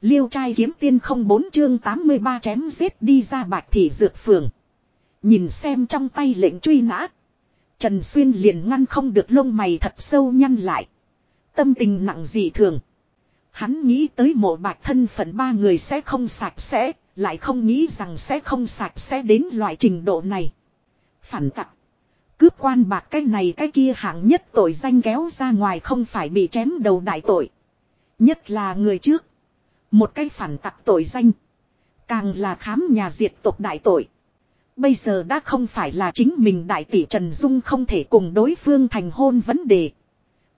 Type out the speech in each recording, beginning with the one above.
Liêu trai kiếm tiên không bốn chương 83 chém giết đi ra bạch thị dược phường. Nhìn xem trong tay lệnh truy nã. Trần Xuyên liền ngăn không được lông mày thật sâu nhăn lại. Tâm tình nặng dị thường. Hắn nghĩ tới mộ bạch thân phận ba người sẽ không sạch sẽ, lại không nghĩ rằng sẽ không sạch sẽ đến loại trình độ này. Phản tặc. Cướp quan bạc cái này cái kia hạng nhất tội danh kéo ra ngoài không phải bị chém đầu đại tội. Nhất là người trước. Một cái phản tặc tội danh. Càng là khám nhà diệt tộc đại tội. Bây giờ đã không phải là chính mình đại tỷ Trần Dung không thể cùng đối phương thành hôn vấn đề.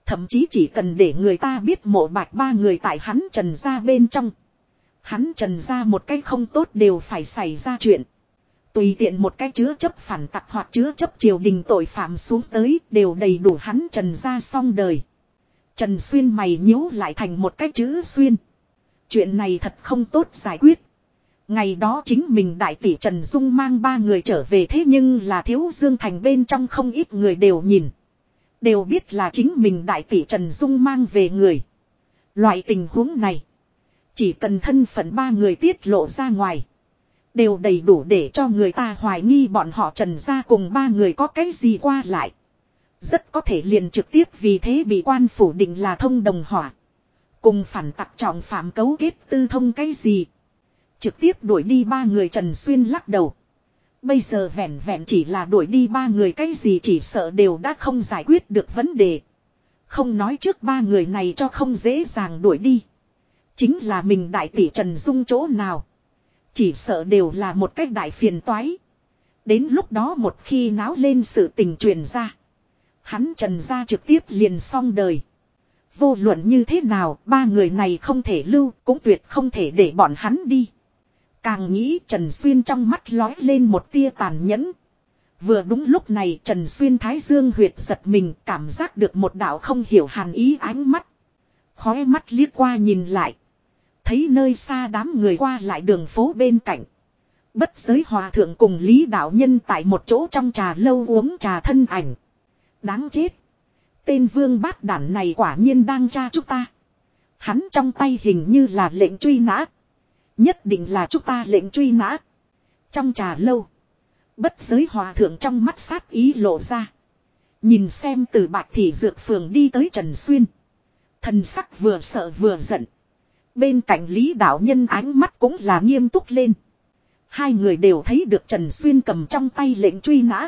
Thậm chí chỉ cần để người ta biết mộ bạch ba người tại hắn trần ra bên trong. Hắn trần ra một cái không tốt đều phải xảy ra chuyện. Tùy tiện một cái chứa chấp phản tặc hoặc chứa chấp triều đình tội phạm xuống tới đều đầy đủ hắn trần ra xong đời. Trần Xuyên mày nhíu lại thành một cái chữ Xuyên. Chuyện này thật không tốt giải quyết. Ngày đó chính mình đại tỷ Trần Dung mang ba người trở về thế nhưng là thiếu dương thành bên trong không ít người đều nhìn. Đều biết là chính mình đại tỷ Trần Dung mang về người. Loại tình huống này. Chỉ cần thân phận ba người tiết lộ ra ngoài. Đều đầy đủ để cho người ta hoài nghi bọn họ trần ra cùng ba người có cái gì qua lại. Rất có thể liền trực tiếp vì thế bị quan phủ định là thông đồng hỏa. Cùng phản tặc trọng phạm cấu kết tư thông cái gì. Trực tiếp đuổi đi ba người Trần Xuyên lắc đầu. Bây giờ vẹn vẹn chỉ là đuổi đi ba người cái gì chỉ sợ đều đã không giải quyết được vấn đề. Không nói trước ba người này cho không dễ dàng đuổi đi. Chính là mình đại tỷ Trần Dung chỗ nào. Chỉ sợ đều là một cách đại phiền toái. Đến lúc đó một khi náo lên sự tình truyền ra. Hắn trần ra trực tiếp liền xong đời. Vô luận như thế nào, ba người này không thể lưu, cũng tuyệt không thể để bọn hắn đi. Càng nghĩ Trần Xuyên trong mắt lói lên một tia tàn nhẫn. Vừa đúng lúc này Trần Xuyên Thái Dương huyệt giật mình cảm giác được một đạo không hiểu hàn ý ánh mắt. Khói mắt liếc qua nhìn lại. Thấy nơi xa đám người qua lại đường phố bên cạnh. Bất giới hòa thượng cùng Lý Đạo Nhân tại một chỗ trong trà lâu uống trà thân ảnh. Đáng chết. Tên vương bát đản này quả nhiên đang tra chúng ta. Hắn trong tay hình như là lệnh truy nã. Nhất định là chúng ta lệnh truy nã. Trong trà lâu. Bất giới hòa thượng trong mắt sát ý lộ ra. Nhìn xem từ bạc thị dược phường đi tới Trần Xuyên. Thần sắc vừa sợ vừa giận. Bên cạnh Lý Đạo Nhân ánh mắt cũng là nghiêm túc lên. Hai người đều thấy được Trần Xuyên cầm trong tay lệnh truy nã.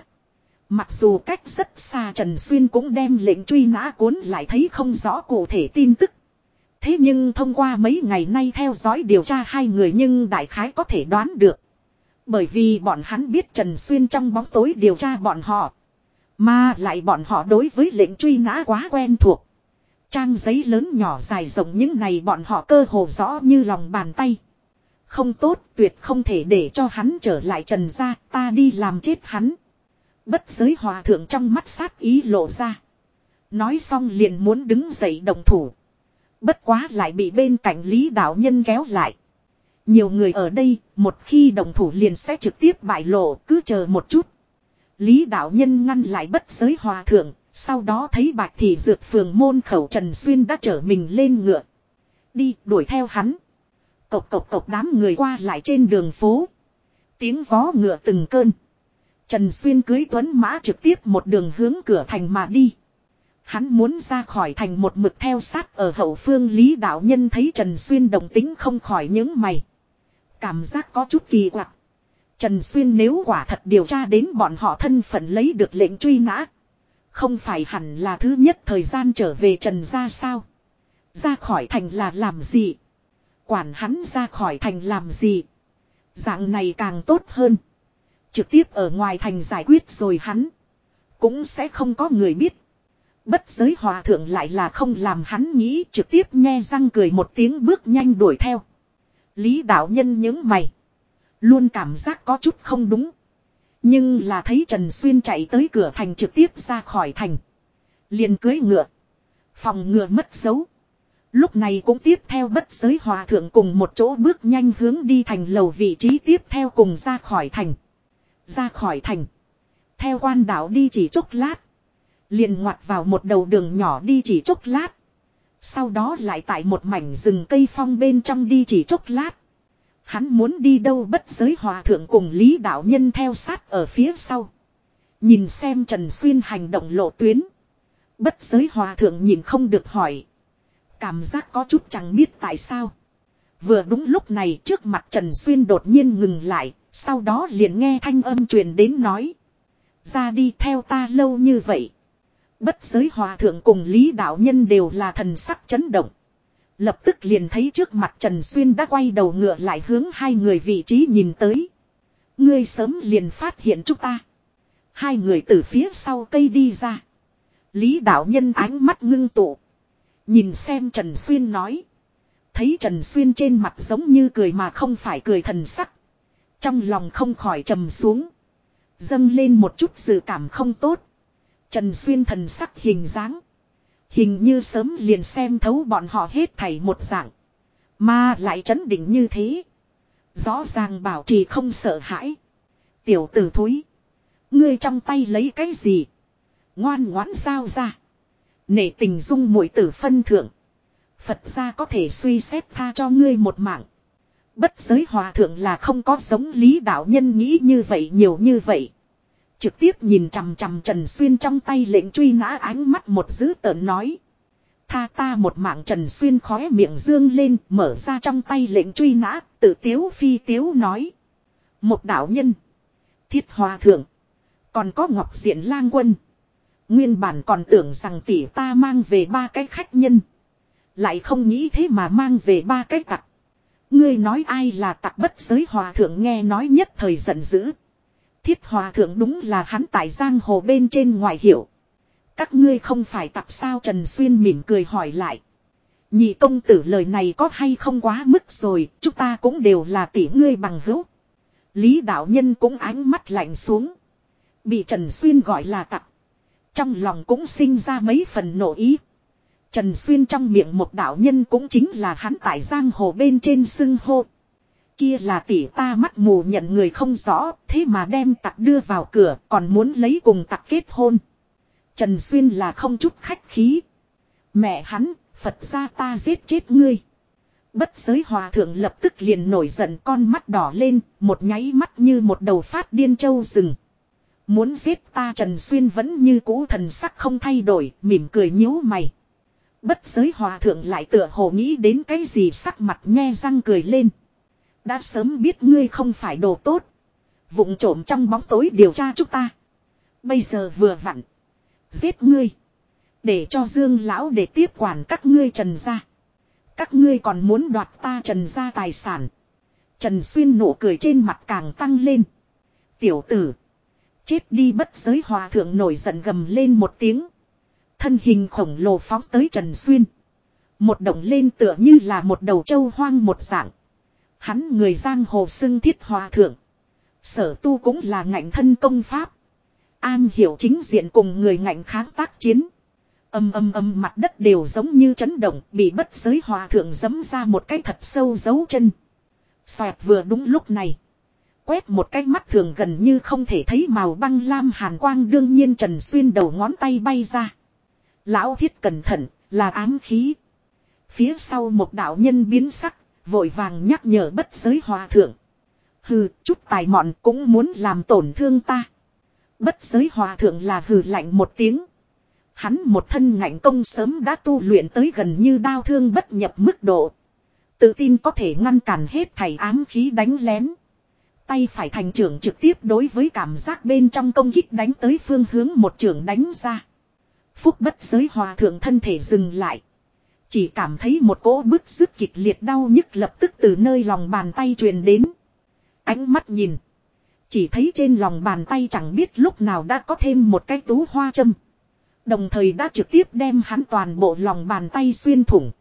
Mặc dù cách rất xa Trần Xuyên cũng đem lệnh truy nã cuốn lại thấy không rõ cụ thể tin tức. Thế nhưng thông qua mấy ngày nay theo dõi điều tra hai người nhưng đại khái có thể đoán được. Bởi vì bọn hắn biết Trần Xuyên trong bóng tối điều tra bọn họ. Mà lại bọn họ đối với lệnh truy nã quá quen thuộc. Trang giấy lớn nhỏ dài rộng những này bọn họ cơ hồ rõ như lòng bàn tay. Không tốt, tuyệt không thể để cho hắn trở lại trần ra ta đi làm chết hắn. Bất giới hòa thượng trong mắt sát ý lộ ra. Nói xong liền muốn đứng dậy đồng thủ. Bất quá lại bị bên cạnh lý đạo nhân kéo lại. Nhiều người ở đây, một khi đồng thủ liền sẽ trực tiếp bại lộ, cứ chờ một chút. Lý đạo nhân ngăn lại bất giới hòa thượng, sau đó thấy bạch thị dược phường môn khẩu Trần Xuyên đã trở mình lên ngựa. Đi, đuổi theo hắn. Cộc cộc cộc đám người qua lại trên đường phố. Tiếng vó ngựa từng cơn. Trần Xuyên cưới tuấn mã trực tiếp một đường hướng cửa thành mà đi. Hắn muốn ra khỏi thành một mực theo sát ở hậu phương Lý Đạo Nhân thấy Trần Xuyên đồng tính không khỏi những mày. Cảm giác có chút kỳ quặc. Trần Xuyên nếu quả thật điều tra đến bọn họ thân phận lấy được lệnh truy nã. Không phải hẳn là thứ nhất thời gian trở về Trần ra sao. Ra khỏi thành là làm gì. Quản hắn ra khỏi thành làm gì. Dạng này càng tốt hơn. Trực tiếp ở ngoài thành giải quyết rồi hắn. Cũng sẽ không có người biết. Bất giới hòa thượng lại là không làm hắn nghĩ trực tiếp nghe răng cười một tiếng bước nhanh đuổi theo. Lý đạo nhân những mày. Luôn cảm giác có chút không đúng. Nhưng là thấy Trần Xuyên chạy tới cửa thành trực tiếp ra khỏi thành. liền cưới ngựa. Phòng ngựa mất dấu. Lúc này cũng tiếp theo bất giới hòa thượng cùng một chỗ bước nhanh hướng đi thành lầu vị trí tiếp theo cùng ra khỏi thành. Ra khỏi thành. Theo quan đảo đi chỉ chốc lát. Liền ngoặt vào một đầu đường nhỏ đi chỉ chốc lát. Sau đó lại tại một mảnh rừng cây phong bên trong đi chỉ chốc lát. Hắn muốn đi đâu bất giới hòa thượng cùng Lý Đạo Nhân theo sát ở phía sau. Nhìn xem Trần Xuyên hành động lộ tuyến. Bất giới hòa thượng nhìn không được hỏi. Cảm giác có chút chẳng biết tại sao. Vừa đúng lúc này trước mặt Trần Xuyên đột nhiên ngừng lại, sau đó liền nghe thanh âm truyền đến nói. Ra đi theo ta lâu như vậy. Bất giới hòa thượng cùng Lý Đạo Nhân đều là thần sắc chấn động. Lập tức liền thấy trước mặt Trần Xuyên đã quay đầu ngựa lại hướng hai người vị trí nhìn tới. Ngươi sớm liền phát hiện chúng ta. Hai người từ phía sau cây đi ra. Lý đạo nhân ánh mắt ngưng tụ. Nhìn xem Trần Xuyên nói. Thấy Trần Xuyên trên mặt giống như cười mà không phải cười thần sắc. Trong lòng không khỏi trầm xuống. Dâng lên một chút dự cảm không tốt. Trần Xuyên thần sắc hình dáng. Hình như sớm liền xem thấu bọn họ hết thảy một dạng. Mà lại chấn định như thế. Rõ ràng bảo trì không sợ hãi. Tiểu tử thúi. Ngươi trong tay lấy cái gì? Ngoan ngoãn sao ra. Nể tình dung mũi tử phân thượng. Phật ra có thể suy xét tha cho ngươi một mạng. Bất giới hòa thượng là không có giống lý đạo nhân nghĩ như vậy nhiều như vậy. Trực tiếp nhìn chằm chằm Trần Xuyên trong tay lệnh truy nã ánh mắt một dữ tợn nói. Tha ta một mạng Trần Xuyên khóe miệng dương lên, mở ra trong tay lệnh truy nã, tự tiếu phi tiếu nói. Một đạo nhân. Thiết hòa thượng. Còn có ngọc diện lang quân. Nguyên bản còn tưởng rằng tỷ ta mang về ba cái khách nhân. Lại không nghĩ thế mà mang về ba cái tặc. Ngươi nói ai là tặc bất giới hòa thượng nghe nói nhất thời giận dữ. Thiết hòa thượng đúng là hắn tại giang hồ bên trên ngoài hiểu. Các ngươi không phải tặc sao Trần Xuyên mỉm cười hỏi lại. Nhị công tử lời này có hay không quá mức rồi, chúng ta cũng đều là tỷ ngươi bằng hữu. Lý đạo nhân cũng ánh mắt lạnh xuống. Bị Trần Xuyên gọi là tặc. Trong lòng cũng sinh ra mấy phần nộ ý. Trần Xuyên trong miệng một đạo nhân cũng chính là hắn tại giang hồ bên trên xưng hô. Kia là tỷ ta mắt mù nhận người không rõ, thế mà đem tặc đưa vào cửa còn muốn lấy cùng tặc kết hôn. Trần Xuyên là không chút khách khí. Mẹ hắn, Phật ra ta giết chết ngươi. Bất giới hòa thượng lập tức liền nổi giận con mắt đỏ lên, một nháy mắt như một đầu phát điên châu rừng. Muốn giết ta Trần Xuyên vẫn như cũ thần sắc không thay đổi, mỉm cười nhíu mày. Bất giới hòa thượng lại tựa hồ nghĩ đến cái gì sắc mặt nhe răng cười lên. Đã sớm biết ngươi không phải đồ tốt. vụng trộm trong bóng tối điều tra chúng ta. Bây giờ vừa vặn. Giết ngươi. Để cho Dương lão để tiếp quản các ngươi trần ra. Các ngươi còn muốn đoạt ta trần ra tài sản. Trần Xuyên nụ cười trên mặt càng tăng lên. Tiểu tử. Chết đi bất giới hòa thượng nổi giận gầm lên một tiếng. Thân hình khổng lồ phóng tới Trần Xuyên. Một động lên tựa như là một đầu trâu hoang một dạng. Hắn người giang hồ xưng thiết hòa thượng. Sở tu cũng là ngạnh thân công pháp. An hiểu chính diện cùng người ngạnh kháng tác chiến. Âm âm âm mặt đất đều giống như chấn động, bị bất giới hòa thượng dấm ra một cái thật sâu dấu chân. Xoẹt vừa đúng lúc này. Quét một cái mắt thường gần như không thể thấy màu băng lam hàn quang đương nhiên Trần Xuyên đầu ngón tay bay ra. Lão thiết cẩn thận, là ám khí. Phía sau một đạo nhân biến sắc, vội vàng nhắc nhở bất giới hòa thượng. Hừ, chút tài mọn cũng muốn làm tổn thương ta. Bất giới hòa thượng là hừ lạnh một tiếng. Hắn một thân ngạnh công sớm đã tu luyện tới gần như đau thương bất nhập mức độ. Tự tin có thể ngăn cản hết thầy ám khí đánh lén. Tay phải thành trưởng trực tiếp đối với cảm giác bên trong công kích đánh tới phương hướng một trưởng đánh ra. Phúc bất giới hòa thượng thân thể dừng lại. Chỉ cảm thấy một cỗ bức rứt kịch liệt đau nhức lập tức từ nơi lòng bàn tay truyền đến. Ánh mắt nhìn. Chỉ thấy trên lòng bàn tay chẳng biết lúc nào đã có thêm một cái tú hoa châm. Đồng thời đã trực tiếp đem hắn toàn bộ lòng bàn tay xuyên thủng.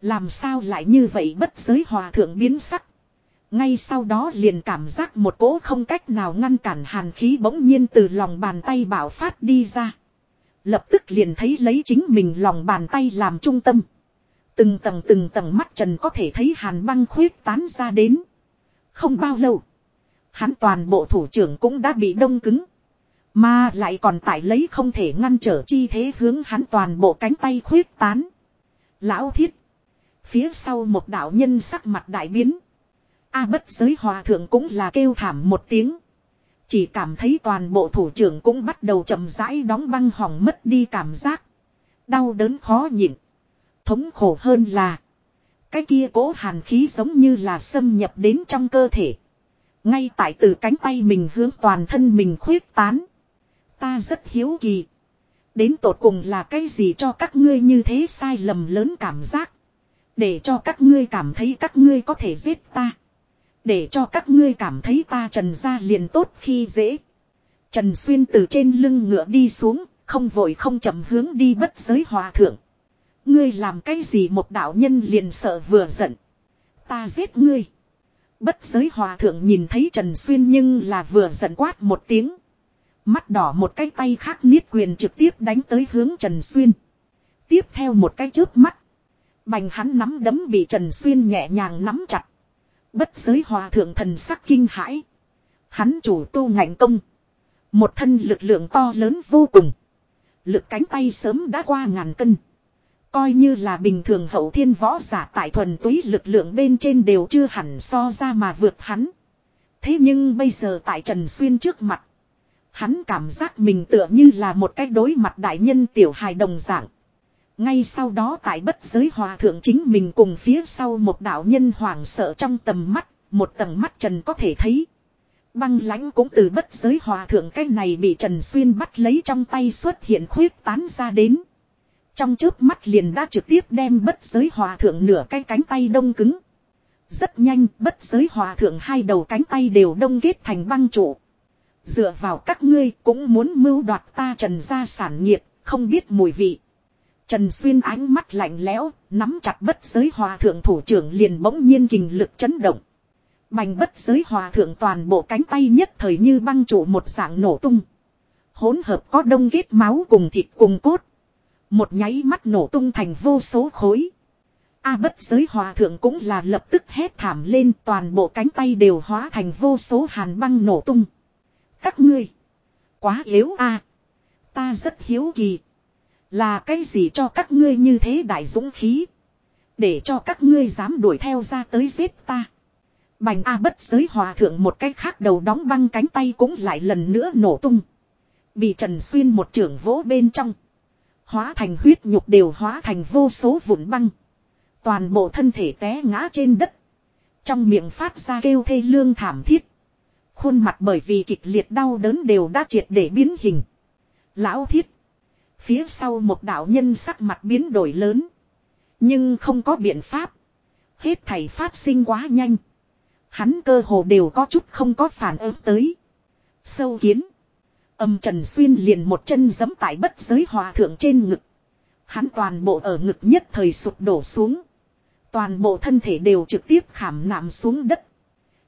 Làm sao lại như vậy bất giới hòa thượng biến sắc. Ngay sau đó liền cảm giác một cỗ không cách nào ngăn cản hàn khí bỗng nhiên từ lòng bàn tay bảo phát đi ra. Lập tức liền thấy lấy chính mình lòng bàn tay làm trung tâm. Từng tầng từng tầng mắt trần có thể thấy hàn băng khuyết tán ra đến. Không bao lâu. Hắn toàn bộ thủ trưởng cũng đã bị đông cứng. Mà lại còn tại lấy không thể ngăn trở chi thế hướng hắn toàn bộ cánh tay khuyết tán. Lão thiết. Phía sau một đạo nhân sắc mặt đại biến. A bất giới hòa thượng cũng là kêu thảm một tiếng. Chỉ cảm thấy toàn bộ thủ trưởng cũng bắt đầu chậm rãi đóng băng hỏng mất đi cảm giác. Đau đớn khó nhịn. Thống khổ hơn là. Cái kia cố hàn khí giống như là xâm nhập đến trong cơ thể. Ngay tại từ cánh tay mình hướng toàn thân mình khuyết tán. Ta rất hiếu kỳ. Đến tột cùng là cái gì cho các ngươi như thế sai lầm lớn cảm giác. Để cho các ngươi cảm thấy các ngươi có thể giết ta. Để cho các ngươi cảm thấy ta trần ra liền tốt khi dễ. Trần Xuyên từ trên lưng ngựa đi xuống, không vội không chậm hướng đi bất giới hòa thượng. Ngươi làm cái gì một đạo nhân liền sợ vừa giận. Ta giết ngươi. Bất giới hòa thượng nhìn thấy Trần Xuyên nhưng là vừa giận quát một tiếng. Mắt đỏ một cái tay khác niết quyền trực tiếp đánh tới hướng Trần Xuyên. Tiếp theo một cái chớp mắt. Bành hắn nắm đấm bị Trần Xuyên nhẹ nhàng nắm chặt. Bất giới hòa thượng thần sắc kinh hãi. Hắn chủ tu ngạnh công. Một thân lực lượng to lớn vô cùng. Lực cánh tay sớm đã qua ngàn cân. Coi như là bình thường hậu thiên võ giả tại thuần túy lực lượng bên trên đều chưa hẳn so ra mà vượt hắn. Thế nhưng bây giờ tại Trần Xuyên trước mặt. Hắn cảm giác mình tựa như là một cái đối mặt đại nhân tiểu hài đồng dạng. Ngay sau đó tại bất giới hòa thượng chính mình cùng phía sau một đạo nhân hoảng sợ trong tầm mắt, một tầng mắt trần có thể thấy. Băng lãnh cũng từ bất giới hòa thượng cái này bị Trần Xuyên bắt lấy trong tay xuất hiện khuyết tán ra đến. Trong trước mắt liền đã trực tiếp đem bất giới hòa thượng nửa cái cánh tay đông cứng. Rất nhanh, bất giới hòa thượng hai đầu cánh tay đều đông kết thành băng trụ. Dựa vào các ngươi cũng muốn mưu đoạt ta trần gia sản nghiệp, không biết mùi vị. Trần Xuyên ánh mắt lạnh lẽo, nắm chặt bất giới hòa thượng thủ trưởng liền bỗng nhiên kình lực chấn động. Bành bất giới hòa thượng toàn bộ cánh tay nhất thời như băng trụ một dạng nổ tung. Hỗn hợp có đông ghét máu cùng thịt cùng cốt. Một nháy mắt nổ tung thành vô số khối. A bất giới hòa thượng cũng là lập tức hét thảm lên toàn bộ cánh tay đều hóa thành vô số hàn băng nổ tung. Các ngươi. Quá yếu a Ta rất hiếu kỳ. Là cái gì cho các ngươi như thế đại dũng khí. Để cho các ngươi dám đuổi theo ra tới giết ta. Bành A bất giới hòa thượng một cái khác đầu đóng băng cánh tay cũng lại lần nữa nổ tung. Bị Trần Xuyên một trưởng vỗ bên trong. Hóa thành huyết nhục đều hóa thành vô số vụn băng. Toàn bộ thân thể té ngã trên đất. Trong miệng phát ra kêu thê lương thảm thiết. Khuôn mặt bởi vì kịch liệt đau đớn đều đã triệt để biến hình. Lão thiết. Phía sau một đạo nhân sắc mặt biến đổi lớn. Nhưng không có biện pháp. Hết thầy phát sinh quá nhanh. Hắn cơ hồ đều có chút không có phản ứng tới. Sâu kiến. Âm Trần Xuyên liền một chân giấm tại bất giới hòa thượng trên ngực. Hắn toàn bộ ở ngực nhất thời sụp đổ xuống. Toàn bộ thân thể đều trực tiếp khảm nạm xuống đất.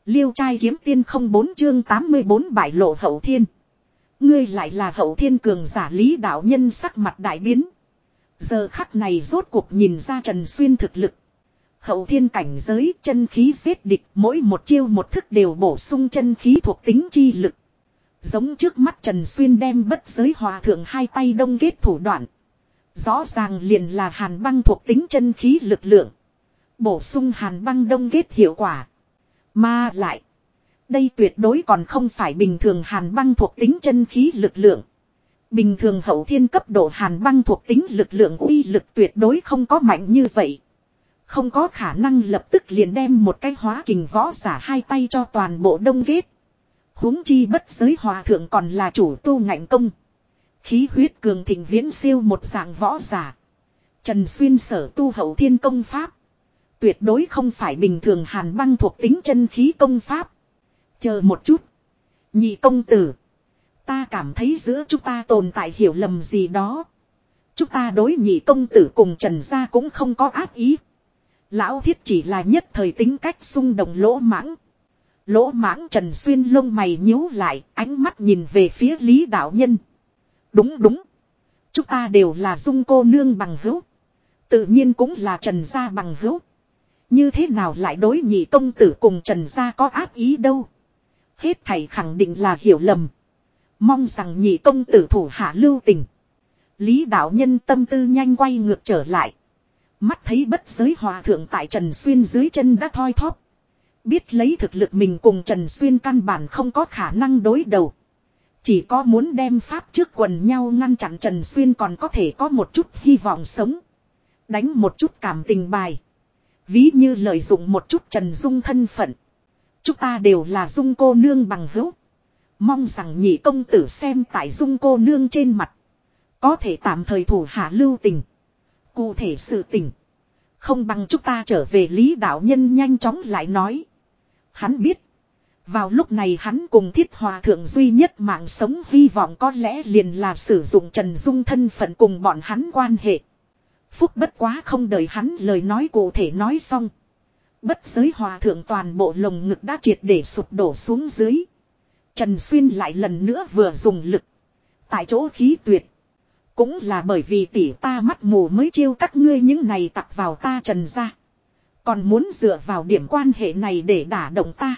Liêu trai kiếm tiên không bốn chương 84 bại lộ hậu thiên. Ngươi lại là hậu thiên cường giả lý đạo nhân sắc mặt đại biến. Giờ khắc này rốt cuộc nhìn ra Trần Xuyên thực lực. Hậu thiên cảnh giới, chân khí giết địch, mỗi một chiêu một thức đều bổ sung chân khí thuộc tính chi lực. Giống trước mắt Trần Xuyên đem bất giới hòa thượng hai tay đông kết thủ đoạn. Rõ ràng liền là hàn băng thuộc tính chân khí lực lượng. Bổ sung hàn băng đông kết hiệu quả. Mà lại. Đây tuyệt đối còn không phải bình thường hàn băng thuộc tính chân khí lực lượng. Bình thường hậu thiên cấp độ hàn băng thuộc tính lực lượng uy lực tuyệt đối không có mạnh như vậy. Không có khả năng lập tức liền đem một cái hóa kình võ giả hai tay cho toàn bộ đông ghét. huống chi bất giới hòa thượng còn là chủ tu ngạnh công. Khí huyết cường thịnh viễn siêu một dạng võ giả. Trần Xuyên sở tu hậu thiên công pháp. Tuyệt đối không phải bình thường hàn băng thuộc tính chân khí công pháp. Chờ một chút. Nhị công tử. Ta cảm thấy giữa chúng ta tồn tại hiểu lầm gì đó. Chúng ta đối nhị công tử cùng Trần Gia cũng không có ác ý. Lão thiết chỉ là nhất thời tính cách xung động lỗ mãng. Lỗ mãng Trần Xuyên lông mày nhíu lại, ánh mắt nhìn về phía Lý Đạo Nhân. Đúng đúng. Chúng ta đều là dung cô nương bằng hữu. Tự nhiên cũng là Trần Gia bằng hữu. Như thế nào lại đối nhị công tử cùng Trần Gia có ác ý đâu. Hết thầy khẳng định là hiểu lầm. Mong rằng nhị công tử thủ hạ lưu tình. Lý đạo nhân tâm tư nhanh quay ngược trở lại. Mắt thấy bất giới hòa thượng tại Trần Xuyên dưới chân đã thoi thóp. Biết lấy thực lực mình cùng Trần Xuyên căn bản không có khả năng đối đầu. Chỉ có muốn đem pháp trước quần nhau ngăn chặn Trần Xuyên còn có thể có một chút hy vọng sống. Đánh một chút cảm tình bài. Ví như lợi dụng một chút Trần Dung thân phận. Chúng ta đều là Dung cô nương bằng hữu. Mong rằng nhị công tử xem tại Dung cô nương trên mặt. Có thể tạm thời thủ hạ lưu tình. Cụ thể sự tình. Không bằng chúng ta trở về lý đạo nhân nhanh chóng lại nói. Hắn biết. Vào lúc này hắn cùng thiết hòa thượng duy nhất mạng sống hy vọng có lẽ liền là sử dụng Trần Dung thân phận cùng bọn hắn quan hệ. Phúc bất quá không đợi hắn lời nói cụ thể nói xong. Bất giới hòa thượng toàn bộ lồng ngực đã triệt để sụp đổ xuống dưới. Trần Xuyên lại lần nữa vừa dùng lực. Tại chỗ khí tuyệt. Cũng là bởi vì tỷ ta mắt mù mới chiêu các ngươi những này tặc vào ta trần ra. Còn muốn dựa vào điểm quan hệ này để đả động ta.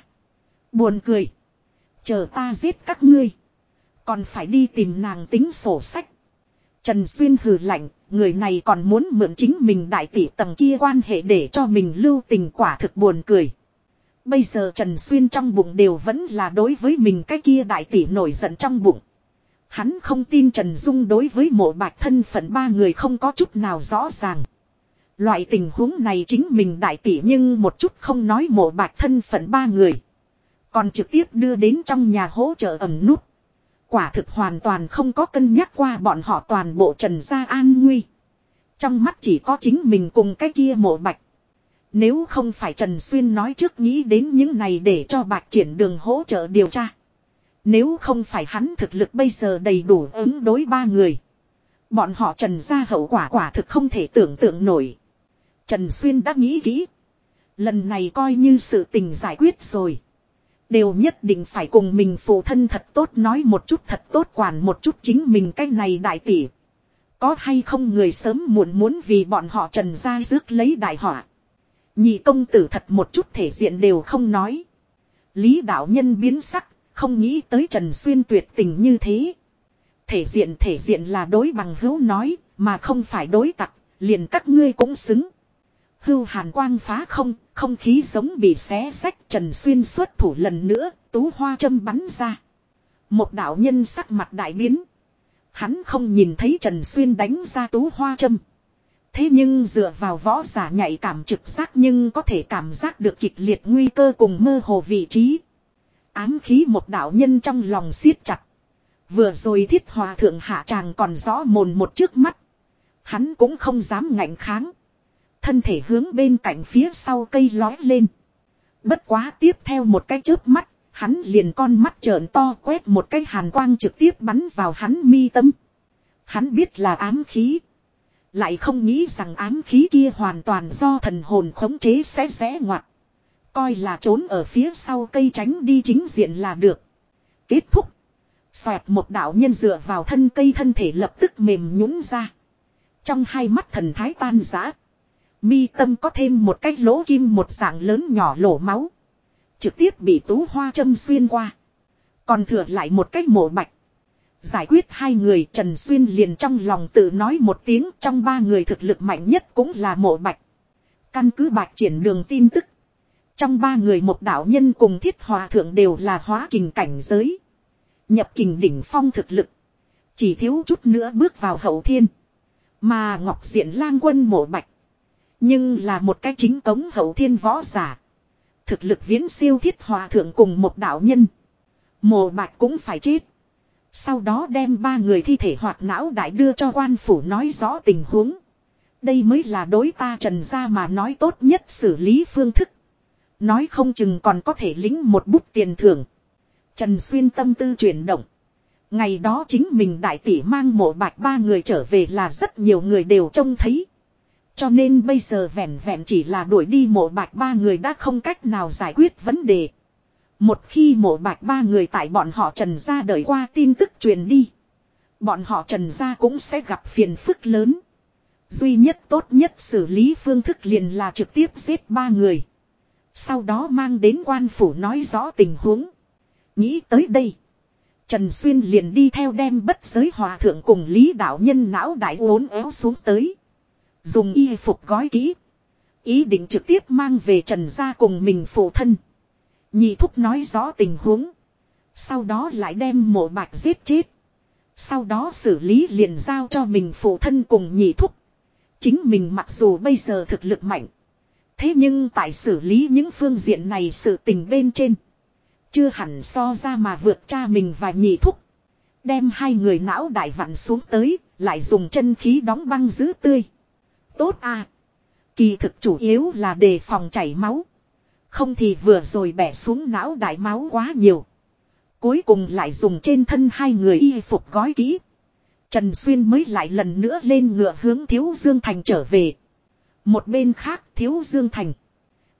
Buồn cười. Chờ ta giết các ngươi. Còn phải đi tìm nàng tính sổ sách. Trần Xuyên hừ lạnh, người này còn muốn mượn chính mình đại tỷ tầng kia quan hệ để cho mình lưu tình quả thực buồn cười. Bây giờ Trần Xuyên trong bụng đều vẫn là đối với mình cái kia đại tỷ nổi giận trong bụng. Hắn không tin Trần Dung đối với mộ bạch thân phận ba người không có chút nào rõ ràng. Loại tình huống này chính mình đại tỷ nhưng một chút không nói mộ bạch thân phận ba người. Còn trực tiếp đưa đến trong nhà hỗ trợ ẩm nút. Quả thực hoàn toàn không có cân nhắc qua bọn họ toàn bộ trần gia an nguy. Trong mắt chỉ có chính mình cùng cái kia mộ bạch. Nếu không phải Trần Xuyên nói trước nghĩ đến những này để cho bạch triển đường hỗ trợ điều tra. Nếu không phải hắn thực lực bây giờ đầy đủ ứng đối ba người. Bọn họ trần ra hậu quả quả thực không thể tưởng tượng nổi. Trần Xuyên đã nghĩ kỹ. Lần này coi như sự tình giải quyết rồi. Đều nhất định phải cùng mình phụ thân thật tốt nói một chút thật tốt quản một chút chính mình cái này đại tỷ. Có hay không người sớm muộn muốn vì bọn họ trần ra rước lấy đại họa. Nhị công tử thật một chút thể diện đều không nói. Lý đạo nhân biến sắc, không nghĩ tới Trần Xuyên tuyệt tình như thế. Thể diện thể diện là đối bằng hữu nói, mà không phải đối tặc, liền các ngươi cũng xứng. Hưu hàn quang phá không, không khí giống bị xé sách Trần Xuyên xuất thủ lần nữa, tú hoa châm bắn ra. Một đạo nhân sắc mặt đại biến. Hắn không nhìn thấy Trần Xuyên đánh ra tú hoa châm. Thế nhưng dựa vào võ giả nhạy cảm trực giác nhưng có thể cảm giác được kịch liệt nguy cơ cùng mơ hồ vị trí. Ám khí một đạo nhân trong lòng siết chặt. Vừa rồi thiết hòa thượng hạ tràng còn rõ mồn một trước mắt. Hắn cũng không dám ngạnh kháng. Thân thể hướng bên cạnh phía sau cây lói lên. Bất quá tiếp theo một cái chớp mắt, hắn liền con mắt trợn to quét một cái hàn quang trực tiếp bắn vào hắn mi tâm. Hắn biết là ám khí. Lại không nghĩ rằng ám khí kia hoàn toàn do thần hồn khống chế sẽ rẽ ngoặt. Coi là trốn ở phía sau cây tránh đi chính diện là được. Kết thúc. Xoẹt một đạo nhân dựa vào thân cây thân thể lập tức mềm nhũn ra. Trong hai mắt thần thái tan rã. Mi tâm có thêm một cái lỗ kim một dạng lớn nhỏ lỗ máu. Trực tiếp bị tú hoa châm xuyên qua. Còn thừa lại một cái mổ bạch. Giải quyết hai người, Trần Xuyên liền trong lòng tự nói một tiếng, trong ba người thực lực mạnh nhất cũng là mộ bạch. Căn cứ bạch triển đường tin tức. Trong ba người một đạo nhân cùng thiết hòa thượng đều là hóa kình cảnh giới. Nhập kình đỉnh phong thực lực. Chỉ thiếu chút nữa bước vào hậu thiên. Mà Ngọc Diện lang quân mộ bạch. Nhưng là một cái chính cống hậu thiên võ giả. Thực lực viễn siêu thiết hòa thượng cùng một đạo nhân. mồ bạch cũng phải chết. Sau đó đem ba người thi thể hoạt não đại đưa cho quan phủ nói rõ tình huống. Đây mới là đối ta trần ra mà nói tốt nhất xử lý phương thức. Nói không chừng còn có thể lính một bút tiền thưởng. Trần Xuyên tâm tư chuyển động. Ngày đó chính mình đại tỷ mang mộ bạch ba người trở về là rất nhiều người đều trông thấy. Cho nên bây giờ vẹn vẹn chỉ là đuổi đi mộ bạch ba người đã không cách nào giải quyết vấn đề. Một khi mộ bạch ba người tại bọn họ trần ra đợi qua tin tức truyền đi. Bọn họ trần ra cũng sẽ gặp phiền phức lớn. Duy nhất tốt nhất xử lý phương thức liền là trực tiếp giết ba người. Sau đó mang đến quan phủ nói rõ tình huống. Nghĩ tới đây. Trần Xuyên liền đi theo đem bất giới hòa thượng cùng lý đạo nhân não đại uốn éo xuống tới. Dùng y phục gói kỹ. Ý định trực tiếp mang về Trần gia cùng mình phụ thân. Nhị thúc nói rõ tình huống. Sau đó lại đem mộ bạch giết chết. Sau đó xử lý liền giao cho mình phụ thân cùng nhị thúc. Chính mình mặc dù bây giờ thực lực mạnh. Thế nhưng tại xử lý những phương diện này sự tình bên trên. Chưa hẳn so ra mà vượt cha mình và nhị thúc. Đem hai người não đại vặn xuống tới, lại dùng chân khí đóng băng giữ tươi. Tốt à. Kỳ thực chủ yếu là đề phòng chảy máu. Không thì vừa rồi bẻ xuống não đại máu quá nhiều. Cuối cùng lại dùng trên thân hai người y phục gói kỹ. Trần Xuyên mới lại lần nữa lên ngựa hướng Thiếu Dương Thành trở về. Một bên khác Thiếu Dương Thành.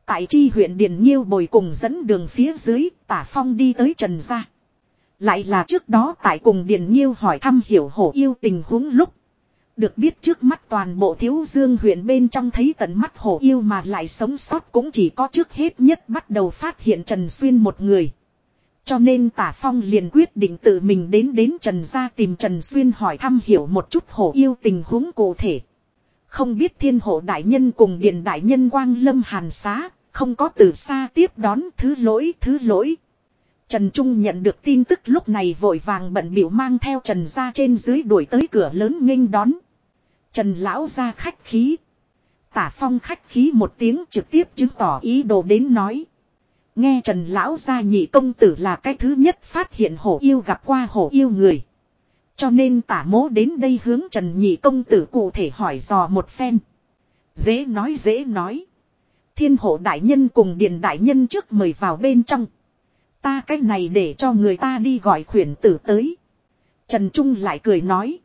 Tại chi huyện Điền Nhiêu bồi cùng dẫn đường phía dưới, tả phong đi tới Trần gia. Lại là trước đó tại cùng Điền Nhiêu hỏi thăm hiểu hổ yêu tình huống lúc. Được biết trước mắt toàn bộ thiếu dương huyện bên trong thấy tận mắt hổ yêu mà lại sống sót cũng chỉ có trước hết nhất bắt đầu phát hiện Trần Xuyên một người. Cho nên tả phong liền quyết định tự mình đến đến Trần gia tìm Trần Xuyên hỏi thăm hiểu một chút hổ yêu tình huống cụ thể. Không biết thiên hộ đại nhân cùng điện đại nhân quang lâm hàn xá, không có từ xa tiếp đón thứ lỗi thứ lỗi. Trần Trung nhận được tin tức lúc này vội vàng bận biểu mang theo Trần ra trên dưới đuổi tới cửa lớn nghênh đón. Trần lão ra khách khí. Tả phong khách khí một tiếng trực tiếp chứng tỏ ý đồ đến nói. Nghe Trần lão ra nhị công tử là cái thứ nhất phát hiện hổ yêu gặp qua hổ yêu người. Cho nên tả mố đến đây hướng Trần nhị công tử cụ thể hỏi dò một phen. Dễ nói dễ nói. Thiên hộ đại nhân cùng điện đại nhân trước mời vào bên trong. Ta cách này để cho người ta đi gọi khuyển tử tới. Trần Trung lại cười nói.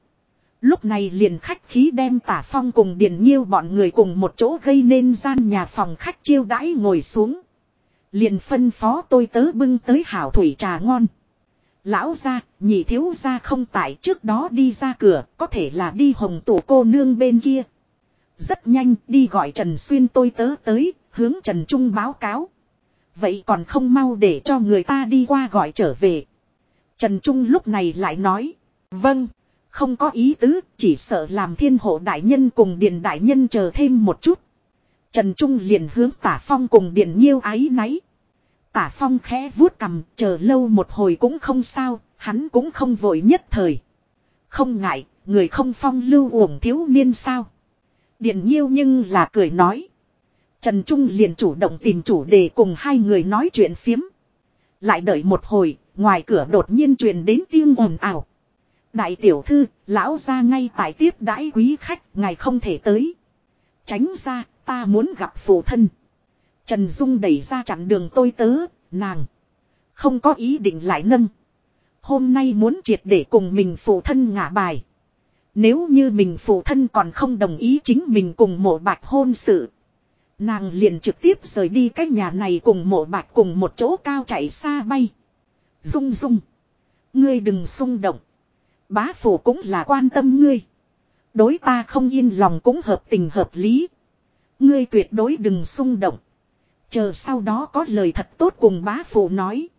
Lúc này liền khách khí đem tả phong cùng điền nhiêu bọn người cùng một chỗ gây nên gian nhà phòng khách chiêu đãi ngồi xuống. Liền phân phó tôi tớ bưng tới hảo thủy trà ngon. Lão ra, nhị thiếu ra không tại trước đó đi ra cửa, có thể là đi hồng tổ cô nương bên kia. Rất nhanh đi gọi Trần Xuyên tôi tớ tới, hướng Trần Trung báo cáo. Vậy còn không mau để cho người ta đi qua gọi trở về. Trần Trung lúc này lại nói. Vâng, không có ý tứ, chỉ sợ làm thiên hộ đại nhân cùng điện đại nhân chờ thêm một chút. Trần Trung liền hướng tả phong cùng điện nhiêu ái náy. Tả phong khẽ vuốt cầm, chờ lâu một hồi cũng không sao, hắn cũng không vội nhất thời. Không ngại, người không phong lưu uổng thiếu niên sao. Điện nhiêu nhưng là cười nói. Trần Trung liền chủ động tìm chủ đề cùng hai người nói chuyện phiếm. Lại đợi một hồi, ngoài cửa đột nhiên truyền đến tiếng ồn ào. Đại tiểu thư, lão ra ngay tại tiếp đãi quý khách, ngài không thể tới. Tránh ra, ta muốn gặp phụ thân. Trần Dung đẩy ra chặn đường tôi tớ, nàng. Không có ý định lại nâng. Hôm nay muốn triệt để cùng mình phụ thân ngả bài. Nếu như mình phụ thân còn không đồng ý chính mình cùng mộ bạch hôn sự. Nàng liền trực tiếp rời đi cái nhà này cùng mộ bạch cùng một chỗ cao chạy xa bay. Dung dung. Ngươi đừng xung động. Bá phủ cũng là quan tâm ngươi. Đối ta không yên lòng cũng hợp tình hợp lý. Ngươi tuyệt đối đừng xung động. Chờ sau đó có lời thật tốt cùng bá phụ nói.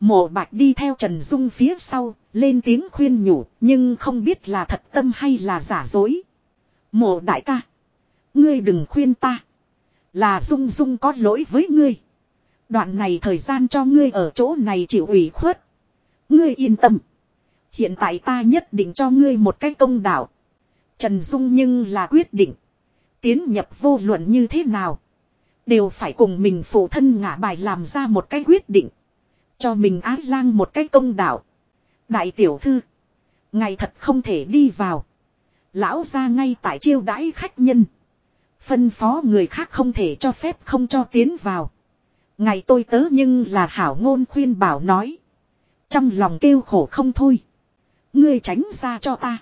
Mộ bạch đi theo Trần Dung phía sau, lên tiếng khuyên nhủ, nhưng không biết là thật tâm hay là giả dối. Mộ đại ca. Ngươi đừng khuyên ta. Là Dung Dung có lỗi với ngươi. Đoạn này thời gian cho ngươi ở chỗ này chịu ủy khuất. Ngươi yên tâm. Hiện tại ta nhất định cho ngươi một cái công đạo. Trần Dung nhưng là quyết định. Tiến nhập vô luận như thế nào. Đều phải cùng mình phụ thân ngả bài làm ra một cái quyết định. Cho mình ái lang một cái công đạo. Đại tiểu thư. Ngày thật không thể đi vào. Lão ra ngay tại chiêu đãi khách nhân. Phân phó người khác không thể cho phép không cho tiến vào. Ngày tôi tớ nhưng là hảo ngôn khuyên bảo nói. Trong lòng kêu khổ không thôi. Ngươi tránh ra cho ta.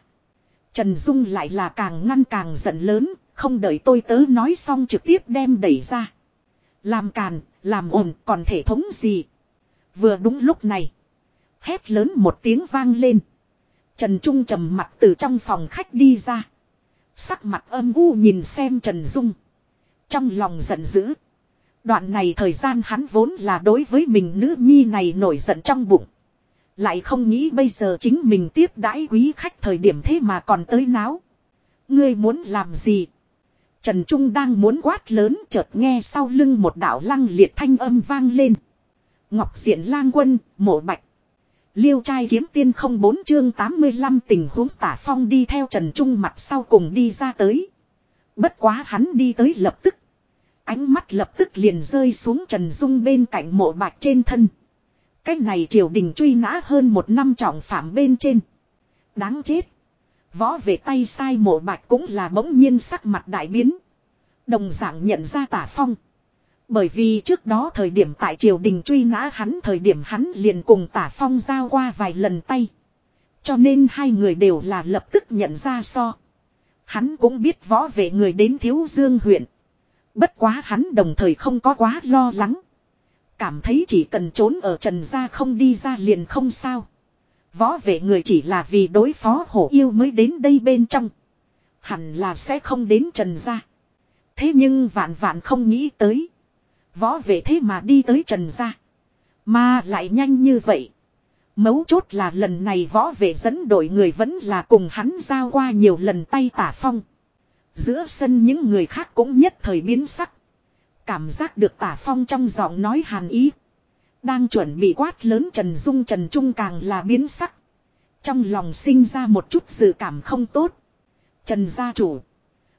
Trần Dung lại là càng ngăn càng giận lớn, không đợi tôi tớ nói xong trực tiếp đem đẩy ra. Làm càn, làm ồn còn thể thống gì. Vừa đúng lúc này. Hét lớn một tiếng vang lên. Trần Trung trầm mặt từ trong phòng khách đi ra. Sắc mặt âm u nhìn xem Trần Dung. Trong lòng giận dữ. Đoạn này thời gian hắn vốn là đối với mình nữ nhi này nổi giận trong bụng. Lại không nghĩ bây giờ chính mình tiếp đãi quý khách thời điểm thế mà còn tới náo. Ngươi muốn làm gì? Trần Trung đang muốn quát lớn chợt nghe sau lưng một đạo lăng liệt thanh âm vang lên. Ngọc Diện lang quân, mộ bạch. Liêu trai kiếm tiên không bốn chương 85 tình huống tả phong đi theo Trần Trung mặt sau cùng đi ra tới. Bất quá hắn đi tới lập tức. Ánh mắt lập tức liền rơi xuống Trần Dung bên cạnh mộ bạch trên thân. Cách này triều đình truy nã hơn một năm trọng phạm bên trên. Đáng chết. Võ về tay sai mộ bạch cũng là bỗng nhiên sắc mặt đại biến. Đồng dạng nhận ra tả phong. Bởi vì trước đó thời điểm tại triều đình truy nã hắn thời điểm hắn liền cùng tả phong giao qua vài lần tay. Cho nên hai người đều là lập tức nhận ra so. Hắn cũng biết võ về người đến thiếu dương huyện. Bất quá hắn đồng thời không có quá lo lắng. Cảm thấy chỉ cần trốn ở trần gia không đi ra liền không sao. Võ vệ người chỉ là vì đối phó hổ yêu mới đến đây bên trong. Hẳn là sẽ không đến trần gia. Thế nhưng vạn vạn không nghĩ tới. Võ vệ thế mà đi tới trần gia. Mà lại nhanh như vậy. Mấu chốt là lần này võ vệ dẫn đội người vẫn là cùng hắn giao qua nhiều lần tay tả phong. Giữa sân những người khác cũng nhất thời biến sắc. Cảm giác được tả phong trong giọng nói hàn ý. Đang chuẩn bị quát lớn Trần Dung, Trần Trung càng là biến sắc. Trong lòng sinh ra một chút dự cảm không tốt. Trần gia chủ.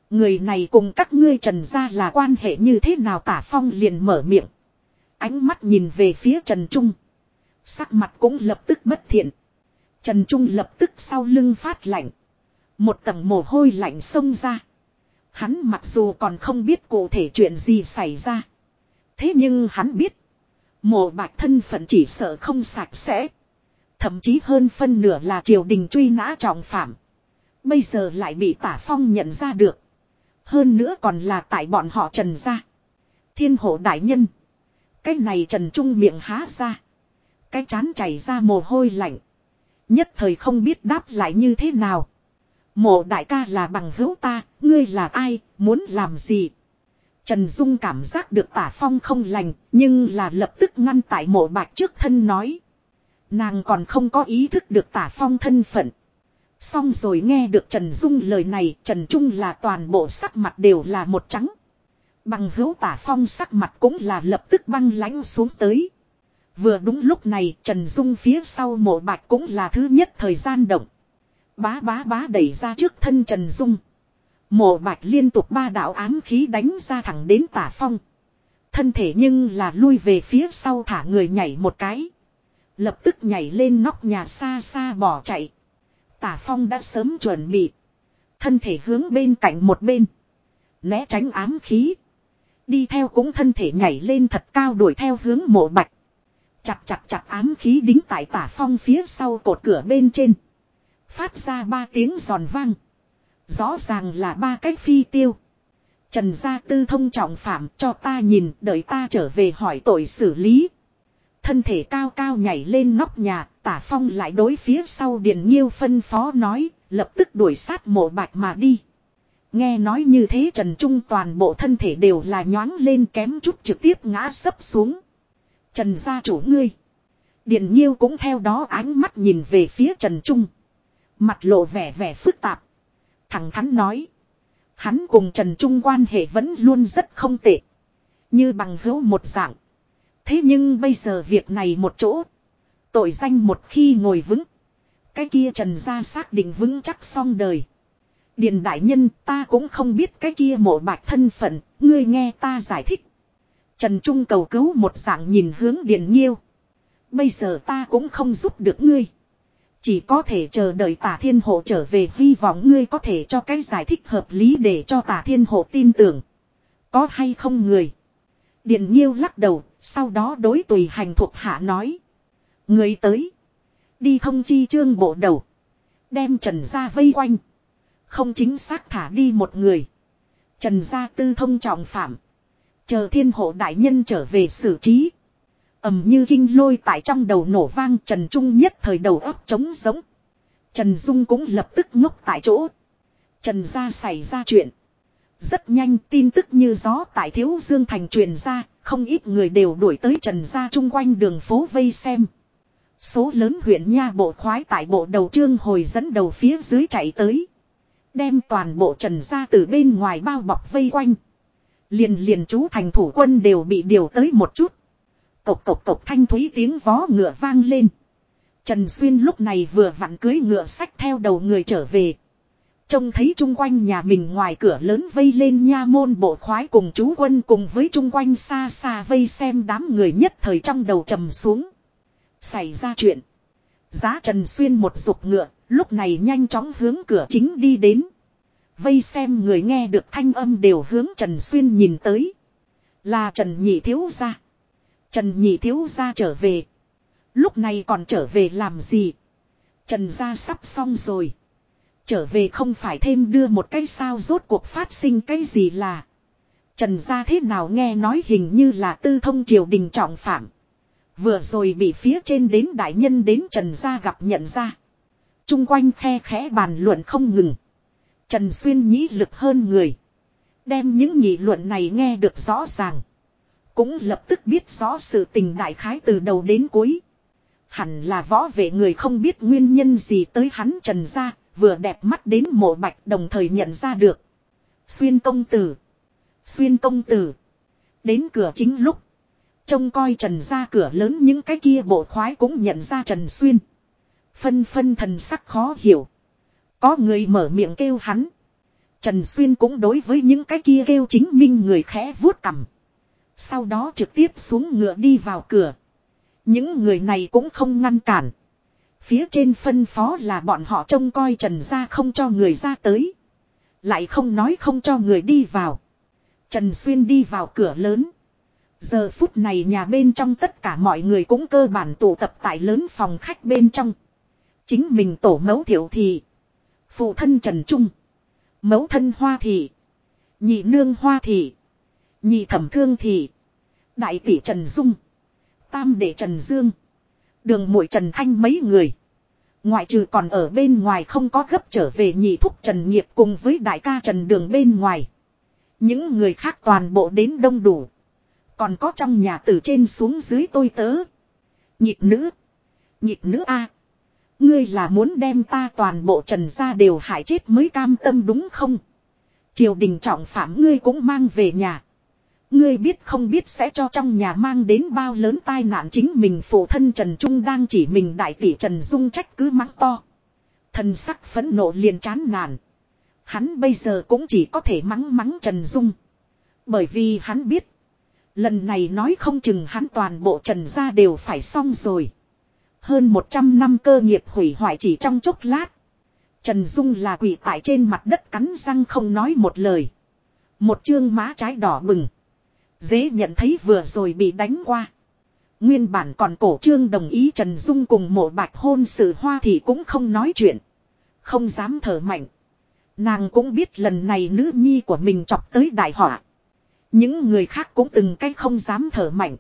Người này cùng các ngươi Trần gia là quan hệ như thế nào tả phong liền mở miệng. Ánh mắt nhìn về phía Trần Trung. Sắc mặt cũng lập tức bất thiện. Trần Trung lập tức sau lưng phát lạnh. Một tầng mồ hôi lạnh xông ra. Hắn mặc dù còn không biết cụ thể chuyện gì xảy ra. Thế nhưng hắn biết. Mộ bạch thân phận chỉ sợ không sạch sẽ. Thậm chí hơn phân nửa là triều đình truy nã trọng phạm. Bây giờ lại bị tả phong nhận ra được. Hơn nữa còn là tại bọn họ trần ra. Thiên hộ đại nhân. Cái này trần trung miệng há ra. Cái chán chảy ra mồ hôi lạnh. Nhất thời không biết đáp lại như thế nào. Mộ đại ca là bằng hữu ta, ngươi là ai, muốn làm gì? Trần Dung cảm giác được tả phong không lành, nhưng là lập tức ngăn tại mộ bạch trước thân nói. Nàng còn không có ý thức được tả phong thân phận. Xong rồi nghe được Trần Dung lời này, Trần Trung là toàn bộ sắc mặt đều là một trắng. Bằng hữu tả phong sắc mặt cũng là lập tức băng lãnh xuống tới. Vừa đúng lúc này Trần Dung phía sau mộ bạch cũng là thứ nhất thời gian động. Bá bá bá đẩy ra trước thân Trần Dung. Mộ bạch liên tục ba đạo ám khí đánh ra thẳng đến tả phong. Thân thể nhưng là lui về phía sau thả người nhảy một cái. Lập tức nhảy lên nóc nhà xa xa bỏ chạy. Tả phong đã sớm chuẩn bị. Thân thể hướng bên cạnh một bên. Né tránh ám khí. Đi theo cũng thân thể nhảy lên thật cao đuổi theo hướng mộ bạch. Chặt chặt chặt ám khí đính tại tả phong phía sau cột cửa bên trên. Phát ra ba tiếng giòn vang. Rõ ràng là ba cách phi tiêu. Trần gia tư thông trọng phạm cho ta nhìn đợi ta trở về hỏi tội xử lý. Thân thể cao cao nhảy lên nóc nhà, tả phong lại đối phía sau Điền Nhiêu phân phó nói, lập tức đuổi sát mộ bạch mà đi. Nghe nói như thế Trần Trung toàn bộ thân thể đều là nhoáng lên kém chút trực tiếp ngã sấp xuống. Trần gia chủ ngươi. Điền Nhiêu cũng theo đó ánh mắt nhìn về phía Trần Trung. Mặt lộ vẻ vẻ phức tạp. Thẳng thắn nói. Hắn cùng Trần Trung quan hệ vẫn luôn rất không tệ. Như bằng hữu một dạng. Thế nhưng bây giờ việc này một chỗ. Tội danh một khi ngồi vững. Cái kia Trần gia xác định vững chắc xong đời. Điền đại nhân, ta cũng không biết cái kia mộ bạch thân phận. Ngươi nghe ta giải thích. Trần Trung cầu cứu một dạng nhìn hướng Điền Nhiêu. Bây giờ ta cũng không giúp được ngươi. Chỉ có thể chờ đợi tả thiên hộ trở về hy vọng ngươi có thể cho cái giải thích hợp lý để cho tả thiên hộ tin tưởng. Có hay không người. Điền nhiêu lắc đầu, sau đó đối tùy hành thuộc hạ nói. Người tới. Đi thông chi trương bộ đầu. Đem trần ra vây quanh. Không chính xác thả đi một người. Trần gia tư thông trọng phạm. Chờ thiên hộ đại nhân trở về xử trí ầm như kinh lôi tại trong đầu nổ vang Trần Trung nhất thời đầu óc trống giống. Trần Dung cũng lập tức ngốc tại chỗ. Trần gia xảy ra chuyện. Rất nhanh tin tức như gió tại Thiếu Dương Thành truyền ra, không ít người đều đuổi tới Trần gia chung quanh đường phố vây xem. Số lớn huyện nha bộ khoái tại bộ đầu trương hồi dẫn đầu phía dưới chạy tới. Đem toàn bộ trần gia từ bên ngoài bao bọc vây quanh. Liền liền chú thành thủ quân đều bị điều tới một chút. Cộc cộc cộc thanh thúy tiếng vó ngựa vang lên. Trần Xuyên lúc này vừa vặn cưới ngựa sách theo đầu người trở về. Trông thấy chung quanh nhà mình ngoài cửa lớn vây lên nha môn bộ khoái cùng chú quân cùng với chung quanh xa xa vây xem đám người nhất thời trong đầu trầm xuống. Xảy ra chuyện. Giá Trần Xuyên một dục ngựa, lúc này nhanh chóng hướng cửa chính đi đến. Vây xem người nghe được thanh âm đều hướng Trần Xuyên nhìn tới. Là Trần Nhị Thiếu Gia. Trần Nhị Thiếu Gia trở về. Lúc này còn trở về làm gì? Trần Gia sắp xong rồi. Trở về không phải thêm đưa một cái sao rốt cuộc phát sinh cái gì là. Trần gia thế nào nghe nói hình như là tư thông triều đình trọng phạm. Vừa rồi bị phía trên đến đại nhân đến Trần gia gặp nhận ra. Trung quanh khe khẽ bàn luận không ngừng. Trần Xuyên nhĩ lực hơn người. Đem những nghị luận này nghe được rõ ràng. Cũng lập tức biết rõ sự tình đại khái từ đầu đến cuối. Hẳn là võ vệ người không biết nguyên nhân gì tới hắn trần gia vừa đẹp mắt đến mộ bạch đồng thời nhận ra được. Xuyên công tử. Xuyên công tử. Đến cửa chính lúc. Trông coi trần ra cửa lớn những cái kia bộ khoái cũng nhận ra trần xuyên. Phân phân thần sắc khó hiểu. Có người mở miệng kêu hắn. Trần Xuyên cũng đối với những cái kia kêu chính minh người khẽ vuốt cầm. Sau đó trực tiếp xuống ngựa đi vào cửa. Những người này cũng không ngăn cản. Phía trên phân phó là bọn họ trông coi trần ra không cho người ra tới. Lại không nói không cho người đi vào. Trần Xuyên đi vào cửa lớn. Giờ phút này nhà bên trong tất cả mọi người cũng cơ bản tụ tập tại lớn phòng khách bên trong. Chính mình tổ mẫu thiểu thị. Phụ thân Trần Trung. Mẫu thân Hoa Thị. Nhị nương Hoa Thị. Nhị thẩm thương Thị. Đại tỷ Trần Dung. Tam đệ Trần Dương. Đường muội Trần Thanh mấy người. Ngoại trừ còn ở bên ngoài không có gấp trở về nhị thúc Trần Nghiệp cùng với đại ca Trần Đường bên ngoài. Những người khác toàn bộ đến đông đủ. Còn có trong nhà từ trên xuống dưới tôi tớ. Nhịp nữ. Nhịp nữ A. Ngươi là muốn đem ta toàn bộ trần ra đều hại chết mới cam tâm đúng không? Triều đình trọng phạm ngươi cũng mang về nhà. Ngươi biết không biết sẽ cho trong nhà mang đến bao lớn tai nạn chính mình phụ thân Trần Trung đang chỉ mình đại tỷ Trần Dung trách cứ mắng to. Thần sắc phẫn nộ liền chán nản. Hắn bây giờ cũng chỉ có thể mắng mắng Trần Dung. Bởi vì hắn biết. Lần này nói không chừng hắn toàn bộ Trần gia đều phải xong rồi. Hơn 100 năm cơ nghiệp hủy hoại chỉ trong chốc lát. Trần Dung là quỷ tại trên mặt đất cắn răng không nói một lời. Một chương má trái đỏ bừng. Dễ nhận thấy vừa rồi bị đánh qua. Nguyên bản còn cổ trương đồng ý Trần Dung cùng mộ bạch hôn sự hoa thì cũng không nói chuyện. Không dám thở mạnh. Nàng cũng biết lần này nữ nhi của mình chọc tới đại họa. Những người khác cũng từng cái không dám thở mạnh.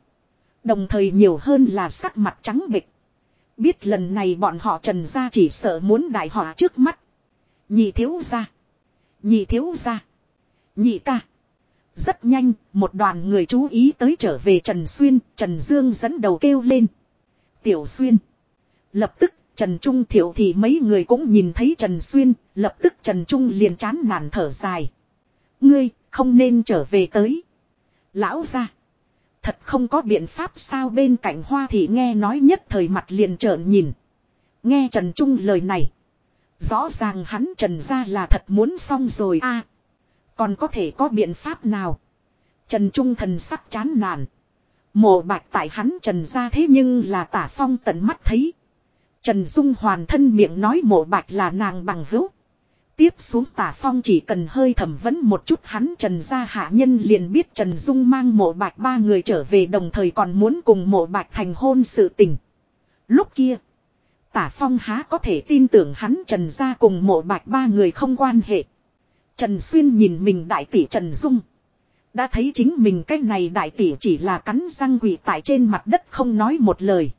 Đồng thời nhiều hơn là sắc mặt trắng bịch. Biết lần này bọn họ trần ra chỉ sợ muốn đại họa trước mắt. Nhị thiếu ra. Nhị thiếu ra. Nhị ca. Rất nhanh, một đoàn người chú ý tới trở về Trần Xuyên, Trần Dương dẫn đầu kêu lên. Tiểu Xuyên. Lập tức, Trần Trung thiểu thì mấy người cũng nhìn thấy Trần Xuyên, lập tức Trần Trung liền chán nản thở dài. Ngươi, không nên trở về tới. Lão ra. Thật không có biện pháp sao bên cạnh hoa thì nghe nói nhất thời mặt liền trợn nhìn. Nghe Trần Trung lời này. Rõ ràng hắn Trần ra là thật muốn xong rồi a còn có thể có biện pháp nào? Trần Trung thần sắc chán nản. Mộ bạch tại hắn trần ra thế nhưng là tả phong tận mắt thấy. Trần Dung hoàn thân miệng nói mộ bạch là nàng bằng hữu. Tiếp xuống tả phong chỉ cần hơi thẩm vấn một chút hắn trần ra hạ nhân liền biết Trần Dung mang mộ bạch ba người trở về đồng thời còn muốn cùng mộ bạch thành hôn sự tình. Lúc kia, tả phong há có thể tin tưởng hắn trần ra cùng mộ bạch ba người không quan hệ. Trần Xuyên nhìn mình đại tỷ Trần Dung. Đã thấy chính mình cái này đại tỷ chỉ là cắn răng quỷ tại trên mặt đất không nói một lời.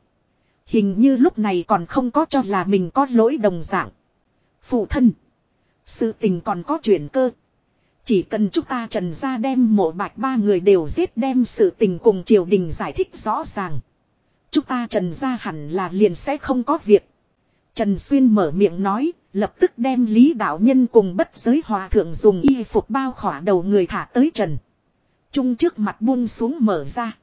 Hình như lúc này còn không có cho là mình có lỗi đồng dạng. Phụ thân. Sự tình còn có chuyển cơ. Chỉ cần chúng ta trần ra đem mộ bạch ba người đều giết đem sự tình cùng triều đình giải thích rõ ràng. Chúng ta trần ra hẳn là liền sẽ không có việc. Trần Xuyên mở miệng nói, lập tức đem Lý Đạo Nhân cùng bất giới hòa thượng dùng y phục bao khỏa đầu người thả tới Trần. Trung trước mặt buông xuống mở ra.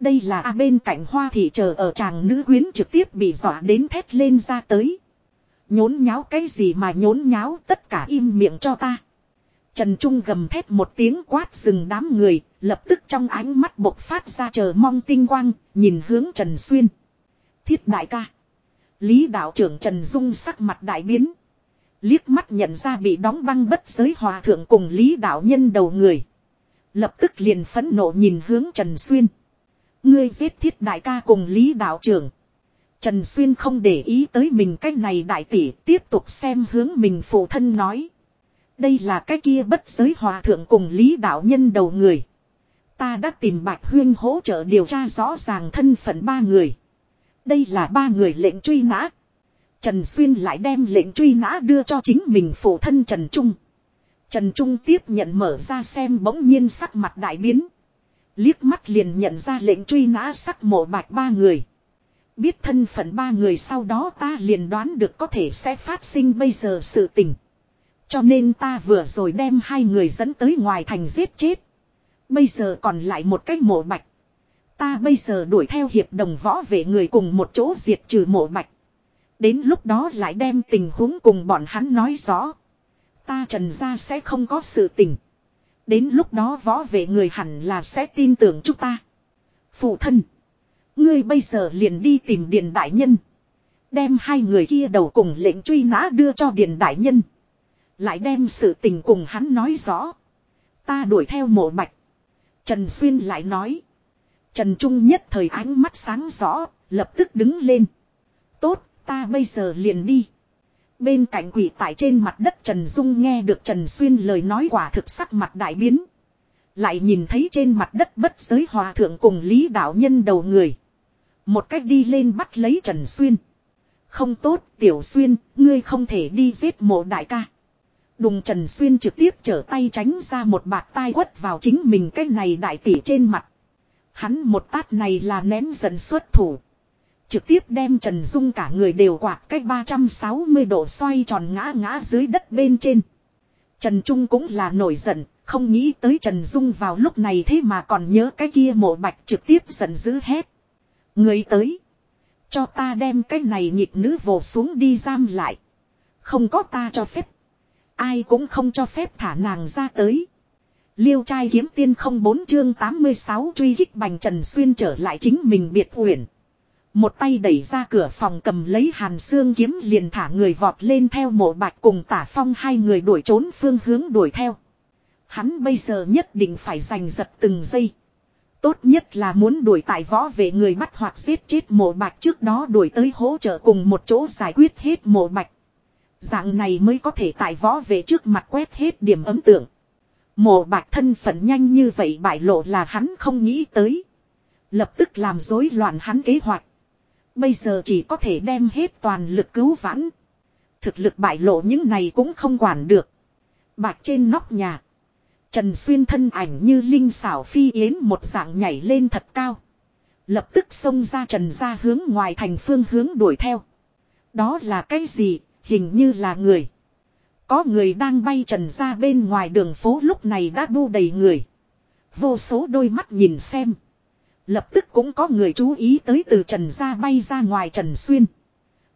Đây là a bên cạnh hoa thị chờ ở chàng nữ quyến trực tiếp bị dọa đến thét lên ra tới. Nhốn nháo cái gì mà nhốn nháo tất cả im miệng cho ta. Trần Trung gầm thét một tiếng quát dừng đám người, lập tức trong ánh mắt bộc phát ra chờ mong tinh quang, nhìn hướng Trần Xuyên. Thiết đại ca. Lý đạo trưởng Trần Dung sắc mặt đại biến. Liếc mắt nhận ra bị đóng băng bất giới hòa thượng cùng Lý đạo nhân đầu người. Lập tức liền phẫn nộ nhìn hướng Trần Xuyên. Ngươi giết thiết đại ca cùng Lý đạo trưởng. Trần Xuyên không để ý tới mình cách này đại tỷ, tiếp tục xem hướng mình phụ thân nói. Đây là cái kia bất giới hòa thượng cùng Lý đạo nhân đầu người. Ta đã tìm Bạch Huyên hỗ trợ điều tra rõ ràng thân phận ba người. Đây là ba người lệnh truy nã. Trần Xuyên lại đem lệnh truy nã đưa cho chính mình phụ thân Trần Trung. Trần Trung tiếp nhận mở ra xem bỗng nhiên sắc mặt đại biến. Liếc mắt liền nhận ra lệnh truy nã sắc mộ bạch ba người. Biết thân phận ba người sau đó ta liền đoán được có thể sẽ phát sinh bây giờ sự tình. Cho nên ta vừa rồi đem hai người dẫn tới ngoài thành giết chết. Bây giờ còn lại một cái mộ bạch. Ta bây giờ đuổi theo hiệp đồng võ vệ người cùng một chỗ diệt trừ mộ bạch. Đến lúc đó lại đem tình huống cùng bọn hắn nói rõ. Ta trần ra sẽ không có sự tình. Đến lúc đó võ vệ người hẳn là sẽ tin tưởng chúng ta. Phụ thân. Ngươi bây giờ liền đi tìm Điền Đại Nhân. Đem hai người kia đầu cùng lệnh truy nã đưa cho Điền Đại Nhân. Lại đem sự tình cùng hắn nói rõ. Ta đuổi theo mộ bạch. Trần Xuyên lại nói. Trần Trung nhất thời ánh mắt sáng rõ, lập tức đứng lên. Tốt, ta bây giờ liền đi. Bên cạnh quỷ tại trên mặt đất Trần Dung nghe được Trần Xuyên lời nói quả thực sắc mặt đại biến. Lại nhìn thấy trên mặt đất bất giới hòa thượng cùng Lý Đạo Nhân đầu người. Một cách đi lên bắt lấy Trần Xuyên. Không tốt, Tiểu Xuyên, ngươi không thể đi giết mộ đại ca. Đùng Trần Xuyên trực tiếp trở tay tránh ra một bạt tai quất vào chính mình cái này đại tỷ trên mặt. Hắn một tát này là nén giận xuất thủ. Trực tiếp đem Trần Dung cả người đều quạt cách 360 độ xoay tròn ngã ngã dưới đất bên trên. Trần Trung cũng là nổi giận, không nghĩ tới Trần Dung vào lúc này thế mà còn nhớ cái kia mộ bạch trực tiếp giận dữ hết Người tới. Cho ta đem cái này nhịp nữ vồ xuống đi giam lại. Không có ta cho phép. Ai cũng không cho phép thả nàng ra tới. Liêu trai kiếm tiên không bốn chương 86 truy kích bành trần xuyên trở lại chính mình biệt uyển. Một tay đẩy ra cửa phòng cầm lấy hàn xương kiếm liền thả người vọt lên theo mộ bạch cùng tả phong hai người đuổi trốn phương hướng đuổi theo. Hắn bây giờ nhất định phải giành giật từng giây. Tốt nhất là muốn đuổi tại võ về người bắt hoặc giết chết mộ bạch trước đó đuổi tới hỗ trợ cùng một chỗ giải quyết hết mộ bạch. Dạng này mới có thể tại võ về trước mặt quét hết điểm ấm tượng. Mộ bạc thân phận nhanh như vậy bại lộ là hắn không nghĩ tới. Lập tức làm rối loạn hắn kế hoạch. Bây giờ chỉ có thể đem hết toàn lực cứu vãn. Thực lực bại lộ những này cũng không quản được. bạc trên nóc nhà. Trần Xuyên thân ảnh như linh xảo phi yến một dạng nhảy lên thật cao. Lập tức xông ra trần ra hướng ngoài thành phương hướng đuổi theo. Đó là cái gì, hình như là người. Có người đang bay trần ra bên ngoài đường phố lúc này đã bu đầy người. Vô số đôi mắt nhìn xem. Lập tức cũng có người chú ý tới từ trần ra bay ra ngoài trần xuyên.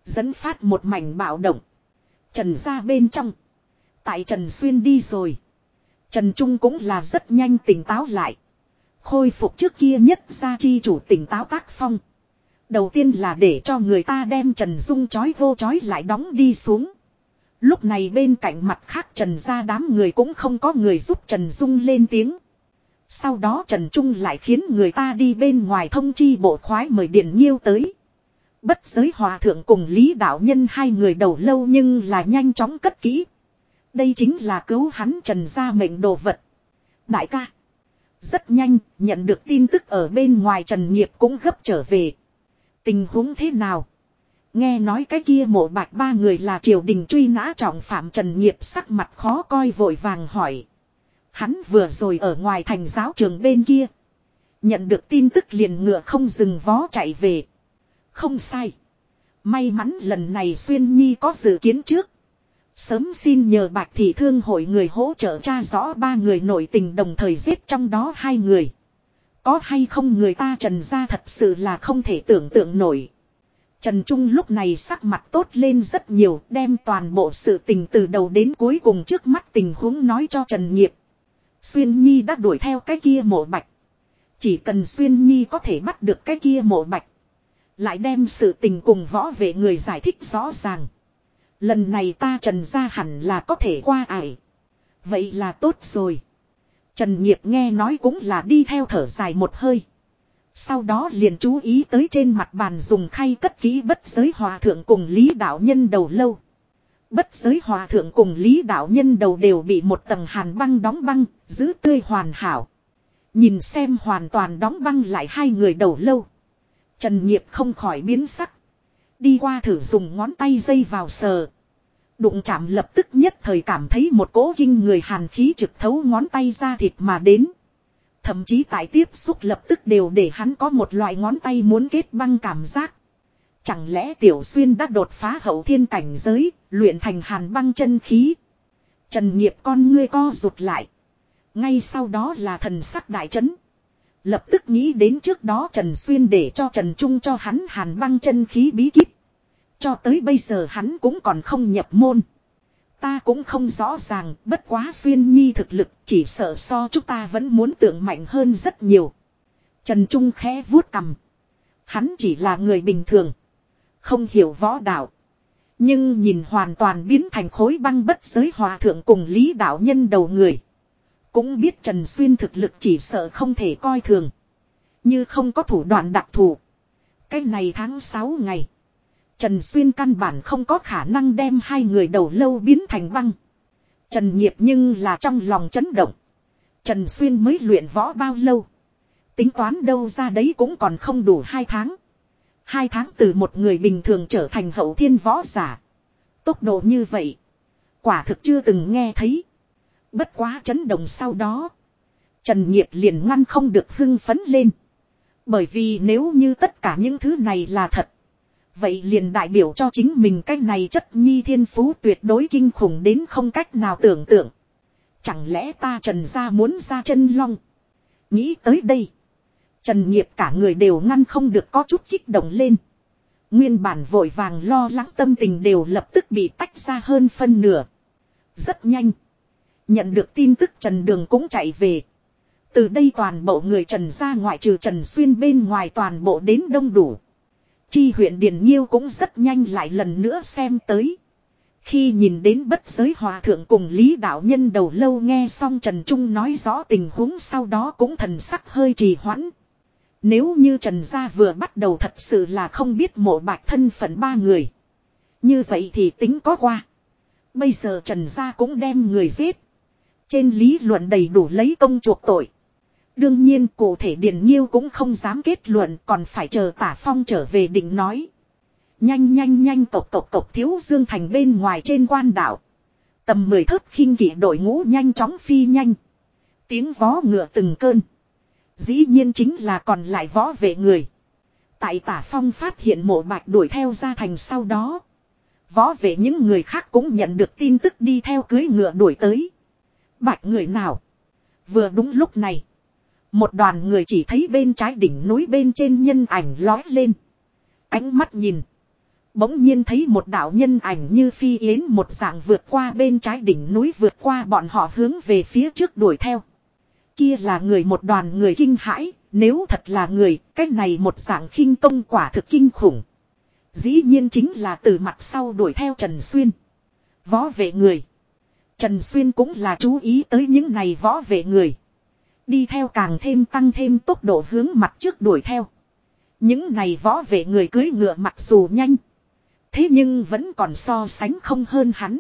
Dẫn phát một mảnh bạo động. Trần ra bên trong. Tại trần xuyên đi rồi. Trần Trung cũng là rất nhanh tỉnh táo lại. Khôi phục trước kia nhất ra chi chủ tỉnh táo tác phong. Đầu tiên là để cho người ta đem Trần Dung chói vô chói lại đóng đi xuống. Lúc này bên cạnh mặt khác Trần ra đám người cũng không có người giúp Trần Dung lên tiếng. Sau đó Trần Trung lại khiến người ta đi bên ngoài thông chi bộ khoái mời Điện Nhiêu tới. Bất giới hòa thượng cùng Lý Đạo Nhân hai người đầu lâu nhưng là nhanh chóng cất kỹ. Đây chính là cứu hắn Trần ra mệnh đồ vật. Đại ca. Rất nhanh, nhận được tin tức ở bên ngoài Trần Nghiệp cũng gấp trở về. Tình huống thế nào? Nghe nói cái kia mộ bạch ba người là triều đình truy nã trọng phạm Trần Nghiệp sắc mặt khó coi vội vàng hỏi. Hắn vừa rồi ở ngoài thành giáo trường bên kia. Nhận được tin tức liền ngựa không dừng vó chạy về. Không sai. May mắn lần này Xuyên Nhi có dự kiến trước. Sớm xin nhờ Bạch Thị Thương hội người hỗ trợ tra rõ ba người nổi tình đồng thời giết trong đó hai người. Có hay không người ta trần ra thật sự là không thể tưởng tượng nổi. Trần Trung lúc này sắc mặt tốt lên rất nhiều, đem toàn bộ sự tình từ đầu đến cuối cùng trước mắt tình huống nói cho Trần Nghiệp. Xuyên Nhi đã đuổi theo cái kia mộ bạch. Chỉ cần Xuyên Nhi có thể bắt được cái kia mộ bạch. Lại đem sự tình cùng võ vệ người giải thích rõ ràng. Lần này ta trần ra hẳn là có thể qua ải. Vậy là tốt rồi. Trần Nghiệp nghe nói cũng là đi theo thở dài một hơi. Sau đó liền chú ý tới trên mặt bàn dùng khay cất kỹ bất giới hòa thượng cùng Lý Đạo Nhân đầu lâu. Bất giới hòa thượng cùng Lý Đạo Nhân đầu đều bị một tầng hàn băng đóng băng, giữ tươi hoàn hảo. Nhìn xem hoàn toàn đóng băng lại hai người đầu lâu. Trần Nghiệp không khỏi biến sắc. Đi qua thử dùng ngón tay dây vào sờ. Đụng chạm lập tức nhất thời cảm thấy một cỗ kinh người hàn khí trực thấu ngón tay ra thịt mà đến. Thậm chí tại tiếp xúc lập tức đều để hắn có một loại ngón tay muốn kết băng cảm giác. Chẳng lẽ Tiểu Xuyên đã đột phá hậu thiên cảnh giới, luyện thành hàn băng chân khí. Trần nghiệp con ngươi co rụt lại. Ngay sau đó là thần sắc đại chấn. Lập tức nghĩ đến trước đó Trần Xuyên để cho Trần Trung cho hắn hàn băng chân khí bí kíp. Cho tới bây giờ hắn cũng còn không nhập môn. Ta cũng không rõ ràng, bất quá Xuyên Nhi thực lực chỉ sợ so chúng ta vẫn muốn tưởng mạnh hơn rất nhiều. Trần Trung khẽ vuốt cầm. Hắn chỉ là người bình thường. Không hiểu võ đạo. Nhưng nhìn hoàn toàn biến thành khối băng bất giới hòa thượng cùng lý đạo nhân đầu người. Cũng biết Trần Xuyên thực lực chỉ sợ không thể coi thường. Như không có thủ đoạn đặc thù. Cái này tháng 6 ngày. Trần Xuyên căn bản không có khả năng đem hai người đầu lâu biến thành băng. Trần Nghiệp nhưng là trong lòng chấn động. Trần Xuyên mới luyện võ bao lâu. Tính toán đâu ra đấy cũng còn không đủ hai tháng. Hai tháng từ một người bình thường trở thành hậu thiên võ giả. Tốc độ như vậy. Quả thực chưa từng nghe thấy. Bất quá chấn động sau đó. Trần Nghiệp liền ngăn không được hưng phấn lên. Bởi vì nếu như tất cả những thứ này là thật. Vậy liền đại biểu cho chính mình cái này chất nhi thiên phú tuyệt đối kinh khủng đến không cách nào tưởng tượng. Chẳng lẽ ta trần ra muốn ra chân long. Nghĩ tới đây. Trần nghiệp cả người đều ngăn không được có chút kích động lên. Nguyên bản vội vàng lo lắng tâm tình đều lập tức bị tách ra hơn phân nửa. Rất nhanh. Nhận được tin tức Trần Đường cũng chạy về. Từ đây toàn bộ người Trần ra ngoại trừ Trần Xuyên bên ngoài toàn bộ đến đông đủ. Chi huyện Điền Nhiêu cũng rất nhanh lại lần nữa xem tới. Khi nhìn đến bất giới hòa thượng cùng Lý Đạo Nhân đầu lâu nghe xong Trần Trung nói rõ tình huống sau đó cũng thần sắc hơi trì hoãn. Nếu như Trần Gia vừa bắt đầu thật sự là không biết mộ bạch thân phận ba người. Như vậy thì tính có qua. Bây giờ Trần Gia cũng đem người giết. Trên lý luận đầy đủ lấy công chuộc tội. Đương nhiên cụ thể Điền Nhiêu cũng không dám kết luận, còn phải chờ tả phong trở về định nói. Nhanh nhanh nhanh, cộc cộc cộc, thiếu dương thành bên ngoài trên quan đảo. Tầm mười thớt khinh kỵ đội ngũ nhanh chóng phi nhanh. Tiếng vó ngựa từng cơn. Dĩ nhiên chính là còn lại võ vệ người. Tại tả phong phát hiện mộ bạch đuổi theo ra thành sau đó. Võ vệ những người khác cũng nhận được tin tức đi theo cưới ngựa đuổi tới. Bạch người nào? Vừa đúng lúc này. Một đoàn người chỉ thấy bên trái đỉnh núi bên trên nhân ảnh lói lên. Ánh mắt nhìn. Bỗng nhiên thấy một đạo nhân ảnh như phi yến một dạng vượt qua bên trái đỉnh núi vượt qua bọn họ hướng về phía trước đuổi theo. Kia là người một đoàn người kinh hãi, nếu thật là người, cái này một dạng khinh công quả thực kinh khủng. Dĩ nhiên chính là từ mặt sau đuổi theo Trần Xuyên. Võ vệ người. Trần Xuyên cũng là chú ý tới những này võ vệ người. Đi theo càng thêm tăng thêm tốc độ hướng mặt trước đuổi theo. Những này võ vệ người cưới ngựa mặc dù nhanh. Thế nhưng vẫn còn so sánh không hơn hắn.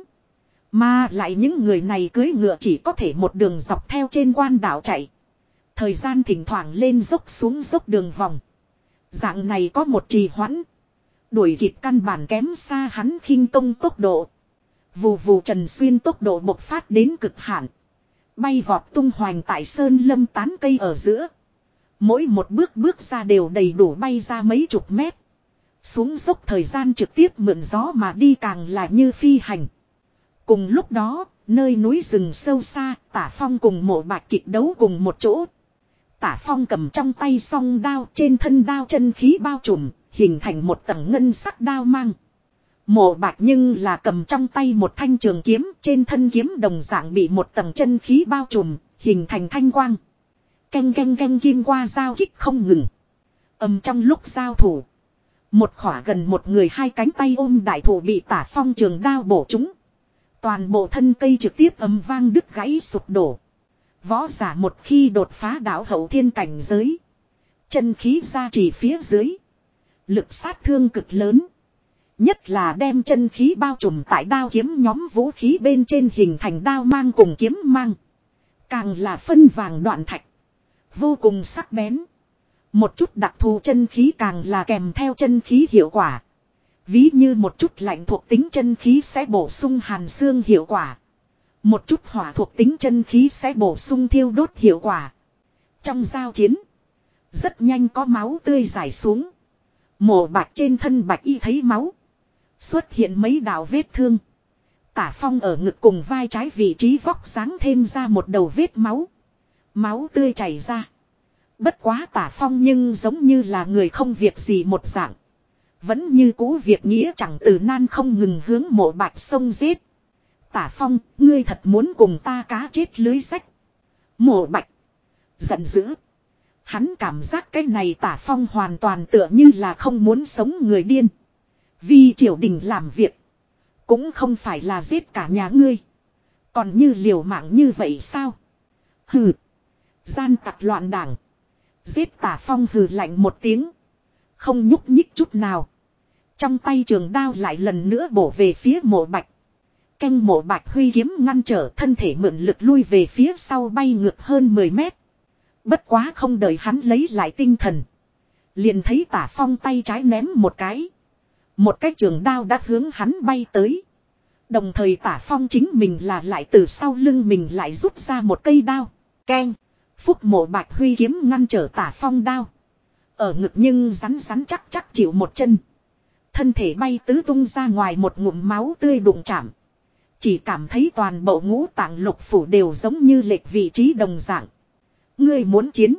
Mà lại những người này cưới ngựa chỉ có thể một đường dọc theo trên quan đảo chạy. Thời gian thỉnh thoảng lên dốc xuống dốc đường vòng. Dạng này có một trì hoãn. Đuổi kịp căn bản kém xa hắn khinh công tốc độ. Vù vù Trần Xuyên tốc độ bộc phát đến cực hạn. Bay vọt tung hoành tại sơn lâm tán cây ở giữa. Mỗi một bước bước ra đều đầy đủ bay ra mấy chục mét. Xuống dốc thời gian trực tiếp mượn gió mà đi càng là như phi hành. Cùng lúc đó, nơi núi rừng sâu xa, tả phong cùng mộ bạch kịch đấu cùng một chỗ. Tả phong cầm trong tay song đao trên thân đao chân khí bao trùm, hình thành một tầng ngân sắc đao mang. Mộ bạch nhưng là cầm trong tay một thanh trường kiếm trên thân kiếm đồng dạng bị một tầng chân khí bao trùm, hình thành thanh quang. Canh canh canh kim qua giao kích không ngừng. Âm trong lúc giao thủ. Một khỏa gần một người hai cánh tay ôm đại thủ bị tả phong trường đao bổ trúng. Toàn bộ thân cây trực tiếp ầm vang đứt gãy sụp đổ. Võ giả một khi đột phá đảo hậu thiên cảnh giới. Chân khí ra chỉ phía dưới. Lực sát thương cực lớn. Nhất là đem chân khí bao trùm tại đao kiếm nhóm vũ khí bên trên hình thành đao mang cùng kiếm mang. Càng là phân vàng đoạn thạch. Vô cùng sắc bén. Một chút đặc thù chân khí càng là kèm theo chân khí hiệu quả. Ví như một chút lạnh thuộc tính chân khí sẽ bổ sung hàn xương hiệu quả. Một chút hỏa thuộc tính chân khí sẽ bổ sung thiêu đốt hiệu quả. Trong giao chiến, rất nhanh có máu tươi giải xuống. Mổ bạc trên thân bạch y thấy máu. Xuất hiện mấy đạo vết thương. Tả phong ở ngực cùng vai trái vị trí vóc sáng thêm ra một đầu vết máu. Máu tươi chảy ra. Bất quá tả phong nhưng giống như là người không việc gì một dạng. Vẫn như cũ việc nghĩa chẳng từ nan không ngừng hướng mộ bạch sông giết. Tả phong, ngươi thật muốn cùng ta cá chết lưới sách. Mộ bạch. Giận dữ. Hắn cảm giác cái này tả phong hoàn toàn tựa như là không muốn sống người điên. Vì triều đình làm việc. Cũng không phải là giết cả nhà ngươi. Còn như liều mạng như vậy sao? Hừ. Gian tặc loạn đảng. Giết tả phong hừ lạnh một tiếng. Không nhúc nhích chút nào. Trong tay trường đao lại lần nữa bổ về phía mộ bạch. Canh mộ bạch huy kiếm ngăn trở thân thể mượn lực lui về phía sau bay ngược hơn 10 mét. Bất quá không đợi hắn lấy lại tinh thần. Liền thấy tả phong tay trái ném một cái. Một cái trường đao đã hướng hắn bay tới. Đồng thời tả phong chính mình là lại từ sau lưng mình lại rút ra một cây đao. Keng. Phúc mộ bạch huy kiếm ngăn trở tả phong đao. Ở ngực nhưng rắn rắn chắc chắc chịu một chân. Thân thể bay tứ tung ra ngoài một ngụm máu tươi đụng chạm. Chỉ cảm thấy toàn bộ ngũ tạng lục phủ đều giống như lệch vị trí đồng dạng. Ngươi muốn chiến.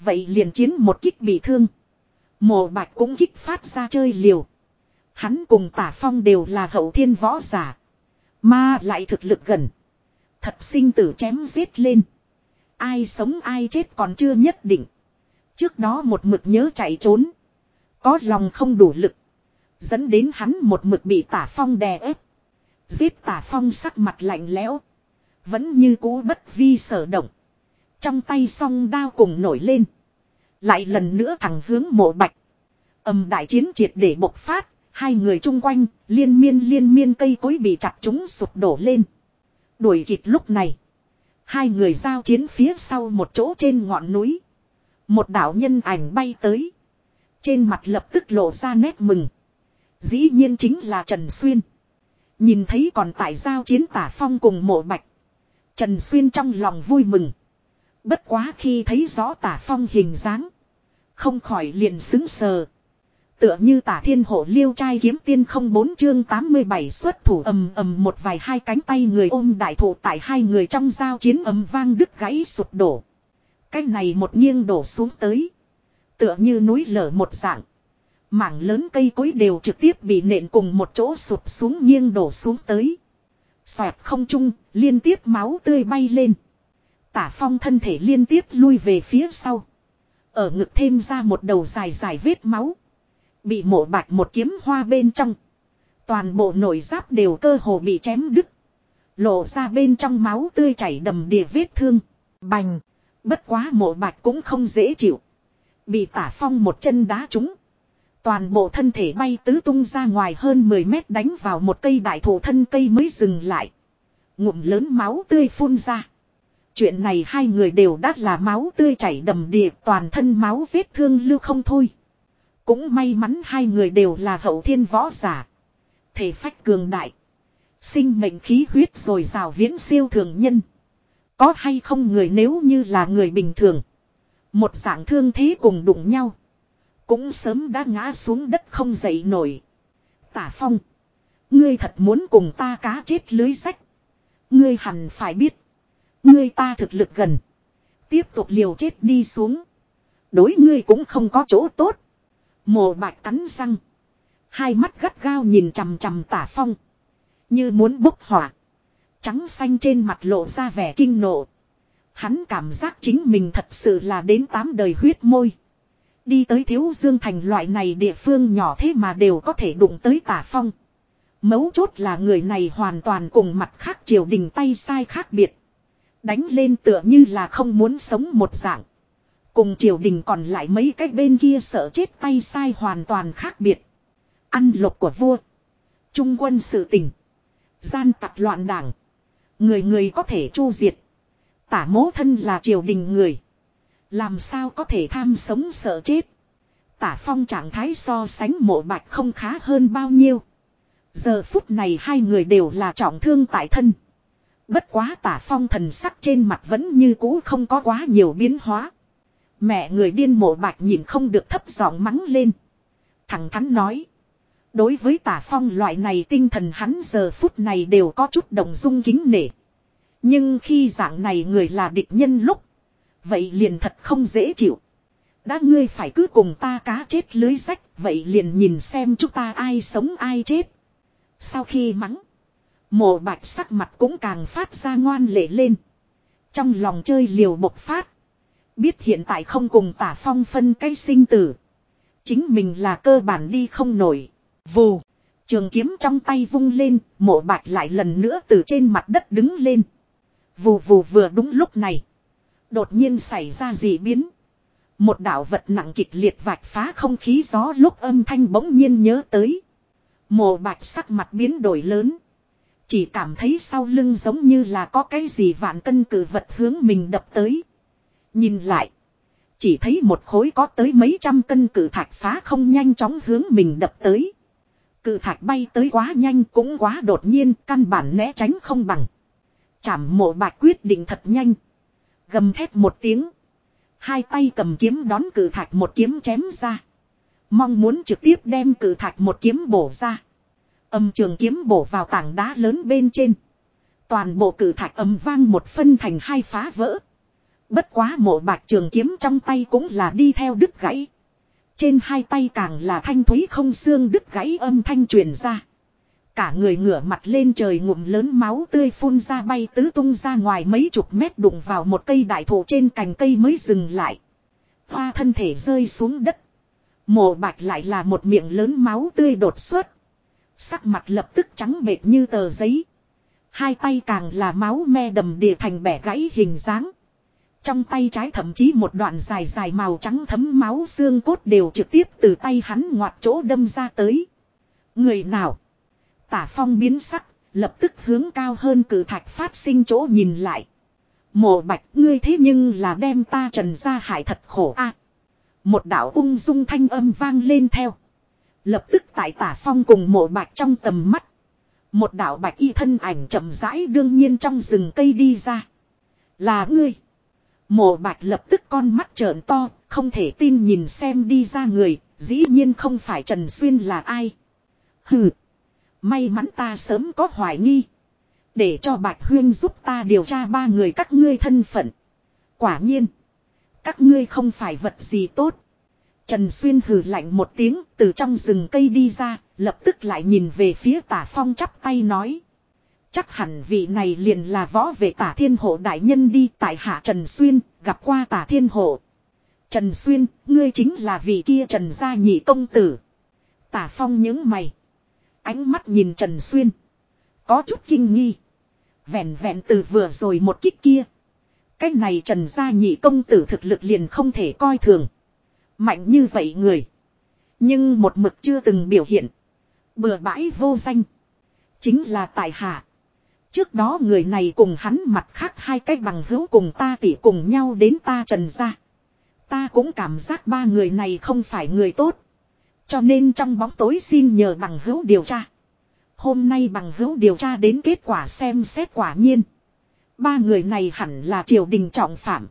Vậy liền chiến một kích bị thương. Mộ bạch cũng kích phát ra chơi liều. Hắn cùng tả phong đều là hậu thiên võ giả. Mà lại thực lực gần. Thật sinh tử chém giết lên. Ai sống ai chết còn chưa nhất định. Trước đó một mực nhớ chạy trốn. Có lòng không đủ lực. Dẫn đến hắn một mực bị tả phong đè ép. Giết tả phong sắc mặt lạnh lẽo. Vẫn như cũ bất vi sở động. Trong tay song đao cùng nổi lên. Lại lần nữa thẳng hướng mộ bạch. Âm đại chiến triệt để bộc phát. Hai người chung quanh, liên miên liên miên cây cối bị chặt chúng sụp đổ lên. Đuổi kịp lúc này. Hai người giao chiến phía sau một chỗ trên ngọn núi. Một đạo nhân ảnh bay tới. Trên mặt lập tức lộ ra nét mừng. Dĩ nhiên chính là Trần Xuyên. Nhìn thấy còn tại giao chiến tả phong cùng mộ bạch. Trần Xuyên trong lòng vui mừng. Bất quá khi thấy rõ tả phong hình dáng. Không khỏi liền xứng sờ. Tựa như tả thiên hộ liêu trai kiếm tiên không bốn chương 87 xuất thủ ầm ầm một vài hai cánh tay người ôm đại thủ tại hai người trong giao chiến ầm vang đứt gãy sụp đổ. Cái này một nghiêng đổ xuống tới. Tựa như núi lở một dạng. Mảng lớn cây cối đều trực tiếp bị nện cùng một chỗ sụp xuống nghiêng đổ xuống tới. Xoẹt không trung, liên tiếp máu tươi bay lên. Tả phong thân thể liên tiếp lui về phía sau. Ở ngực thêm ra một đầu dài dài vết máu. Bị mổ bạch một kiếm hoa bên trong. Toàn bộ nội giáp đều cơ hồ bị chém đứt. Lộ ra bên trong máu tươi chảy đầm đìa vết thương. Bành. Bất quá mộ bạch cũng không dễ chịu. Bị tả phong một chân đá trúng. Toàn bộ thân thể bay tứ tung ra ngoài hơn 10 mét đánh vào một cây đại thụ thân cây mới dừng lại. Ngụm lớn máu tươi phun ra. Chuyện này hai người đều đắt là máu tươi chảy đầm đìa, toàn thân máu vết thương lưu không thôi. Cũng may mắn hai người đều là hậu thiên võ giả. Thể phách cường đại. Sinh mệnh khí huyết rồi rào viễn siêu thường nhân. Có hay không người nếu như là người bình thường. Một dạng thương thế cùng đụng nhau. Cũng sớm đã ngã xuống đất không dậy nổi. Tả phong. Ngươi thật muốn cùng ta cá chết lưới sách. Ngươi hẳn phải biết. Ngươi ta thực lực gần. Tiếp tục liều chết đi xuống. Đối ngươi cũng không có chỗ tốt. Mộ bạch cắn răng. Hai mắt gắt gao nhìn chằm chằm tả phong. Như muốn bốc hỏa. Trắng xanh trên mặt lộ ra vẻ kinh nộ. Hắn cảm giác chính mình thật sự là đến tám đời huyết môi. Đi tới thiếu dương thành loại này địa phương nhỏ thế mà đều có thể đụng tới tả phong. Mấu chốt là người này hoàn toàn cùng mặt khác triều đình tay sai khác biệt. Đánh lên tựa như là không muốn sống một dạng. Cùng triều đình còn lại mấy cái bên kia sợ chết tay sai hoàn toàn khác biệt. Ăn lộc của vua. Trung quân sự tình. Gian tặc loạn đảng. Người người có thể chu diệt. Tả mố thân là triều đình người. Làm sao có thể tham sống sợ chết. Tả phong trạng thái so sánh mộ bạch không khá hơn bao nhiêu. Giờ phút này hai người đều là trọng thương tại thân. Bất quá tả phong thần sắc trên mặt vẫn như cũ không có quá nhiều biến hóa. Mẹ người điên mộ bạch nhìn không được thấp giọng mắng lên. Thẳng thắn nói. Đối với tả phong loại này tinh thần hắn giờ phút này đều có chút đồng dung kính nể. Nhưng khi dạng này người là địch nhân lúc. Vậy liền thật không dễ chịu. Đã ngươi phải cứ cùng ta cá chết lưới rách. Vậy liền nhìn xem chúng ta ai sống ai chết. Sau khi mắng. Mộ bạch sắc mặt cũng càng phát ra ngoan lệ lên. Trong lòng chơi liều bộc phát. Biết hiện tại không cùng tả phong phân cái sinh tử. Chính mình là cơ bản đi không nổi. Vù. Trường kiếm trong tay vung lên. Mộ bạch lại lần nữa từ trên mặt đất đứng lên. Vù vù vừa đúng lúc này. Đột nhiên xảy ra gì biến. Một đạo vật nặng kịch liệt vạch phá không khí gió lúc âm thanh bỗng nhiên nhớ tới. Mộ bạch sắc mặt biến đổi lớn. Chỉ cảm thấy sau lưng giống như là có cái gì vạn cân cử vật hướng mình đập tới. Nhìn lại. Chỉ thấy một khối có tới mấy trăm cân cử thạch phá không nhanh chóng hướng mình đập tới. Cử thạch bay tới quá nhanh cũng quá đột nhiên, căn bản né tránh không bằng. Chảm mộ bạch quyết định thật nhanh. Gầm thét một tiếng. Hai tay cầm kiếm đón cử thạch một kiếm chém ra. Mong muốn trực tiếp đem cử thạch một kiếm bổ ra. Âm trường kiếm bổ vào tảng đá lớn bên trên. Toàn bộ cử thạch âm vang một phân thành hai phá vỡ. Bất quá mộ bạc trường kiếm trong tay cũng là đi theo đứt gãy. Trên hai tay càng là thanh thúy không xương đứt gãy âm thanh truyền ra. Cả người ngửa mặt lên trời ngụm lớn máu tươi phun ra bay tứ tung ra ngoài mấy chục mét đụng vào một cây đại thụ trên cành cây mới dừng lại. Hoa thân thể rơi xuống đất. Mộ bạch lại là một miệng lớn máu tươi đột xuất. Sắc mặt lập tức trắng bệt như tờ giấy. Hai tay càng là máu me đầm đìa thành bẻ gãy hình dáng. Trong tay trái thậm chí một đoạn dài dài màu trắng thấm máu xương cốt đều trực tiếp từ tay hắn ngoặt chỗ đâm ra tới. Người nào? Tả phong biến sắc, lập tức hướng cao hơn cử thạch phát sinh chỗ nhìn lại. Mộ bạch ngươi thế nhưng là đem ta trần ra hại thật khổ a. một đạo ung dung thanh âm vang lên theo. Lập tức tại tả phong cùng mộ bạch trong tầm mắt. Một đạo bạch y thân ảnh chậm rãi đương nhiên trong rừng cây đi ra. Là ngươi. Mộ bạch lập tức con mắt trợn to, không thể tin nhìn xem đi ra người, dĩ nhiên không phải Trần Xuyên là ai. Hừ. May mắn ta sớm có hoài nghi. Để cho Bạch Huyên giúp ta điều tra ba người các ngươi thân phận. Quả nhiên. Các ngươi không phải vật gì tốt. Trần Xuyên hừ lạnh một tiếng từ trong rừng cây đi ra, lập tức lại nhìn về phía tả phong chắp tay nói. Chắc hẳn vị này liền là võ về tả thiên hộ đại nhân đi tại hạ Trần Xuyên, gặp qua tả thiên hộ. Trần Xuyên, ngươi chính là vị kia Trần gia nhị công tử. Tả phong những mày. Ánh mắt nhìn Trần Xuyên. Có chút kinh nghi. Vẹn vẹn từ vừa rồi một kích kia. Cái này Trần gia nhị công tử thực lực liền không thể coi thường. Mạnh như vậy người. Nhưng một mực chưa từng biểu hiện. Bừa bãi vô danh. Chính là tại hạ. Trước đó người này cùng hắn mặt khác hai cái bằng hữu cùng ta tỉ cùng nhau đến ta trần ra. Ta cũng cảm giác ba người này không phải người tốt. Cho nên trong bóng tối xin nhờ bằng hữu điều tra. Hôm nay bằng hữu điều tra đến kết quả xem xét quả nhiên. Ba người này hẳn là triều đình trọng phạm.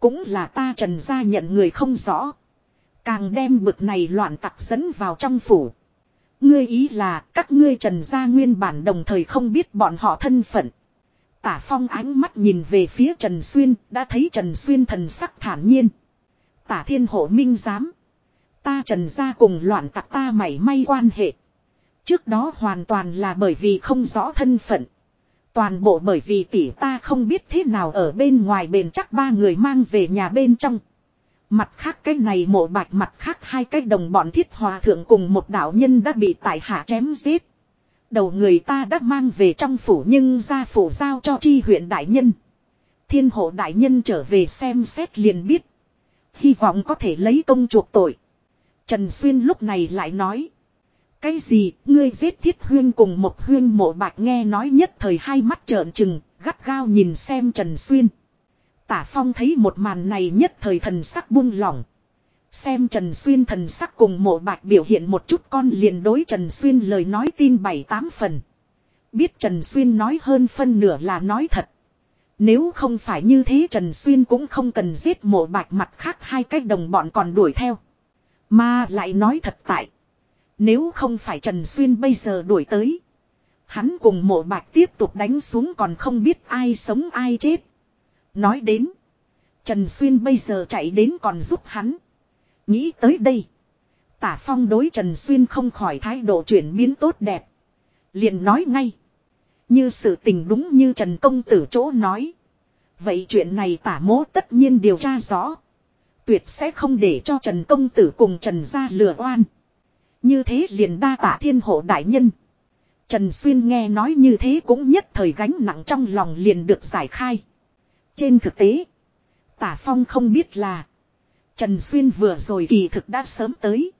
Cũng là ta trần ra nhận người không rõ. Càng đem bực này loạn tặc dẫn vào trong phủ. Ngươi ý là các ngươi trần gia nguyên bản đồng thời không biết bọn họ thân phận. Tả phong ánh mắt nhìn về phía Trần Xuyên, đã thấy Trần Xuyên thần sắc thản nhiên. Tả thiên hộ minh giám. Ta trần gia cùng loạn tặc ta mảy may quan hệ. Trước đó hoàn toàn là bởi vì không rõ thân phận. Toàn bộ bởi vì tỷ ta không biết thế nào ở bên ngoài bền chắc ba người mang về nhà bên trong. Mặt khác cái này mộ bạch mặt khác hai cái đồng bọn thiết hòa thượng cùng một đạo nhân đã bị tại hạ chém giết. Đầu người ta đã mang về trong phủ nhưng ra phủ giao cho chi huyện đại nhân. Thiên hộ đại nhân trở về xem xét liền biết. Hy vọng có thể lấy công chuộc tội. Trần Xuyên lúc này lại nói. Cái gì, ngươi giết thiết huyên cùng một huyên mộ bạch nghe nói nhất thời hai mắt trợn trừng, gắt gao nhìn xem Trần Xuyên. Tả Phong thấy một màn này nhất thời thần sắc buông lỏng. Xem Trần Xuyên thần sắc cùng mộ bạch biểu hiện một chút con liền đối Trần Xuyên lời nói tin bảy tám phần. Biết Trần Xuyên nói hơn phân nửa là nói thật. Nếu không phải như thế Trần Xuyên cũng không cần giết mộ bạch mặt khác hai cái đồng bọn còn đuổi theo. Mà lại nói thật tại. Nếu không phải Trần Xuyên bây giờ đuổi tới. Hắn cùng mộ bạch tiếp tục đánh xuống còn không biết ai sống ai chết. Nói đến. Trần Xuyên bây giờ chạy đến còn giúp hắn. Nghĩ tới đây. Tả phong đối Trần Xuyên không khỏi thái độ chuyển biến tốt đẹp. liền nói ngay. Như sự tình đúng như Trần Công Tử chỗ nói. Vậy chuyện này tả mố tất nhiên điều tra rõ. Tuyệt sẽ không để cho Trần Công Tử cùng Trần gia lừa oan. Như thế liền đa tả thiên hộ đại nhân. Trần Xuyên nghe nói như thế cũng nhất thời gánh nặng trong lòng liền được giải khai. Trên thực tế, tả phong không biết là Trần Xuyên vừa rồi kỳ thực đã sớm tới.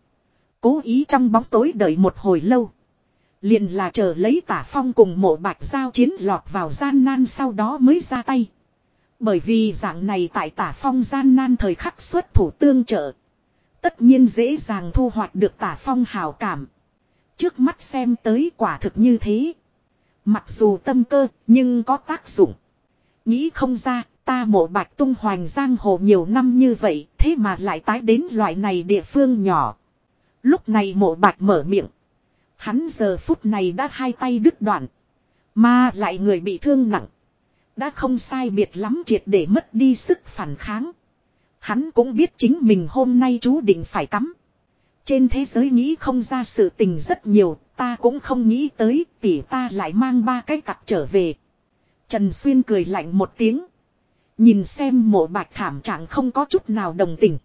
Cố ý trong bóng tối đợi một hồi lâu. Liền là chờ lấy tả phong cùng mộ bạch giao chiến lọt vào gian nan sau đó mới ra tay. Bởi vì dạng này tại tả phong gian nan thời khắc xuất thủ tương trợ. Tất nhiên dễ dàng thu hoạch được tả phong hào cảm. Trước mắt xem tới quả thực như thế. Mặc dù tâm cơ nhưng có tác dụng. Nghĩ không ra ta mộ bạch tung hoành giang hồ nhiều năm như vậy thế mà lại tái đến loại này địa phương nhỏ. Lúc này mộ bạch mở miệng. Hắn giờ phút này đã hai tay đứt đoạn. Mà lại người bị thương nặng. Đã không sai biệt lắm triệt để mất đi sức phản kháng. Hắn cũng biết chính mình hôm nay chú định phải cắm. Trên thế giới nghĩ không ra sự tình rất nhiều, ta cũng không nghĩ tới tỷ ta lại mang ba cái cặp trở về. Trần Xuyên cười lạnh một tiếng. Nhìn xem mộ bạch thảm trạng không có chút nào đồng tình.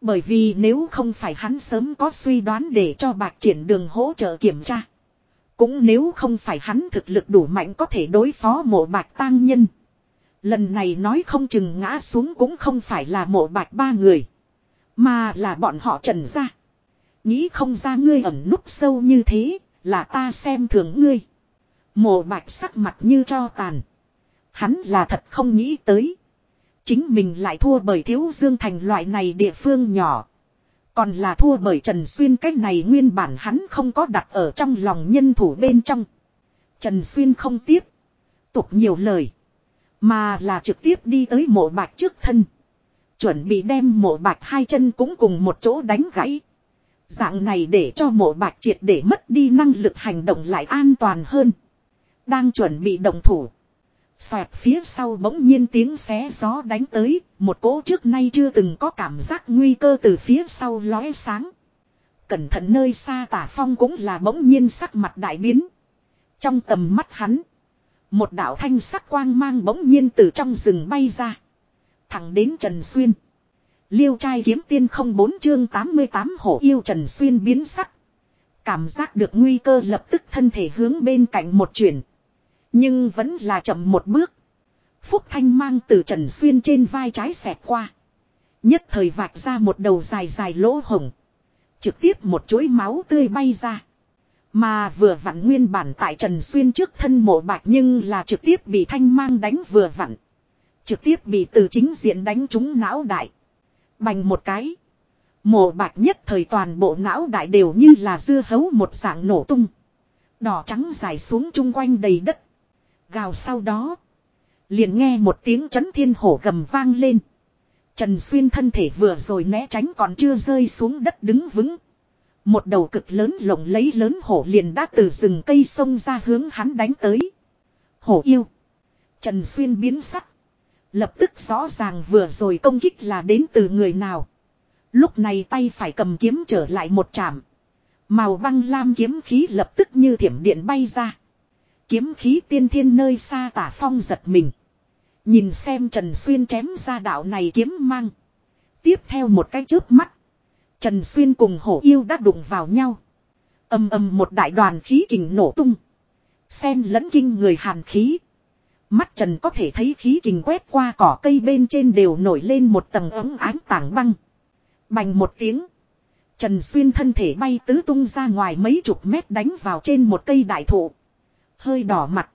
Bởi vì nếu không phải hắn sớm có suy đoán để cho bạc triển đường hỗ trợ kiểm tra. Cũng nếu không phải hắn thực lực đủ mạnh có thể đối phó mộ bạch tang nhân. Lần này nói không chừng ngã xuống cũng không phải là mộ bạch ba người. Mà là bọn họ trần ra. Nghĩ không ra ngươi ẩn núp sâu như thế, là ta xem thường ngươi. Mộ bạch sắc mặt như cho tàn. Hắn là thật không nghĩ tới. Chính mình lại thua bởi thiếu dương thành loại này địa phương nhỏ. Còn là thua bởi Trần Xuyên cách này nguyên bản hắn không có đặt ở trong lòng nhân thủ bên trong. Trần Xuyên không tiếp. Tục nhiều lời. Mà là trực tiếp đi tới mộ bạch trước thân. Chuẩn bị đem mộ bạch hai chân cũng cùng một chỗ đánh gãy. Dạng này để cho mộ bạch triệt để mất đi năng lực hành động lại an toàn hơn. Đang chuẩn bị động thủ. Xoẹt phía sau bỗng nhiên tiếng xé gió đánh tới, một cỗ trước nay chưa từng có cảm giác nguy cơ từ phía sau lóe sáng. Cẩn thận nơi xa tả phong cũng là bỗng nhiên sắc mặt đại biến. Trong tầm mắt hắn, một đạo thanh sắc quang mang bỗng nhiên từ trong rừng bay ra. Thẳng đến Trần Xuyên. Liêu trai kiếm tiên không bốn chương 88 hổ yêu Trần Xuyên biến sắc. Cảm giác được nguy cơ lập tức thân thể hướng bên cạnh một chuyển. Nhưng vẫn là chậm một bước. Phúc Thanh mang từ Trần Xuyên trên vai trái xẹt qua. Nhất thời vạch ra một đầu dài dài lỗ hồng. Trực tiếp một chuỗi máu tươi bay ra. Mà vừa vặn nguyên bản tại Trần Xuyên trước thân mộ bạch nhưng là trực tiếp bị thanh mang đánh vừa vặn. Trực tiếp bị từ chính diện đánh trúng não đại. Bành một cái. Mộ bạch nhất thời toàn bộ não đại đều như là dưa hấu một dạng nổ tung. Đỏ trắng dài xuống chung quanh đầy đất. Gào sau đó. Liền nghe một tiếng chấn thiên hổ gầm vang lên. Trần Xuyên thân thể vừa rồi né tránh còn chưa rơi xuống đất đứng vững. Một đầu cực lớn lộng lấy lớn hổ liền đã từ rừng cây sông ra hướng hắn đánh tới. Hổ yêu. Trần Xuyên biến sắc. Lập tức rõ ràng vừa rồi công kích là đến từ người nào. Lúc này tay phải cầm kiếm trở lại một chạm. Màu băng lam kiếm khí lập tức như thiểm điện bay ra. Kiếm khí tiên thiên nơi xa tả phong giật mình. Nhìn xem Trần Xuyên chém ra đạo này kiếm mang. Tiếp theo một cái chớp mắt. Trần Xuyên cùng hổ yêu đã đụng vào nhau. ầm ầm một đại đoàn khí kình nổ tung. Xen lẫn kinh người hàn khí. Mắt Trần có thể thấy khí kình quét qua cỏ cây bên trên đều nổi lên một tầng ấm ánh tảng băng. Bành một tiếng. Trần Xuyên thân thể bay tứ tung ra ngoài mấy chục mét đánh vào trên một cây đại thụ. Hơi đỏ mặt.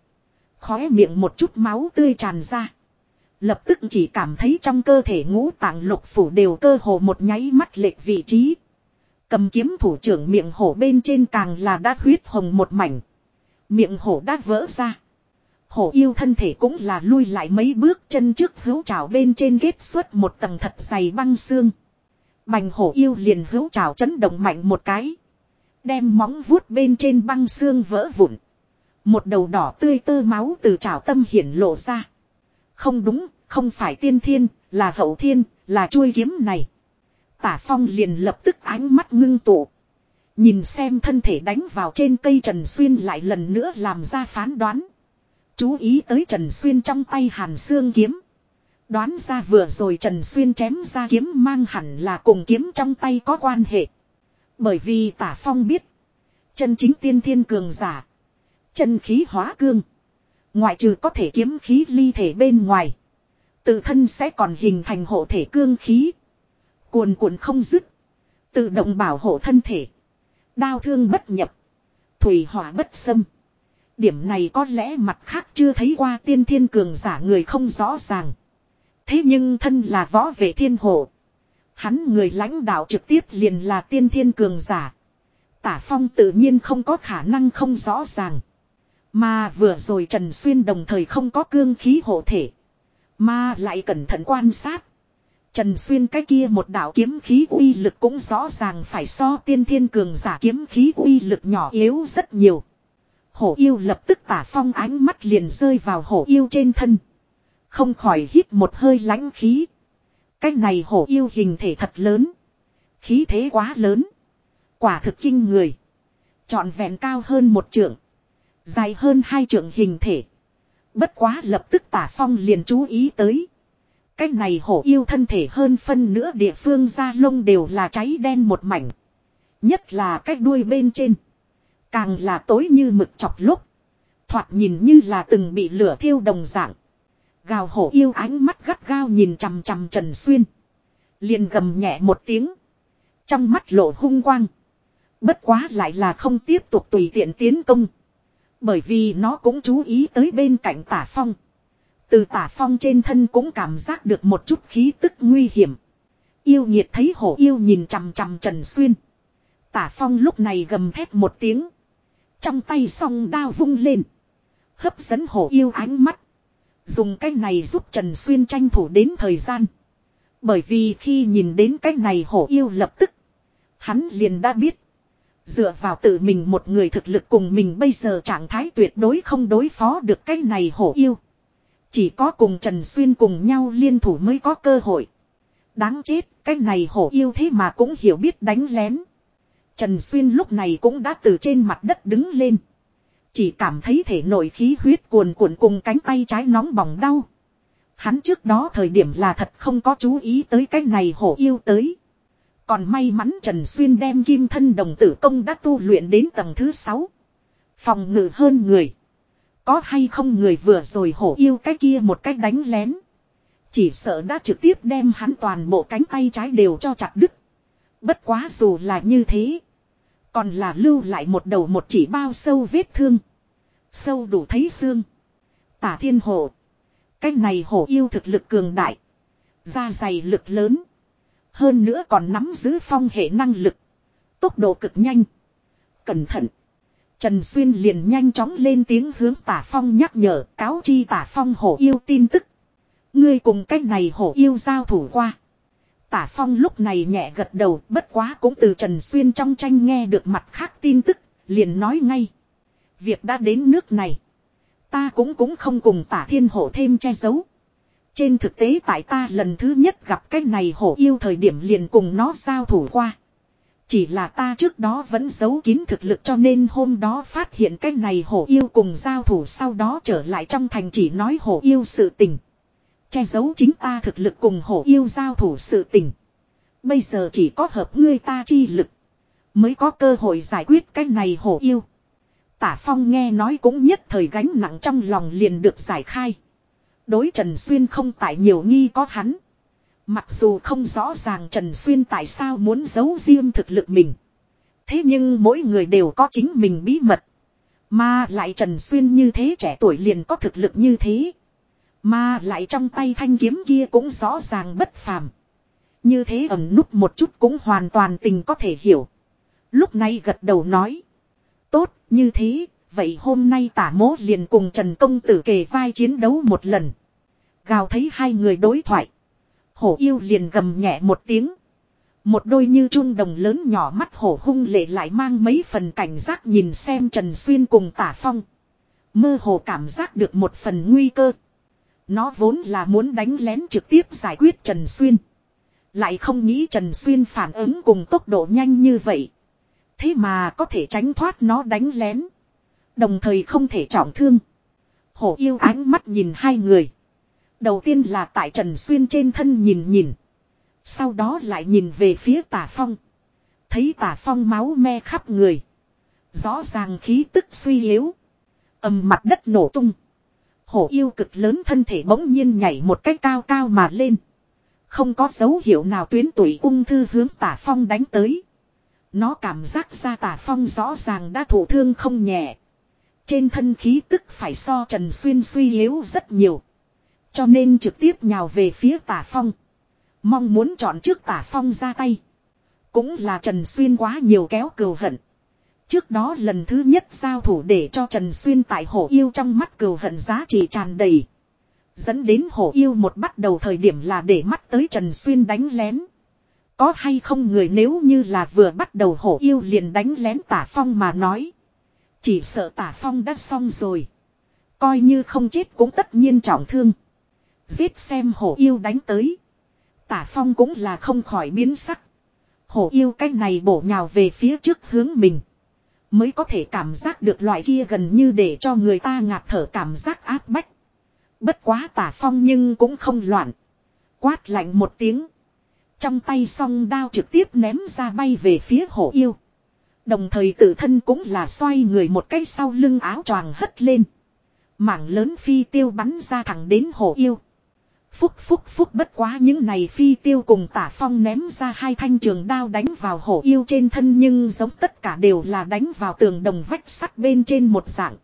Khóe miệng một chút máu tươi tràn ra. Lập tức chỉ cảm thấy trong cơ thể ngũ tạng lục phủ đều cơ hồ một nháy mắt lệch vị trí. Cầm kiếm thủ trưởng miệng hổ bên trên càng là đã huyết hồng một mảnh. Miệng hổ đã vỡ ra. Hổ yêu thân thể cũng là lui lại mấy bước chân trước hữu trào bên trên ghét xuất một tầng thật dày băng xương. Bành hổ yêu liền hữu trào chấn động mạnh một cái. Đem móng vuốt bên trên băng xương vỡ vụn. Một đầu đỏ tươi tơ máu từ trào tâm hiển lộ ra. Không đúng, không phải tiên thiên, là hậu thiên, là chuôi kiếm này. Tả phong liền lập tức ánh mắt ngưng tụ. Nhìn xem thân thể đánh vào trên cây Trần Xuyên lại lần nữa làm ra phán đoán. Chú ý tới Trần Xuyên trong tay hàn xương kiếm. Đoán ra vừa rồi Trần Xuyên chém ra kiếm mang hẳn là cùng kiếm trong tay có quan hệ. Bởi vì tả phong biết. Chân chính tiên thiên cường giả. Chân khí hóa cương. Ngoại trừ có thể kiếm khí ly thể bên ngoài. Tự thân sẽ còn hình thành hộ thể cương khí. Cuồn cuộn không dứt. Tự động bảo hộ thân thể. Đao thương bất nhập. Thủy hỏa bất xâm. Điểm này có lẽ mặt khác chưa thấy qua tiên thiên cường giả người không rõ ràng. Thế nhưng thân là võ vệ thiên hộ. Hắn người lãnh đạo trực tiếp liền là tiên thiên cường giả. Tả phong tự nhiên không có khả năng không rõ ràng. Mà vừa rồi Trần Xuyên đồng thời không có cương khí hộ thể. Mà lại cẩn thận quan sát. Trần Xuyên cái kia một đạo kiếm khí uy lực cũng rõ ràng phải so tiên thiên cường giả kiếm khí uy lực nhỏ yếu rất nhiều. Hổ yêu lập tức tả phong ánh mắt liền rơi vào hổ yêu trên thân. Không khỏi hít một hơi lánh khí. Cái này hổ yêu hình thể thật lớn. Khí thế quá lớn. Quả thực kinh người. Chọn vẹn cao hơn một trượng. Dài hơn hai trượng hình thể. Bất quá lập tức tả phong liền chú ý tới. Cái này hổ yêu thân thể hơn phân nữa địa phương da lông đều là cháy đen một mảnh. Nhất là cái đuôi bên trên. Càng là tối như mực chọc lúc. Thoạt nhìn như là từng bị lửa thiêu đồng dạng. Gào hổ yêu ánh mắt gắt gao nhìn chằm chằm Trần Xuyên. Liền gầm nhẹ một tiếng. Trong mắt lộ hung quang. Bất quá lại là không tiếp tục tùy tiện tiến công. Bởi vì nó cũng chú ý tới bên cạnh tả phong. Từ tả phong trên thân cũng cảm giác được một chút khí tức nguy hiểm. Yêu nhiệt thấy hổ yêu nhìn chằm chằm Trần Xuyên. Tả phong lúc này gầm thét một tiếng. Trong tay song đao vung lên. Hấp dẫn hổ yêu ánh mắt. Dùng cách này giúp Trần Xuyên tranh thủ đến thời gian. Bởi vì khi nhìn đến cách này hổ yêu lập tức. Hắn liền đã biết. Dựa vào tự mình một người thực lực cùng mình bây giờ trạng thái tuyệt đối không đối phó được cái này hổ yêu. Chỉ có cùng Trần Xuyên cùng nhau liên thủ mới có cơ hội. Đáng chết, cái này hổ yêu thế mà cũng hiểu biết đánh lén. Trần Xuyên lúc này cũng đã từ trên mặt đất đứng lên. Chỉ cảm thấy thể nội khí huyết cuồn cuộn cùng cánh tay trái nóng bỏng đau. Hắn trước đó thời điểm là thật không có chú ý tới cái này hổ yêu tới. Còn may mắn Trần Xuyên đem kim thân đồng tử công đã tu luyện đến tầng thứ 6. Phòng ngự hơn người. Có hay không người vừa rồi hổ yêu cái kia một cách đánh lén. Chỉ sợ đã trực tiếp đem hắn toàn bộ cánh tay trái đều cho chặt đứt. Bất quá dù là như thế. Còn là lưu lại một đầu một chỉ bao sâu vết thương. Sâu đủ thấy xương. Tả thiên hổ. cách này hổ yêu thực lực cường đại. Da dày lực lớn. Hơn nữa còn nắm giữ phong hệ năng lực. Tốc độ cực nhanh. Cẩn thận. Trần Xuyên liền nhanh chóng lên tiếng hướng tả phong nhắc nhở cáo chi tả phong hổ yêu tin tức. Ngươi cùng cách này hổ yêu giao thủ qua. Tả Phong lúc này nhẹ gật đầu bất quá cũng từ Trần Xuyên trong tranh nghe được mặt khác tin tức, liền nói ngay. Việc đã đến nước này. Ta cũng cũng không cùng tả thiên hổ thêm che giấu. Trên thực tế tại ta lần thứ nhất gặp cái này hổ yêu thời điểm liền cùng nó giao thủ qua. Chỉ là ta trước đó vẫn giấu kín thực lực cho nên hôm đó phát hiện cái này hổ yêu cùng giao thủ sau đó trở lại trong thành chỉ nói hổ yêu sự tình. Che giấu chính ta thực lực cùng hổ yêu giao thủ sự tình. Bây giờ chỉ có hợp ngươi ta chi lực. Mới có cơ hội giải quyết cái này hổ yêu. Tả Phong nghe nói cũng nhất thời gánh nặng trong lòng liền được giải khai. Đối Trần Xuyên không tại nhiều nghi có hắn. Mặc dù không rõ ràng Trần Xuyên tại sao muốn giấu riêng thực lực mình. Thế nhưng mỗi người đều có chính mình bí mật. Mà lại Trần Xuyên như thế trẻ tuổi liền có thực lực như thế. Mà lại trong tay thanh kiếm kia cũng rõ ràng bất phàm. Như thế ẩm nút một chút cũng hoàn toàn tình có thể hiểu. Lúc này gật đầu nói. Tốt, như thế, vậy hôm nay tả mố liền cùng Trần Công Tử kề vai chiến đấu một lần. Gào thấy hai người đối thoại. Hổ yêu liền gầm nhẹ một tiếng. Một đôi như chun đồng lớn nhỏ mắt hổ hung lệ lại mang mấy phần cảnh giác nhìn xem Trần Xuyên cùng tả phong. Mơ hồ cảm giác được một phần nguy cơ. Nó vốn là muốn đánh lén trực tiếp giải quyết Trần Xuyên. Lại không nghĩ Trần Xuyên phản ứng cùng tốc độ nhanh như vậy. Thế mà có thể tránh thoát nó đánh lén. Đồng thời không thể trọng thương. Hổ yêu ánh mắt nhìn hai người. Đầu tiên là tại Trần Xuyên trên thân nhìn nhìn. Sau đó lại nhìn về phía tả phong. Thấy tả phong máu me khắp người. Rõ ràng khí tức suy yếu. Ẩm mặt đất nổ tung. Hổ yêu cực lớn thân thể bỗng nhiên nhảy một cách cao cao mà lên. Không có dấu hiệu nào tuyến tuổi ung thư hướng tả phong đánh tới. Nó cảm giác ra tả phong rõ ràng đã thụ thương không nhẹ. Trên thân khí tức phải so Trần Xuyên suy yếu rất nhiều. Cho nên trực tiếp nhào về phía tả phong. Mong muốn chọn trước tả phong ra tay. Cũng là Trần Xuyên quá nhiều kéo cừu hận. Trước đó lần thứ nhất giao thủ để cho Trần Xuyên tại hổ yêu trong mắt cừu hận giá trị tràn đầy. Dẫn đến hổ yêu một bắt đầu thời điểm là để mắt tới Trần Xuyên đánh lén. Có hay không người nếu như là vừa bắt đầu hổ yêu liền đánh lén tả phong mà nói. Chỉ sợ tả phong đã xong rồi. Coi như không chết cũng tất nhiên trọng thương. Giết xem hổ yêu đánh tới. Tả phong cũng là không khỏi biến sắc. Hổ yêu cách này bổ nhào về phía trước hướng mình. Mới có thể cảm giác được loại kia gần như để cho người ta ngạt thở cảm giác áp bách. Bất quá tả phong nhưng cũng không loạn. Quát lạnh một tiếng. Trong tay song đao trực tiếp ném ra bay về phía hổ yêu. Đồng thời tự thân cũng là xoay người một cái sau lưng áo choàng hất lên. Mảng lớn phi tiêu bắn ra thẳng đến hổ yêu. Phúc phúc phúc, bất quá những này phi tiêu cùng tả phong ném ra hai thanh trường đao đánh vào hổ yêu trên thân nhưng giống tất cả đều là đánh vào tường đồng vách sắt bên trên một dạng.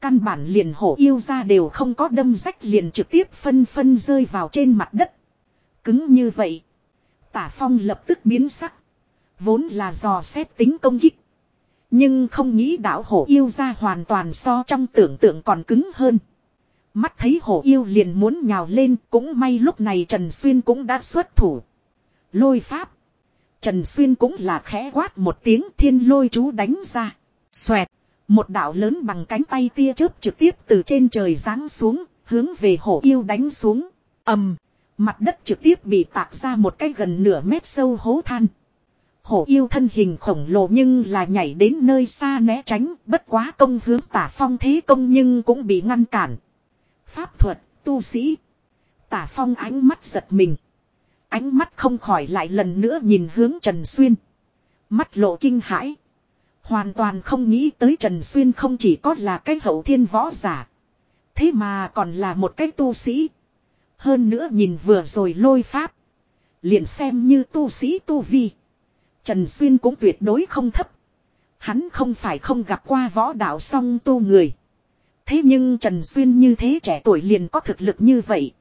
Căn bản liền hổ yêu ra đều không có đâm rách liền trực tiếp phân phân rơi vào trên mặt đất. Cứng như vậy. Tả phong lập tức biến sắc. Vốn là dò xét tính công kích. Nhưng không nghĩ đạo hổ yêu ra hoàn toàn so trong tưởng tượng còn cứng hơn. Mắt thấy hổ yêu liền muốn nhào lên cũng may lúc này Trần Xuyên cũng đã xuất thủ. Lôi pháp. Trần Xuyên cũng là khẽ quát một tiếng thiên lôi chú đánh ra. Xoẹt. Một đạo lớn bằng cánh tay tia chớp trực tiếp từ trên trời giáng xuống, hướng về hổ yêu đánh xuống. ầm, mặt đất trực tiếp bị tạc ra một cái gần nửa mét sâu hố than. Hổ yêu thân hình khổng lồ nhưng là nhảy đến nơi xa né tránh, bất quá công hướng tả phong thế công nhưng cũng bị ngăn cản. Pháp thuật, tu sĩ. Tả phong ánh mắt giật mình. Ánh mắt không khỏi lại lần nữa nhìn hướng Trần Xuyên. Mắt lộ kinh hãi. Hoàn toàn không nghĩ tới Trần Xuyên không chỉ có là cái hậu thiên võ giả. Thế mà còn là một cái tu sĩ. Hơn nữa nhìn vừa rồi lôi pháp. Liền xem như tu sĩ tu vi. Trần Xuyên cũng tuyệt đối không thấp. Hắn không phải không gặp qua võ đạo song tu người. Thế nhưng Trần Xuyên như thế trẻ tuổi liền có thực lực như vậy.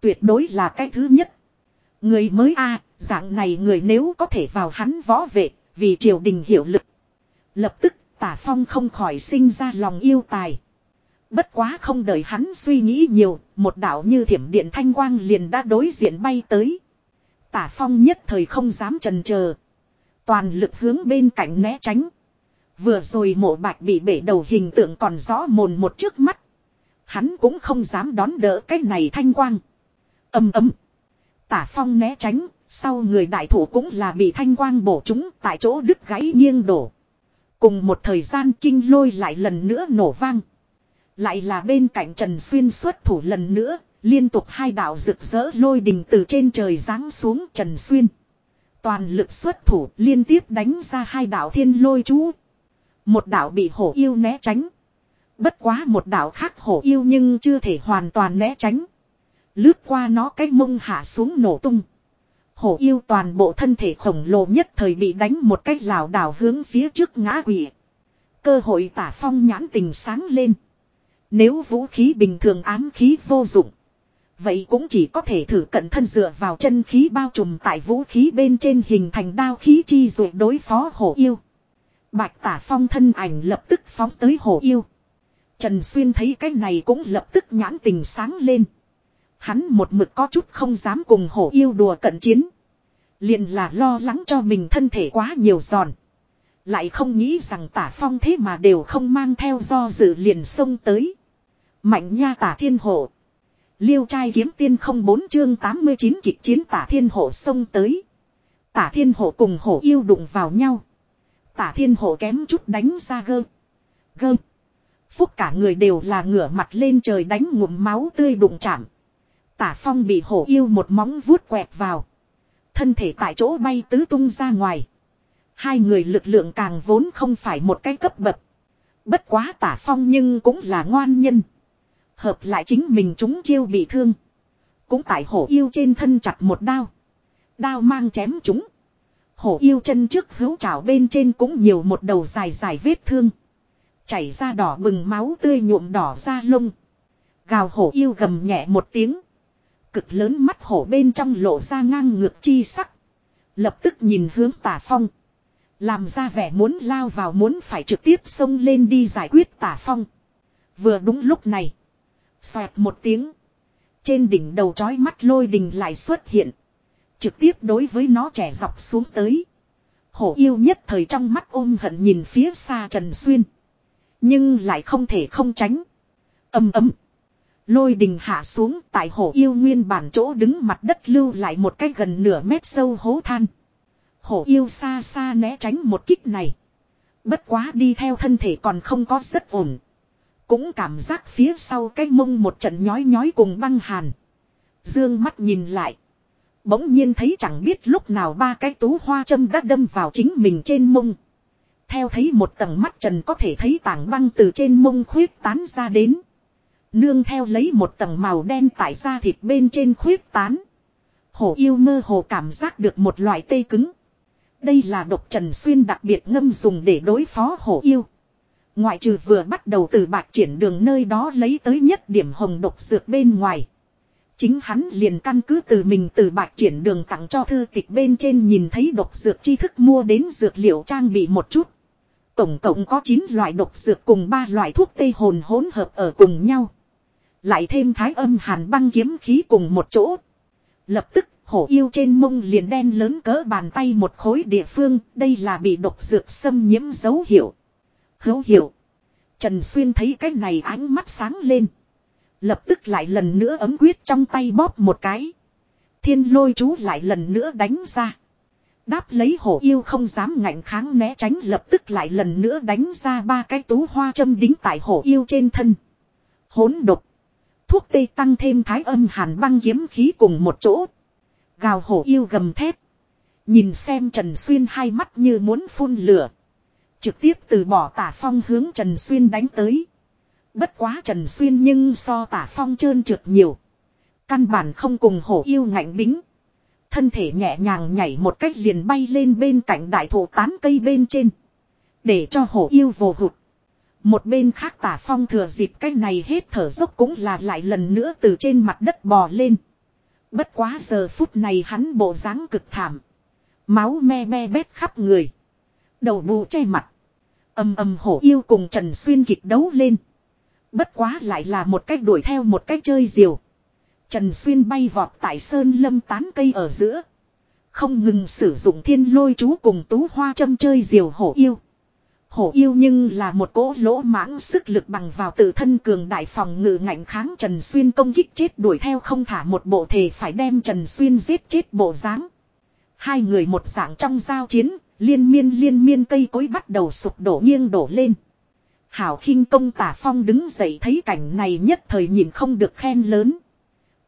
Tuyệt đối là cái thứ nhất. Người mới a dạng này người nếu có thể vào hắn võ vệ, vì triều đình hiệu lực. Lập tức tả phong không khỏi sinh ra lòng yêu tài. Bất quá không đợi hắn suy nghĩ nhiều, một đạo như thiểm điện thanh quang liền đã đối diện bay tới. Tả phong nhất thời không dám trần chờ Toàn lực hướng bên cạnh né tránh. Vừa rồi mộ bạch bị bể đầu hình tượng còn rõ mồn một trước mắt. Hắn cũng không dám đón đỡ cái này thanh quang. Âm ấm. Tả phong né tránh, sau người đại thủ cũng là bị thanh quang bổ chúng tại chỗ đứt gãy nghiêng đổ. Cùng một thời gian kinh lôi lại lần nữa nổ vang. Lại là bên cạnh Trần Xuyên xuất thủ lần nữa, liên tục hai đạo rực rỡ lôi đình từ trên trời giáng xuống Trần Xuyên. Toàn lực xuất thủ liên tiếp đánh ra hai đạo thiên lôi chú. Một đạo bị hổ yêu né tránh. Bất quá một đạo khác hổ yêu nhưng chưa thể hoàn toàn né tránh. Lướt qua nó cái mông hạ xuống nổ tung. Hổ yêu toàn bộ thân thể khổng lồ nhất thời bị đánh một cách lảo đảo hướng phía trước ngã quỷ. Cơ hội tả phong nhãn tình sáng lên. Nếu vũ khí bình thường ám khí vô dụng. Vậy cũng chỉ có thể thử cận thân dựa vào chân khí bao trùm tại vũ khí bên trên hình thành đao khí chi rồi đối phó hổ yêu. Bạch tả phong thân ảnh lập tức phóng tới hổ yêu. Trần Xuyên thấy cái này cũng lập tức nhãn tình sáng lên. Hắn một mực có chút không dám cùng hổ yêu đùa cận chiến. Liền là lo lắng cho mình thân thể quá nhiều giòn. Lại không nghĩ rằng tả phong thế mà đều không mang theo do dự liền xông tới. Mạnh nha tả thiên hổ. Liêu trai kiếm tiên không bốn chương 89 kịch chiến tả thiên hộ xông tới. Tả thiên hộ cùng hổ yêu đụng vào nhau. Tả thiên hộ kém chút đánh ra gơ. Gơ. Phúc cả người đều là ngửa mặt lên trời đánh ngụm máu tươi đụng chạm. Tả phong bị hổ yêu một móng vuốt quẹt vào. Thân thể tại chỗ bay tứ tung ra ngoài. Hai người lực lượng càng vốn không phải một cái cấp bậc. Bất quá tả phong nhưng cũng là ngoan nhân. Hợp lại chính mình chúng chiêu bị thương. Cũng tại hổ yêu trên thân chặt một đao. Đao mang chém chúng. Hổ yêu chân trước hữu trảo bên trên cũng nhiều một đầu dài dài vết thương. Chảy ra đỏ bừng máu tươi nhuộm đỏ ra lông. Gào hổ yêu gầm nhẹ một tiếng. Cực lớn mắt hổ bên trong lộ ra ngang ngược chi sắc. Lập tức nhìn hướng tả phong. Làm ra vẻ muốn lao vào muốn phải trực tiếp xông lên đi giải quyết tả phong. Vừa đúng lúc này. Xoẹt một tiếng. Trên đỉnh đầu chói mắt lôi đình lại xuất hiện. Trực tiếp đối với nó trẻ dọc xuống tới. Hổ yêu nhất thời trong mắt ôm hận nhìn phía xa Trần Xuyên. Nhưng lại không thể không tránh. Âm ấm. Lôi đình hạ xuống tại hổ yêu nguyên bản chỗ đứng mặt đất lưu lại một cái gần nửa mét sâu hố than. Hổ yêu xa xa né tránh một kích này. Bất quá đi theo thân thể còn không có rất ổn. Cũng cảm giác phía sau cái mông một trận nhói nhói cùng băng hàn. Dương mắt nhìn lại. Bỗng nhiên thấy chẳng biết lúc nào ba cái tú hoa châm đã đâm vào chính mình trên mông. Theo thấy một tầng mắt trần có thể thấy tảng băng từ trên mông khuyết tán ra đến. Nương theo lấy một tầng màu đen tại ra thịt bên trên khuyết tán. Hổ yêu mơ hồ cảm giác được một loại tê cứng. Đây là độc trần xuyên đặc biệt ngâm dùng để đối phó hổ yêu. Ngoại trừ vừa bắt đầu từ bạc triển đường nơi đó lấy tới nhất điểm hồng độc dược bên ngoài. Chính hắn liền căn cứ từ mình từ bạc triển đường tặng cho thư tịch bên trên nhìn thấy độc dược tri thức mua đến dược liệu trang bị một chút. Tổng cộng có 9 loại độc dược cùng 3 loại thuốc tây hồn hỗn hợp ở cùng nhau. Lại thêm thái âm hàn băng kiếm khí cùng một chỗ. Lập tức, hổ yêu trên mông liền đen lớn cỡ bàn tay một khối địa phương. Đây là bị độc dược xâm nhiễm dấu hiệu. Hữu hiệu. Trần Xuyên thấy cái này ánh mắt sáng lên. Lập tức lại lần nữa ấm quyết trong tay bóp một cái. Thiên lôi chú lại lần nữa đánh ra. Đáp lấy hổ yêu không dám ngạnh kháng né tránh lập tức lại lần nữa đánh ra ba cái tú hoa châm đính tại hổ yêu trên thân. Hốn độc. Thuốc tây tăng thêm thái âm hàn băng kiếm khí cùng một chỗ. Gào hổ yêu gầm thép. Nhìn xem Trần Xuyên hai mắt như muốn phun lửa. Trực tiếp từ bỏ tả phong hướng Trần Xuyên đánh tới. Bất quá Trần Xuyên nhưng so tả phong trơn trượt nhiều. Căn bản không cùng hổ yêu ngạnh bính. Thân thể nhẹ nhàng nhảy một cách liền bay lên bên cạnh đại thụ tán cây bên trên. Để cho hổ yêu vồ hụt. Một bên khác tả phong thừa dịp cái này hết thở dốc cũng là lại lần nữa từ trên mặt đất bò lên. Bất quá giờ phút này hắn bộ dáng cực thảm. Máu me me bét khắp người. Đầu bù che mặt. Âm âm hổ yêu cùng Trần Xuyên kịch đấu lên. Bất quá lại là một cách đuổi theo một cách chơi diều. Trần Xuyên bay vọt tại sơn lâm tán cây ở giữa. Không ngừng sử dụng thiên lôi chú cùng tú hoa châm chơi diều hổ yêu. Hổ yêu nhưng là một cỗ lỗ mãng sức lực bằng vào tự thân cường đại phòng ngự ngạnh kháng Trần Xuyên công kích chết đuổi theo không thả một bộ thể phải đem Trần Xuyên giết chết bộ dáng Hai người một dạng trong giao chiến, liên miên liên miên cây cối bắt đầu sụp đổ nghiêng đổ lên. Hảo khinh công tả phong đứng dậy thấy cảnh này nhất thời nhìn không được khen lớn.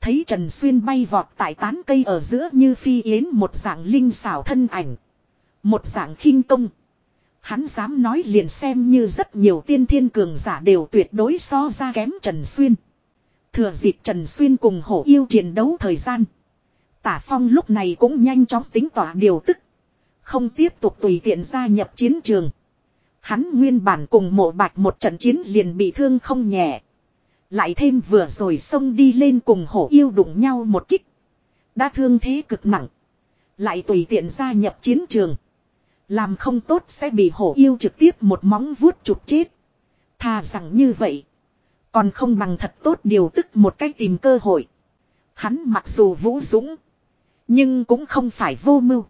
Thấy Trần Xuyên bay vọt tại tán cây ở giữa như phi yến một dạng linh xảo thân ảnh. Một dạng khinh công. Hắn dám nói liền xem như rất nhiều tiên thiên cường giả đều tuyệt đối so ra kém Trần Xuyên. Thừa dịp Trần Xuyên cùng hổ yêu chiến đấu thời gian. Tả Phong lúc này cũng nhanh chóng tính tỏa điều tức. Không tiếp tục tùy tiện gia nhập chiến trường. Hắn nguyên bản cùng mộ bạch một trận chiến liền bị thương không nhẹ. Lại thêm vừa rồi xông đi lên cùng hổ yêu đụng nhau một kích. Đã thương thế cực nặng. Lại tùy tiện gia nhập chiến trường. Làm không tốt sẽ bị hổ yêu trực tiếp một móng vuốt chụp chết. Thà rằng như vậy. Còn không bằng thật tốt điều tức một cách tìm cơ hội. Hắn mặc dù vũ dũng. Nhưng cũng không phải vô mưu.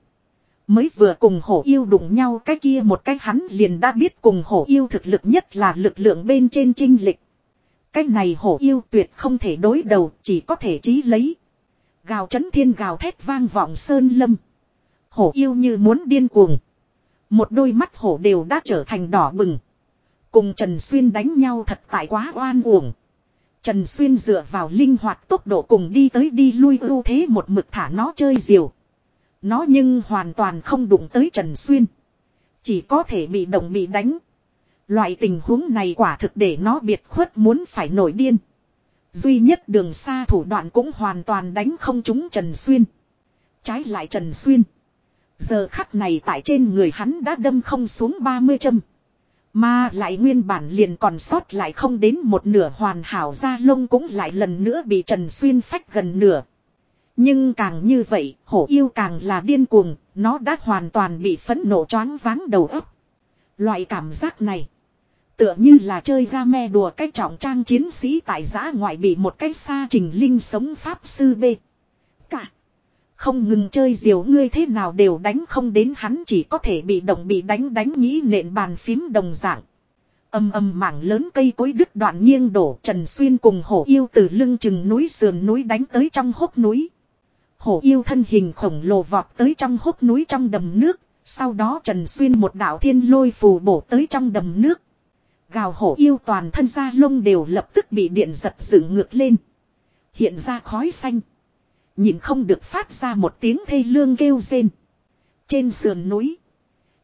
Mới vừa cùng hổ yêu đụng nhau cái kia một cái hắn liền đã biết cùng hổ yêu thực lực nhất là lực lượng bên trên trinh lịch. Cái này hổ yêu tuyệt không thể đối đầu, chỉ có thể trí lấy. Gào chấn thiên gào thét vang vọng sơn lâm. Hổ yêu như muốn điên cuồng. Một đôi mắt hổ đều đã trở thành đỏ bừng. Cùng Trần Xuyên đánh nhau thật tại quá oan uổng. Trần Xuyên dựa vào linh hoạt tốc độ cùng đi tới đi lui ưu thế một mực thả nó chơi diều. Nó nhưng hoàn toàn không đụng tới Trần Xuyên. Chỉ có thể bị động bị đánh. Loại tình huống này quả thực để nó biệt khuất muốn phải nổi điên. Duy nhất đường xa thủ đoạn cũng hoàn toàn đánh không trúng Trần Xuyên. Trái lại Trần Xuyên. Giờ khắc này tại trên người hắn đã đâm không xuống 30 châm. Mà lại nguyên bản liền còn sót lại không đến một nửa hoàn hảo ra lông cũng lại lần nữa bị Trần Xuyên phách gần nửa. Nhưng càng như vậy, hổ yêu càng là điên cuồng, nó đã hoàn toàn bị phẫn nộ choáng váng đầu óc. Loại cảm giác này, tựa như là chơi game đùa cách trọng trang chiến sĩ tại giã ngoại bị một cách xa trình linh sống pháp sư B. Cả. Không ngừng chơi diều ngươi thế nào đều đánh không đến hắn chỉ có thể bị động bị đánh đánh nghĩ nện bàn phím đồng dạng. Âm âm mảng lớn cây cối đứt đoạn nghiêng đổ Trần Xuyên cùng hổ yêu từ lưng chừng núi sườn núi đánh tới trong hốc núi. Hổ yêu thân hình khổng lồ vọt tới trong hốc núi trong đầm nước, sau đó Trần Xuyên một đạo thiên lôi phù bổ tới trong đầm nước. Gào hổ yêu toàn thân da lông đều lập tức bị điện giật dựng ngược lên. Hiện ra khói xanh. Nhìn không được phát ra một tiếng thê lương kêu rên. Trên sườn núi.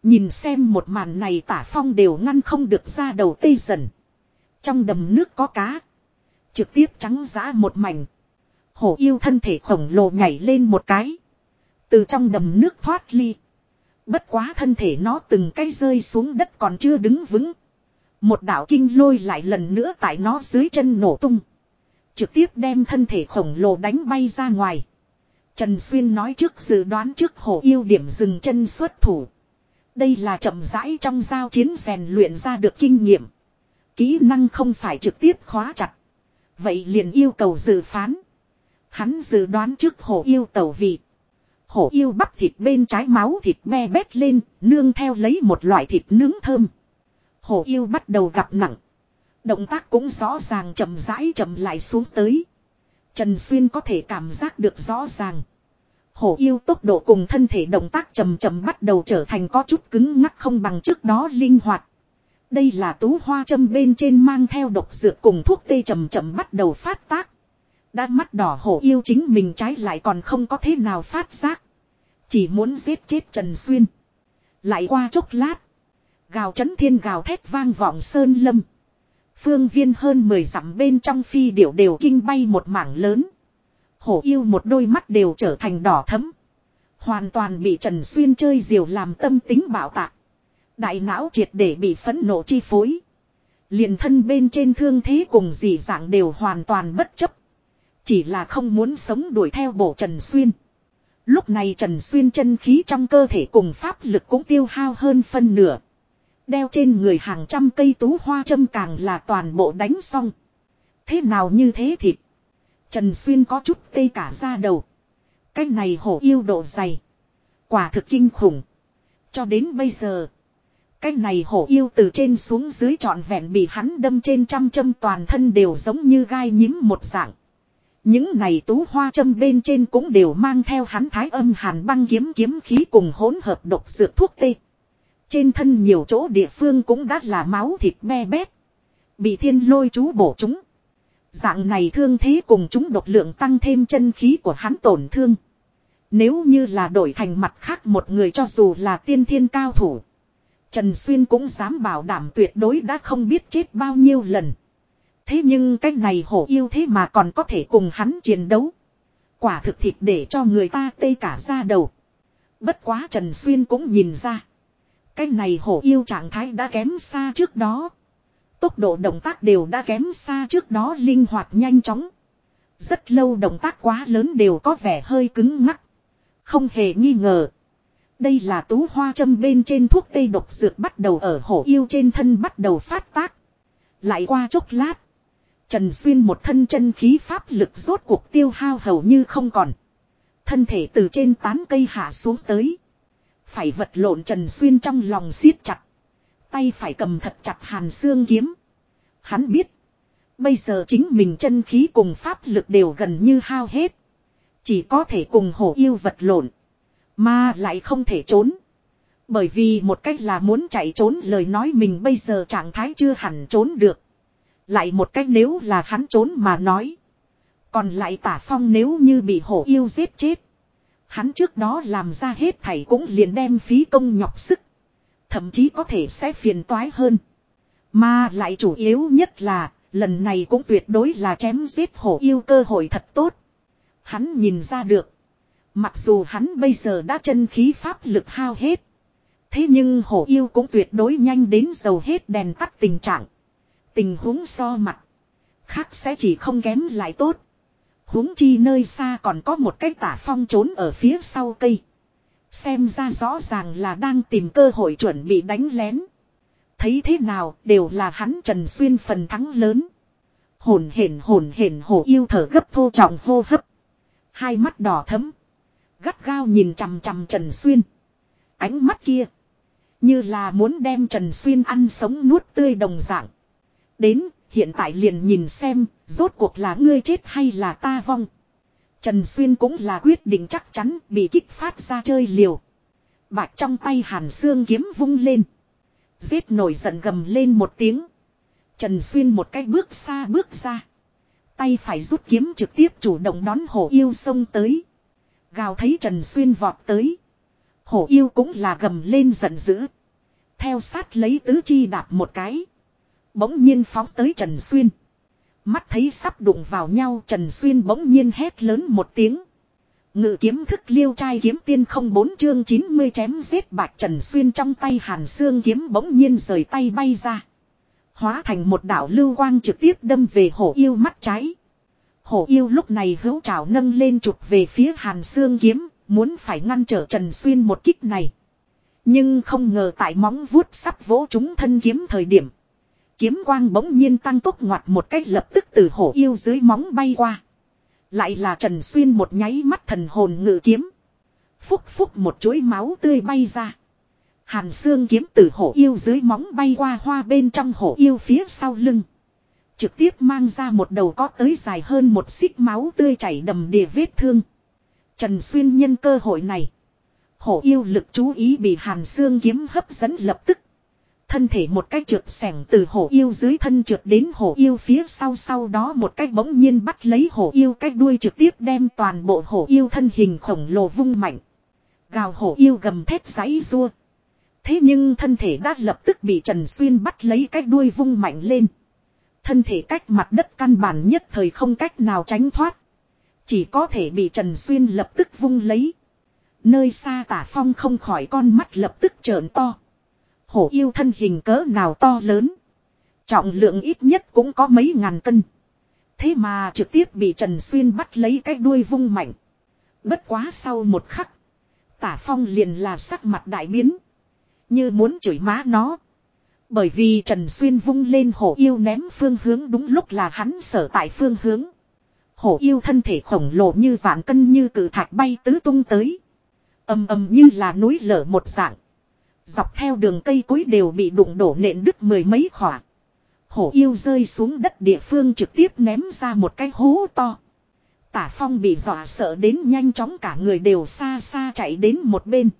Nhìn xem một màn này tả phong đều ngăn không được ra đầu tê dần. Trong đầm nước có cá. Trực tiếp trắng giã một mảnh. Hổ yêu thân thể khổng lồ nhảy lên một cái. Từ trong đầm nước thoát ly. Bất quá thân thể nó từng cái rơi xuống đất còn chưa đứng vững. Một đạo kinh lôi lại lần nữa tại nó dưới chân nổ tung. Trực tiếp đem thân thể khổng lồ đánh bay ra ngoài. Trần Xuyên nói trước dự đoán trước hổ yêu điểm dừng chân xuất thủ. Đây là chậm rãi trong giao chiến rèn luyện ra được kinh nghiệm. Kỹ năng không phải trực tiếp khóa chặt. Vậy liền yêu cầu dự phán. Hắn dự đoán trước hổ yêu tẩu vị. Hổ yêu bắp thịt bên trái máu thịt me bét lên, nương theo lấy một loại thịt nướng thơm. Hổ yêu bắt đầu gặp nặng. Động tác cũng rõ ràng chậm rãi chậm lại xuống tới. Trần Xuyên có thể cảm giác được rõ ràng. Hổ yêu tốc độ cùng thân thể động tác chậm chậm bắt đầu trở thành có chút cứng ngắc không bằng trước đó linh hoạt. Đây là tú hoa châm bên trên mang theo độc dược cùng thuốc tê chậm chậm bắt đầu phát tác. Đã mắt đỏ hổ yêu chính mình trái lại còn không có thế nào phát giác. Chỉ muốn giết chết Trần Xuyên. Lại qua chốc lát. Gào chấn thiên gào thét vang vọng sơn lâm. Phương viên hơn 10 dặm bên trong phi điểu đều kinh bay một mảng lớn. Hổ yêu một đôi mắt đều trở thành đỏ thấm. Hoàn toàn bị Trần Xuyên chơi diều làm tâm tính bảo tạc. Đại não triệt để bị phẫn nộ chi phối. Liền thân bên trên thương thế cùng dị dạng đều hoàn toàn bất chấp. Chỉ là không muốn sống đuổi theo bộ Trần Xuyên. Lúc này Trần Xuyên chân khí trong cơ thể cùng pháp lực cũng tiêu hao hơn phân nửa. Đeo trên người hàng trăm cây tú hoa châm càng là toàn bộ đánh xong. Thế nào như thế thịt? Trần Xuyên có chút tê cả ra đầu. Cái này hổ yêu độ dày. Quả thực kinh khủng. Cho đến bây giờ. Cái này hổ yêu từ trên xuống dưới trọn vẹn bị hắn đâm trên trăm châm toàn thân đều giống như gai nhím một dạng. Những này tú hoa châm bên trên cũng đều mang theo hắn thái âm hàn băng kiếm kiếm khí cùng hỗn hợp độc dược thuốc tê. Trên thân nhiều chỗ địa phương cũng đã là máu thịt me bét. Bị thiên lôi chú bổ chúng. Dạng này thương thế cùng chúng độc lượng tăng thêm chân khí của hắn tổn thương. Nếu như là đổi thành mặt khác một người cho dù là tiên thiên cao thủ. Trần Xuyên cũng dám bảo đảm tuyệt đối đã không biết chết bao nhiêu lần. Thế nhưng cái này hổ yêu thế mà còn có thể cùng hắn chiến đấu. Quả thực thịt để cho người ta tê cả ra đầu. Bất quá Trần Xuyên cũng nhìn ra. Cái này hổ yêu trạng thái đã kém xa trước đó. Tốc độ động tác đều đã kém xa trước đó linh hoạt nhanh chóng. Rất lâu động tác quá lớn đều có vẻ hơi cứng ngắc. Không hề nghi ngờ. Đây là tú hoa châm bên trên thuốc tây độc dược bắt đầu ở hổ yêu trên thân bắt đầu phát tác. Lại qua chốc lát. Trần Xuyên một thân chân khí pháp lực rốt cuộc tiêu hao hầu như không còn. Thân thể từ trên tán cây hạ xuống tới. Phải vật lộn Trần Xuyên trong lòng siết chặt. Tay phải cầm thật chặt hàn xương kiếm. Hắn biết. Bây giờ chính mình chân khí cùng pháp lực đều gần như hao hết. Chỉ có thể cùng hổ yêu vật lộn. Mà lại không thể trốn. Bởi vì một cách là muốn chạy trốn, lời nói mình bây giờ trạng thái chưa hẳn trốn được. Lại một cách nếu là hắn trốn mà nói. Còn lại tả phong nếu như bị hổ yêu giết chết. Hắn trước đó làm ra hết thảy cũng liền đem phí công nhọc sức. Thậm chí có thể sẽ phiền toái hơn. Mà lại chủ yếu nhất là, lần này cũng tuyệt đối là chém giết hổ yêu cơ hội thật tốt. Hắn nhìn ra được. Mặc dù hắn bây giờ đã chân khí pháp lực hao hết. Thế nhưng hổ yêu cũng tuyệt đối nhanh đến dầu hết đèn tắt tình trạng. Tình huống so mặt. Khác sẽ chỉ không kém lại tốt. huống chi nơi xa còn có một cái tả phong trốn ở phía sau cây. Xem ra rõ ràng là đang tìm cơ hội chuẩn bị đánh lén. Thấy thế nào đều là hắn Trần Xuyên phần thắng lớn. Hồn hển hồn hển hổ yêu thở gấp thô trọng hô hấp. Hai mắt đỏ thấm. Gắt gao nhìn chằm chằm Trần Xuyên. Ánh mắt kia. Như là muốn đem Trần Xuyên ăn sống nuốt tươi đồng dạng. Đến, hiện tại liền nhìn xem, rốt cuộc là ngươi chết hay là ta vong. Trần Xuyên cũng là quyết định chắc chắn bị kích phát ra chơi liều. Bạch trong tay hàn xương kiếm vung lên. Giết nổi giận gầm lên một tiếng. Trần Xuyên một cái bước xa bước ra. Tay phải rút kiếm trực tiếp chủ động đón hổ yêu sông tới. Gào thấy Trần Xuyên vọt tới. Hổ yêu cũng là gầm lên giận dữ. Theo sát lấy tứ chi đạp một cái. Bỗng nhiên phóng tới Trần Xuyên. Mắt thấy sắp đụng vào nhau Trần Xuyên bỗng nhiên hét lớn một tiếng. Ngự kiếm thức liêu trai kiếm tiên không bốn chương 90 chém giết bạc Trần Xuyên trong tay hàn xương kiếm bỗng nhiên rời tay bay ra. Hóa thành một đạo lưu quang trực tiếp đâm về hổ yêu mắt trái. Hổ yêu lúc này hữu trào nâng lên chụp về phía hàn xương kiếm, muốn phải ngăn trở Trần Xuyên một kích này. Nhưng không ngờ tại móng vuốt sắp vỗ chúng thân kiếm thời điểm. Kiếm quang bỗng nhiên tăng tốc ngoặt một cách lập tức từ hổ yêu dưới móng bay qua. Lại là Trần Xuyên một nháy mắt thần hồn ngự kiếm. Phúc phúc một chuỗi máu tươi bay ra. Hàn xương kiếm từ hổ yêu dưới móng bay qua hoa bên trong hổ yêu phía sau lưng. Trực tiếp mang ra một đầu có tới dài hơn một xích máu tươi chảy đầm đìa vết thương. Trần Xuyên nhân cơ hội này. Hổ yêu lực chú ý bị hàn xương kiếm hấp dẫn lập tức. Thân thể một cách trượt sẻng từ hổ yêu dưới thân trượt đến hổ yêu phía sau sau đó một cách bỗng nhiên bắt lấy hổ yêu, cách đuôi trực tiếp đem toàn bộ hổ yêu thân hình khổng lồ vung mạnh. Gào hổ yêu gầm thét giấy rua. Thế nhưng thân thể đã lập tức bị Trần Xuyên bắt lấy, cách đuôi vung mạnh lên. Thân thể cách mặt đất căn bản nhất thời không cách nào tránh thoát. Chỉ có thể bị Trần Xuyên lập tức vung lấy. Nơi xa tả phong không khỏi con mắt lập tức trợn to. Hổ yêu thân hình cỡ nào to lớn. Trọng lượng ít nhất cũng có mấy ngàn cân. Thế mà trực tiếp bị Trần Xuyên bắt lấy cái đuôi vung mạnh. Bất quá sau một khắc. Tả phong liền là sắc mặt đại biến. Như muốn chửi má nó. Bởi vì Trần Xuyên vung lên hổ yêu ném phương hướng đúng lúc là hắn sở tại phương hướng. Hổ yêu thân thể khổng lồ như vạn cân như cử thạch bay tứ tung tới. ầm ầm như là núi lở một dạng. Dọc theo đường cây cối đều bị đụng đổ nện đứt mười mấy khỏa. Hổ yêu rơi xuống đất địa phương trực tiếp ném ra một cái hố to. Tả phong bị dọa sợ đến nhanh chóng cả người đều xa xa chạy đến một bên.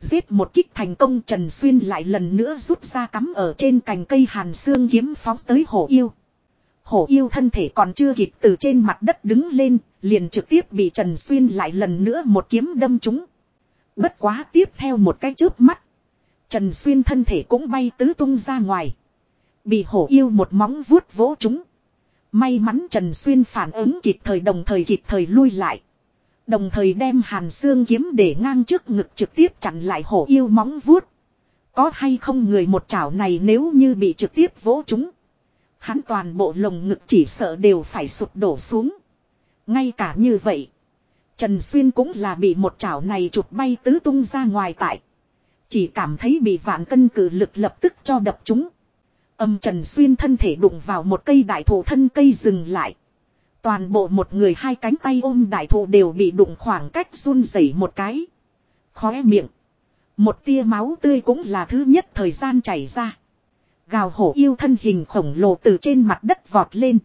Giết một kích thành công Trần Xuyên lại lần nữa rút ra cắm ở trên cành cây hàn xương kiếm phóng tới hổ yêu. Hổ yêu thân thể còn chưa kịp từ trên mặt đất đứng lên, liền trực tiếp bị Trần Xuyên lại lần nữa một kiếm đâm trúng. Bất quá tiếp theo một cái chớp mắt. Trần Xuyên thân thể cũng bay tứ tung ra ngoài. Bị hổ yêu một móng vuốt vỗ chúng. May mắn Trần Xuyên phản ứng kịp thời đồng thời kịp thời lui lại. Đồng thời đem hàn xương kiếm để ngang trước ngực trực tiếp chặn lại hổ yêu móng vuốt. Có hay không người một chảo này nếu như bị trực tiếp vỗ chúng. Hắn toàn bộ lồng ngực chỉ sợ đều phải sụp đổ xuống. Ngay cả như vậy. Trần Xuyên cũng là bị một chảo này chụp bay tứ tung ra ngoài tại. Chỉ cảm thấy bị vạn cân cử lực lập tức cho đập chúng. Âm Trần Xuyên thân thể đụng vào một cây đại thụ thân cây dừng lại. Toàn bộ một người hai cánh tay ôm đại thụ đều bị đụng khoảng cách run rẩy một cái. Khóe miệng. Một tia máu tươi cũng là thứ nhất thời gian chảy ra. Gào hổ yêu thân hình khổng lồ từ trên mặt đất vọt lên.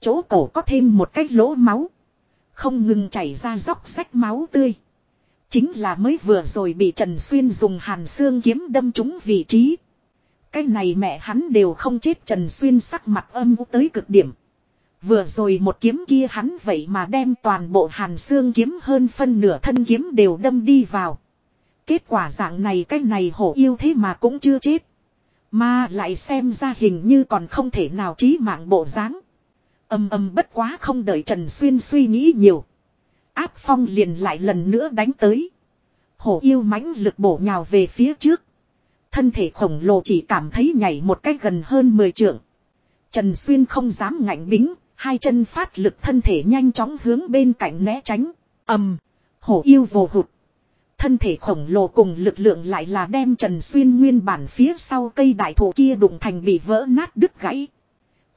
Chỗ cổ có thêm một cái lỗ máu. Không ngừng chảy ra dốc sách máu tươi. Chính là mới vừa rồi bị Trần Xuyên dùng hàn xương kiếm đâm trúng vị trí. Cái này mẹ hắn đều không chết Trần Xuyên sắc mặt âm u tới cực điểm. Vừa rồi một kiếm kia hắn vậy mà đem toàn bộ hàn xương kiếm hơn phân nửa thân kiếm đều đâm đi vào. Kết quả dạng này cái này hổ yêu thế mà cũng chưa chết. Mà lại xem ra hình như còn không thể nào trí mạng bộ dáng. Âm âm bất quá không đợi Trần Xuyên suy nghĩ nhiều. Áp phong liền lại lần nữa đánh tới. Hổ yêu mãnh lực bổ nhào về phía trước. Thân thể khổng lồ chỉ cảm thấy nhảy một cách gần hơn 10 trượng. Trần Xuyên không dám ngạnh bính, hai chân phát lực thân thể nhanh chóng hướng bên cạnh né tránh. ầm, hổ yêu vồ hụt. Thân thể khổng lồ cùng lực lượng lại là đem Trần Xuyên nguyên bản phía sau cây đại thụ kia đụng thành bị vỡ nát đứt gãy.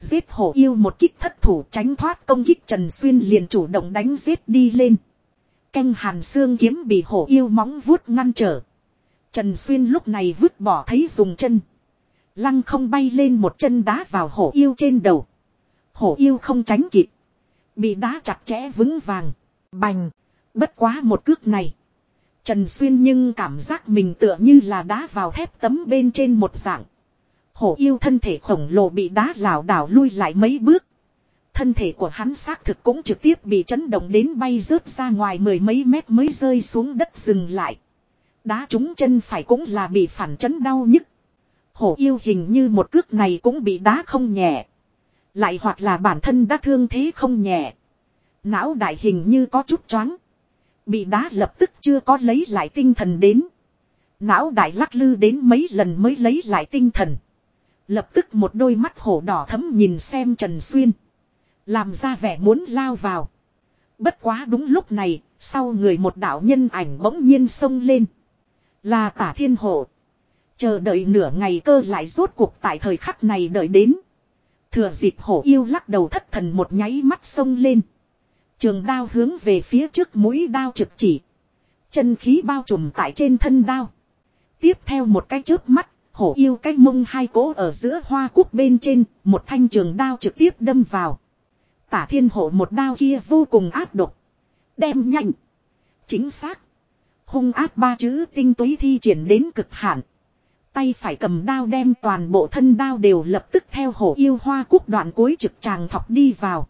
Giết hổ yêu một kích thất thủ tránh thoát công kích Trần Xuyên liền chủ động đánh giết đi lên. Canh hàn xương kiếm bị hổ yêu móng vuốt ngăn trở. Trần Xuyên lúc này vứt bỏ thấy dùng chân. Lăng không bay lên một chân đá vào hổ yêu trên đầu. Hổ yêu không tránh kịp. Bị đá chặt chẽ vững vàng. Bành. Bất quá một cước này. Trần Xuyên nhưng cảm giác mình tựa như là đá vào thép tấm bên trên một dạng. Hổ yêu thân thể khổng lồ bị đá lảo đảo lui lại mấy bước. Thân thể của hắn xác thực cũng trực tiếp bị chấn động đến bay rớt ra ngoài mười mấy mét mới rơi xuống đất dừng lại. Đá trúng chân phải cũng là bị phản chấn đau nhức. Hổ yêu hình như một cước này cũng bị đá không nhẹ. Lại hoặc là bản thân đã thương thế không nhẹ. Não đại hình như có chút choáng. Bị đá lập tức chưa có lấy lại tinh thần đến. Não đại lắc lư đến mấy lần mới lấy lại tinh thần. Lập tức một đôi mắt hổ đỏ thấm nhìn xem Trần Xuyên. Làm ra vẻ muốn lao vào. Bất quá đúng lúc này, sau người một đạo nhân ảnh bỗng nhiên xông lên. Là tả thiên hộ. Chờ đợi nửa ngày cơ lại rốt cuộc tại thời khắc này đợi đến. Thừa dịp hổ yêu lắc đầu thất thần một nháy mắt xông lên. Trường đao hướng về phía trước mũi đao trực chỉ. Chân khí bao trùm tại trên thân đao. Tiếp theo một cái chớp mắt, hổ yêu cái mông hai cố ở giữa hoa cúc bên trên, một thanh trường đao trực tiếp đâm vào. Tả thiên hổ một đao kia vô cùng áp độc. Đem nhanh. Chính xác. Hung áp ba chữ tinh túy thi triển đến cực hạn. Tay phải cầm đao đem toàn bộ thân đao đều lập tức theo hổ yêu hoa cúc đoạn cuối trực tràng thọc đi vào.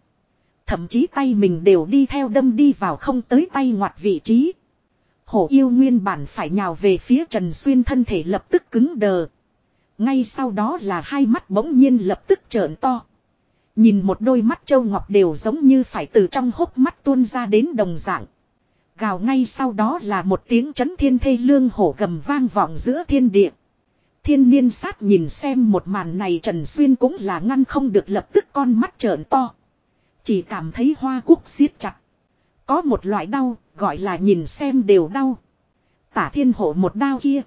Thậm chí tay mình đều đi theo đâm đi vào không tới tay ngoặt vị trí. Hổ yêu nguyên bản phải nhào về phía Trần Xuyên thân thể lập tức cứng đờ. Ngay sau đó là hai mắt bỗng nhiên lập tức trợn to. Nhìn một đôi mắt châu ngọc đều giống như phải từ trong hốc mắt tuôn ra đến đồng dạng. Gào ngay sau đó là một tiếng chấn thiên thê lương hổ gầm vang vọng giữa thiên địa. Thiên niên sát nhìn xem một màn này Trần Xuyên cũng là ngăn không được lập tức con mắt trợn to. Chỉ cảm thấy hoa cúc siết chặt. Có một loại đau, gọi là nhìn xem đều đau. Tả thiên hộ một đao kia.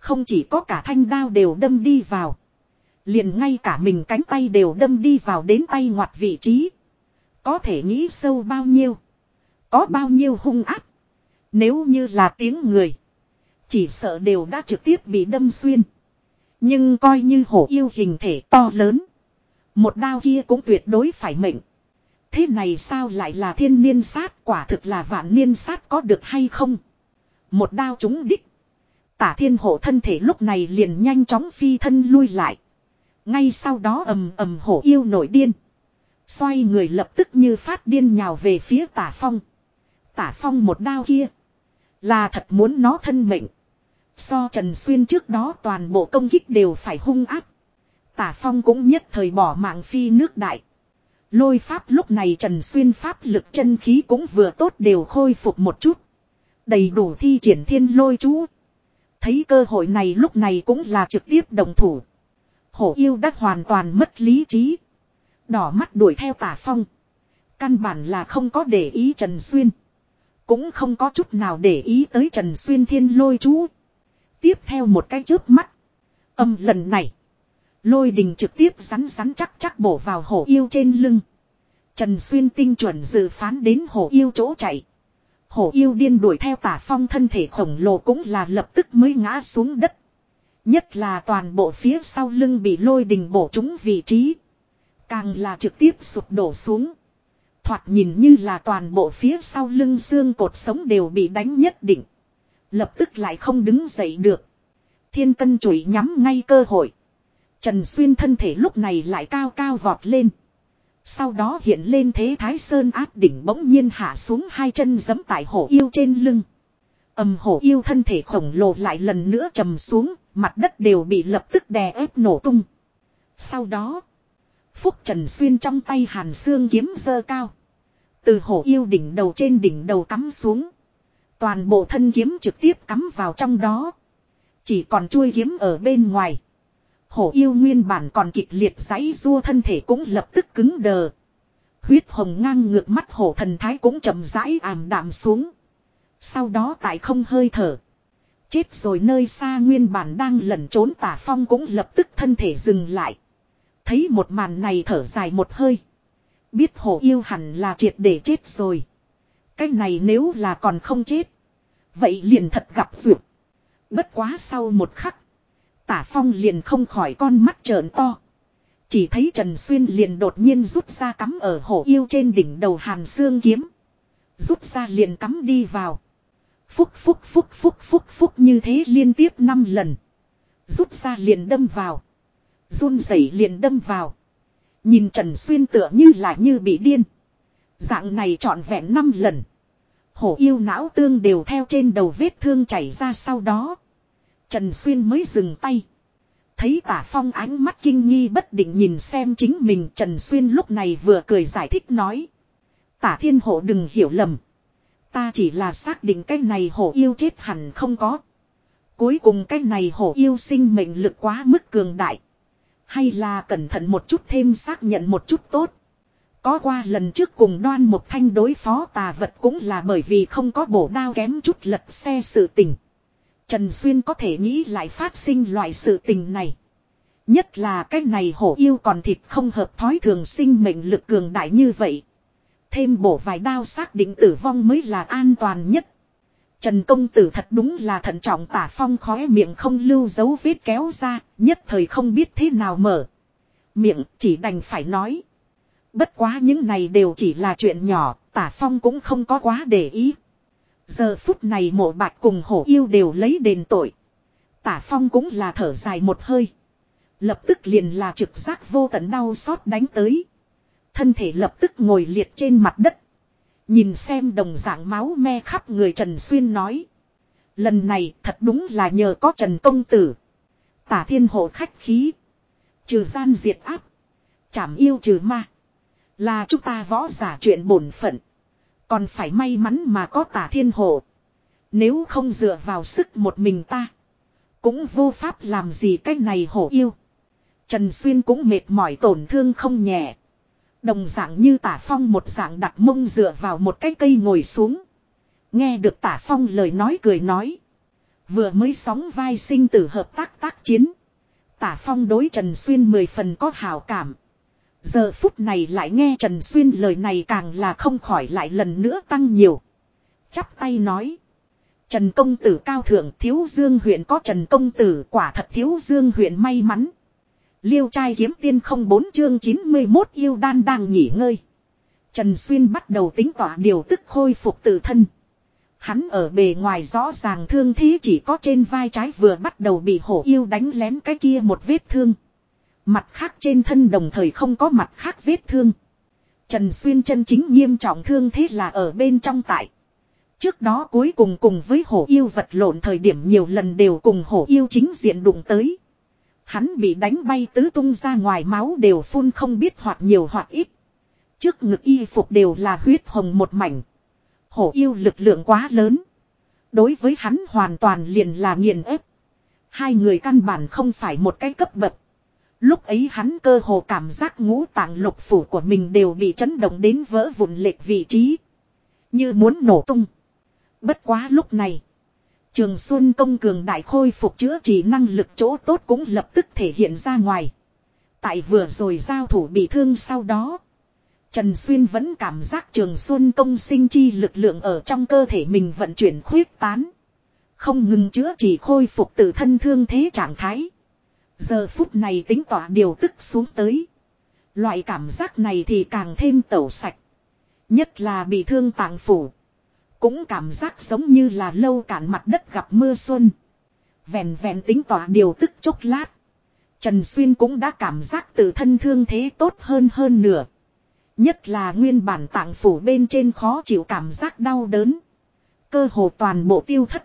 Không chỉ có cả thanh đao đều đâm đi vào. Liền ngay cả mình cánh tay đều đâm đi vào đến tay ngoặt vị trí. Có thể nghĩ sâu bao nhiêu. Có bao nhiêu hung áp. Nếu như là tiếng người. Chỉ sợ đều đã trực tiếp bị đâm xuyên. Nhưng coi như hổ yêu hình thể to lớn. Một đao kia cũng tuyệt đối phải mệnh. Thế này sao lại là thiên niên sát quả thực là vạn niên sát có được hay không? Một đao trúng đích. Tả thiên hộ thân thể lúc này liền nhanh chóng phi thân lui lại. Ngay sau đó ầm ầm hổ yêu nổi điên. Xoay người lập tức như phát điên nhào về phía tả phong. Tả phong một đao kia. Là thật muốn nó thân mệnh. So Trần Xuyên trước đó toàn bộ công kích đều phải hung áp. Tả phong cũng nhất thời bỏ mạng phi nước đại. Lôi pháp lúc này Trần Xuyên pháp lực chân khí cũng vừa tốt đều khôi phục một chút. Đầy đủ thi triển thiên lôi chú. Thấy cơ hội này lúc này cũng là trực tiếp đồng thủ. Hổ yêu đã hoàn toàn mất lý trí. Đỏ mắt đuổi theo tả phong. Căn bản là không có để ý Trần Xuyên. Cũng không có chút nào để ý tới Trần Xuyên thiên lôi chú. Tiếp theo một cái chớp mắt. Âm lần này. Lôi đình trực tiếp rắn rắn chắc chắc bổ vào hổ yêu trên lưng. Trần Xuyên tinh chuẩn dự phán đến hổ yêu chỗ chạy. Hổ yêu điên đuổi theo tả phong thân thể khổng lồ cũng là lập tức mới ngã xuống đất. Nhất là toàn bộ phía sau lưng bị lôi đình bổ trúng vị trí. Càng là trực tiếp sụp đổ xuống. Thoạt nhìn như là toàn bộ phía sau lưng xương cột sống đều bị đánh nhất định. Lập tức lại không đứng dậy được. Thiên cân chuỗi nhắm ngay cơ hội. Trần Xuyên thân thể lúc này lại cao cao vọt lên. Sau đó hiện lên thế thái sơn áp đỉnh bỗng nhiên hạ xuống hai chân giẫm tại hổ yêu trên lưng. ầm hổ yêu thân thể khổng lồ lại lần nữa trầm xuống, mặt đất đều bị lập tức đè ép nổ tung. Sau đó, Phúc Trần Xuyên trong tay hàn xương kiếm dơ cao. Từ hổ yêu đỉnh đầu trên đỉnh đầu cắm xuống. Toàn bộ thân kiếm trực tiếp cắm vào trong đó. Chỉ còn chuôi kiếm ở bên ngoài. Hổ yêu nguyên bản còn kịch liệt giấy rua thân thể cũng lập tức cứng đờ. Huyết hồng ngang ngược mắt hổ thần thái cũng chậm rãi ảm đạm xuống. Sau đó tại không hơi thở. Chết rồi nơi xa nguyên bản đang lẩn trốn tả phong cũng lập tức thân thể dừng lại. Thấy một màn này thở dài một hơi. Biết hổ yêu hẳn là triệt để chết rồi. Cái này nếu là còn không chết. Vậy liền thật gặp duyệt. Bất quá sau một khắc. Tả phong liền không khỏi con mắt trợn to. Chỉ thấy Trần Xuyên liền đột nhiên rút ra cắm ở hổ yêu trên đỉnh đầu hàn xương kiếm. Rút ra liền cắm đi vào. Phúc phúc phúc phúc phúc phúc như thế liên tiếp 5 lần. Rút ra liền đâm vào. run rẩy liền đâm vào. Nhìn Trần Xuyên tựa như là như bị điên. Dạng này trọn vẹn 5 lần. Hổ yêu não tương đều theo trên đầu vết thương chảy ra sau đó. Trần Xuyên mới dừng tay. Thấy tả phong ánh mắt kinh nghi bất định nhìn xem chính mình, Trần Xuyên lúc này vừa cười giải thích nói. Tả thiên hộ đừng hiểu lầm. Ta chỉ là xác định cái này hổ yêu chết hẳn không có. Cuối cùng cái này hổ yêu sinh mệnh lực quá mức cường đại. Hay là cẩn thận một chút thêm xác nhận một chút tốt. Có qua lần trước cùng đoan một thanh đối phó tà vật cũng là bởi vì không có bổ đao kém chút lật xe sự tình. Trần Xuyên có thể nghĩ lại phát sinh loại sự tình này. Nhất là cái này hổ yêu còn thịt không hợp thói thường sinh mệnh lực cường đại như vậy. Thêm bổ vài đao xác định tử vong mới là an toàn nhất. Trần công tử thật đúng là thận trọng tả phong khóe miệng không lưu dấu vết kéo ra, nhất thời không biết thế nào mở. Miệng chỉ đành phải nói. Bất quá những này đều chỉ là chuyện nhỏ, tả phong cũng không có quá để ý. Giờ phút này mộ bạch cùng hổ yêu đều lấy đền tội. Tả phong cũng là thở dài một hơi. Lập tức liền là trực giác vô tận đau xót đánh tới. Thân thể lập tức ngồi liệt trên mặt đất. Nhìn xem đồng dạng máu me khắp người Trần Xuyên nói. Lần này thật đúng là nhờ có Trần Công Tử. Tả thiên hộ khách khí. Trừ gian diệt áp. Chảm yêu trừ ma. Là chúng ta võ giả chuyện bổn phận. Còn phải may mắn mà có tả thiên hộ. Nếu không dựa vào sức một mình ta. Cũng vô pháp làm gì cái này hổ yêu. Trần Xuyên cũng mệt mỏi tổn thương không nhẹ. Đồng dạng như tả phong một dạng đặt mông dựa vào một cái cây ngồi xuống. Nghe được tả phong lời nói cười nói. Vừa mới sóng vai sinh tử hợp tác tác chiến. Tả phong đối Trần Xuyên mười phần có hào cảm. Giờ phút này lại nghe Trần Xuyên lời này càng là không khỏi lại lần nữa tăng nhiều. Chắp tay nói. Trần công tử cao thượng, thiếu dương huyện có Trần công tử, quả thật thiếu dương huyện may mắn. Liêu trai kiếm tiên không bốn chương 91 yêu đan đang nghỉ ngơi. Trần Xuyên bắt đầu tính tỏa điều tức khôi phục tự thân. Hắn ở bề ngoài rõ ràng thương thế chỉ có trên vai trái vừa bắt đầu bị hổ yêu đánh lén cái kia một vết thương. Mặt khác trên thân đồng thời không có mặt khác vết thương. Trần Xuyên chân chính nghiêm trọng thương thế là ở bên trong tại. Trước đó cuối cùng cùng với hổ yêu vật lộn thời điểm nhiều lần đều cùng hổ yêu chính diện đụng tới. Hắn bị đánh bay tứ tung ra ngoài máu đều phun không biết hoặc nhiều hoặc ít. Trước ngực y phục đều là huyết hồng một mảnh. Hổ yêu lực lượng quá lớn. Đối với hắn hoàn toàn liền là nghiền ép. Hai người căn bản không phải một cái cấp bậc. Lúc ấy hắn cơ hồ cảm giác ngũ tạng lục phủ của mình đều bị chấn động đến vỡ vụn lệch vị trí. Như muốn nổ tung. Bất quá lúc này. Trường Xuân công cường đại khôi phục chữa trị năng lực chỗ tốt cũng lập tức thể hiện ra ngoài. Tại vừa rồi giao thủ bị thương sau đó. Trần Xuyên vẫn cảm giác Trường Xuân công sinh chi lực lượng ở trong cơ thể mình vận chuyển khuyết tán. Không ngừng chữa trị khôi phục tự thân thương thế trạng thái. Giờ phút này tính tỏa điều tức xuống tới. Loại cảm giác này thì càng thêm tẩu sạch. Nhất là bị thương tạng phủ. Cũng cảm giác giống như là lâu cạn mặt đất gặp mưa xuân. Vẹn vẹn tính tỏa điều tức chốc lát. Trần Xuyên cũng đã cảm giác tự thân thương thế tốt hơn hơn nửa. Nhất là nguyên bản tạng phủ bên trên khó chịu cảm giác đau đớn. Cơ hồ toàn bộ tiêu thất.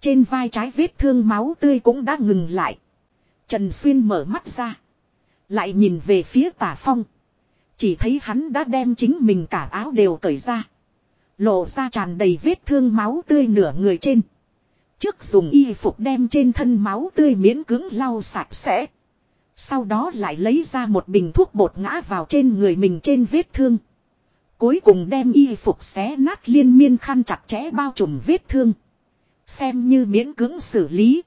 Trên vai trái vết thương máu tươi cũng đã ngừng lại. Trần Xuyên mở mắt ra. Lại nhìn về phía tả phong. Chỉ thấy hắn đã đem chính mình cả áo đều cởi ra. Lộ ra tràn đầy vết thương máu tươi nửa người trên. Trước dùng y phục đem trên thân máu tươi miễn cứng lau sạch sẽ. Sau đó lại lấy ra một bình thuốc bột ngã vào trên người mình trên vết thương. Cuối cùng đem y phục xé nát liên miên khăn chặt chẽ bao trùm vết thương. Xem như miễn cưỡng xử lý.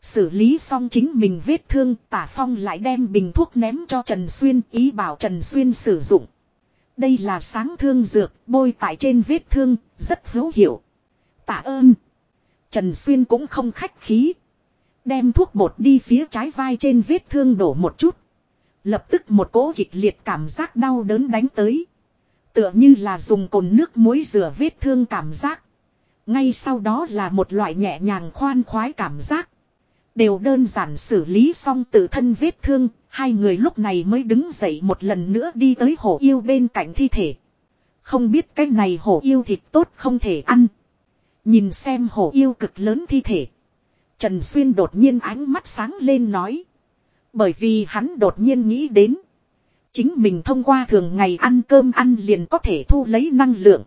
Xử lý xong chính mình vết thương, tả phong lại đem bình thuốc ném cho Trần Xuyên, ý bảo Trần Xuyên sử dụng. Đây là sáng thương dược, bôi tại trên vết thương, rất hữu hiệu. Tạ ơn. Trần Xuyên cũng không khách khí. Đem thuốc bột đi phía trái vai trên vết thương đổ một chút. Lập tức một cỗ kịch liệt cảm giác đau đớn đánh tới. Tựa như là dùng cồn nước muối rửa vết thương cảm giác. Ngay sau đó là một loại nhẹ nhàng khoan khoái cảm giác. Đều đơn giản xử lý xong tự thân vết thương, hai người lúc này mới đứng dậy một lần nữa đi tới hổ yêu bên cạnh thi thể. Không biết cái này hổ yêu thịt tốt không thể ăn. Nhìn xem hổ yêu cực lớn thi thể. Trần Xuyên đột nhiên ánh mắt sáng lên nói. Bởi vì hắn đột nhiên nghĩ đến. Chính mình thông qua thường ngày ăn cơm ăn liền có thể thu lấy năng lượng.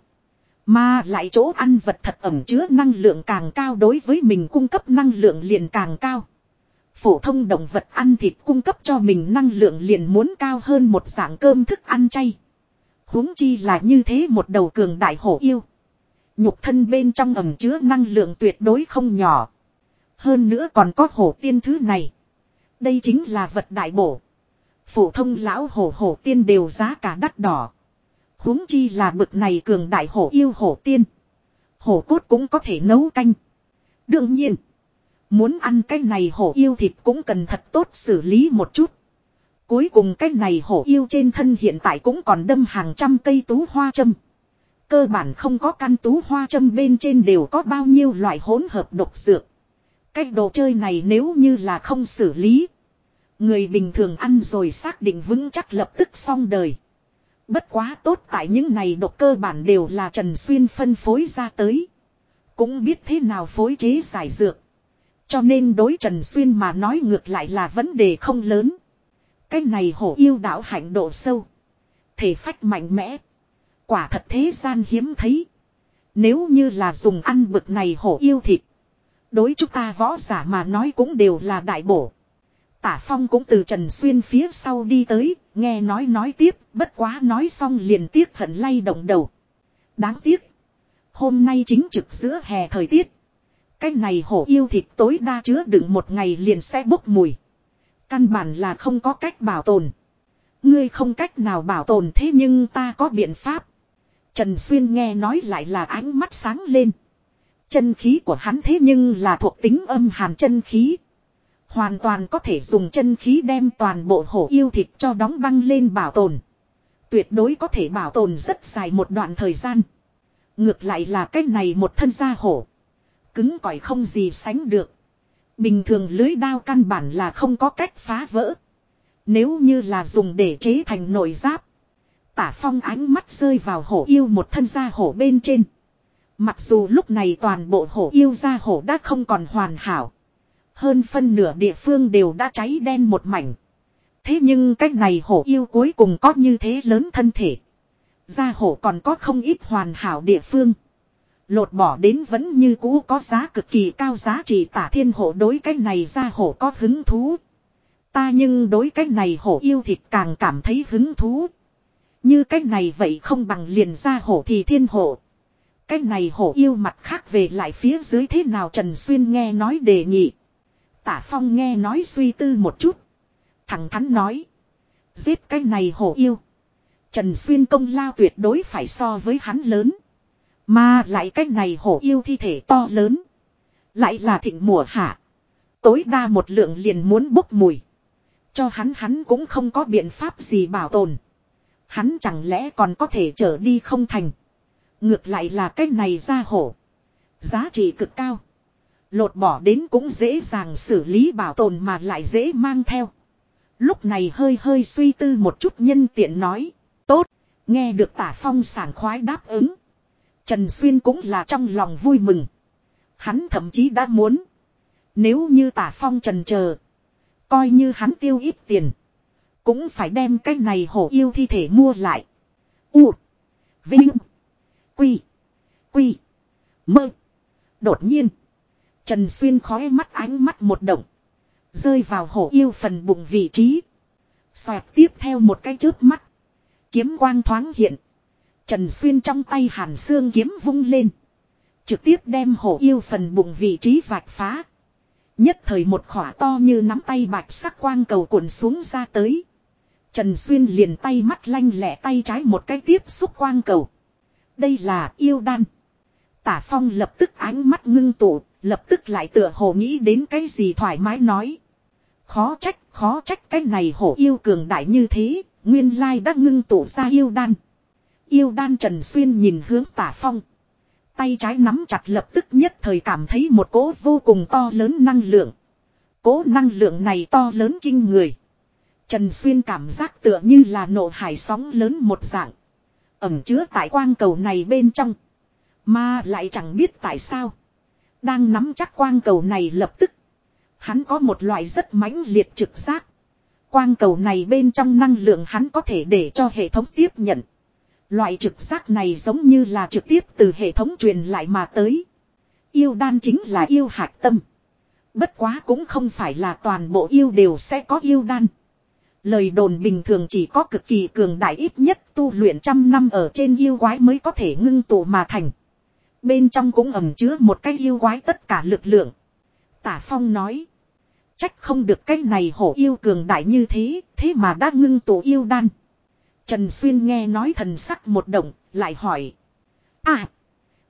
Mà lại chỗ ăn vật thật ẩm chứa năng lượng càng cao đối với mình cung cấp năng lượng liền càng cao. Phổ thông động vật ăn thịt cung cấp cho mình năng lượng liền muốn cao hơn một dạng cơm thức ăn chay. huống chi là như thế một đầu cường đại hổ yêu. Nhục thân bên trong ẩm chứa năng lượng tuyệt đối không nhỏ. Hơn nữa còn có hổ tiên thứ này. Đây chính là vật đại bổ. Phổ thông lão hổ hổ tiên đều giá cả đắt đỏ huống chi là bực này cường đại hổ yêu hổ tiên. Hổ cốt cũng có thể nấu canh. Đương nhiên. Muốn ăn cái này hổ yêu thịt cũng cần thật tốt xử lý một chút. Cuối cùng cái này hổ yêu trên thân hiện tại cũng còn đâm hàng trăm cây tú hoa châm. Cơ bản không có căn tú hoa châm bên trên đều có bao nhiêu loại hỗn hợp độc dược. Cái đồ chơi này nếu như là không xử lý. Người bình thường ăn rồi xác định vững chắc lập tức xong đời. Bất quá tốt tại những này độc cơ bản đều là Trần Xuyên phân phối ra tới. Cũng biết thế nào phối chế giải dược. Cho nên đối Trần Xuyên mà nói ngược lại là vấn đề không lớn. Cái này hổ yêu đảo hạnh độ sâu. Thể phách mạnh mẽ. Quả thật thế gian hiếm thấy. Nếu như là dùng ăn bực này hổ yêu thịt. Đối chúng ta võ giả mà nói cũng đều là đại bổ. Tả Phong cũng từ Trần Xuyên phía sau đi tới, nghe nói nói tiếp, bất quá nói xong liền tiếc hận lay động đầu. Đáng tiếc. Hôm nay chính trực giữa hè thời tiết. Cái này hổ yêu thịt tối đa chứa đựng một ngày liền sẽ bốc mùi. Căn bản là không có cách bảo tồn. Ngươi không cách nào bảo tồn thế nhưng ta có biện pháp. Trần Xuyên nghe nói lại là ánh mắt sáng lên. Chân khí của hắn thế nhưng là thuộc tính âm hàn chân khí. Hoàn toàn có thể dùng chân khí đem toàn bộ hổ yêu thịt cho đóng băng lên bảo tồn. Tuyệt đối có thể bảo tồn rất dài một đoạn thời gian. Ngược lại là cái này một thân da hổ. Cứng cỏi không gì sánh được. Bình thường lưới đao căn bản là không có cách phá vỡ. Nếu như là dùng để chế thành nội giáp. Tả phong ánh mắt rơi vào hổ yêu một thân da hổ bên trên. Mặc dù lúc này toàn bộ hổ yêu da hổ đã không còn hoàn hảo. Hơn phân nửa địa phương đều đã cháy đen một mảnh. Thế nhưng cách này hổ yêu cuối cùng có như thế lớn thân thể. gia hổ còn có không ít hoàn hảo địa phương. Lột bỏ đến vẫn như cũ có giá cực kỳ cao giá trị tả thiên hổ đối cách này gia hổ có hứng thú. Ta nhưng đối cách này hổ yêu thịt càng cảm thấy hứng thú. Như cách này vậy không bằng liền gia hổ thì thiên hổ. cách này hổ yêu mặt khác về lại phía dưới thế nào Trần Xuyên nghe nói đề nghị. Tả Phong nghe nói suy tư một chút. Thẳng thắn nói. Giết cái này hổ yêu. Trần Xuyên công lao tuyệt đối phải so với hắn lớn. Mà lại cái này hổ yêu thi thể to lớn. Lại là thịnh mùa hạ. Tối đa một lượng liền muốn bốc mùi. Cho hắn hắn cũng không có biện pháp gì bảo tồn. Hắn chẳng lẽ còn có thể trở đi không thành. Ngược lại là cái này ra hổ. Giá trị cực cao. Lột bỏ đến cũng dễ dàng xử lý bảo tồn mà lại dễ mang theo. Lúc này hơi hơi suy tư một chút nhân tiện nói. Tốt, nghe được tả phong sảng khoái đáp ứng. Trần Xuyên cũng là trong lòng vui mừng. Hắn thậm chí đã muốn. Nếu như tả phong trần chờ Coi như hắn tiêu ít tiền. Cũng phải đem cái này hổ yêu thi thể mua lại. U. Vinh. Quy. Quy. Mơ. Đột nhiên. Trần Xuyên khói mắt ánh mắt một động. Rơi vào hổ yêu phần bụng vị trí. Xoẹt tiếp theo một cái chớp mắt. Kiếm quang thoáng hiện. Trần Xuyên trong tay hàn xương kiếm vung lên. Trực tiếp đem hổ yêu phần bụng vị trí vạch phá. Nhất thời một khỏa to như nắm tay bạch sắc quang cầu cuộn xuống ra tới. Trần Xuyên liền tay mắt lanh lẹ tay trái một cái tiếp xúc quang cầu. Đây là yêu đan. Tả Phong lập tức ánh mắt ngưng tụ, lập tức lại tựa hồ nghĩ đến cái gì thoải mái nói. Khó trách, khó trách cái này hổ yêu cường đại như thế, nguyên lai đã ngưng tụ ra yêu đan. Yêu đan Trần Xuyên nhìn hướng tả Phong. Tay trái nắm chặt lập tức nhất thời cảm thấy một cỗ vô cùng to lớn năng lượng. Cỗ năng lượng này to lớn kinh người. Trần Xuyên cảm giác tựa như là nộ hải sóng lớn một dạng. Ẩm chứa tại quang cầu này bên trong. Mà lại chẳng biết tại sao. Đang nắm chắc quang cầu này lập tức. Hắn có một loại rất mãnh liệt trực giác. Quang cầu này bên trong năng lượng hắn có thể để cho hệ thống tiếp nhận. Loại trực giác này giống như là trực tiếp từ hệ thống truyền lại mà tới. Yêu đan chính là yêu hạt tâm. Bất quá cũng không phải là toàn bộ yêu đều sẽ có yêu đan. Lời đồn bình thường chỉ có cực kỳ cường đại ít nhất tu luyện trăm năm ở trên yêu quái mới có thể ngưng tụ mà thành. Bên trong cũng ẩm chứa một cái yêu quái tất cả lực lượng. Tả Phong nói. Trách không được cái này hổ yêu cường đại như thế, thế mà đã ngưng tụ yêu đan. Trần Xuyên nghe nói thần sắc một động, lại hỏi. À,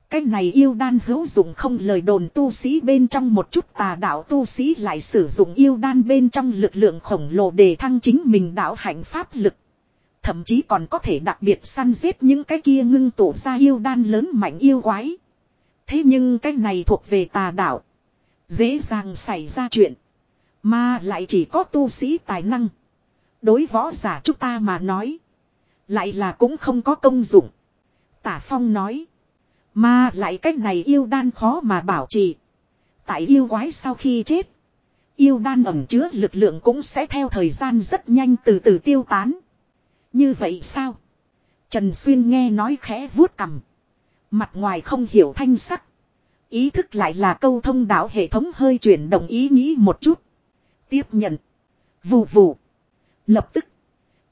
cái này yêu đan hữu dụng không lời đồn tu sĩ bên trong một chút tà đạo tu sĩ lại sử dụng yêu đan bên trong lực lượng khổng lồ để thăng chính mình đạo hạnh pháp lực. Thậm chí còn có thể đặc biệt săn giết những cái kia ngưng tụ ra yêu đan lớn mạnh yêu quái. Thế nhưng cái này thuộc về tà đạo. Dễ dàng xảy ra chuyện. Mà lại chỉ có tu sĩ tài năng. Đối võ giả chúng ta mà nói. Lại là cũng không có công dụng. Tả Phong nói. Mà lại cách này yêu đan khó mà bảo trì. Tại yêu quái sau khi chết. Yêu đan ẩm chứa lực lượng cũng sẽ theo thời gian rất nhanh từ từ tiêu tán. Như vậy sao? Trần Xuyên nghe nói khẽ vuốt cầm. Mặt ngoài không hiểu thanh sắc. Ý thức lại là câu thông đạo hệ thống hơi chuyển động ý nghĩ một chút. Tiếp nhận. Vù vù. Lập tức.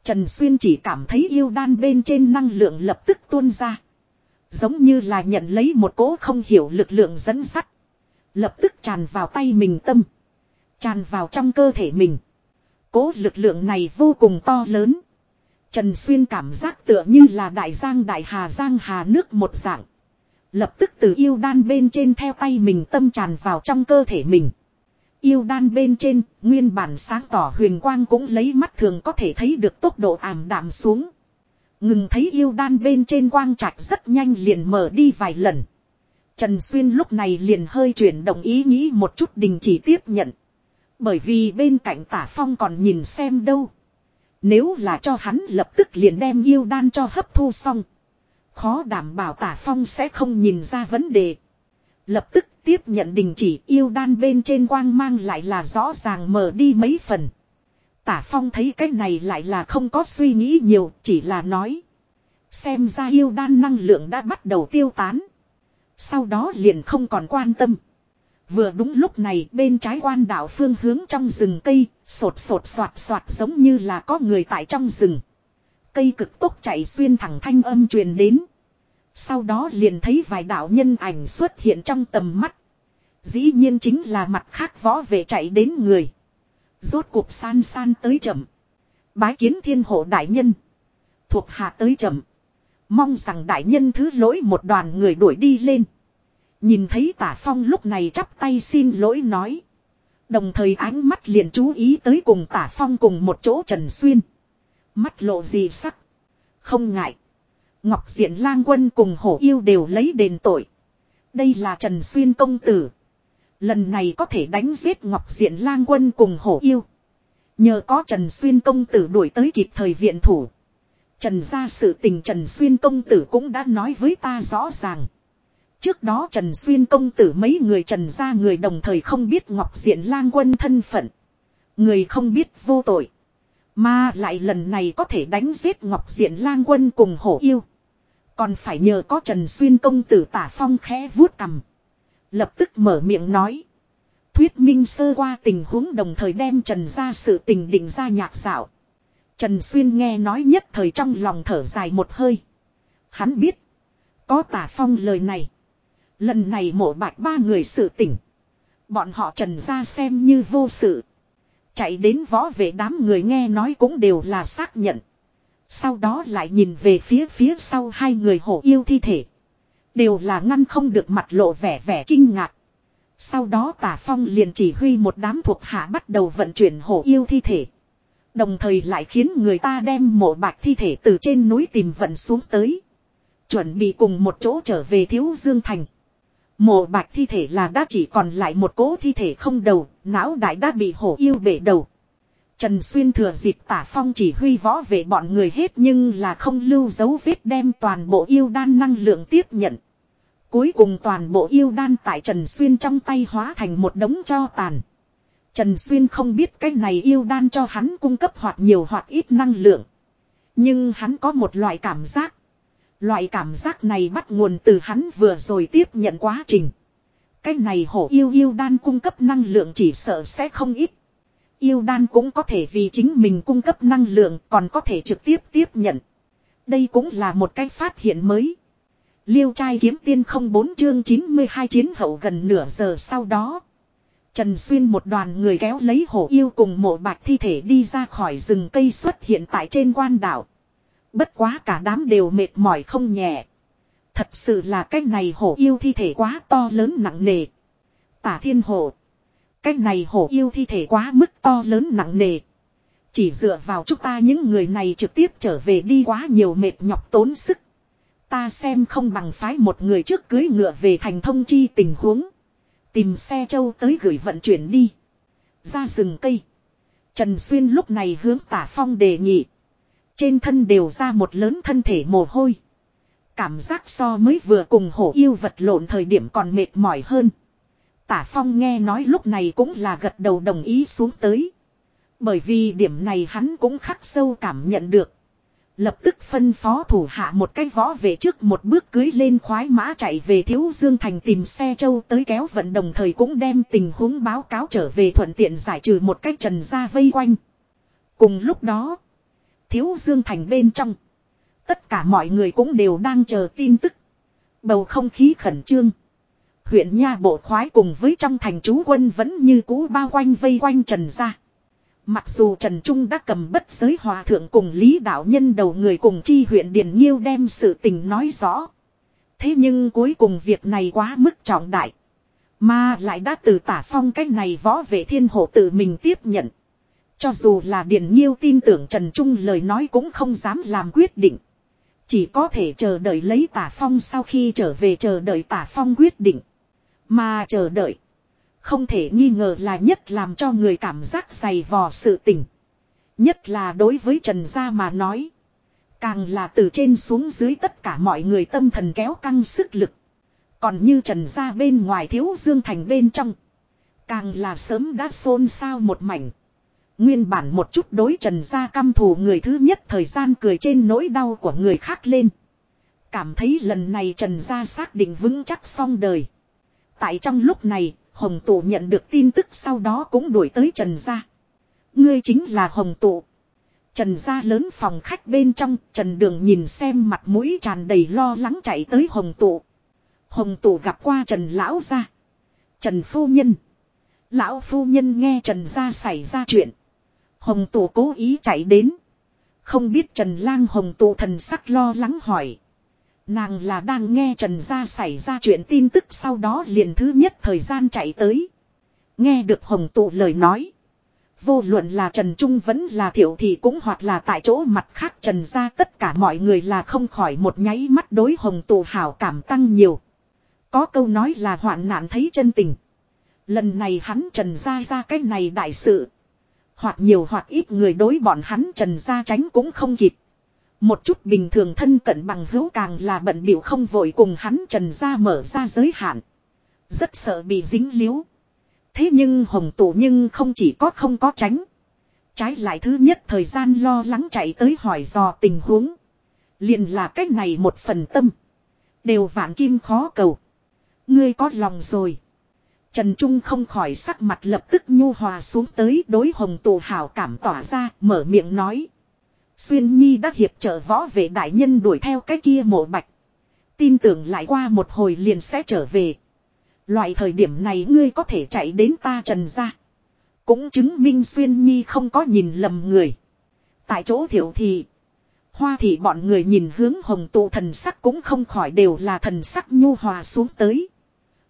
Trần Xuyên chỉ cảm thấy yêu đan bên trên năng lượng lập tức tuôn ra. Giống như là nhận lấy một cỗ không hiểu lực lượng dẫn sắt. Lập tức tràn vào tay mình tâm. Tràn vào trong cơ thể mình. Cỗ lực lượng này vô cùng to lớn. Trần Xuyên cảm giác tựa như là đại giang đại hà giang hà nước một dạng. Lập tức từ yêu đan bên trên theo tay mình tâm tràn vào trong cơ thể mình. Yêu đan bên trên, nguyên bản sáng tỏ huyền quang cũng lấy mắt thường có thể thấy được tốc độ ảm đạm xuống. Ngừng thấy yêu đan bên trên quang trạch rất nhanh liền mở đi vài lần. Trần Xuyên lúc này liền hơi chuyển động ý nghĩ một chút đình chỉ tiếp nhận. Bởi vì bên cạnh tả phong còn nhìn xem đâu. Nếu là cho hắn lập tức liền đem yêu đan cho hấp thu xong. Khó đảm bảo tả phong sẽ không nhìn ra vấn đề. Lập tức tiếp nhận đình chỉ yêu đan bên trên quang mang lại là rõ ràng mở đi mấy phần. Tả phong thấy cái này lại là không có suy nghĩ nhiều, chỉ là nói. Xem ra yêu đan năng lượng đã bắt đầu tiêu tán. Sau đó liền không còn quan tâm. Vừa đúng lúc này bên trái quan đảo phương hướng trong rừng cây, sột sột soạt soạt giống như là có người tại trong rừng. Cây cực tốc chạy xuyên thẳng thanh âm truyền đến. Sau đó liền thấy vài đạo nhân ảnh xuất hiện trong tầm mắt. Dĩ nhiên chính là mặt khác võ vệ chạy đến người. Rốt cuộc san san tới chậm. Bái kiến thiên hộ đại nhân. Thuộc hạ tới chậm. Mong rằng đại nhân thứ lỗi một đoàn người đuổi đi lên. Nhìn thấy tả phong lúc này chắp tay xin lỗi nói. Đồng thời ánh mắt liền chú ý tới cùng tả phong cùng một chỗ trần xuyên. Mắt lộ gì sắc. Không ngại. Ngọc Diện lang quân cùng hổ yêu đều lấy đền tội. Đây là Trần Xuyên công tử. Lần này có thể đánh giết Ngọc Diện lang quân cùng hổ yêu. Nhờ có Trần Xuyên công tử đuổi tới kịp thời viện thủ. Trần ra sự tình Trần Xuyên công tử cũng đã nói với ta rõ ràng. Trước đó Trần Xuyên công tử mấy người Trần ra người đồng thời không biết Ngọc Diện lang quân thân phận. Người không biết vô tội. Mà lại lần này có thể đánh giết Ngọc Diện lang quân cùng hổ yêu. Còn phải nhờ có Trần Xuyên công tử tả phong khẽ vuốt cầm. Lập tức mở miệng nói. Thuyết minh sơ qua tình huống đồng thời đem Trần ra sự tình định ra nhạc dạo. Trần Xuyên nghe nói nhất thời trong lòng thở dài một hơi. Hắn biết. Có tả phong lời này. Lần này mổ bạch ba người sự tỉnh. Bọn họ trần ra xem như vô sự. Chạy đến võ vệ đám người nghe nói cũng đều là xác nhận. Sau đó lại nhìn về phía phía sau hai người hổ yêu thi thể. Đều là ngăn không được mặt lộ vẻ vẻ kinh ngạc. Sau đó tả phong liền chỉ huy một đám thuộc hạ bắt đầu vận chuyển hổ yêu thi thể. Đồng thời lại khiến người ta đem mộ bạch thi thể từ trên núi tìm vận xuống tới. Chuẩn bị cùng một chỗ trở về thiếu dương thành. Mộ bạch thi thể là đã chỉ còn lại một cố thi thể không đầu, não đại đã bị hổ yêu bể đầu. Trần Xuyên thừa dịp tả phong chỉ huy võ về bọn người hết nhưng là không lưu dấu vết đem toàn bộ yêu đan năng lượng tiếp nhận. Cuối cùng toàn bộ yêu đan tại Trần Xuyên trong tay hóa thành một đống cho tàn. Trần Xuyên không biết cái này yêu đan cho hắn cung cấp hoặc nhiều hoặc ít năng lượng. Nhưng hắn có một loại cảm giác. Loại cảm giác này bắt nguồn từ hắn vừa rồi tiếp nhận quá trình. Cái này hổ yêu yêu đan cung cấp năng lượng chỉ sợ sẽ không ít. Yêu đan cũng có thể vì chính mình cung cấp năng lượng, còn có thể trực tiếp tiếp nhận. Đây cũng là một cái phát hiện mới. Liêu trai kiếm tiên không bốn chương 92 chiến hậu gần nửa giờ sau đó. Trần Xuyên một đoàn người kéo lấy hổ yêu cùng mộ bạch thi thể đi ra khỏi rừng cây xuất hiện tại trên quan đảo. Bất quá cả đám đều mệt mỏi không nhẹ. Thật sự là cái này hổ yêu thi thể quá to lớn nặng nề. Tả thiên hổ. Cái này hổ yêu thi thể quá mức to lớn nặng nề. Chỉ dựa vào chúng ta những người này trực tiếp trở về đi quá nhiều mệt nhọc tốn sức. Ta xem không bằng phái một người trước cưới ngựa về thành thông chi tình huống. Tìm xe châu tới gửi vận chuyển đi. Ra rừng cây. Trần Xuyên lúc này hướng tả phong đề nghị. Trên thân đều ra một lớn thân thể mồ hôi. Cảm giác so mới vừa cùng hổ yêu vật lộn thời điểm còn mệt mỏi hơn. Tả Phong nghe nói lúc này cũng là gật đầu đồng ý xuống tới. Bởi vì điểm này hắn cũng khắc sâu cảm nhận được. Lập tức phân phó thủ hạ một cái võ về trước một bước cưới lên khoái mã chạy về Thiếu Dương Thành tìm xe châu tới kéo vận đồng thời cũng đem tình huống báo cáo trở về thuận tiện giải trừ một cách trần ra vây quanh. Cùng lúc đó, Thiếu Dương Thành bên trong, tất cả mọi người cũng đều đang chờ tin tức. Bầu không khí khẩn trương. Huyện Nha Bộ khoái cùng với trong thành chú quân vẫn như cũ bao quanh vây quanh Trần gia. Mặc dù Trần Trung đã cầm bất giới hòa thượng cùng Lý Đạo Nhân đầu người cùng chi huyện Điền Nhiêu đem sự tình nói rõ. Thế nhưng cuối cùng việc này quá mức trọng đại. Mà lại đã từ tả phong cách này võ vệ thiên hộ tự mình tiếp nhận. Cho dù là Điền Nhiêu tin tưởng Trần Trung lời nói cũng không dám làm quyết định. Chỉ có thể chờ đợi lấy tả phong sau khi trở về chờ đợi tả phong quyết định. Mà chờ đợi. Không thể nghi ngờ là nhất làm cho người cảm giác dày vò sự tình. Nhất là đối với Trần Gia mà nói. Càng là từ trên xuống dưới tất cả mọi người tâm thần kéo căng sức lực. Còn như Trần Gia bên ngoài thiếu Dương Thành bên trong. Càng là sớm đã xôn xao một mảnh. Nguyên bản một chút đối trần gia căm thù người thứ nhất thời gian cười trên nỗi đau của người khác lên. Cảm thấy lần này trần gia xác định vững chắc xong đời. Tại trong lúc này, Hồng Tụ nhận được tin tức sau đó cũng đuổi tới trần gia. Ngươi chính là Hồng Tụ. Trần gia lớn phòng khách bên trong, Trần Đường nhìn xem mặt mũi tràn đầy lo lắng chạy tới Hồng Tụ. Hồng Tụ gặp qua Trần Lão gia. Trần Phu Nhân. Lão Phu Nhân nghe Trần gia xảy ra chuyện. Hồng tụ cố ý chạy đến. Không biết Trần Lang Hồng tụ thần sắc lo lắng hỏi. Nàng là đang nghe Trần gia xảy ra chuyện tin tức sau đó liền thứ nhất thời gian chạy tới. Nghe được Hồng tụ lời nói. Vô luận là Trần Trung vẫn là thiểu thì cũng hoặc là tại chỗ mặt khác Trần gia tất cả mọi người là không khỏi một nháy mắt đối Hồng tụ hảo cảm tăng nhiều. Có câu nói là hoạn nạn thấy chân tình. Lần này hắn Trần gia ra cái này đại sự. Hoặc nhiều hoặc ít người đối bọn hắn trần gia tránh cũng không kịp. Một chút bình thường thân cận bằng hữu càng là bận biểu không vội cùng hắn trần ra mở ra giới hạn. Rất sợ bị dính líu Thế nhưng hồng tụ nhưng không chỉ có không có tránh. Trái lại thứ nhất thời gian lo lắng chạy tới hỏi dò tình huống. liền là cách này một phần tâm. Đều vạn kim khó cầu. Ngươi có lòng rồi. Trần Trung không khỏi sắc mặt lập tức nhu hòa xuống tới đối hồng tù hảo cảm tỏa ra, mở miệng nói. Xuyên Nhi đã hiệp trợ võ vệ đại nhân đuổi theo cái kia mộ bạch. Tin tưởng lại qua một hồi liền sẽ trở về. Loại thời điểm này ngươi có thể chạy đến ta trần ra. Cũng chứng minh Xuyên Nhi không có nhìn lầm người. Tại chỗ thiểu thì. Hoa thị bọn người nhìn hướng hồng tụ thần sắc cũng không khỏi đều là thần sắc nhu hòa xuống tới.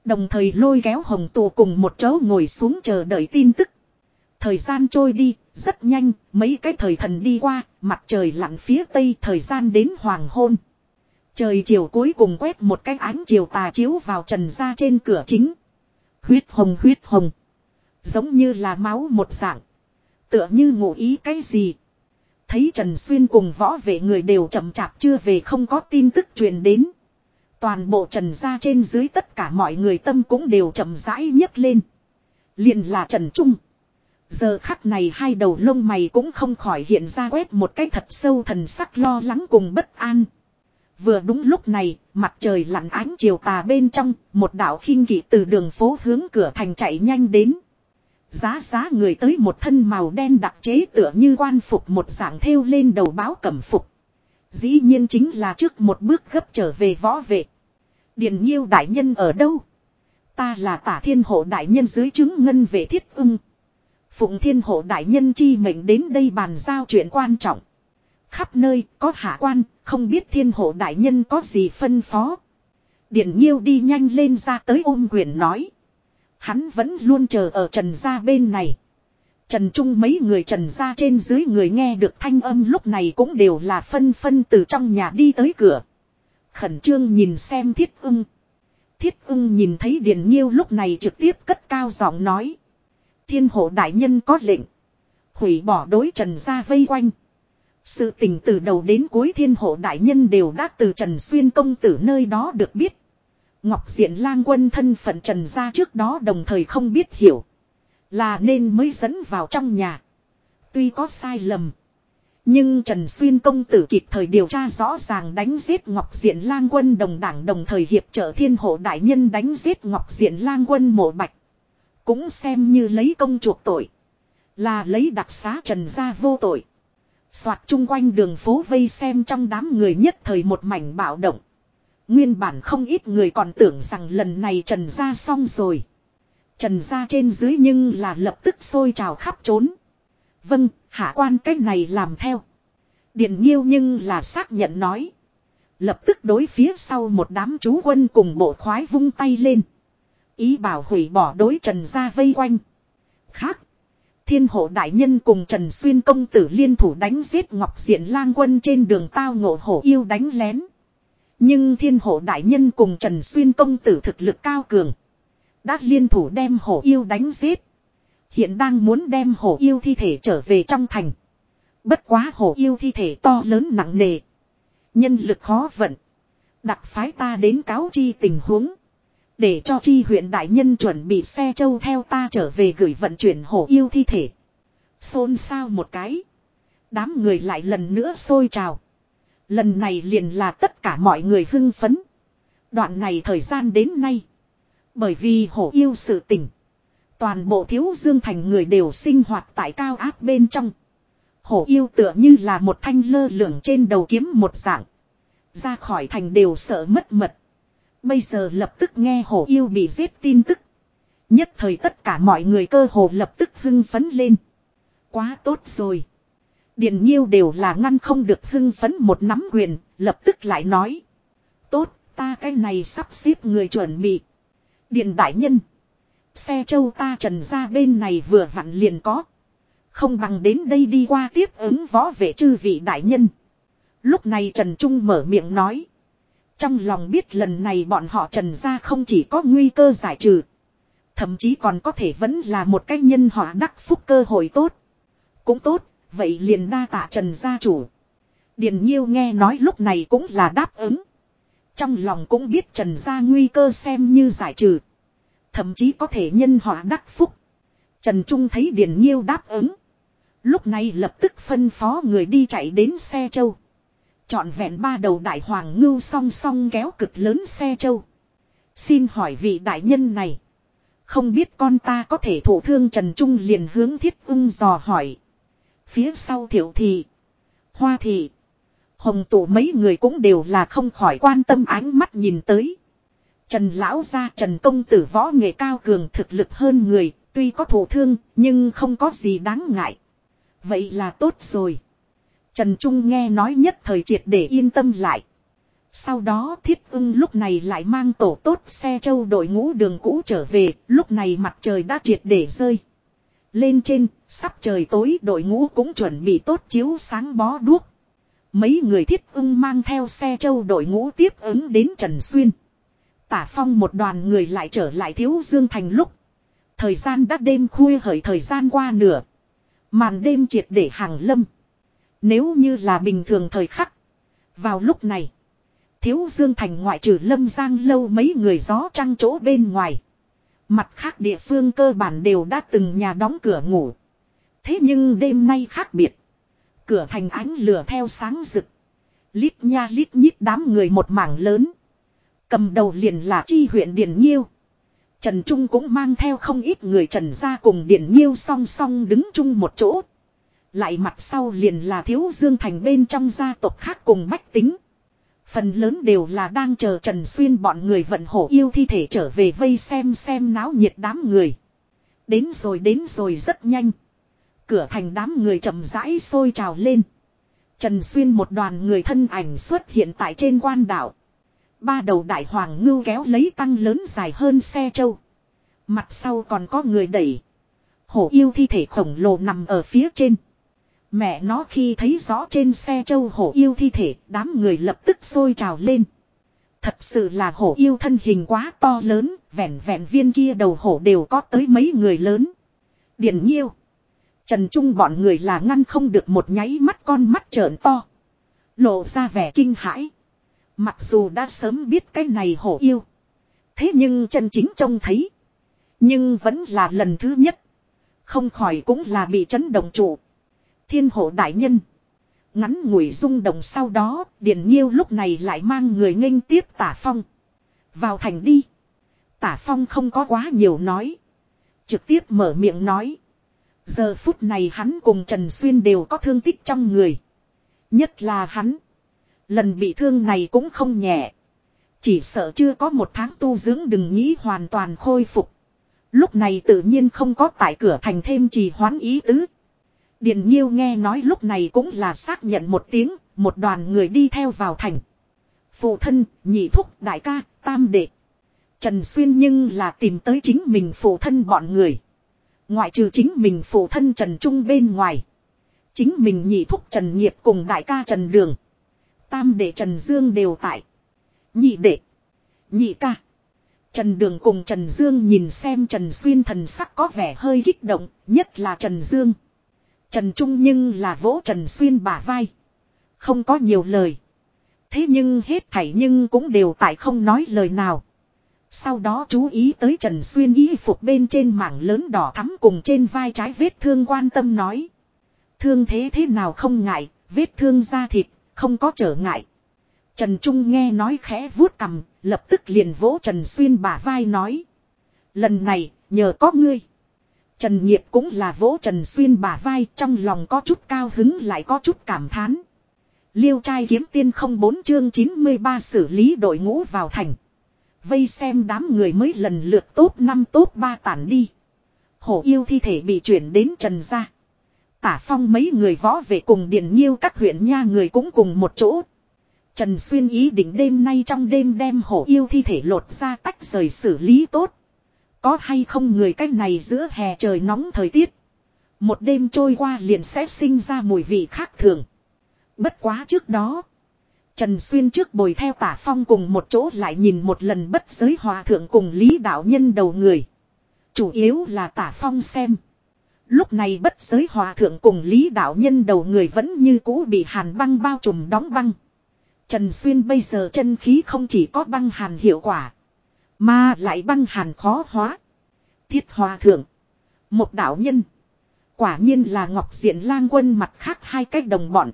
Đồng thời lôi kéo hồng tù cùng một chỗ ngồi xuống chờ đợi tin tức. Thời gian trôi đi, rất nhanh, mấy cái thời thần đi qua, mặt trời lặn phía tây thời gian đến hoàng hôn. Trời chiều cuối cùng quét một cái ánh chiều tà chiếu vào trần ra trên cửa chính. Huyết hồng huyết hồng. Giống như là máu một dạng. Tựa như ngụ ý cái gì. Thấy Trần Xuyên cùng võ vệ người đều chậm chạp chưa về không có tin tức truyền đến. Toàn bộ trần ra trên dưới tất cả mọi người tâm cũng đều chậm rãi nhấc lên. liền là trần trung. Giờ khắc này hai đầu lông mày cũng không khỏi hiện ra quét một cái thật sâu thần sắc lo lắng cùng bất an. Vừa đúng lúc này, mặt trời lặn ánh chiều tà bên trong, một đạo khinh kỵ từ đường phố hướng cửa thành chạy nhanh đến. Giá giá người tới một thân màu đen đặc chế tựa như quan phục một dạng thêu lên đầu báo cẩm phục. Dĩ nhiên chính là trước một bước gấp trở về võ vệ. Điền nhiêu đại nhân ở đâu? Ta là tả thiên hộ đại nhân dưới chứng ngân về thiết ưng. Phụng thiên hộ đại nhân chi mệnh đến đây bàn giao chuyện quan trọng. Khắp nơi có hạ quan, không biết thiên hộ đại nhân có gì phân phó. Điền nhiêu đi nhanh lên ra tới ôm quyền nói. Hắn vẫn luôn chờ ở trần gia bên này. Trần Trung mấy người trần ra trên dưới người nghe được thanh âm lúc này cũng đều là phân phân từ trong nhà đi tới cửa. Khẩn trương nhìn xem thiết ưng. Thiết ưng nhìn thấy Điền Nhiêu lúc này trực tiếp cất cao giọng nói. Thiên hộ đại nhân có lệnh. Hủy bỏ đối trần ra vây quanh. Sự tình từ đầu đến cuối thiên hộ đại nhân đều đã từ Trần Xuyên công tử nơi đó được biết. Ngọc Diện lang quân thân phận Trần ra trước đó đồng thời không biết hiểu. Là nên mới dẫn vào trong nhà. Tuy có sai lầm. Nhưng Trần Xuyên công tử kịp thời điều tra rõ ràng đánh giết Ngọc Diện Lang quân đồng đảng đồng thời hiệp trợ thiên hộ đại nhân đánh giết Ngọc Diện Lang quân mộ bạch. Cũng xem như lấy công chuộc tội. Là lấy đặc xá Trần gia vô tội. Soạt chung quanh đường phố vây xem trong đám người nhất thời một mảnh bạo động. Nguyên bản không ít người còn tưởng rằng lần này Trần gia xong rồi. Trần gia trên dưới nhưng là lập tức sôi trào khắp trốn. Vâng, hạ quan cách này làm theo. Điện nhiêu nhưng là xác nhận nói. Lập tức đối phía sau một đám chú quân cùng bộ khoái vung tay lên. Ý bảo hủy bỏ đối Trần gia vây quanh. Khác. Thiên hộ đại nhân cùng Trần Xuyên công tử liên thủ đánh giết Ngọc Diện lang quân trên đường tao ngộ hổ yêu đánh lén. Nhưng thiên hộ đại nhân cùng Trần Xuyên công tử thực lực cao cường. Đã liên thủ đem hổ yêu đánh giết. Hiện đang muốn đem hổ yêu thi thể trở về trong thành. Bất quá hổ yêu thi thể to lớn nặng nề. Nhân lực khó vận. Đặc phái ta đến cáo chi tình huống. Để cho chi huyện đại nhân chuẩn bị xe châu theo ta trở về gửi vận chuyển hổ yêu thi thể. Xôn xao một cái. Đám người lại lần nữa sôi trào. Lần này liền là tất cả mọi người hưng phấn. Đoạn này thời gian đến nay. Bởi vì hổ yêu sự tình. Toàn bộ thiếu dương thành người đều sinh hoạt tại cao áp bên trong. Hổ yêu tựa như là một thanh lơ lửng trên đầu kiếm một dạng. Ra khỏi thành đều sợ mất mật. Bây giờ lập tức nghe hổ yêu bị giết tin tức. Nhất thời tất cả mọi người cơ hồ lập tức hưng phấn lên. Quá tốt rồi. Điện nhiêu đều là ngăn không được hưng phấn một nắm quyền, lập tức lại nói. Tốt, ta cái này sắp xếp người chuẩn bị. Điện đại nhân. Xe châu ta trần ra bên này vừa vặn liền có. Không bằng đến đây đi qua tiếp ứng võ vệ chư vị đại nhân. Lúc này Trần Trung mở miệng nói. Trong lòng biết lần này bọn họ trần ra không chỉ có nguy cơ giải trừ. Thậm chí còn có thể vẫn là một cái nhân họa đắc phúc cơ hội tốt. Cũng tốt, vậy liền đa tạ trần gia chủ. Điền nhiêu nghe nói lúc này cũng là đáp ứng. Trong lòng cũng biết trần gia nguy cơ xem như giải trừ. Thậm chí có thể nhân họa đắc phúc. Trần Trung thấy Điền nhiêu đáp ứng. Lúc này lập tức phân phó người đi chạy đến xe châu. Chọn vẹn ba đầu đại hoàng ngưu song song kéo cực lớn xe châu. Xin hỏi vị đại nhân này. Không biết con ta có thể thổ thương Trần Trung liền hướng thiết ung dò hỏi. Phía sau thiểu thị. Hoa thị. Hồng tụ mấy người cũng đều là không khỏi quan tâm ánh mắt nhìn tới. Trần lão gia Trần công tử võ nghệ cao cường thực lực hơn người, tuy có thổ thương, nhưng không có gì đáng ngại. Vậy là tốt rồi. Trần Trung nghe nói nhất thời triệt để yên tâm lại. Sau đó thiết ưng lúc này lại mang tổ tốt xe châu đội ngũ đường cũ trở về, lúc này mặt trời đã triệt để rơi. Lên trên, sắp trời tối đội ngũ cũng chuẩn bị tốt chiếu sáng bó đuốc. Mấy người thiết ưng mang theo xe châu đội ngũ tiếp ứng đến Trần Xuyên. Tả phong một đoàn người lại trở lại thiếu dương thành lúc. Thời gian đã đêm khuya hởi thời gian qua nửa. Màn đêm triệt để hàng lâm. Nếu như là bình thường thời khắc. Vào lúc này. Thiếu Dương Thành ngoại trừ lâm giang lâu mấy người gió trăng chỗ bên ngoài. Mặt khác địa phương cơ bản đều đã từng nhà đóng cửa ngủ. Thế nhưng đêm nay khác biệt. Cửa thành ánh lửa theo sáng rực. Lít nha lít nhít đám người một mảng lớn. Cầm đầu liền là chi huyện Điền Nhiêu. Trần Trung cũng mang theo không ít người Trần ra cùng Điền Nhiêu song song đứng chung một chỗ. Lại mặt sau liền là thiếu dương thành bên trong gia tộc khác cùng bách tính. Phần lớn đều là đang chờ Trần Xuyên bọn người vận hổ yêu thi thể trở về vây xem xem náo nhiệt đám người. Đến rồi đến rồi rất nhanh. Cửa thành đám người chậm rãi sôi trào lên. Trần Xuyên một đoàn người thân ảnh xuất hiện tại trên quan đảo. Ba đầu đại hoàng ngưu kéo lấy tăng lớn dài hơn xe châu. Mặt sau còn có người đẩy. Hổ yêu thi thể khổng lồ nằm ở phía trên. Mẹ nó khi thấy rõ trên xe châu hổ yêu thi thể, đám người lập tức sôi trào lên. Thật sự là hổ yêu thân hình quá to lớn, vẹn vẹn viên kia đầu hổ đều có tới mấy người lớn. Điển nhiêu. Trần Trung bọn người là ngăn không được một nháy mắt con mắt trợn to. Lộ ra vẻ kinh hãi. Mặc dù đã sớm biết cái này hổ yêu. Thế nhưng chân chính trông thấy. Nhưng vẫn là lần thứ nhất. Không khỏi cũng là bị chấn động trụ thiên hộ đại nhân. Ngắn ngủi rung động sau đó, Điền Nhiêu lúc này lại mang người nghênh tiếp tả phong. Vào thành đi. Tả phong không có quá nhiều nói. Trực tiếp mở miệng nói. Giờ phút này hắn cùng Trần Xuyên đều có thương tích trong người. Nhất là hắn. Lần bị thương này cũng không nhẹ. Chỉ sợ chưa có một tháng tu dưỡng đừng nghĩ hoàn toàn khôi phục. Lúc này tự nhiên không có tại cửa thành thêm trì hoán ý tứ. Điền Nhiêu nghe nói lúc này cũng là xác nhận một tiếng, một đoàn người đi theo vào thành. Phụ thân, nhị thúc, đại ca, tam đệ. Trần Xuyên nhưng là tìm tới chính mình phụ thân bọn người. Ngoại trừ chính mình phụ thân Trần Trung bên ngoài. Chính mình nhị thúc Trần Nghiệp cùng đại ca Trần Đường. Tam đệ Trần Dương đều tại. Nhị đệ. Nhị ca. Trần Đường cùng Trần Dương nhìn xem Trần Xuyên thần sắc có vẻ hơi kích động, nhất là Trần Dương. Trần Trung nhưng là vỗ Trần Xuyên bả vai. Không có nhiều lời. Thế nhưng hết thảy nhưng cũng đều tại không nói lời nào. Sau đó chú ý tới Trần Xuyên y phục bên trên mảng lớn đỏ thắm cùng trên vai trái vết thương quan tâm nói. Thương thế thế nào không ngại, vết thương da thịt, không có trở ngại. Trần Trung nghe nói khẽ vuốt cầm, lập tức liền vỗ Trần Xuyên bả vai nói. Lần này, nhờ có ngươi. Trần Nghiệp cũng là vỗ Trần Xuyên bả vai, trong lòng có chút cao hứng lại có chút cảm thán. Liêu trai kiếm tiên không bốn chương 93 xử lý đội ngũ vào thành. Vây xem đám người mới lần lượt tốt năm tốt ba tản đi. Hổ yêu thi thể bị chuyển đến Trần gia. Tả phong mấy người võ về cùng điền nhiêu các huyện nha người cũng cùng một chỗ. Trần Xuyên ý định đêm nay trong đêm đem hổ yêu thi thể lột ra tách rời xử lý tốt. Có hay không người cách này giữa hè trời nóng thời tiết. Một đêm trôi qua liền sẽ sinh ra mùi vị khác thường. Bất quá trước đó. Trần Xuyên trước bồi theo tả phong cùng một chỗ lại nhìn một lần bất giới hòa thượng cùng lý đạo nhân đầu người. Chủ yếu là tả phong xem. Lúc này bất giới hòa thượng cùng lý đạo nhân đầu người vẫn như cũ bị hàn băng bao trùm đóng băng. Trần Xuyên bây giờ chân khí không chỉ có băng hàn hiệu quả. Mà lại băng hàn khó hóa. Thiết hòa thượng. Một đạo nhân. Quả nhiên là Ngọc Diện lang quân mặt khác hai cách đồng bọn.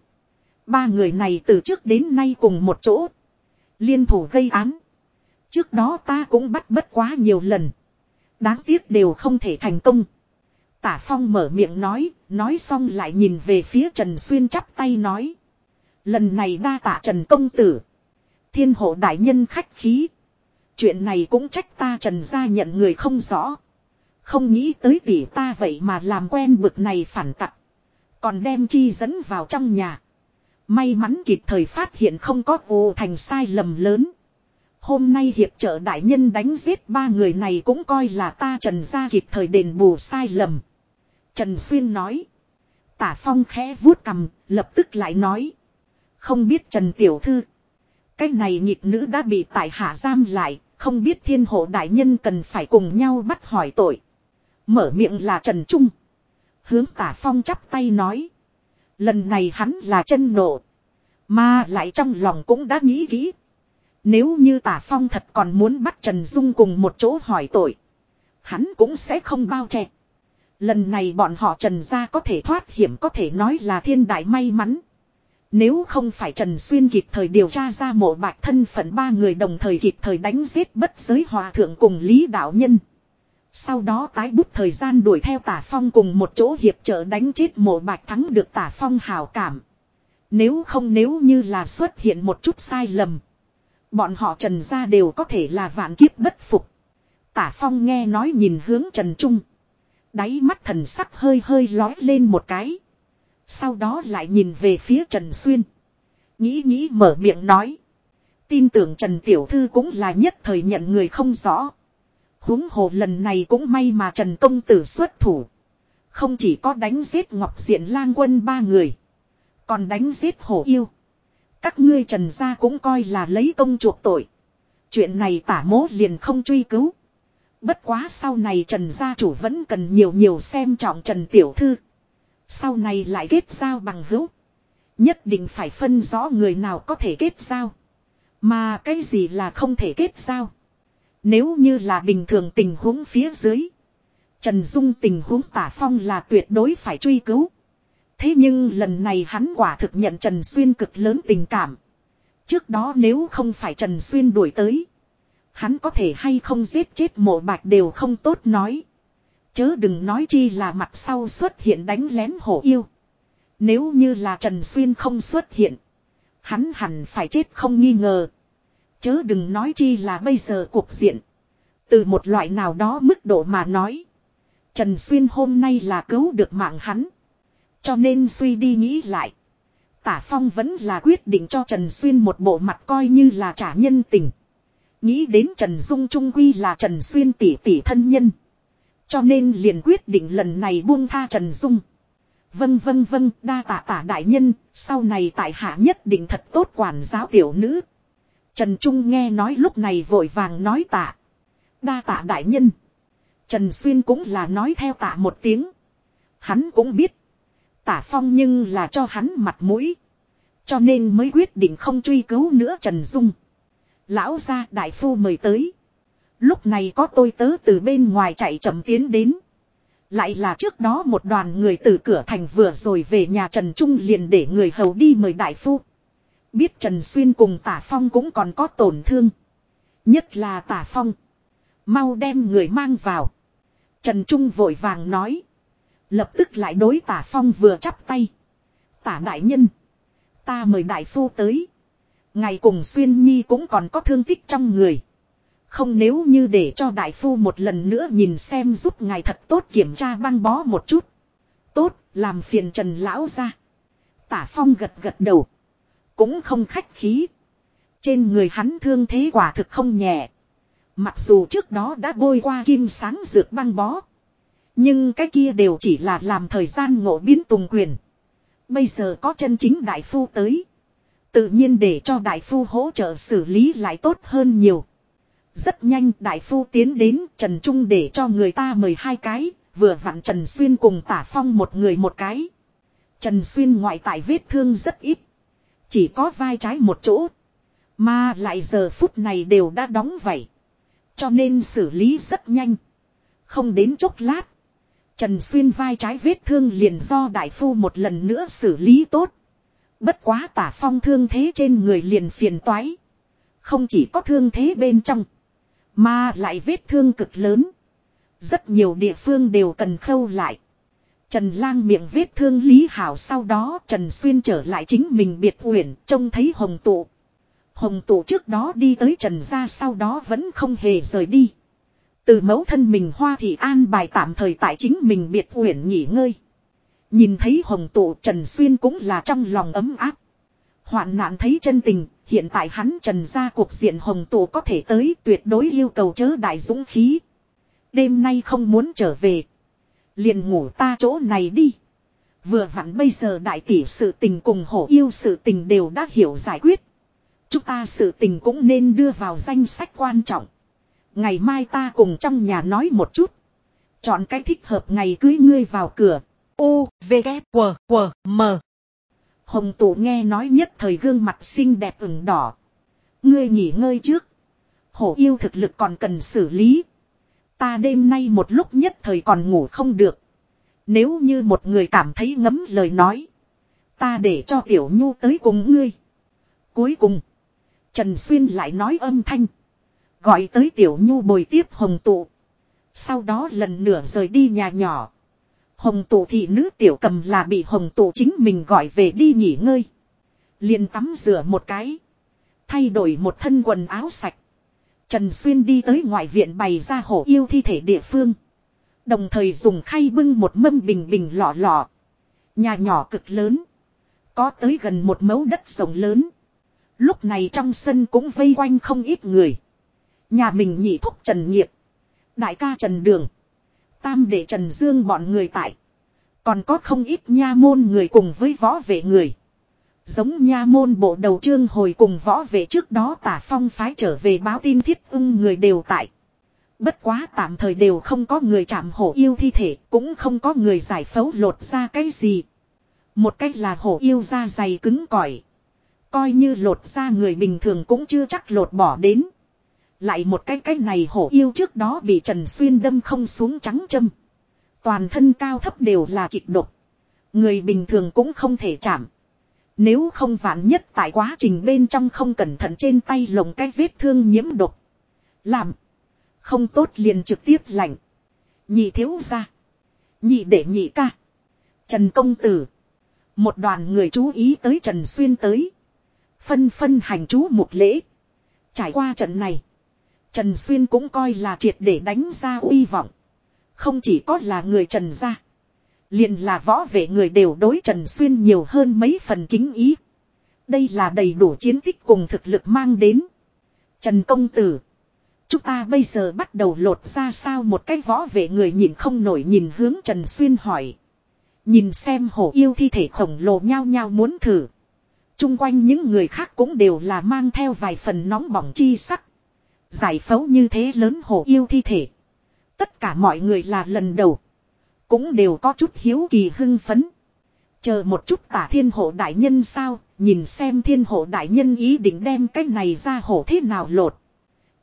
Ba người này từ trước đến nay cùng một chỗ. Liên thủ gây án. Trước đó ta cũng bắt bất quá nhiều lần. Đáng tiếc đều không thể thành công. Tả Phong mở miệng nói, nói xong lại nhìn về phía Trần Xuyên chắp tay nói. Lần này đa tạ Trần Công Tử. Thiên hộ đại nhân khách khí. Chuyện này cũng trách ta Trần gia nhận người không rõ. Không nghĩ tới tỷ ta vậy mà làm quen bực này phản tặc. Còn đem chi dẫn vào trong nhà. May mắn kịp thời phát hiện không có ồ thành sai lầm lớn. Hôm nay hiệp trợ đại nhân đánh giết ba người này cũng coi là ta trần gia kịp thời đền bù sai lầm. Trần Xuyên nói. Tả Phong khẽ vuốt cầm, lập tức lại nói. Không biết Trần Tiểu Thư. Cái này nhịp nữ đã bị tại hạ giam lại, không biết thiên hộ đại nhân cần phải cùng nhau bắt hỏi tội. Mở miệng là Trần Trung. Hướng tả phong chắp tay nói. Lần này hắn là chân nộ. Mà lại trong lòng cũng đã nghĩ kỹ. Nếu như tả phong thật còn muốn bắt Trần Dung cùng một chỗ hỏi tội. Hắn cũng sẽ không bao che. Lần này bọn họ Trần ra có thể thoát hiểm có thể nói là thiên đại may mắn. Nếu không phải Trần Xuyên kịp thời điều tra ra mộ bạch thân phận ba người đồng thời kịp thời đánh giết bất giới hòa thượng cùng Lý Đạo Nhân. Sau đó tái bút thời gian đuổi theo tả phong cùng một chỗ hiệp trợ đánh chết mộ bạch thắng được tả phong hào cảm. Nếu không nếu như là xuất hiện một chút sai lầm. Bọn họ trần ra đều có thể là vạn kiếp bất phục. Tả phong nghe nói nhìn hướng trần trung. Đáy mắt thần sắc hơi hơi lói lên một cái. Sau đó lại nhìn về phía Trần Xuyên. Nghĩ nghĩ mở miệng nói. Tin tưởng Trần Tiểu Thư cũng là nhất thời nhận người không rõ. húng hồ lần này cũng may mà Trần Công Tử xuất thủ. Không chỉ có đánh giết Ngọc Diện lang quân ba người. Còn đánh giết hổ yêu. Các ngươi Trần gia cũng coi là lấy công chuộc tội. Chuyện này tả mố liền không truy cứu. Bất quá sau này Trần gia chủ vẫn cần nhiều nhiều xem trọng Trần Tiểu Thư. Sau này lại kết giao bằng hữu. Nhất định phải phân rõ người nào có thể kết giao. Mà cái gì là không thể kết giao. Nếu như là bình thường tình huống phía dưới. Trần Dung tình huống tả phong là tuyệt đối phải truy cứu. Thế nhưng lần này hắn quả thực nhận Trần Xuyên cực lớn tình cảm. Trước đó nếu không phải Trần Xuyên đuổi tới. Hắn có thể hay không giết chết mộ bạch đều không tốt nói. Chớ đừng nói chi là mặt sau xuất hiện đánh lén hổ yêu. Nếu như là Trần Xuyên không xuất hiện. Hắn hẳn phải chết không nghi ngờ. Chớ đừng nói chi là bây giờ cuộc diện. Từ một loại nào đó mức độ mà nói. Trần Xuyên hôm nay là cứu được mạng hắn. Cho nên suy đi nghĩ lại. Tả Phong vẫn là quyết định cho Trần Xuyên một bộ mặt coi như là trả nhân tình. Nghĩ đến Trần Dung Trung Quy là Trần Xuyên tỷ tỷ thân nhân. Cho nên liền quyết định lần này buông tha Trần Dung. Vâng vâng vâng, đa tạ tả đại nhân, sau này tại hạ nhất định thật tốt quản giáo tiểu nữ. Trần Trung nghe nói lúc này vội vàng nói tạ. Đa tạ đại nhân. Trần Xuyên cũng là nói theo tạ một tiếng. Hắn cũng biết. Tả phong nhưng là cho hắn mặt mũi. Cho nên mới quyết định không truy cứu nữa Trần Dung. Lão gia đại phu mời tới. Lúc này có tôi tớ từ bên ngoài chạy chậm tiến đến. Lại là trước đó một đoàn người từ cửa thành vừa rồi về nhà Trần Trung liền để người hầu đi mời đại phu. Biết Trần Xuyên cùng tả phong cũng còn có tổn thương. Nhất là tả phong. Mau đem người mang vào. Trần Trung vội vàng nói. Lập tức lại đối tả phong vừa chắp tay. Tả đại nhân. Ta mời đại phu tới. Ngày cùng Xuyên Nhi cũng còn có thương tích trong người. Không nếu như để cho đại phu một lần nữa nhìn xem giúp ngài thật tốt kiểm tra băng bó một chút. Tốt, làm phiền Trần Lão ra. Tả Phong gật gật đầu. Cũng không khách khí. Trên người hắn thương thế quả thực không nhẹ. Mặc dù trước đó đã bôi qua kim sáng dược băng bó. Nhưng cái kia đều chỉ là làm thời gian ngộ biến tùng quyền. Bây giờ có chân chính đại phu tới. Tự nhiên để cho đại phu hỗ trợ xử lý lại tốt hơn nhiều. Rất nhanh đại phu tiến đến Trần Trung để cho người ta mời hai cái, vừa vặn Trần Xuyên cùng tả phong một người một cái. Trần Xuyên ngoại tại vết thương rất ít. Chỉ có vai trái một chỗ. Mà lại giờ phút này đều đã đóng vậy. Cho nên xử lý rất nhanh. Không đến chốc lát. Trần Xuyên vai trái vết thương liền do đại phu một lần nữa xử lý tốt. Bất quá tả phong thương thế trên người liền phiền toái. Không chỉ có thương thế bên trong. Mà lại vết thương cực lớn. Rất nhiều địa phương đều cần khâu lại. Trần lang miệng vết thương Lý Hảo sau đó Trần Xuyên trở lại chính mình biệt uyển trông thấy hồng tụ. Hồng tụ trước đó đi tới Trần gia sau đó vẫn không hề rời đi. Từ mẫu thân mình hoa thị an bài tạm thời tại chính mình biệt uyển nghỉ ngơi. Nhìn thấy hồng tụ Trần Xuyên cũng là trong lòng ấm áp. Hoạn nạn thấy chân tình, hiện tại hắn trần ra cuộc diện hồng tụ có thể tới tuyệt đối yêu cầu chớ đại dũng khí. Đêm nay không muốn trở về. Liền ngủ ta chỗ này đi. Vừa vặn bây giờ đại tỷ sự tình cùng hổ yêu sự tình đều đã hiểu giải quyết. Chúng ta sự tình cũng nên đưa vào danh sách quan trọng. Ngày mai ta cùng trong nhà nói một chút. Chọn cách thích hợp ngày cưới ngươi vào cửa. U, V, K, W, W, M. Hồng tụ nghe nói nhất thời gương mặt xinh đẹp ửng đỏ. Ngươi nghỉ ngơi trước. Hổ yêu thực lực còn cần xử lý. Ta đêm nay một lúc nhất thời còn ngủ không được. Nếu như một người cảm thấy ngấm lời nói. Ta để cho tiểu nhu tới cùng ngươi. Cuối cùng. Trần Xuyên lại nói âm thanh. Gọi tới tiểu nhu bồi tiếp hồng tụ. Sau đó lần nửa rời đi nhà nhỏ. Hồng tụ thị nữ tiểu cầm là bị hồng tụ chính mình gọi về đi nghỉ ngơi. liền tắm rửa một cái. Thay đổi một thân quần áo sạch. Trần Xuyên đi tới ngoại viện bày ra hổ yêu thi thể địa phương. Đồng thời dùng khay bưng một mâm bình bình lọ lọ. Nhà nhỏ cực lớn. Có tới gần một mẫu đất rộng lớn. Lúc này trong sân cũng vây quanh không ít người. Nhà mình nhị thúc Trần Nghiệp. Đại ca Trần Đường. Tam để Trần Dương bọn người tại. Còn có không ít nha môn người cùng với võ vệ người. Giống nha môn bộ đầu trương hồi cùng võ vệ trước đó tả phong phái trở về báo tin thiết ưng người đều tại. Bất quá tạm thời đều không có người chạm hổ yêu thi thể, cũng không có người giải phẫu lột ra cái gì. Một cách là hổ yêu da dày cứng cỏi. Coi như lột ra người bình thường cũng chưa chắc lột bỏ đến. Lại một cái cái này hổ yêu trước đó bị Trần Xuyên đâm không xuống trắng châm. Toàn thân cao thấp đều là kịch độc. Người bình thường cũng không thể chạm. Nếu không vạn nhất tại quá trình bên trong không cẩn thận trên tay lồng cái vết thương nhiễm độc. Làm. Không tốt liền trực tiếp lạnh. Nhị thiếu ra. Nhị để nhị ca. Trần công tử. Một đoàn người chú ý tới Trần Xuyên tới. Phân phân hành chú một lễ. Trải qua trận này. Trần Xuyên cũng coi là triệt để đánh ra uy vọng. Không chỉ có là người Trần gia. liền là võ vệ người đều đối Trần Xuyên nhiều hơn mấy phần kính ý. Đây là đầy đủ chiến tích cùng thực lực mang đến. Trần Công Tử. Chúng ta bây giờ bắt đầu lột ra sao một cái võ vệ người nhìn không nổi nhìn hướng Trần Xuyên hỏi. Nhìn xem hổ yêu thi thể khổng lồ nhao nhao muốn thử. Trung quanh những người khác cũng đều là mang theo vài phần nóng bỏng chi sắc. Giải phẫu như thế lớn hổ yêu thi thể. Tất cả mọi người là lần đầu. Cũng đều có chút hiếu kỳ hưng phấn. Chờ một chút tả thiên hộ đại nhân sao, nhìn xem thiên hộ đại nhân ý định đem cái này ra hổ thế nào lột.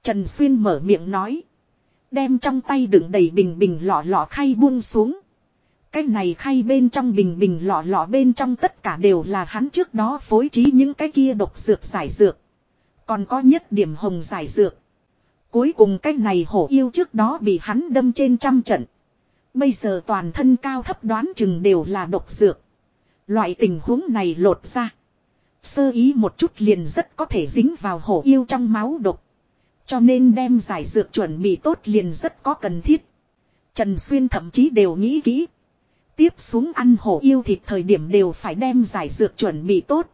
Trần Xuyên mở miệng nói. Đem trong tay đựng đầy bình bình lọ lọ khay buông xuống. Cái này khay bên trong bình bình lọ lọ bên trong tất cả đều là hắn trước đó phối trí những cái kia độc dược giải dược. Còn có nhất điểm hồng giải dược. Cuối cùng cái này hổ yêu trước đó bị hắn đâm trên trăm trận. Bây giờ toàn thân cao thấp đoán chừng đều là độc dược. Loại tình huống này lột ra. Sơ ý một chút liền rất có thể dính vào hổ yêu trong máu độc. Cho nên đem giải dược chuẩn bị tốt liền rất có cần thiết. Trần Xuyên thậm chí đều nghĩ kỹ. Tiếp xuống ăn hổ yêu thịt thời điểm đều phải đem giải dược chuẩn bị tốt.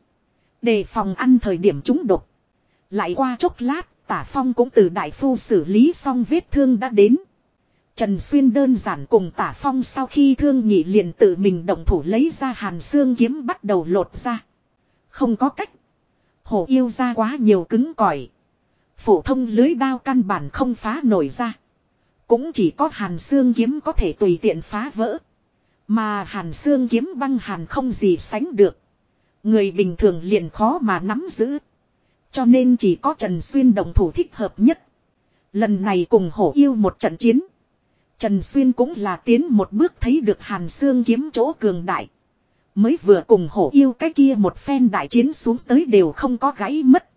Đề phòng ăn thời điểm chúng độc. Lại qua chốc lát, tả phong cũng từ đại phu xử lý xong vết thương đã đến. Trần Xuyên đơn giản cùng tả phong sau khi thương nhị liền tự mình động thủ lấy ra hàn xương kiếm bắt đầu lột ra. Không có cách. Hổ yêu ra quá nhiều cứng cỏi. Phổ thông lưới đao căn bản không phá nổi ra. Cũng chỉ có hàn xương kiếm có thể tùy tiện phá vỡ. Mà hàn xương kiếm băng hàn không gì sánh được. Người bình thường liền khó mà nắm giữ. Cho nên chỉ có Trần Xuyên đồng thủ thích hợp nhất. Lần này cùng hổ yêu một trận chiến. Trần Xuyên cũng là tiến một bước thấy được hàn xương kiếm chỗ cường đại. Mới vừa cùng hổ yêu cái kia một phen đại chiến xuống tới đều không có gãy mất.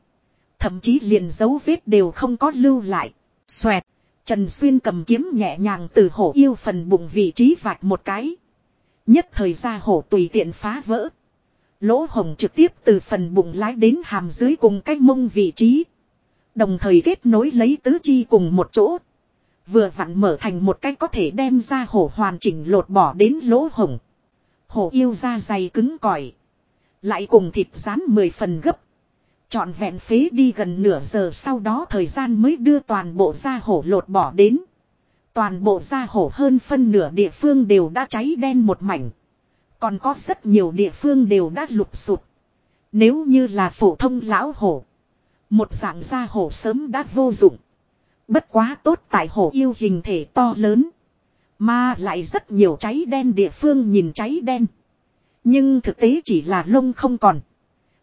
Thậm chí liền dấu vết đều không có lưu lại. Xoẹt. Trần Xuyên cầm kiếm nhẹ nhàng từ hổ yêu phần bụng vị trí vạch một cái. Nhất thời ra hổ tùy tiện phá vỡ. Lỗ hồng trực tiếp từ phần bụng lái đến hàm dưới cùng cái mông vị trí. Đồng thời kết nối lấy tứ chi cùng một chỗ. Vừa vặn mở thành một cái có thể đem ra hổ hoàn chỉnh lột bỏ đến lỗ hồng. Hổ yêu da dày cứng cỏi. Lại cùng thịt rán mười phần gấp. Chọn vẹn phế đi gần nửa giờ sau đó thời gian mới đưa toàn bộ da hổ lột bỏ đến. Toàn bộ da hổ hơn phân nửa địa phương đều đã cháy đen một mảnh. Còn có rất nhiều địa phương đều đã lục sụt. Nếu như là phổ thông lão hổ. Một dạng da hổ sớm đã vô dụng. Bất quá tốt tại hổ yêu hình thể to lớn. Mà lại rất nhiều cháy đen địa phương nhìn cháy đen. Nhưng thực tế chỉ là lông không còn.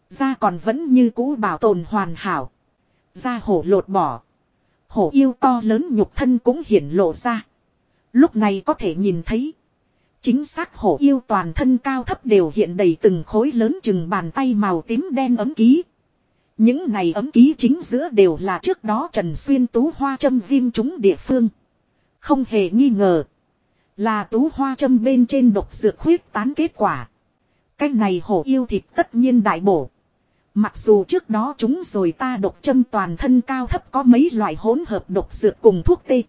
Da còn vẫn như cũ bảo tồn hoàn hảo. Da hổ lột bỏ. Hổ yêu to lớn nhục thân cũng hiển lộ ra. Lúc này có thể nhìn thấy. Chính xác hổ yêu toàn thân cao thấp đều hiện đầy từng khối lớn chừng bàn tay màu tím đen ấm ký. Những này ấm ký chính giữa đều là trước đó Trần Xuyên tú hoa châm viêm chúng địa phương. Không hề nghi ngờ. Là tú hoa châm bên trên độc dược khuyết tán kết quả. Cái này hổ yêu thịt tất nhiên đại bổ. Mặc dù trước đó chúng rồi ta độc châm toàn thân cao thấp có mấy loại hỗn hợp độc dược cùng thuốc tê.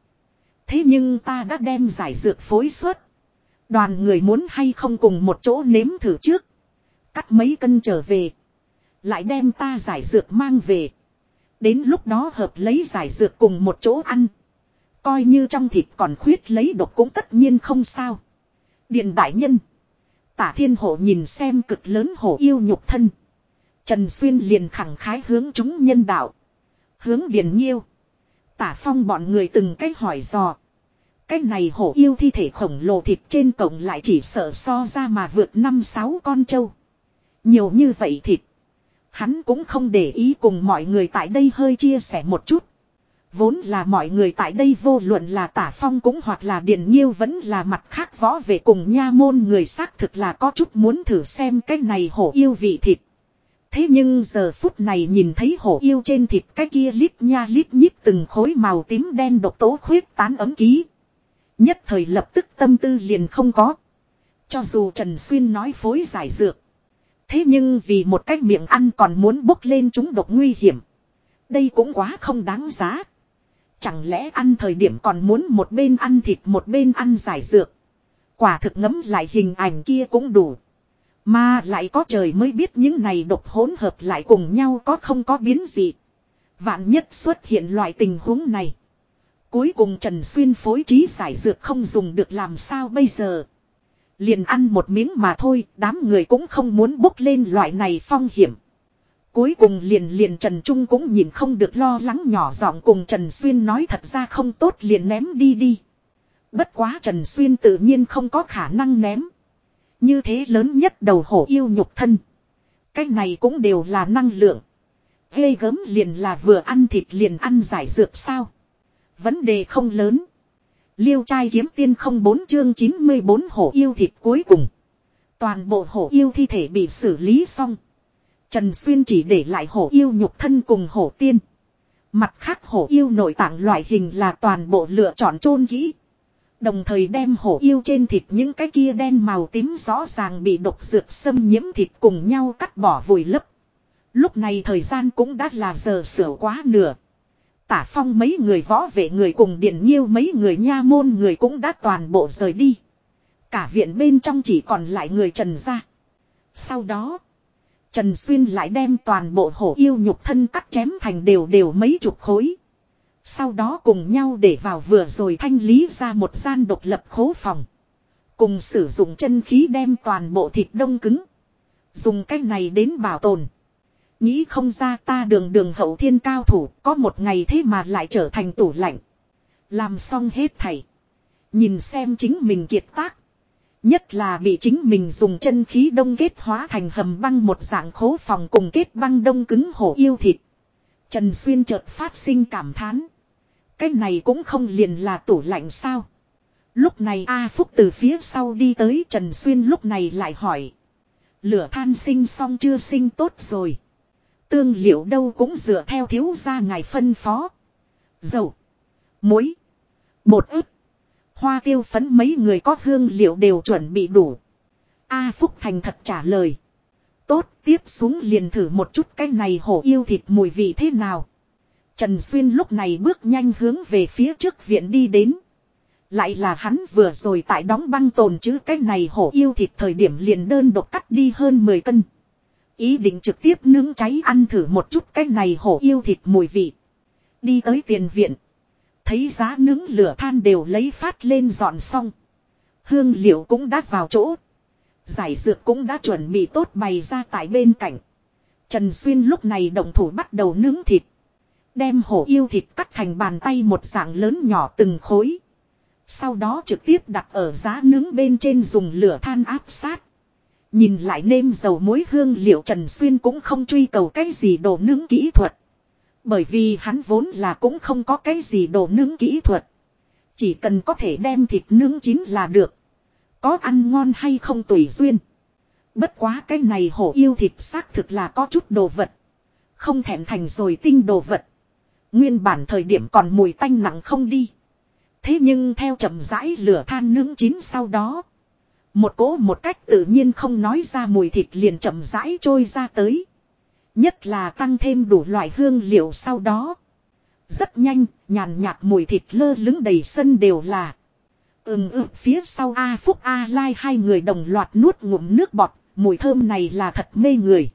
Thế nhưng ta đã đem giải dược phối suất. Đoàn người muốn hay không cùng một chỗ nếm thử trước. Cắt mấy cân trở về. Lại đem ta giải dược mang về. Đến lúc đó hợp lấy giải dược cùng một chỗ ăn. Coi như trong thịt còn khuyết lấy độc cũng tất nhiên không sao. Điện đại nhân. Tả thiên Hổ nhìn xem cực lớn hổ yêu nhục thân. Trần Xuyên liền khẳng khái hướng chúng nhân đạo. Hướng Điền Nhiêu. Tả phong bọn người từng cách hỏi dò. Cái này hổ yêu thi thể khổng lồ thịt trên cổng lại chỉ sợ so ra mà vượt năm sáu con trâu. Nhiều như vậy thịt. Hắn cũng không để ý cùng mọi người tại đây hơi chia sẻ một chút. Vốn là mọi người tại đây vô luận là tả phong cũng hoặc là điền nhiêu vẫn là mặt khác võ về cùng nha môn người xác thực là có chút muốn thử xem cái này hổ yêu vị thịt. Thế nhưng giờ phút này nhìn thấy hổ yêu trên thịt cái kia lít nha lít nhít từng khối màu tím đen độc tố khuyết tán ấm ký. Nhất thời lập tức tâm tư liền không có. Cho dù Trần Xuyên nói phối giải dược. Thế nhưng vì một cách miệng ăn còn muốn bốc lên chúng độc nguy hiểm. Đây cũng quá không đáng giá. Chẳng lẽ ăn thời điểm còn muốn một bên ăn thịt một bên ăn giải dược. Quả thực ngấm lại hình ảnh kia cũng đủ. Mà lại có trời mới biết những này độc hỗn hợp lại cùng nhau có không có biến gì. Vạn nhất xuất hiện loại tình huống này. Cuối cùng Trần Xuyên phối trí giải dược không dùng được làm sao bây giờ. Liền ăn một miếng mà thôi, đám người cũng không muốn bốc lên loại này phong hiểm. Cuối cùng liền liền Trần Trung cũng nhìn không được lo lắng nhỏ giọng cùng Trần Xuyên nói thật ra không tốt liền ném đi đi. Bất quá Trần Xuyên tự nhiên không có khả năng ném. Như thế lớn nhất đầu hổ yêu nhục thân. Cái này cũng đều là năng lượng. Ghê gớm liền là vừa ăn thịt liền ăn giải dược sao. Vấn đề không lớn. Liêu trai kiếm tiên không bốn chương 94 hổ yêu thịt cuối cùng. Toàn bộ hổ yêu thi thể bị xử lý xong. Trần Xuyên chỉ để lại hổ yêu nhục thân cùng hổ tiên. Mặt khác hổ yêu nội tạng loại hình là toàn bộ lựa chọn chôn kỹ. Đồng thời đem hổ yêu trên thịt những cái kia đen màu tím rõ ràng bị độc dược xâm nhiễm thịt cùng nhau cắt bỏ vùi lấp. Lúc này thời gian cũng đã là giờ sửa quá nửa. Tả phong mấy người võ vệ người cùng điện nhiêu mấy người nha môn người cũng đã toàn bộ rời đi. Cả viện bên trong chỉ còn lại người Trần ra. Sau đó, Trần Xuyên lại đem toàn bộ hổ yêu nhục thân cắt chém thành đều đều mấy chục khối. Sau đó cùng nhau để vào vừa rồi thanh lý ra một gian độc lập khố phòng. Cùng sử dụng chân khí đem toàn bộ thịt đông cứng. Dùng cách này đến bảo tồn. Nghĩ không ra ta đường đường hậu thiên cao thủ, có một ngày thế mà lại trở thành tủ lạnh. Làm xong hết thầy Nhìn xem chính mình kiệt tác. Nhất là bị chính mình dùng chân khí đông kết hóa thành hầm băng một dạng khố phòng cùng kết băng đông cứng hổ yêu thịt. Trần Xuyên chợt phát sinh cảm thán. Cái này cũng không liền là tủ lạnh sao. Lúc này A Phúc từ phía sau đi tới, Trần Xuyên lúc này lại hỏi. Lửa than sinh xong chưa sinh tốt rồi. Tương liệu đâu cũng dựa theo thiếu gia ngài phân phó. Dầu. Muối. Bột ức. Hoa tiêu phấn mấy người có hương liệu đều chuẩn bị đủ. A Phúc thành thật trả lời. Tốt, tiếp xuống liền thử một chút cái này hổ yêu thịt mùi vị thế nào. Trần Xuyên lúc này bước nhanh hướng về phía trước viện đi đến. Lại là hắn vừa rồi tại đóng băng tồn chứ cái này hổ yêu thịt thời điểm liền đơn độc cắt đi hơn 10 cân. Ý định trực tiếp nướng cháy ăn thử một chút cái này hổ yêu thịt mùi vị. Đi tới tiền viện. Thấy giá nướng lửa than đều lấy phát lên dọn xong. Hương liệu cũng đã vào chỗ. Giải dược cũng đã chuẩn bị tốt bày ra tại bên cạnh. Trần Xuyên lúc này động thủ bắt đầu nướng thịt. Đem hổ yêu thịt cắt thành bàn tay một dạng lớn nhỏ từng khối. Sau đó trực tiếp đặt ở giá nướng bên trên dùng lửa than áp sát. Nhìn lại nêm dầu muối hương liệu Trần Xuyên cũng không truy cầu cái gì đồ nướng kỹ thuật. Bởi vì hắn vốn là cũng không có cái gì đồ nướng kỹ thuật. Chỉ cần có thể đem thịt nướng chín là được. Có ăn ngon hay không tùy duyên. Bất quá cái này hổ yêu thịt xác thực là có chút đồ vật. Không thèm thành rồi tinh đồ vật. Nguyên bản thời điểm còn mùi tanh nặng không đi. Thế nhưng theo chậm rãi lửa than nướng chín sau đó. Một cỗ một cách tự nhiên không nói ra mùi thịt liền chậm rãi trôi ra tới. Nhất là tăng thêm đủ loại hương liệu sau đó. Rất nhanh, nhàn nhạt mùi thịt lơ lứng đầy sân đều là. Ừm ừ, phía sau A Phúc A Lai hai người đồng loạt nuốt ngụm nước bọt, mùi thơm này là thật mê người.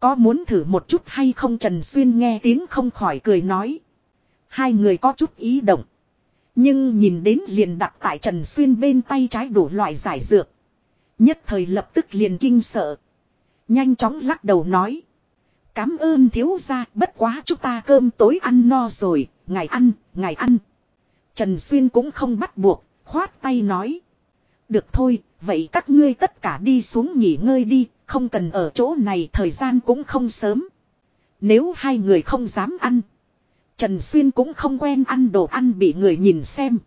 Có muốn thử một chút hay không Trần Xuyên nghe tiếng không khỏi cười nói. Hai người có chút ý động. Nhưng nhìn đến liền đặt tại Trần Xuyên bên tay trái đủ loại giải dược. Nhất thời lập tức liền kinh sợ. Nhanh chóng lắc đầu nói. Cám ơn thiếu gia bất quá chúng ta cơm tối ăn no rồi, ngày ăn, ngày ăn. Trần Xuyên cũng không bắt buộc, khoát tay nói. Được thôi, vậy các ngươi tất cả đi xuống nghỉ ngơi đi, không cần ở chỗ này thời gian cũng không sớm. Nếu hai người không dám ăn. Trần Xuyên cũng không quen ăn đồ ăn bị người nhìn xem.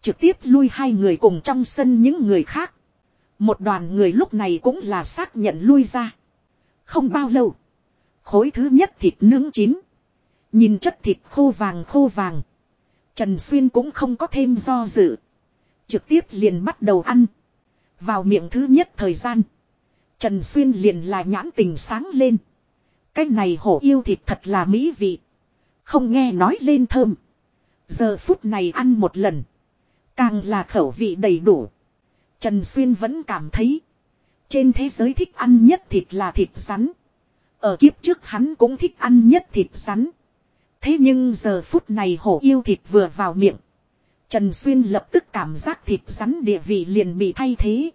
Trực tiếp lui hai người cùng trong sân những người khác. Một đoàn người lúc này cũng là xác nhận lui ra. Không bao lâu. Khối thứ nhất thịt nướng chín. Nhìn chất thịt khô vàng khô vàng. Trần Xuyên cũng không có thêm do dự. Trực tiếp liền bắt đầu ăn. Vào miệng thứ nhất thời gian. Trần Xuyên liền là nhãn tình sáng lên. Cái này hổ yêu thịt thật là mỹ vị. Không nghe nói lên thơm. Giờ phút này ăn một lần. Càng là khẩu vị đầy đủ. Trần Xuyên vẫn cảm thấy. Trên thế giới thích ăn nhất thịt là thịt rắn. Ở kiếp trước hắn cũng thích ăn nhất thịt rắn. Thế nhưng giờ phút này hổ yêu thịt vừa vào miệng. Trần Xuyên lập tức cảm giác thịt rắn địa vị liền bị thay thế.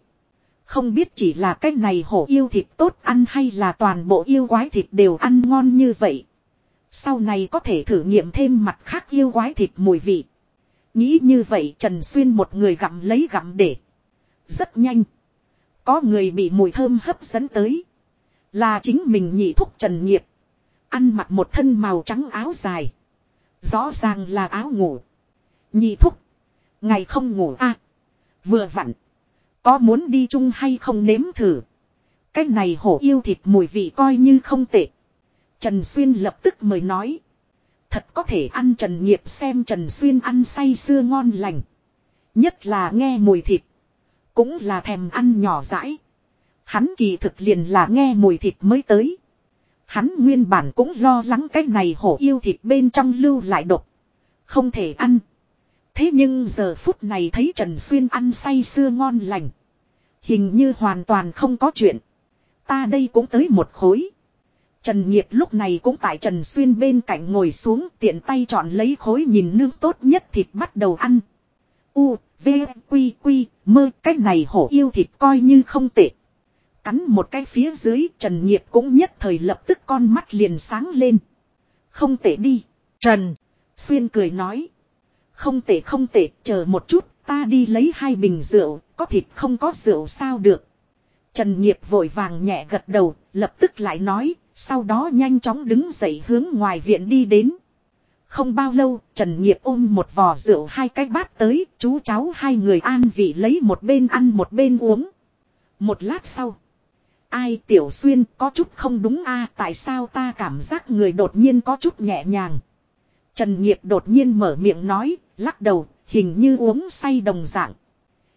Không biết chỉ là cái này hổ yêu thịt tốt ăn hay là toàn bộ yêu quái thịt đều ăn ngon như vậy. Sau này có thể thử nghiệm thêm mặt khác yêu quái thịt mùi vị. Nghĩ như vậy Trần Xuyên một người gặm lấy gặm để. Rất nhanh. Có người bị mùi thơm hấp dẫn tới. Là chính mình nhị thúc Trần Nghiệp. Ăn mặc một thân màu trắng áo dài. Rõ ràng là áo ngủ. Nhị thúc. Ngày không ngủ a à, Vừa vặn. Có muốn đi chung hay không nếm thử. Cái này hổ yêu thịt mùi vị coi như không tệ. Trần Xuyên lập tức mời nói. Thật có thể ăn Trần Nghiệp xem Trần Xuyên ăn say sưa ngon lành. Nhất là nghe mùi thịt. Cũng là thèm ăn nhỏ rãi. Hắn kỳ thực liền là nghe mùi thịt mới tới. Hắn nguyên bản cũng lo lắng cái này hổ yêu thịt bên trong lưu lại độc. Không thể ăn. Thế nhưng giờ phút này thấy Trần Xuyên ăn say sưa ngon lành. Hình như hoàn toàn không có chuyện. Ta đây cũng tới một khối. Trần Nghiệp lúc này cũng tại Trần Xuyên bên cạnh ngồi xuống tiện tay chọn lấy khối nhìn nương tốt nhất thịt bắt đầu ăn. U, V, Quy, Quy, mơ cái này hổ yêu thịt coi như không tệ. Cắn một cái phía dưới Trần Nghiệp cũng nhất thời lập tức con mắt liền sáng lên. Không tệ đi. Trần. Xuyên cười nói. Không tệ không tệ chờ một chút ta đi lấy hai bình rượu có thịt không có rượu sao được. Trần Nghiệp vội vàng nhẹ gật đầu lập tức lại nói sau đó nhanh chóng đứng dậy hướng ngoài viện đi đến. Không bao lâu, Trần Nghiệp ôm một vò rượu hai cái bát tới, chú cháu hai người an vị lấy một bên ăn một bên uống. Một lát sau. Ai tiểu xuyên có chút không đúng a tại sao ta cảm giác người đột nhiên có chút nhẹ nhàng. Trần Nghiệp đột nhiên mở miệng nói, lắc đầu, hình như uống say đồng dạng.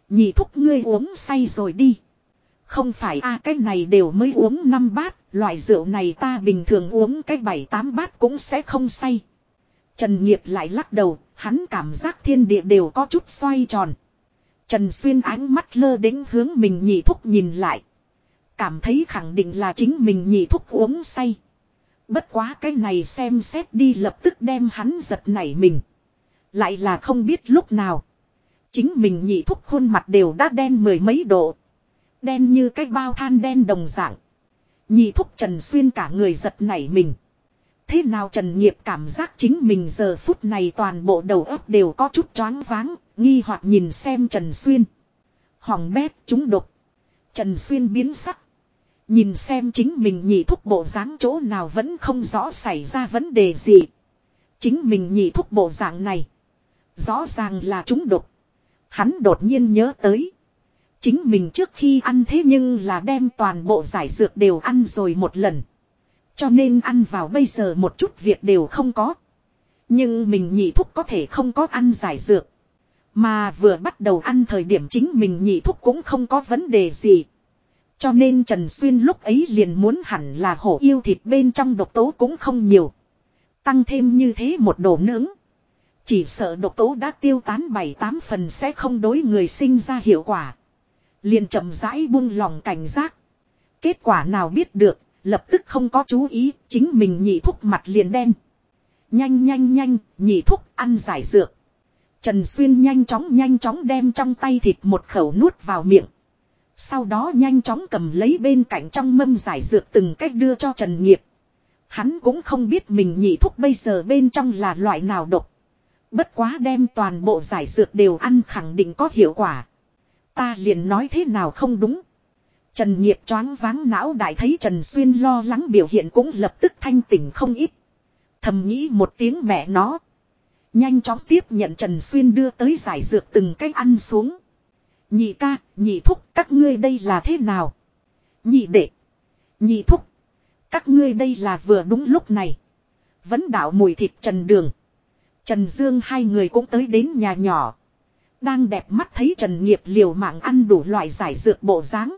Nhị thúc ngươi uống say rồi đi. Không phải a cái này đều mới uống năm bát, loại rượu này ta bình thường uống cái bảy tám bát cũng sẽ không say. Trần Nghiệp lại lắc đầu, hắn cảm giác thiên địa đều có chút xoay tròn. Trần Xuyên ánh mắt lơ đến hướng mình nhị thúc nhìn lại. Cảm thấy khẳng định là chính mình nhị thúc uống say. Bất quá cái này xem xét đi lập tức đem hắn giật nảy mình. Lại là không biết lúc nào. Chính mình nhị thúc khuôn mặt đều đã đen mười mấy độ. Đen như cái bao than đen đồng dạng. Nhị thúc Trần Xuyên cả người giật nảy mình. Thế nào Trần Nghiệp cảm giác chính mình giờ phút này toàn bộ đầu óc đều có chút choáng váng, nghi hoặc nhìn xem Trần Xuyên. Hỏng bét chúng độc. Trần Xuyên biến sắc. Nhìn xem chính mình nhị thúc bộ dáng chỗ nào vẫn không rõ xảy ra vấn đề gì. Chính mình nhị thúc bộ dạng này. Rõ ràng là chúng độc. Hắn đột nhiên nhớ tới. Chính mình trước khi ăn thế nhưng là đem toàn bộ giải dược đều ăn rồi một lần. Cho nên ăn vào bây giờ một chút việc đều không có. Nhưng mình nhị thúc có thể không có ăn giải dược. Mà vừa bắt đầu ăn thời điểm chính mình nhị thúc cũng không có vấn đề gì. Cho nên Trần Xuyên lúc ấy liền muốn hẳn là hổ yêu thịt bên trong độc tố cũng không nhiều. Tăng thêm như thế một đồ nướng. Chỉ sợ độc tố đã tiêu tán bảy tám phần sẽ không đối người sinh ra hiệu quả. Liền chậm rãi buông lòng cảnh giác. Kết quả nào biết được, lập tức không có chú ý, chính mình nhị thúc mặt liền đen. Nhanh nhanh nhanh, nhị thúc ăn giải dược. Trần Xuyên nhanh chóng nhanh chóng đem trong tay thịt một khẩu nuốt vào miệng. Sau đó nhanh chóng cầm lấy bên cạnh trong mâm giải dược từng cách đưa cho Trần Nghiệp. Hắn cũng không biết mình nhị thúc bây giờ bên trong là loại nào độc. Bất quá đem toàn bộ giải dược đều ăn khẳng định có hiệu quả. Ta liền nói thế nào không đúng. Trần Nghiệp choáng váng não đại thấy Trần Xuyên lo lắng biểu hiện cũng lập tức thanh tỉnh không ít. Thầm nghĩ một tiếng mẹ nó. Nhanh chóng tiếp nhận Trần Xuyên đưa tới giải dược từng cách ăn xuống. Nhị ca, nhị thúc, các ngươi đây là thế nào? Nhị đệ, nhị thúc, các ngươi đây là vừa đúng lúc này. Vẫn đảo mùi thịt Trần Đường. Trần Dương hai người cũng tới đến nhà nhỏ. Đang đẹp mắt thấy Trần Nghiệp liều mạng ăn đủ loại giải dược bộ dáng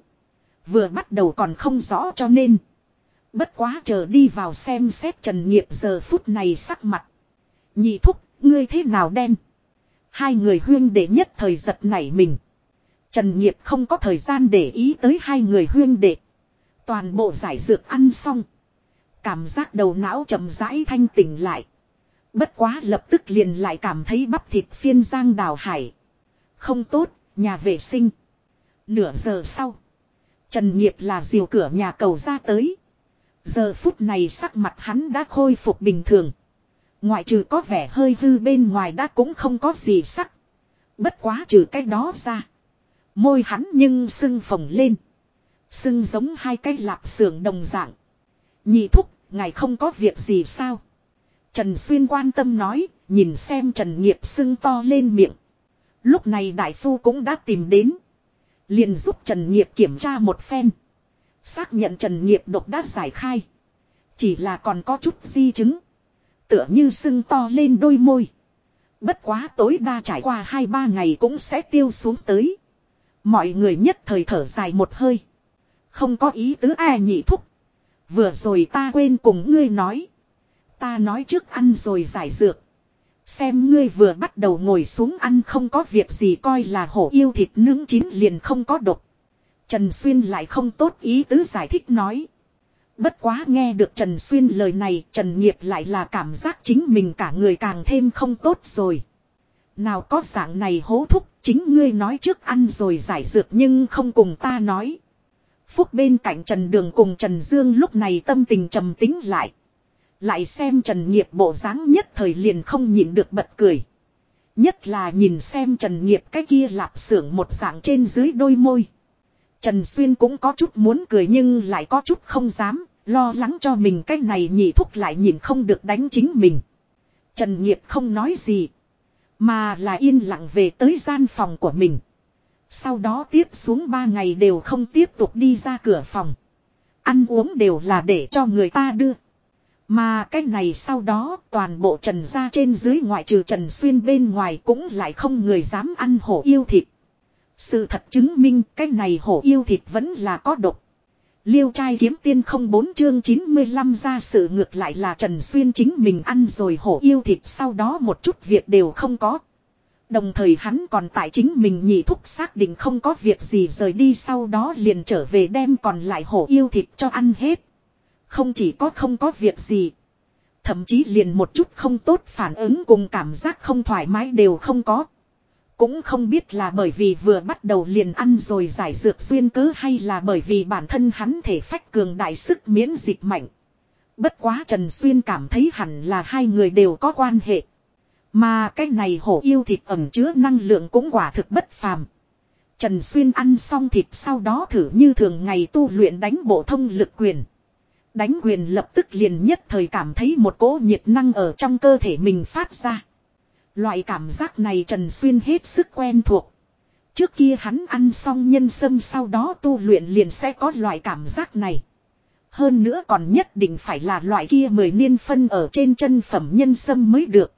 Vừa bắt đầu còn không rõ cho nên. Bất quá chờ đi vào xem xét Trần Nghiệp giờ phút này sắc mặt. Nhị thúc, ngươi thế nào đen? Hai người huyên đệ nhất thời giật nảy mình. Trần Nghiệp không có thời gian để ý tới hai người huyên đệ. Toàn bộ giải dược ăn xong. Cảm giác đầu não chậm rãi thanh tỉnh lại. Bất quá lập tức liền lại cảm thấy bắp thịt phiên giang đào hải. Không tốt, nhà vệ sinh. Nửa giờ sau. Trần Nghiệp là diều cửa nhà cầu ra tới. Giờ phút này sắc mặt hắn đã khôi phục bình thường. Ngoại trừ có vẻ hơi hư bên ngoài đã cũng không có gì sắc. Bất quá trừ cái đó ra. Môi hắn nhưng sưng phồng lên. Sưng giống hai cái lạp xưởng đồng dạng. Nhị thúc, ngài không có việc gì sao? Trần Xuyên quan tâm nói, nhìn xem Trần Nghiệp sưng to lên miệng. Lúc này đại phu cũng đã tìm đến. Liền giúp Trần Nghiệp kiểm tra một phen. Xác nhận Trần Nghiệp độc đã giải khai. Chỉ là còn có chút di chứng. Tựa như sưng to lên đôi môi. Bất quá tối đa trải qua 2-3 ngày cũng sẽ tiêu xuống tới. Mọi người nhất thời thở dài một hơi. Không có ý tứ ai nhị thúc. Vừa rồi ta quên cùng ngươi nói. Ta nói trước ăn rồi giải dược. Xem ngươi vừa bắt đầu ngồi xuống ăn không có việc gì coi là hổ yêu thịt nướng chín liền không có độc. Trần Xuyên lại không tốt ý tứ giải thích nói. Bất quá nghe được Trần Xuyên lời này, Trần Nghiệp lại là cảm giác chính mình cả người càng thêm không tốt rồi. Nào có dạng này hố thúc, chính ngươi nói trước ăn rồi giải dược nhưng không cùng ta nói. Phúc bên cạnh Trần Đường cùng Trần Dương lúc này tâm tình trầm tính lại. Lại xem Trần Nghiệp bộ dáng nhất thời liền không nhìn được bật cười. Nhất là nhìn xem Trần Nghiệp cái kia lạp xưởng một dạng trên dưới đôi môi. Trần Xuyên cũng có chút muốn cười nhưng lại có chút không dám, lo lắng cho mình cái này nhị thúc lại nhìn không được đánh chính mình. Trần Nghiệp không nói gì, mà là yên lặng về tới gian phòng của mình. Sau đó tiếp xuống ba ngày đều không tiếp tục đi ra cửa phòng. Ăn uống đều là để cho người ta đưa. Mà cái này sau đó, toàn bộ trần ra trên dưới ngoại trừ trần xuyên bên ngoài cũng lại không người dám ăn hổ yêu thịt. Sự thật chứng minh cái này hổ yêu thịt vẫn là có độc. Liêu trai kiếm tiên không bốn chương 95 ra sự ngược lại là Trần Xuyên chính mình ăn rồi hổ yêu thịt sau đó một chút việc đều không có. Đồng thời hắn còn tại chính mình nhị thúc xác định không có việc gì rời đi sau đó liền trở về đem còn lại hổ yêu thịt cho ăn hết. Không chỉ có không có việc gì. Thậm chí liền một chút không tốt phản ứng cùng cảm giác không thoải mái đều không có. Cũng không biết là bởi vì vừa bắt đầu liền ăn rồi giải dược xuyên cớ hay là bởi vì bản thân hắn thể phách cường đại sức miễn dịch mạnh. Bất quá Trần Xuyên cảm thấy hẳn là hai người đều có quan hệ. Mà cái này hổ yêu thịt ẩm chứa năng lượng cũng quả thực bất phàm. Trần Xuyên ăn xong thịt sau đó thử như thường ngày tu luyện đánh bộ thông lực quyền. Đánh quyền lập tức liền nhất thời cảm thấy một cỗ nhiệt năng ở trong cơ thể mình phát ra. Loại cảm giác này Trần Xuyên hết sức quen thuộc. Trước kia hắn ăn xong nhân sâm sau đó tu luyện liền sẽ có loại cảm giác này. Hơn nữa còn nhất định phải là loại kia mười niên phân ở trên chân phẩm nhân sâm mới được.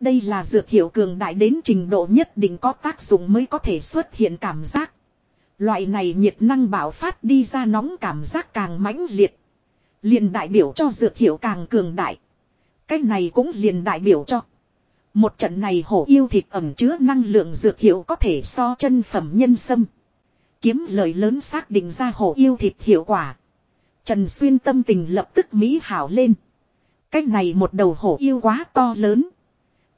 Đây là dược hiệu cường đại đến trình độ nhất định có tác dụng mới có thể xuất hiện cảm giác. Loại này nhiệt năng bảo phát đi ra nóng cảm giác càng mãnh liệt. Liền đại biểu cho dược hiệu càng cường đại. Cách này cũng liền đại biểu cho. Một trận này hổ yêu thịt ẩm chứa năng lượng dược hiệu có thể so chân phẩm nhân sâm. Kiếm lời lớn xác định ra hổ yêu thịt hiệu quả. Trần Xuyên tâm tình lập tức mỹ hảo lên. Cách này một đầu hổ yêu quá to lớn.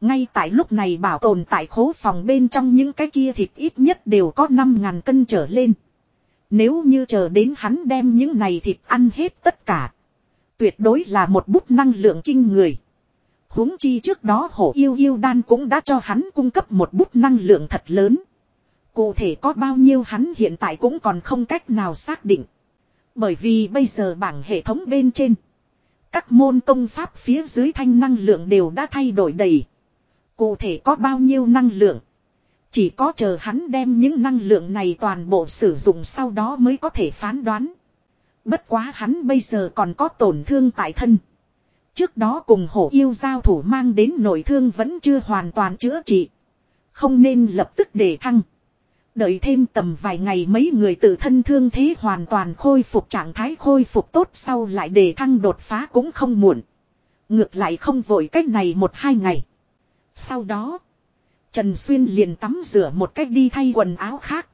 Ngay tại lúc này bảo tồn tại khố phòng bên trong những cái kia thịt ít nhất đều có 5.000 cân trở lên. Nếu như chờ đến hắn đem những này thịt ăn hết tất cả. Tuyệt đối là một bút năng lượng kinh người huống chi trước đó hổ yêu yêu đan cũng đã cho hắn cung cấp một bút năng lượng thật lớn. Cụ thể có bao nhiêu hắn hiện tại cũng còn không cách nào xác định. Bởi vì bây giờ bảng hệ thống bên trên. Các môn công pháp phía dưới thanh năng lượng đều đã thay đổi đầy. Cụ thể có bao nhiêu năng lượng. Chỉ có chờ hắn đem những năng lượng này toàn bộ sử dụng sau đó mới có thể phán đoán. Bất quá hắn bây giờ còn có tổn thương tại thân. Trước đó cùng hổ yêu giao thủ mang đến nội thương vẫn chưa hoàn toàn chữa trị. Không nên lập tức để thăng. Đợi thêm tầm vài ngày mấy người tự thân thương thế hoàn toàn khôi phục trạng thái khôi phục tốt sau lại để thăng đột phá cũng không muộn. Ngược lại không vội cách này một hai ngày. Sau đó, Trần Xuyên liền tắm rửa một cách đi thay quần áo khác.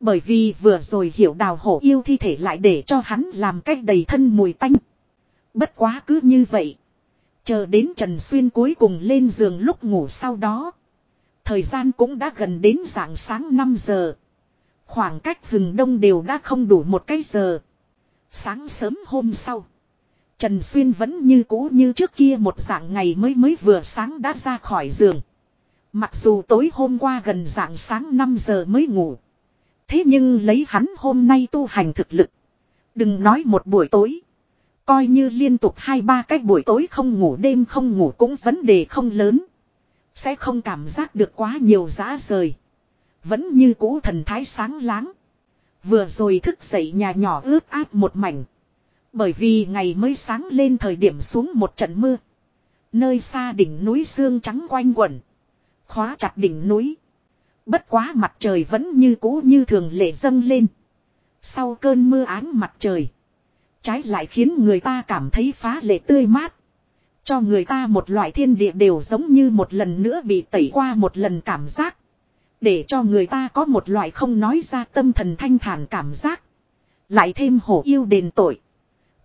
Bởi vì vừa rồi hiểu đào hổ yêu thi thể lại để cho hắn làm cách đầy thân mùi tanh. Bất quá cứ như vậy. Chờ đến Trần Xuyên cuối cùng lên giường lúc ngủ sau đó. Thời gian cũng đã gần đến dạng sáng 5 giờ. Khoảng cách hừng đông đều đã không đủ một cái giờ. Sáng sớm hôm sau. Trần Xuyên vẫn như cũ như trước kia một dạng ngày mới mới vừa sáng đã ra khỏi giường. Mặc dù tối hôm qua gần dạng sáng 5 giờ mới ngủ. Thế nhưng lấy hắn hôm nay tu hành thực lực. Đừng nói một buổi tối. Coi như liên tục hai ba cách buổi tối không ngủ đêm không ngủ cũng vấn đề không lớn. Sẽ không cảm giác được quá nhiều giá rời. Vẫn như cũ thần thái sáng láng. Vừa rồi thức dậy nhà nhỏ ướt át một mảnh. Bởi vì ngày mới sáng lên thời điểm xuống một trận mưa. Nơi xa đỉnh núi xương trắng quanh quẩn. Khóa chặt đỉnh núi. Bất quá mặt trời vẫn như cũ như thường lệ dâng lên. Sau cơn mưa áng mặt trời. Trái lại khiến người ta cảm thấy phá lệ tươi mát. Cho người ta một loại thiên địa đều giống như một lần nữa bị tẩy qua một lần cảm giác. Để cho người ta có một loại không nói ra tâm thần thanh thản cảm giác. Lại thêm hổ yêu đền tội.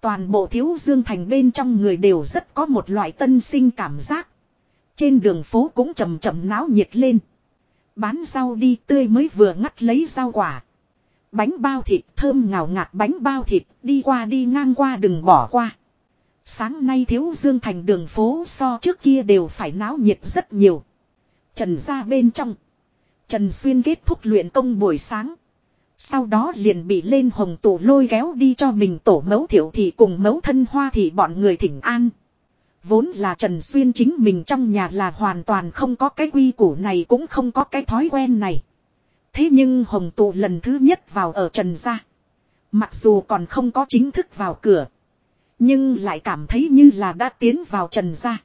Toàn bộ thiếu dương thành bên trong người đều rất có một loại tân sinh cảm giác. Trên đường phố cũng chầm chậm náo nhiệt lên. Bán rau đi tươi mới vừa ngắt lấy rau quả. Bánh bao thịt thơm ngào ngạt bánh bao thịt đi qua đi ngang qua đừng bỏ qua. Sáng nay thiếu dương thành đường phố so trước kia đều phải náo nhiệt rất nhiều. Trần ra bên trong. Trần Xuyên kết thúc luyện công buổi sáng. Sau đó liền bị lên hồng tổ lôi kéo đi cho mình tổ mẫu thiểu thị cùng mẫu thân hoa thị bọn người thỉnh an. Vốn là Trần Xuyên chính mình trong nhà là hoàn toàn không có cái quy củ này cũng không có cái thói quen này. Thế nhưng hồng tụ lần thứ nhất vào ở Trần gia. Mặc dù còn không có chính thức vào cửa. Nhưng lại cảm thấy như là đã tiến vào Trần gia.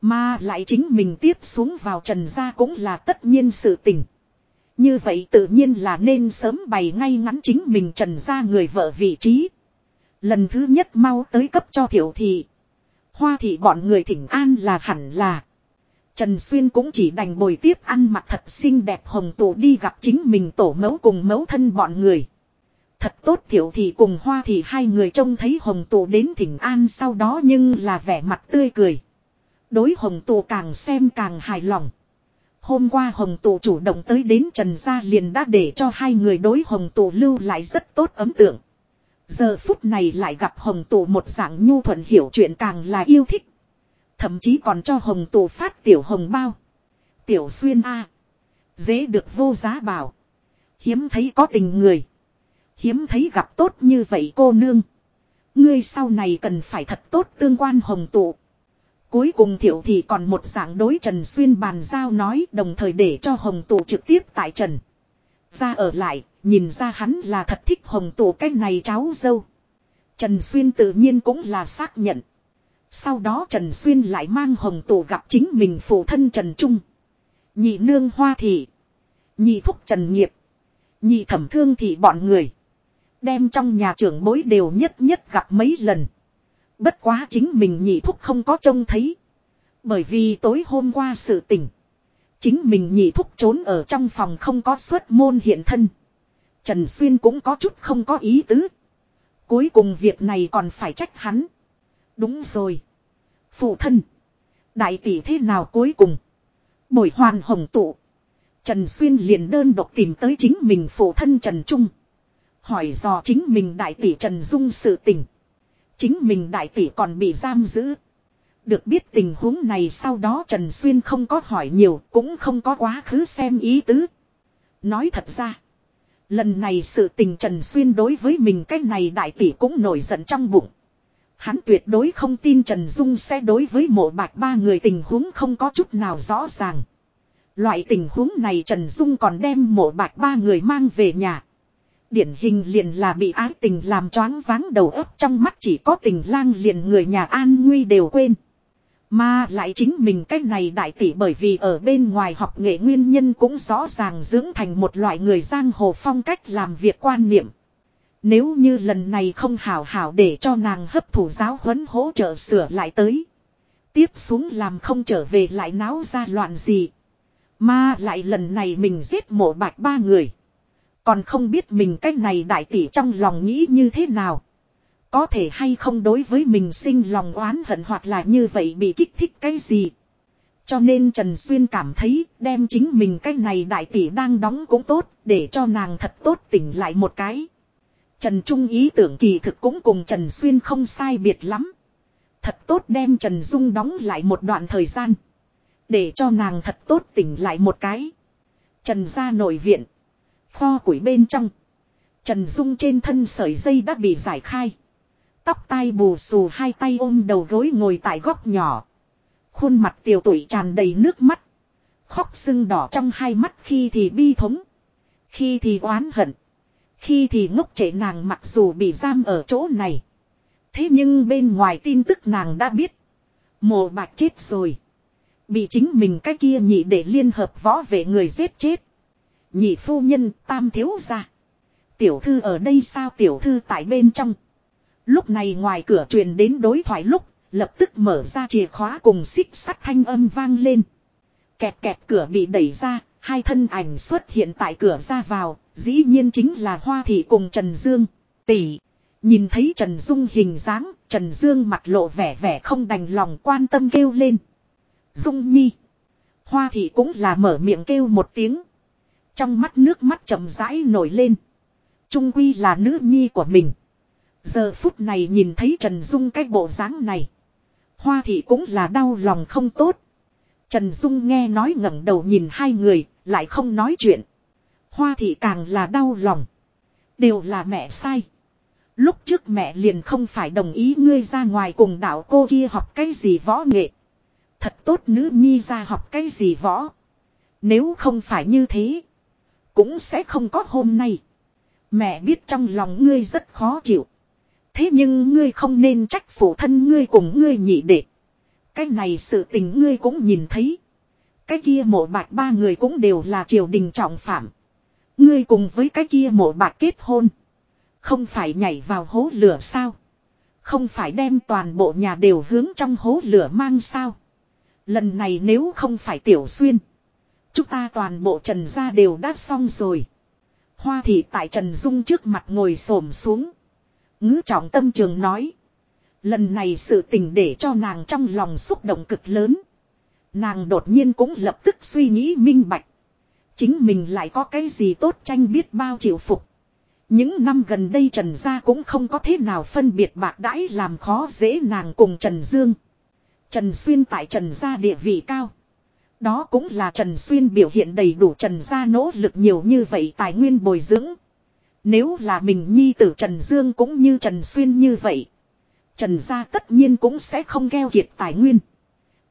Mà lại chính mình tiếp xuống vào Trần gia cũng là tất nhiên sự tình. Như vậy tự nhiên là nên sớm bày ngay ngắn chính mình trần ra người vợ vị trí. Lần thứ nhất mau tới cấp cho thiểu thị. Hoa thị bọn người thỉnh an là hẳn là. Trần Xuyên cũng chỉ đành bồi tiếp ăn mặc thật xinh đẹp hồng tụ đi gặp chính mình tổ mẫu cùng mẫu thân bọn người. Thật tốt thiểu thị cùng hoa thị hai người trông thấy hồng tụ đến thỉnh an sau đó nhưng là vẻ mặt tươi cười. Đối hồng tụ càng xem càng hài lòng. Hôm qua Hồng Tụ chủ động tới đến Trần Gia liền đã để cho hai người đối Hồng Tụ lưu lại rất tốt ấm tượng. Giờ phút này lại gặp Hồng Tụ một dạng nhu thuận hiểu chuyện càng là yêu thích. Thậm chí còn cho Hồng Tụ phát tiểu hồng bao. Tiểu xuyên A. Dễ được vô giá bảo. Hiếm thấy có tình người. Hiếm thấy gặp tốt như vậy cô nương. Ngươi sau này cần phải thật tốt tương quan Hồng Tụ. Cuối cùng thiểu thì còn một dạng đối Trần Xuyên bàn giao nói đồng thời để cho Hồng Tụ trực tiếp tại Trần. Ra ở lại, nhìn ra hắn là thật thích Hồng Tụ cái này cháu dâu. Trần Xuyên tự nhiên cũng là xác nhận. Sau đó Trần Xuyên lại mang Hồng Tụ gặp chính mình phụ thân Trần Trung. Nhị nương hoa thị. Nhị thúc Trần Nghiệp. Nhị thẩm thương thị bọn người. Đem trong nhà trưởng bối đều nhất nhất gặp mấy lần. Bất quá chính mình nhị thúc không có trông thấy. Bởi vì tối hôm qua sự tình. Chính mình nhị thúc trốn ở trong phòng không có xuất môn hiện thân. Trần Xuyên cũng có chút không có ý tứ. Cuối cùng việc này còn phải trách hắn. Đúng rồi. Phụ thân. Đại tỷ thế nào cuối cùng. Bồi hoàn hồng tụ. Trần Xuyên liền đơn độc tìm tới chính mình phụ thân Trần Trung. Hỏi dò chính mình đại tỷ Trần Dung sự tình. Chính mình đại tỷ còn bị giam giữ. Được biết tình huống này sau đó Trần Xuyên không có hỏi nhiều, cũng không có quá khứ xem ý tứ. Nói thật ra. Lần này sự tình Trần Xuyên đối với mình cái này đại tỷ cũng nổi giận trong bụng. Hắn tuyệt đối không tin Trần Dung sẽ đối với mộ bạch ba người tình huống không có chút nào rõ ràng. Loại tình huống này Trần Dung còn đem mộ bạch ba người mang về nhà. Điển hình liền là bị ái tình làm choáng váng đầu óc trong mắt chỉ có tình lang liền người nhà an nguy đều quên. Mà lại chính mình cái này đại tỷ bởi vì ở bên ngoài học nghệ nguyên nhân cũng rõ ràng dưỡng thành một loại người giang hồ phong cách làm việc quan niệm. Nếu như lần này không hảo hảo để cho nàng hấp thụ giáo huấn hỗ trợ sửa lại tới. Tiếp xuống làm không trở về lại náo ra loạn gì. Mà lại lần này mình giết mộ bạch ba người. Còn không biết mình cách này đại tỷ trong lòng nghĩ như thế nào. Có thể hay không đối với mình sinh lòng oán hận hoặc là như vậy bị kích thích cái gì. Cho nên Trần Xuyên cảm thấy đem chính mình cái này đại tỷ đang đóng cũng tốt, để cho nàng thật tốt tỉnh lại một cái. Trần Trung ý tưởng kỳ thực cũng cùng Trần Xuyên không sai biệt lắm. Thật tốt đem Trần Dung đóng lại một đoạn thời gian. Để cho nàng thật tốt tỉnh lại một cái. Trần ra nội viện. Kho củi bên trong. Trần Dung trên thân sợi dây đã bị giải khai. Tóc tai bù xù hai tay ôm đầu gối ngồi tại góc nhỏ. Khuôn mặt tiểu tuổi tràn đầy nước mắt. Khóc sưng đỏ trong hai mắt khi thì bi thống. Khi thì oán hận. Khi thì ngốc trễ nàng mặc dù bị giam ở chỗ này. Thế nhưng bên ngoài tin tức nàng đã biết. Mộ bạch chết rồi. Bị chính mình cái kia nhị để liên hợp võ vệ người giết chết. Nhị phu nhân tam thiếu ra. Tiểu thư ở đây sao tiểu thư tại bên trong. Lúc này ngoài cửa truyền đến đối thoại lúc. Lập tức mở ra chìa khóa cùng xích sắt thanh âm vang lên. Kẹt kẹt cửa bị đẩy ra. Hai thân ảnh xuất hiện tại cửa ra vào. Dĩ nhiên chính là Hoa Thị cùng Trần Dương. Tỷ. Nhìn thấy Trần Dung hình dáng. Trần Dương mặt lộ vẻ vẻ không đành lòng quan tâm kêu lên. Dung Nhi. Hoa Thị cũng là mở miệng kêu một tiếng. Trong mắt nước mắt chậm rãi nổi lên. Trung Quy là nữ nhi của mình. Giờ phút này nhìn thấy Trần Dung cái bộ dáng này. Hoa thị cũng là đau lòng không tốt. Trần Dung nghe nói ngẩng đầu nhìn hai người, lại không nói chuyện. Hoa thị càng là đau lòng. Đều là mẹ sai. Lúc trước mẹ liền không phải đồng ý ngươi ra ngoài cùng đạo cô kia học cái gì võ nghệ. Thật tốt nữ nhi ra học cái gì võ. Nếu không phải như thế. Cũng sẽ không có hôm nay. Mẹ biết trong lòng ngươi rất khó chịu. Thế nhưng ngươi không nên trách phụ thân ngươi cùng ngươi nhị đệ. Cái này sự tình ngươi cũng nhìn thấy. Cái kia mộ bạc ba người cũng đều là triều đình trọng phạm. Ngươi cùng với cái kia mộ bạc kết hôn. Không phải nhảy vào hố lửa sao. Không phải đem toàn bộ nhà đều hướng trong hố lửa mang sao. Lần này nếu không phải tiểu xuyên. Chúng ta toàn bộ trần gia đều đã xong rồi. Hoa thị tại Trần Dung trước mặt ngồi xổm xuống. Ngữ trọng tâm trường nói. Lần này sự tình để cho nàng trong lòng xúc động cực lớn. Nàng đột nhiên cũng lập tức suy nghĩ minh bạch. Chính mình lại có cái gì tốt tranh biết bao chịu phục. Những năm gần đây Trần Gia cũng không có thế nào phân biệt bạc đãi làm khó dễ nàng cùng Trần Dương. Trần Xuyên tại Trần Gia địa vị cao. Đó cũng là Trần Xuyên biểu hiện đầy đủ Trần Gia nỗ lực nhiều như vậy tài nguyên bồi dưỡng. Nếu là mình nhi tử Trần Dương cũng như Trần Xuyên như vậy. Trần Gia tất nhiên cũng sẽ không gheo kiệt tài nguyên.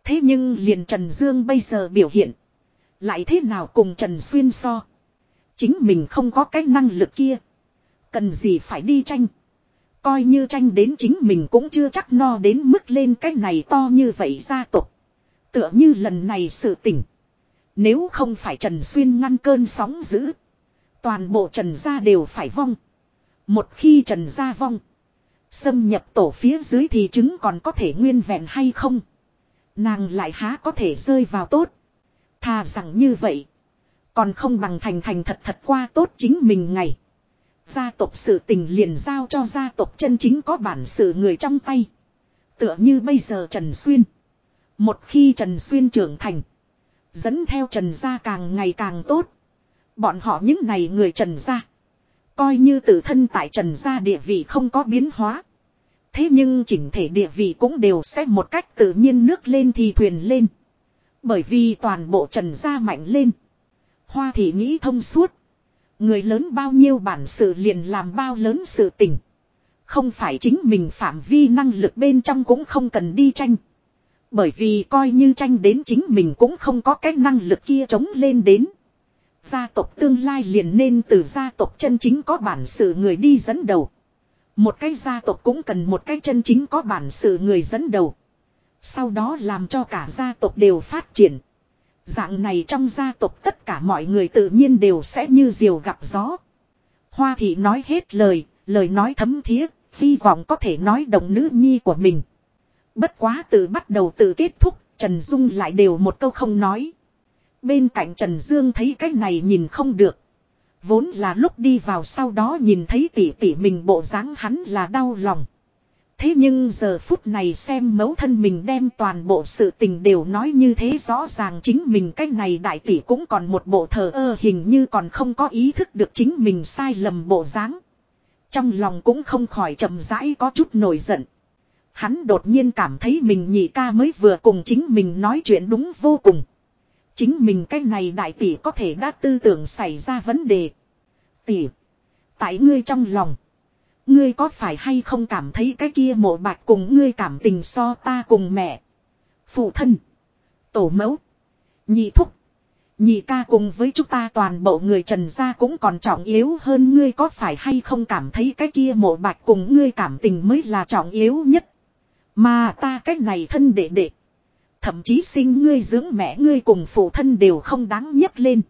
Thế nhưng liền Trần Dương bây giờ biểu hiện. Lại thế nào cùng Trần Xuyên so. Chính mình không có cái năng lực kia. Cần gì phải đi tranh. Coi như tranh đến chính mình cũng chưa chắc no đến mức lên cái này to như vậy gia tộc. Tựa như lần này sự tỉnh. Nếu không phải Trần Xuyên ngăn cơn sóng dữ. Toàn bộ Trần gia đều phải vong. Một khi Trần gia vong. Xâm nhập tổ phía dưới thì chứng còn có thể nguyên vẹn hay không. Nàng lại há có thể rơi vào tốt. Thà rằng như vậy. Còn không bằng thành thành thật thật qua tốt chính mình ngày. Gia tộc sự tình liền giao cho gia tộc chân chính có bản sự người trong tay. Tựa như bây giờ Trần Xuyên. Một khi Trần Xuyên trưởng thành. Dẫn theo Trần gia càng ngày càng tốt. Bọn họ những này người Trần gia. Coi như tự thân tại Trần gia địa vị không có biến hóa. Thế nhưng chỉnh thể địa vị cũng đều sẽ một cách tự nhiên nước lên thì thuyền lên. Bởi vì toàn bộ Trần gia mạnh lên. Hoa thì nghĩ thông suốt. Người lớn bao nhiêu bản sự liền làm bao lớn sự tình. Không phải chính mình phạm vi năng lực bên trong cũng không cần đi tranh. Bởi vì coi như tranh đến chính mình cũng không có cái năng lực kia chống lên đến. Gia tộc tương lai liền nên từ gia tộc chân chính có bản sự người đi dẫn đầu. Một cái gia tộc cũng cần một cái chân chính có bản sự người dẫn đầu. Sau đó làm cho cả gia tộc đều phát triển. Dạng này trong gia tộc tất cả mọi người tự nhiên đều sẽ như diều gặp gió. Hoa thị nói hết lời, lời nói thấm thía, hy vọng có thể nói đồng nữ nhi của mình. Bất quá từ bắt đầu từ kết thúc, Trần Dung lại đều một câu không nói. Bên cạnh Trần Dương thấy cái này nhìn không được. Vốn là lúc đi vào sau đó nhìn thấy tỷ tỷ mình bộ dáng hắn là đau lòng. Thế nhưng giờ phút này xem mẫu thân mình đem toàn bộ sự tình đều nói như thế rõ ràng chính mình cái này đại tỷ cũng còn một bộ thờ ơ hình như còn không có ý thức được chính mình sai lầm bộ dáng. Trong lòng cũng không khỏi chậm rãi có chút nổi giận. Hắn đột nhiên cảm thấy mình nhị ca mới vừa cùng chính mình nói chuyện đúng vô cùng. Chính mình cái này đại tỷ có thể đã tư tưởng xảy ra vấn đề. Tỷ. Tại ngươi trong lòng. Ngươi có phải hay không cảm thấy cái kia mộ bạch cùng ngươi cảm tình so ta cùng mẹ. Phụ thân. Tổ mẫu. Nhị thúc. Nhị ca cùng với chúng ta toàn bộ người trần gia cũng còn trọng yếu hơn ngươi có phải hay không cảm thấy cái kia mộ bạch cùng ngươi cảm tình mới là trọng yếu nhất. Mà ta cách này thân đệ đệ. Thậm chí sinh ngươi dưỡng mẹ ngươi cùng phụ thân đều không đáng nhấc lên.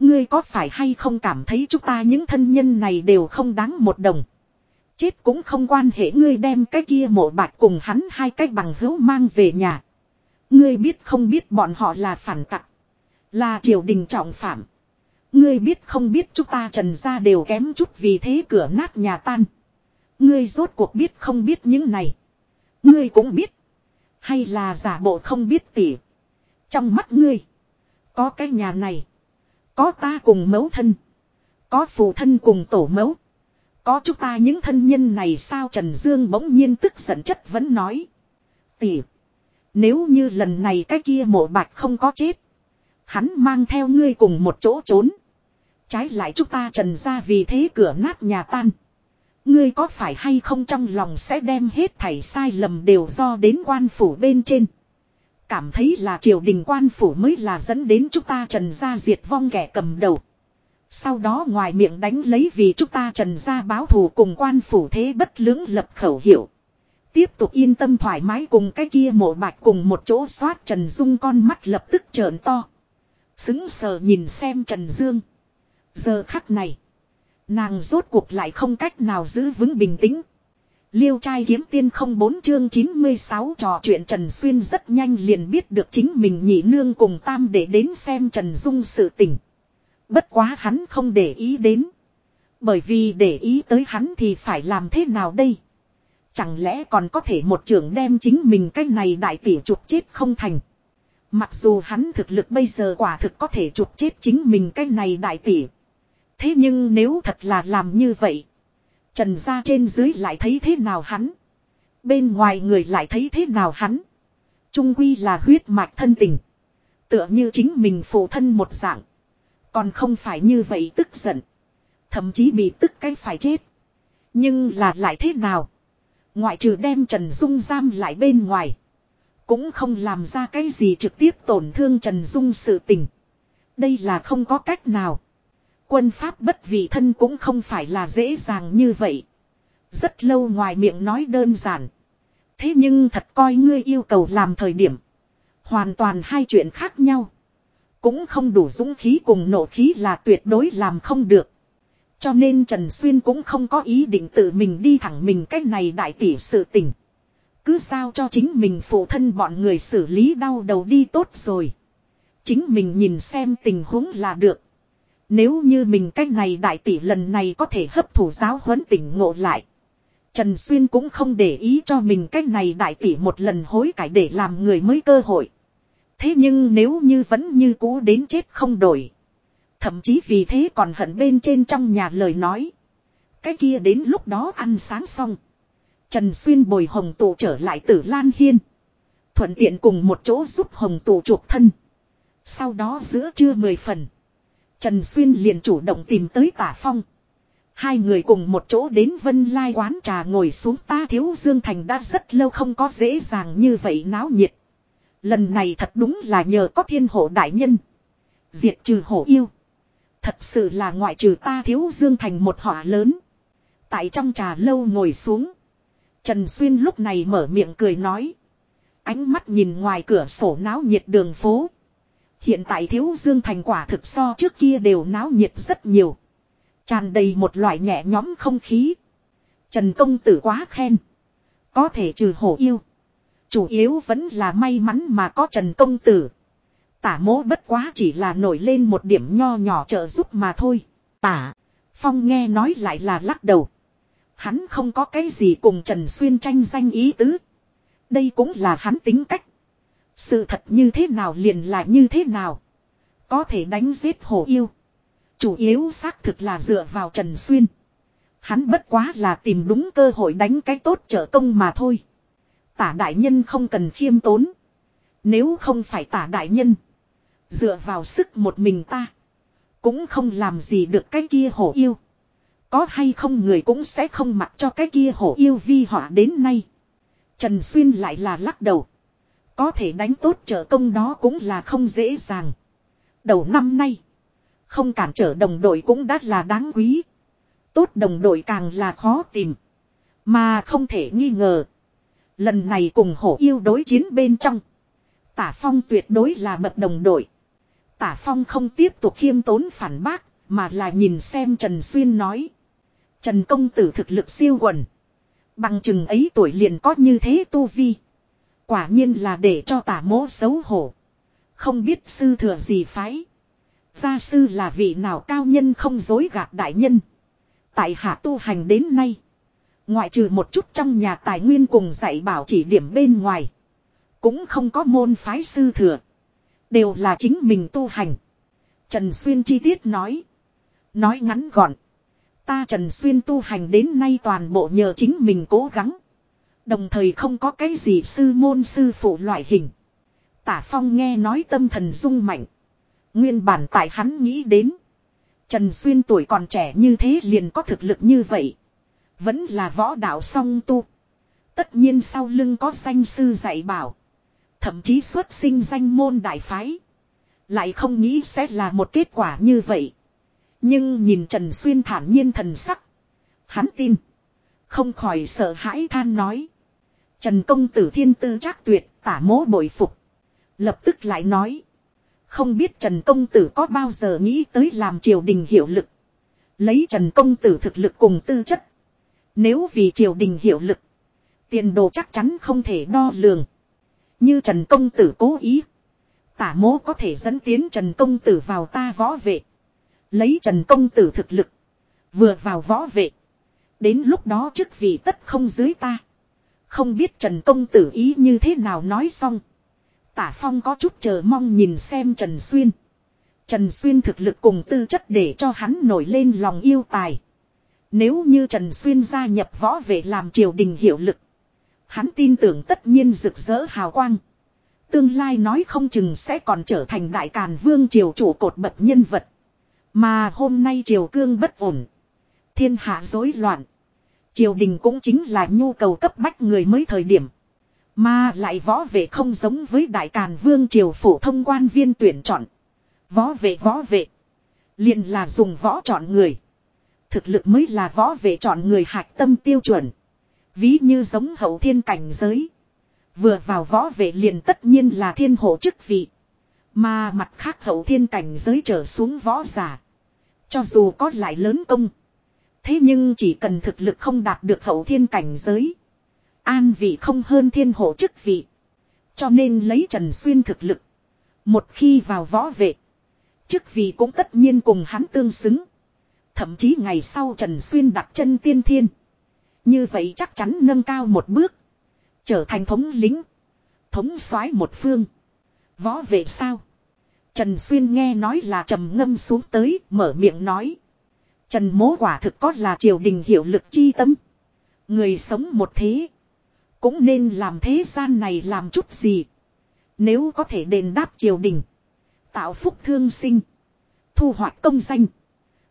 Ngươi có phải hay không cảm thấy chúng ta những thân nhân này đều không đáng một đồng. Chết cũng không quan hệ ngươi đem cái kia mộ bạc cùng hắn hai cái bằng hữu mang về nhà. Ngươi biết không biết bọn họ là phản tặc. Là triều đình trọng phạm. Ngươi biết không biết chúng ta trần ra đều kém chút vì thế cửa nát nhà tan. Ngươi rốt cuộc biết không biết những này. Ngươi cũng biết. Hay là giả bộ không biết tỉ. Trong mắt ngươi. Có cái nhà này. Có ta cùng mẫu thân. Có phụ thân cùng tổ mẫu. Có chúng ta những thân nhân này sao Trần Dương bỗng nhiên tức giận chất vẫn nói. Tỉ. Nếu như lần này cái kia mộ bạch không có chết. Hắn mang theo ngươi cùng một chỗ trốn. Trái lại chúng ta trần ra vì thế cửa nát nhà tan. Ngươi có phải hay không trong lòng sẽ đem hết thảy sai lầm đều do đến quan phủ bên trên. Cảm thấy là triều đình quan phủ mới là dẫn đến chúng ta trần gia diệt vong kẻ cầm đầu. Sau đó ngoài miệng đánh lấy vì chúng ta trần gia báo thù cùng quan phủ thế bất lưỡng lập khẩu hiệu. Tiếp tục yên tâm thoải mái cùng cái kia mộ bạch cùng một chỗ xoát Trần Dung con mắt lập tức trợn to. Xứng sờ nhìn xem Trần Dương. Giờ khắc này. Nàng rốt cuộc lại không cách nào giữ vững bình tĩnh. Liêu trai kiếm tiên không bốn chương 96 trò chuyện Trần Xuyên rất nhanh liền biết được chính mình nhị nương cùng tam để đến xem Trần Dung sự tình. Bất quá hắn không để ý đến. Bởi vì để ý tới hắn thì phải làm thế nào đây? Chẳng lẽ còn có thể một trưởng đem chính mình cái này đại tỷ chụp chết không thành? Mặc dù hắn thực lực bây giờ quả thực có thể chụp chết chính mình cái này đại tỷ. Thế nhưng nếu thật là làm như vậy. Trần ra trên dưới lại thấy thế nào hắn. Bên ngoài người lại thấy thế nào hắn. Trung quy là huyết mạch thân tình. Tựa như chính mình phụ thân một dạng. Còn không phải như vậy tức giận. Thậm chí bị tức cái phải chết. Nhưng là lại thế nào. Ngoại trừ đem Trần Dung giam lại bên ngoài. Cũng không làm ra cái gì trực tiếp tổn thương Trần Dung sự tình. Đây là không có cách nào. Quân pháp bất vị thân cũng không phải là dễ dàng như vậy. Rất lâu ngoài miệng nói đơn giản. Thế nhưng thật coi ngươi yêu cầu làm thời điểm. Hoàn toàn hai chuyện khác nhau. Cũng không đủ dũng khí cùng nổ khí là tuyệt đối làm không được. Cho nên Trần Xuyên cũng không có ý định tự mình đi thẳng mình cách này đại tỷ sự tình. Cứ sao cho chính mình phụ thân bọn người xử lý đau đầu đi tốt rồi. Chính mình nhìn xem tình huống là được. Nếu như mình cách này đại tỷ lần này có thể hấp thụ giáo huấn tỉnh ngộ lại. Trần Xuyên cũng không để ý cho mình cách này đại tỷ một lần hối cải để làm người mới cơ hội. Thế nhưng nếu như vẫn như cũ đến chết không đổi. Thậm chí vì thế còn hận bên trên trong nhà lời nói. Cái kia đến lúc đó ăn sáng xong. Trần Xuyên bồi hồng tụ trở lại tử Lan Hiên. Thuận tiện cùng một chỗ giúp hồng tụ chuộc thân. Sau đó giữa trưa mười phần. Trần Xuyên liền chủ động tìm tới tả phong. Hai người cùng một chỗ đến vân lai quán trà ngồi xuống ta thiếu Dương Thành đã rất lâu không có dễ dàng như vậy náo nhiệt. Lần này thật đúng là nhờ có thiên hộ đại nhân. Diệt trừ hổ yêu. Thật sự là ngoại trừ ta thiếu Dương Thành một họa lớn. Tại trong trà lâu ngồi xuống. Trần Xuyên lúc này mở miệng cười nói. Ánh mắt nhìn ngoài cửa sổ náo nhiệt đường phố. Hiện tại thiếu dương thành quả thực so trước kia đều náo nhiệt rất nhiều. Tràn đầy một loại nhẹ nhóm không khí. Trần công tử quá khen. Có thể trừ hổ yêu. Chủ yếu vẫn là may mắn mà có Trần công tử. Tả mố bất quá chỉ là nổi lên một điểm nho nhỏ trợ giúp mà thôi. Tả. Phong nghe nói lại là lắc đầu. Hắn không có cái gì cùng Trần Xuyên tranh danh ý tứ. Đây cũng là hắn tính cách. Sự thật như thế nào liền là như thế nào. Có thể đánh giết hổ yêu. Chủ yếu xác thực là dựa vào Trần Xuyên. Hắn bất quá là tìm đúng cơ hội đánh cái tốt trợ công mà thôi. Tả đại nhân không cần khiêm tốn. Nếu không phải tả đại nhân. Dựa vào sức một mình ta. Cũng không làm gì được cái kia hổ yêu. Có hay không người cũng sẽ không mặc cho cái kia hổ yêu vi họa đến nay. Trần Xuyên lại là lắc đầu. Có thể đánh tốt trợ công đó cũng là không dễ dàng. Đầu năm nay. Không cản trở đồng đội cũng đã là đáng quý. Tốt đồng đội càng là khó tìm. Mà không thể nghi ngờ. Lần này cùng hổ yêu đối chiến bên trong. Tả Phong tuyệt đối là bậc đồng đội. Tả Phong không tiếp tục khiêm tốn phản bác, mà là nhìn xem Trần Xuyên nói. Trần công tử thực lực siêu quần. Bằng chừng ấy tuổi liền có như thế tu vi. Quả nhiên là để cho tả mỗ xấu hổ. Không biết sư thừa gì phái. Gia sư là vị nào cao nhân không dối gạt đại nhân. Tại hạ tu hành đến nay. Ngoại trừ một chút trong nhà tài nguyên cùng dạy bảo chỉ điểm bên ngoài. Cũng không có môn phái sư thừa. Đều là chính mình tu hành. Trần Xuyên chi tiết nói. Nói ngắn gọn. Ta Trần Xuyên tu hành đến nay toàn bộ nhờ chính mình cố gắng. Đồng thời không có cái gì sư môn sư phụ loại hình. Tả Phong nghe nói tâm thần rung mạnh. Nguyên bản tại hắn nghĩ đến. Trần Xuyên tuổi còn trẻ như thế liền có thực lực như vậy. Vẫn là võ đạo song tu. Tất nhiên sau lưng có danh sư dạy bảo. Thậm chí xuất sinh danh môn đại phái. Lại không nghĩ sẽ là một kết quả như vậy. Nhưng nhìn Trần Xuyên thản nhiên thần sắc. Hắn tin. Không khỏi sợ hãi than nói. Trần công tử thiên tư chắc tuyệt, tả mố bội phục. Lập tức lại nói. Không biết Trần công tử có bao giờ nghĩ tới làm triều đình hiệu lực. Lấy Trần công tử thực lực cùng tư chất. Nếu vì triều đình hiệu lực. Tiền đồ chắc chắn không thể đo lường. Như Trần công tử cố ý. Tả mố có thể dẫn tiến Trần công tử vào ta võ vệ. Lấy Trần công tử thực lực. Vừa vào võ vệ. Đến lúc đó chức vị tất không dưới ta. Không biết Trần công tử ý như thế nào nói xong. Tả Phong có chút chờ mong nhìn xem Trần Xuyên. Trần Xuyên thực lực cùng tư chất để cho hắn nổi lên lòng yêu tài. Nếu như Trần Xuyên gia nhập võ vệ làm triều đình hiệu lực. Hắn tin tưởng tất nhiên rực rỡ hào quang. Tương lai nói không chừng sẽ còn trở thành đại càn vương triều chủ cột bậc nhân vật. Mà hôm nay triều cương bất ổn. Thiên hạ rối loạn. Triều đình cũng chính là nhu cầu cấp bách người mới thời điểm. Mà lại võ vệ không giống với đại càn vương triều phổ thông quan viên tuyển chọn. Võ vệ võ vệ. liền là dùng võ chọn người. Thực lực mới là võ vệ chọn người hạch tâm tiêu chuẩn. Ví như giống hậu thiên cảnh giới. Vừa vào võ vệ liền tất nhiên là thiên hộ chức vị. Mà mặt khác hậu thiên cảnh giới trở xuống võ giả. Cho dù có lại lớn công. Thế nhưng chỉ cần thực lực không đạt được hậu thiên cảnh giới. An vị không hơn thiên hộ chức vị. Cho nên lấy Trần Xuyên thực lực. Một khi vào võ vệ. Chức vị cũng tất nhiên cùng hắn tương xứng. Thậm chí ngày sau Trần Xuyên đặt chân tiên thiên. Như vậy chắc chắn nâng cao một bước. Trở thành thống lính. Thống soái một phương. Võ vệ sao? Trần Xuyên nghe nói là trầm ngâm xuống tới, mở miệng nói. Trần mố quả thực có là triều đình hiệu lực chi tâm. Người sống một thế. Cũng nên làm thế gian này làm chút gì. Nếu có thể đền đáp triều đình. Tạo phúc thương sinh. Thu hoạch công danh.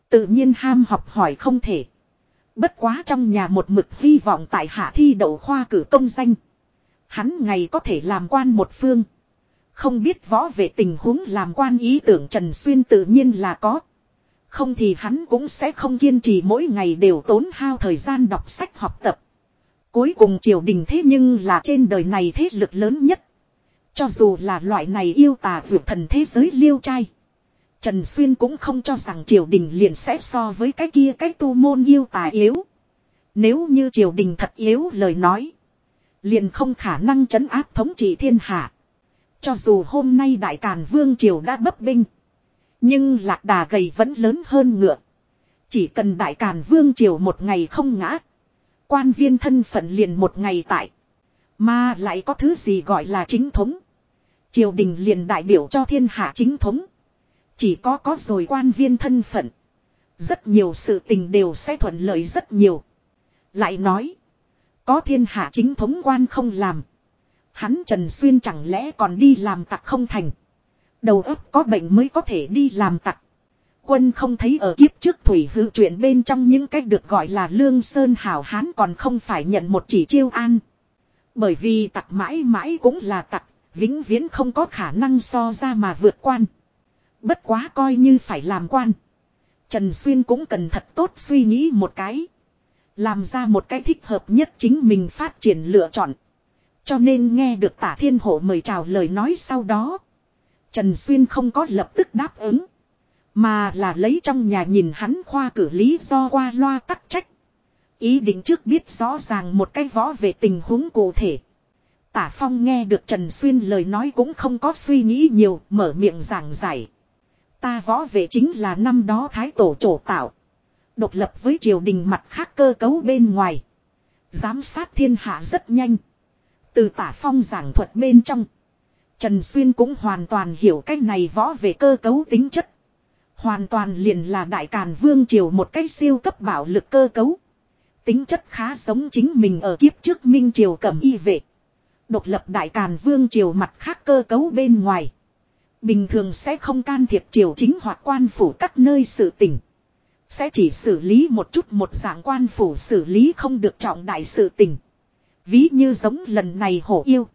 Tự nhiên ham học hỏi không thể. Bất quá trong nhà một mực hy vọng tại hạ thi đậu khoa cử công danh. Hắn ngày có thể làm quan một phương. Không biết võ về tình huống làm quan ý tưởng Trần Xuyên tự nhiên là có. Không thì hắn cũng sẽ không kiên trì mỗi ngày đều tốn hao thời gian đọc sách học tập. Cuối cùng triều đình thế nhưng là trên đời này thế lực lớn nhất. Cho dù là loại này yêu tà vượt thần thế giới liêu trai. Trần Xuyên cũng không cho rằng triều đình liền sẽ so với cái kia cái tu môn yêu tà yếu. Nếu như triều đình thật yếu lời nói. Liền không khả năng trấn áp thống trị thiên hạ. Cho dù hôm nay đại càn vương triều đã bấp binh. Nhưng lạc đà gầy vẫn lớn hơn ngựa. Chỉ cần đại càn vương triều một ngày không ngã. Quan viên thân phận liền một ngày tại. Mà lại có thứ gì gọi là chính thống. Triều đình liền đại biểu cho thiên hạ chính thống. Chỉ có có rồi quan viên thân phận. Rất nhiều sự tình đều sẽ thuận lợi rất nhiều. Lại nói. Có thiên hạ chính thống quan không làm. Hắn Trần Xuyên chẳng lẽ còn đi làm tặc không thành. Đầu óc có bệnh mới có thể đi làm tặc. Quân không thấy ở kiếp trước thủy hư chuyện bên trong những cách được gọi là lương sơn hảo hán còn không phải nhận một chỉ chiêu an. Bởi vì tặc mãi mãi cũng là tặc, vĩnh viễn không có khả năng so ra mà vượt quan. Bất quá coi như phải làm quan. Trần Xuyên cũng cần thật tốt suy nghĩ một cái. Làm ra một cái thích hợp nhất chính mình phát triển lựa chọn. Cho nên nghe được tả thiên hộ mời chào lời nói sau đó. Trần Xuyên không có lập tức đáp ứng. Mà là lấy trong nhà nhìn hắn khoa cử lý do qua loa tắc trách. Ý định trước biết rõ ràng một cái võ về tình huống cụ thể. Tả Phong nghe được Trần Xuyên lời nói cũng không có suy nghĩ nhiều, mở miệng giảng giải. Ta võ về chính là năm đó thái tổ trổ tạo. Độc lập với triều đình mặt khác cơ cấu bên ngoài. Giám sát thiên hạ rất nhanh. Từ tả phong giảng thuật bên trong. Trần Xuyên cũng hoàn toàn hiểu cách này võ về cơ cấu tính chất. Hoàn toàn liền là đại càn vương triều một cách siêu cấp bảo lực cơ cấu. Tính chất khá giống chính mình ở kiếp trước minh triều cẩm y vệ. Độc lập đại càn vương triều mặt khác cơ cấu bên ngoài. Bình thường sẽ không can thiệp triều chính hoặc quan phủ các nơi sự tình. Sẽ chỉ xử lý một chút một dạng quan phủ xử lý không được trọng đại sự tình. Ví như giống lần này hổ yêu.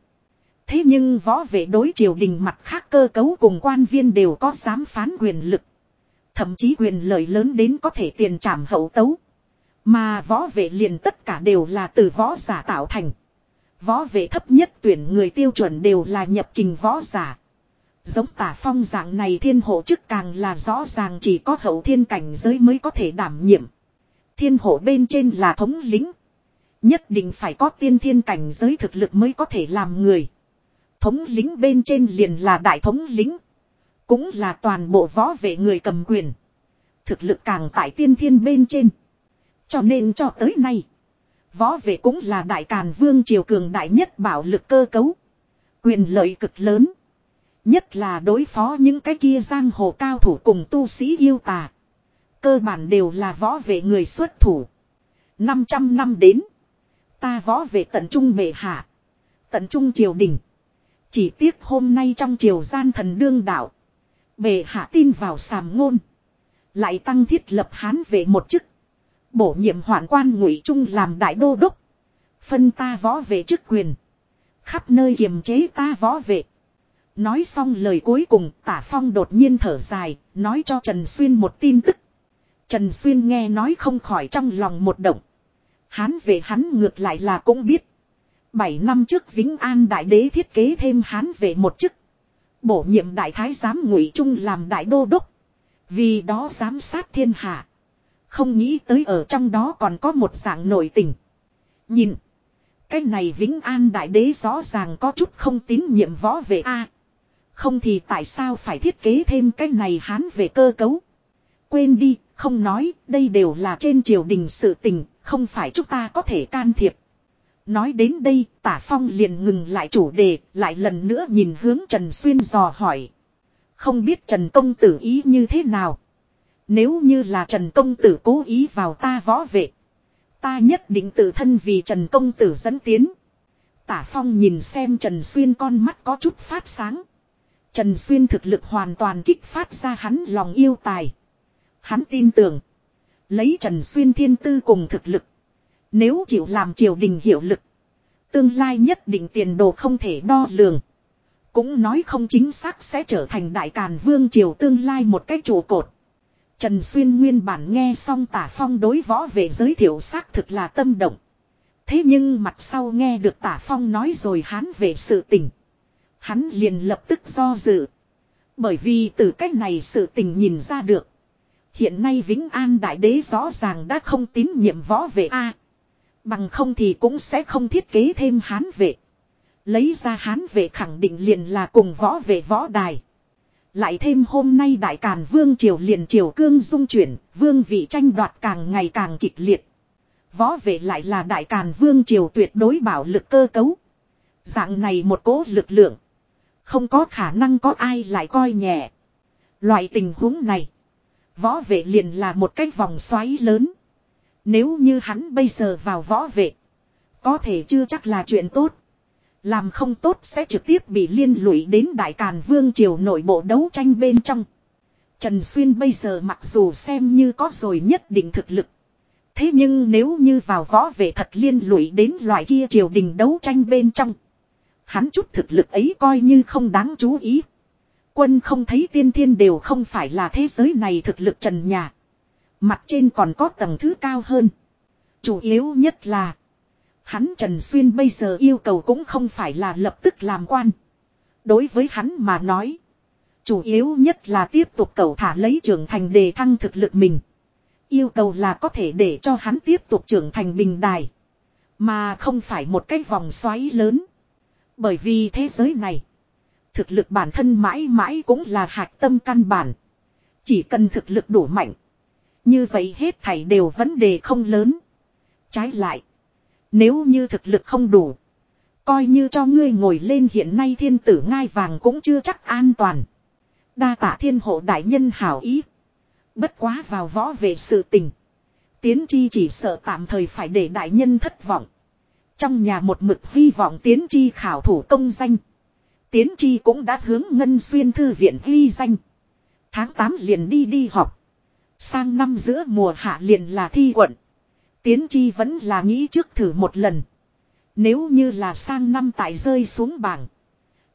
Thế nhưng võ vệ đối triều đình mặt khác cơ cấu cùng quan viên đều có dám phán quyền lực. Thậm chí quyền lợi lớn đến có thể tiền trảm hậu tấu. Mà võ vệ liền tất cả đều là từ võ giả tạo thành. Võ vệ thấp nhất tuyển người tiêu chuẩn đều là nhập kình võ giả. Giống tả phong dạng này thiên hộ chức càng là rõ ràng chỉ có hậu thiên cảnh giới mới có thể đảm nhiệm. Thiên hộ bên trên là thống lĩnh. Nhất định phải có tiên thiên cảnh giới thực lực mới có thể làm người. Thống lĩnh bên trên liền là đại thống lĩnh. Cũng là toàn bộ võ vệ người cầm quyền. Thực lực càng tại tiên thiên bên trên. Cho nên cho tới nay. Võ vệ cũng là đại càn vương triều cường đại nhất bảo lực cơ cấu. Quyền lợi cực lớn. Nhất là đối phó những cái kia giang hồ cao thủ cùng tu sĩ yêu tà. Cơ bản đều là võ vệ người xuất thủ. 500 năm đến. Ta võ vệ tận trung bệ hạ. Tận trung triều đình. Chỉ tiếc hôm nay trong triều gian thần đương đạo. Bề hạ tin vào sàm ngôn. Lại tăng thiết lập hán về một chức. Bổ nhiệm hoạn quan ngụy trung làm đại đô đốc. Phân ta võ về chức quyền. Khắp nơi kiềm chế ta võ vệ. Nói xong lời cuối cùng, tả phong đột nhiên thở dài. Nói cho Trần Xuyên một tin tức. Trần Xuyên nghe nói không khỏi trong lòng một động. Hán về hắn ngược lại là cũng biết. Bảy năm trước Vĩnh An Đại Đế thiết kế thêm hán về một chức. Bổ nhiệm Đại Thái giám ngụy Trung làm Đại Đô Đốc. Vì đó giám sát thiên hạ. Không nghĩ tới ở trong đó còn có một dạng nội tình. Nhìn. Cái này Vĩnh An Đại Đế rõ ràng có chút không tín nhiệm võ về A. không thì tại sao phải thiết kế thêm cái này hán về cơ cấu. Quên đi, không nói, đây đều là trên triều đình sự tình, không phải chúng ta có thể can thiệp. Nói đến đây, tả phong liền ngừng lại chủ đề, lại lần nữa nhìn hướng Trần Xuyên dò hỏi. Không biết Trần Công Tử ý như thế nào? Nếu như là Trần Công Tử cố ý vào ta võ vệ. Ta nhất định tự thân vì Trần Công Tử dẫn tiến. Tả Phong nhìn xem Trần Xuyên con mắt có chút phát sáng. Trần Xuyên thực lực hoàn toàn kích phát ra hắn lòng yêu tài. Hắn tin tưởng. Lấy Trần Xuyên thiên tư cùng thực lực. Nếu chịu làm triều đình hiệu lực. Tương lai nhất định tiền đồ không thể đo lường. Cũng nói không chính xác sẽ trở thành đại càn vương triều tương lai một cách trụ cột. Trần Xuyên nguyên bản nghe xong tả phong đối võ về giới thiệu xác thực là tâm động. Thế nhưng mặt sau nghe được tả phong nói rồi hắn về sự tình. Hắn liền lập tức do dự. Bởi vì từ cách này sự tình nhìn ra được. Hiện nay Vĩnh An Đại Đế rõ ràng đã không tín nhiệm võ về A. Bằng không thì cũng sẽ không thiết kế thêm hán vệ. Lấy ra hán vệ khẳng định liền là cùng võ vệ võ đài. Lại thêm hôm nay đại càn vương triều liền triều cương dung chuyển, vương vị tranh đoạt càng ngày càng kịch liệt. Võ vệ lại là đại càn vương triều tuyệt đối bảo lực cơ cấu. Dạng này một cố lực lượng. Không có khả năng có ai lại coi nhẹ. Loại tình huống này. Võ vệ liền là một cái vòng xoáy lớn. Nếu như hắn bây giờ vào võ vệ. Có thể chưa chắc là chuyện tốt. Làm không tốt sẽ trực tiếp bị liên lụy đến Đại Càn Vương Triều nội bộ đấu tranh bên trong. Trần Xuyên bây giờ mặc dù xem như có rồi nhất định thực lực. Thế nhưng nếu như vào võ vệ thật liên lụy đến loại kia triều đình đấu tranh bên trong. Hắn chút thực lực ấy coi như không đáng chú ý. Quân không thấy tiên thiên đều không phải là thế giới này thực lực trần nhà. Mặt trên còn có tầng thứ cao hơn. Chủ yếu nhất là. Hắn Trần Xuyên bây giờ yêu cầu cũng không phải là lập tức làm quan. Đối với hắn mà nói. Chủ yếu nhất là tiếp tục cầu thả lấy trưởng thành đề thăng thực lực mình. Yêu cầu là có thể để cho hắn tiếp tục trưởng thành bình đài. Mà không phải một cái vòng xoáy lớn. Bởi vì thế giới này. Thực lực bản thân mãi mãi cũng là hạch tâm căn bản. Chỉ cần thực lực đủ mạnh. Như vậy hết thảy đều vấn đề không lớn. Trái lại. Nếu như thực lực không đủ. Coi như cho ngươi ngồi lên hiện nay thiên tử ngai vàng cũng chưa chắc an toàn. Đa tạ thiên hộ đại nhân hảo ý. Bất quá vào võ về sự tình. Tiến chi chỉ sợ tạm thời phải để đại nhân thất vọng. Trong nhà một mực hy vọng tiến chi khảo thủ công danh. Tiến chi cũng đã hướng ngân xuyên thư viện ghi danh. Tháng 8 liền đi đi học. Sang năm giữa mùa hạ liền là thi quận. Tiến chi vẫn là nghĩ trước thử một lần. Nếu như là sang năm tại rơi xuống bảng.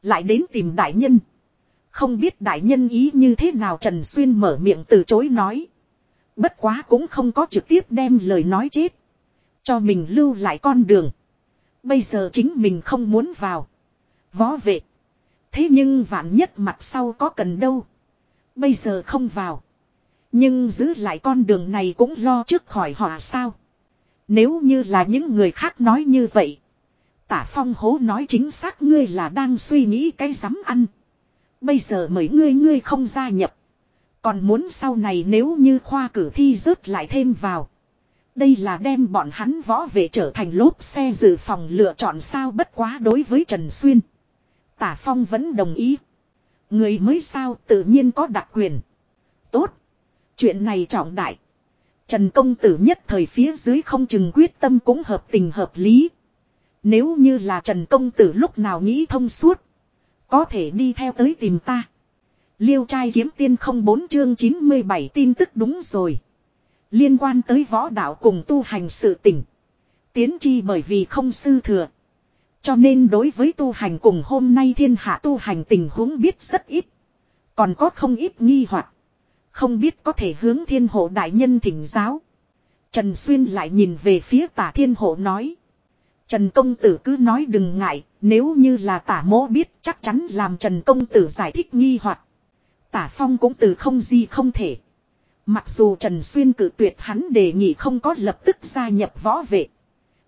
Lại đến tìm đại nhân. Không biết đại nhân ý như thế nào Trần Xuyên mở miệng từ chối nói. Bất quá cũng không có trực tiếp đem lời nói chết. Cho mình lưu lại con đường. Bây giờ chính mình không muốn vào. Võ vệ. Thế nhưng vạn nhất mặt sau có cần đâu. Bây giờ không vào. Nhưng giữ lại con đường này cũng lo trước khỏi họ sao. Nếu như là những người khác nói như vậy. Tả phong hố nói chính xác ngươi là đang suy nghĩ cái dám ăn. Bây giờ mấy ngươi ngươi không gia nhập. Còn muốn sau này nếu như khoa cử thi rớt lại thêm vào. Đây là đem bọn hắn võ về trở thành lốp xe dự phòng lựa chọn sao bất quá đối với Trần Xuyên. Tả Phong vẫn đồng ý. Người mới sao tự nhiên có đặc quyền. Tốt. Chuyện này trọng đại. Trần công tử nhất thời phía dưới không chừng quyết tâm cũng hợp tình hợp lý. Nếu như là Trần công tử lúc nào nghĩ thông suốt. Có thể đi theo tới tìm ta. Liêu trai kiếm tiên không bốn chương 97 tin tức đúng rồi. Liên quan tới võ đạo cùng tu hành sự tỉnh. Tiến chi bởi vì không sư thừa. Cho nên đối với tu hành cùng hôm nay thiên hạ tu hành tình huống biết rất ít. Còn có không ít nghi hoặc không biết có thể hướng thiên hộ đại nhân thỉnh giáo. Trần Xuyên lại nhìn về phía tả thiên hộ nói. Trần công tử cứ nói đừng ngại, nếu như là tả mỗ biết chắc chắn làm Trần công tử giải thích nghi hoặc Tả phong cũng từ không gì không thể. Mặc dù Trần Xuyên cử tuyệt hắn đề nghị không có lập tức gia nhập võ vệ.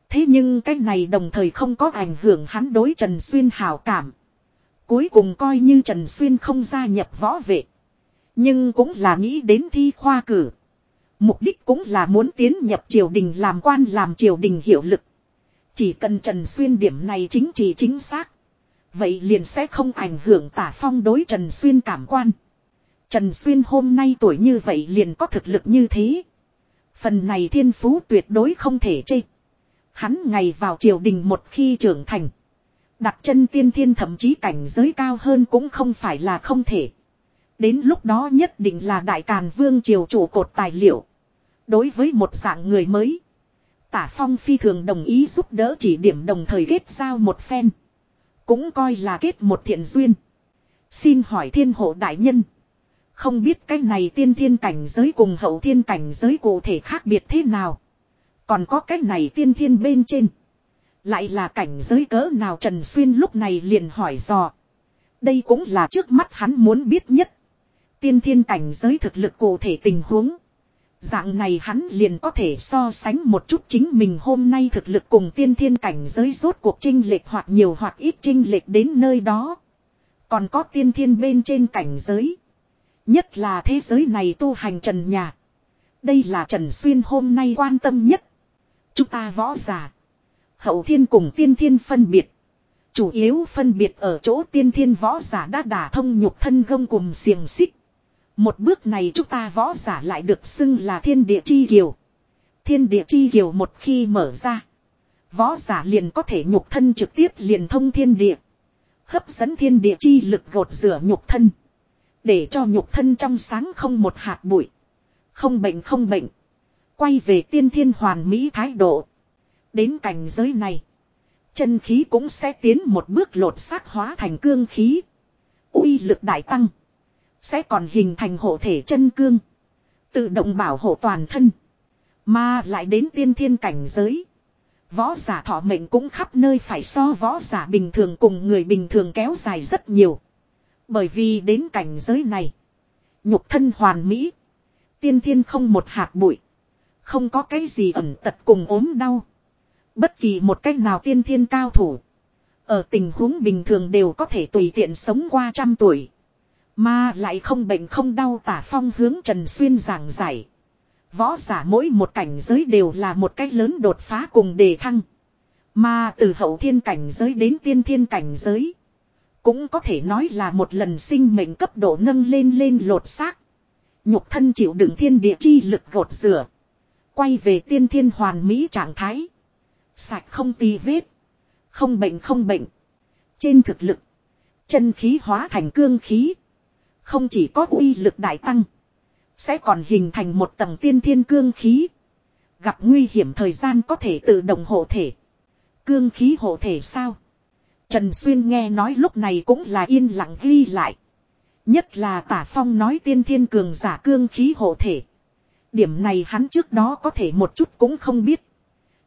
Thế nhưng cái này đồng thời không có ảnh hưởng hắn đối Trần Xuyên hào cảm. Cuối cùng coi như Trần Xuyên không gia nhập võ vệ. Nhưng cũng là nghĩ đến thi khoa cử. Mục đích cũng là muốn tiến nhập triều đình làm quan làm triều đình hiệu lực. Chỉ cần Trần Xuyên điểm này chính trị chính xác. Vậy liền sẽ không ảnh hưởng tả phong đối Trần Xuyên cảm quan. Trần Xuyên hôm nay tuổi như vậy liền có thực lực như thế. Phần này thiên phú tuyệt đối không thể chê. Hắn ngày vào triều đình một khi trưởng thành. Đặt chân tiên thiên thậm chí cảnh giới cao hơn cũng không phải là không thể. Đến lúc đó nhất định là đại càn vương triều chủ cột tài liệu. Đối với một dạng người mới. Tả phong phi thường đồng ý giúp đỡ chỉ điểm đồng thời kết giao một phen. Cũng coi là kết một thiện duyên. Xin hỏi thiên hộ đại nhân. Không biết cái này tiên thiên cảnh giới cùng hậu thiên cảnh giới cụ thể khác biệt thế nào. Còn có cái này tiên thiên bên trên. Lại là cảnh giới cỡ nào Trần Xuyên lúc này liền hỏi dò. Đây cũng là trước mắt hắn muốn biết nhất. Tiên thiên cảnh giới thực lực cụ thể tình huống. Dạng này hắn liền có thể so sánh một chút chính mình hôm nay thực lực cùng tiên thiên cảnh giới rốt cuộc trinh lệch hoặc nhiều hoặc ít trinh lệch đến nơi đó. Còn có tiên thiên bên trên cảnh giới. Nhất là thế giới này tu hành trần nhà. Đây là Trần Xuyên hôm nay quan tâm nhất. Chúng ta võ giả. Hậu thiên cùng tiên thiên phân biệt. Chủ yếu phân biệt ở chỗ tiên thiên võ giả đã đả thông nhục thân gông cùng xiềng xích. Một bước này chúng ta võ giả lại được xưng là thiên địa chi kiều. Thiên địa chi kiều một khi mở ra. Võ giả liền có thể nhục thân trực tiếp liền thông thiên địa. Hấp dẫn thiên địa chi lực gột rửa nhục thân. Để cho nhục thân trong sáng không một hạt bụi. Không bệnh không bệnh. Quay về tiên thiên hoàn mỹ thái độ. Đến cảnh giới này. Chân khí cũng sẽ tiến một bước lột xác hóa thành cương khí. uy lực đại tăng. Sẽ còn hình thành hộ thể chân cương. Tự động bảo hộ toàn thân. Mà lại đến tiên thiên cảnh giới. Võ giả thọ mệnh cũng khắp nơi phải so võ giả bình thường cùng người bình thường kéo dài rất nhiều. Bởi vì đến cảnh giới này. Nhục thân hoàn mỹ. Tiên thiên không một hạt bụi. Không có cái gì ẩn tật cùng ốm đau. Bất kỳ một cách nào tiên thiên cao thủ. Ở tình huống bình thường đều có thể tùy tiện sống qua trăm tuổi. Mà lại không bệnh không đau tả phong hướng Trần Xuyên giảng giải. Võ giả mỗi một cảnh giới đều là một cách lớn đột phá cùng đề thăng. Mà từ hậu thiên cảnh giới đến tiên thiên cảnh giới. Cũng có thể nói là một lần sinh mệnh cấp độ nâng lên lên lột xác. Nhục thân chịu đựng thiên địa chi lực gột rửa. Quay về tiên thiên hoàn mỹ trạng thái. Sạch không tì vết. Không bệnh không bệnh. Trên thực lực. Chân khí hóa thành cương khí. Không chỉ có uy lực đại tăng. Sẽ còn hình thành một tầng tiên thiên cương khí. Gặp nguy hiểm thời gian có thể tự động hộ thể. Cương khí hộ thể sao? Trần Xuyên nghe nói lúc này cũng là yên lặng ghi lại. Nhất là tả phong nói tiên thiên cường giả cương khí hộ thể. Điểm này hắn trước đó có thể một chút cũng không biết.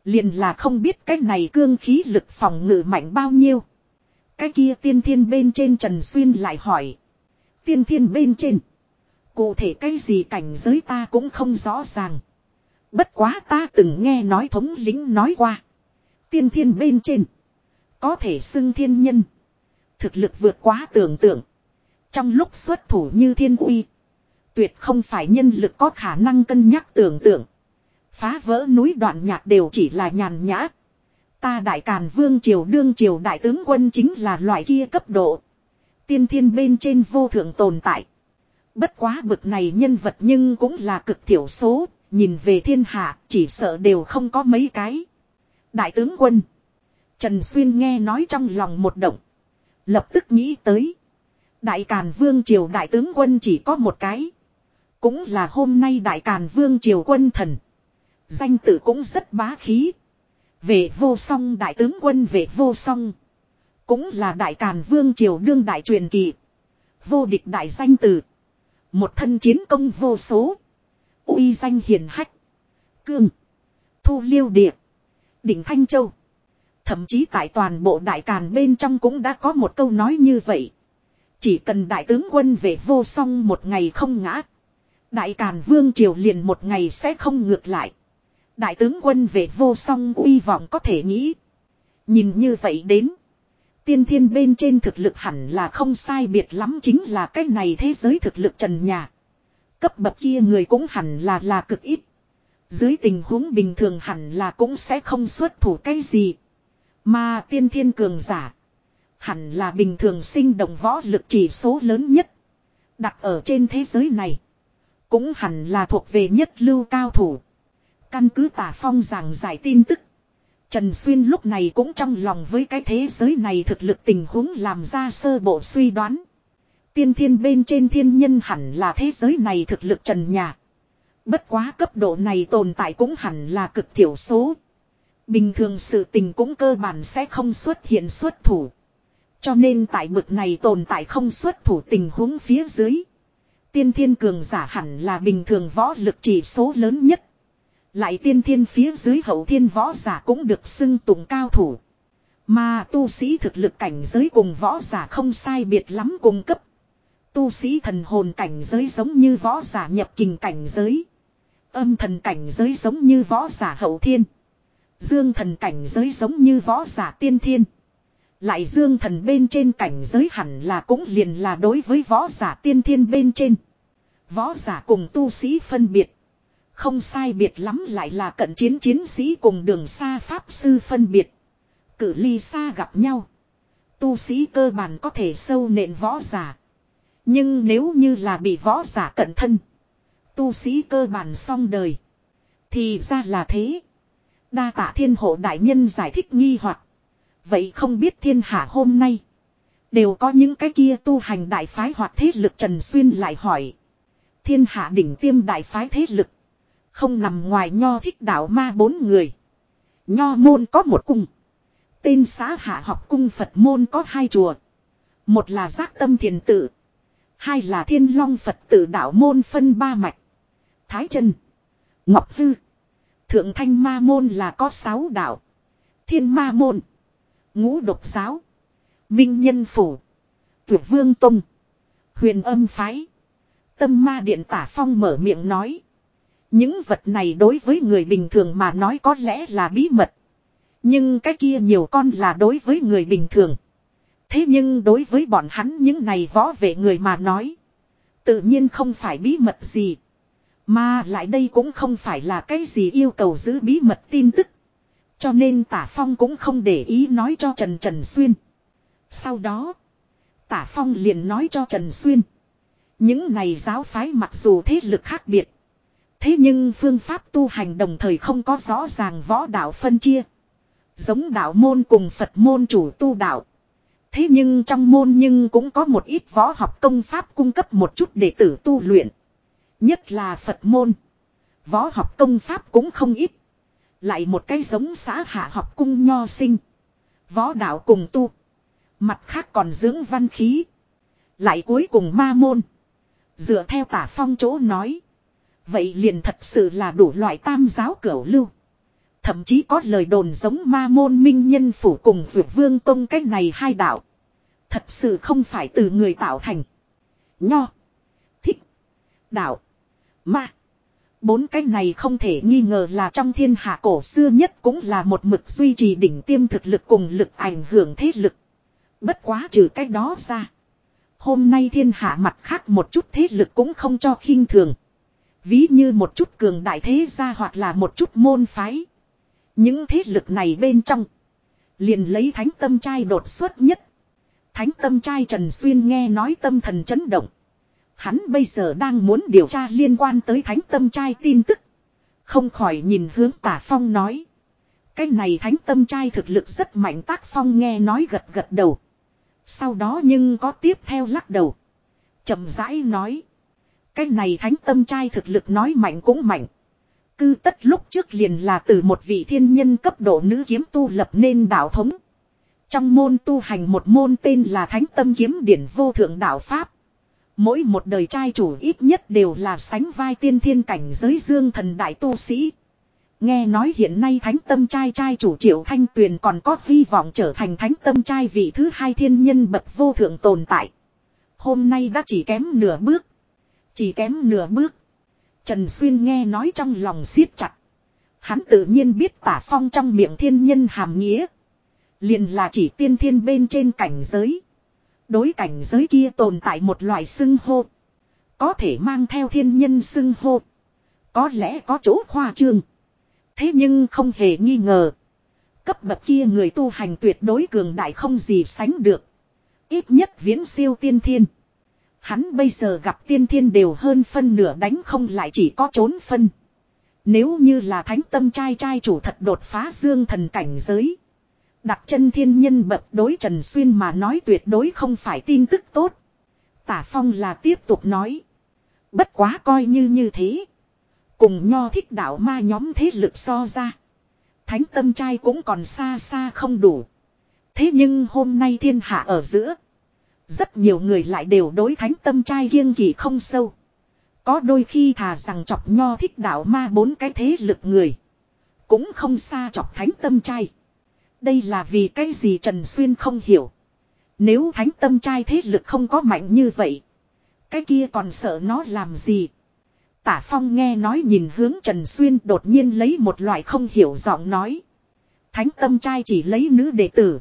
Liền là không biết cái này cương khí lực phòng ngự mạnh bao nhiêu. Cái kia tiên thiên bên trên Trần Xuyên lại hỏi. Tiên thiên bên trên. Cụ thể cái gì cảnh giới ta cũng không rõ ràng. Bất quá ta từng nghe nói thống lính nói qua. Tiên thiên bên trên. Có thể xưng thiên nhân. Thực lực vượt quá tưởng tượng. Trong lúc xuất thủ như thiên uy. Tuyệt không phải nhân lực có khả năng cân nhắc tưởng tượng. Phá vỡ núi đoạn nhạc đều chỉ là nhàn nhã. Ta đại càn vương triều đương triều đại tướng quân chính là loại kia cấp độ. Tiên thiên bên trên vô thượng tồn tại. Bất quá bực này nhân vật nhưng cũng là cực thiểu số, nhìn về thiên hạ chỉ sợ đều không có mấy cái. Đại tướng quân. Trần Xuyên nghe nói trong lòng một động. Lập tức nghĩ tới. Đại Càn Vương Triều Đại tướng quân chỉ có một cái. Cũng là hôm nay Đại Càn Vương Triều quân thần. Danh tự cũng rất bá khí. Vệ vô song Đại tướng quân vệ vô song. Cũng là Đại Càn Vương Triều đương đại truyền kỳ. Vô địch đại danh tử. Một thân chiến công vô số. uy danh hiền hách. Cương. Thu liêu địa. Đỉnh Thanh Châu. Thậm chí tại toàn bộ đại càn bên trong cũng đã có một câu nói như vậy. Chỉ cần đại tướng quân về vô song một ngày không ngã. Đại càn vương triều liền một ngày sẽ không ngược lại. Đại tướng quân về vô song uy vọng có thể nghĩ. Nhìn như vậy đến. Tiên thiên bên trên thực lực hẳn là không sai biệt lắm chính là cái này thế giới thực lực trần nhà. Cấp bậc kia người cũng hẳn là là cực ít. Dưới tình huống bình thường hẳn là cũng sẽ không xuất thủ cái gì. Mà tiên thiên cường giả. Hẳn là bình thường sinh động võ lực chỉ số lớn nhất. Đặt ở trên thế giới này. Cũng hẳn là thuộc về nhất lưu cao thủ. Căn cứ tả phong giảng giải tin tức. Trần Xuyên lúc này cũng trong lòng với cái thế giới này thực lực tình huống làm ra sơ bộ suy đoán. Tiên thiên bên trên thiên nhân hẳn là thế giới này thực lực trần nhà. Bất quá cấp độ này tồn tại cũng hẳn là cực thiểu số. Bình thường sự tình cũng cơ bản sẽ không xuất hiện xuất thủ. Cho nên tại bực này tồn tại không xuất thủ tình huống phía dưới. Tiên thiên cường giả hẳn là bình thường võ lực chỉ số lớn nhất. Lại tiên thiên phía dưới hậu thiên võ giả cũng được xưng tụng cao thủ. Mà tu sĩ thực lực cảnh giới cùng võ giả không sai biệt lắm cùng cấp. Tu sĩ thần hồn cảnh giới giống như võ giả nhập kình cảnh giới. Âm thần cảnh giới giống như võ giả hậu thiên. Dương thần cảnh giới giống như võ giả tiên thiên. Lại dương thần bên trên cảnh giới hẳn là cũng liền là đối với võ giả tiên thiên bên trên. Võ giả cùng tu sĩ phân biệt. Không sai biệt lắm lại là cận chiến chiến sĩ cùng đường xa pháp sư phân biệt. Cử ly xa gặp nhau. Tu sĩ cơ bản có thể sâu nện võ giả. Nhưng nếu như là bị võ giả cận thân. Tu sĩ cơ bản xong đời. Thì ra là thế. Đa tạ thiên hộ đại nhân giải thích nghi hoặc Vậy không biết thiên hạ hôm nay. Đều có những cái kia tu hành đại phái hoặc thế lực Trần Xuyên lại hỏi. Thiên hạ đỉnh tiêm đại phái thế lực. Không nằm ngoài nho thích đạo ma bốn người. Nho môn có một cung. Tên xã hạ học cung Phật môn có hai chùa. Một là giác tâm thiền tự. Hai là thiên long Phật tử đạo môn phân ba mạch. Thái chân. Ngọc Hư. Thượng thanh ma môn là có sáu đạo. Thiên ma môn. Ngũ độc giáo. Minh nhân phủ. Tuyệt vương tông. Huyền âm phái. Tâm ma điện tả phong mở miệng nói. Những vật này đối với người bình thường mà nói có lẽ là bí mật. Nhưng cái kia nhiều con là đối với người bình thường. Thế nhưng đối với bọn hắn những này võ vệ người mà nói. Tự nhiên không phải bí mật gì. Mà lại đây cũng không phải là cái gì yêu cầu giữ bí mật tin tức. Cho nên tả phong cũng không để ý nói cho Trần Trần Xuyên. Sau đó, tả phong liền nói cho Trần Xuyên. Những này giáo phái mặc dù thế lực khác biệt. Thế nhưng phương pháp tu hành đồng thời không có rõ ràng võ đạo phân chia. Giống đạo môn cùng Phật môn chủ tu đạo. Thế nhưng trong môn nhưng cũng có một ít võ học công pháp cung cấp một chút đệ tử tu luyện. Nhất là Phật môn. Võ học công pháp cũng không ít. Lại một cái giống xã hạ học cung nho sinh. Võ đạo cùng tu. Mặt khác còn dưỡng văn khí. Lại cuối cùng ma môn. Dựa theo tả phong chỗ nói. Vậy liền thật sự là đủ loại tam giáo cửu lưu. Thậm chí có lời đồn giống ma môn minh nhân phủ cùng vượt vương tông cách này hai đạo. Thật sự không phải từ người tạo thành. Nho. Thích. Đạo. Ma. Bốn cái này không thể nghi ngờ là trong thiên hạ cổ xưa nhất cũng là một mực duy trì đỉnh tiêm thực lực cùng lực ảnh hưởng thế lực. Bất quá trừ cái đó ra. Hôm nay thiên hạ mặt khác một chút thế lực cũng không cho khinh thường. Ví như một chút cường đại thế gia hoặc là một chút môn phái. Những thế lực này bên trong. Liền lấy thánh tâm trai đột xuất nhất. Thánh tâm trai Trần Xuyên nghe nói tâm thần chấn động. Hắn bây giờ đang muốn điều tra liên quan tới thánh tâm trai tin tức. Không khỏi nhìn hướng tả phong nói. Cái này thánh tâm trai thực lực rất mạnh tác phong nghe nói gật gật đầu. Sau đó nhưng có tiếp theo lắc đầu. chậm rãi nói. Cái này thánh tâm trai thực lực nói mạnh cũng mạnh. Cư tất lúc trước liền là từ một vị thiên nhân cấp độ nữ kiếm tu lập nên đạo thống. Trong môn tu hành một môn tên là Thánh Tâm Kiếm Điển Vô Thượng Đạo Pháp. Mỗi một đời trai chủ ít nhất đều là sánh vai tiên thiên cảnh giới dương thần đại tu sĩ. Nghe nói hiện nay thánh tâm trai trai chủ triệu thanh tuyền còn có hy vọng trở thành thánh tâm trai vị thứ hai thiên nhân bậc vô thượng tồn tại. Hôm nay đã chỉ kém nửa bước. Chỉ kém nửa bước. Trần Xuyên nghe nói trong lòng siết chặt. Hắn tự nhiên biết tả phong trong miệng thiên nhân hàm nghĩa. Liền là chỉ tiên thiên bên trên cảnh giới. Đối cảnh giới kia tồn tại một loại xưng hô. Có thể mang theo thiên nhân xưng hô. Có lẽ có chỗ khoa trương. Thế nhưng không hề nghi ngờ. Cấp bậc kia người tu hành tuyệt đối cường đại không gì sánh được. Ít nhất viễn siêu tiên thiên. Hắn bây giờ gặp tiên thiên đều hơn phân nửa đánh không lại chỉ có trốn phân. Nếu như là thánh tâm trai trai chủ thật đột phá dương thần cảnh giới. Đặt chân thiên nhân bậc đối Trần Xuyên mà nói tuyệt đối không phải tin tức tốt. Tả Phong là tiếp tục nói. Bất quá coi như như thế. Cùng nho thích đạo ma nhóm thế lực so ra. Thánh tâm trai cũng còn xa xa không đủ. Thế nhưng hôm nay thiên hạ ở giữa. Rất nhiều người lại đều đối thánh tâm trai kiêng kỳ không sâu. Có đôi khi thà rằng chọc nho thích đạo ma bốn cái thế lực người. Cũng không xa chọc thánh tâm trai. Đây là vì cái gì Trần Xuyên không hiểu. Nếu thánh tâm trai thế lực không có mạnh như vậy. Cái kia còn sợ nó làm gì. Tả Phong nghe nói nhìn hướng Trần Xuyên đột nhiên lấy một loại không hiểu giọng nói. Thánh tâm trai chỉ lấy nữ đệ tử.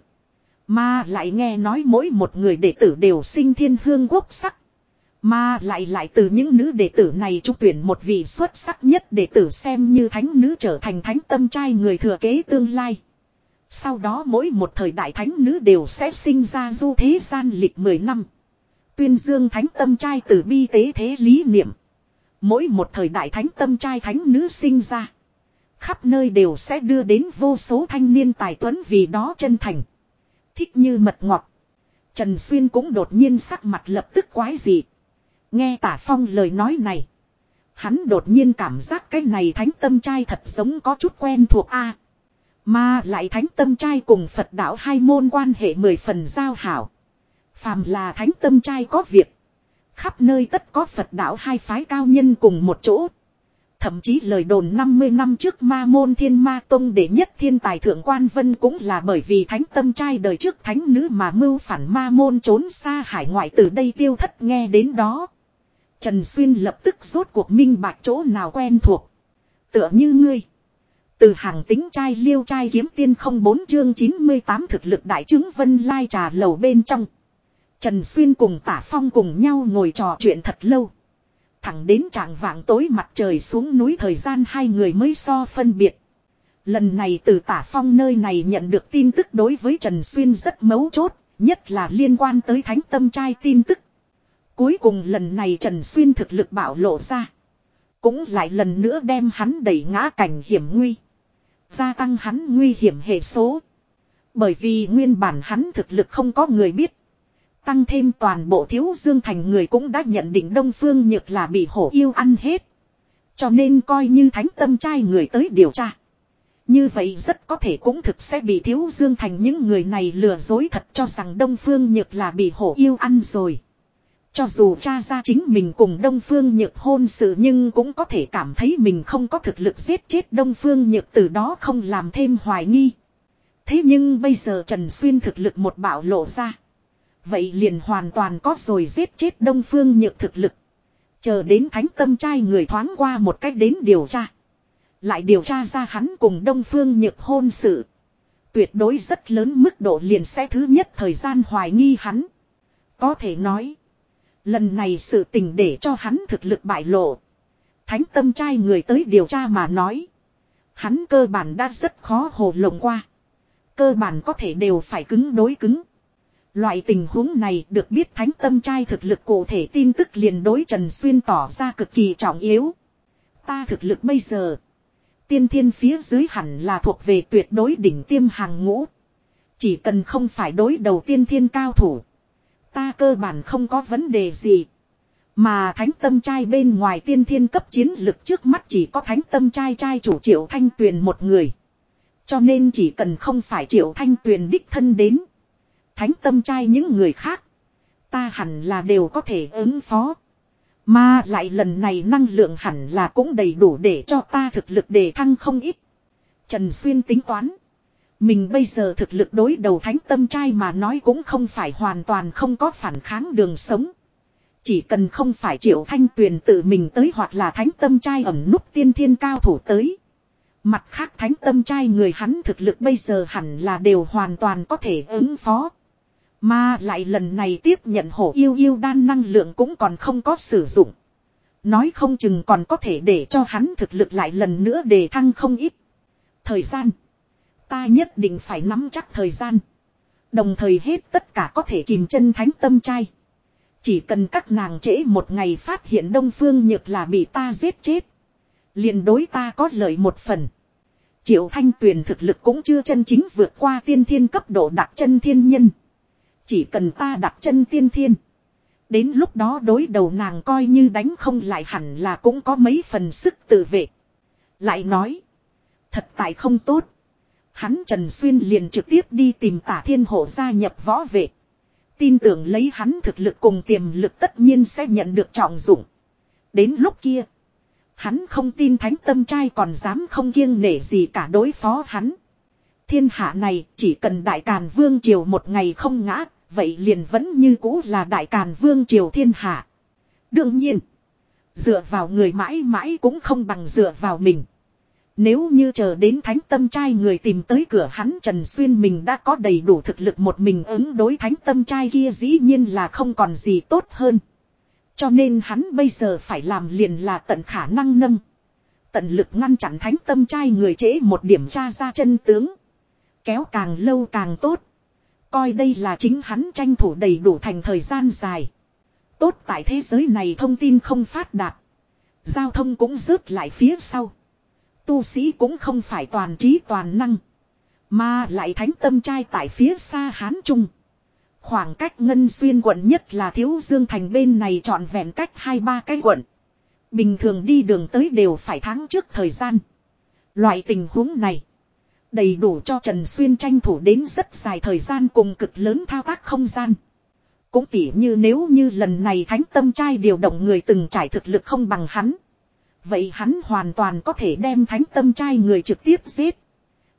Mà lại nghe nói mỗi một người đệ tử đều sinh thiên hương quốc sắc. Mà lại lại từ những nữ đệ tử này trúc tuyển một vị xuất sắc nhất đệ tử xem như thánh nữ trở thành thánh tâm trai người thừa kế tương lai. Sau đó mỗi một thời đại thánh nữ đều sẽ sinh ra du thế gian lịch 10 năm. Tuyên dương thánh tâm trai từ bi tế thế lý niệm. Mỗi một thời đại thánh tâm trai thánh nữ sinh ra. Khắp nơi đều sẽ đưa đến vô số thanh niên tài tuấn vì đó chân thành. Thích như mật ngọt. Trần Xuyên cũng đột nhiên sắc mặt lập tức quái dị. Nghe tả phong lời nói này. Hắn đột nhiên cảm giác cái này thánh tâm trai thật giống có chút quen thuộc a Mà lại thánh tâm trai cùng Phật đạo hai môn quan hệ mười phần giao hảo. Phàm là thánh tâm trai có việc. Khắp nơi tất có Phật đạo hai phái cao nhân cùng một chỗ. Thậm chí lời đồn 50 năm trước ma môn thiên ma tông đệ nhất thiên tài thượng quan vân cũng là bởi vì thánh tâm trai đời trước thánh nữ mà mưu phản ma môn trốn xa hải ngoại từ đây tiêu thất nghe đến đó. Trần Xuyên lập tức rốt cuộc minh bạch chỗ nào quen thuộc. Tựa như ngươi. Từ hàng tính trai liêu trai kiếm tiên không bốn chương 98 thực lực đại chứng vân lai trà lầu bên trong. Trần Xuyên cùng tả phong cùng nhau ngồi trò chuyện thật lâu. Thẳng đến trạng vạng tối mặt trời xuống núi thời gian hai người mới so phân biệt. Lần này từ tả phong nơi này nhận được tin tức đối với Trần Xuyên rất mấu chốt, nhất là liên quan tới thánh tâm trai tin tức. Cuối cùng lần này Trần Xuyên thực lực bảo lộ ra. Cũng lại lần nữa đem hắn đẩy ngã cảnh hiểm nguy. Gia tăng hắn nguy hiểm hệ số. Bởi vì nguyên bản hắn thực lực không có người biết. Tăng thêm toàn bộ thiếu dương thành người cũng đã nhận định Đông Phương Nhược là bị hổ yêu ăn hết. Cho nên coi như thánh tâm trai người tới điều tra. Như vậy rất có thể cũng thực sẽ bị thiếu dương thành những người này lừa dối thật cho rằng Đông Phương Nhược là bị hổ yêu ăn rồi. Cho dù cha ra chính mình cùng Đông Phương Nhược hôn sự nhưng cũng có thể cảm thấy mình không có thực lực giết chết Đông Phương Nhược từ đó không làm thêm hoài nghi. Thế nhưng bây giờ Trần Xuyên thực lực một bạo lộ ra. Vậy liền hoàn toàn có rồi giết chết Đông Phương Nhược thực lực. Chờ đến thánh tâm trai người thoáng qua một cách đến điều tra. Lại điều tra ra hắn cùng Đông Phương Nhược hôn sự. Tuyệt đối rất lớn mức độ liền sẽ thứ nhất thời gian hoài nghi hắn. Có thể nói. Lần này sự tình để cho hắn thực lực bại lộ. Thánh tâm trai người tới điều tra mà nói. Hắn cơ bản đã rất khó hồ lộng qua. Cơ bản có thể đều phải cứng đối cứng. Loại tình huống này được biết thánh tâm trai thực lực cụ thể tin tức liền đối Trần Xuyên tỏ ra cực kỳ trọng yếu. Ta thực lực bây giờ. Tiên thiên phía dưới hẳn là thuộc về tuyệt đối đỉnh tiêm hàng ngũ. Chỉ cần không phải đối đầu tiên thiên cao thủ. Ta cơ bản không có vấn đề gì. Mà thánh tâm trai bên ngoài tiên thiên cấp chiến lực trước mắt chỉ có thánh tâm trai trai chủ triệu thanh tuyền một người. Cho nên chỉ cần không phải triệu thanh tuyền đích thân đến. Thánh tâm trai những người khác. Ta hẳn là đều có thể ứng phó. Mà lại lần này năng lượng hẳn là cũng đầy đủ để cho ta thực lực đề thăng không ít. Trần Xuyên tính toán. Mình bây giờ thực lực đối đầu thánh tâm trai mà nói cũng không phải hoàn toàn không có phản kháng đường sống. Chỉ cần không phải triệu thanh tuyền tự mình tới hoặc là thánh tâm trai ẩm nút tiên thiên cao thủ tới. Mặt khác thánh tâm trai người hắn thực lực bây giờ hẳn là đều hoàn toàn có thể ứng phó. Mà lại lần này tiếp nhận hổ yêu yêu đan năng lượng cũng còn không có sử dụng. Nói không chừng còn có thể để cho hắn thực lực lại lần nữa đề thăng không ít. Thời gian. Ta nhất định phải nắm chắc thời gian. Đồng thời hết tất cả có thể kìm chân thánh tâm trai. Chỉ cần các nàng trễ một ngày phát hiện Đông Phương Nhược là bị ta giết chết. liền đối ta có lợi một phần. Triệu Thanh Tuyền thực lực cũng chưa chân chính vượt qua tiên thiên cấp độ đặt chân thiên nhân. Chỉ cần ta đặt chân tiên thiên. Đến lúc đó đối đầu nàng coi như đánh không lại hẳn là cũng có mấy phần sức tự vệ. Lại nói. Thật tại không tốt. Hắn Trần Xuyên liền trực tiếp đi tìm tả thiên hộ gia nhập võ vệ. Tin tưởng lấy hắn thực lực cùng tiềm lực tất nhiên sẽ nhận được trọng dụng. Đến lúc kia. Hắn không tin thánh tâm trai còn dám không kiêng nể gì cả đối phó hắn. Thiên hạ này chỉ cần đại càn vương triều một ngày không ngã. Vậy liền vẫn như cũ là đại càn vương triều thiên hạ. Đương nhiên. Dựa vào người mãi mãi cũng không bằng dựa vào mình. Nếu như chờ đến thánh tâm trai người tìm tới cửa hắn Trần Xuyên mình đã có đầy đủ thực lực một mình ứng đối thánh tâm trai kia dĩ nhiên là không còn gì tốt hơn. Cho nên hắn bây giờ phải làm liền là tận khả năng nâng. Tận lực ngăn chặn thánh tâm trai người trễ một điểm tra ra chân tướng. Kéo càng lâu càng tốt. Coi đây là chính hắn tranh thủ đầy đủ thành thời gian dài. Tốt tại thế giới này thông tin không phát đạt. Giao thông cũng rớt lại phía sau. Tu sĩ cũng không phải toàn trí toàn năng. Mà lại thánh tâm trai tại phía xa Hán Trung. Khoảng cách ngân xuyên quận nhất là thiếu dương thành bên này trọn vẹn cách hai ba cái quận. Bình thường đi đường tới đều phải tháng trước thời gian. Loại tình huống này. Đầy đủ cho Trần Xuyên tranh thủ đến rất dài thời gian cùng cực lớn thao tác không gian. Cũng tỉ như nếu như lần này thánh tâm trai điều động người từng trải thực lực không bằng hắn. Vậy hắn hoàn toàn có thể đem thánh tâm trai người trực tiếp giết.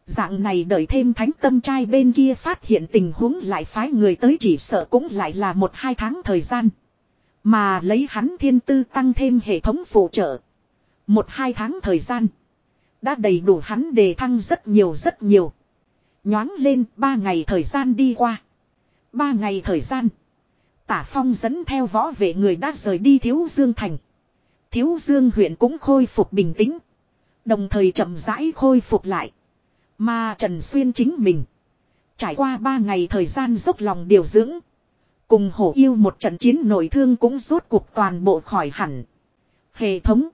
Dạng này đợi thêm thánh tâm trai bên kia phát hiện tình huống lại phái người tới chỉ sợ cũng lại là một hai tháng thời gian. Mà lấy hắn thiên tư tăng thêm hệ thống phụ trợ. Một hai tháng thời gian. Đã đầy đủ hắn đề thăng rất nhiều rất nhiều. Nhoáng lên, ba ngày thời gian đi qua. Ba ngày thời gian. Tả Phong dẫn theo võ vệ người đã rời đi Thiếu Dương Thành. Thiếu Dương huyện cũng khôi phục bình tĩnh. Đồng thời chậm rãi khôi phục lại. Mà Trần Xuyên chính mình. Trải qua ba ngày thời gian dốc lòng điều dưỡng. Cùng hổ yêu một trận chiến nổi thương cũng rốt cuộc toàn bộ khỏi hẳn. Hệ thống.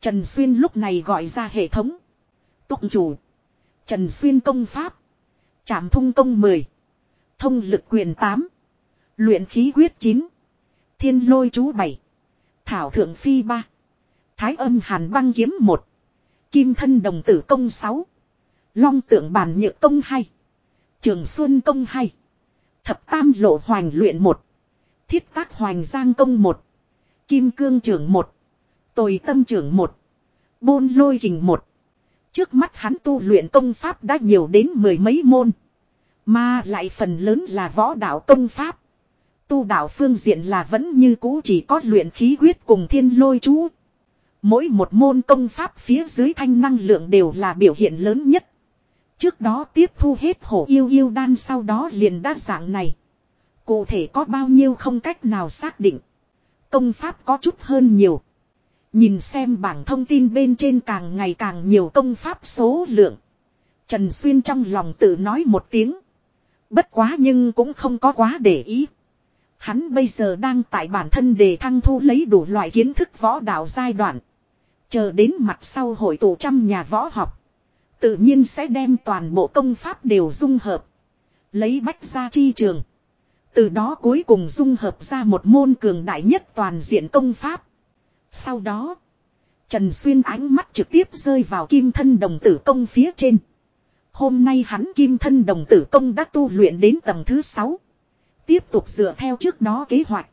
Trần Xuyên lúc này gọi ra hệ thống. Tụng chủ. Trần Xuyên công pháp. Trảm thung công 10. Thông lực quyền 8. Luyện khí quyết 9. Thiên lôi chú 7. Thảo thượng phi 3. Thái âm hàn băng kiếm 1. Kim thân đồng tử công 6. Long tượng bàn nhựa công 2. Trường xuân công 2. Thập tam lộ hoành luyện 1. Thiết tác hoành giang công 1. Kim cương trường 1. Tồi tâm trưởng một, Bôn lôi hình một. Trước mắt hắn tu luyện công pháp đã nhiều đến mười mấy môn. Mà lại phần lớn là võ đạo công pháp. Tu đạo phương diện là vẫn như cũ chỉ có luyện khí huyết cùng thiên lôi chú. Mỗi một môn công pháp phía dưới thanh năng lượng đều là biểu hiện lớn nhất. Trước đó tiếp thu hết hổ yêu yêu đan sau đó liền đa dạng này. Cụ thể có bao nhiêu không cách nào xác định. Công pháp có chút hơn nhiều. Nhìn xem bảng thông tin bên trên càng ngày càng nhiều công pháp số lượng. Trần Xuyên trong lòng tự nói một tiếng. Bất quá nhưng cũng không có quá để ý. Hắn bây giờ đang tại bản thân đề thăng thu lấy đủ loại kiến thức võ đạo giai đoạn. Chờ đến mặt sau hội tụ trăm nhà võ học. Tự nhiên sẽ đem toàn bộ công pháp đều dung hợp. Lấy bách ra chi trường. Từ đó cuối cùng dung hợp ra một môn cường đại nhất toàn diện công pháp. Sau đó, Trần Xuyên ánh mắt trực tiếp rơi vào kim thân đồng tử công phía trên. Hôm nay hắn kim thân đồng tử công đã tu luyện đến tầng thứ 6. Tiếp tục dựa theo trước đó kế hoạch.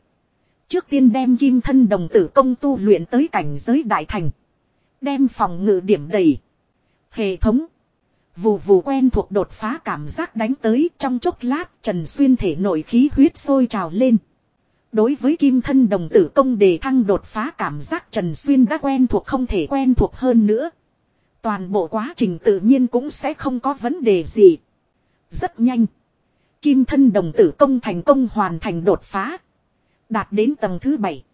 Trước tiên đem kim thân đồng tử công tu luyện tới cảnh giới đại thành. Đem phòng ngự điểm đầy. Hệ thống. Vù vù quen thuộc đột phá cảm giác đánh tới trong chốc lát Trần Xuyên thể nội khí huyết sôi trào lên. Đối với kim thân đồng tử công đề thăng đột phá cảm giác Trần Xuyên đã quen thuộc không thể quen thuộc hơn nữa. Toàn bộ quá trình tự nhiên cũng sẽ không có vấn đề gì. Rất nhanh. Kim thân đồng tử công thành công hoàn thành đột phá. Đạt đến tầng thứ bảy.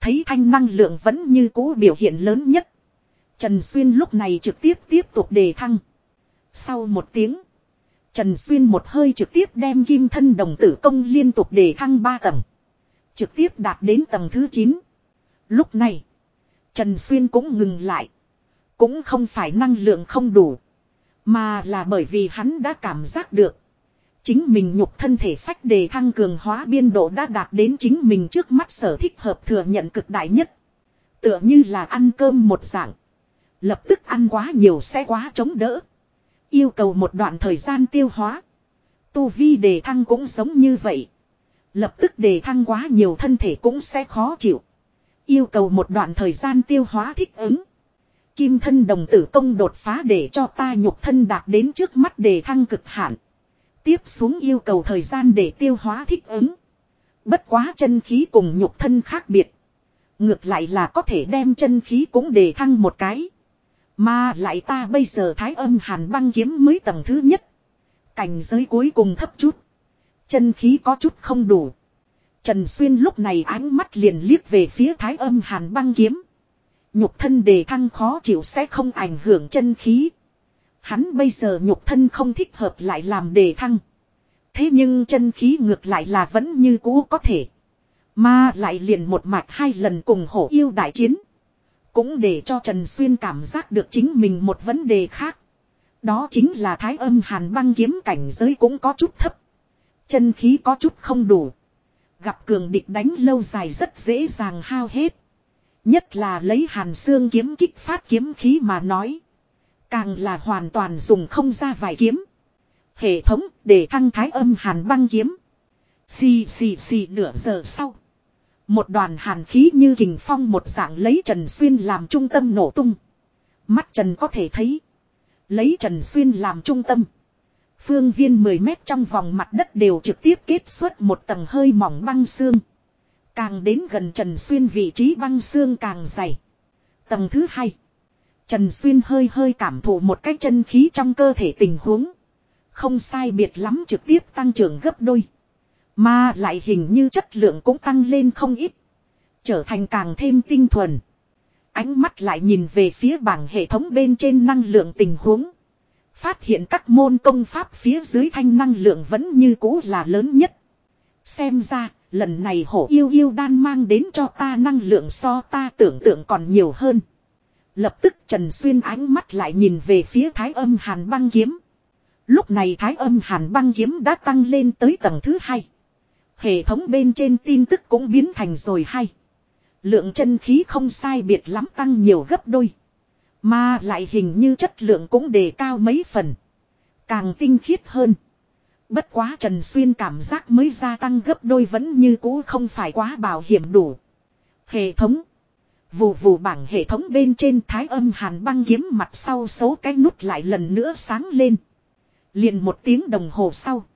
Thấy thanh năng lượng vẫn như cũ biểu hiện lớn nhất. Trần Xuyên lúc này trực tiếp tiếp tục đề thăng. Sau một tiếng. Trần Xuyên một hơi trực tiếp đem kim thân đồng tử công liên tục đề thăng ba tầng. Trực tiếp đạt đến tầng thứ 9. Lúc này. Trần Xuyên cũng ngừng lại. Cũng không phải năng lượng không đủ. Mà là bởi vì hắn đã cảm giác được. Chính mình nhục thân thể phách đề thăng cường hóa biên độ đã đạt đến chính mình trước mắt sở thích hợp thừa nhận cực đại nhất. Tựa như là ăn cơm một dạng. Lập tức ăn quá nhiều sẽ quá chống đỡ. Yêu cầu một đoạn thời gian tiêu hóa. Tu vi đề thăng cũng giống như vậy. Lập tức đề thăng quá nhiều thân thể cũng sẽ khó chịu. Yêu cầu một đoạn thời gian tiêu hóa thích ứng. Kim thân đồng tử công đột phá để cho ta nhục thân đạt đến trước mắt đề thăng cực hạn. Tiếp xuống yêu cầu thời gian để tiêu hóa thích ứng. Bất quá chân khí cùng nhục thân khác biệt. Ngược lại là có thể đem chân khí cũng đề thăng một cái. Mà lại ta bây giờ thái âm hàn băng kiếm mới tầng thứ nhất. Cảnh giới cuối cùng thấp chút. Chân khí có chút không đủ. Trần Xuyên lúc này ánh mắt liền liếc về phía thái âm hàn băng kiếm. Nhục thân đề thăng khó chịu sẽ không ảnh hưởng chân khí. Hắn bây giờ nhục thân không thích hợp lại làm đề thăng. Thế nhưng chân khí ngược lại là vẫn như cũ có thể. Mà lại liền một mạch hai lần cùng hổ yêu đại chiến. Cũng để cho Trần Xuyên cảm giác được chính mình một vấn đề khác. Đó chính là thái âm hàn băng kiếm cảnh giới cũng có chút thấp. Chân khí có chút không đủ. Gặp cường địch đánh lâu dài rất dễ dàng hao hết. Nhất là lấy hàn xương kiếm kích phát kiếm khí mà nói. Càng là hoàn toàn dùng không ra vài kiếm. Hệ thống để thăng thái âm hàn băng kiếm. Xì xì xì nửa giờ sau. Một đoàn hàn khí như hình phong một dạng lấy Trần Xuyên làm trung tâm nổ tung. Mắt Trần có thể thấy. Lấy Trần Xuyên làm trung tâm. Phương viên 10 mét trong vòng mặt đất đều trực tiếp kết xuất một tầng hơi mỏng băng xương. Càng đến gần Trần Xuyên vị trí băng xương càng dày. Tầng thứ hai. Trần Xuyên hơi hơi cảm thụ một cái chân khí trong cơ thể tình huống. Không sai biệt lắm trực tiếp tăng trưởng gấp đôi. Mà lại hình như chất lượng cũng tăng lên không ít. Trở thành càng thêm tinh thuần. Ánh mắt lại nhìn về phía bảng hệ thống bên trên năng lượng tình huống. Phát hiện các môn công pháp phía dưới thanh năng lượng vẫn như cũ là lớn nhất. Xem ra, lần này hổ yêu yêu đan mang đến cho ta năng lượng so ta tưởng tượng còn nhiều hơn. Lập tức Trần Xuyên ánh mắt lại nhìn về phía thái âm hàn băng kiếm. Lúc này thái âm hàn băng kiếm đã tăng lên tới tầng thứ hai. Hệ thống bên trên tin tức cũng biến thành rồi hay. Lượng chân khí không sai biệt lắm tăng nhiều gấp đôi. Mà lại hình như chất lượng cũng đề cao mấy phần. Càng tinh khiết hơn. Bất quá Trần Xuyên cảm giác mới gia tăng gấp đôi vẫn như cũ không phải quá bảo hiểm đủ. Hệ thống. Vù vù bảng hệ thống bên trên thái âm hàn băng kiếm mặt sau số cái nút lại lần nữa sáng lên. Liền một tiếng đồng hồ sau.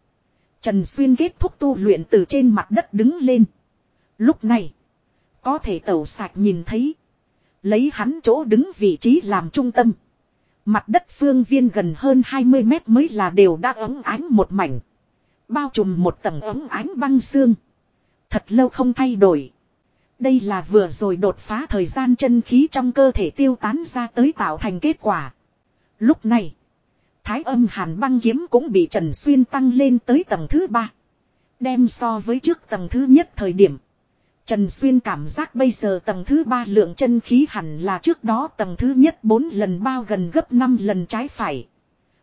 Trần Xuyên kết thúc tu luyện từ trên mặt đất đứng lên. Lúc này. Có thể tẩu sạch nhìn thấy. Lấy hắn chỗ đứng vị trí làm trung tâm. Mặt đất phương viên gần hơn 20 mét mới là đều đã ấm ánh một mảnh. Bao trùm một tầng ấm ánh băng xương. Thật lâu không thay đổi. Đây là vừa rồi đột phá thời gian chân khí trong cơ thể tiêu tán ra tới tạo thành kết quả. Lúc này, thái âm hàn băng kiếm cũng bị Trần Xuyên tăng lên tới tầng thứ ba. Đem so với trước tầng thứ nhất thời điểm. Trần Xuyên cảm giác bây giờ tầng thứ ba lượng chân khí hẳn là trước đó tầng thứ nhất 4 lần bao gần gấp 5 lần trái phải.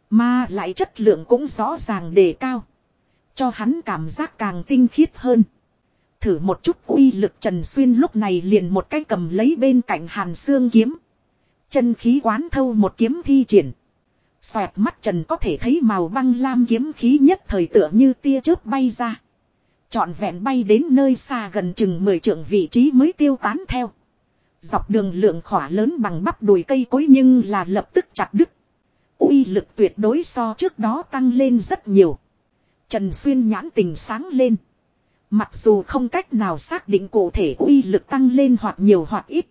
Mà lại chất lượng cũng rõ ràng đề cao. Cho hắn cảm giác càng tinh khiết hơn. Thử một chút uy lực Trần Xuyên lúc này liền một cái cầm lấy bên cạnh hàn xương kiếm. Chân khí quán thâu một kiếm thi triển. Xoẹt mắt Trần có thể thấy màu băng lam kiếm khí nhất thời tựa như tia chớp bay ra. Chọn vẹn bay đến nơi xa gần chừng 10 trượng vị trí mới tiêu tán theo. Dọc đường lượng khỏa lớn bằng bắp đùi cây cối nhưng là lập tức chặt đứt. uy lực tuyệt đối so trước đó tăng lên rất nhiều. Trần Xuyên nhãn tình sáng lên. Mặc dù không cách nào xác định cụ thể uy lực tăng lên hoặc nhiều hoặc ít.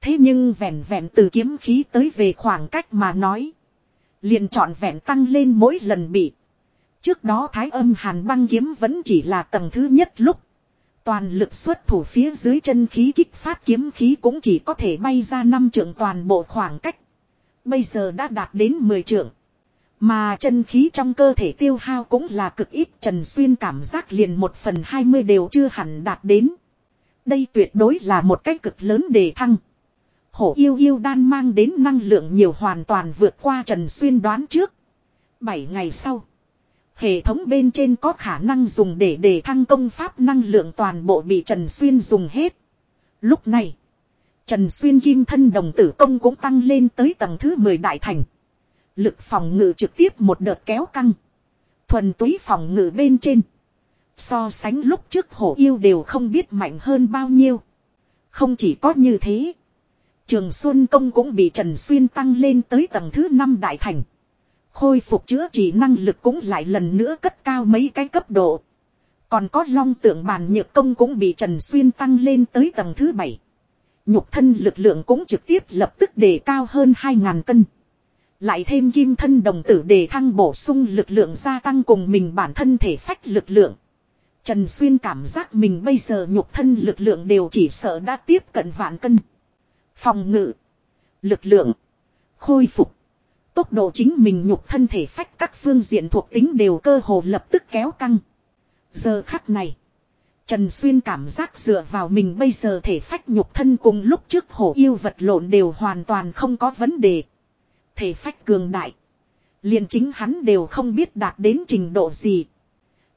Thế nhưng vẹn vẹn từ kiếm khí tới về khoảng cách mà nói. Liền chọn vẹn tăng lên mỗi lần bị. Trước đó thái âm hàn băng kiếm vẫn chỉ là tầng thứ nhất lúc. Toàn lực xuất thủ phía dưới chân khí kích phát kiếm khí cũng chỉ có thể bay ra năm trượng toàn bộ khoảng cách. Bây giờ đã đạt đến 10 trượng. Mà chân khí trong cơ thể tiêu hao cũng là cực ít, Trần Xuyên cảm giác liền một phần 20 đều chưa hẳn đạt đến. Đây tuyệt đối là một cách cực lớn đề thăng. Hổ yêu yêu đan mang đến năng lượng nhiều hoàn toàn vượt qua Trần Xuyên đoán trước. 7 ngày sau. Hệ thống bên trên có khả năng dùng để đề thăng công pháp năng lượng toàn bộ bị Trần Xuyên dùng hết. Lúc này. Trần Xuyên kim thân đồng tử công cũng tăng lên tới tầng thứ 10 đại thành. Lực phòng ngự trực tiếp một đợt kéo căng. Thuần túy phòng ngự bên trên. So sánh lúc trước hổ yêu đều không biết mạnh hơn bao nhiêu. Không chỉ có như thế. Trường Xuân Công cũng bị Trần Xuyên tăng lên tới tầng thứ 5 đại thành. Khôi phục chữa trị năng lực cũng lại lần nữa cất cao mấy cái cấp độ. Còn có long tượng bàn nhược công cũng bị Trần Xuyên tăng lên tới tầng thứ 7. Nhục thân lực lượng cũng trực tiếp lập tức đề cao hơn 2.000 cân. Lại thêm kim thân đồng tử để thăng bổ sung lực lượng gia tăng cùng mình bản thân thể phách lực lượng. Trần Xuyên cảm giác mình bây giờ nhục thân lực lượng đều chỉ sợ đã tiếp cận vạn cân. Phòng ngự. Lực lượng. Khôi phục. Tốc độ chính mình nhục thân thể phách các phương diện thuộc tính đều cơ hồ lập tức kéo căng. Giờ khắc này. Trần Xuyên cảm giác dựa vào mình bây giờ thể phách nhục thân cùng lúc trước hổ yêu vật lộn đều hoàn toàn không có vấn đề. Thể phách cường đại. liền chính hắn đều không biết đạt đến trình độ gì.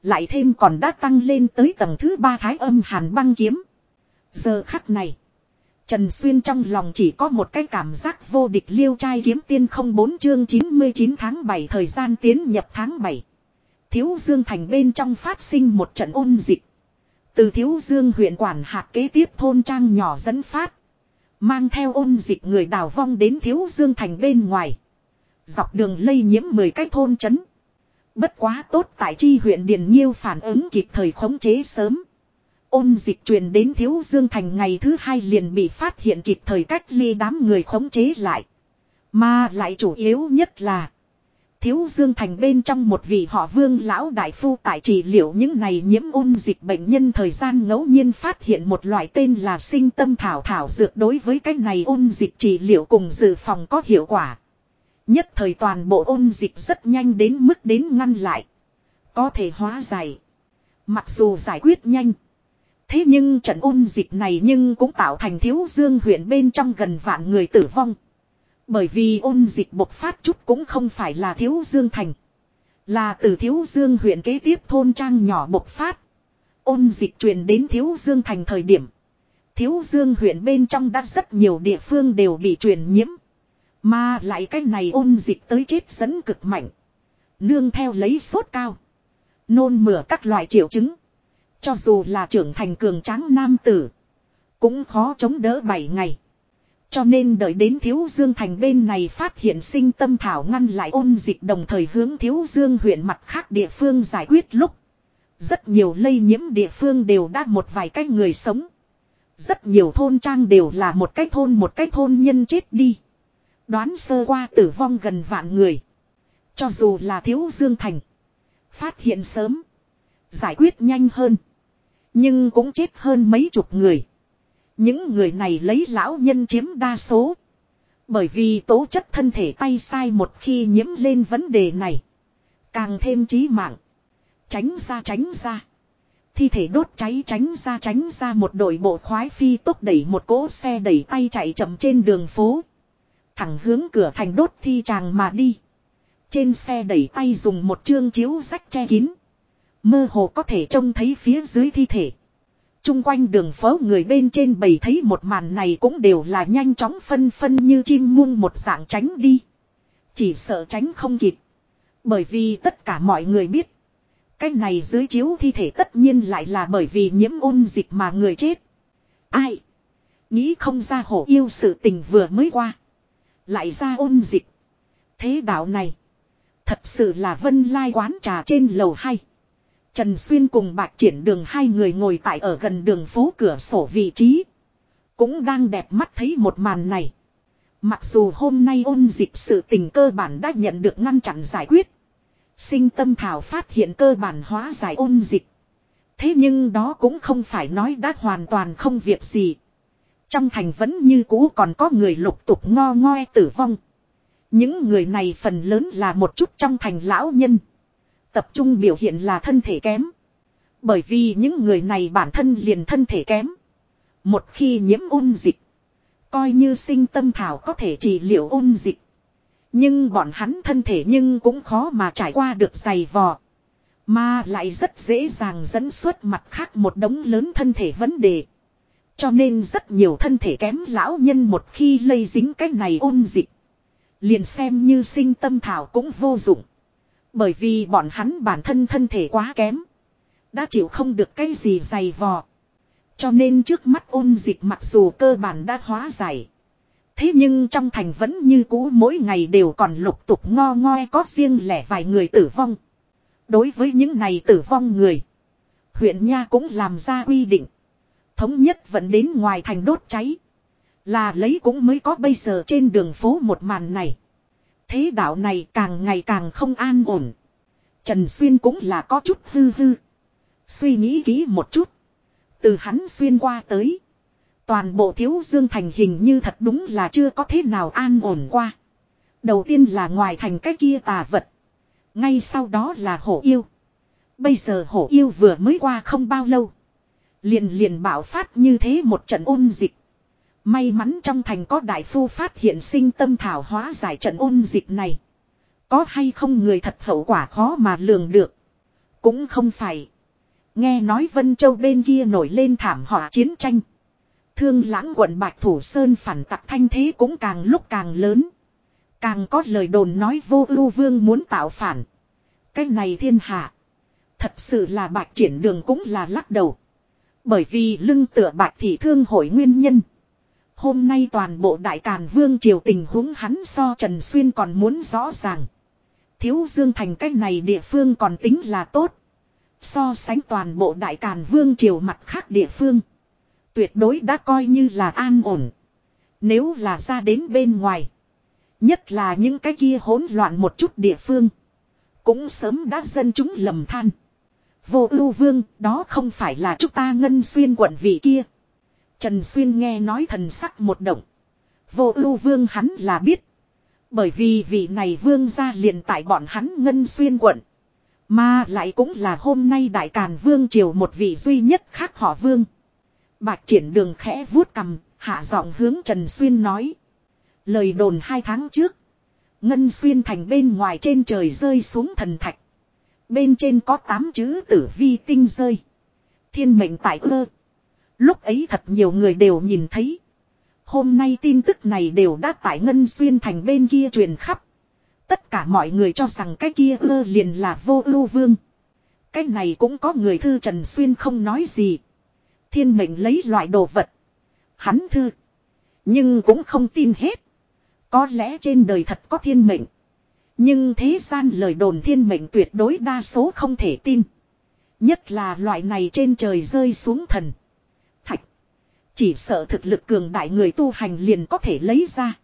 Lại thêm còn đã tăng lên tới tầng thứ ba thái âm hàn băng kiếm. Giờ khắc này. Trần Xuyên trong lòng chỉ có một cái cảm giác vô địch liêu trai kiếm tiên không bốn chương 99 tháng 7 thời gian tiến nhập tháng 7. Thiếu Dương Thành bên trong phát sinh một trận ôn dịch. Từ Thiếu Dương huyện quản hạt kế tiếp thôn trang nhỏ dẫn phát. Mang theo ôn dịch người đào vong đến Thiếu Dương Thành bên ngoài. Dọc đường lây nhiễm 10 cái thôn chấn. Bất quá tốt tại chi huyện Điền Nhiêu phản ứng kịp thời khống chế sớm. Ôn dịch truyền đến Thiếu Dương Thành ngày thứ hai liền bị phát hiện kịp thời cách ly đám người khống chế lại. Mà lại chủ yếu nhất là, Thiếu Dương Thành bên trong một vị họ vương lão đại phu tại trị liệu những này nhiễm ôn dịch bệnh nhân thời gian ngẫu nhiên phát hiện một loại tên là sinh tâm thảo thảo dược đối với cái này ôn dịch trị liệu cùng dự phòng có hiệu quả. Nhất thời toàn bộ ôn dịch rất nhanh đến mức đến ngăn lại. Có thể hóa giải. Mặc dù giải quyết nhanh. Thế nhưng trận ôn dịch này nhưng cũng tạo thành thiếu dương huyện bên trong gần vạn người tử vong. Bởi vì ôn dịch bộc phát chút cũng không phải là thiếu dương thành. Là từ thiếu dương huyện kế tiếp thôn trang nhỏ bộc phát. Ôn dịch truyền đến thiếu dương thành thời điểm. Thiếu dương huyện bên trong đã rất nhiều địa phương đều bị truyền nhiễm. Mà lại cái này ôn dịch tới chết dẫn cực mạnh. Nương theo lấy sốt cao. Nôn mửa các loại triệu chứng. Cho dù là trưởng thành cường tráng nam tử. Cũng khó chống đỡ 7 ngày. Cho nên đợi đến Thiếu Dương Thành bên này phát hiện sinh tâm thảo ngăn lại ôn dịch đồng thời hướng Thiếu Dương huyện mặt khác địa phương giải quyết lúc. Rất nhiều lây nhiễm địa phương đều đã một vài cái người sống. Rất nhiều thôn trang đều là một cái thôn một cái thôn nhân chết đi. Đoán sơ qua tử vong gần vạn người. Cho dù là Thiếu Dương Thành. Phát hiện sớm. Giải quyết nhanh hơn. Nhưng cũng chết hơn mấy chục người. Những người này lấy lão nhân chiếm đa số. Bởi vì tố chất thân thể tay sai một khi nhiễm lên vấn đề này. Càng thêm trí mạng. Tránh ra tránh ra. Thi thể đốt cháy, tránh ra tránh ra một đội bộ khoái phi tốc đẩy một cỗ xe đẩy tay chạy chậm trên đường phố. Thẳng hướng cửa thành đốt thi chàng mà đi. Trên xe đẩy tay dùng một chương chiếu rách che kín. Mơ hồ có thể trông thấy phía dưới thi thể. Trung quanh đường phố người bên trên bầy thấy một màn này cũng đều là nhanh chóng phân phân như chim muông một dạng tránh đi. Chỉ sợ tránh không kịp. Bởi vì tất cả mọi người biết. Cái này dưới chiếu thi thể tất nhiên lại là bởi vì nhiễm ôn dịch mà người chết. Ai? Nghĩ không ra hổ yêu sự tình vừa mới qua. Lại ra ôn dịch. Thế đạo này. Thật sự là vân lai quán trà trên lầu hay. Trần Xuyên cùng Bạch Triển Đường hai người ngồi tại ở gần đường phố cửa sổ vị trí. Cũng đang đẹp mắt thấy một màn này. Mặc dù hôm nay ôn dịch sự tình cơ bản đã nhận được ngăn chặn giải quyết. Sinh tâm thảo phát hiện cơ bản hóa giải ôn dịch. Thế nhưng đó cũng không phải nói đã hoàn toàn không việc gì. Trong thành vẫn như cũ còn có người lục tục ngo ngoe tử vong. Những người này phần lớn là một chút trong thành lão nhân. Tập trung biểu hiện là thân thể kém. Bởi vì những người này bản thân liền thân thể kém. Một khi nhiễm ôn dịch. Coi như sinh tâm thảo có thể trị liệu ôn dịch. Nhưng bọn hắn thân thể nhưng cũng khó mà trải qua được dày vò. Mà lại rất dễ dàng dẫn xuất mặt khác một đống lớn thân thể vấn đề. Cho nên rất nhiều thân thể kém lão nhân một khi lây dính cái này ôn dịch. Liền xem như sinh tâm thảo cũng vô dụng. Bởi vì bọn hắn bản thân thân thể quá kém. Đã chịu không được cái gì dày vò. Cho nên trước mắt ôn dịch mặc dù cơ bản đã hóa giải. Thế nhưng trong thành vẫn như cũ mỗi ngày đều còn lục tục ngo ngoe có riêng lẻ vài người tử vong. Đối với những này tử vong người. Huyện Nha cũng làm ra quy định. Thống nhất vẫn đến ngoài thành đốt cháy. Là lấy cũng mới có bây giờ trên đường phố một màn này. Thế đạo này càng ngày càng không an ổn. Trần Xuyên cũng là có chút hư hư. Suy nghĩ kỹ một chút. Từ hắn xuyên qua tới. Toàn bộ thiếu dương thành hình như thật đúng là chưa có thế nào an ổn qua. Đầu tiên là ngoài thành cái kia tà vật. Ngay sau đó là hổ yêu. Bây giờ hổ yêu vừa mới qua không bao lâu. Liền liền bạo phát như thế một trận ôn dịch. May mắn trong thành có đại phu phát hiện sinh tâm thảo hóa giải trận ôn dịch này. Có hay không người thật hậu quả khó mà lường được. Cũng không phải. Nghe nói Vân Châu bên kia nổi lên thảm họa chiến tranh. Thương lãng quận Bạch Thủ Sơn phản tặc thanh thế cũng càng lúc càng lớn. Càng có lời đồn nói vô ưu vương muốn tạo phản. Cái này thiên hạ. Thật sự là bạch triển đường cũng là lắc đầu. Bởi vì lưng tựa bạch thị thương hội nguyên nhân. Hôm nay toàn bộ đại càn vương triều tình huống hắn so Trần Xuyên còn muốn rõ ràng. Thiếu Dương Thành cách này địa phương còn tính là tốt. So sánh toàn bộ đại càn vương triều mặt khác địa phương. Tuyệt đối đã coi như là an ổn. Nếu là ra đến bên ngoài. Nhất là những cái kia hỗn loạn một chút địa phương. Cũng sớm đã dân chúng lầm than. Vô ưu vương, đó không phải là chúng ta ngân xuyên quận vị kia. Trần Xuyên nghe nói thần sắc một động. Vô ưu vương hắn là biết. Bởi vì vị này vương ra liền tại bọn hắn ngân xuyên quận. Mà lại cũng là hôm nay đại càn vương triều một vị duy nhất khác họ vương. Bạch triển đường khẽ vuốt cầm, hạ giọng hướng Trần Xuyên nói. Lời đồn hai tháng trước. Ngân xuyên thành bên ngoài trên trời rơi xuống thần thạch. Bên trên có tám chữ tử vi tinh rơi. Thiên mệnh tại ơ. Lúc ấy thật nhiều người đều nhìn thấy. Hôm nay tin tức này đều đã tại Ngân Xuyên thành bên kia truyền khắp. Tất cả mọi người cho rằng cái kia ơ liền là vô ưu vương. Cái này cũng có người thư Trần Xuyên không nói gì. Thiên mệnh lấy loại đồ vật. Hắn thư. Nhưng cũng không tin hết. Có lẽ trên đời thật có thiên mệnh. Nhưng thế gian lời đồn thiên mệnh tuyệt đối đa số không thể tin. Nhất là loại này trên trời rơi xuống thần. Chỉ sợ thực lực cường đại người tu hành liền có thể lấy ra.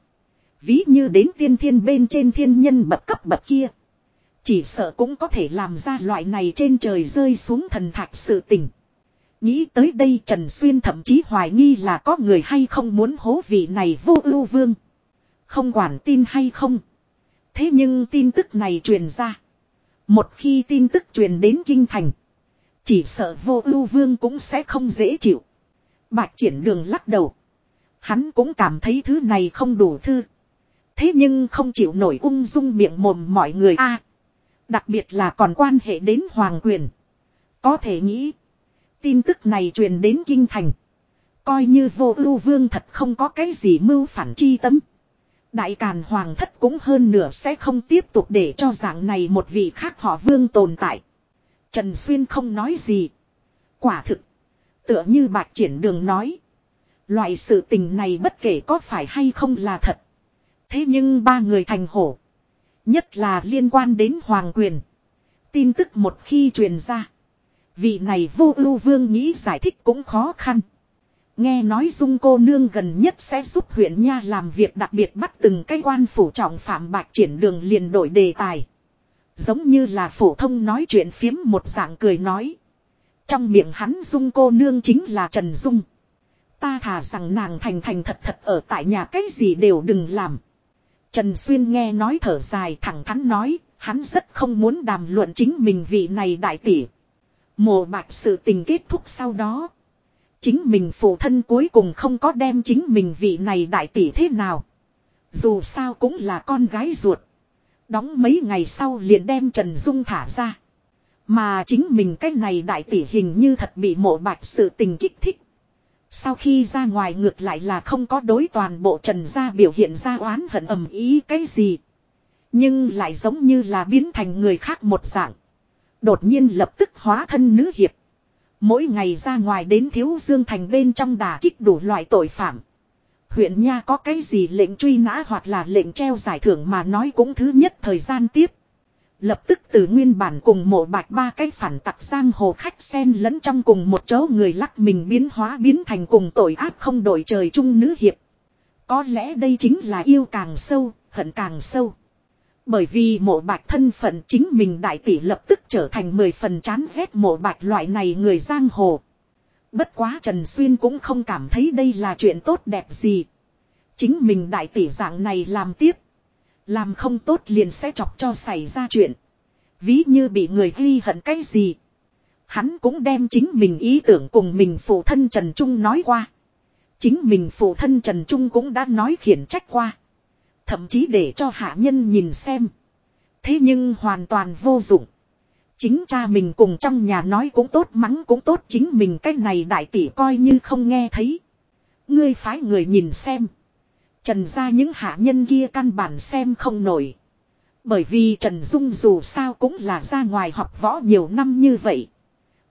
Ví như đến tiên thiên bên trên thiên nhân bậc cấp bậc kia. Chỉ sợ cũng có thể làm ra loại này trên trời rơi xuống thần thạch sự tình. Nghĩ tới đây Trần Xuyên thậm chí hoài nghi là có người hay không muốn hố vị này vô ưu vương. Không quản tin hay không. Thế nhưng tin tức này truyền ra. Một khi tin tức truyền đến kinh thành. Chỉ sợ vô ưu vương cũng sẽ không dễ chịu. Bạch triển đường lắc đầu. Hắn cũng cảm thấy thứ này không đủ thư. Thế nhưng không chịu nổi ung dung miệng mồm mọi người a Đặc biệt là còn quan hệ đến hoàng quyền. Có thể nghĩ. Tin tức này truyền đến kinh thành. Coi như vô ưu vương thật không có cái gì mưu phản chi tâm. Đại Càn Hoàng thất cũng hơn nửa sẽ không tiếp tục để cho dạng này một vị khác họ vương tồn tại. Trần Xuyên không nói gì. Quả thực. Tựa như bạc triển đường nói. Loại sự tình này bất kể có phải hay không là thật. Thế nhưng ba người thành hổ. Nhất là liên quan đến hoàng quyền. Tin tức một khi truyền ra. Vị này vô ưu vương nghĩ giải thích cũng khó khăn. Nghe nói dung cô nương gần nhất sẽ giúp huyện nha làm việc đặc biệt bắt từng cái quan phủ trọng phạm bạc triển đường liền đổi đề tài. Giống như là phổ thông nói chuyện phiếm một dạng cười nói. Trong miệng hắn dung cô nương chính là Trần Dung. Ta thà rằng nàng thành thành thật thật ở tại nhà cái gì đều đừng làm. Trần Xuyên nghe nói thở dài thẳng thắn nói, hắn rất không muốn đàm luận chính mình vị này đại tỷ. Mộ bạch sự tình kết thúc sau đó. Chính mình phụ thân cuối cùng không có đem chính mình vị này đại tỷ thế nào. Dù sao cũng là con gái ruột. Đóng mấy ngày sau liền đem Trần Dung thả ra. Mà chính mình cái này đại tỷ hình như thật bị mộ bạch sự tình kích thích. Sau khi ra ngoài ngược lại là không có đối toàn bộ trần gia biểu hiện ra oán hận ầm ý cái gì. Nhưng lại giống như là biến thành người khác một dạng. Đột nhiên lập tức hóa thân nữ hiệp. Mỗi ngày ra ngoài đến thiếu dương thành bên trong đà kích đủ loại tội phạm. Huyện Nha có cái gì lệnh truy nã hoặc là lệnh treo giải thưởng mà nói cũng thứ nhất thời gian tiếp. Lập tức từ nguyên bản cùng mộ bạch ba cái phản tặc sang hồ khách sen lẫn trong cùng một chỗ người lắc mình biến hóa biến thành cùng tội ác không đổi trời chung nữ hiệp. Có lẽ đây chính là yêu càng sâu, hận càng sâu. Bởi vì mộ bạch thân phận chính mình đại tỷ lập tức trở thành mười phần chán ghét mộ bạch loại này người giang hồ. Bất quá Trần Xuyên cũng không cảm thấy đây là chuyện tốt đẹp gì. Chính mình đại tỷ dạng này làm tiếp. Làm không tốt liền sẽ chọc cho xảy ra chuyện. Ví như bị người ghi hận cái gì. Hắn cũng đem chính mình ý tưởng cùng mình phụ thân Trần Trung nói qua. Chính mình phụ thân Trần Trung cũng đã nói khiển trách qua. Thậm chí để cho hạ nhân nhìn xem. Thế nhưng hoàn toàn vô dụng. Chính cha mình cùng trong nhà nói cũng tốt, mắng cũng tốt, chính mình cái này đại tỷ coi như không nghe thấy. Ngươi phái người nhìn xem. Trần ra những hạ nhân kia căn bản xem không nổi. Bởi vì Trần Dung dù sao cũng là ra ngoài học võ nhiều năm như vậy.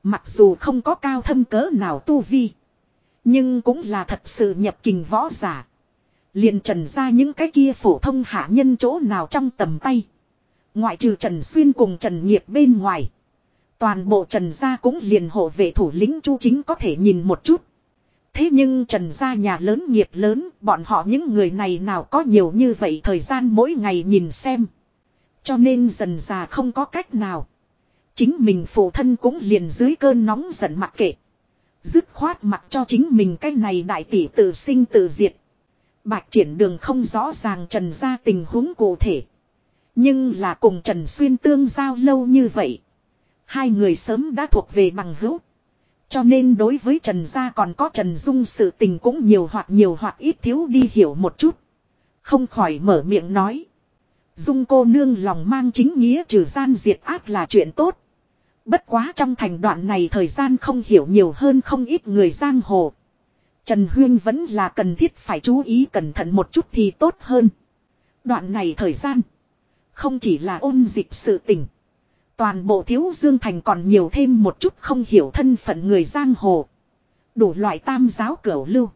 Mặc dù không có cao thâm cỡ nào tu vi. Nhưng cũng là thật sự nhập kình võ giả. Liền trần ra những cái kia phổ thông hạ nhân chỗ nào trong tầm tay. Ngoại trừ Trần Xuyên cùng Trần Nghiệp bên ngoài. Toàn bộ Trần gia cũng liền hộ vệ thủ lĩnh Chu Chính có thể nhìn một chút. Thế nhưng Trần gia nhà lớn nghiệp lớn, bọn họ những người này nào có nhiều như vậy thời gian mỗi ngày nhìn xem. Cho nên dần già không có cách nào. Chính mình phụ thân cũng liền dưới cơn nóng giận mặc kệ. Dứt khoát mặc cho chính mình cái này đại tỷ tự sinh tự diệt. Bạch triển đường không rõ ràng Trần gia tình huống cụ thể. Nhưng là cùng Trần Xuyên tương giao lâu như vậy. Hai người sớm đã thuộc về bằng hữu. Cho nên đối với Trần gia còn có Trần Dung sự tình cũng nhiều hoặc nhiều hoặc ít thiếu đi hiểu một chút. Không khỏi mở miệng nói. Dung cô nương lòng mang chính nghĩa trừ gian diệt ác là chuyện tốt. Bất quá trong thành đoạn này thời gian không hiểu nhiều hơn không ít người giang hồ. Trần Huyên vẫn là cần thiết phải chú ý cẩn thận một chút thì tốt hơn. Đoạn này thời gian. Không chỉ là ôn dịch sự tình. Toàn bộ thiếu dương thành còn nhiều thêm một chút không hiểu thân phận người giang hồ. Đủ loại tam giáo cửu lưu.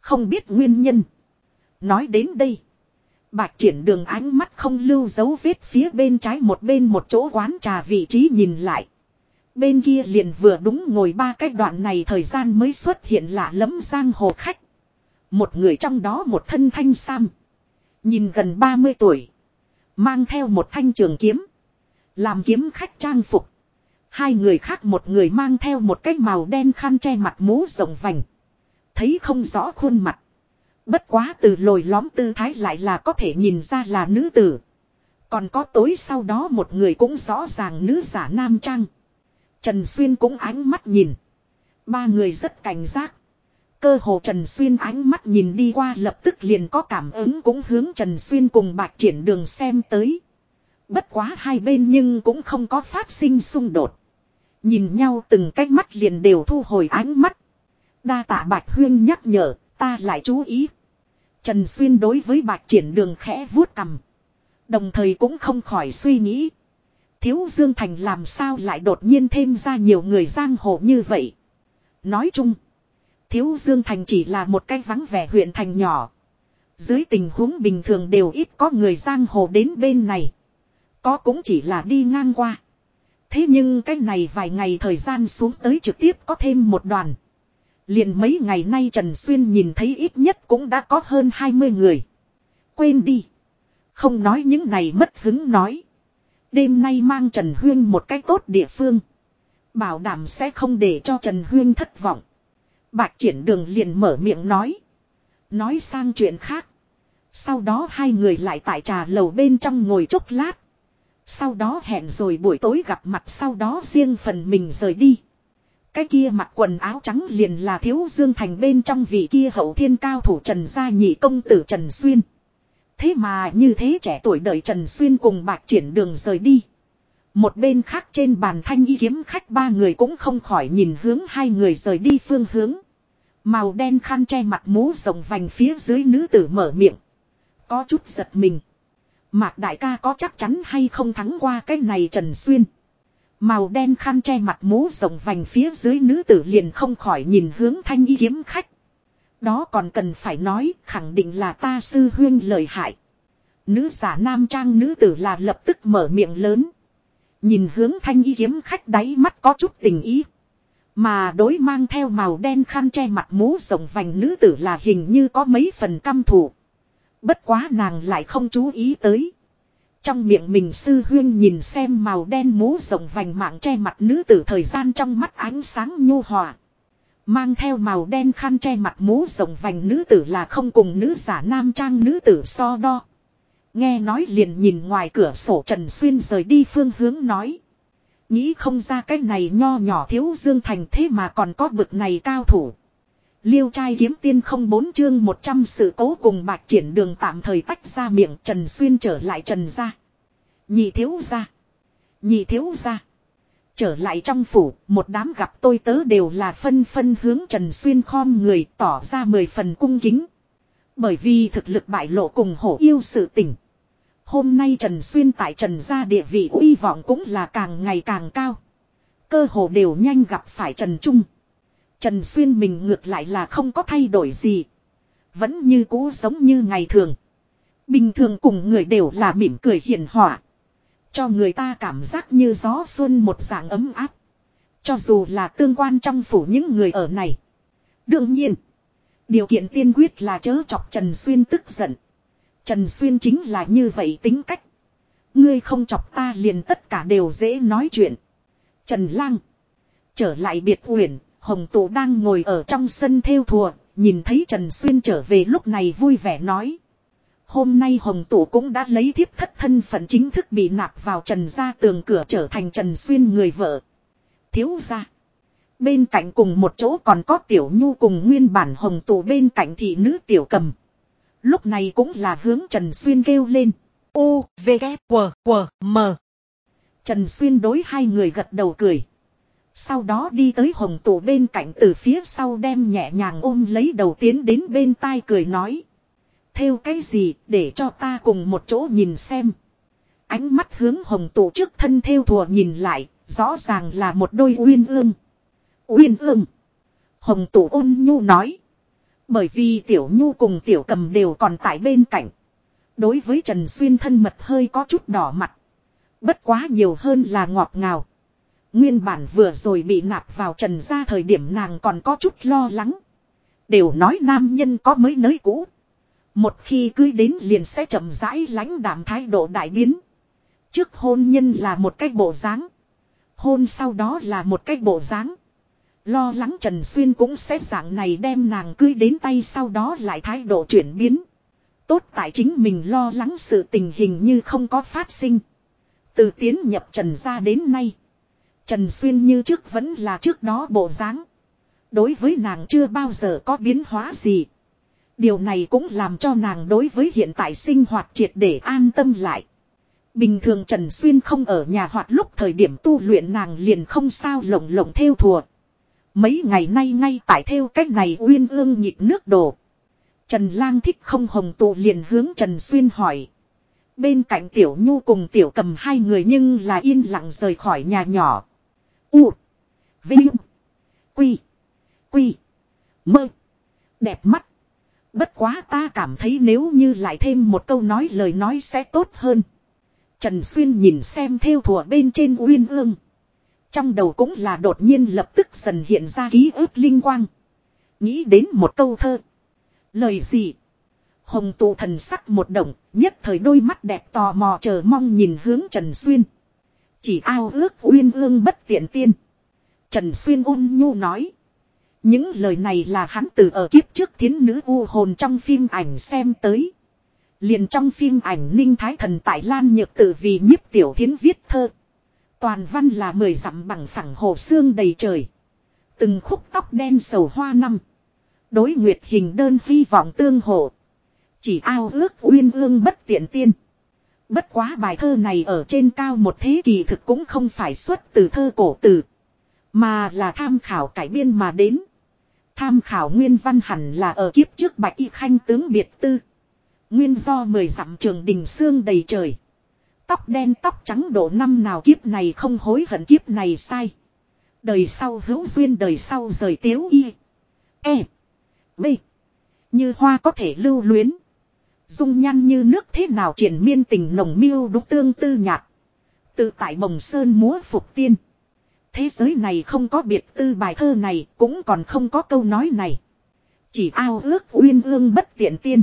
Không biết nguyên nhân. Nói đến đây. Bạch triển đường ánh mắt không lưu dấu vết phía bên trái một bên một chỗ quán trà vị trí nhìn lại. Bên kia liền vừa đúng ngồi ba cái đoạn này thời gian mới xuất hiện lạ lẫm giang hồ khách. Một người trong đó một thân thanh sam. Nhìn gần 30 tuổi. Mang theo một thanh trường kiếm. Làm kiếm khách trang phục. Hai người khác một người mang theo một cái màu đen khăn che mặt mũ rộng vành. Thấy không rõ khuôn mặt. Bất quá từ lồi lõm tư thái lại là có thể nhìn ra là nữ tử. Còn có tối sau đó một người cũng rõ ràng nữ giả nam trang. Trần Xuyên cũng ánh mắt nhìn. Ba người rất cảnh giác. Cơ hồ Trần Xuyên ánh mắt nhìn đi qua lập tức liền có cảm ứng cũng hướng Trần Xuyên cùng bạc triển đường xem tới. Bất quá hai bên nhưng cũng không có phát sinh xung đột. Nhìn nhau từng cách mắt liền đều thu hồi ánh mắt. Đa tạ bạch huyên nhắc nhở, ta lại chú ý. Trần Xuyên đối với bạch triển đường khẽ vuốt cầm. Đồng thời cũng không khỏi suy nghĩ. Thiếu Dương Thành làm sao lại đột nhiên thêm ra nhiều người giang hồ như vậy. Nói chung. Thiếu Dương Thành chỉ là một cái vắng vẻ huyện thành nhỏ. Dưới tình huống bình thường đều ít có người giang hồ đến bên này. Có cũng chỉ là đi ngang qua. Thế nhưng cái này vài ngày thời gian xuống tới trực tiếp có thêm một đoàn. Liền mấy ngày nay Trần Xuyên nhìn thấy ít nhất cũng đã có hơn 20 người. Quên đi. Không nói những này mất hứng nói. Đêm nay mang Trần Huyên một cách tốt địa phương. Bảo đảm sẽ không để cho Trần Huyên thất vọng. Bạch triển đường liền mở miệng nói. Nói sang chuyện khác. Sau đó hai người lại tại trà lầu bên trong ngồi chốc lát. Sau đó hẹn rồi buổi tối gặp mặt sau đó riêng phần mình rời đi. Cái kia mặc quần áo trắng liền là thiếu dương thành bên trong vị kia hậu thiên cao thủ Trần Gia Nhị công tử Trần Xuyên. Thế mà như thế trẻ tuổi đợi Trần Xuyên cùng bạc triển đường rời đi. Một bên khác trên bàn thanh y kiếm khách ba người cũng không khỏi nhìn hướng hai người rời đi phương hướng. Màu đen khăn che mặt mũ rồng vành phía dưới nữ tử mở miệng. Có chút giật mình. Mạc đại ca có chắc chắn hay không thắng qua cái này Trần Xuyên. Màu đen khăn che mặt mũ rồng vành phía dưới nữ tử liền không khỏi nhìn hướng thanh y kiếm khách. Đó còn cần phải nói, khẳng định là ta sư huyên lời hại. Nữ giả nam trang nữ tử là lập tức mở miệng lớn. Nhìn hướng thanh y kiếm khách đáy mắt có chút tình ý. Mà đối mang theo màu đen khăn che mặt mũ rộng vành nữ tử là hình như có mấy phần căm thủ. Bất quá nàng lại không chú ý tới. Trong miệng mình sư huyên nhìn xem màu đen mũ rộng vành mạng che mặt nữ tử thời gian trong mắt ánh sáng nhu hòa. Mang theo màu đen khăn che mặt mũ rộng vành nữ tử là không cùng nữ giả nam trang nữ tử so đo. Nghe nói liền nhìn ngoài cửa sổ Trần Xuyên rời đi phương hướng nói. Nghĩ không ra cái này nho nhỏ thiếu dương thành thế mà còn có bực này cao thủ. Liêu trai kiếm tiên không bốn chương 100 sự cố cùng bạc triển đường tạm thời tách ra miệng Trần Xuyên trở lại Trần ra. Nhị thiếu ra. Nhị thiếu ra. Trở lại trong phủ, một đám gặp tôi tớ đều là phân phân hướng Trần Xuyên khom người tỏ ra mười phần cung kính. Bởi vì thực lực bại lộ cùng hổ yêu sự tình. Hôm nay Trần Xuyên tại Trần gia địa vị uy vọng cũng là càng ngày càng cao. Cơ hồ đều nhanh gặp phải Trần Trung. Trần Xuyên mình ngược lại là không có thay đổi gì. Vẫn như cũ giống như ngày thường. Bình thường cùng người đều là mỉm cười hiền hòa. Cho người ta cảm giác như gió xuân một dạng ấm áp. Cho dù là tương quan trong phủ những người ở này. Đương nhiên. Điều kiện tiên quyết là chớ chọc Trần Xuyên tức giận. Trần Xuyên chính là như vậy tính cách. Ngươi không chọc ta liền tất cả đều dễ nói chuyện. Trần Lang. Trở lại biệt huyền Hồng Tụ đang ngồi ở trong sân theo thùa, nhìn thấy Trần Xuyên trở về lúc này vui vẻ nói. Hôm nay Hồng Tụ cũng đã lấy thiếp thất thân phận chính thức bị nạp vào Trần gia tường cửa trở thành Trần Xuyên người vợ. Thiếu gia. Bên cạnh cùng một chỗ còn có Tiểu Nhu cùng nguyên bản Hồng Tụ bên cạnh thị nữ Tiểu Cầm. Lúc này cũng là hướng Trần Xuyên kêu lên. U, V, K, W, W, M. Trần Xuyên đối hai người gật đầu cười. Sau đó đi tới hồng tủ bên cạnh từ phía sau đem nhẹ nhàng ôm lấy đầu tiến đến bên tai cười nói. Theo cái gì để cho ta cùng một chỗ nhìn xem. Ánh mắt hướng hồng tủ trước thân theo thùa nhìn lại, rõ ràng là một đôi uyên ương. Uyên ương. Hồng tủ ôn nhu nói. Bởi vì tiểu nhu cùng tiểu cầm đều còn tại bên cạnh. Đối với Trần Xuyên thân mật hơi có chút đỏ mặt. Bất quá nhiều hơn là ngọt ngào. Nguyên bản vừa rồi bị nạp vào trần ra thời điểm nàng còn có chút lo lắng. Đều nói nam nhân có mới nới cũ. Một khi cưới đến liền sẽ chậm rãi lãnh đảm thái độ đại biến. Trước hôn nhân là một cái bộ dáng. Hôn sau đó là một cái bộ dáng. Lo lắng Trần Xuyên cũng sẽ dạng này đem nàng cưới đến tay sau đó lại thái độ chuyển biến. Tốt tại chính mình lo lắng sự tình hình như không có phát sinh. Từ tiến nhập Trần ra đến nay. Trần Xuyên như trước vẫn là trước đó bộ dáng. Đối với nàng chưa bao giờ có biến hóa gì. Điều này cũng làm cho nàng đối với hiện tại sinh hoạt triệt để an tâm lại. Bình thường Trần Xuyên không ở nhà hoạt lúc thời điểm tu luyện nàng liền không sao lồng lồng theo thùa. Mấy ngày nay ngay tại theo cách này uyên ương nhịp nước đổ. Trần Lang thích không hồng tụ liền hướng Trần Xuyên hỏi. Bên cạnh Tiểu Nhu cùng Tiểu Cầm hai người nhưng là yên lặng rời khỏi nhà nhỏ. U. Vinh. Quy. Quy. Mơ. Đẹp mắt. Bất quá ta cảm thấy nếu như lại thêm một câu nói lời nói sẽ tốt hơn. Trần Xuyên nhìn xem theo thùa bên trên uyên ương. Trong đầu cũng là đột nhiên lập tức dần hiện ra ký ức linh quang. Nghĩ đến một câu thơ. Lời gì? Hồng tụ thần sắc một động, nhất thời đôi mắt đẹp tò mò chờ mong nhìn hướng Trần Xuyên. Chỉ ao ước uyên ương bất tiện tiên. Trần Xuyên ôn nhu nói. Những lời này là hắn từ ở kiếp trước thiến nữ u hồn trong phim ảnh xem tới. Liền trong phim ảnh Ninh Thái Thần tại Lan Nhược Tử vì nhiếp tiểu thiến viết thơ. Toàn văn là mười dặm bằng phẳng hồ xương đầy trời. Từng khúc tóc đen sầu hoa năm. Đối nguyệt hình đơn hy vọng tương hộ. Chỉ ao ước uyên ương bất tiện tiên. Bất quá bài thơ này ở trên cao một thế kỷ thực cũng không phải xuất từ thơ cổ tử Mà là tham khảo cải biên mà đến. Tham khảo nguyên văn hẳn là ở kiếp trước bạch y khanh tướng biệt tư. Nguyên do mười dặm trường đình xương đầy trời. Tóc đen tóc trắng độ năm nào kiếp này không hối hận kiếp này sai. Đời sau hữu duyên đời sau rời tiếu y. E. B. Như hoa có thể lưu luyến. Dung nhan như nước thế nào triển miên tình nồng miêu đúc tương tư nhạt. Tự tại bồng sơn múa phục tiên. Thế giới này không có biệt tư bài thơ này, cũng còn không có câu nói này. Chỉ ao ước uyên ương bất tiện tiên.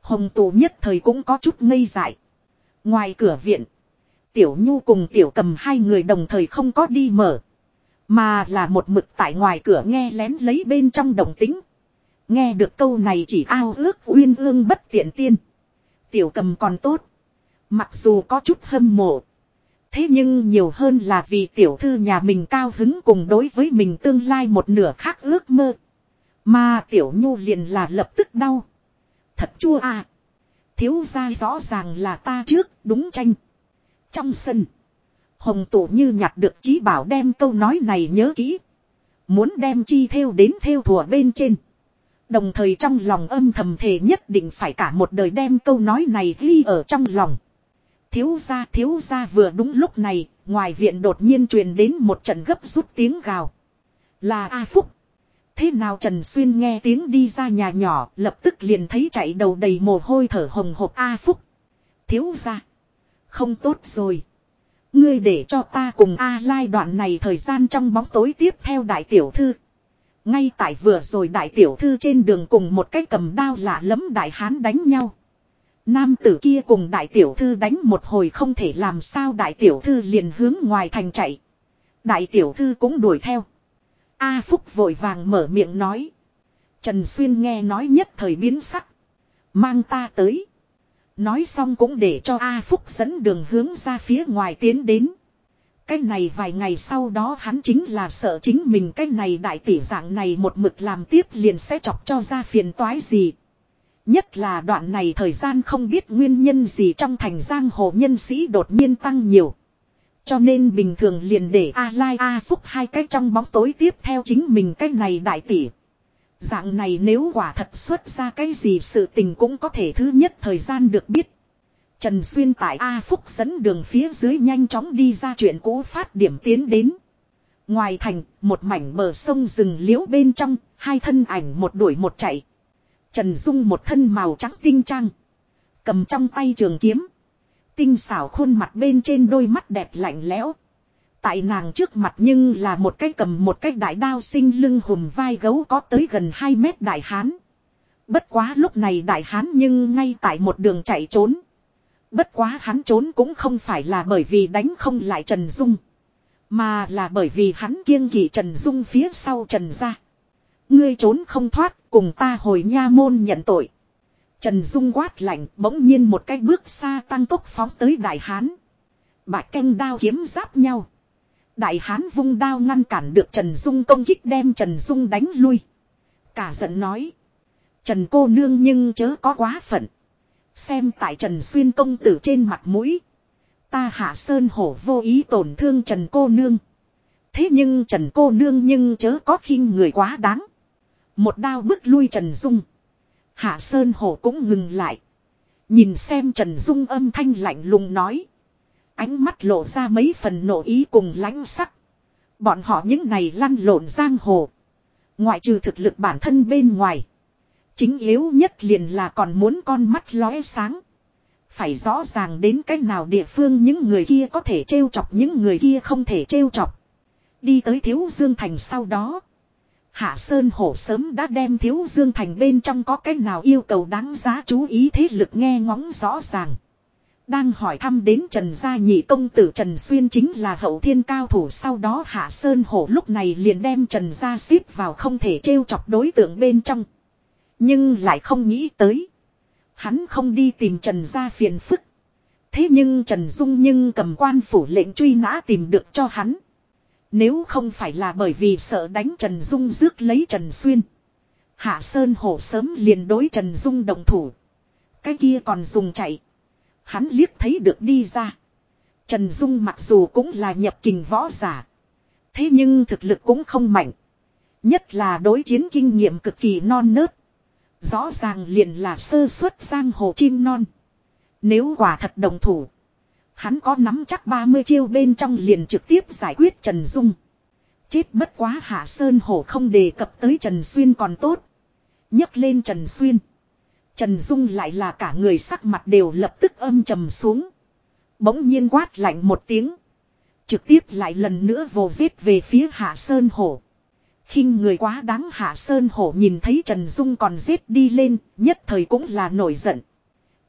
Hồng tù nhất thời cũng có chút ngây dại. Ngoài cửa viện, Tiểu Nhu cùng Tiểu Cầm hai người đồng thời không có đi mở. Mà là một mực tại ngoài cửa nghe lén lấy bên trong đồng tính. Nghe được câu này chỉ ao ước uyên ương bất tiện tiên. Tiểu Cầm còn tốt. Mặc dù có chút hâm mộ. Thế nhưng nhiều hơn là vì tiểu thư nhà mình cao hứng cùng đối với mình tương lai một nửa khác ước mơ. Mà tiểu nhu liền là lập tức đau. Thật chua à. Thiếu ra rõ ràng là ta trước, đúng tranh. Trong sân. Hồng tổ như nhặt được trí bảo đem câu nói này nhớ kỹ. Muốn đem chi theo đến theo thùa bên trên. Đồng thời trong lòng âm thầm thề nhất định phải cả một đời đem câu nói này ghi ở trong lòng. Thiếu gia thiếu gia vừa đúng lúc này, ngoài viện đột nhiên truyền đến một trận gấp rút tiếng gào. Là A Phúc. Thế nào Trần Xuyên nghe tiếng đi ra nhà nhỏ, lập tức liền thấy chạy đầu đầy mồ hôi thở hồng hộc A Phúc. Thiếu gia. Không tốt rồi. Ngươi để cho ta cùng A Lai đoạn này thời gian trong bóng tối tiếp theo đại tiểu thư. Ngay tại vừa rồi đại tiểu thư trên đường cùng một cái cầm đao lạ lẫm đại hán đánh nhau. Nam tử kia cùng đại tiểu thư đánh một hồi không thể làm sao đại tiểu thư liền hướng ngoài thành chạy. Đại tiểu thư cũng đuổi theo. A Phúc vội vàng mở miệng nói. Trần Xuyên nghe nói nhất thời biến sắc. Mang ta tới. Nói xong cũng để cho A Phúc dẫn đường hướng ra phía ngoài tiến đến. Cái này vài ngày sau đó hắn chính là sợ chính mình cái này đại tỷ dạng này một mực làm tiếp liền sẽ chọc cho ra phiền toái gì. Nhất là đoạn này thời gian không biết nguyên nhân gì trong thành giang hồ nhân sĩ đột nhiên tăng nhiều. Cho nên bình thường liền để A Lai A Phúc hai cái trong bóng tối tiếp theo chính mình cái này đại tỷ. Dạng này nếu quả thật xuất ra cái gì sự tình cũng có thể thứ nhất thời gian được biết. Trần Xuyên tại A Phúc dẫn đường phía dưới nhanh chóng đi ra chuyện cũ phát điểm tiến đến. Ngoài thành, một mảnh bờ sông rừng liễu bên trong, hai thân ảnh một đuổi một chạy. Trần Dung một thân màu trắng tinh trang. Cầm trong tay trường kiếm. Tinh xảo khuôn mặt bên trên đôi mắt đẹp lạnh lẽo. Tại nàng trước mặt nhưng là một cái cầm một cái đại đao sinh lưng hùm vai gấu có tới gần 2 mét đại hán. Bất quá lúc này đại hán nhưng ngay tại một đường chạy trốn. Bất quá hắn trốn cũng không phải là bởi vì đánh không lại Trần Dung. Mà là bởi vì hắn kiêng kỵ Trần Dung phía sau Trần ra. Ngươi trốn không thoát, cùng ta hồi nha môn nhận tội. Trần Dung quát lạnh, bỗng nhiên một cái bước xa tăng tốc phóng tới đại hán. Bạch canh đao kiếm giáp nhau. Đại hán vung đao ngăn cản được Trần Dung công kích đem Trần Dung đánh lui. Cả giận nói. Trần cô nương nhưng chớ có quá phận. Xem tại Trần Xuyên công tử trên mặt mũi. Ta hạ sơn hổ vô ý tổn thương Trần cô nương. Thế nhưng Trần cô nương nhưng chớ có khinh người quá đáng. Một đao bước lui Trần Dung. Hạ Sơn Hổ cũng ngừng lại. Nhìn xem Trần Dung âm thanh lạnh lùng nói. Ánh mắt lộ ra mấy phần nộ ý cùng lãnh sắc. Bọn họ những này lăn lộn giang hồ. Ngoại trừ thực lực bản thân bên ngoài. Chính yếu nhất liền là còn muốn con mắt lóe sáng. Phải rõ ràng đến cách nào địa phương những người kia có thể trêu chọc, những người kia không thể trêu chọc. Đi tới Thiếu Dương Thành sau đó. Hạ Sơn Hổ sớm đã đem Thiếu Dương Thành bên trong có cách nào yêu cầu đáng giá chú ý thế lực nghe ngóng rõ ràng. Đang hỏi thăm đến Trần Gia Nhị Công Tử Trần Xuyên chính là hậu thiên cao thủ sau đó Hạ Sơn Hổ lúc này liền đem Trần Gia xếp vào không thể trêu chọc đối tượng bên trong. Nhưng lại không nghĩ tới. Hắn không đi tìm Trần Gia phiền phức. Thế nhưng Trần Dung nhưng cầm quan phủ lệnh truy nã tìm được cho hắn. Nếu không phải là bởi vì sợ đánh Trần Dung rước lấy Trần Xuyên. Hạ Sơn Hổ sớm liền đối Trần Dung đồng thủ. Cái kia còn dùng chạy. Hắn liếc thấy được đi ra. Trần Dung mặc dù cũng là nhập kình võ giả. Thế nhưng thực lực cũng không mạnh. Nhất là đối chiến kinh nghiệm cực kỳ non nớt. Rõ ràng liền là sơ suất giang hồ chim non. Nếu quả thật đồng thủ. Hắn có nắm chắc 30 chiêu bên trong liền trực tiếp giải quyết Trần Dung. Chết bất quá Hạ Sơn Hổ không đề cập tới Trần Xuyên còn tốt. nhấc lên Trần Xuyên. Trần Dung lại là cả người sắc mặt đều lập tức âm trầm xuống. Bỗng nhiên quát lạnh một tiếng. Trực tiếp lại lần nữa vồ giết về phía Hạ Sơn Hổ khinh người quá đáng Hạ Sơn Hổ nhìn thấy Trần Dung còn giết đi lên, nhất thời cũng là nổi giận.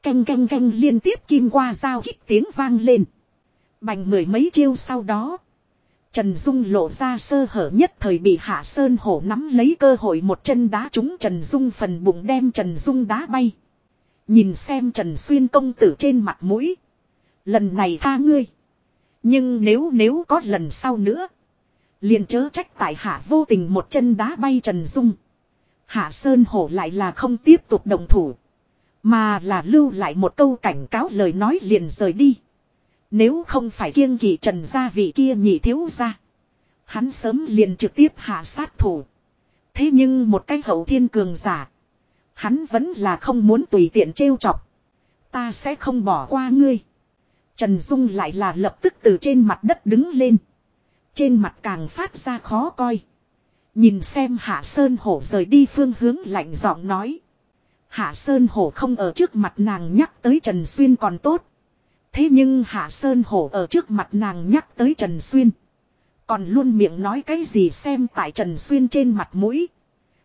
Canh canh canh liên tiếp kim qua dao hít tiếng vang lên. Bành mười mấy chiêu sau đó. Trần Dung lộ ra sơ hở nhất thời bị Hạ Sơn Hổ nắm lấy cơ hội một chân đá trúng Trần Dung phần bụng đem Trần Dung đá bay. Nhìn xem Trần Xuyên công tử trên mặt mũi. Lần này tha ngươi. Nhưng nếu nếu có lần sau nữa liền chớ trách tại hạ vô tình một chân đá bay Trần Dung. Hạ Sơn Hổ lại là không tiếp tục đồng thủ. Mà là lưu lại một câu cảnh cáo lời nói liền rời đi. Nếu không phải kiêng kỵ trần gia vị kia nhị thiếu ra. Hắn sớm liền trực tiếp hạ sát thủ. Thế nhưng một cái hậu thiên cường giả. Hắn vẫn là không muốn tùy tiện trêu chọc. Ta sẽ không bỏ qua ngươi. Trần Dung lại là lập tức từ trên mặt đất đứng lên. Trên mặt càng phát ra khó coi. Nhìn xem Hạ Sơn Hổ rời đi phương hướng lạnh giọng nói. Hạ Sơn Hổ không ở trước mặt nàng nhắc tới Trần Xuyên còn tốt. Thế nhưng Hạ Sơn Hổ ở trước mặt nàng nhắc tới Trần Xuyên. Còn luôn miệng nói cái gì xem tại Trần Xuyên trên mặt mũi.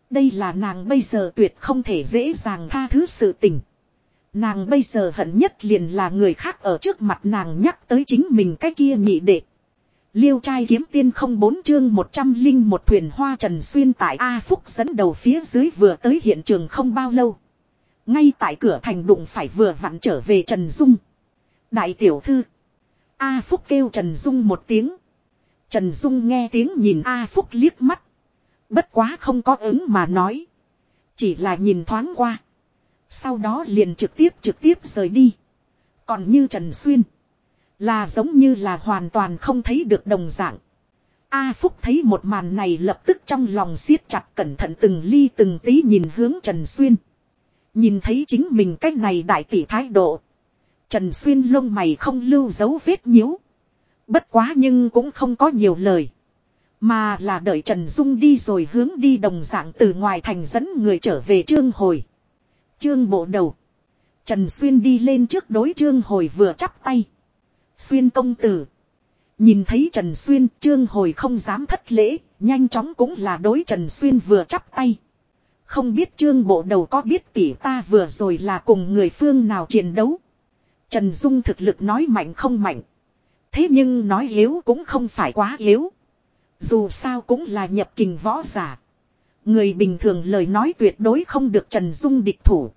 Đây là nàng bây giờ tuyệt không thể dễ dàng tha thứ sự tình. Nàng bây giờ hận nhất liền là người khác ở trước mặt nàng nhắc tới chính mình cái kia nhị đệ. Liêu trai kiếm tiên không bốn chương một trăm linh một thuyền hoa trần xuyên tại A Phúc dẫn đầu phía dưới vừa tới hiện trường không bao lâu. Ngay tại cửa thành đụng phải vừa vặn trở về Trần Dung. Đại tiểu thư. A Phúc kêu Trần Dung một tiếng. Trần Dung nghe tiếng nhìn A Phúc liếc mắt. Bất quá không có ứng mà nói. Chỉ là nhìn thoáng qua. Sau đó liền trực tiếp trực tiếp rời đi. Còn như Trần Xuyên. Là giống như là hoàn toàn không thấy được đồng dạng. A Phúc thấy một màn này lập tức trong lòng siết chặt cẩn thận từng ly từng tí nhìn hướng Trần Xuyên. Nhìn thấy chính mình cách này đại tỷ thái độ. Trần Xuyên lông mày không lưu dấu vết nhíu. Bất quá nhưng cũng không có nhiều lời. Mà là đợi Trần Dung đi rồi hướng đi đồng dạng từ ngoài thành dẫn người trở về trương hồi. Trương bộ đầu. Trần Xuyên đi lên trước đối trương hồi vừa chắp tay. Xuyên công tử. Nhìn thấy Trần Xuyên trương hồi không dám thất lễ, nhanh chóng cũng là đối Trần Xuyên vừa chắp tay. Không biết trương bộ đầu có biết tỷ ta vừa rồi là cùng người phương nào chiến đấu. Trần Dung thực lực nói mạnh không mạnh. Thế nhưng nói yếu cũng không phải quá yếu. Dù sao cũng là nhập kình võ giả. Người bình thường lời nói tuyệt đối không được Trần Dung địch thủ.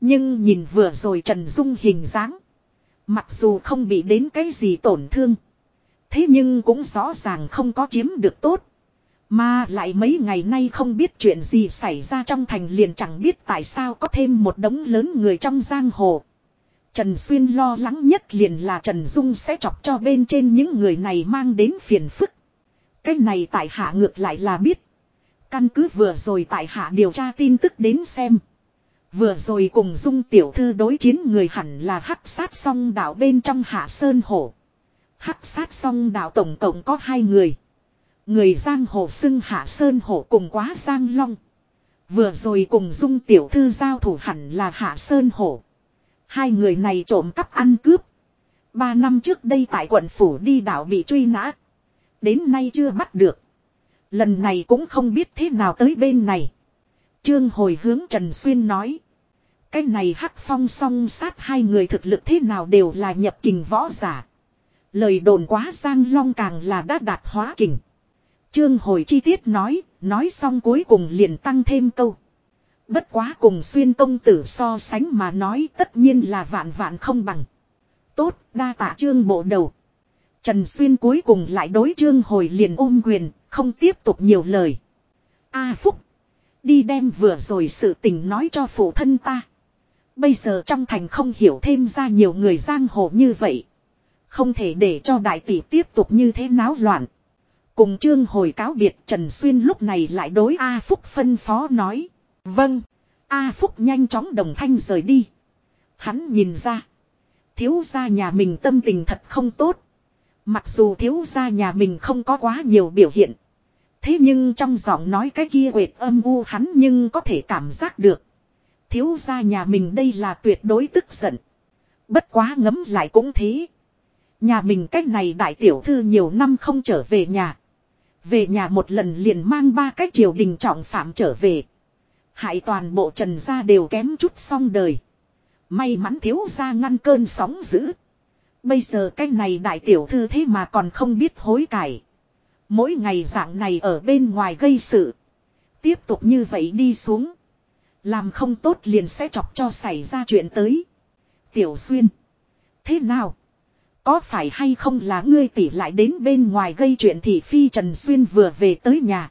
Nhưng nhìn vừa rồi Trần Dung hình dáng. Mặc dù không bị đến cái gì tổn thương. Thế nhưng cũng rõ ràng không có chiếm được tốt. Mà lại mấy ngày nay không biết chuyện gì xảy ra trong thành liền chẳng biết tại sao có thêm một đống lớn người trong giang hồ. Trần Xuyên lo lắng nhất liền là Trần Dung sẽ chọc cho bên trên những người này mang đến phiền phức. Cái này tại hạ ngược lại là biết. Căn cứ vừa rồi tại hạ điều tra tin tức đến xem. Vừa rồi cùng Dung tiểu thư đối chiến người hẳn là hắc sát song đạo bên trong hạ sơn hổ. Hắc sát song đạo tổng cộng có hai người. Người giang hồ xưng hạ sơn hổ cùng quá giang long. Vừa rồi cùng Dung tiểu thư giao thủ hẳn là hạ sơn hổ. Hai người này trộm cắp ăn cướp. Ba năm trước đây tại quận phủ đi đảo bị truy nã. Đến nay chưa bắt được. Lần này cũng không biết thế nào tới bên này. Trương hồi hướng Trần Xuyên nói. Cái này hắc phong song sát hai người thực lực thế nào đều là nhập kình võ giả. Lời đồn quá sang long càng là đã đạt hóa kình. Trương hồi chi tiết nói, nói xong cuối cùng liền tăng thêm câu. Bất quá cùng xuyên công tử so sánh mà nói tất nhiên là vạn vạn không bằng. Tốt, đa tạ trương bộ đầu. Trần Xuyên cuối cùng lại đối trương hồi liền ôm quyền, không tiếp tục nhiều lời. A Phúc. Đi đem vừa rồi sự tình nói cho phụ thân ta. Bây giờ trong thành không hiểu thêm ra nhiều người giang hồ như vậy. Không thể để cho đại tỷ tiếp tục như thế náo loạn. Cùng trương hồi cáo biệt, Trần Xuyên lúc này lại đối A Phúc phân phó nói. Vâng. A Phúc nhanh chóng đồng thanh rời đi. Hắn nhìn ra. Thiếu gia nhà mình tâm tình thật không tốt. Mặc dù thiếu gia nhà mình không có quá nhiều biểu hiện. Thế nhưng trong giọng nói cái kia quệt âm u hắn nhưng có thể cảm giác được. Thiếu gia nhà mình đây là tuyệt đối tức giận. Bất quá ngấm lại cũng thế. Nhà mình cách này đại tiểu thư nhiều năm không trở về nhà. Về nhà một lần liền mang ba cái triều đình trọng phạm trở về. Hại toàn bộ trần gia đều kém chút xong đời. May mắn thiếu gia ngăn cơn sóng dữ. Bây giờ cái này đại tiểu thư thế mà còn không biết hối cải. Mỗi ngày dạng này ở bên ngoài gây sự. Tiếp tục như vậy đi xuống. Làm không tốt liền sẽ chọc cho xảy ra chuyện tới. Tiểu xuyên. Thế nào? Có phải hay không là ngươi tỉ lại đến bên ngoài gây chuyện thì phi Trần Xuyên vừa về tới nhà.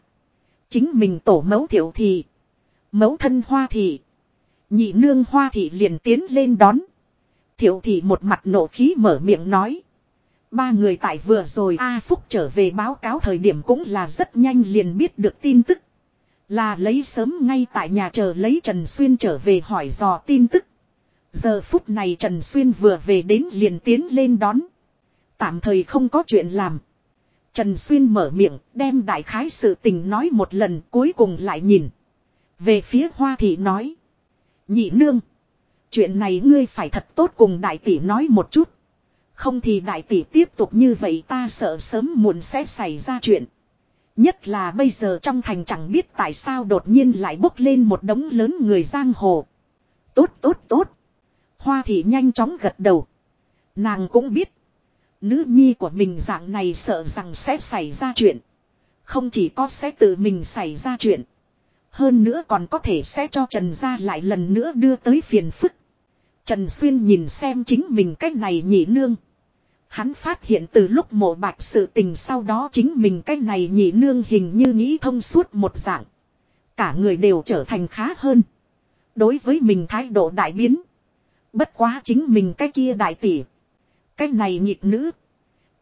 Chính mình tổ mẫu thiểu thị. Mẫu thân hoa thị. Nhị nương hoa thị liền tiến lên đón. Thiểu thị một mặt nổ khí mở miệng nói. Ba người tại vừa rồi A Phúc trở về báo cáo thời điểm cũng là rất nhanh liền biết được tin tức. Là lấy sớm ngay tại nhà chờ lấy Trần Xuyên trở về hỏi dò tin tức. Giờ phút này Trần Xuyên vừa về đến liền tiến lên đón. Tạm thời không có chuyện làm. Trần Xuyên mở miệng, đem đại khái sự tình nói một lần, cuối cùng lại nhìn. Về phía Hoa Thị nói. Nhị nương. Chuyện này ngươi phải thật tốt cùng đại tỷ nói một chút. Không thì đại tỷ tiếp tục như vậy ta sợ sớm muộn sẽ xảy ra chuyện. Nhất là bây giờ trong thành chẳng biết tại sao đột nhiên lại bốc lên một đống lớn người giang hồ. Tốt tốt tốt. Hoa thị nhanh chóng gật đầu. Nàng cũng biết. Nữ nhi của mình dạng này sợ rằng sẽ xảy ra chuyện. Không chỉ có sẽ tự mình xảy ra chuyện. Hơn nữa còn có thể sẽ cho Trần gia lại lần nữa đưa tới phiền phức. Trần Xuyên nhìn xem chính mình cách này nhị nương. Hắn phát hiện từ lúc mộ bạch sự tình sau đó chính mình cái này nhị nương hình như nghĩ thông suốt một dạng. Cả người đều trở thành khá hơn. Đối với mình thái độ đại biến. Bất quá chính mình cái kia đại tỷ. Cái này nhịp nữ.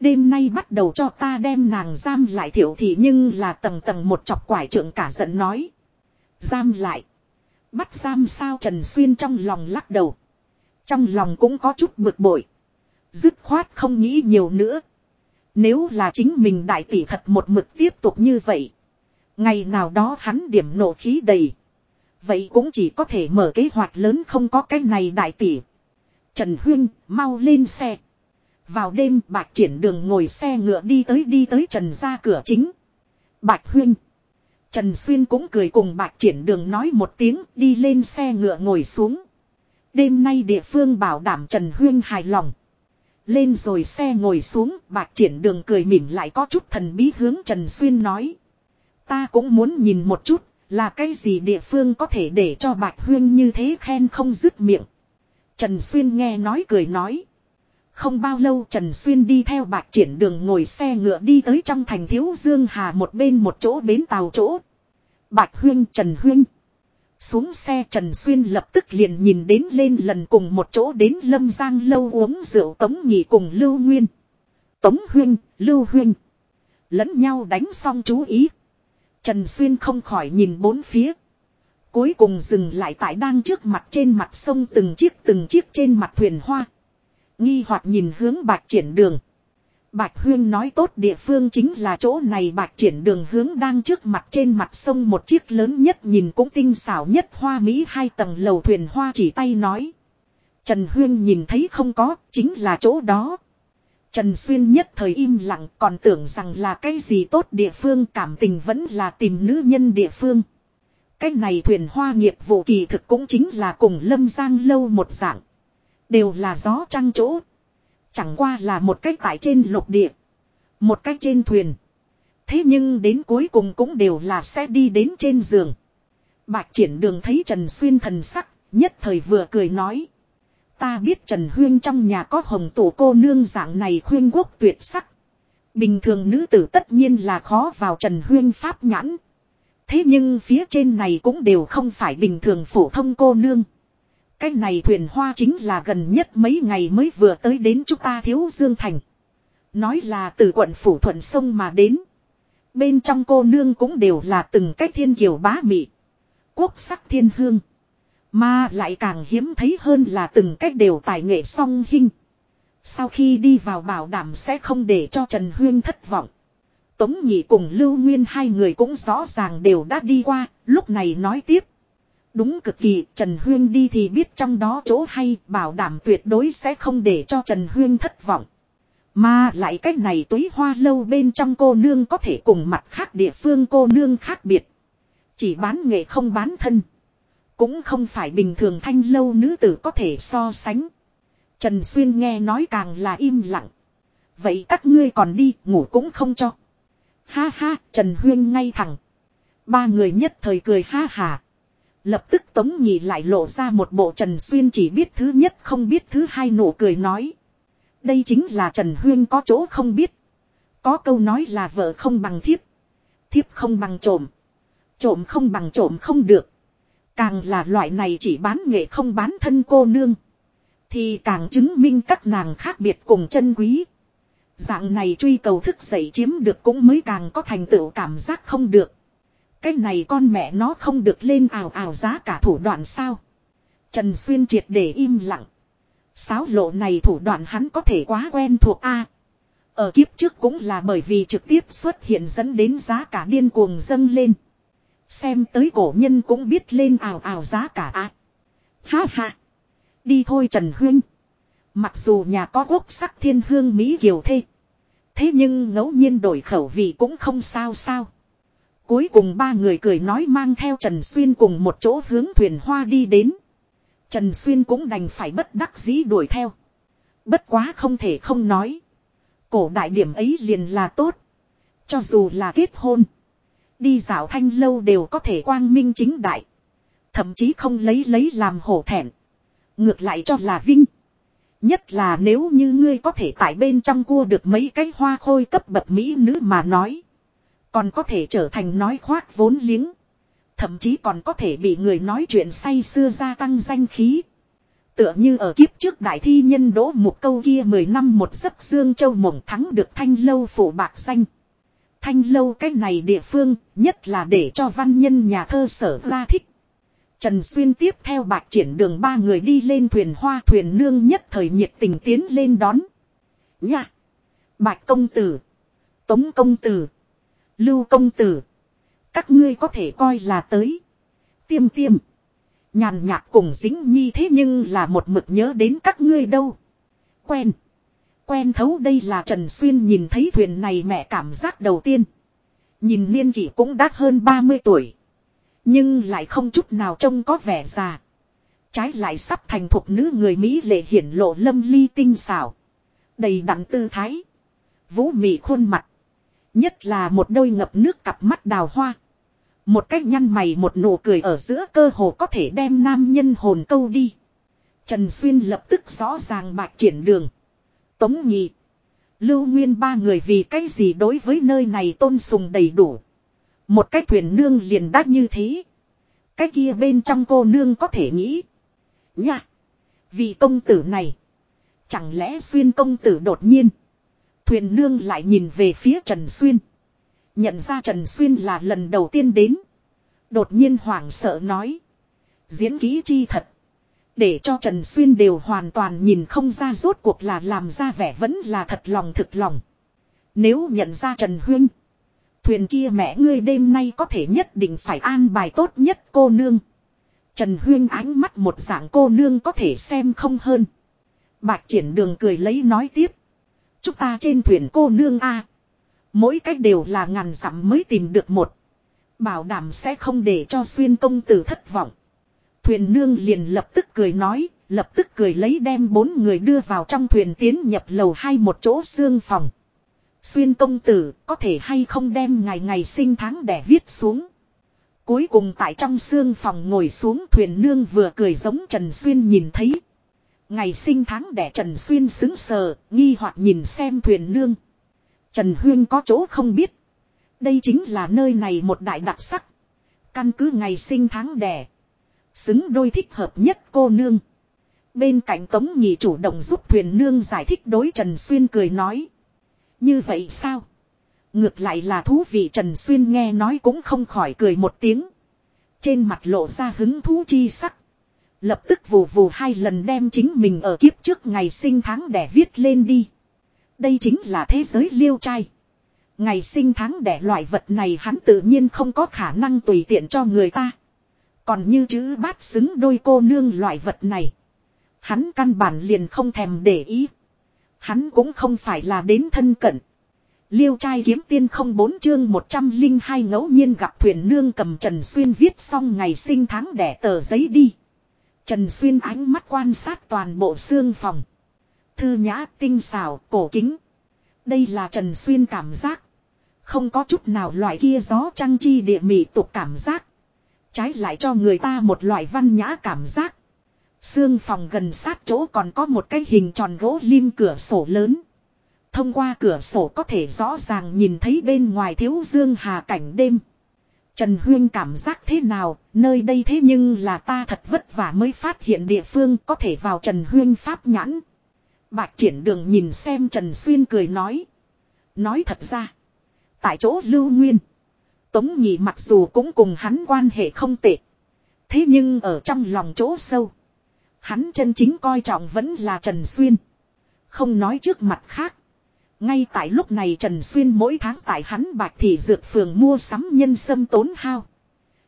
Đêm nay bắt đầu cho ta đem nàng giam lại thiểu thị nhưng là tầng tầng một chọc quải trưởng cả giận nói. Giam lại. Bắt giam sao Trần Xuyên trong lòng lắc đầu. Trong lòng cũng có chút bực bội. Dứt khoát không nghĩ nhiều nữa. Nếu là chính mình đại tỷ thật một mực tiếp tục như vậy. Ngày nào đó hắn điểm nổ khí đầy. Vậy cũng chỉ có thể mở kế hoạch lớn không có cái này đại tỷ. Trần Huyên, mau lên xe. Vào đêm bạch triển đường ngồi xe ngựa đi tới đi tới Trần ra cửa chính. Bạch Huyên. Trần Xuyên cũng cười cùng bạch triển đường nói một tiếng đi lên xe ngựa ngồi xuống. Đêm nay địa phương bảo đảm Trần Huyên hài lòng. Lên rồi xe ngồi xuống, bạc triển đường cười mỉm lại có chút thần bí hướng Trần Xuyên nói. Ta cũng muốn nhìn một chút, là cái gì địa phương có thể để cho bạc huyên như thế khen không dứt miệng. Trần Xuyên nghe nói cười nói. Không bao lâu Trần Xuyên đi theo bạc triển đường ngồi xe ngựa đi tới trong thành thiếu Dương Hà một bên một chỗ bến tàu chỗ. Bạc huyên Trần Huyên. Xuống xe Trần Xuyên lập tức liền nhìn đến lên lần cùng một chỗ đến Lâm Giang lâu uống rượu Tống Nhị cùng Lưu Nguyên. Tống Huyên, Lưu Huyên. Lẫn nhau đánh xong chú ý. Trần Xuyên không khỏi nhìn bốn phía. Cuối cùng dừng lại tại đang trước mặt trên mặt sông từng chiếc từng chiếc trên mặt thuyền hoa. Nghi hoặc nhìn hướng bạc triển đường. Bạch Huyên nói tốt địa phương chính là chỗ này bạch triển đường hướng đang trước mặt trên mặt sông một chiếc lớn nhất nhìn cũng tinh xảo nhất hoa Mỹ hai tầng lầu thuyền hoa chỉ tay nói. Trần Huyên nhìn thấy không có, chính là chỗ đó. Trần Xuyên nhất thời im lặng còn tưởng rằng là cái gì tốt địa phương cảm tình vẫn là tìm nữ nhân địa phương. Cái này thuyền hoa nghiệp vụ kỳ thực cũng chính là cùng lâm giang lâu một dạng. Đều là gió trăng chỗ. Chẳng qua là một cách tại trên lục địa. Một cách trên thuyền. Thế nhưng đến cuối cùng cũng đều là sẽ đi đến trên giường. Bạch triển đường thấy Trần Xuyên thần sắc, nhất thời vừa cười nói. Ta biết Trần Huyên trong nhà có hồng tổ cô nương dạng này khuyên quốc tuyệt sắc. Bình thường nữ tử tất nhiên là khó vào Trần Huyên pháp nhãn. Thế nhưng phía trên này cũng đều không phải bình thường phổ thông cô nương. Cái này thuyền hoa chính là gần nhất mấy ngày mới vừa tới đến chúng ta thiếu dương thành. Nói là từ quận phủ thuận sông mà đến. Bên trong cô nương cũng đều là từng cách thiên kiều bá mị. Quốc sắc thiên hương. Mà lại càng hiếm thấy hơn là từng cách đều tài nghệ song hinh Sau khi đi vào bảo đảm sẽ không để cho Trần Huyên thất vọng. Tống Nhị cùng Lưu Nguyên hai người cũng rõ ràng đều đã đi qua, lúc này nói tiếp. Đúng cực kỳ, Trần Huyên đi thì biết trong đó chỗ hay, bảo đảm tuyệt đối sẽ không để cho Trần Huyên thất vọng. Mà lại cách này túy hoa lâu bên trong cô nương có thể cùng mặt khác địa phương cô nương khác biệt. Chỉ bán nghệ không bán thân. Cũng không phải bình thường thanh lâu nữ tử có thể so sánh. Trần Xuyên nghe nói càng là im lặng. Vậy các ngươi còn đi ngủ cũng không cho. Ha ha, Trần Huyên ngay thẳng. Ba người nhất thời cười ha hà. Lập tức Tống Nhị lại lộ ra một bộ Trần Xuyên chỉ biết thứ nhất không biết thứ hai nụ cười nói. Đây chính là Trần Huyên có chỗ không biết. Có câu nói là vợ không bằng thiếp. Thiếp không bằng trộm. Trộm không bằng trộm không được. Càng là loại này chỉ bán nghệ không bán thân cô nương. Thì càng chứng minh các nàng khác biệt cùng chân quý. Dạng này truy cầu thức dậy chiếm được cũng mới càng có thành tựu cảm giác không được. Cái này con mẹ nó không được lên ảo ảo giá cả thủ đoạn sao. Trần Xuyên triệt để im lặng. Sáo lộ này thủ đoạn hắn có thể quá quen thuộc A. Ở kiếp trước cũng là bởi vì trực tiếp xuất hiện dẫn đến giá cả điên cuồng dâng lên. Xem tới cổ nhân cũng biết lên ảo ảo giá cả A. Ha ha. Đi thôi Trần Huyên. Mặc dù nhà có quốc sắc thiên hương Mỹ kiều thê. Thế nhưng ngẫu nhiên đổi khẩu vị cũng không sao sao. Cuối cùng ba người cười nói mang theo Trần Xuyên cùng một chỗ hướng thuyền hoa đi đến. Trần Xuyên cũng đành phải bất đắc dĩ đuổi theo. Bất quá không thể không nói. Cổ đại điểm ấy liền là tốt. Cho dù là kết hôn. Đi dạo thanh lâu đều có thể quang minh chính đại. Thậm chí không lấy lấy làm hổ thẹn. Ngược lại cho là vinh. Nhất là nếu như ngươi có thể tại bên trong cua được mấy cái hoa khôi cấp bậc mỹ nữ mà nói. Còn có thể trở thành nói khoác vốn liếng. Thậm chí còn có thể bị người nói chuyện say xưa gia tăng danh khí. Tựa như ở kiếp trước đại thi nhân đỗ một câu kia 10 năm một giấc dương châu mộng thắng được thanh lâu phủ bạc danh. Thanh lâu cái này địa phương, nhất là để cho văn nhân nhà thơ sở ra thích. Trần Xuyên tiếp theo bạc triển đường ba người đi lên thuyền hoa thuyền nương nhất thời nhiệt tình tiến lên đón. Nha! Bạch công tử! Tống công tử! Lưu công tử! Các ngươi có thể coi là tới. Tiêm tiêm! Nhàn nhạt cùng dính nhi thế nhưng là một mực nhớ đến các ngươi đâu. Quen! Quen thấu đây là Trần Xuyên nhìn thấy thuyền này mẹ cảm giác đầu tiên. Nhìn niên kỷ cũng đắt hơn 30 tuổi. Nhưng lại không chút nào trông có vẻ già. Trái lại sắp thành thục nữ người Mỹ lệ hiển lộ lâm ly tinh xảo. Đầy đặn tư thái. Vũ mị khuôn mặt. Nhất là một đôi ngập nước cặp mắt đào hoa. Một cách nhăn mày một nụ cười ở giữa cơ hồ có thể đem nam nhân hồn câu đi. Trần Xuyên lập tức rõ ràng bạc triển đường. Tống nhị. Lưu Nguyên ba người vì cái gì đối với nơi này tôn sùng đầy đủ. Một cái thuyền nương liền đắt như thế. Cái kia bên trong cô nương có thể nghĩ. Nha. Vì công tử này. Chẳng lẽ xuyên công tử đột nhiên. Thuyền nương lại nhìn về phía Trần Xuyên. Nhận ra Trần Xuyên là lần đầu tiên đến. Đột nhiên hoảng sợ nói. Diễn ký chi thật. Để cho Trần Xuyên đều hoàn toàn nhìn không ra rốt cuộc là làm ra vẻ vẫn là thật lòng thực lòng. Nếu nhận ra Trần Huyên. Thuyền kia mẹ ngươi đêm nay có thể nhất định phải an bài tốt nhất cô nương. Trần Huyên ánh mắt một dạng cô nương có thể xem không hơn. Bạch triển đường cười lấy nói tiếp. Chúng ta trên thuyền cô nương A. Mỗi cách đều là ngàn dặm mới tìm được một. Bảo đảm sẽ không để cho xuyên công tử thất vọng. Thuyền nương liền lập tức cười nói, lập tức cười lấy đem bốn người đưa vào trong thuyền tiến nhập lầu hai một chỗ xương phòng. Xuyên công tử có thể hay không đem ngày ngày sinh tháng để viết xuống. Cuối cùng tại trong xương phòng ngồi xuống thuyền nương vừa cười giống Trần Xuyên nhìn thấy. Ngày sinh tháng đẻ Trần Xuyên xứng sờ, nghi hoặc nhìn xem thuyền nương. Trần Huyên có chỗ không biết. Đây chính là nơi này một đại đặc sắc. Căn cứ ngày sinh tháng đẻ. Xứng đôi thích hợp nhất cô nương. Bên cạnh Tống Nhị chủ động giúp thuyền nương giải thích đối Trần Xuyên cười nói. Như vậy sao? Ngược lại là thú vị Trần Xuyên nghe nói cũng không khỏi cười một tiếng. Trên mặt lộ ra hứng thú chi sắc. Lập tức vù vù hai lần đem chính mình ở kiếp trước ngày sinh tháng đẻ viết lên đi. Đây chính là thế giới liêu trai. Ngày sinh tháng đẻ loại vật này hắn tự nhiên không có khả năng tùy tiện cho người ta. Còn như chữ bát xứng đôi cô nương loại vật này. Hắn căn bản liền không thèm để ý. Hắn cũng không phải là đến thân cận. Liêu trai kiếm tiên không bốn chương 102 ngẫu nhiên gặp thuyền nương cầm Trần Xuyên viết xong ngày sinh tháng đẻ tờ giấy đi. Trần Xuyên ánh mắt quan sát toàn bộ xương phòng. Thư nhã tinh xảo, cổ kính. Đây là Trần Xuyên cảm giác. Không có chút nào loại kia gió trăng chi địa mị tục cảm giác. Trái lại cho người ta một loại văn nhã cảm giác. Xương phòng gần sát chỗ còn có một cái hình tròn gỗ lim cửa sổ lớn. Thông qua cửa sổ có thể rõ ràng nhìn thấy bên ngoài thiếu dương hà cảnh đêm. Trần Huyên cảm giác thế nào, nơi đây thế nhưng là ta thật vất vả mới phát hiện địa phương có thể vào Trần Huyên pháp nhãn. Bạch triển đường nhìn xem Trần Xuyên cười nói. Nói thật ra, tại chỗ lưu nguyên, Tống Nhị mặc dù cũng cùng hắn quan hệ không tệ. Thế nhưng ở trong lòng chỗ sâu, hắn chân chính coi trọng vẫn là Trần Xuyên. Không nói trước mặt khác. Ngay tại lúc này Trần Xuyên mỗi tháng tại hắn bạch thị dược phường mua sắm nhân sâm tốn hao.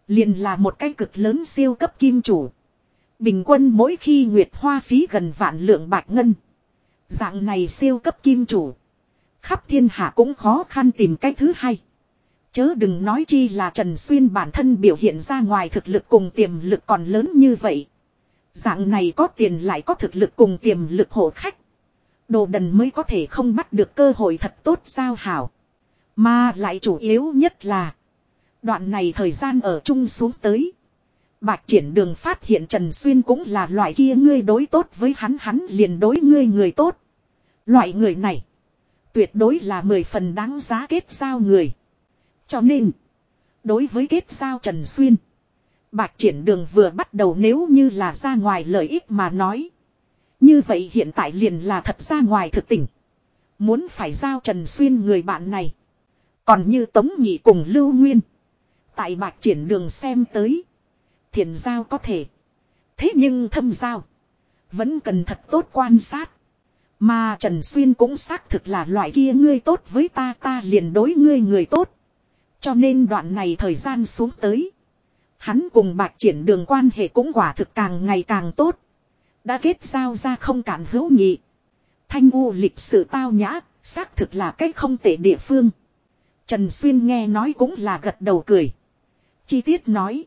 Liền là một cái cực lớn siêu cấp kim chủ. Bình quân mỗi khi nguyệt hoa phí gần vạn lượng bạc ngân. Dạng này siêu cấp kim chủ. Khắp thiên hạ cũng khó khăn tìm cách thứ hai. Chớ đừng nói chi là Trần Xuyên bản thân biểu hiện ra ngoài thực lực cùng tiềm lực còn lớn như vậy. Dạng này có tiền lại có thực lực cùng tiềm lực hộ khách. Đồ đần mới có thể không bắt được cơ hội thật tốt sao hảo. Mà lại chủ yếu nhất là. Đoạn này thời gian ở chung xuống tới. Bạch triển đường phát hiện Trần Xuyên cũng là loại kia ngươi đối tốt với hắn hắn liền đối ngươi người tốt. Loại người này. Tuyệt đối là mười phần đáng giá kết giao người. Cho nên. Đối với kết giao Trần Xuyên. Bạch triển đường vừa bắt đầu nếu như là ra ngoài lợi ích mà nói. Như vậy hiện tại liền là thật ra ngoài thực tình. Muốn phải giao Trần Xuyên người bạn này. Còn như Tống Nhị cùng Lưu Nguyên. Tại bạc triển đường xem tới. Thiền giao có thể. Thế nhưng thâm giao. Vẫn cần thật tốt quan sát. Mà Trần Xuyên cũng xác thực là loại kia ngươi tốt với ta ta liền đối ngươi người tốt. Cho nên đoạn này thời gian xuống tới. Hắn cùng bạc triển đường quan hệ cũng quả thực càng ngày càng tốt. Đã kết giao ra không cản hữu nghị, Thanh u lịch sự tao nhã, xác thực là cách không tệ địa phương. Trần Xuyên nghe nói cũng là gật đầu cười. Chi tiết nói.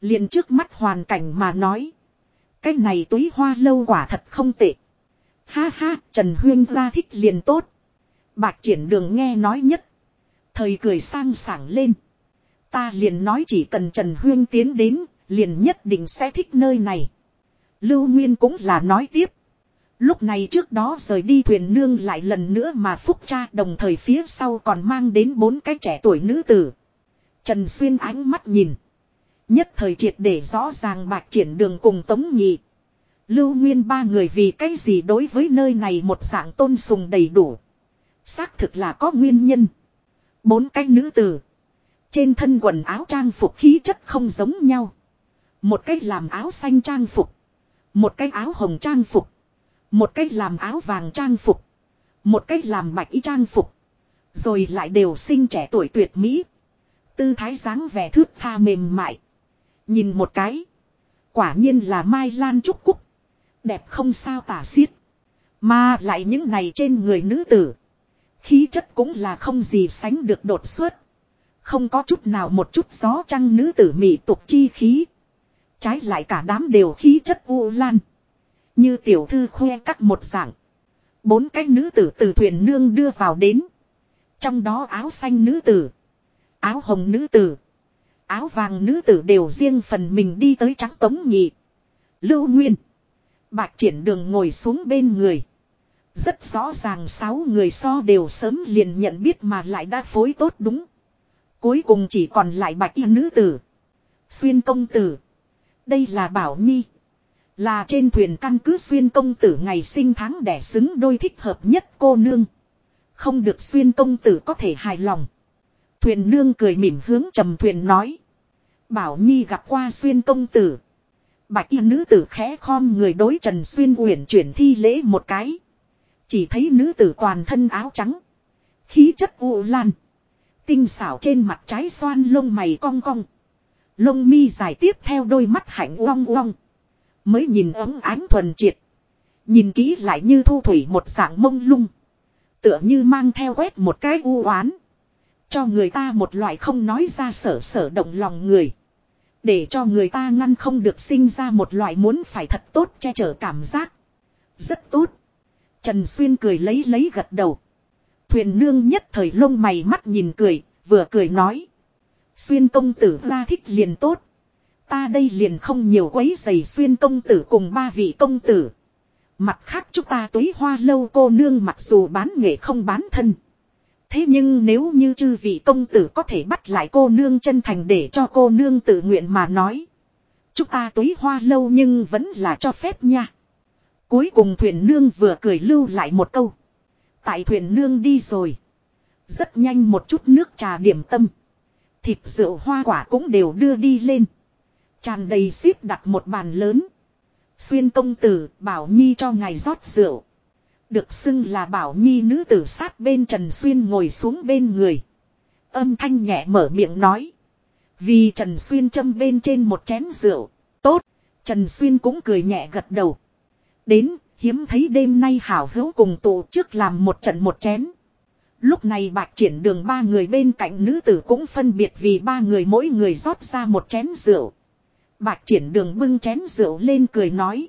liền trước mắt hoàn cảnh mà nói. Cái này túi hoa lâu quả thật không tệ. Ha ha, Trần Huyên ra thích liền tốt. Bạc triển đường nghe nói nhất. Thời cười sang sảng lên. Ta liền nói chỉ cần Trần Huyên tiến đến, liền nhất định sẽ thích nơi này. Lưu Nguyên cũng là nói tiếp. Lúc này trước đó rời đi thuyền nương lại lần nữa mà phúc cha đồng thời phía sau còn mang đến bốn cái trẻ tuổi nữ tử. Trần Xuyên ánh mắt nhìn. Nhất thời triệt để rõ ràng bạc triển đường cùng Tống Nhị. Lưu Nguyên ba người vì cái gì đối với nơi này một dạng tôn sùng đầy đủ. Xác thực là có nguyên nhân. Bốn cái nữ tử. Trên thân quần áo trang phục khí chất không giống nhau. Một cái làm áo xanh trang phục. Một cái áo hồng trang phục. Một cái làm áo vàng trang phục. Một cái làm bạch y trang phục. Rồi lại đều sinh trẻ tuổi tuyệt mỹ. Tư thái dáng vẻ thước tha mềm mại. Nhìn một cái. Quả nhiên là Mai Lan Trúc Cúc. Đẹp không sao tả xiết. Mà lại những này trên người nữ tử. Khí chất cũng là không gì sánh được đột xuất. Không có chút nào một chút gió trăng nữ tử mị tục chi khí. Trái lại cả đám đều khí chất u lan. Như tiểu thư khoe các một dạng. Bốn cái nữ tử từ thuyền nương đưa vào đến. Trong đó áo xanh nữ tử. Áo hồng nữ tử. Áo vàng nữ tử đều riêng phần mình đi tới trắng tống nhị. Lưu Nguyên. Bạch triển đường ngồi xuống bên người. Rất rõ ràng sáu người so đều sớm liền nhận biết mà lại đã phối tốt đúng. Cuối cùng chỉ còn lại bạch y nữ tử. Xuyên công tử. Đây là Bảo Nhi. Là trên thuyền căn cứ xuyên công tử ngày sinh tháng đẻ xứng đôi thích hợp nhất cô nương. Không được xuyên công tử có thể hài lòng. Thuyền nương cười mỉm hướng trầm thuyền nói. Bảo Nhi gặp qua xuyên công tử. Bạch y nữ tử khẽ khom người đối Trần Xuyên uyển chuyển thi lễ một cái. Chỉ thấy nữ tử toàn thân áo trắng. Khí chất u lan. Tinh xảo trên mặt trái xoan lông mày cong cong. Lông mi dài tiếp theo đôi mắt hạnh uong uong. Mới nhìn ấm ánh thuần triệt. Nhìn kỹ lại như thu thủy một dạng mông lung. Tựa như mang theo quét một cái u oán. Cho người ta một loại không nói ra sở sở động lòng người. Để cho người ta ngăn không được sinh ra một loại muốn phải thật tốt che chở cảm giác. Rất tốt. Trần Xuyên cười lấy lấy gật đầu. Thuyền nương nhất thời lông mày mắt nhìn cười, vừa cười nói. Xuyên công tử ra thích liền tốt. Ta đây liền không nhiều quấy giày xuyên công tử cùng ba vị công tử. Mặt khác chúng ta túy hoa lâu cô nương mặc dù bán nghệ không bán thân. Thế nhưng nếu như chư vị công tử có thể bắt lại cô nương chân thành để cho cô nương tự nguyện mà nói. Chúng ta túy hoa lâu nhưng vẫn là cho phép nha. Cuối cùng thuyền nương vừa cười lưu lại một câu. Tại thuyền nương đi rồi. Rất nhanh một chút nước trà điểm tâm. Thịt rượu hoa quả cũng đều đưa đi lên. Tràn đầy xếp đặt một bàn lớn. Xuyên công tử bảo nhi cho ngài rót rượu. Được xưng là bảo nhi nữ tử sát bên Trần Xuyên ngồi xuống bên người. Âm thanh nhẹ mở miệng nói. Vì Trần Xuyên châm bên trên một chén rượu. Tốt. Trần Xuyên cũng cười nhẹ gật đầu. Đến, hiếm thấy đêm nay hảo hữu cùng tụ trước làm một trận một chén. Lúc này bạc triển đường ba người bên cạnh nữ tử cũng phân biệt vì ba người mỗi người rót ra một chén rượu. Bạc triển đường bưng chén rượu lên cười nói.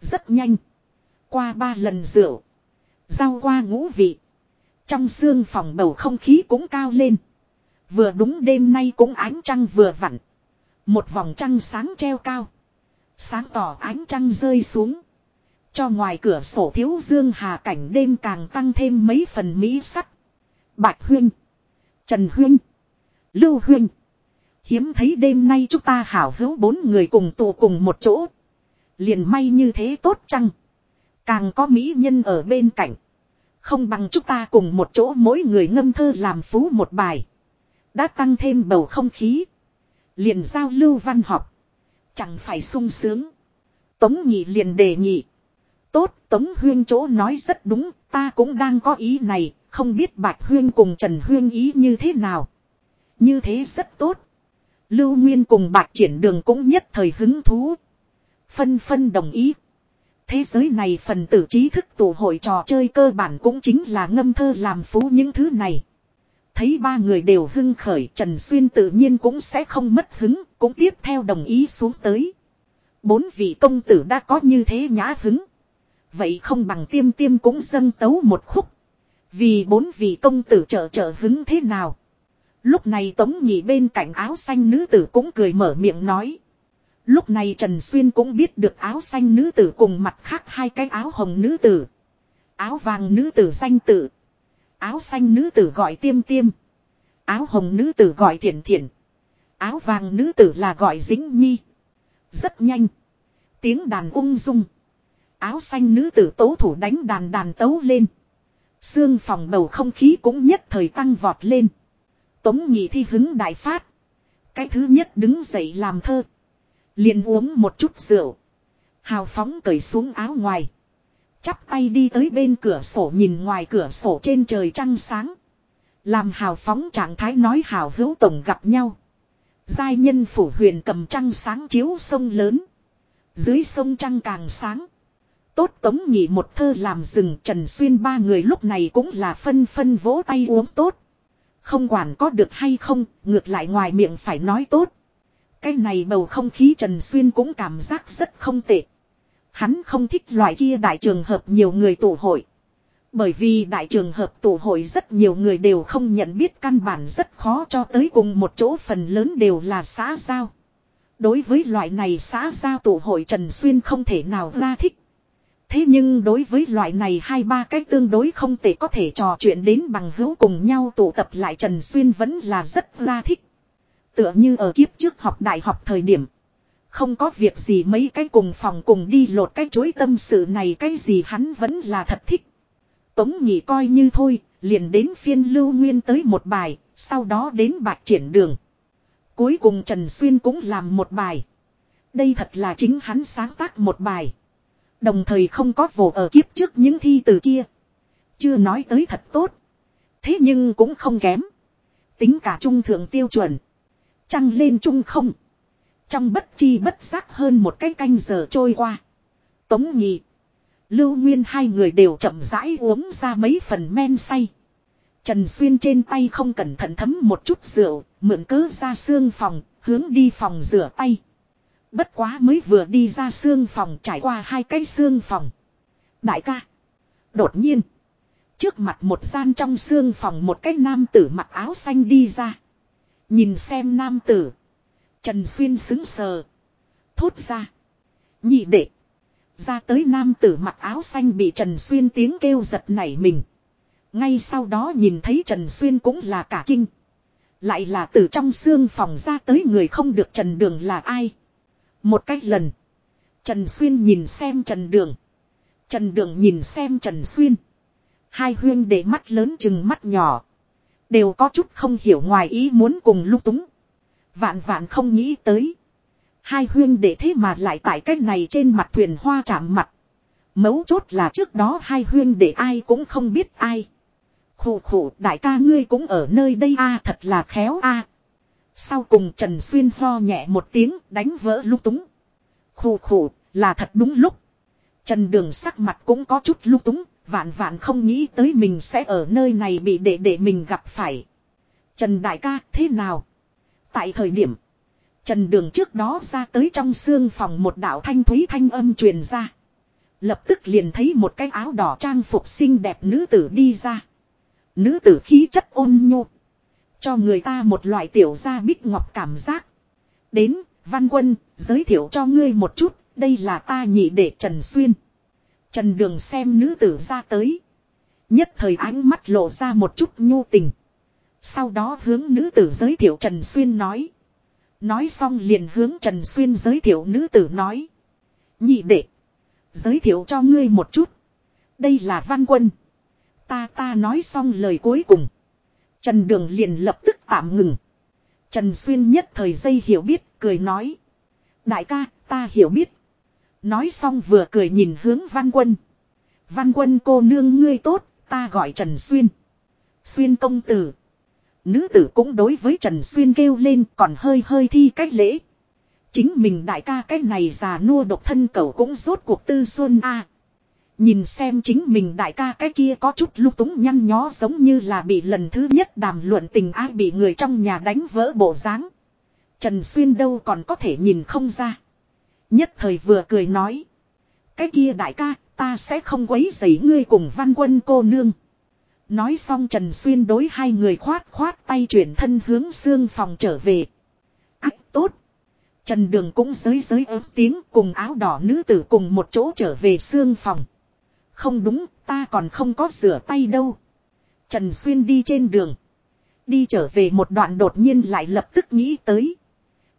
Rất nhanh. Qua ba lần rượu. Giao qua ngũ vị. Trong xương phòng bầu không khí cũng cao lên. Vừa đúng đêm nay cũng ánh trăng vừa vặn. Một vòng trăng sáng treo cao. Sáng tỏ ánh trăng rơi xuống. Cho ngoài cửa sổ thiếu dương hà cảnh đêm càng tăng thêm mấy phần mỹ sắc. Bạch Huyên. Trần Huyên. Lưu Huyên. Hiếm thấy đêm nay chúng ta hảo hữu bốn người cùng tụ cùng một chỗ. Liền may như thế tốt chăng? Càng có mỹ nhân ở bên cạnh. Không bằng chúng ta cùng một chỗ mỗi người ngâm thơ làm phú một bài. Đã tăng thêm bầu không khí. Liền giao lưu văn học. Chẳng phải sung sướng. Tống nhị liền đề nghị. Tốt, Tống Huyên chỗ nói rất đúng, ta cũng đang có ý này, không biết Bạch Huyên cùng Trần Huyên ý như thế nào. Như thế rất tốt. Lưu Nguyên cùng Bạch Triển Đường cũng nhất thời hứng thú. Phân phân đồng ý. Thế giới này phần tử trí thức tụ hội trò chơi cơ bản cũng chính là ngâm thơ làm phú những thứ này. Thấy ba người đều hưng khởi Trần Xuyên tự nhiên cũng sẽ không mất hứng, cũng tiếp theo đồng ý xuống tới. Bốn vị công tử đã có như thế nhã hứng. Vậy không bằng tiêm tiêm cũng dâng tấu một khúc. Vì bốn vị công tử trợ trợ hứng thế nào. Lúc này Tống Nhị bên cạnh áo xanh nữ tử cũng cười mở miệng nói. Lúc này Trần Xuyên cũng biết được áo xanh nữ tử cùng mặt khác hai cái áo hồng nữ tử. Áo vàng nữ tử danh tử. Áo xanh nữ tử gọi tiêm tiêm. Áo hồng nữ tử gọi thiện thiện. Áo vàng nữ tử là gọi dính nhi. Rất nhanh. Tiếng đàn ung dung. Áo xanh nữ tử tố thủ đánh đàn đàn tấu lên. Sương phòng bầu không khí cũng nhất thời tăng vọt lên. Tống nhị thi hứng đại phát. Cái thứ nhất đứng dậy làm thơ. liền uống một chút rượu. Hào phóng cởi xuống áo ngoài. Chắp tay đi tới bên cửa sổ nhìn ngoài cửa sổ trên trời trăng sáng. Làm hào phóng trạng thái nói hào hữu tổng gặp nhau. Giai nhân phủ huyền cầm trăng sáng chiếu sông lớn. Dưới sông trăng càng sáng. Tốt tống nhị một thơ làm rừng Trần Xuyên ba người lúc này cũng là phân phân vỗ tay uống tốt. Không quản có được hay không, ngược lại ngoài miệng phải nói tốt. Cái này bầu không khí Trần Xuyên cũng cảm giác rất không tệ. Hắn không thích loại kia đại trường hợp nhiều người tụ hội. Bởi vì đại trường hợp tụ hội rất nhiều người đều không nhận biết căn bản rất khó cho tới cùng một chỗ phần lớn đều là xã giao. Đối với loại này xã giao tụ hội Trần Xuyên không thể nào ra thích. Thế nhưng đối với loại này hai ba cách tương đối không thể có thể trò chuyện đến bằng hữu cùng nhau tụ tập lại Trần Xuyên vẫn là rất ra thích. Tựa như ở kiếp trước học đại học thời điểm. Không có việc gì mấy cái cùng phòng cùng đi lột cái chối tâm sự này cái gì hắn vẫn là thật thích. Tống nhị coi như thôi, liền đến phiên lưu nguyên tới một bài, sau đó đến bạc triển đường. Cuối cùng Trần Xuyên cũng làm một bài. Đây thật là chính hắn sáng tác một bài. Đồng thời không có vồ ở kiếp trước những thi từ kia. Chưa nói tới thật tốt. Thế nhưng cũng không kém. Tính cả trung thượng tiêu chuẩn. Trăng lên trung không. Trong bất chi bất giác hơn một cái canh giờ trôi qua. Tống nhị. Lưu Nguyên hai người đều chậm rãi uống ra mấy phần men say. Trần Xuyên trên tay không cẩn thận thấm một chút rượu, mượn cớ ra xương phòng, hướng đi phòng rửa tay. Bất quá mới vừa đi ra xương phòng, trải qua hai cái xương phòng. Đại ca. Đột nhiên. Trước mặt một gian trong xương phòng một cái nam tử mặc áo xanh đi ra. Nhìn xem nam tử. Trần Xuyên xứng sờ. Thốt ra. Nhị đệ. Ra tới nam tử mặc áo xanh bị Trần Xuyên tiếng kêu giật nảy mình. Ngay sau đó nhìn thấy Trần Xuyên cũng là cả kinh. Lại là từ trong xương phòng ra tới người không được Trần Đường là ai. Một cách lần. Trần Xuyên nhìn xem Trần Đường. Trần Đường nhìn xem Trần Xuyên. Hai huyên để mắt lớn chừng mắt nhỏ. Đều có chút không hiểu ngoài ý muốn cùng lúc túng. Vạn vạn không nghĩ tới. Hai huyên để thế mà lại tại cách này trên mặt thuyền hoa chạm mặt. Mấu chốt là trước đó hai huyên để ai cũng không biết ai. Khủ khủ đại ca ngươi cũng ở nơi đây a, thật là khéo a sau cùng Trần Xuyên ho nhẹ một tiếng đánh vỡ lúc túng. Khủ khủ là thật đúng lúc. Trần Đường sắc mặt cũng có chút lúc túng, vạn vạn không nghĩ tới mình sẽ ở nơi này bị để để mình gặp phải. Trần Đại ca thế nào? Tại thời điểm, Trần Đường trước đó ra tới trong xương phòng một đạo thanh thúy thanh âm truyền ra. Lập tức liền thấy một cái áo đỏ trang phục xinh đẹp nữ tử đi ra. Nữ tử khí chất ôn nhu. Cho người ta một loại tiểu gia bích ngọc cảm giác. Đến, văn quân, giới thiệu cho ngươi một chút, đây là ta nhị đệ Trần Xuyên. Trần Đường xem nữ tử ra tới. Nhất thời ánh mắt lộ ra một chút nhu tình. Sau đó hướng nữ tử giới thiệu Trần Xuyên nói. Nói xong liền hướng Trần Xuyên giới thiệu nữ tử nói. Nhị đệ. Giới thiệu cho ngươi một chút. Đây là văn quân. Ta ta nói xong lời cuối cùng. Trần Đường liền lập tức tạm ngừng. Trần Xuyên nhất thời dây hiểu biết, cười nói. Đại ca, ta hiểu biết. Nói xong vừa cười nhìn hướng văn quân. Văn quân cô nương ngươi tốt, ta gọi Trần Xuyên. Xuyên công tử. Nữ tử cũng đối với Trần Xuyên kêu lên còn hơi hơi thi cách lễ. Chính mình đại ca cái này già nua độc thân cậu cũng rốt cuộc tư xuân a Nhìn xem chính mình đại ca cái kia có chút lúc túng nhăn nhó giống như là bị lần thứ nhất đàm luận tình ai bị người trong nhà đánh vỡ bộ dáng. Trần Xuyên đâu còn có thể nhìn không ra. Nhất thời vừa cười nói. Cái kia đại ca, ta sẽ không quấy rầy ngươi cùng văn quân cô nương. Nói xong Trần Xuyên đối hai người khoát khoát tay chuyển thân hướng xương phòng trở về. Ác tốt. Trần Đường cũng giới giới ớt tiếng cùng áo đỏ nữ tử cùng một chỗ trở về xương phòng. Không đúng, ta còn không có rửa tay đâu. Trần Xuyên đi trên đường. Đi trở về một đoạn đột nhiên lại lập tức nghĩ tới.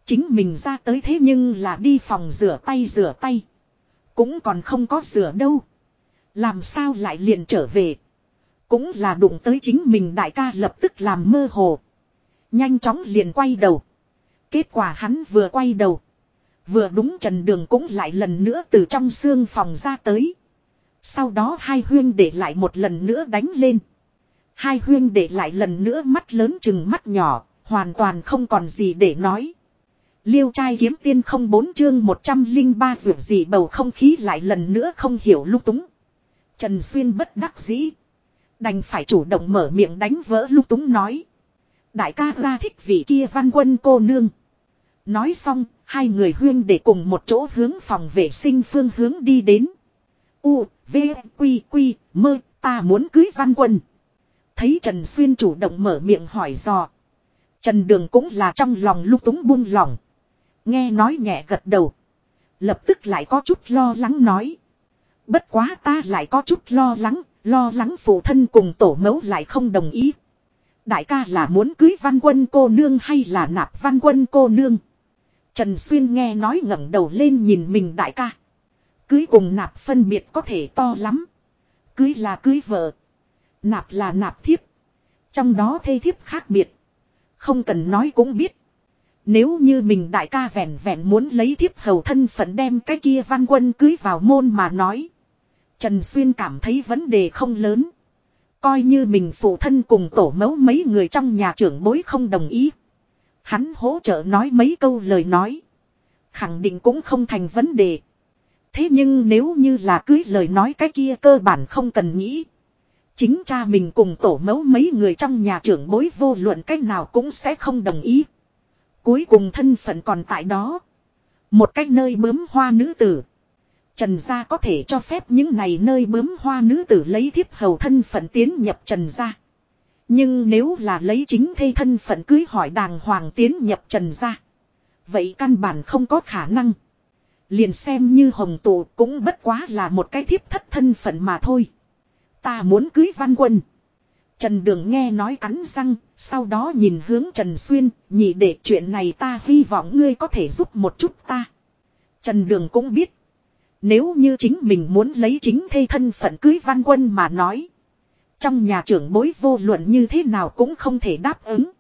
Chính mình ra tới thế nhưng là đi phòng rửa tay rửa tay. Cũng còn không có rửa đâu. Làm sao lại liền trở về. Cũng là đụng tới chính mình đại ca lập tức làm mơ hồ. Nhanh chóng liền quay đầu. Kết quả hắn vừa quay đầu. Vừa đúng trần đường cũng lại lần nữa từ trong xương phòng ra tới. Sau đó hai huyên để lại một lần nữa đánh lên. Hai huyên để lại lần nữa mắt lớn chừng mắt nhỏ, hoàn toàn không còn gì để nói. Liêu trai kiếm tiên không bốn chương 103 rượu gì bầu không khí lại lần nữa không hiểu lúc túng. Trần Xuyên bất đắc dĩ. Đành phải chủ động mở miệng đánh vỡ lúc túng nói. Đại ca ra thích vị kia văn quân cô nương. Nói xong, hai người huyên để cùng một chỗ hướng phòng vệ sinh phương hướng đi đến. U, V, Quy, Quy, mơ, ta muốn cưới văn quân. Thấy Trần Xuyên chủ động mở miệng hỏi dò. Trần Đường cũng là trong lòng lúc túng buông lòng. Nghe nói nhẹ gật đầu. Lập tức lại có chút lo lắng nói. Bất quá ta lại có chút lo lắng, lo lắng phụ thân cùng tổ mẫu lại không đồng ý. Đại ca là muốn cưới văn quân cô nương hay là nạp văn quân cô nương? Trần Xuyên nghe nói ngẩng đầu lên nhìn mình đại ca. Cưới cùng nạp phân biệt có thể to lắm. Cưới là cưới vợ. Nạp là nạp thiếp. Trong đó thê thiếp khác biệt. Không cần nói cũng biết. Nếu như mình đại ca vẹn vẹn muốn lấy thiếp hầu thân phận đem cái kia văn quân cưới vào môn mà nói. Trần Xuyên cảm thấy vấn đề không lớn. Coi như mình phụ thân cùng tổ mẫu mấy người trong nhà trưởng bối không đồng ý. Hắn hỗ trợ nói mấy câu lời nói. Khẳng định cũng không thành vấn đề. Thế nhưng nếu như là cưới lời nói cái kia cơ bản không cần nghĩ. Chính cha mình cùng tổ mẫu mấy người trong nhà trưởng bối vô luận cách nào cũng sẽ không đồng ý. Cuối cùng thân phận còn tại đó. Một cách nơi bướm hoa nữ tử. Trần gia có thể cho phép những này nơi bướm hoa nữ tử lấy thiếp hầu thân phận tiến nhập trần gia. Nhưng nếu là lấy chính thê thân phận cưới hỏi đàng hoàng tiến nhập trần gia. Vậy căn bản không có khả năng. Liền xem như hồng tụ cũng bất quá là một cái thiếp thất thân phận mà thôi. Ta muốn cưới văn quân. Trần Đường nghe nói cắn răng, sau đó nhìn hướng Trần Xuyên, nhị để chuyện này ta hy vọng ngươi có thể giúp một chút ta. Trần Đường cũng biết, nếu như chính mình muốn lấy chính thê thân phận cưới văn quân mà nói. Trong nhà trưởng bối vô luận như thế nào cũng không thể đáp ứng.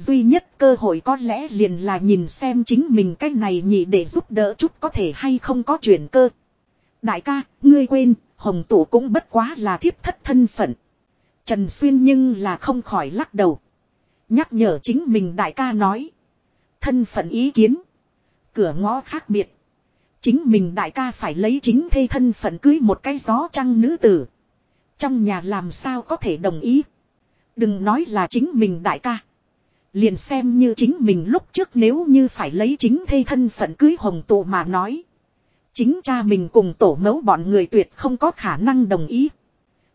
Duy nhất cơ hội có lẽ liền là nhìn xem chính mình cái này nhị để giúp đỡ chút có thể hay không có chuyển cơ. Đại ca, ngươi quên, hồng tủ cũng bất quá là thiếp thất thân phận. Trần Xuyên nhưng là không khỏi lắc đầu. Nhắc nhở chính mình đại ca nói. Thân phận ý kiến. Cửa ngõ khác biệt. Chính mình đại ca phải lấy chính thê thân phận cưới một cái gió trăng nữ tử. Trong nhà làm sao có thể đồng ý. Đừng nói là chính mình đại ca. Liền xem như chính mình lúc trước nếu như phải lấy chính thê thân phận cưới hồng tụ mà nói. Chính cha mình cùng tổ mẫu bọn người tuyệt không có khả năng đồng ý.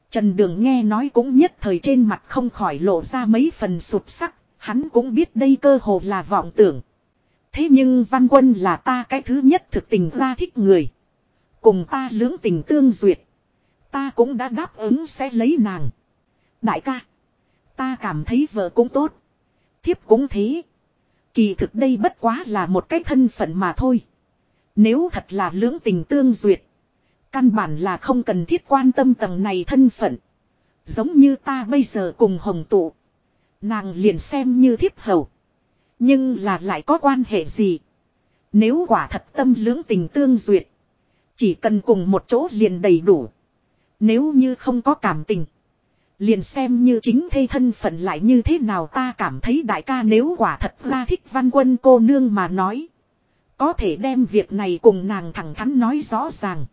Trần Đường nghe nói cũng nhất thời trên mặt không khỏi lộ ra mấy phần sụp sắc, hắn cũng biết đây cơ hồ là vọng tưởng. Thế nhưng văn quân là ta cái thứ nhất thực tình ra thích người. Cùng ta lưỡng tình tương duyệt. Ta cũng đã đáp ứng sẽ lấy nàng. Đại ca. Ta cảm thấy vợ cũng tốt. Thiếp cũng thế. Kỳ thực đây bất quá là một cái thân phận mà thôi. Nếu thật là lưỡng tình tương duyệt. Căn bản là không cần thiết quan tâm tầng này thân phận. Giống như ta bây giờ cùng hồng tụ. Nàng liền xem như thiếp hầu. Nhưng là lại có quan hệ gì? Nếu quả thật tâm lưỡng tình tương duyệt. Chỉ cần cùng một chỗ liền đầy đủ. Nếu như không có cảm tình. Liền xem như chính thê thân phận lại như thế nào ta cảm thấy đại ca nếu quả thật ra thích văn quân cô nương mà nói. Có thể đem việc này cùng nàng thẳng thắn nói rõ ràng.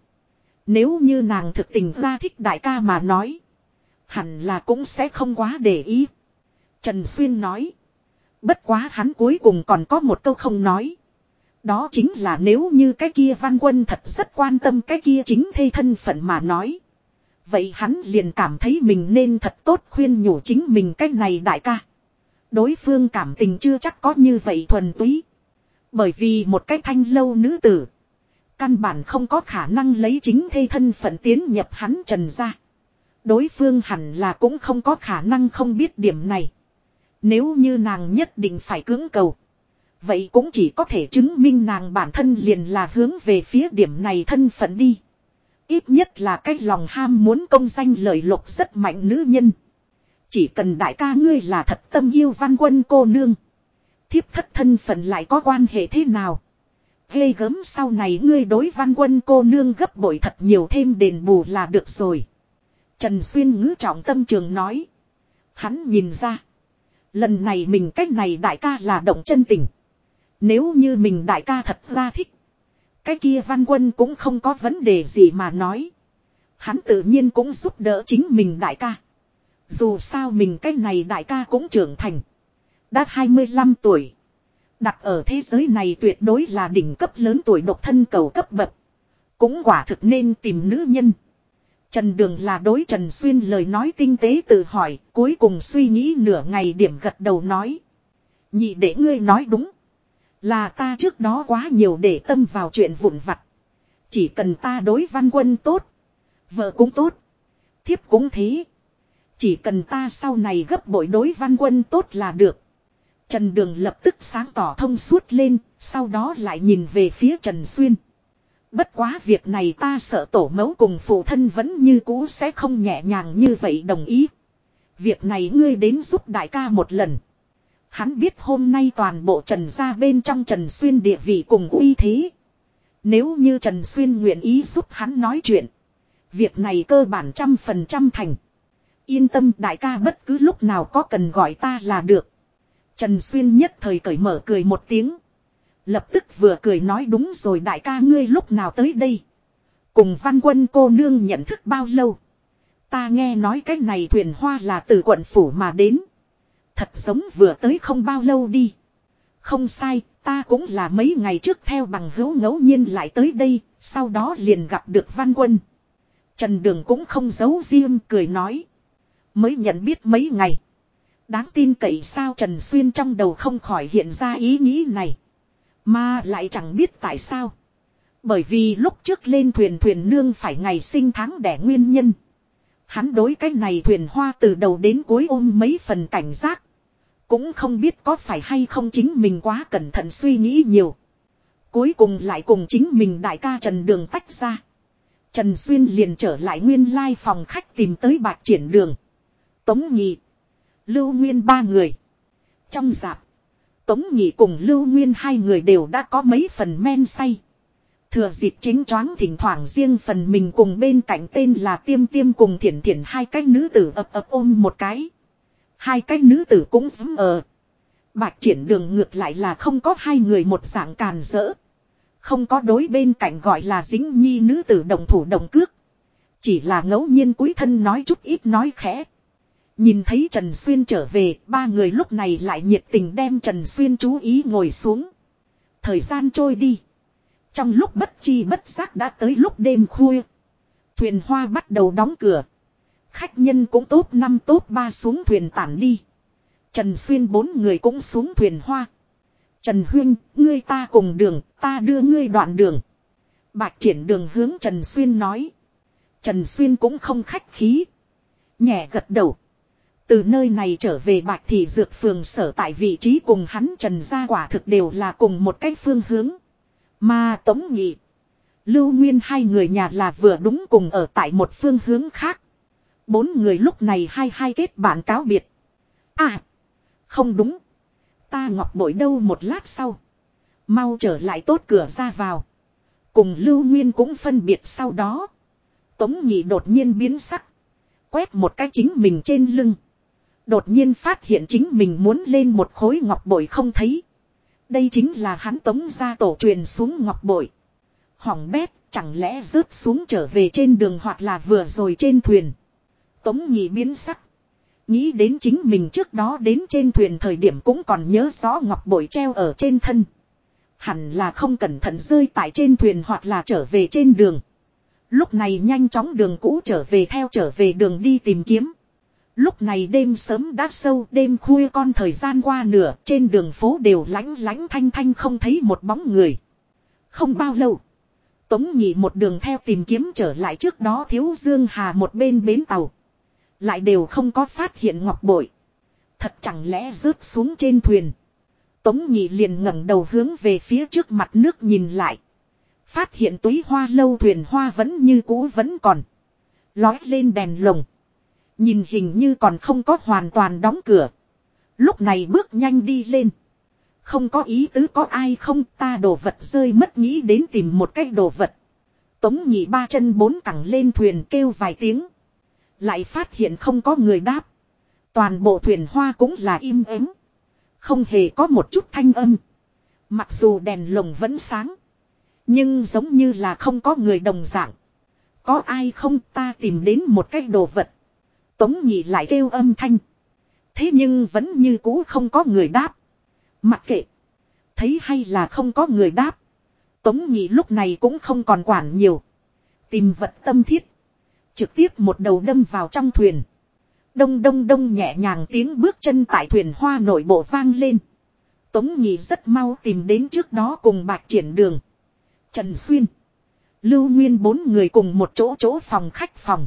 Nếu như nàng thực tình ra thích đại ca mà nói. Hẳn là cũng sẽ không quá để ý. Trần Xuyên nói. Bất quá hắn cuối cùng còn có một câu không nói. Đó chính là nếu như cái kia văn quân thật rất quan tâm cái kia chính thê thân phận mà nói. Vậy hắn liền cảm thấy mình nên thật tốt khuyên nhủ chính mình cách này đại ca. Đối phương cảm tình chưa chắc có như vậy thuần túy. Bởi vì một cái thanh lâu nữ tử. Căn bản không có khả năng lấy chính thê thân phận tiến nhập hắn trần ra. Đối phương hẳn là cũng không có khả năng không biết điểm này. Nếu như nàng nhất định phải cưỡng cầu. Vậy cũng chỉ có thể chứng minh nàng bản thân liền là hướng về phía điểm này thân phận đi. Ít nhất là cái lòng ham muốn công danh lợi lộc rất mạnh nữ nhân. Chỉ cần đại ca ngươi là thật tâm yêu văn quân cô nương. Thiếp thất thân phận lại có quan hệ thế nào? Ghê gớm sau này ngươi đối văn quân cô nương gấp bội thật nhiều thêm đền bù là được rồi. Trần Xuyên ngữ trọng tâm trường nói. Hắn nhìn ra. Lần này mình cách này đại ca là động chân tình. Nếu như mình đại ca thật ra thích. Cái kia văn quân cũng không có vấn đề gì mà nói. Hắn tự nhiên cũng giúp đỡ chính mình đại ca. Dù sao mình cái này đại ca cũng trưởng thành. Đã 25 tuổi. Đặt ở thế giới này tuyệt đối là đỉnh cấp lớn tuổi độc thân cầu cấp bậc. Cũng quả thực nên tìm nữ nhân. Trần Đường là đối Trần Xuyên lời nói tinh tế tự hỏi, cuối cùng suy nghĩ nửa ngày điểm gật đầu nói. Nhị để ngươi nói đúng. Là ta trước đó quá nhiều để tâm vào chuyện vụn vặt. Chỉ cần ta đối văn quân tốt. Vợ cũng tốt. Thiếp cũng thế. Chỉ cần ta sau này gấp bội đối văn quân tốt là được. Trần Đường lập tức sáng tỏ thông suốt lên, sau đó lại nhìn về phía Trần Xuyên. Bất quá việc này ta sợ tổ mẫu cùng phụ thân vẫn như cũ sẽ không nhẹ nhàng như vậy đồng ý. Việc này ngươi đến giúp đại ca một lần. Hắn biết hôm nay toàn bộ Trần gia bên trong Trần Xuyên địa vị cùng uy thế. Nếu như Trần Xuyên nguyện ý giúp hắn nói chuyện. Việc này cơ bản trăm phần trăm thành. Yên tâm, đại ca bất cứ lúc nào có cần gọi ta là được. Trần Xuyên nhất thời cởi mở cười một tiếng. Lập tức vừa cười nói đúng rồi đại ca ngươi lúc nào tới đây. cùng văn quân cô nương nhận thức bao lâu. Ta nghe nói cái này thuyền hoa là từ quận phủ mà đến. Thật giống vừa tới không bao lâu đi. Không sai, ta cũng là mấy ngày trước theo bằng hữu ngẫu nhiên lại tới đây, sau đó liền gặp được văn quân. Trần Đường cũng không giấu riêng cười nói. Mới nhận biết mấy ngày. Đáng tin cậy sao Trần Xuyên trong đầu không khỏi hiện ra ý nghĩ này. Mà lại chẳng biết tại sao. Bởi vì lúc trước lên thuyền thuyền nương phải ngày sinh tháng đẻ nguyên nhân. Hắn đối cái này thuyền hoa từ đầu đến cuối ôm mấy phần cảnh giác. Cũng không biết có phải hay không chính mình quá cẩn thận suy nghĩ nhiều. Cuối cùng lại cùng chính mình đại ca Trần Đường tách ra. Trần Xuyên liền trở lại nguyên lai phòng khách tìm tới bạc triển đường. Tống Nhị. Lưu Nguyên ba người. Trong dạp. Tống Nhị cùng Lưu Nguyên hai người đều đã có mấy phần men say. Thừa dịp chính choáng thỉnh thoảng riêng phần mình cùng bên cạnh tên là Tiêm Tiêm cùng Thiển Thiển hai cái nữ tử ập ập ôm một cái. Hai cái nữ tử cũng dám ở. Bạch triển đường ngược lại là không có hai người một dạng càn rỡ. Không có đối bên cạnh gọi là dính nhi nữ tử đồng thủ đồng cước. Chỉ là ngẫu nhiên cúi thân nói chút ít nói khẽ. Nhìn thấy Trần Xuyên trở về, ba người lúc này lại nhiệt tình đem Trần Xuyên chú ý ngồi xuống. Thời gian trôi đi. Trong lúc bất chi bất giác đã tới lúc đêm khuya. Thuyền hoa bắt đầu đóng cửa. Khách nhân cũng tốt năm tốt ba xuống thuyền tản đi. Trần Xuyên bốn người cũng xuống thuyền hoa. Trần Huyên, ngươi ta cùng đường, ta đưa ngươi đoạn đường. Bạch triển đường hướng Trần Xuyên nói. Trần Xuyên cũng không khách khí. Nhẹ gật đầu. Từ nơi này trở về Bạch Thị Dược Phường sở tại vị trí cùng hắn Trần gia quả thực đều là cùng một cái phương hướng. Mà Tống Nhị. Lưu Nguyên hai người nhà là vừa đúng cùng ở tại một phương hướng khác. Bốn người lúc này hai hai kết bạn cáo biệt. À. Không đúng. Ta ngọc bội đâu một lát sau. Mau trở lại tốt cửa ra vào. Cùng Lưu Nguyên cũng phân biệt sau đó. Tống Nhị đột nhiên biến sắc. Quét một cái chính mình trên lưng. Đột nhiên phát hiện chính mình muốn lên một khối ngọc bội không thấy. Đây chính là hắn tống ra tổ truyền xuống ngọc bội. Hỏng bét, chẳng lẽ rớt xuống trở về trên đường hoặc là vừa rồi trên thuyền. Tống nhị biến sắc. Nghĩ đến chính mình trước đó đến trên thuyền thời điểm cũng còn nhớ rõ ngọc bội treo ở trên thân. Hẳn là không cẩn thận rơi tại trên thuyền hoặc là trở về trên đường. Lúc này nhanh chóng đường cũ trở về theo trở về đường đi tìm kiếm. Lúc này đêm sớm đã sâu, đêm khuya con thời gian qua nửa, trên đường phố đều lánh lánh thanh thanh không thấy một bóng người. Không bao lâu. Tống nhị một đường theo tìm kiếm trở lại trước đó thiếu dương hà một bên bến tàu. Lại đều không có phát hiện ngọc bội. Thật chẳng lẽ rớt xuống trên thuyền. Tống nhị liền ngẩng đầu hướng về phía trước mặt nước nhìn lại. Phát hiện túi hoa lâu thuyền hoa vẫn như cũ vẫn còn. Lói lên đèn lồng. Nhìn hình như còn không có hoàn toàn đóng cửa. Lúc này bước nhanh đi lên. Không có ý tứ có ai không ta đồ vật rơi mất nghĩ đến tìm một cái đồ vật. Tống nhị ba chân bốn cẳng lên thuyền kêu vài tiếng. Lại phát hiện không có người đáp. Toàn bộ thuyền hoa cũng là im ắng. Không hề có một chút thanh âm. Mặc dù đèn lồng vẫn sáng. Nhưng giống như là không có người đồng dạng. Có ai không ta tìm đến một cái đồ vật. Tống nhị lại kêu âm thanh. Thế nhưng vẫn như cũ không có người đáp. Mặc kệ. Thấy hay là không có người đáp. Tống nhị lúc này cũng không còn quản nhiều. Tìm vật tâm thiết. Trực tiếp một đầu đâm vào trong thuyền. Đông đông đông nhẹ nhàng tiếng bước chân tại thuyền hoa nội bộ vang lên. Tống nhị rất mau tìm đến trước đó cùng bạc triển đường. Trần Xuyên. Lưu Nguyên bốn người cùng một chỗ chỗ phòng khách phòng.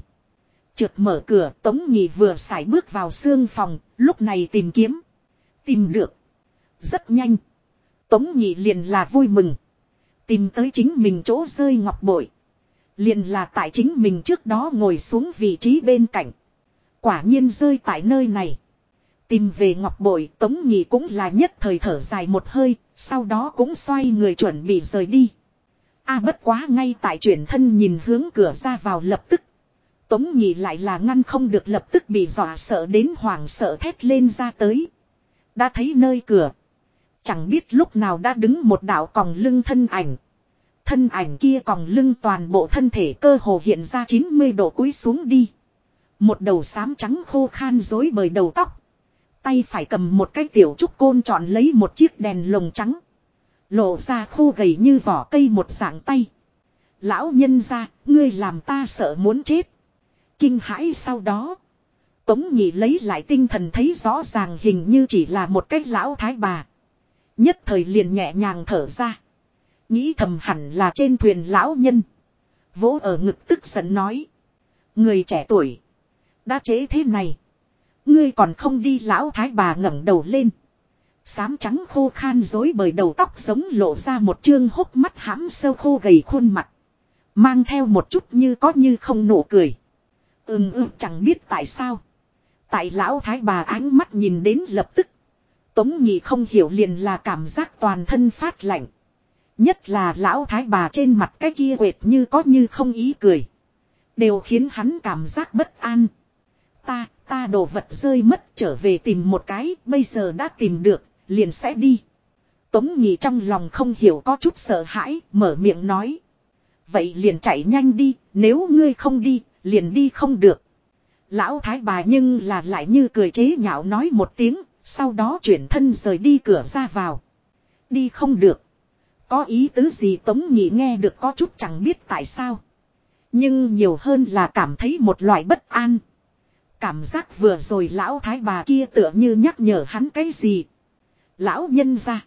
Trượt mở cửa Tống Nhị vừa xài bước vào xương phòng, lúc này tìm kiếm. Tìm được. Rất nhanh. Tống Nhị liền là vui mừng. Tìm tới chính mình chỗ rơi ngọc bội. Liền là tại chính mình trước đó ngồi xuống vị trí bên cạnh. Quả nhiên rơi tại nơi này. Tìm về ngọc bội Tống Nhị cũng là nhất thời thở dài một hơi, sau đó cũng xoay người chuẩn bị rời đi. A bất quá ngay tại chuyển thân nhìn hướng cửa ra vào lập tức Tống nhị lại là ngăn không được lập tức bị dọa sợ đến hoảng sợ thét lên ra tới. Đã thấy nơi cửa. Chẳng biết lúc nào đã đứng một đạo còng lưng thân ảnh. Thân ảnh kia còng lưng toàn bộ thân thể cơ hồ hiện ra 90 độ cúi xuống đi. Một đầu xám trắng khô khan rối bời đầu tóc. Tay phải cầm một cái tiểu trúc côn chọn lấy một chiếc đèn lồng trắng. Lộ ra khô gầy như vỏ cây một dạng tay. Lão nhân ra, ngươi làm ta sợ muốn chết. Kinh hãi sau đó. Tống nhị lấy lại tinh thần thấy rõ ràng hình như chỉ là một cái lão thái bà. Nhất thời liền nhẹ nhàng thở ra. Nghĩ thầm hẳn là trên thuyền lão nhân. Vỗ ở ngực tức giận nói. Người trẻ tuổi. Đã chế thế này. Ngươi còn không đi lão thái bà ngẩng đầu lên. Sám trắng khô khan dối bởi đầu tóc giống lộ ra một chương hốc mắt hãm sâu khô gầy khuôn mặt. Mang theo một chút như có như không nụ cười. Ừm ừm chẳng biết tại sao. Tại lão thái bà ánh mắt nhìn đến lập tức. Tống nhị không hiểu liền là cảm giác toàn thân phát lạnh. Nhất là lão thái bà trên mặt cái kia quệt như có như không ý cười. Đều khiến hắn cảm giác bất an. Ta, ta đồ vật rơi mất trở về tìm một cái, bây giờ đã tìm được, liền sẽ đi. Tống nhị trong lòng không hiểu có chút sợ hãi, mở miệng nói. Vậy liền chạy nhanh đi, nếu ngươi không đi, liền đi không được. Lão thái bà nhưng là lại như cười chế nhạo nói một tiếng, sau đó chuyển thân rời đi cửa ra vào. Đi không được. Có ý tứ gì Tống nghị nghe được có chút chẳng biết tại sao. Nhưng nhiều hơn là cảm thấy một loại bất an. Cảm giác vừa rồi lão thái bà kia tựa như nhắc nhở hắn cái gì. Lão nhân ra.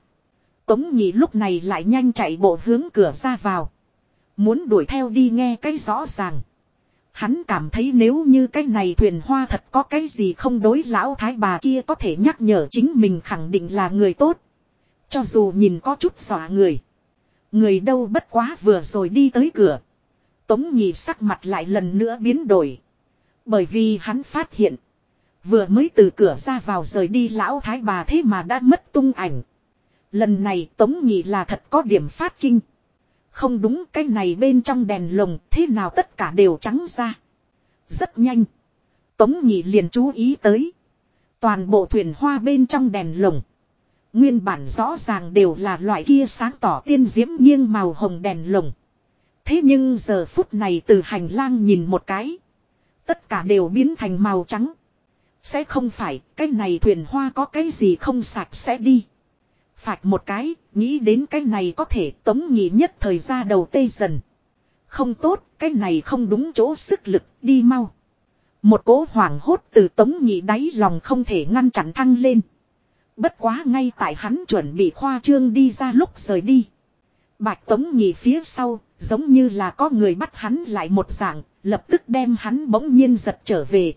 Tống nghị lúc này lại nhanh chạy bộ hướng cửa ra vào. Muốn đuổi theo đi nghe cái rõ ràng. Hắn cảm thấy nếu như cái này thuyền hoa thật có cái gì không đối lão thái bà kia có thể nhắc nhở chính mình khẳng định là người tốt. Cho dù nhìn có chút xỏa người. Người đâu bất quá vừa rồi đi tới cửa. Tống nhị sắc mặt lại lần nữa biến đổi. Bởi vì hắn phát hiện. Vừa mới từ cửa ra vào rời đi lão thái bà thế mà đã mất tung ảnh. Lần này Tống nhị là thật có điểm phát kinh. Không đúng, cái này bên trong đèn lồng thế nào tất cả đều trắng ra. Rất nhanh. Tống nhị liền chú ý tới. Toàn bộ thuyền hoa bên trong đèn lồng. Nguyên bản rõ ràng đều là loại kia sáng tỏ tiên diễm nghiêng màu hồng đèn lồng. Thế nhưng giờ phút này từ hành lang nhìn một cái. Tất cả đều biến thành màu trắng. Sẽ không phải cái này thuyền hoa có cái gì không sạch sẽ đi. Phạch một cái, nghĩ đến cái này có thể tống nhị nhất thời ra đầu tê dần. Không tốt, cái này không đúng chỗ sức lực, đi mau. Một cố hoảng hốt từ tống nhị đáy lòng không thể ngăn chặn thăng lên. Bất quá ngay tại hắn chuẩn bị khoa trương đi ra lúc rời đi. Bạch tống nhì phía sau, giống như là có người bắt hắn lại một dạng, lập tức đem hắn bỗng nhiên giật trở về.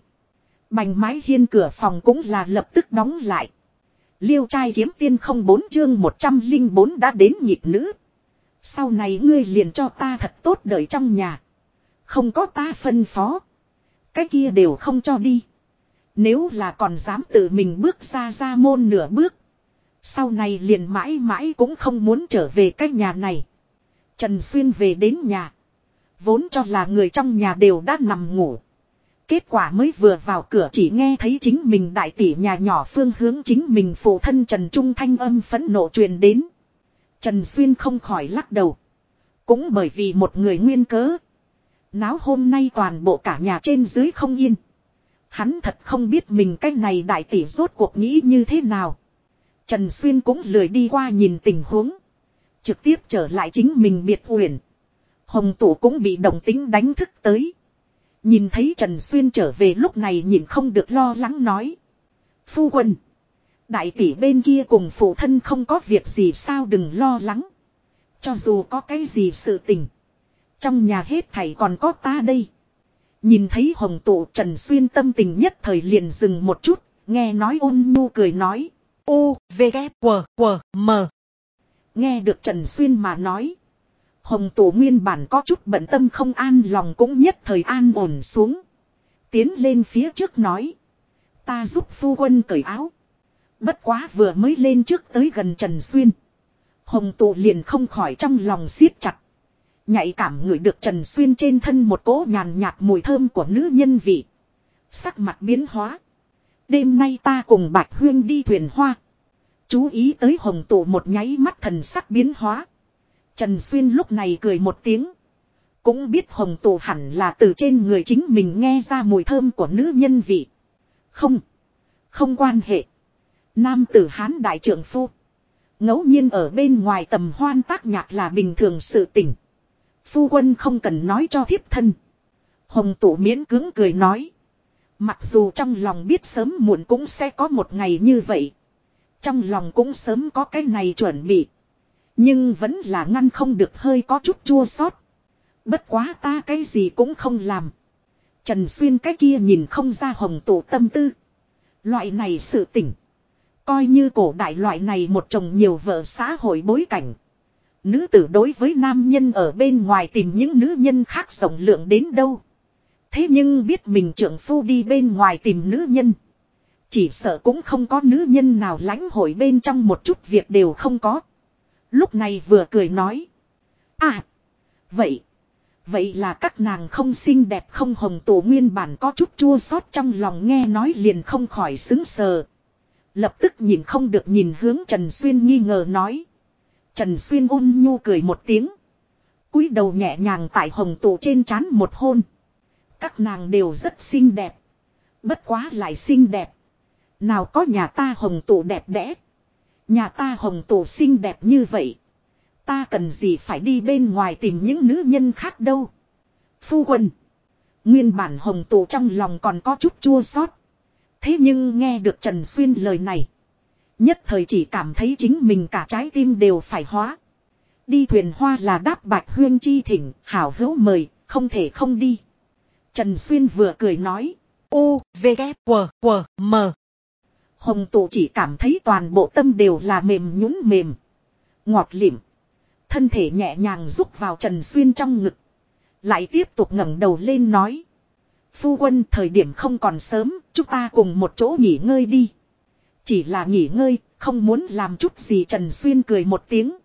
Bành mái hiên cửa phòng cũng là lập tức đóng lại. Liêu trai kiếm tiên không bốn chương 104 đã đến nhịp nữ. Sau này ngươi liền cho ta thật tốt đợi trong nhà. Không có ta phân phó. Cái kia đều không cho đi. Nếu là còn dám tự mình bước ra ra môn nửa bước. Sau này liền mãi mãi cũng không muốn trở về cái nhà này. Trần Xuyên về đến nhà. Vốn cho là người trong nhà đều đã nằm ngủ. Kết quả mới vừa vào cửa chỉ nghe thấy chính mình đại tỷ nhà nhỏ phương hướng chính mình phụ thân Trần Trung thanh âm phẫn nộ truyền đến. Trần Xuyên không khỏi lắc đầu. Cũng bởi vì một người nguyên cớ. Náo hôm nay toàn bộ cả nhà trên dưới không yên. Hắn thật không biết mình cái này đại tỷ rốt cuộc nghĩ như thế nào. Trần Xuyên cũng lười đi qua nhìn tình huống. Trực tiếp trở lại chính mình biệt huyền. Hồng Tổ cũng bị đồng tính đánh thức tới. Nhìn thấy Trần Xuyên trở về lúc này nhìn không được lo lắng nói. Phu quân. Đại tỷ bên kia cùng phụ thân không có việc gì sao đừng lo lắng. Cho dù có cái gì sự tình. Trong nhà hết thảy còn có ta đây. Nhìn thấy hồng tụ Trần Xuyên tâm tình nhất thời liền dừng một chút. Nghe nói ôn nhu cười nói. U, V, K, W, W, M. Nghe được Trần Xuyên mà nói. Hồng tụ nguyên bản có chút bận tâm không an lòng cũng nhất thời an ổn xuống. Tiến lên phía trước nói. Ta giúp phu quân cởi áo. Bất quá vừa mới lên trước tới gần Trần Xuyên. Hồng tụ liền không khỏi trong lòng siết chặt. Nhạy cảm ngửi được Trần Xuyên trên thân một cỗ nhàn nhạt mùi thơm của nữ nhân vị. Sắc mặt biến hóa. Đêm nay ta cùng Bạch Huyên đi thuyền hoa. Chú ý tới hồng tụ một nháy mắt thần sắc biến hóa. Trần Xuyên lúc này cười một tiếng. Cũng biết hồng tụ hẳn là từ trên người chính mình nghe ra mùi thơm của nữ nhân vị. Không. Không quan hệ. Nam tử hán đại trưởng phu. ngẫu nhiên ở bên ngoài tầm hoan tác nhạc là bình thường sự tỉnh. Phu quân không cần nói cho thiếp thân. Hồng tụ miễn cứng cười nói. Mặc dù trong lòng biết sớm muộn cũng sẽ có một ngày như vậy. Trong lòng cũng sớm có cái này chuẩn bị. Nhưng vẫn là ngăn không được hơi có chút chua xót. Bất quá ta cái gì cũng không làm. Trần Xuyên cái kia nhìn không ra hồng Tụ tâm tư. Loại này sự tỉnh. Coi như cổ đại loại này một chồng nhiều vợ xã hội bối cảnh. Nữ tử đối với nam nhân ở bên ngoài tìm những nữ nhân khác rộng lượng đến đâu. Thế nhưng biết mình trưởng phu đi bên ngoài tìm nữ nhân. Chỉ sợ cũng không có nữ nhân nào lãnh hội bên trong một chút việc đều không có. Lúc này vừa cười nói. À. Vậy. Vậy là các nàng không xinh đẹp không hồng tổ nguyên bản có chút chua xót trong lòng nghe nói liền không khỏi xứng sờ. Lập tức nhìn không được nhìn hướng Trần Xuyên nghi ngờ nói. Trần Xuyên ôn nhu cười một tiếng. cúi đầu nhẹ nhàng tại hồng tụ trên trán một hôn. Các nàng đều rất xinh đẹp. Bất quá lại xinh đẹp. Nào có nhà ta hồng tụ đẹp đẽ. Nhà ta hồng tụ xinh đẹp như vậy. Ta cần gì phải đi bên ngoài tìm những nữ nhân khác đâu. Phu quân. Nguyên bản hồng tụ trong lòng còn có chút chua xót. Thế nhưng nghe được Trần Xuyên lời này. Nhất thời chỉ cảm thấy chính mình cả trái tim đều phải hóa. Đi thuyền hoa là đáp bạch huyên chi thỉnh, hảo hữu mời, không thể không đi. Trần Xuyên vừa cười nói. U, V, K, W, W, M. Hồng tụ chỉ cảm thấy toàn bộ tâm đều là mềm nhũn mềm. Ngọt lịm. Thân thể nhẹ nhàng rúc vào Trần Xuyên trong ngực. Lại tiếp tục ngẩng đầu lên nói. Phu quân thời điểm không còn sớm, chúng ta cùng một chỗ nghỉ ngơi đi. Chỉ là nghỉ ngơi, không muốn làm chút gì Trần Xuyên cười một tiếng.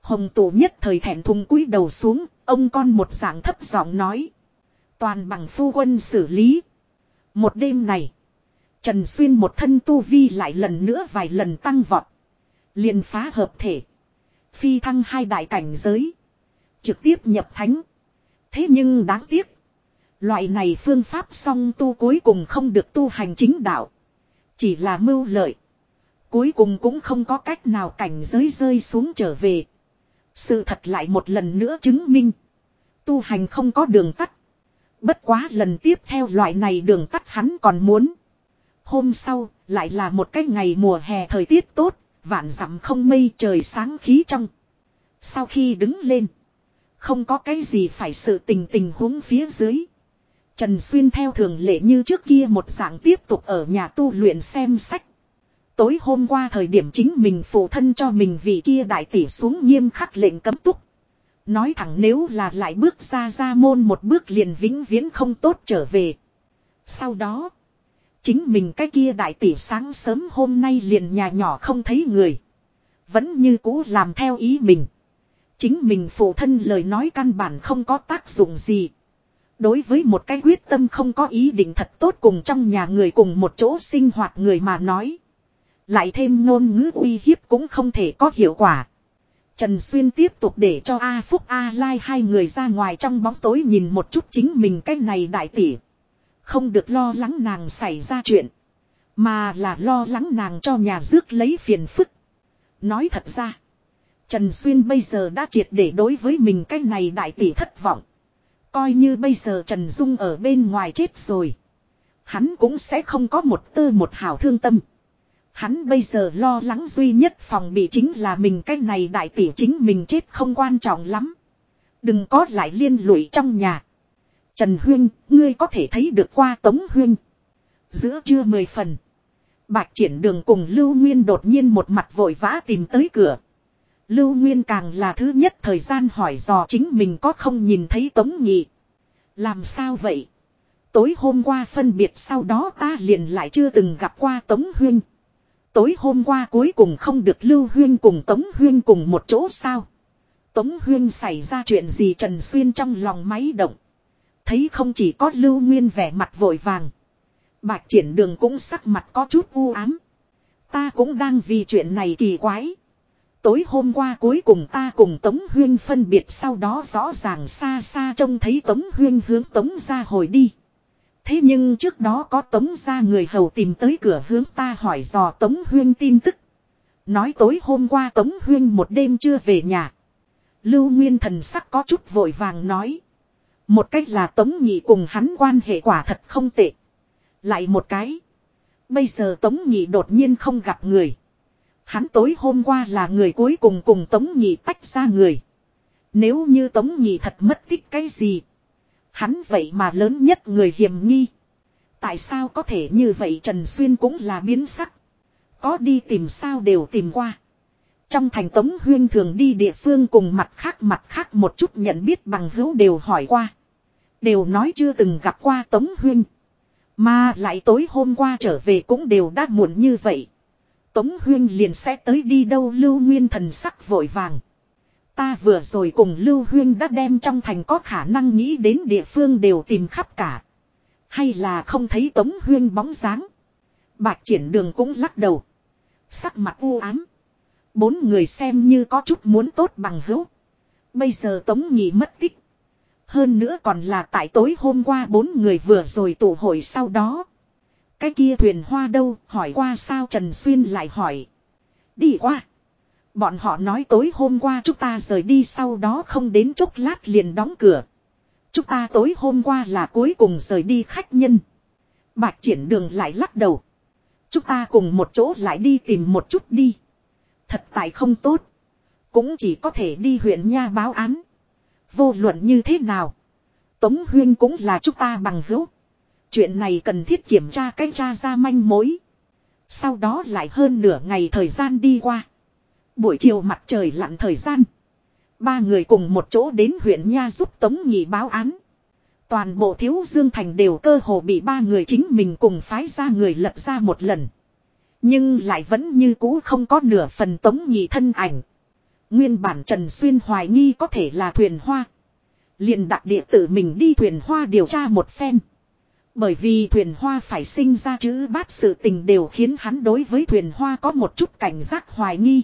Hồng tụ nhất thời thẹn thùng cúi đầu xuống, ông con một dạng thấp giọng nói. Toàn bằng phu quân xử lý. Một đêm này. Trần Xuyên một thân tu vi lại lần nữa vài lần tăng vọt. liền phá hợp thể. Phi thăng hai đại cảnh giới. Trực tiếp nhập thánh. Thế nhưng đáng tiếc. Loại này phương pháp song tu cuối cùng không được tu hành chính đạo. Chỉ là mưu lợi. Cuối cùng cũng không có cách nào cảnh giới rơi xuống trở về. Sự thật lại một lần nữa chứng minh. Tu hành không có đường tắt. Bất quá lần tiếp theo loại này đường tắt hắn còn muốn. Hôm sau, lại là một cái ngày mùa hè thời tiết tốt, vạn dặm không mây trời sáng khí trong. Sau khi đứng lên, không có cái gì phải sự tình tình huống phía dưới. Trần Xuyên theo thường lệ như trước kia một dạng tiếp tục ở nhà tu luyện xem sách. Tối hôm qua thời điểm chính mình phụ thân cho mình vì kia đại tỷ xuống nghiêm khắc lệnh cấm túc. Nói thẳng nếu là lại bước ra ra môn một bước liền vĩnh viễn không tốt trở về. Sau đó, chính mình cái kia đại tỷ sáng sớm hôm nay liền nhà nhỏ không thấy người. Vẫn như cũ làm theo ý mình. Chính mình phụ thân lời nói căn bản không có tác dụng gì. Đối với một cái quyết tâm không có ý định thật tốt cùng trong nhà người cùng một chỗ sinh hoạt người mà nói. Lại thêm ngôn ngữ uy hiếp cũng không thể có hiệu quả. Trần Xuyên tiếp tục để cho A Phúc A Lai hai người ra ngoài trong bóng tối nhìn một chút chính mình cái này đại tỷ. Không được lo lắng nàng xảy ra chuyện. Mà là lo lắng nàng cho nhà rước lấy phiền phức. Nói thật ra. Trần Xuyên bây giờ đã triệt để đối với mình cái này đại tỷ thất vọng. Coi như bây giờ Trần Dung ở bên ngoài chết rồi. Hắn cũng sẽ không có một tư một hào thương tâm. Hắn bây giờ lo lắng duy nhất phòng bị chính là mình cái này đại tỷ chính mình chết không quan trọng lắm. Đừng có lại liên lụy trong nhà. Trần Huyên, ngươi có thể thấy được qua Tống Huyên. Giữa trưa mười phần. Bạch triển đường cùng Lưu Nguyên đột nhiên một mặt vội vã tìm tới cửa. Lưu Nguyên càng là thứ nhất thời gian hỏi dò chính mình có không nhìn thấy Tống Nhị. Làm sao vậy? Tối hôm qua phân biệt sau đó ta liền lại chưa từng gặp qua Tống Huyên. Tối hôm qua cuối cùng không được Lưu Huyên cùng Tống Huyên cùng một chỗ sao? Tống Huyên xảy ra chuyện gì Trần Xuyên trong lòng máy động. Thấy không chỉ có Lưu Nguyên vẻ mặt vội vàng. Bạch triển đường cũng sắc mặt có chút u ám. Ta cũng đang vì chuyện này kỳ quái. Tối hôm qua cuối cùng ta cùng Tống Huyên phân biệt sau đó rõ ràng xa xa trông thấy Tống Huyên hướng Tống ra hồi đi. Thế nhưng trước đó có Tống ra người hầu tìm tới cửa hướng ta hỏi dò Tống Huyên tin tức. Nói tối hôm qua Tống Huyên một đêm chưa về nhà. Lưu Nguyên thần sắc có chút vội vàng nói. Một cách là Tống Nhị cùng hắn quan hệ quả thật không tệ. Lại một cái. Bây giờ Tống Nhị đột nhiên không gặp người. Hắn tối hôm qua là người cuối cùng cùng Tống Nhị tách ra người. Nếu như Tống Nhị thật mất tích cái gì. Hắn vậy mà lớn nhất người hiểm nghi. Tại sao có thể như vậy Trần Xuyên cũng là biến sắc. Có đi tìm sao đều tìm qua. Trong thành Tống Huyên thường đi địa phương cùng mặt khác mặt khác một chút nhận biết bằng hữu đều hỏi qua. Đều nói chưa từng gặp qua Tống Huyên. Mà lại tối hôm qua trở về cũng đều đã muộn như vậy. Tống Huyên liền sẽ tới đi đâu Lưu Nguyên thần sắc vội vàng. Ta vừa rồi cùng Lưu Huyên đã đem trong thành có khả năng nghĩ đến địa phương đều tìm khắp cả. Hay là không thấy Tống Huyên bóng dáng. Bạch triển đường cũng lắc đầu. Sắc mặt u ám. Bốn người xem như có chút muốn tốt bằng hữu. Bây giờ Tống Nhị mất tích. Hơn nữa còn là tại tối hôm qua bốn người vừa rồi tụ hội sau đó. Cái kia thuyền hoa đâu, hỏi qua sao Trần Xuyên lại hỏi. Đi qua. Bọn họ nói tối hôm qua chúng ta rời đi, sau đó không đến chốc lát liền đóng cửa. Chúng ta tối hôm qua là cuối cùng rời đi khách nhân. Bạch triển đường lại lắc đầu. Chúng ta cùng một chỗ lại đi tìm một chút đi. Thật tại không tốt. Cũng chỉ có thể đi huyện nha báo án. Vô luận như thế nào. Tống Huyên cũng là chúng ta bằng hữu. Chuyện này cần thiết kiểm tra cách tra ra manh mối. Sau đó lại hơn nửa ngày thời gian đi qua. Buổi chiều mặt trời lặn thời gian. Ba người cùng một chỗ đến huyện Nha giúp Tống Nhị báo án. Toàn bộ thiếu dương thành đều cơ hồ bị ba người chính mình cùng phái ra người lật ra một lần. Nhưng lại vẫn như cũ không có nửa phần Tống Nhị thân ảnh. Nguyên bản Trần Xuyên hoài nghi có thể là thuyền hoa. liền đặt địa tử mình đi thuyền hoa điều tra một phen. Bởi vì thuyền hoa phải sinh ra chữ bát sự tình đều khiến hắn đối với thuyền hoa có một chút cảnh giác hoài nghi.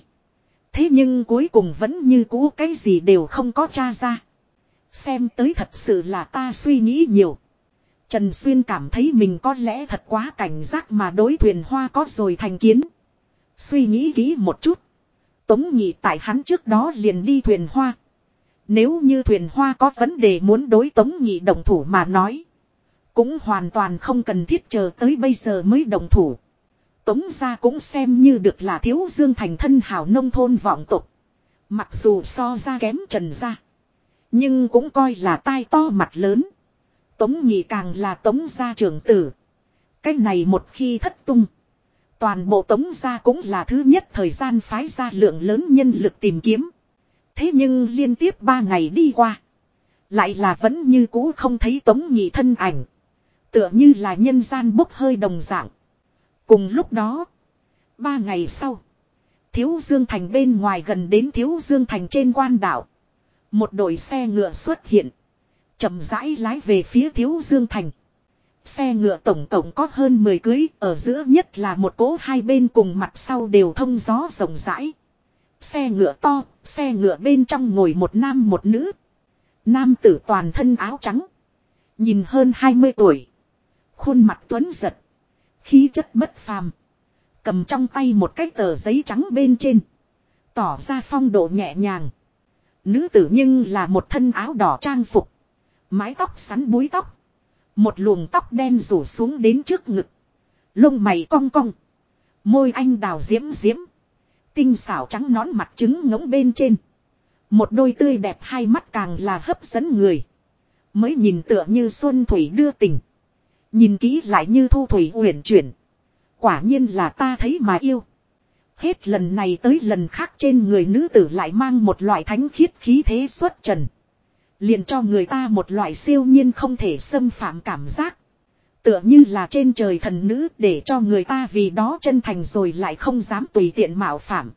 Thế nhưng cuối cùng vẫn như cũ cái gì đều không có tra ra. Xem tới thật sự là ta suy nghĩ nhiều. Trần Xuyên cảm thấy mình có lẽ thật quá cảnh giác mà đối thuyền hoa có rồi thành kiến. Suy nghĩ kỹ một chút. Tống nhị tại hắn trước đó liền đi thuyền hoa. Nếu như thuyền hoa có vấn đề muốn đối tống nhị đồng thủ mà nói. Cũng hoàn toàn không cần thiết chờ tới bây giờ mới đồng thủ. Tống gia cũng xem như được là thiếu dương thành thân hào nông thôn vọng tục. Mặc dù so ra kém trần gia. Nhưng cũng coi là tai to mặt lớn. Tống nhị càng là tống gia trưởng tử. Cái này một khi thất tung. Toàn bộ tống gia cũng là thứ nhất thời gian phái ra lượng lớn nhân lực tìm kiếm. Thế nhưng liên tiếp ba ngày đi qua. Lại là vẫn như cũ không thấy tống nhị thân ảnh. Tựa như là nhân gian bốc hơi đồng dạng. Cùng lúc đó. Ba ngày sau. Thiếu Dương Thành bên ngoài gần đến Thiếu Dương Thành trên quan đảo. Một đội xe ngựa xuất hiện. chậm rãi lái về phía Thiếu Dương Thành. Xe ngựa tổng cộng có hơn 10 cưới, ở giữa nhất là một cỗ hai bên cùng mặt sau đều thông gió rộng rãi. Xe ngựa to, xe ngựa bên trong ngồi một nam một nữ. Nam tử toàn thân áo trắng. Nhìn hơn 20 tuổi. Khuôn mặt tuấn giật. Khí chất bất phàm. Cầm trong tay một cái tờ giấy trắng bên trên. Tỏ ra phong độ nhẹ nhàng. Nữ tử nhưng là một thân áo đỏ trang phục. Mái tóc sắn búi tóc. Một luồng tóc đen rủ xuống đến trước ngực. Lông mày cong cong. Môi anh đào diễm diễm. Tinh xảo trắng nón mặt trứng ngỗng bên trên. Một đôi tươi đẹp hai mắt càng là hấp dẫn người. Mới nhìn tựa như xuân thủy đưa tình. Nhìn kỹ lại như thu thủy uyển chuyển. Quả nhiên là ta thấy mà yêu. Hết lần này tới lần khác trên người nữ tử lại mang một loại thánh khiết khí thế xuất trần. Liền cho người ta một loại siêu nhiên không thể xâm phạm cảm giác. Tựa như là trên trời thần nữ để cho người ta vì đó chân thành rồi lại không dám tùy tiện mạo phạm.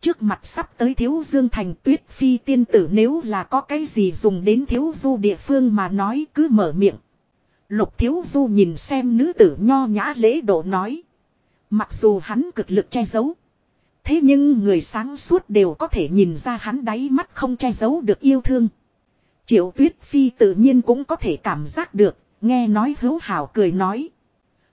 Trước mặt sắp tới thiếu dương thành tuyết phi tiên tử nếu là có cái gì dùng đến thiếu du địa phương mà nói cứ mở miệng. Lục thiếu du nhìn xem nữ tử nho nhã lễ độ nói. Mặc dù hắn cực lực che giấu. Thế nhưng người sáng suốt đều có thể nhìn ra hắn đáy mắt không che giấu được yêu thương. Triệu tuyết phi tự nhiên cũng có thể cảm giác được, nghe nói hữu hảo cười nói.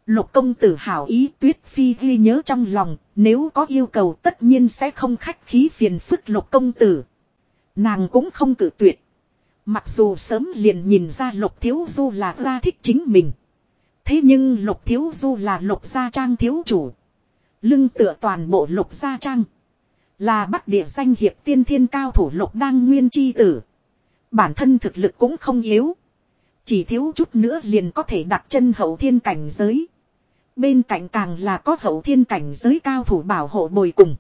Lục công tử hảo ý tuyết phi ghi nhớ trong lòng, nếu có yêu cầu tất nhiên sẽ không khách khí phiền phức lục công tử. Nàng cũng không cử tuyệt. Mặc dù sớm liền nhìn ra lục thiếu du là ra thích chính mình. Thế nhưng lục thiếu du là lục gia trang thiếu chủ. Lưng tựa toàn bộ lục gia trang. Là bắc địa danh hiệp tiên thiên cao thủ lục đang nguyên chi tử. Bản thân thực lực cũng không yếu. Chỉ thiếu chút nữa liền có thể đặt chân hậu thiên cảnh giới. Bên cạnh càng là có hậu thiên cảnh giới cao thủ bảo hộ bồi cùng.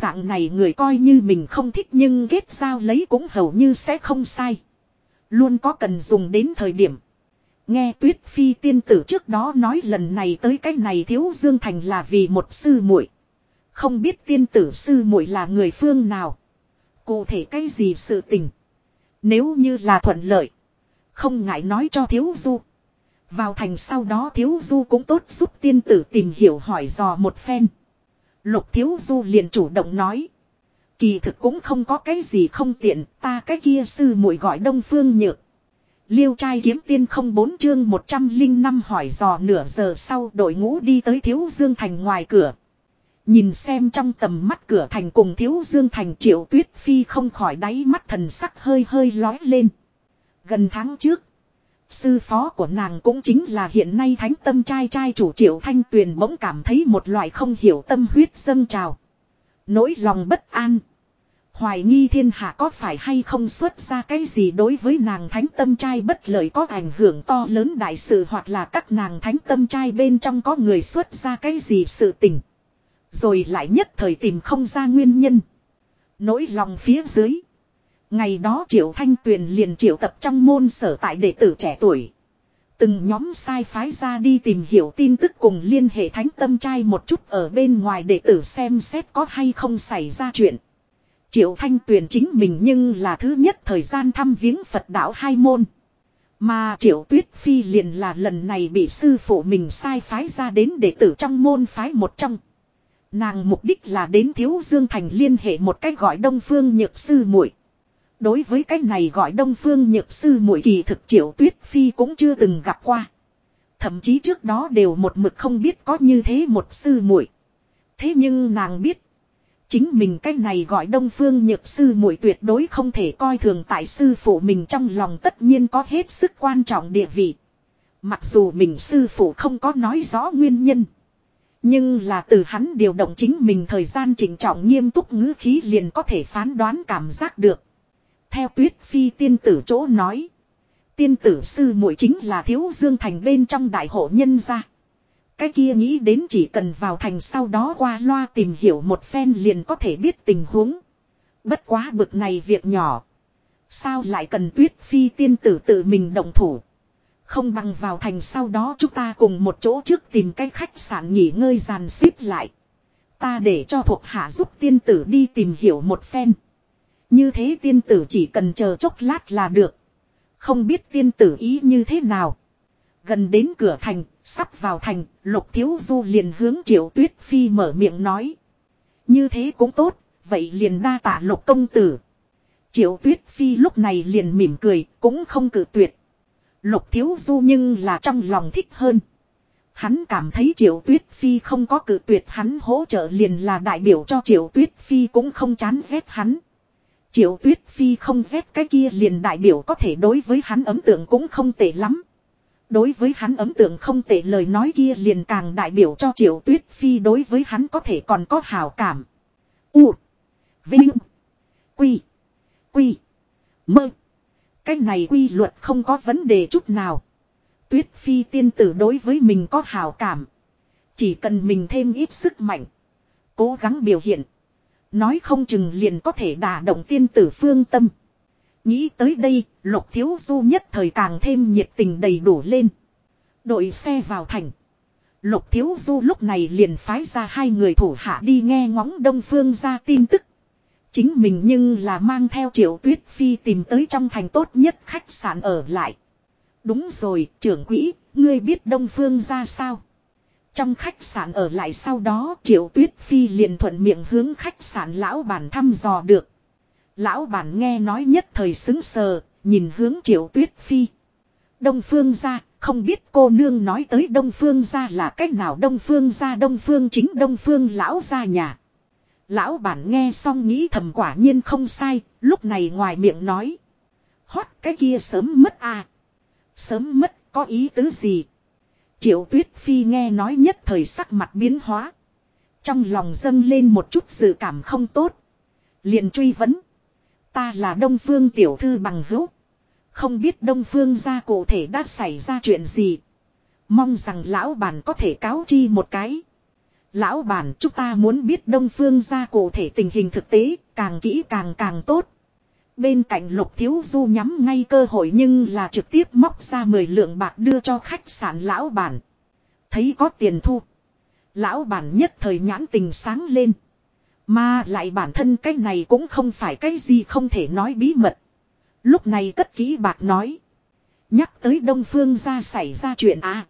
Dạng này người coi như mình không thích nhưng kết giao lấy cũng hầu như sẽ không sai. Luôn có cần dùng đến thời điểm. Nghe tuyết phi tiên tử trước đó nói lần này tới cái này thiếu dương thành là vì một sư muội Không biết tiên tử sư muội là người phương nào. Cụ thể cái gì sự tình. Nếu như là thuận lợi. Không ngại nói cho thiếu du. Vào thành sau đó thiếu du cũng tốt giúp tiên tử tìm hiểu hỏi dò một phen. Lục thiếu du liền chủ động nói. Kỳ thực cũng không có cái gì không tiện, ta cái kia sư muội gọi đông phương nhược. Liêu trai kiếm tiên không bốn chương 105 hỏi dò nửa giờ sau đội ngũ đi tới Thiếu Dương Thành ngoài cửa. Nhìn xem trong tầm mắt cửa thành cùng Thiếu Dương Thành triệu tuyết phi không khỏi đáy mắt thần sắc hơi hơi lói lên. Gần tháng trước, sư phó của nàng cũng chính là hiện nay thánh tâm trai trai chủ triệu thanh tuyền bỗng cảm thấy một loại không hiểu tâm huyết dâng trào. Nỗi lòng bất an. Hoài nghi thiên hạ có phải hay không xuất ra cái gì đối với nàng thánh tâm trai bất lợi có ảnh hưởng to lớn đại sự hoặc là các nàng thánh tâm trai bên trong có người xuất ra cái gì sự tình. Rồi lại nhất thời tìm không ra nguyên nhân. Nỗi lòng phía dưới. Ngày đó triệu thanh tuyền liền triệu tập trong môn sở tại đệ tử trẻ tuổi. Từng nhóm sai phái ra đi tìm hiểu tin tức cùng liên hệ thánh tâm trai một chút ở bên ngoài đệ tử xem xét có hay không xảy ra chuyện. Triệu Thanh Tuyền chính mình nhưng là thứ nhất thời gian thăm viếng Phật đạo hai môn. Mà Triệu Tuyết Phi liền là lần này bị sư phụ mình sai phái ra đến đệ tử trong môn phái một trong. Nàng mục đích là đến Thiếu Dương Thành liên hệ một cách gọi Đông Phương Nhược Sư muội. Đối với cái này gọi Đông Phương Nhược Sư muội kỳ thực Triệu Tuyết Phi cũng chưa từng gặp qua. Thậm chí trước đó đều một mực không biết có như thế một sư muội. Thế nhưng nàng biết, Chính mình cái này gọi đông phương nhược sư muội tuyệt đối không thể coi thường tại sư phụ mình trong lòng tất nhiên có hết sức quan trọng địa vị. Mặc dù mình sư phụ không có nói rõ nguyên nhân. Nhưng là từ hắn điều động chính mình thời gian chỉnh trọng nghiêm túc ngữ khí liền có thể phán đoán cảm giác được. Theo tuyết phi tiên tử chỗ nói. Tiên tử sư muội chính là thiếu dương thành bên trong đại hộ nhân gia. Cái kia nghĩ đến chỉ cần vào thành sau đó qua loa tìm hiểu một phen liền có thể biết tình huống. Bất quá bực này việc nhỏ. Sao lại cần tuyết phi tiên tử tự mình động thủ. Không bằng vào thành sau đó chúng ta cùng một chỗ trước tìm cái khách sạn nghỉ ngơi dàn xếp lại. Ta để cho thuộc hạ giúp tiên tử đi tìm hiểu một phen. Như thế tiên tử chỉ cần chờ chốc lát là được. Không biết tiên tử ý như thế nào. Gần đến cửa thành, sắp vào thành, lục thiếu du liền hướng triệu tuyết phi mở miệng nói. Như thế cũng tốt, vậy liền đa tạ lục công tử. Triệu tuyết phi lúc này liền mỉm cười, cũng không cử tuyệt. Lục thiếu du nhưng là trong lòng thích hơn. Hắn cảm thấy triệu tuyết phi không có cử tuyệt hắn hỗ trợ liền là đại biểu cho triệu tuyết phi cũng không chán ghét hắn. Triệu tuyết phi không dép cái kia liền đại biểu có thể đối với hắn ấm tượng cũng không tệ lắm. Đối với hắn ấm tượng không tệ lời nói kia liền càng đại biểu cho triệu tuyết phi đối với hắn có thể còn có hào cảm. U. Vinh. Quy. Quy. Mơ. Cái này quy luật không có vấn đề chút nào. Tuyết phi tiên tử đối với mình có hào cảm. Chỉ cần mình thêm ít sức mạnh. Cố gắng biểu hiện. Nói không chừng liền có thể đả động tiên tử phương tâm. Nghĩ tới đây, lục thiếu du nhất thời càng thêm nhiệt tình đầy đủ lên. Đội xe vào thành. Lục thiếu du lúc này liền phái ra hai người thủ hạ đi nghe ngóng đông phương ra tin tức. Chính mình nhưng là mang theo triệu tuyết phi tìm tới trong thành tốt nhất khách sạn ở lại. Đúng rồi, trưởng quỹ, ngươi biết đông phương ra sao? Trong khách sạn ở lại sau đó triệu tuyết phi liền thuận miệng hướng khách sạn lão bản thăm dò được. Lão bản nghe nói nhất thời xứng sờ, nhìn hướng triệu tuyết phi. Đông phương ra, không biết cô nương nói tới đông phương ra là cách nào đông phương ra đông phương chính đông phương lão ra nhà. Lão bản nghe xong nghĩ thầm quả nhiên không sai, lúc này ngoài miệng nói. Hót cái kia sớm mất à. Sớm mất có ý tứ gì. Triệu tuyết phi nghe nói nhất thời sắc mặt biến hóa. Trong lòng dâng lên một chút dự cảm không tốt. liền truy vấn. Ta là Đông Phương tiểu thư bằng hữu. Không biết Đông Phương gia cụ thể đã xảy ra chuyện gì. Mong rằng lão bản có thể cáo chi một cái. Lão bản chúng ta muốn biết Đông Phương gia cụ thể tình hình thực tế, càng kỹ càng càng tốt. Bên cạnh lục thiếu du nhắm ngay cơ hội nhưng là trực tiếp móc ra 10 lượng bạc đưa cho khách sạn lão bản. Thấy có tiền thu. Lão bản nhất thời nhãn tình sáng lên. Mà lại bản thân cái này cũng không phải cái gì không thể nói bí mật. Lúc này cất kỹ bạc nói. Nhắc tới Đông Phương gia xảy ra chuyện à.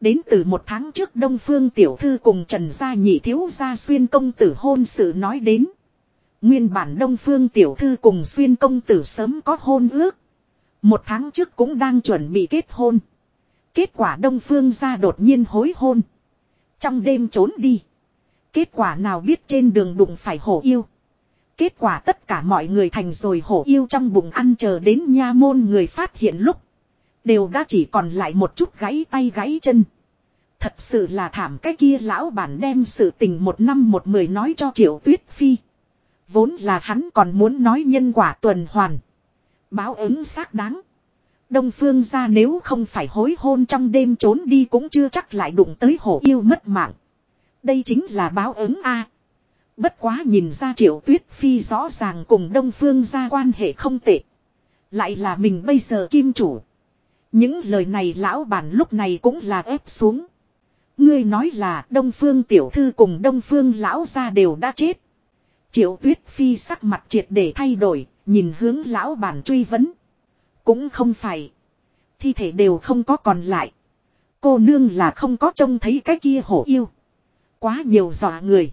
Đến từ một tháng trước Đông Phương Tiểu Thư cùng Trần Gia Nhị Thiếu Gia Xuyên Công Tử hôn sự nói đến. Nguyên bản Đông Phương Tiểu Thư cùng Xuyên Công Tử sớm có hôn ước. Một tháng trước cũng đang chuẩn bị kết hôn. Kết quả Đông Phương gia đột nhiên hối hôn. Trong đêm trốn đi. Kết quả nào biết trên đường đụng phải hổ yêu. Kết quả tất cả mọi người thành rồi hổ yêu trong bụng ăn chờ đến nha môn người phát hiện lúc. Đều đã chỉ còn lại một chút gãy tay gãy chân. Thật sự là thảm cái kia lão bản đem sự tình một năm một mười nói cho triệu tuyết phi. Vốn là hắn còn muốn nói nhân quả tuần hoàn. Báo ứng xác đáng. Đông phương ra nếu không phải hối hôn trong đêm trốn đi cũng chưa chắc lại đụng tới hổ yêu mất mạng. Đây chính là báo ứng A. Bất quá nhìn ra triệu tuyết phi rõ ràng cùng đông phương ra quan hệ không tệ. Lại là mình bây giờ kim chủ. Những lời này lão bản lúc này cũng là ép xuống. Ngươi nói là đông phương tiểu thư cùng đông phương lão gia đều đã chết. Triệu tuyết phi sắc mặt triệt để thay đổi, nhìn hướng lão bản truy vấn. Cũng không phải. Thi thể đều không có còn lại. Cô nương là không có trông thấy cái kia hổ yêu. Quá nhiều dọa người.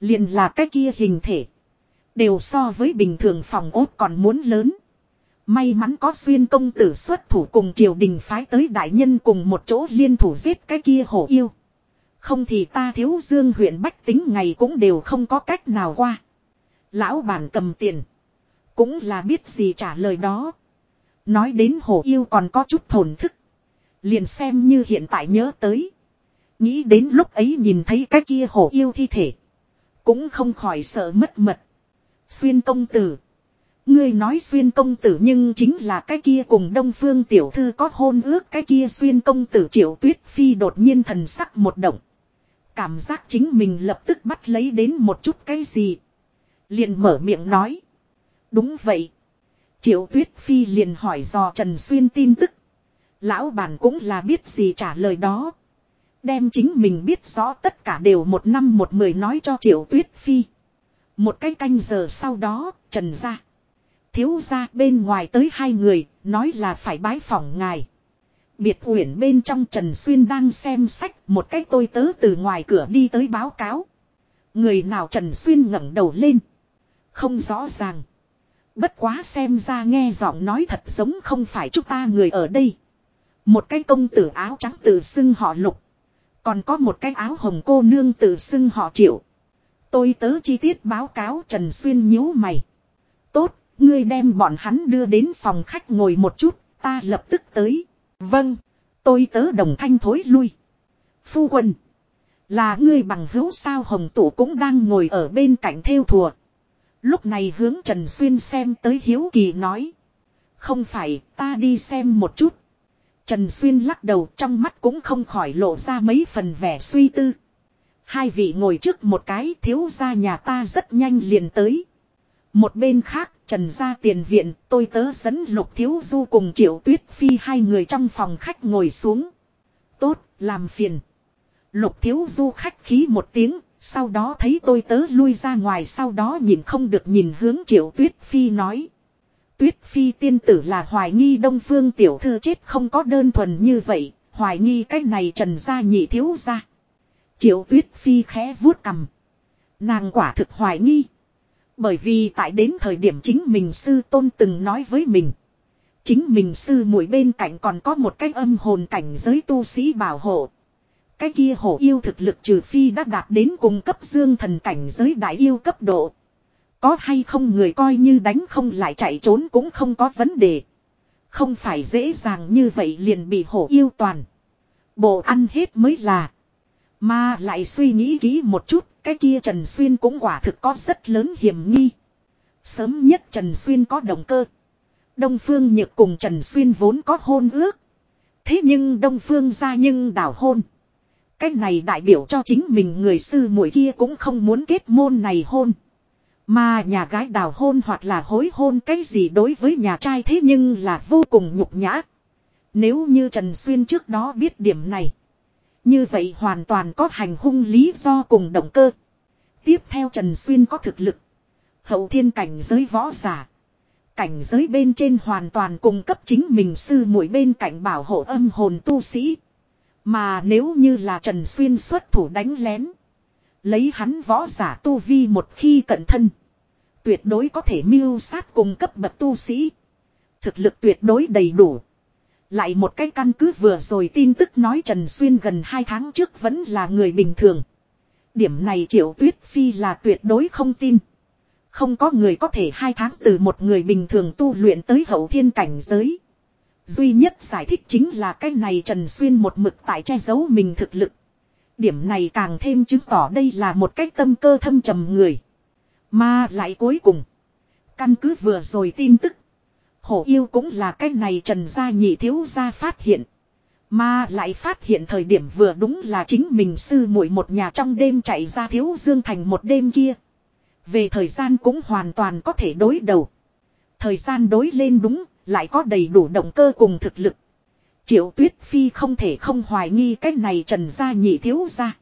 Liền là cái kia hình thể. Đều so với bình thường phòng ốt còn muốn lớn. May mắn có xuyên công tử xuất thủ cùng triều đình phái tới đại nhân cùng một chỗ liên thủ giết cái kia hổ yêu. Không thì ta thiếu dương huyện bách tính ngày cũng đều không có cách nào qua. Lão bản cầm tiền. Cũng là biết gì trả lời đó. Nói đến hổ yêu còn có chút thổn thức. Liền xem như hiện tại nhớ tới. Nghĩ đến lúc ấy nhìn thấy cái kia hổ yêu thi thể. Cũng không khỏi sợ mất mật. Xuyên công tử. Ngươi nói xuyên công tử nhưng chính là cái kia cùng đông phương tiểu thư có hôn ước cái kia xuyên công tử triệu tuyết phi đột nhiên thần sắc một động. Cảm giác chính mình lập tức bắt lấy đến một chút cái gì. Liền mở miệng nói. Đúng vậy. Triệu tuyết phi liền hỏi dò Trần Xuyên tin tức. Lão bản cũng là biết gì trả lời đó. Đem chính mình biết rõ tất cả đều một năm một mười nói cho Triệu Tuyết Phi. Một cái canh giờ sau đó, Trần ra. Thiếu ra bên ngoài tới hai người, nói là phải bái phỏng ngài. Biệt uyển bên trong Trần Xuyên đang xem sách, một cái tôi tớ từ ngoài cửa đi tới báo cáo. Người nào Trần Xuyên ngẩng đầu lên. Không rõ ràng. Bất quá xem ra nghe giọng nói thật giống không phải chúng ta người ở đây. Một cái công tử áo trắng tự xưng họ lục. Còn có một cái áo hồng cô nương tự xưng họ triệu. Tôi tớ chi tiết báo cáo Trần Xuyên nhíu mày. Tốt, ngươi đem bọn hắn đưa đến phòng khách ngồi một chút, ta lập tức tới. Vâng, tôi tớ đồng thanh thối lui. Phu quân. Là ngươi bằng hữu sao hồng tụ cũng đang ngồi ở bên cạnh theo thùa. Lúc này hướng Trần Xuyên xem tới Hiếu Kỳ nói. Không phải, ta đi xem một chút. Trần Xuyên lắc đầu trong mắt cũng không khỏi lộ ra mấy phần vẻ suy tư. Hai vị ngồi trước một cái thiếu gia nhà ta rất nhanh liền tới. Một bên khác, Trần gia tiền viện, tôi tớ dẫn Lục Thiếu Du cùng Triệu Tuyết Phi hai người trong phòng khách ngồi xuống. Tốt, làm phiền. Lục Thiếu Du khách khí một tiếng, sau đó thấy tôi tớ lui ra ngoài sau đó nhìn không được nhìn hướng Triệu Tuyết Phi nói. Tuyết phi tiên tử là hoài nghi đông phương tiểu thư chết không có đơn thuần như vậy, hoài nghi cái này trần gia nhị thiếu gia. Triệu tuyết phi khẽ vuốt cầm. Nàng quả thực hoài nghi. Bởi vì tại đến thời điểm chính mình sư tôn từng nói với mình. Chính mình sư muội bên cạnh còn có một cái âm hồn cảnh giới tu sĩ bảo hộ. Cái kia hổ yêu thực lực trừ phi đã đạt đến cùng cấp dương thần cảnh giới đại yêu cấp độ. Có hay không người coi như đánh không lại chạy trốn cũng không có vấn đề. Không phải dễ dàng như vậy liền bị hổ yêu toàn. Bộ ăn hết mới là. Mà lại suy nghĩ kỹ một chút, cái kia Trần Xuyên cũng quả thực có rất lớn hiểm nghi. Sớm nhất Trần Xuyên có động cơ. Đông Phương Nhược cùng Trần Xuyên vốn có hôn ước. Thế nhưng Đông Phương ra nhưng đảo hôn. Cái này đại biểu cho chính mình người sư muội kia cũng không muốn kết môn này hôn. Mà nhà gái đào hôn hoặc là hối hôn cái gì đối với nhà trai thế nhưng là vô cùng nhục nhã. Nếu như Trần Xuyên trước đó biết điểm này. Như vậy hoàn toàn có hành hung lý do cùng động cơ. Tiếp theo Trần Xuyên có thực lực. Hậu thiên cảnh giới võ giả. Cảnh giới bên trên hoàn toàn cung cấp chính mình sư muội bên cạnh bảo hộ âm hồn tu sĩ. Mà nếu như là Trần Xuyên xuất thủ đánh lén. Lấy hắn võ giả tu vi một khi cận thân. Tuyệt đối có thể mưu sát cùng cấp bậc tu sĩ. Thực lực tuyệt đối đầy đủ. Lại một cái căn cứ vừa rồi tin tức nói Trần Xuyên gần 2 tháng trước vẫn là người bình thường. Điểm này Triệu Tuyết Phi là tuyệt đối không tin. Không có người có thể hai tháng từ một người bình thường tu luyện tới hậu thiên cảnh giới. Duy nhất giải thích chính là cái này Trần Xuyên một mực tại che giấu mình thực lực. Điểm này càng thêm chứng tỏ đây là một cách tâm cơ thâm trầm người. Mà lại cuối cùng. Căn cứ vừa rồi tin tức. Hổ yêu cũng là cái này trần gia nhị thiếu gia phát hiện. Mà lại phát hiện thời điểm vừa đúng là chính mình sư muội một nhà trong đêm chạy ra thiếu dương thành một đêm kia. Về thời gian cũng hoàn toàn có thể đối đầu. Thời gian đối lên đúng, lại có đầy đủ động cơ cùng thực lực. Triệu tuyết phi không thể không hoài nghi cái này trần gia nhị thiếu gia.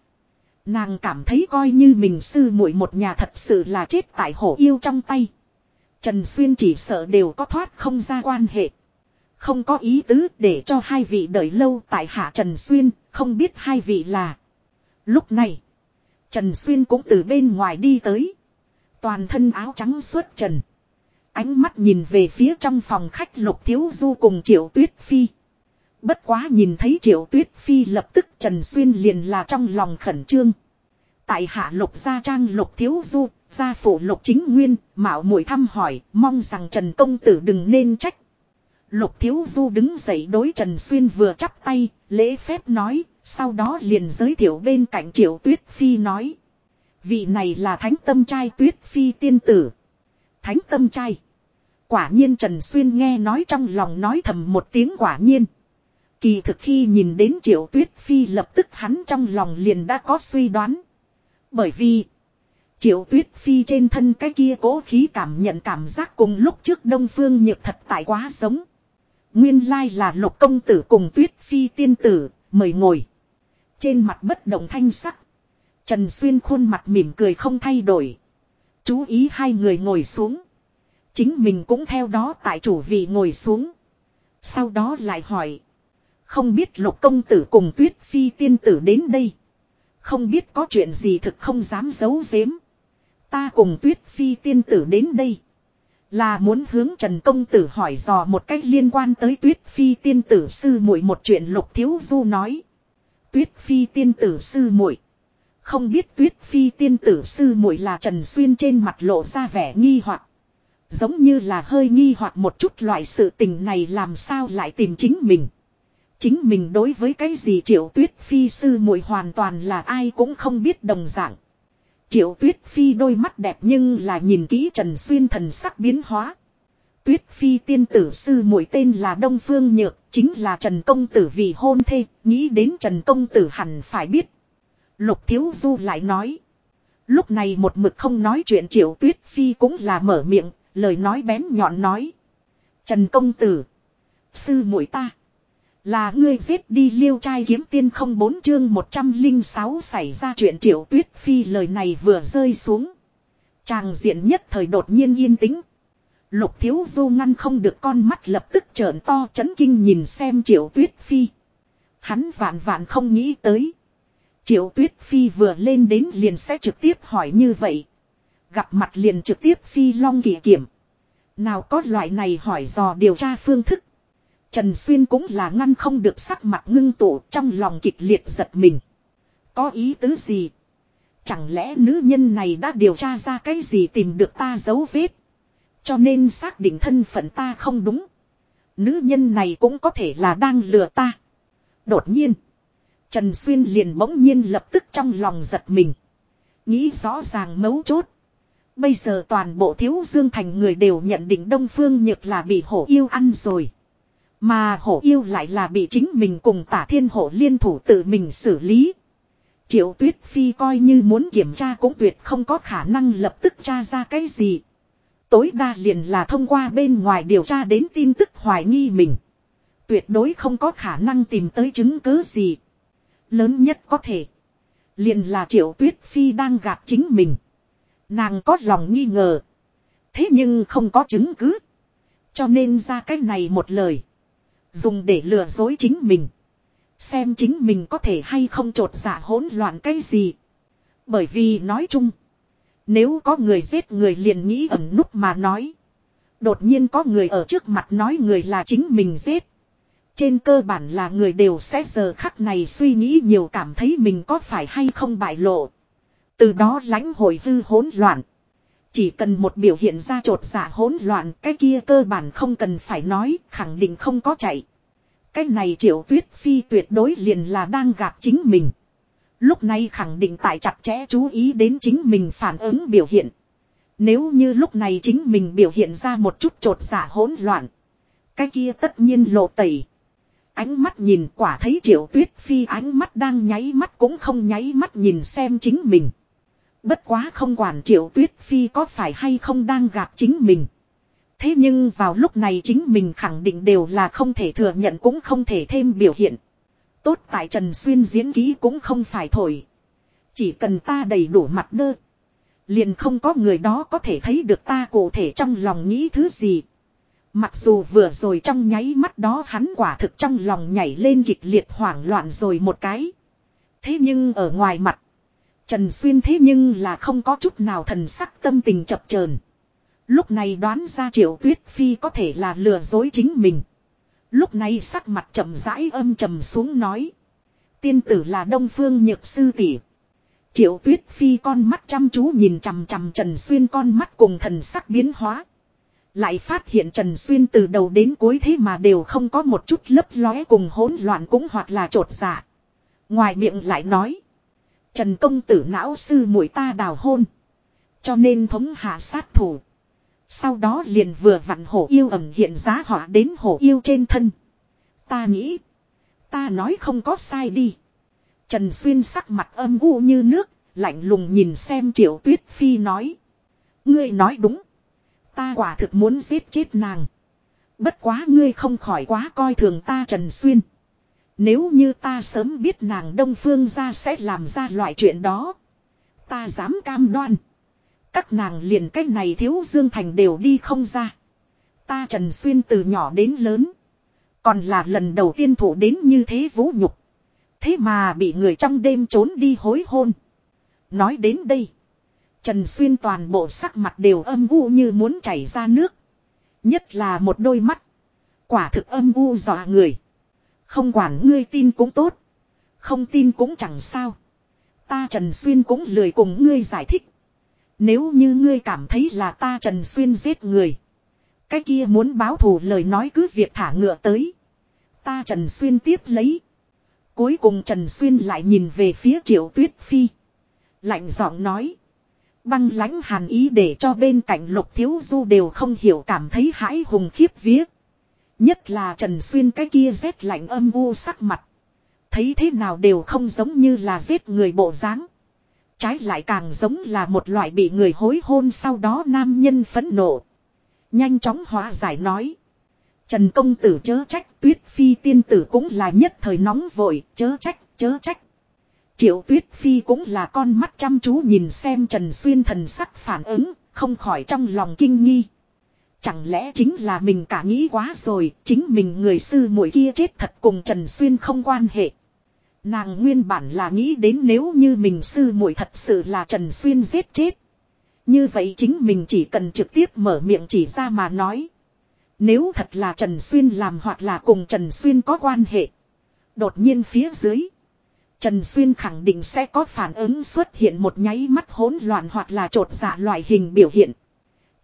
Nàng cảm thấy coi như mình sư muội một nhà thật sự là chết tại hổ yêu trong tay. Trần Xuyên chỉ sợ đều có thoát không ra quan hệ. Không có ý tứ để cho hai vị đợi lâu tại hạ Trần Xuyên, không biết hai vị là. Lúc này, Trần Xuyên cũng từ bên ngoài đi tới. Toàn thân áo trắng suốt trần. Ánh mắt nhìn về phía trong phòng khách lục thiếu du cùng triệu tuyết phi. Bất quá nhìn thấy triệu tuyết phi lập tức Trần Xuyên liền là trong lòng khẩn trương. Tại hạ lục gia trang lục thiếu du, gia phụ lục chính nguyên, mạo muội thăm hỏi, mong rằng Trần Công Tử đừng nên trách. Lục thiếu du đứng dậy đối Trần Xuyên vừa chắp tay, lễ phép nói, sau đó liền giới thiệu bên cạnh triệu tuyết phi nói. Vị này là thánh tâm trai tuyết phi tiên tử. Thánh tâm trai. Quả nhiên Trần Xuyên nghe nói trong lòng nói thầm một tiếng quả nhiên. Kỳ thực khi nhìn đến triệu tuyết phi lập tức hắn trong lòng liền đã có suy đoán. Bởi vì triệu tuyết phi trên thân cái kia cố khí cảm nhận cảm giác cùng lúc trước đông phương nhược thật tại quá sống. Nguyên lai là lục công tử cùng tuyết phi tiên tử, mời ngồi. Trên mặt bất động thanh sắc. Trần Xuyên khuôn mặt mỉm cười không thay đổi. Chú ý hai người ngồi xuống. Chính mình cũng theo đó tại chủ vị ngồi xuống. Sau đó lại hỏi. Không biết lục công tử cùng tuyết phi tiên tử đến đây. Không biết có chuyện gì thực không dám giấu giếm. Ta cùng tuyết phi tiên tử đến đây. Là muốn hướng Trần Công Tử hỏi dò một cách liên quan tới tuyết phi tiên tử sư muội một chuyện lục thiếu du nói. Tuyết phi tiên tử sư muội Không biết tuyết phi tiên tử sư muội là Trần Xuyên trên mặt lộ ra vẻ nghi hoặc Giống như là hơi nghi hoặc một chút loại sự tình này làm sao lại tìm chính mình. Chính mình đối với cái gì triệu tuyết phi sư muội hoàn toàn là ai cũng không biết đồng dạng. Triệu tuyết phi đôi mắt đẹp nhưng là nhìn kỹ Trần Xuyên thần sắc biến hóa. Tuyết phi tiên tử sư muội tên là Đông Phương Nhược, chính là Trần Công Tử vì hôn thê, nghĩ đến Trần Công Tử hẳn phải biết. Lục Thiếu Du lại nói. Lúc này một mực không nói chuyện triệu tuyết phi cũng là mở miệng, lời nói bén nhọn nói. Trần Công Tử. Sư muội ta. Là ngươi giết đi liêu trai kiếm tiên không bốn chương 106 xảy ra chuyện triệu tuyết phi lời này vừa rơi xuống. chàng diện nhất thời đột nhiên yên tĩnh. Lục thiếu du ngăn không được con mắt lập tức trợn to chấn kinh nhìn xem triệu tuyết phi. Hắn vạn vạn không nghĩ tới. Triệu Tuyết Phi vừa lên đến liền sẽ trực tiếp hỏi như vậy. Gặp mặt liền trực tiếp Phi Long kỳ kiểm. Nào có loại này hỏi dò điều tra phương thức. Trần Xuyên cũng là ngăn không được sắc mặt ngưng tụ, trong lòng kịch liệt giật mình. Có ý tứ gì? Chẳng lẽ nữ nhân này đã điều tra ra cái gì tìm được ta dấu vết? Cho nên xác định thân phận ta không đúng. Nữ nhân này cũng có thể là đang lừa ta. Đột nhiên. Trần Xuyên liền bỗng nhiên lập tức trong lòng giật mình. Nghĩ rõ ràng mấu chốt. Bây giờ toàn bộ thiếu dương thành người đều nhận định Đông Phương Nhược là bị hổ yêu ăn rồi. Mà hổ yêu lại là bị chính mình cùng tả thiên hổ liên thủ tự mình xử lý. Triệu tuyết phi coi như muốn kiểm tra cũng tuyệt không có khả năng lập tức tra ra cái gì. Tối đa liền là thông qua bên ngoài điều tra đến tin tức hoài nghi mình. Tuyệt đối không có khả năng tìm tới chứng cứ gì. Lớn nhất có thể. Liền là triệu tuyết phi đang gạt chính mình. Nàng có lòng nghi ngờ. Thế nhưng không có chứng cứ. Cho nên ra cái này một lời. Dùng để lừa dối chính mình. Xem chính mình có thể hay không trột dạ hỗn loạn cái gì. Bởi vì nói chung. Nếu có người giết người liền nghĩ ẩn nút mà nói. Đột nhiên có người ở trước mặt nói người là chính mình giết. Trên cơ bản là người đều sẽ giờ khắc này suy nghĩ nhiều cảm thấy mình có phải hay không bại lộ. Từ đó lãnh hội hư hỗn loạn. Chỉ cần một biểu hiện ra trột giả hỗn loạn, cái kia cơ bản không cần phải nói, khẳng định không có chạy. Cái này triệu tuyết phi tuyệt đối liền là đang gạt chính mình. Lúc này khẳng định tại chặt chẽ chú ý đến chính mình phản ứng biểu hiện. Nếu như lúc này chính mình biểu hiện ra một chút trột giả hỗn loạn. Cái kia tất nhiên lộ tẩy. Ánh mắt nhìn, quả thấy triệu tuyết phi ánh mắt đang nháy mắt cũng không nháy mắt nhìn xem chính mình. Bất quá không quản triệu tuyết phi có phải hay không đang gạt chính mình. Thế nhưng vào lúc này chính mình khẳng định đều là không thể thừa nhận cũng không thể thêm biểu hiện. Tốt tại Trần Xuyên diễn ký cũng không phải thổi. Chỉ cần ta đầy đủ mặt đơ. Liền không có người đó có thể thấy được ta cụ thể trong lòng nghĩ thứ gì. Mặc dù vừa rồi trong nháy mắt đó hắn quả thực trong lòng nhảy lên kịch liệt hoảng loạn rồi một cái. Thế nhưng ở ngoài mặt. Trần Xuyên thế nhưng là không có chút nào thần sắc tâm tình chập chờn. Lúc này đoán ra triệu tuyết phi có thể là lừa dối chính mình. Lúc này sắc mặt chậm rãi âm trầm xuống nói. Tiên tử là đông phương nhược sư tỷ. Triệu tuyết phi con mắt chăm chú nhìn chằm chằm Trần Xuyên con mắt cùng thần sắc biến hóa. Lại phát hiện Trần Xuyên từ đầu đến cuối thế mà đều không có một chút lấp lóe cùng hỗn loạn cũng hoặc là trột dạ. Ngoài miệng lại nói. Trần công tử não sư muội ta đào hôn. Cho nên thống hạ sát thủ. Sau đó liền vừa vặn hổ yêu ẩm hiện giá họa đến hổ yêu trên thân. Ta nghĩ. Ta nói không có sai đi. Trần Xuyên sắc mặt âm u như nước, lạnh lùng nhìn xem triệu tuyết phi nói. Ngươi nói đúng. Ta quả thực muốn giết chết nàng. Bất quá ngươi không khỏi quá coi thường ta Trần Xuyên. Nếu như ta sớm biết nàng Đông Phương ra sẽ làm ra loại chuyện đó. Ta dám cam đoan. Các nàng liền cách này thiếu Dương Thành đều đi không ra. Ta Trần Xuyên từ nhỏ đến lớn. Còn là lần đầu tiên thủ đến như thế vũ nhục. Thế mà bị người trong đêm trốn đi hối hôn. Nói đến đây. Trần Xuyên toàn bộ sắc mặt đều âm u như muốn chảy ra nước. Nhất là một đôi mắt. Quả thực âm u dọa người. Không quản ngươi tin cũng tốt. Không tin cũng chẳng sao. Ta Trần Xuyên cũng lười cùng ngươi giải thích. Nếu như ngươi cảm thấy là ta Trần Xuyên giết người. Cái kia muốn báo thù lời nói cứ việc thả ngựa tới. Ta Trần Xuyên tiếp lấy. Cuối cùng Trần Xuyên lại nhìn về phía triệu tuyết phi. Lạnh giọng nói. Băng lãnh hàn ý để cho bên cạnh lục thiếu du đều không hiểu cảm thấy hãi hùng khiếp viết. Nhất là Trần Xuyên cái kia rét lạnh âm u sắc mặt. Thấy thế nào đều không giống như là giết người bộ dáng. Trái lại càng giống là một loại bị người hối hôn sau đó nam nhân phẫn nộ. Nhanh chóng hóa giải nói. Trần công tử chớ trách tuyết phi tiên tử cũng là nhất thời nóng vội chớ trách chớ trách. Triệu tuyết phi cũng là con mắt chăm chú nhìn xem Trần Xuyên thần sắc phản ứng, không khỏi trong lòng kinh nghi. Chẳng lẽ chính là mình cả nghĩ quá rồi, chính mình người sư muội kia chết thật cùng Trần Xuyên không quan hệ. Nàng nguyên bản là nghĩ đến nếu như mình sư muội thật sự là Trần Xuyên giết chết. Như vậy chính mình chỉ cần trực tiếp mở miệng chỉ ra mà nói. Nếu thật là Trần Xuyên làm hoặc là cùng Trần Xuyên có quan hệ. Đột nhiên phía dưới. Trần Xuyên khẳng định sẽ có phản ứng xuất hiện một nháy mắt hỗn loạn hoặc là trột dạ loại hình biểu hiện.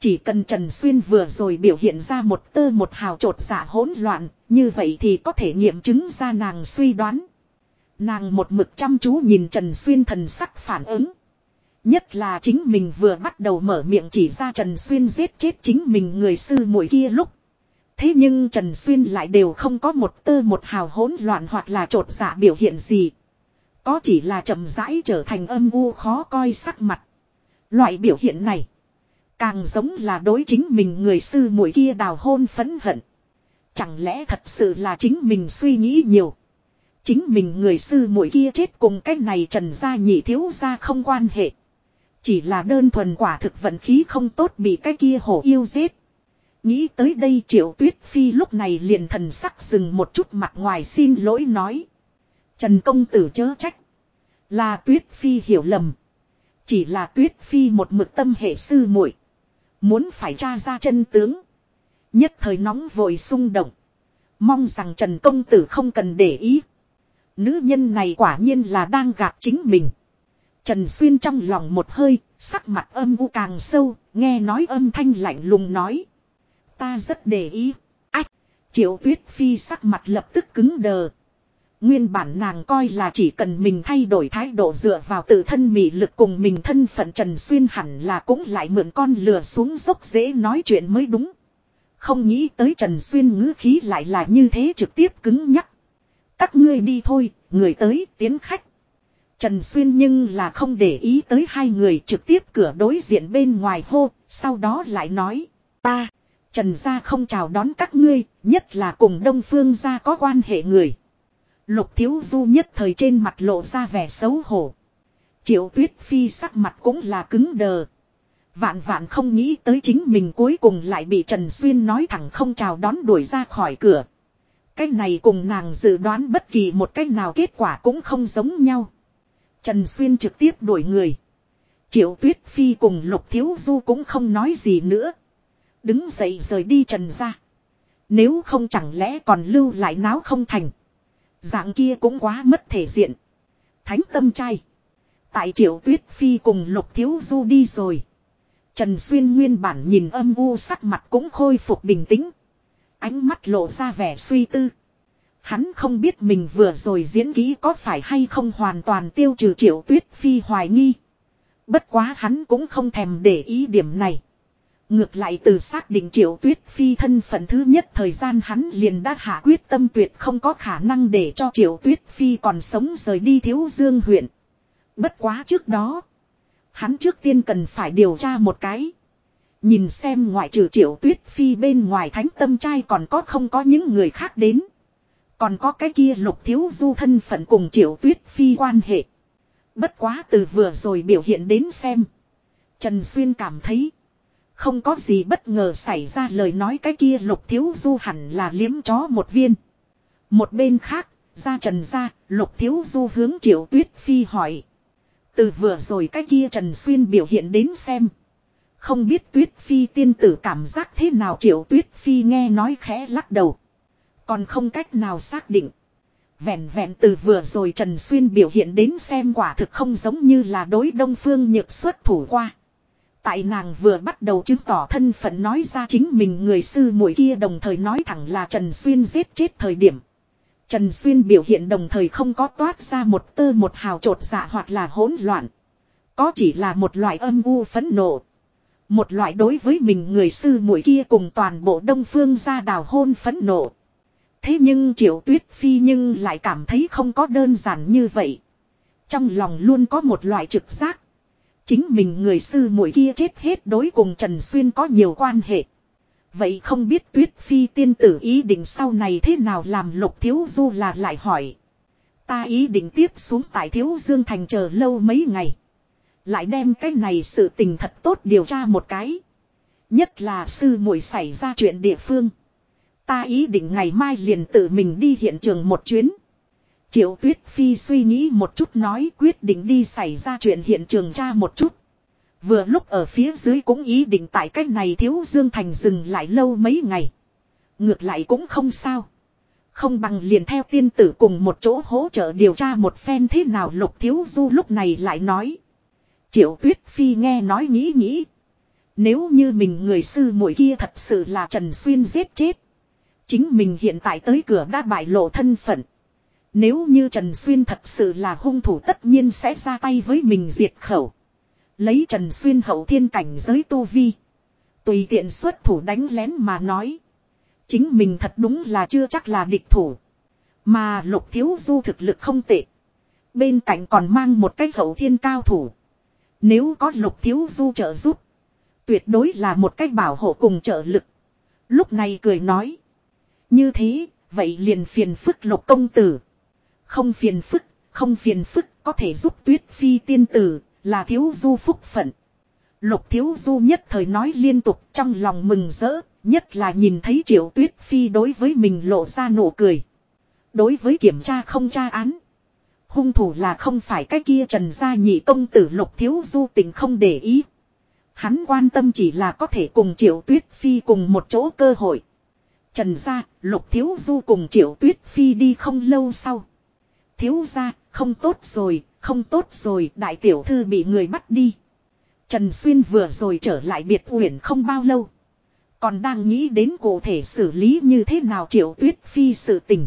Chỉ cần Trần Xuyên vừa rồi biểu hiện ra một tơ một hào trột giả hỗn loạn, như vậy thì có thể nghiệm chứng ra nàng suy đoán. Nàng một mực chăm chú nhìn Trần Xuyên thần sắc phản ứng. Nhất là chính mình vừa bắt đầu mở miệng chỉ ra Trần Xuyên giết chết chính mình người sư muội kia lúc. Thế nhưng Trần Xuyên lại đều không có một tơ một hào hỗn loạn hoặc là trột dạ biểu hiện gì. Có chỉ là chậm rãi trở thành âm u khó coi sắc mặt. Loại biểu hiện này. Càng giống là đối chính mình người sư muội kia đào hôn phấn hận. Chẳng lẽ thật sự là chính mình suy nghĩ nhiều. Chính mình người sư muội kia chết cùng cái này trần gia nhị thiếu gia không quan hệ. Chỉ là đơn thuần quả thực vận khí không tốt bị cái kia hổ yêu giết. Nghĩ tới đây triệu tuyết phi lúc này liền thần sắc dừng một chút mặt ngoài xin lỗi nói. Trần công tử chớ trách. Là tuyết phi hiểu lầm. Chỉ là tuyết phi một mực tâm hệ sư muội Muốn phải tra ra chân tướng. Nhất thời nóng vội xung động. Mong rằng Trần công tử không cần để ý. Nữ nhân này quả nhiên là đang gạt chính mình. Trần Xuyên trong lòng một hơi, sắc mặt âm u càng sâu, nghe nói âm thanh lạnh lùng nói. Ta rất để ý. Ách! Triệu tuyết phi sắc mặt lập tức cứng đờ. Nguyên bản nàng coi là chỉ cần mình thay đổi thái độ dựa vào tự thân mị lực cùng mình thân phận Trần Xuyên hẳn là cũng lại mượn con lừa xuống dốc dễ nói chuyện mới đúng. Không nghĩ tới Trần Xuyên ngữ khí lại là như thế trực tiếp cứng nhắc. Các ngươi đi thôi, người tới, tiến khách. Trần Xuyên nhưng là không để ý tới hai người trực tiếp cửa đối diện bên ngoài hô, sau đó lại nói, ta, Trần gia không chào đón các ngươi, nhất là cùng Đông Phương gia có quan hệ người. Lục thiếu du nhất thời trên mặt lộ ra vẻ xấu hổ. Triệu tuyết phi sắc mặt cũng là cứng đờ. Vạn vạn không nghĩ tới chính mình cuối cùng lại bị Trần Xuyên nói thẳng không chào đón đuổi ra khỏi cửa. Cái này cùng nàng dự đoán bất kỳ một cách nào kết quả cũng không giống nhau. Trần Xuyên trực tiếp đuổi người. Triệu Tuyết Phi cùng Lục Thiếu Du cũng không nói gì nữa. Đứng dậy rời đi Trần ra. Nếu không chẳng lẽ còn lưu lại náo không thành. Dạng kia cũng quá mất thể diện. Thánh tâm trai. Tại Triệu Tuyết Phi cùng Lục Thiếu Du đi rồi. Trần Xuyên nguyên bản nhìn âm u sắc mặt cũng khôi phục bình tĩnh. Ánh mắt lộ ra vẻ suy tư. Hắn không biết mình vừa rồi diễn kỹ có phải hay không hoàn toàn tiêu trừ triệu tuyết phi hoài nghi. Bất quá hắn cũng không thèm để ý điểm này. Ngược lại từ xác định triệu tuyết phi thân phận thứ nhất thời gian hắn liền đã hạ quyết tâm tuyệt không có khả năng để cho triệu tuyết phi còn sống rời đi thiếu dương huyện. Bất quá trước đó. Hắn trước tiên cần phải điều tra một cái. Nhìn xem ngoại trừ triệu tuyết phi bên ngoài thánh tâm trai còn có không có những người khác đến. Còn có cái kia lục thiếu du thân phận cùng triệu tuyết phi quan hệ. Bất quá từ vừa rồi biểu hiện đến xem. Trần Xuyên cảm thấy. Không có gì bất ngờ xảy ra lời nói cái kia lục thiếu du hẳn là liếm chó một viên. Một bên khác, ra trần ra, lục thiếu du hướng triệu tuyết phi hỏi. Từ vừa rồi cái kia Trần Xuyên biểu hiện đến xem. Không biết tuyết phi tiên tử cảm giác thế nào triệu tuyết phi nghe nói khẽ lắc đầu. Còn không cách nào xác định. Vẹn vẹn từ vừa rồi Trần Xuyên biểu hiện đến xem quả thực không giống như là đối đông phương nhược xuất thủ qua. Tại nàng vừa bắt đầu chứng tỏ thân phận nói ra chính mình người sư muội kia đồng thời nói thẳng là Trần Xuyên giết chết thời điểm. Trần Xuyên biểu hiện đồng thời không có toát ra một tơ một hào trột dạ hoặc là hỗn loạn. Có chỉ là một loại âm u phấn nộ. Một loại đối với mình người sư muội kia cùng toàn bộ đông phương ra đào hôn phấn nộ. Thế nhưng triệu tuyết phi nhưng lại cảm thấy không có đơn giản như vậy. Trong lòng luôn có một loại trực giác. Chính mình người sư muội kia chết hết đối cùng Trần Xuyên có nhiều quan hệ. Vậy không biết tuyết phi tiên tử ý định sau này thế nào làm lục thiếu du là lại hỏi. Ta ý định tiếp xuống tại thiếu dương thành chờ lâu mấy ngày. Lại đem cái này sự tình thật tốt điều tra một cái. Nhất là sư muội xảy ra chuyện địa phương. Ta ý định ngày mai liền tự mình đi hiện trường một chuyến. Triệu Tuyết Phi suy nghĩ một chút nói quyết định đi xảy ra chuyện hiện trường tra một chút. Vừa lúc ở phía dưới cũng ý định tại cách này thiếu Dương Thành dừng lại lâu mấy ngày. Ngược lại cũng không sao. Không bằng liền theo tiên tử cùng một chỗ hỗ trợ điều tra một phen thế nào lục thiếu du lúc này lại nói. Triệu Tuyết Phi nghe nói nghĩ nghĩ. Nếu như mình người sư muội kia thật sự là Trần Xuyên giết chết. Chính mình hiện tại tới cửa đã bại lộ thân phận. Nếu như Trần Xuyên thật sự là hung thủ tất nhiên sẽ ra tay với mình diệt khẩu. Lấy Trần Xuyên hậu thiên cảnh giới tu vi. Tùy tiện xuất thủ đánh lén mà nói. Chính mình thật đúng là chưa chắc là địch thủ. Mà lục thiếu du thực lực không tệ. Bên cạnh còn mang một cái hậu thiên cao thủ. Nếu có lục thiếu du trợ giúp. Tuyệt đối là một cách bảo hộ cùng trợ lực. Lúc này cười nói. Như thế, vậy liền phiền phức lục công tử. Không phiền phức, không phiền phức, có thể giúp tuyết phi tiên tử, là thiếu du phúc phận. Lục thiếu du nhất thời nói liên tục trong lòng mừng rỡ, nhất là nhìn thấy triệu tuyết phi đối với mình lộ ra nụ cười. Đối với kiểm tra không tra án. Hung thủ là không phải cái kia trần gia nhị công tử lục thiếu du tình không để ý. Hắn quan tâm chỉ là có thể cùng triệu tuyết phi cùng một chỗ cơ hội. Trần gia, lục thiếu du cùng triệu tuyết phi đi không lâu sau. Thiếu gia, không tốt rồi, không tốt rồi, đại tiểu thư bị người bắt đi. Trần Xuyên vừa rồi trở lại biệt uyển không bao lâu. Còn đang nghĩ đến cụ thể xử lý như thế nào triệu tuyết phi sự tình.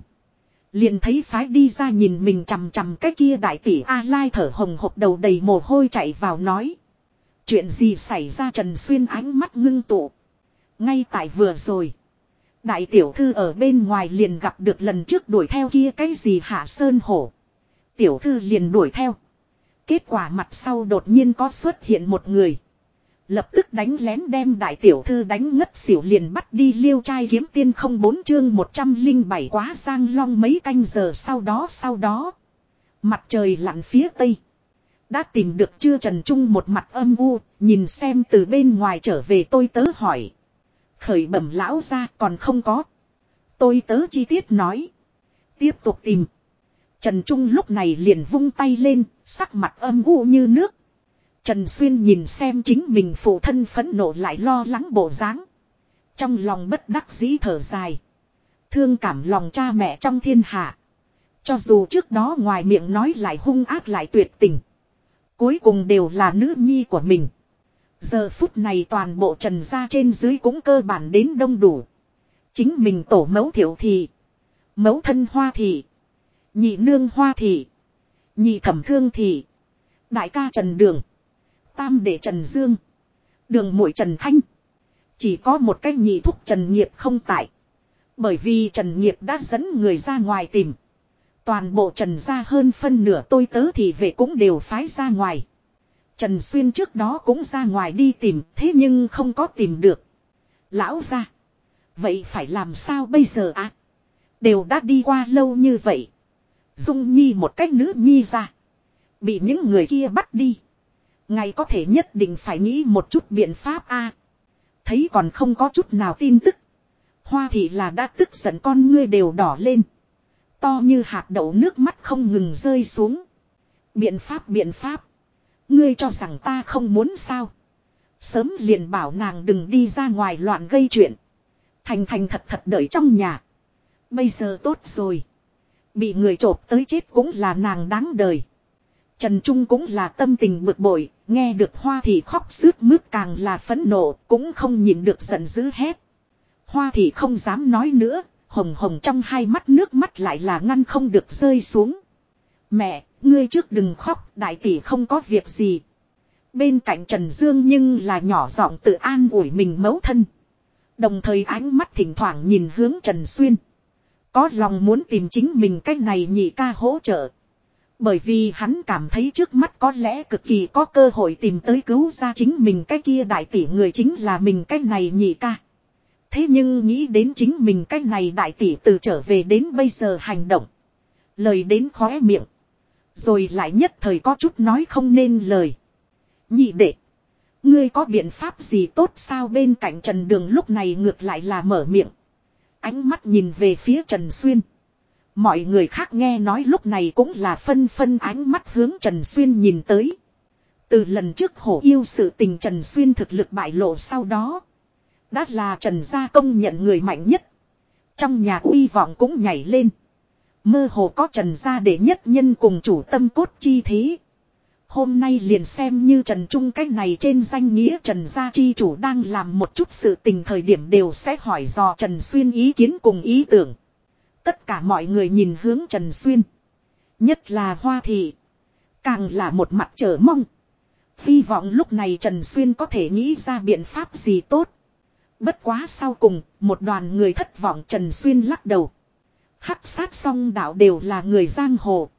Liền thấy phái đi ra nhìn mình chằm chằm cái kia đại tỷ A Lai thở hồng hộc đầu đầy mồ hôi chạy vào nói. Chuyện gì xảy ra Trần Xuyên ánh mắt ngưng tụ. Ngay tại vừa rồi. Đại tiểu thư ở bên ngoài liền gặp được lần trước đuổi theo kia cái gì hạ sơn hổ. Tiểu thư liền đuổi theo. Kết quả mặt sau đột nhiên có xuất hiện một người. Lập tức đánh lén đem đại tiểu thư đánh ngất xỉu liền bắt đi liêu trai kiếm tiên không bốn chương 107 quá sang long mấy canh giờ sau đó sau đó. Mặt trời lặn phía tây. Đã tìm được chưa Trần Trung một mặt âm u, nhìn xem từ bên ngoài trở về tôi tớ hỏi. Khởi bẩm lão ra còn không có. Tôi tớ chi tiết nói. Tiếp tục tìm. Trần Trung lúc này liền vung tay lên, sắc mặt âm u như nước. Trần Xuyên nhìn xem chính mình phụ thân phẫn nộ lại lo lắng bộ dáng. Trong lòng bất đắc dĩ thở dài. Thương cảm lòng cha mẹ trong thiên hạ. Cho dù trước đó ngoài miệng nói lại hung ác lại tuyệt tình. Cuối cùng đều là nữ nhi của mình. Giờ phút này toàn bộ trần gia trên dưới cũng cơ bản đến đông đủ. Chính mình tổ mẫu thiểu thị. Mẫu thân hoa thị. Nhị nương hoa thị. Nhị thẩm thương thị. Đại ca Trần Đường. Tam đệ Trần Dương. Đường mũi Trần Thanh. Chỉ có một cái nhị thúc Trần Nghiệp không tại. Bởi vì Trần Nghiệp đã dẫn người ra ngoài tìm. Toàn bộ Trần gia hơn phân nửa tôi tớ thì về cũng đều phái ra ngoài. Trần Xuyên trước đó cũng ra ngoài đi tìm, thế nhưng không có tìm được. Lão ra. Vậy phải làm sao bây giờ ạ? À? Đều đã đi qua lâu như vậy. Dung Nhi một cách nữ Nhi ra. Bị những người kia bắt đi. Ngày có thể nhất định phải nghĩ một chút biện pháp a. thấy còn không có chút nào tin tức. Hoa thị là đã tức giận con ngươi đều đỏ lên. To như hạt đậu nước mắt không ngừng rơi xuống. Biện pháp biện pháp. Ngươi cho rằng ta không muốn sao. Sớm liền bảo nàng đừng đi ra ngoài loạn gây chuyện. Thành thành thật thật đợi trong nhà. Bây giờ tốt rồi. Bị người trộp tới chết cũng là nàng đáng đời. Trần Trung cũng là tâm tình bực bội, nghe được hoa thì khóc sướt mướt càng là phẫn nộ, cũng không nhìn được giận dữ hét. Hoa thì không dám nói nữa, hồng hồng trong hai mắt nước mắt lại là ngăn không được rơi xuống. Mẹ, ngươi trước đừng khóc, đại tỷ không có việc gì. Bên cạnh Trần Dương nhưng là nhỏ giọng tự an ủi mình mấu thân. Đồng thời ánh mắt thỉnh thoảng nhìn hướng Trần Xuyên. Có lòng muốn tìm chính mình cách này nhị ca hỗ trợ. Bởi vì hắn cảm thấy trước mắt có lẽ cực kỳ có cơ hội tìm tới cứu ra chính mình cái kia đại tỷ người chính là mình cái này nhị ca. Thế nhưng nghĩ đến chính mình cái này đại tỷ từ trở về đến bây giờ hành động. Lời đến khóe miệng. Rồi lại nhất thời có chút nói không nên lời. Nhị đệ. Ngươi có biện pháp gì tốt sao bên cạnh Trần Đường lúc này ngược lại là mở miệng. Ánh mắt nhìn về phía Trần Xuyên. Mọi người khác nghe nói lúc này cũng là phân phân ánh mắt hướng Trần Xuyên nhìn tới. Từ lần trước hổ yêu sự tình Trần Xuyên thực lực bại lộ sau đó. Đã là Trần Gia công nhận người mạnh nhất. Trong nhà uy vọng cũng nhảy lên. Mơ hồ có Trần Gia để nhất nhân cùng chủ tâm cốt chi thế. Hôm nay liền xem như Trần Trung cách này trên danh nghĩa Trần Gia Chi chủ đang làm một chút sự tình thời điểm đều sẽ hỏi dò Trần Xuyên ý kiến cùng ý tưởng. Tất cả mọi người nhìn hướng Trần Xuyên. Nhất là Hoa Thị. Càng là một mặt chờ mong. Hy vọng lúc này Trần Xuyên có thể nghĩ ra biện pháp gì tốt. Bất quá sau cùng, một đoàn người thất vọng Trần Xuyên lắc đầu. Hắc sát song đạo đều là người giang hồ.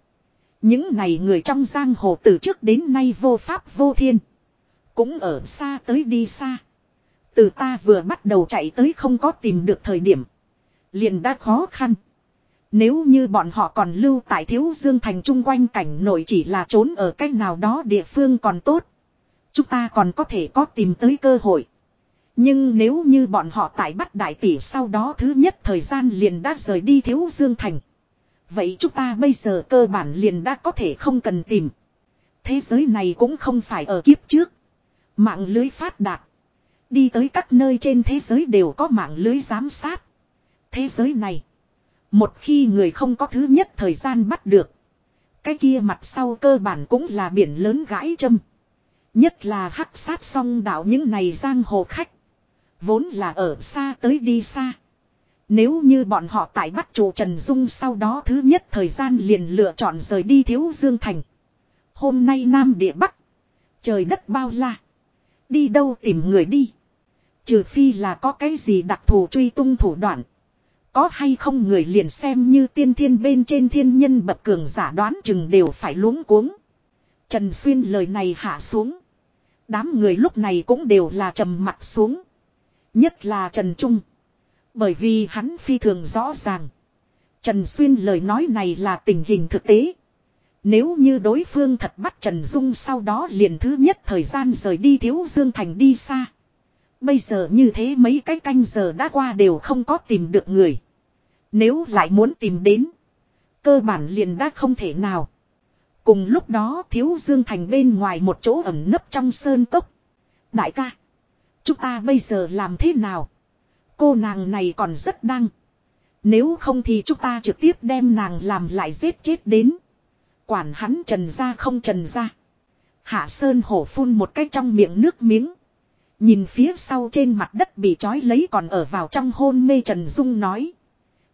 Những này người trong giang hồ từ trước đến nay vô pháp vô thiên. Cũng ở xa tới đi xa. Từ ta vừa bắt đầu chạy tới không có tìm được thời điểm. Liền đã khó khăn. Nếu như bọn họ còn lưu tại Thiếu Dương Thành chung quanh cảnh nội chỉ là trốn ở cách nào đó địa phương còn tốt. Chúng ta còn có thể có tìm tới cơ hội. Nhưng nếu như bọn họ tại bắt đại tỷ sau đó thứ nhất thời gian liền đã rời đi Thiếu Dương Thành. Vậy chúng ta bây giờ cơ bản liền đã có thể không cần tìm. Thế giới này cũng không phải ở kiếp trước. Mạng lưới phát đạt. Đi tới các nơi trên thế giới đều có mạng lưới giám sát. Thế giới này. Một khi người không có thứ nhất thời gian bắt được. Cái kia mặt sau cơ bản cũng là biển lớn gãi châm. Nhất là hắc sát song đạo những này giang hồ khách. Vốn là ở xa tới đi xa. Nếu như bọn họ tại bắt chủ Trần Dung sau đó thứ nhất thời gian liền lựa chọn rời đi Thiếu Dương Thành. Hôm nay Nam Địa Bắc. Trời đất bao la. Đi đâu tìm người đi. Trừ phi là có cái gì đặc thù truy tung thủ đoạn. Có hay không người liền xem như tiên thiên bên trên thiên nhân bậc cường giả đoán chừng đều phải luống cuống. Trần Xuyên lời này hạ xuống. Đám người lúc này cũng đều là trầm mặt xuống. Nhất là Trần Trung. Bởi vì hắn phi thường rõ ràng. Trần Xuyên lời nói này là tình hình thực tế. Nếu như đối phương thật bắt Trần Dung sau đó liền thứ nhất thời gian rời đi Thiếu Dương Thành đi xa. Bây giờ như thế mấy cái canh giờ đã qua đều không có tìm được người. Nếu lại muốn tìm đến. Cơ bản liền đã không thể nào. Cùng lúc đó Thiếu Dương Thành bên ngoài một chỗ ẩn nấp trong sơn cốc. Đại ca. Chúng ta bây giờ làm thế nào? Cô nàng này còn rất đăng. Nếu không thì chúng ta trực tiếp đem nàng làm lại giết chết đến. Quản hắn trần ra không trần ra. Hạ Sơn hổ phun một cái trong miệng nước miếng. Nhìn phía sau trên mặt đất bị trói lấy còn ở vào trong hôn mê Trần Dung nói.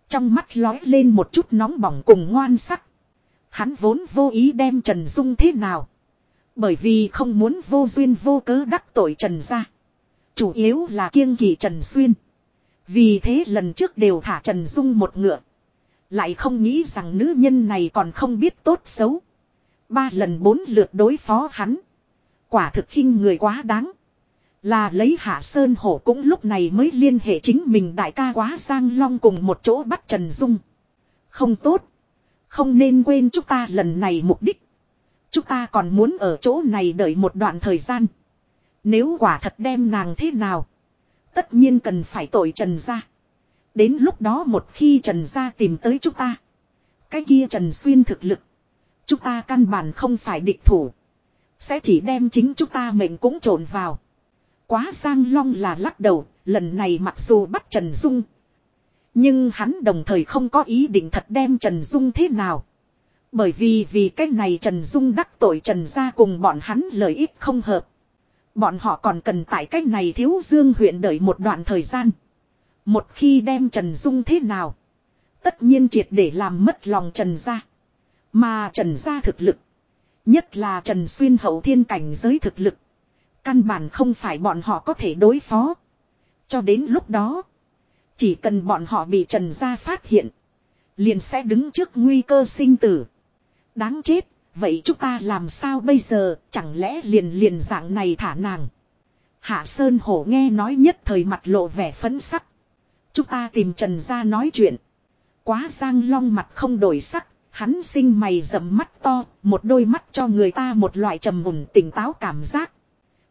Trong mắt lói lên một chút nóng bỏng cùng ngoan sắc. Hắn vốn vô ý đem Trần Dung thế nào. Bởi vì không muốn vô duyên vô cớ đắc tội Trần ra. Chủ yếu là kiêng kỵ Trần Xuyên. Vì thế lần trước đều thả Trần Dung một ngựa. Lại không nghĩ rằng nữ nhân này còn không biết tốt xấu. Ba lần bốn lượt đối phó hắn. Quả thực khinh người quá đáng. Là lấy Hạ Sơn Hổ cũng lúc này mới liên hệ chính mình đại ca quá sang long cùng một chỗ bắt Trần Dung. Không tốt. Không nên quên chúng ta lần này mục đích. Chúng ta còn muốn ở chỗ này đợi một đoạn thời gian. Nếu quả thật đem nàng thế nào. Tất nhiên cần phải tội Trần gia. Đến lúc đó một khi Trần gia tìm tới chúng ta. Cái kia Trần Xuyên thực lực. Chúng ta căn bản không phải địch thủ. Sẽ chỉ đem chính chúng ta mệnh cũng trộn vào. Quá sang Long là lắc đầu, lần này mặc dù bắt Trần Dung. Nhưng hắn đồng thời không có ý định thật đem Trần Dung thế nào. Bởi vì vì cái này Trần Dung đắc tội Trần ra cùng bọn hắn lợi ích không hợp. Bọn họ còn cần tại cách này thiếu dương huyện đợi một đoạn thời gian. Một khi đem Trần Dung thế nào. Tất nhiên triệt để làm mất lòng Trần gia. Mà Trần gia thực lực. Nhất là Trần Xuyên hậu thiên cảnh giới thực lực. Căn bản không phải bọn họ có thể đối phó. Cho đến lúc đó. Chỉ cần bọn họ bị Trần gia phát hiện. Liền sẽ đứng trước nguy cơ sinh tử. Đáng chết. Vậy chúng ta làm sao bây giờ, chẳng lẽ liền liền dạng này thả nàng. Hạ Sơn Hổ nghe nói nhất thời mặt lộ vẻ phấn sắc. Chúng ta tìm Trần ra nói chuyện. Quá Giang Long mặt không đổi sắc, hắn sinh mày rậm mắt to, một đôi mắt cho người ta một loại trầm mùn tỉnh táo cảm giác.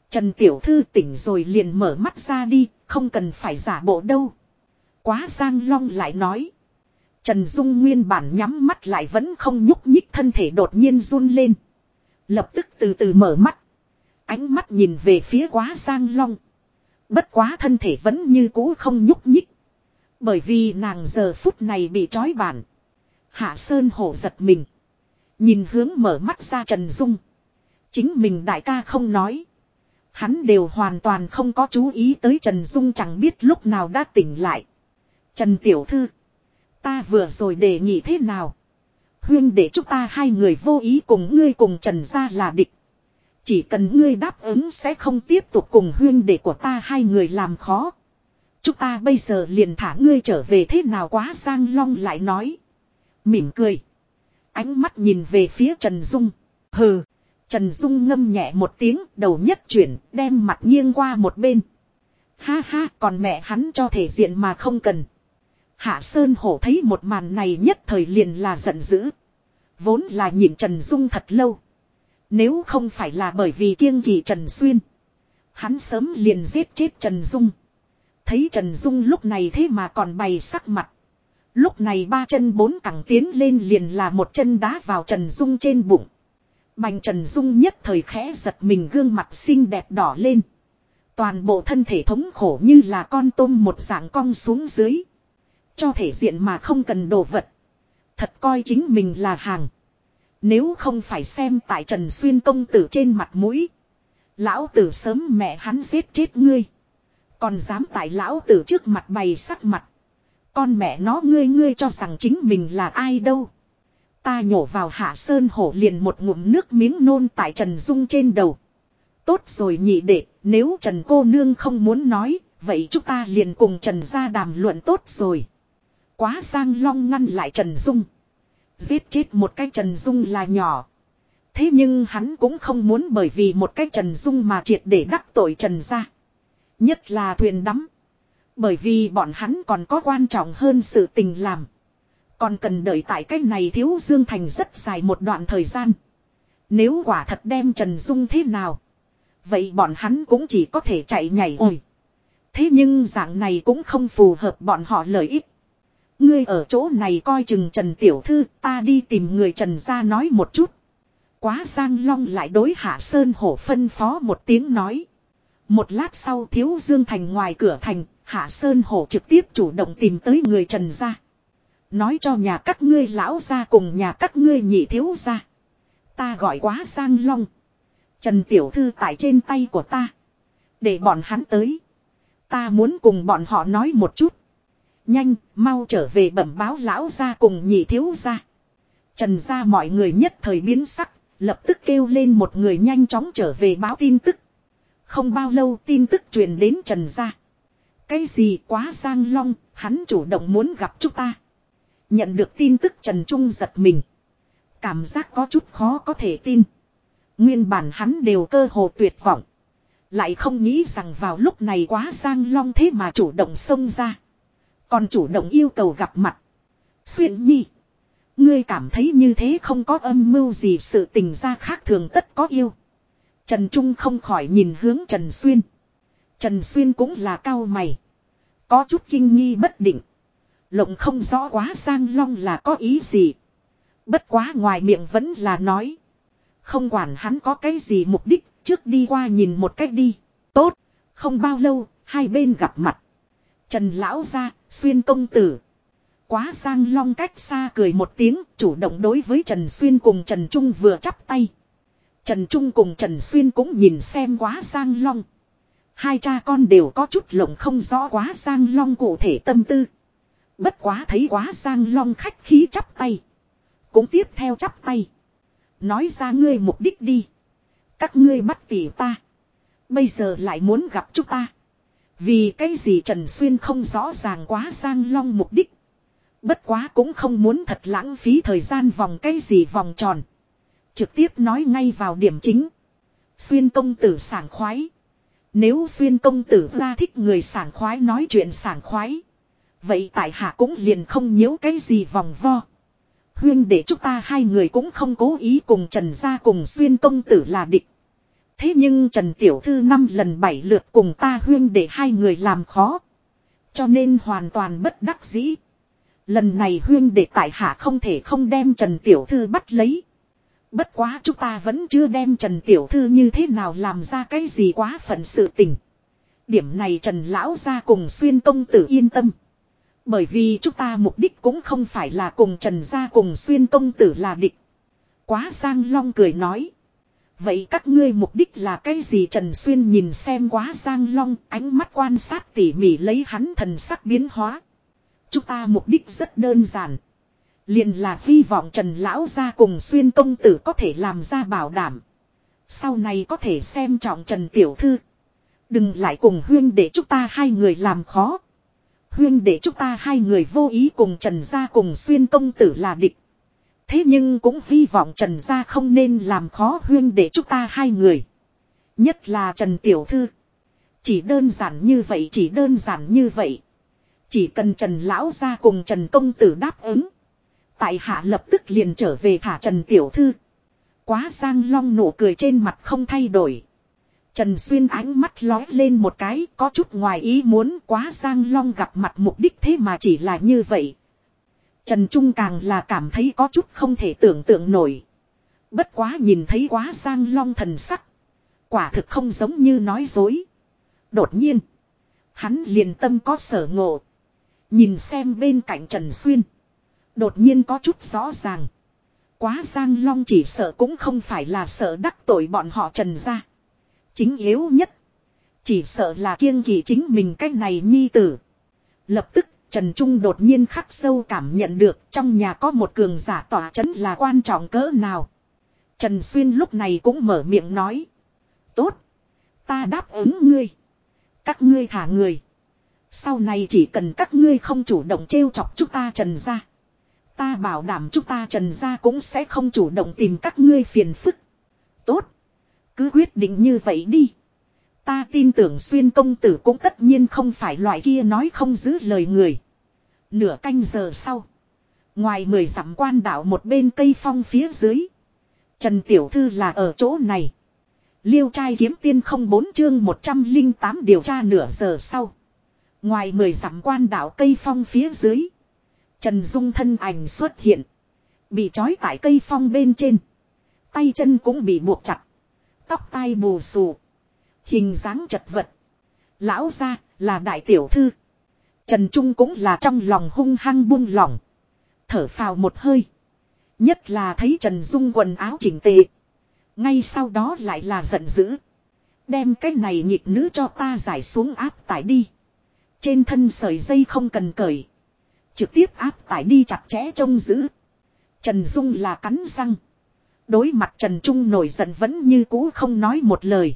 Trần Tiểu Thư tỉnh rồi liền mở mắt ra đi, không cần phải giả bộ đâu. Quá Giang Long lại nói. Trần Dung nguyên bản nhắm mắt lại vẫn không nhúc nhích, thân thể đột nhiên run lên. Lập tức từ từ mở mắt. Ánh mắt nhìn về phía quá Giang Long. Bất quá thân thể vẫn như cũ không nhúc nhích. Bởi vì nàng giờ phút này bị trói bản. Hạ Sơn hổ giật mình. Nhìn hướng mở mắt ra Trần Dung. Chính mình đại ca không nói. Hắn đều hoàn toàn không có chú ý tới Trần Dung chẳng biết lúc nào đã tỉnh lại. Trần Tiểu Thư. Ta vừa rồi đề nghị thế nào? Huyên để chúng ta hai người vô ý cùng ngươi cùng Trần ra là địch. Chỉ cần ngươi đáp ứng sẽ không tiếp tục cùng huyên để của ta hai người làm khó. Chúng ta bây giờ liền thả ngươi trở về thế nào quá Giang Long lại nói. Mỉm cười. Ánh mắt nhìn về phía Trần Dung. Hừ. Trần Dung ngâm nhẹ một tiếng, đầu nhất chuyển, đem mặt nghiêng qua một bên. Ha ha, còn mẹ hắn cho thể diện mà không cần. Hạ Sơn Hổ thấy một màn này nhất thời liền là giận dữ. Vốn là nhìn Trần Dung thật lâu. Nếu không phải là bởi vì kiêng kỵ Trần Xuyên. Hắn sớm liền giết chết Trần Dung. Thấy Trần Dung lúc này thế mà còn bày sắc mặt. Lúc này ba chân bốn cẳng tiến lên liền là một chân đá vào Trần Dung trên bụng. Bành Trần Dung nhất thời khẽ giật mình gương mặt xinh đẹp đỏ lên. Toàn bộ thân thể thống khổ như là con tôm một dạng cong xuống dưới. Cho thể diện mà không cần đồ vật. Thật coi chính mình là hàng. Nếu không phải xem tại Trần Xuyên công tử trên mặt mũi. Lão tử sớm mẹ hắn giết chết ngươi. Còn dám tại lão tử trước mặt bày sắc mặt. Con mẹ nó ngươi ngươi cho rằng chính mình là ai đâu. Ta nhổ vào hạ sơn hổ liền một ngụm nước miếng nôn tại Trần Dung trên đầu. Tốt rồi nhị đệ, nếu Trần cô nương không muốn nói, vậy chúng ta liền cùng Trần ra đàm luận tốt rồi. Quá Giang Long ngăn lại Trần Dung. Giết chết một cái Trần Dung là nhỏ. Thế nhưng hắn cũng không muốn bởi vì một cái Trần Dung mà triệt để đắc tội Trần ra. Nhất là thuyền đắm. Bởi vì bọn hắn còn có quan trọng hơn sự tình làm. Còn cần đợi tại cái này thiếu Dương Thành rất dài một đoạn thời gian. Nếu quả thật đem Trần Dung thế nào. Vậy bọn hắn cũng chỉ có thể chạy nhảy ôi. Thế nhưng dạng này cũng không phù hợp bọn họ lợi ích. Ngươi ở chỗ này coi chừng Trần Tiểu Thư ta đi tìm người Trần ra nói một chút. Quá Giang Long lại đối Hạ Sơn Hổ phân phó một tiếng nói. Một lát sau thiếu Dương Thành ngoài cửa thành, Hạ Sơn Hổ trực tiếp chủ động tìm tới người Trần ra. Nói cho nhà các ngươi lão ra cùng nhà các ngươi nhị thiếu ra. Ta gọi quá Giang Long. Trần Tiểu Thư tại trên tay của ta. Để bọn hắn tới. Ta muốn cùng bọn họ nói một chút. Nhanh, mau trở về bẩm báo lão ra cùng nhị thiếu ra. Trần ra mọi người nhất thời biến sắc, lập tức kêu lên một người nhanh chóng trở về báo tin tức. Không bao lâu tin tức truyền đến Trần ra. Cái gì quá giang long, hắn chủ động muốn gặp chúng ta. Nhận được tin tức Trần Trung giật mình. Cảm giác có chút khó có thể tin. Nguyên bản hắn đều cơ hồ tuyệt vọng. Lại không nghĩ rằng vào lúc này quá giang long thế mà chủ động xông ra. Còn chủ động yêu cầu gặp mặt. Xuyên nhi. Ngươi cảm thấy như thế không có âm mưu gì sự tình ra khác thường tất có yêu. Trần Trung không khỏi nhìn hướng Trần Xuyên. Trần Xuyên cũng là cao mày. Có chút kinh nghi bất định. Lộng không rõ quá Giang Long là có ý gì. Bất quá ngoài miệng vẫn là nói. Không quản hắn có cái gì mục đích, trước đi qua nhìn một cách đi. Tốt, không bao lâu, hai bên gặp mặt. Trần Lão ra, Xuyên công tử. Quá Giang Long cách xa cười một tiếng, chủ động đối với Trần Xuyên cùng Trần Trung vừa chắp tay. Trần Trung cùng Trần Xuyên cũng nhìn xem quá Giang Long. Hai cha con đều có chút lộng không rõ quá Giang Long cụ thể tâm tư. Bất quá thấy quá Giang Long khách khí chắp tay. Cũng tiếp theo chắp tay. Nói ra ngươi mục đích đi. Các ngươi bắt tỉ ta. Bây giờ lại muốn gặp chúng ta. Vì cái gì Trần Xuyên không rõ ràng quá Giang Long mục đích. Bất quá cũng không muốn thật lãng phí thời gian vòng cái gì vòng tròn. Trực tiếp nói ngay vào điểm chính. Xuyên công tử sảng khoái. Nếu xuyên công tử ra thích người sảng khoái nói chuyện sảng khoái. Vậy tại hạ cũng liền không nhiễu cái gì vòng vo. Huyên để chúng ta hai người cũng không cố ý cùng Trần gia cùng xuyên công tử là địch. Thế nhưng Trần Tiểu Thư năm lần bảy lượt cùng ta huyên để hai người làm khó. Cho nên hoàn toàn bất đắc dĩ. Lần này huyên để tại hạ không thể không đem Trần Tiểu Thư bắt lấy. Bất quá chúng ta vẫn chưa đem Trần Tiểu Thư như thế nào làm ra cái gì quá phận sự tình. Điểm này Trần Lão ra cùng xuyên công tử yên tâm. Bởi vì chúng ta mục đích cũng không phải là cùng Trần gia cùng xuyên công tử là địch. Quá sang Long cười nói. Vậy các ngươi mục đích là cái gì Trần Xuyên nhìn xem quá Giang Long, ánh mắt quan sát tỉ mỉ lấy hắn thần sắc biến hóa. Chúng ta mục đích rất đơn giản. liền là hy vọng Trần Lão gia cùng Xuyên công tử có thể làm ra bảo đảm. Sau này có thể xem trọng Trần Tiểu Thư. Đừng lại cùng huyên để chúng ta hai người làm khó. Huyên để chúng ta hai người vô ý cùng Trần gia cùng Xuyên công tử là địch. Thế nhưng cũng hy vọng Trần gia không nên làm khó huyên để chúng ta hai người. Nhất là Trần Tiểu Thư. Chỉ đơn giản như vậy, chỉ đơn giản như vậy. Chỉ cần Trần Lão gia cùng Trần Công Tử đáp ứng. Tại hạ lập tức liền trở về thả Trần Tiểu Thư. Quá Giang Long nụ cười trên mặt không thay đổi. Trần Xuyên ánh mắt lói lên một cái có chút ngoài ý muốn quá Giang Long gặp mặt mục đích thế mà chỉ là như vậy. Trần Trung càng là cảm thấy có chút không thể tưởng tượng nổi. Bất quá nhìn thấy quá Giang Long thần sắc. Quả thực không giống như nói dối. Đột nhiên. Hắn liền tâm có sở ngộ. Nhìn xem bên cạnh Trần Xuyên. Đột nhiên có chút rõ ràng. Quá Giang Long chỉ sợ cũng không phải là sợ đắc tội bọn họ Trần ra. Chính yếu nhất. Chỉ sợ là kiêng kỵ chính mình cách này nhi tử. Lập tức Trần Trung đột nhiên khắc sâu cảm nhận được trong nhà có một cường giả tỏa chấn là quan trọng cỡ nào. Trần Xuyên lúc này cũng mở miệng nói. Tốt. Ta đáp ứng ngươi. Các ngươi thả người. Sau này chỉ cần các ngươi không chủ động trêu chọc chúng ta trần ra. Ta bảo đảm chúng ta trần ra cũng sẽ không chủ động tìm các ngươi phiền phức. Tốt. Cứ quyết định như vậy đi. Ta tin tưởng xuyên công tử cũng tất nhiên không phải loại kia nói không giữ lời người. Nửa canh giờ sau. Ngoài mười dặm quan đảo một bên cây phong phía dưới. Trần Tiểu Thư là ở chỗ này. Liêu trai kiếm tiên không bốn chương 108 điều tra nửa giờ sau. Ngoài mười dặm quan đảo cây phong phía dưới. Trần Dung thân ảnh xuất hiện. Bị trói tại cây phong bên trên. Tay chân cũng bị buộc chặt. Tóc tai bù xù. Hình dáng chật vật. Lão ra là đại tiểu thư. Trần Trung cũng là trong lòng hung hăng buông lỏng. Thở phào một hơi. Nhất là thấy Trần Dung quần áo chỉnh tề. Ngay sau đó lại là giận dữ. Đem cái này nhịp nữ cho ta giải xuống áp tải đi. Trên thân sợi dây không cần cởi. Trực tiếp áp tải đi chặt chẽ trông giữ. Trần Dung là cắn răng. Đối mặt Trần Trung nổi giận vẫn như cũ không nói một lời.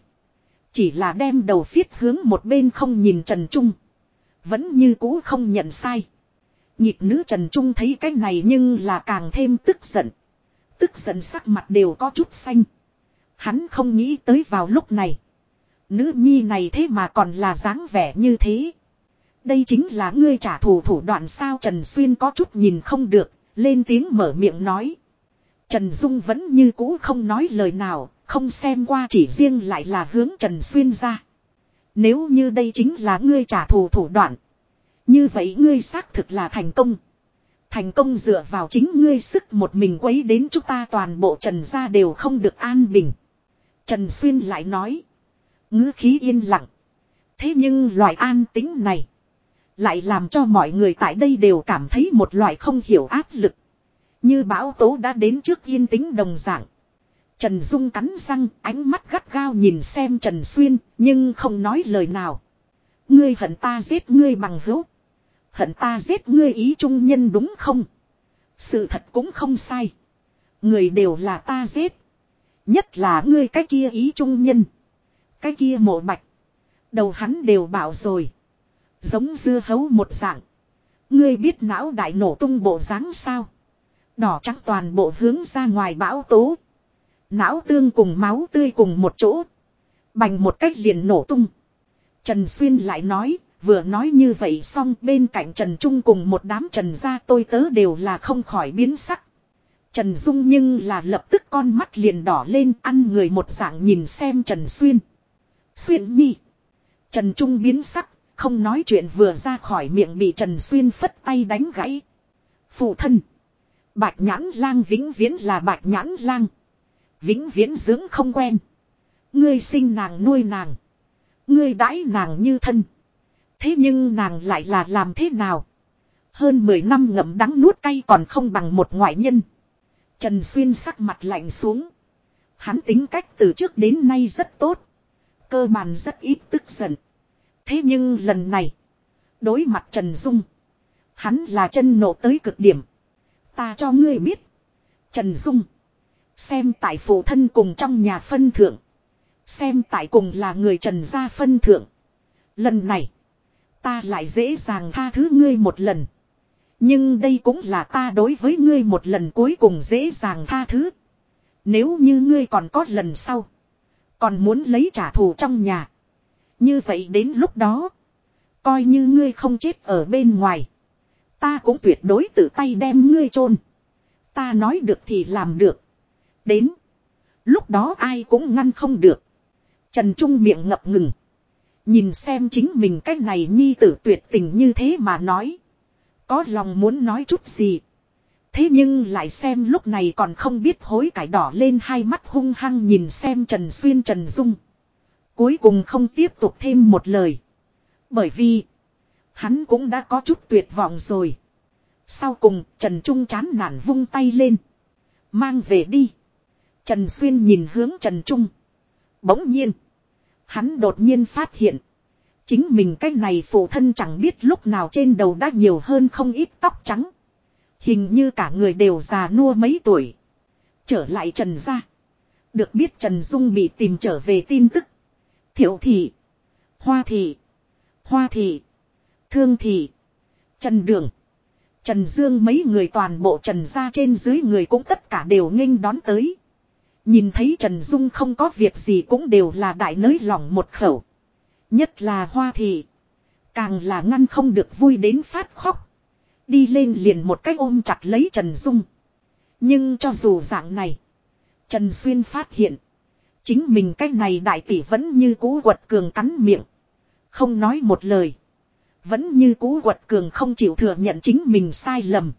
Chỉ là đem đầu phiết hướng một bên không nhìn Trần Trung. Vẫn như cũ không nhận sai. Nhịp nữ Trần Trung thấy cái này nhưng là càng thêm tức giận. Tức giận sắc mặt đều có chút xanh. Hắn không nghĩ tới vào lúc này. Nữ nhi này thế mà còn là dáng vẻ như thế. Đây chính là ngươi trả thù thủ đoạn sao Trần Xuyên có chút nhìn không được, lên tiếng mở miệng nói. Trần Dung vẫn như cũ không nói lời nào, không xem qua chỉ riêng lại là hướng Trần Xuyên ra. Nếu như đây chính là ngươi trả thù thủ đoạn. Như vậy ngươi xác thực là thành công. Thành công dựa vào chính ngươi sức một mình quấy đến chúng ta toàn bộ Trần gia đều không được an bình. Trần Xuyên lại nói. ngữ khí yên lặng. Thế nhưng loại an tính này. Lại làm cho mọi người tại đây đều cảm thấy một loại không hiểu áp lực. Như bão tố đã đến trước yên tĩnh đồng dạng. Trần Dung cắn răng, ánh mắt gắt gao nhìn xem Trần Xuyên, nhưng không nói lời nào. Ngươi hận ta giết ngươi bằng hữu. Hận ta giết ngươi ý trung nhân đúng không? Sự thật cũng không sai. Người đều là ta giết. Nhất là ngươi cái kia ý trung nhân. Cái kia mộ bạch. Đầu hắn đều bảo rồi. Giống dưa hấu một dạng. Ngươi biết não đại nổ tung bộ dáng sao? Đỏ trắng toàn bộ hướng ra ngoài bão tố. Não tương cùng máu tươi cùng một chỗ. Bành một cách liền nổ tung. Trần Xuyên lại nói, vừa nói như vậy xong bên cạnh Trần Trung cùng một đám Trần gia tôi tớ đều là không khỏi biến sắc. Trần Dung nhưng là lập tức con mắt liền đỏ lên ăn người một dạng nhìn xem Trần Xuyên. Xuyên nhi. Trần Trung biến sắc, không nói chuyện vừa ra khỏi miệng bị Trần Xuyên phất tay đánh gãy. Phụ thân. Bạch nhãn lang vĩnh viễn là bạch nhãn lang. Vĩnh viễn dưỡng không quen. Ngươi sinh nàng nuôi nàng. Ngươi đãi nàng như thân. Thế nhưng nàng lại là làm thế nào? Hơn 10 năm ngậm đắng nuốt cay còn không bằng một ngoại nhân. Trần Xuyên sắc mặt lạnh xuống. Hắn tính cách từ trước đến nay rất tốt. Cơ bản rất ít tức giận. Thế nhưng lần này. Đối mặt Trần Dung. Hắn là chân nộ tới cực điểm. Ta cho ngươi biết. Trần Dung. Xem tại phụ thân cùng trong nhà phân thượng. Xem tại cùng là người Trần gia phân thượng. Lần này. Ta lại dễ dàng tha thứ ngươi một lần. Nhưng đây cũng là ta đối với ngươi một lần cuối cùng dễ dàng tha thứ. Nếu như ngươi còn có lần sau. Còn muốn lấy trả thù trong nhà. Như vậy đến lúc đó. Coi như ngươi không chết ở bên ngoài. Ta cũng tuyệt đối tự tay đem ngươi chôn Ta nói được thì làm được. Đến. Lúc đó ai cũng ngăn không được. Trần Trung miệng ngập ngừng. Nhìn xem chính mình cách này nhi tử tuyệt tình như thế mà nói. Có lòng muốn nói chút gì. Thế nhưng lại xem lúc này còn không biết hối cải đỏ lên hai mắt hung hăng nhìn xem Trần Xuyên Trần Dung. Cuối cùng không tiếp tục thêm một lời. Bởi vì. Hắn cũng đã có chút tuyệt vọng rồi. Sau cùng, Trần Trung chán nản vung tay lên. Mang về đi. Trần Xuyên nhìn hướng Trần Trung. Bỗng nhiên. Hắn đột nhiên phát hiện. Chính mình cái này phụ thân chẳng biết lúc nào trên đầu đã nhiều hơn không ít tóc trắng. Hình như cả người đều già nua mấy tuổi. Trở lại Trần gia. Được biết Trần Dung bị tìm trở về tin tức. thiểu thị. Hoa thị. Hoa thị. Thương thị. Trần Đường. Trần Dương mấy người toàn bộ Trần gia trên dưới người cũng tất cả đều nghênh đón tới. Nhìn thấy Trần Dung không có việc gì cũng đều là đại nới lỏng một khẩu. Nhất là hoa thị. Càng là ngăn không được vui đến phát khóc. Đi lên liền một cách ôm chặt lấy Trần Dung. Nhưng cho dù dạng này. Trần Xuyên phát hiện. Chính mình cách này đại tỷ vẫn như cũ quật cường cắn miệng. Không nói một lời. Vẫn như cũ quật cường không chịu thừa nhận chính mình sai lầm.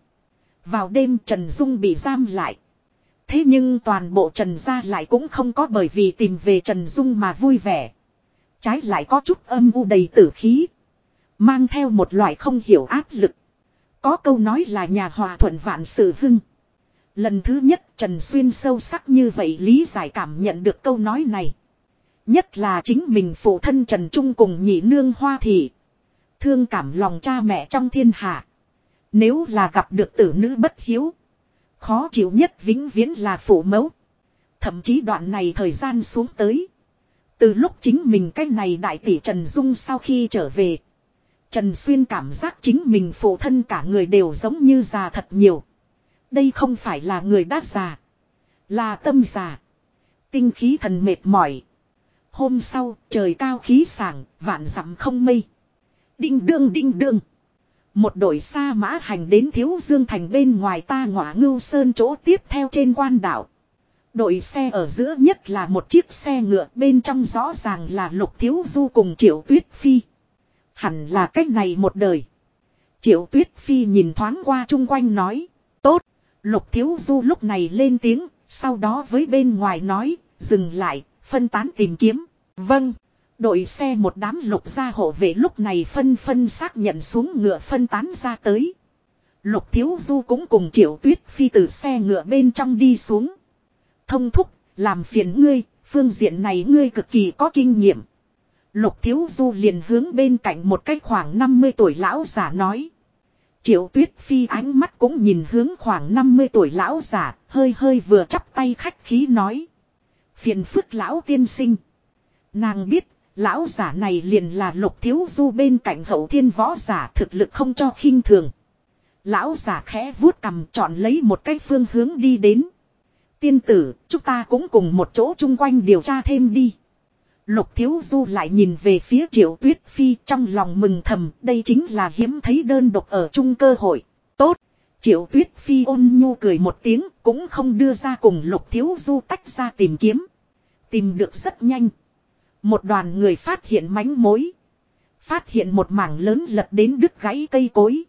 Vào đêm Trần Dung bị giam lại. Thế nhưng toàn bộ Trần gia lại cũng không có bởi vì tìm về Trần Dung mà vui vẻ. Trái lại có chút âm u đầy tử khí. Mang theo một loại không hiểu áp lực. Có câu nói là nhà hòa thuận vạn sự hưng. Lần thứ nhất Trần Xuyên sâu sắc như vậy lý giải cảm nhận được câu nói này. Nhất là chính mình phụ thân Trần Trung cùng nhị nương hoa thị. Thương cảm lòng cha mẹ trong thiên hạ. Nếu là gặp được tử nữ bất hiếu. Khó chịu nhất vĩnh viễn là phụ mẫu. Thậm chí đoạn này thời gian xuống tới. Từ lúc chính mình cái này đại tỷ Trần Dung sau khi trở về. Trần Xuyên cảm giác chính mình phụ thân cả người đều giống như già thật nhiều. Đây không phải là người đã già. Là tâm già. Tinh khí thần mệt mỏi. Hôm sau, trời cao khí sảng, vạn dặm không mây. Đinh đương đinh đương. Một đội xa mã hành đến Thiếu Dương Thành bên ngoài ta ngọa ngưu sơn chỗ tiếp theo trên quan đảo. Đội xe ở giữa nhất là một chiếc xe ngựa, bên trong rõ ràng là Lục Thiếu Du cùng Triệu Tuyết Phi. Hẳn là cách này một đời. Triệu Tuyết Phi nhìn thoáng qua chung quanh nói. Tốt. Lục Thiếu Du lúc này lên tiếng. Sau đó với bên ngoài nói. Dừng lại. Phân tán tìm kiếm. Vâng. Đội xe một đám lục gia hộ vệ lúc này phân phân xác nhận xuống ngựa phân tán ra tới. Lục Thiếu Du cũng cùng Triệu Tuyết Phi từ xe ngựa bên trong đi xuống. Thông thúc, làm phiền ngươi, phương diện này ngươi cực kỳ có kinh nghiệm. Lục Thiếu Du liền hướng bên cạnh một cách khoảng 50 tuổi lão giả nói. Triệu Tuyết Phi ánh mắt cũng nhìn hướng khoảng 50 tuổi lão giả, hơi hơi vừa chắp tay khách khí nói. Phiền phức lão tiên sinh. Nàng biết, lão giả này liền là lục thiếu du bên cạnh hậu thiên võ giả thực lực không cho khinh thường. Lão giả khẽ vuốt cầm chọn lấy một cái phương hướng đi đến. Tiên tử, chúng ta cũng cùng một chỗ chung quanh điều tra thêm đi. Lục thiếu du lại nhìn về phía triệu tuyết phi trong lòng mừng thầm, đây chính là hiếm thấy đơn độc ở chung cơ hội. Tốt! Triệu tuyết phi ôn nhu cười một tiếng, cũng không đưa ra cùng lục thiếu du tách ra tìm kiếm. Tìm được rất nhanh. Một đoàn người phát hiện mánh mối. Phát hiện một mảng lớn lật đến đứt gãy cây cối.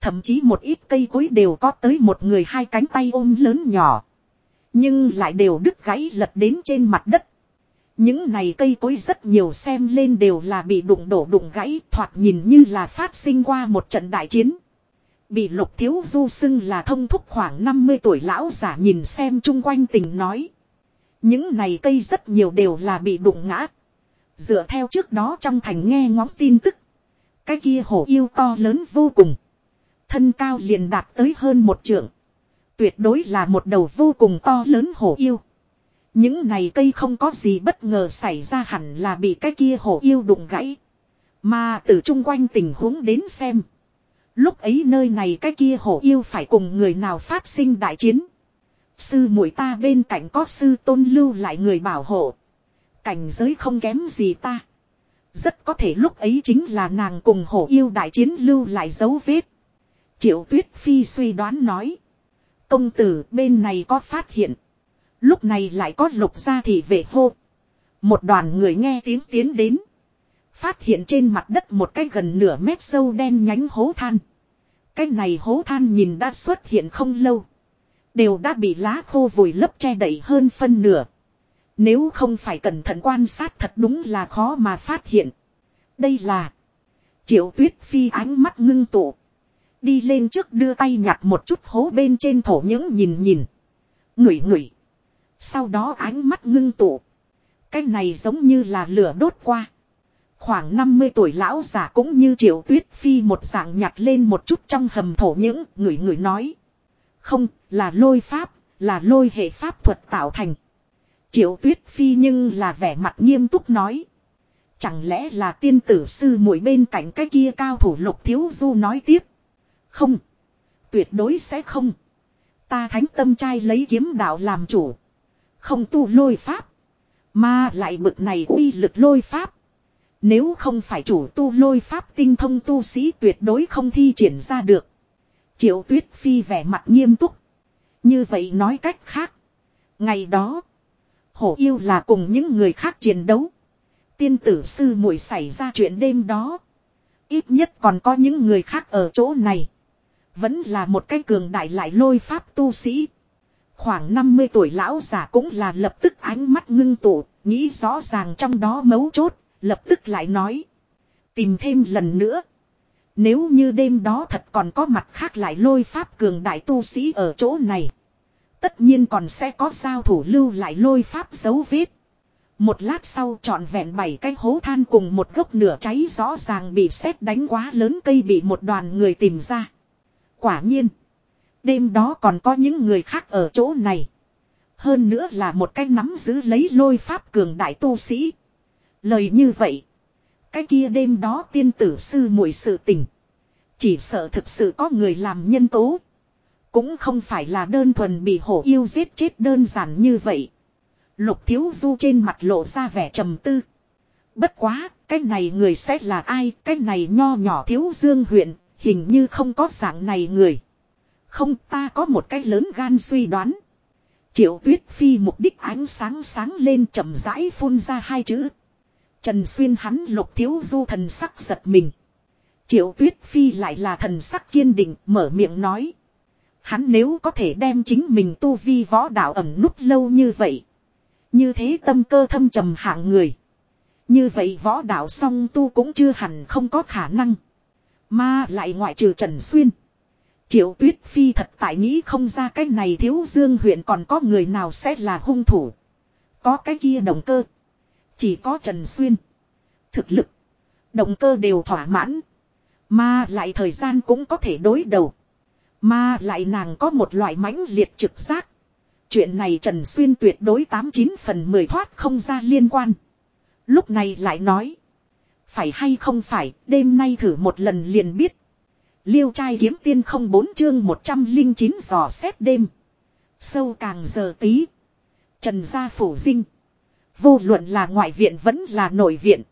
Thậm chí một ít cây cối đều có tới một người hai cánh tay ôm lớn nhỏ. Nhưng lại đều đứt gãy lật đến trên mặt đất. Những này cây cối rất nhiều xem lên đều là bị đụng đổ đụng gãy, thoạt nhìn như là phát sinh qua một trận đại chiến. Bị lục thiếu du xưng là thông thúc khoảng 50 tuổi lão giả nhìn xem chung quanh tình nói. Những này cây rất nhiều đều là bị đụng ngã. Dựa theo trước đó trong thành nghe ngóng tin tức. Cái kia hổ yêu to lớn vô cùng. Thân cao liền đạt tới hơn một trượng. Tuyệt đối là một đầu vô cùng to lớn hổ yêu. Những này cây không có gì bất ngờ xảy ra hẳn là bị cái kia hổ yêu đụng gãy. Mà từ chung quanh tình huống đến xem. Lúc ấy nơi này cái kia hổ yêu phải cùng người nào phát sinh đại chiến. Sư muội ta bên cạnh có sư tôn lưu lại người bảo hộ. Cảnh giới không kém gì ta. Rất có thể lúc ấy chính là nàng cùng hổ yêu đại chiến lưu lại dấu vết. Triệu tuyết phi suy đoán nói. Công tử bên này có phát hiện. Lúc này lại có lục gia thị vệ hô. Một đoàn người nghe tiếng tiến đến. Phát hiện trên mặt đất một cái gần nửa mét sâu đen nhánh hố than. Cái này hố than nhìn đã xuất hiện không lâu. Đều đã bị lá khô vùi lấp che đậy hơn phân nửa. Nếu không phải cẩn thận quan sát thật đúng là khó mà phát hiện. Đây là. Triệu tuyết phi ánh mắt ngưng tụ. Đi lên trước đưa tay nhặt một chút hố bên trên thổ những nhìn nhìn. Ngửi ngửi. Sau đó ánh mắt ngưng tụ. Cái này giống như là lửa đốt qua. Khoảng 50 tuổi lão giả cũng như triệu tuyết phi một dạng nhặt lên một chút trong hầm thổ những người người nói. Không, là lôi pháp, là lôi hệ pháp thuật tạo thành. Triệu tuyết phi nhưng là vẻ mặt nghiêm túc nói. Chẳng lẽ là tiên tử sư muội bên cạnh cái kia cao thủ lục thiếu du nói tiếp. Không. Tuyệt đối sẽ không. Ta thánh tâm trai lấy kiếm đạo làm chủ. Không tu lôi pháp. Mà lại bực này uy lực lôi pháp. Nếu không phải chủ tu lôi pháp tinh thông tu sĩ tuyệt đối không thi triển ra được. Triệu tuyết phi vẻ mặt nghiêm túc. Như vậy nói cách khác. Ngày đó. Hổ yêu là cùng những người khác chiến đấu. Tiên tử sư muội xảy ra chuyện đêm đó. Ít nhất còn có những người khác ở chỗ này. Vẫn là một cái cường đại lại lôi pháp tu sĩ. Khoảng 50 tuổi lão già cũng là lập tức ánh mắt ngưng tụ, nghĩ rõ ràng trong đó mấu chốt, lập tức lại nói. Tìm thêm lần nữa. Nếu như đêm đó thật còn có mặt khác lại lôi pháp cường đại tu sĩ ở chỗ này. Tất nhiên còn sẽ có giao thủ lưu lại lôi pháp dấu vết. Một lát sau trọn vẹn bảy cái hố than cùng một gốc nửa cháy rõ ràng bị sét đánh quá lớn cây bị một đoàn người tìm ra. Quả nhiên. Đêm đó còn có những người khác ở chỗ này. Hơn nữa là một cái nắm giữ lấy lôi pháp cường đại tu sĩ. Lời như vậy. Cái kia đêm đó tiên tử sư muội sự tình. Chỉ sợ thực sự có người làm nhân tố. Cũng không phải là đơn thuần bị hổ yêu giết chết đơn giản như vậy. Lục thiếu du trên mặt lộ ra vẻ trầm tư. Bất quá, cái này người sẽ là ai, cái này nho nhỏ thiếu dương huyện, hình như không có dạng này người. Không ta có một cái lớn gan suy đoán. Triệu tuyết phi mục đích ánh sáng sáng lên chậm rãi phun ra hai chữ. Trần xuyên hắn lục thiếu du thần sắc giật mình. Triệu tuyết phi lại là thần sắc kiên định mở miệng nói. Hắn nếu có thể đem chính mình tu vi võ đạo ẩn nút lâu như vậy. Như thế tâm cơ thâm trầm hạng người. Như vậy võ đạo song tu cũng chưa hẳn không có khả năng. Mà lại ngoại trừ Trần Xuyên. Triệu Tuyết Phi thật tại nghĩ không ra cái này thiếu dương huyện còn có người nào sẽ là hung thủ. Có cái kia động cơ. Chỉ có Trần Xuyên. Thực lực. Động cơ đều thỏa mãn. Mà lại thời gian cũng có thể đối đầu. Mà lại nàng có một loại mãnh liệt trực giác. Chuyện này Trần Xuyên tuyệt đối 89 phần 10 thoát không ra liên quan. Lúc này lại nói. Phải hay không phải, đêm nay thử một lần liền biết. Liêu trai kiếm tiên không bốn chương 109 giò xét đêm. Sâu càng giờ tí. Trần gia phủ dinh. Vô luận là ngoại viện vẫn là nội viện.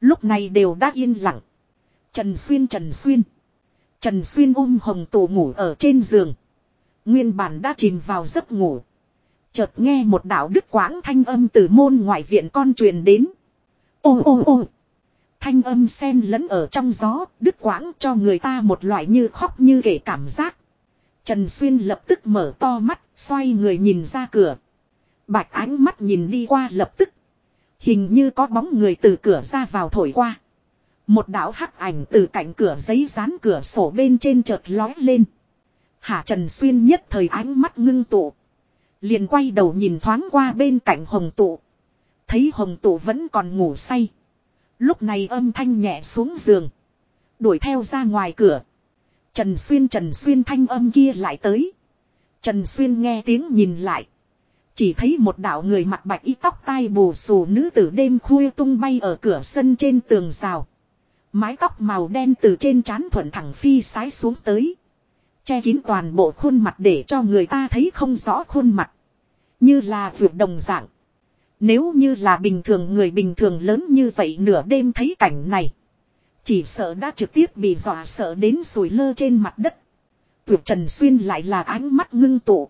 Lúc này đều đã yên lặng. Trần Xuyên Trần Xuyên. Trần Xuyên ôm hồng tổ ngủ ở trên giường. Nguyên bản đã chìm vào giấc ngủ. Chợt nghe một đạo đức quãng thanh âm từ môn ngoại viện con truyền đến. Ô ô ô. thanh âm sen lẫn ở trong gió, đứt quãng cho người ta một loại như khóc như kể cảm giác. Trần Xuyên lập tức mở to mắt, xoay người nhìn ra cửa. Bạch ánh mắt nhìn đi qua lập tức. Hình như có bóng người từ cửa ra vào thổi qua. Một đạo hắc ảnh từ cạnh cửa giấy dán cửa sổ bên trên chợt lói lên. Hạ Trần Xuyên nhất thời ánh mắt ngưng tụ. Liền quay đầu nhìn thoáng qua bên cạnh hồng tụ. Thấy hồng tụ vẫn còn ngủ say. Lúc này âm thanh nhẹ xuống giường. Đuổi theo ra ngoài cửa. Trần Xuyên Trần Xuyên thanh âm kia lại tới. Trần Xuyên nghe tiếng nhìn lại. Chỉ thấy một đạo người mặt bạch y tóc tai bù xù nữ tử đêm khuya tung bay ở cửa sân trên tường rào. Mái tóc màu đen từ trên trán thuận thẳng phi sái xuống tới. Che kín toàn bộ khuôn mặt để cho người ta thấy không rõ khuôn mặt. Như là vượt đồng dạng. Nếu như là bình thường người bình thường lớn như vậy nửa đêm thấy cảnh này. Chỉ sợ đã trực tiếp bị dọa sợ đến sùi lơ trên mặt đất. Vượt Trần Xuyên lại là ánh mắt ngưng tụ.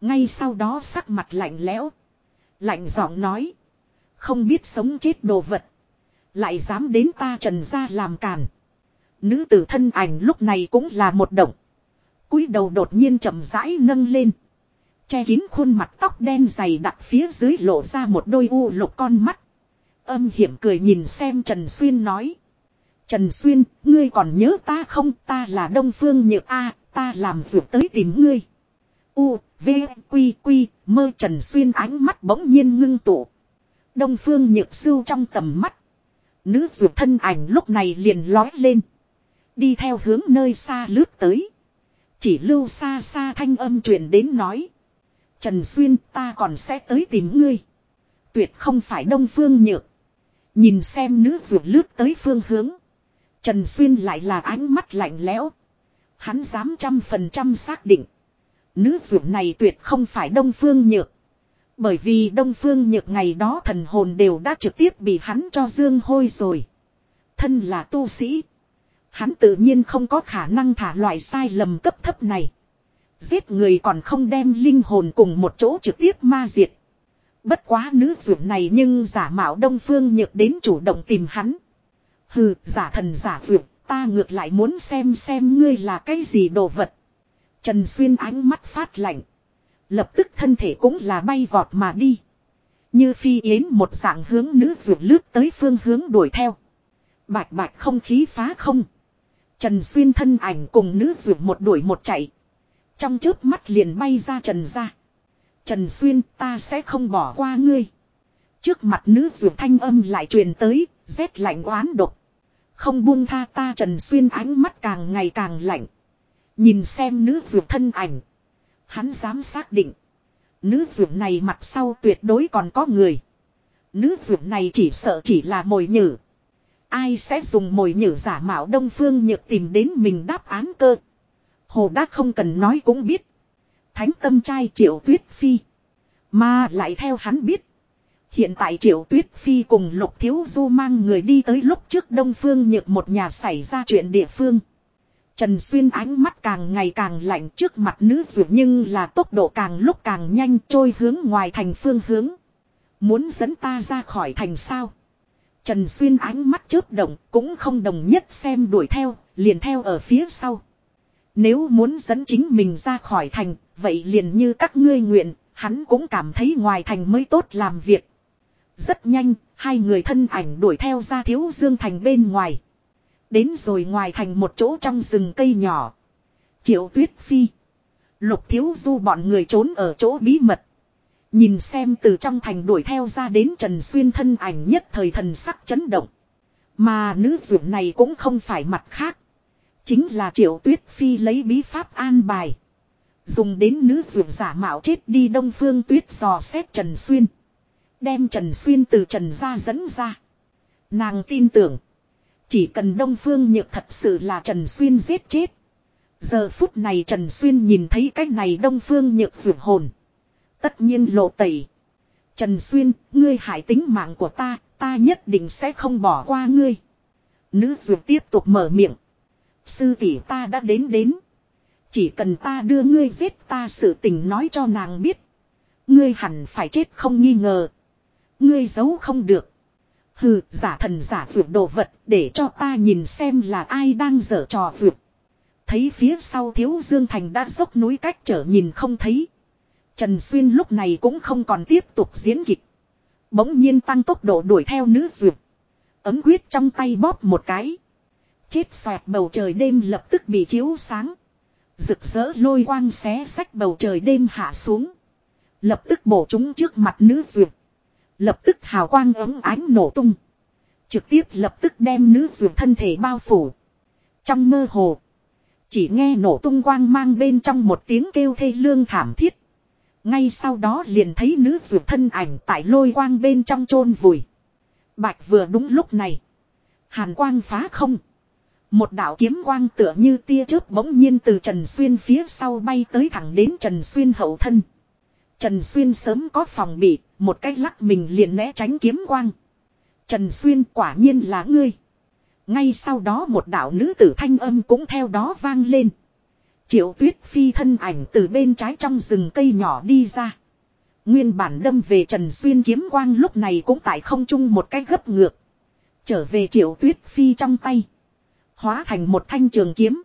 Ngay sau đó sắc mặt lạnh lẽo. Lạnh giọng nói. Không biết sống chết đồ vật. Lại dám đến ta trần ra làm càn. Nữ tử thân ảnh lúc này cũng là một động cúi đầu đột nhiên chậm rãi nâng lên. Che kín khuôn mặt tóc đen dày đặc phía dưới lộ ra một đôi u lục con mắt. Âm hiểm cười nhìn xem Trần Xuyên nói. Trần Xuyên, ngươi còn nhớ ta không? Ta là Đông Phương Nhược A, ta làm việc tới tìm ngươi. U, V, Quy, Quy, mơ Trần Xuyên ánh mắt bỗng nhiên ngưng tụ. Đông Phương Nhược sưu trong tầm mắt. Nữ ruột thân ảnh lúc này liền lói lên. Đi theo hướng nơi xa lướt tới. Chỉ lưu xa xa thanh âm truyền đến nói. Trần Xuyên, ta còn sẽ tới tìm ngươi. Tuyệt không phải đông phương nhược. Nhìn xem nữ ruột lướt tới phương hướng. Trần Xuyên lại là ánh mắt lạnh lẽo. Hắn dám trăm phần trăm xác định. Nữ ruột này tuyệt không phải đông phương nhược. Bởi vì đông phương nhược ngày đó thần hồn đều đã trực tiếp bị hắn cho dương hôi rồi. Thân là tu sĩ. Hắn tự nhiên không có khả năng thả loại sai lầm cấp thấp này. Giết người còn không đem linh hồn cùng một chỗ trực tiếp ma diệt. Bất quá nữ dưỡng này nhưng giả mạo đông phương nhược đến chủ động tìm hắn. Hừ, giả thần giả dưỡng, ta ngược lại muốn xem xem ngươi là cái gì đồ vật. Trần Xuyên ánh mắt phát lạnh. Lập tức thân thể cũng là bay vọt mà đi. Như phi yến một dạng hướng nữ ruột lướt tới phương hướng đuổi theo. Bạch bạch không khí phá không. Trần Xuyên thân ảnh cùng nữ ruột một đuổi một chạy. Trong chớp mắt liền bay ra Trần ra. Trần Xuyên ta sẽ không bỏ qua ngươi. Trước mặt nữ ruột thanh âm lại truyền tới, rét lạnh oán độc. Không buông tha ta Trần Xuyên ánh mắt càng ngày càng lạnh. Nhìn xem nữ ruột thân ảnh. Hắn dám xác định. Nữ dưỡng này mặt sau tuyệt đối còn có người. Nữ dưỡng này chỉ sợ chỉ là mồi nhử. Ai sẽ dùng mồi nhử giả mạo Đông Phương Nhược tìm đến mình đáp án cơ. Hồ đã không cần nói cũng biết. Thánh tâm trai Triệu Tuyết Phi. Mà lại theo hắn biết. Hiện tại Triệu Tuyết Phi cùng Lục Thiếu Du mang người đi tới lúc trước Đông Phương Nhược một nhà xảy ra chuyện địa phương. Trần Xuyên ánh mắt càng ngày càng lạnh trước mặt nữ dù nhưng là tốc độ càng lúc càng nhanh trôi hướng ngoài thành phương hướng. Muốn dẫn ta ra khỏi thành sao? Trần Xuyên ánh mắt chớp động cũng không đồng nhất xem đuổi theo, liền theo ở phía sau. Nếu muốn dẫn chính mình ra khỏi thành, vậy liền như các ngươi nguyện, hắn cũng cảm thấy ngoài thành mới tốt làm việc. Rất nhanh, hai người thân ảnh đuổi theo ra thiếu dương thành bên ngoài. Đến rồi ngoài thành một chỗ trong rừng cây nhỏ. Triệu tuyết phi. Lục thiếu du bọn người trốn ở chỗ bí mật. Nhìn xem từ trong thành đuổi theo ra đến Trần Xuyên thân ảnh nhất thời thần sắc chấn động. Mà nữ dưỡng này cũng không phải mặt khác. Chính là triệu tuyết phi lấy bí pháp an bài. Dùng đến nữ dưỡng giả mạo chết đi đông phương tuyết dò xét Trần Xuyên. Đem Trần Xuyên từ Trần ra dẫn ra. Nàng tin tưởng. Chỉ cần đông phương nhược thật sự là Trần Xuyên giết chết. Giờ phút này Trần Xuyên nhìn thấy cái này đông phương nhược vượt hồn. Tất nhiên lộ tẩy. Trần Xuyên, ngươi hại tính mạng của ta, ta nhất định sẽ không bỏ qua ngươi. Nữ dược tiếp tục mở miệng. Sư tỷ ta đã đến đến. Chỉ cần ta đưa ngươi giết ta sự tình nói cho nàng biết. Ngươi hẳn phải chết không nghi ngờ. Ngươi giấu không được. Hừ, giả thần giả vượt đồ vật để cho ta nhìn xem là ai đang dở trò vượt. Thấy phía sau thiếu Dương Thành đã dốc núi cách trở nhìn không thấy. Trần Xuyên lúc này cũng không còn tiếp tục diễn kịch. Bỗng nhiên tăng tốc độ đuổi theo nữ duyệt. Ấm quyết trong tay bóp một cái. Chết xoẹt bầu trời đêm lập tức bị chiếu sáng. Rực rỡ lôi quang xé sách bầu trời đêm hạ xuống. Lập tức bổ chúng trước mặt nữ duyệt. Lập tức hào quang ấm ánh nổ tung. Trực tiếp lập tức đem nữ duyệt thân thể bao phủ. Trong mơ hồ. Chỉ nghe nổ tung quang mang bên trong một tiếng kêu thê lương thảm thiết. Ngay sau đó liền thấy nữ duyệt thân ảnh tại lôi quang bên trong chôn vùi. Bạch vừa đúng lúc này. Hàn quang phá không. Một đạo kiếm quang tựa như tia chớp bỗng nhiên từ Trần Xuyên phía sau bay tới thẳng đến Trần Xuyên hậu thân. Trần Xuyên sớm có phòng bị, một cách lắc mình liền né tránh kiếm quang. Trần Xuyên quả nhiên là ngươi. Ngay sau đó một đạo nữ tử thanh âm cũng theo đó vang lên. Triệu tuyết phi thân ảnh từ bên trái trong rừng cây nhỏ đi ra. Nguyên bản đâm về Trần Xuyên kiếm quang lúc này cũng tại không trung một cách gấp ngược. Trở về triệu tuyết phi trong tay. Hóa thành một thanh trường kiếm.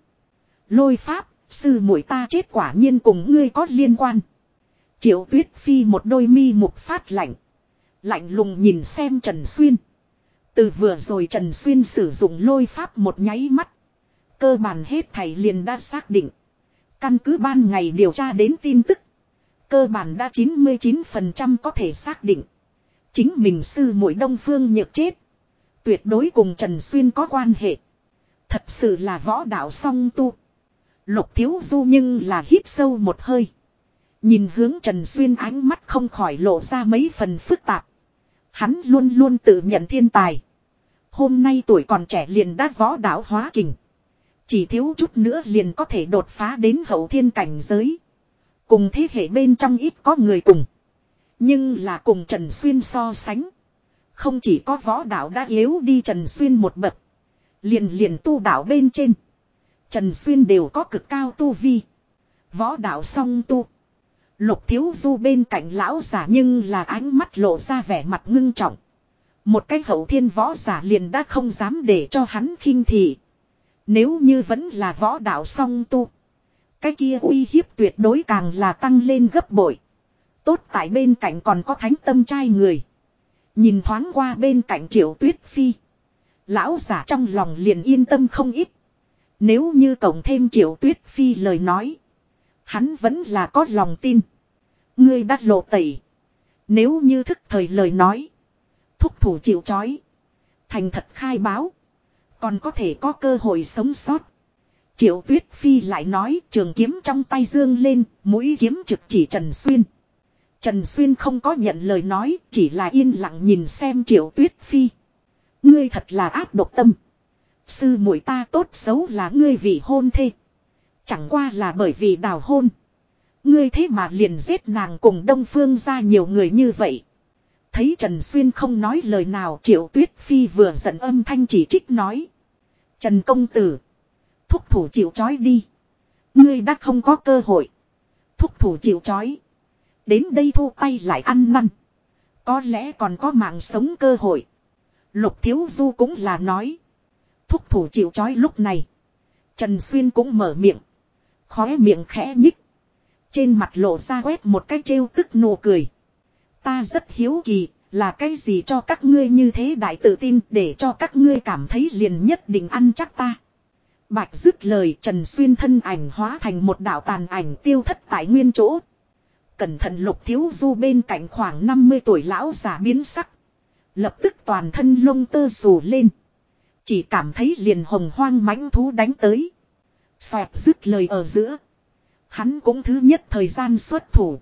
Lôi pháp, sư mũi ta chết quả nhiên cùng ngươi có liên quan. Triệu tuyết phi một đôi mi mục phát lạnh. Lạnh lùng nhìn xem Trần Xuyên. Từ vừa rồi Trần Xuyên sử dụng lôi pháp một nháy mắt. Cơ bản hết thảy liền đã xác định. Căn cứ ban ngày điều tra đến tin tức. Cơ bản đã 99% có thể xác định. Chính mình sư muội đông phương nhược chết. Tuyệt đối cùng Trần Xuyên có quan hệ. Thật sự là võ đạo song tu. Lục thiếu du nhưng là hít sâu một hơi. Nhìn hướng Trần Xuyên ánh mắt không khỏi lộ ra mấy phần phức tạp. Hắn luôn luôn tự nhận thiên tài. Hôm nay tuổi còn trẻ liền đã võ đạo hóa kình. Chỉ thiếu chút nữa liền có thể đột phá đến hậu thiên cảnh giới. Cùng thế hệ bên trong ít có người cùng. Nhưng là cùng Trần Xuyên so sánh. Không chỉ có võ đạo đã yếu đi Trần Xuyên một bậc. Liền liền tu đạo bên trên. Trần Xuyên đều có cực cao tu vi. Võ đạo song tu. Lục thiếu du bên cạnh lão giả nhưng là ánh mắt lộ ra vẻ mặt ngưng trọng. Một cái hậu thiên võ giả liền đã không dám để cho hắn khinh thị. Nếu như vẫn là võ đạo song tu. Cái kia uy hiếp tuyệt đối càng là tăng lên gấp bội. Tốt tại bên cạnh còn có thánh tâm trai người. Nhìn thoáng qua bên cạnh triệu tuyết phi. Lão giả trong lòng liền yên tâm không ít. Nếu như cộng thêm triệu tuyết phi lời nói. Hắn vẫn là có lòng tin. Ngươi đã lộ tẩy. Nếu như thức thời lời nói. Thúc thủ chịu chói. Thành thật khai báo. Còn có thể có cơ hội sống sót. Triệu tuyết phi lại nói trường kiếm trong tay dương lên, mũi kiếm trực chỉ Trần Xuyên. Trần Xuyên không có nhận lời nói, chỉ là yên lặng nhìn xem triệu tuyết phi. Ngươi thật là ác độc tâm. Sư muội ta tốt xấu là ngươi vì hôn thê. Chẳng qua là bởi vì đào hôn. Ngươi thế mà liền giết nàng cùng Đông Phương ra nhiều người như vậy. Thấy Trần Xuyên không nói lời nào, Triệu Tuyết Phi vừa giận âm thanh chỉ trích nói. Trần Công Tử. Thúc thủ chịu chói đi. Ngươi đã không có cơ hội. Thúc thủ chịu chói. Đến đây thu tay lại ăn năn. Có lẽ còn có mạng sống cơ hội. Lục Thiếu Du cũng là nói. Thúc thủ chịu chói lúc này. Trần Xuyên cũng mở miệng. Khóe miệng khẽ nhích. Trên mặt lộ ra quét một cái trêu tức nụ cười. Ta rất hiếu kỳ, là cái gì cho các ngươi như thế đại tự tin để cho các ngươi cảm thấy liền nhất định ăn chắc ta. Bạch dứt lời Trần Xuyên thân ảnh hóa thành một đạo tàn ảnh tiêu thất tại nguyên chỗ. Cẩn thận lục thiếu du bên cạnh khoảng 50 tuổi lão giả biến sắc. Lập tức toàn thân lông tơ xù lên. Chỉ cảm thấy liền hồng hoang mãnh thú đánh tới. Xoẹt dứt lời ở giữa. Hắn cũng thứ nhất thời gian xuất thủ.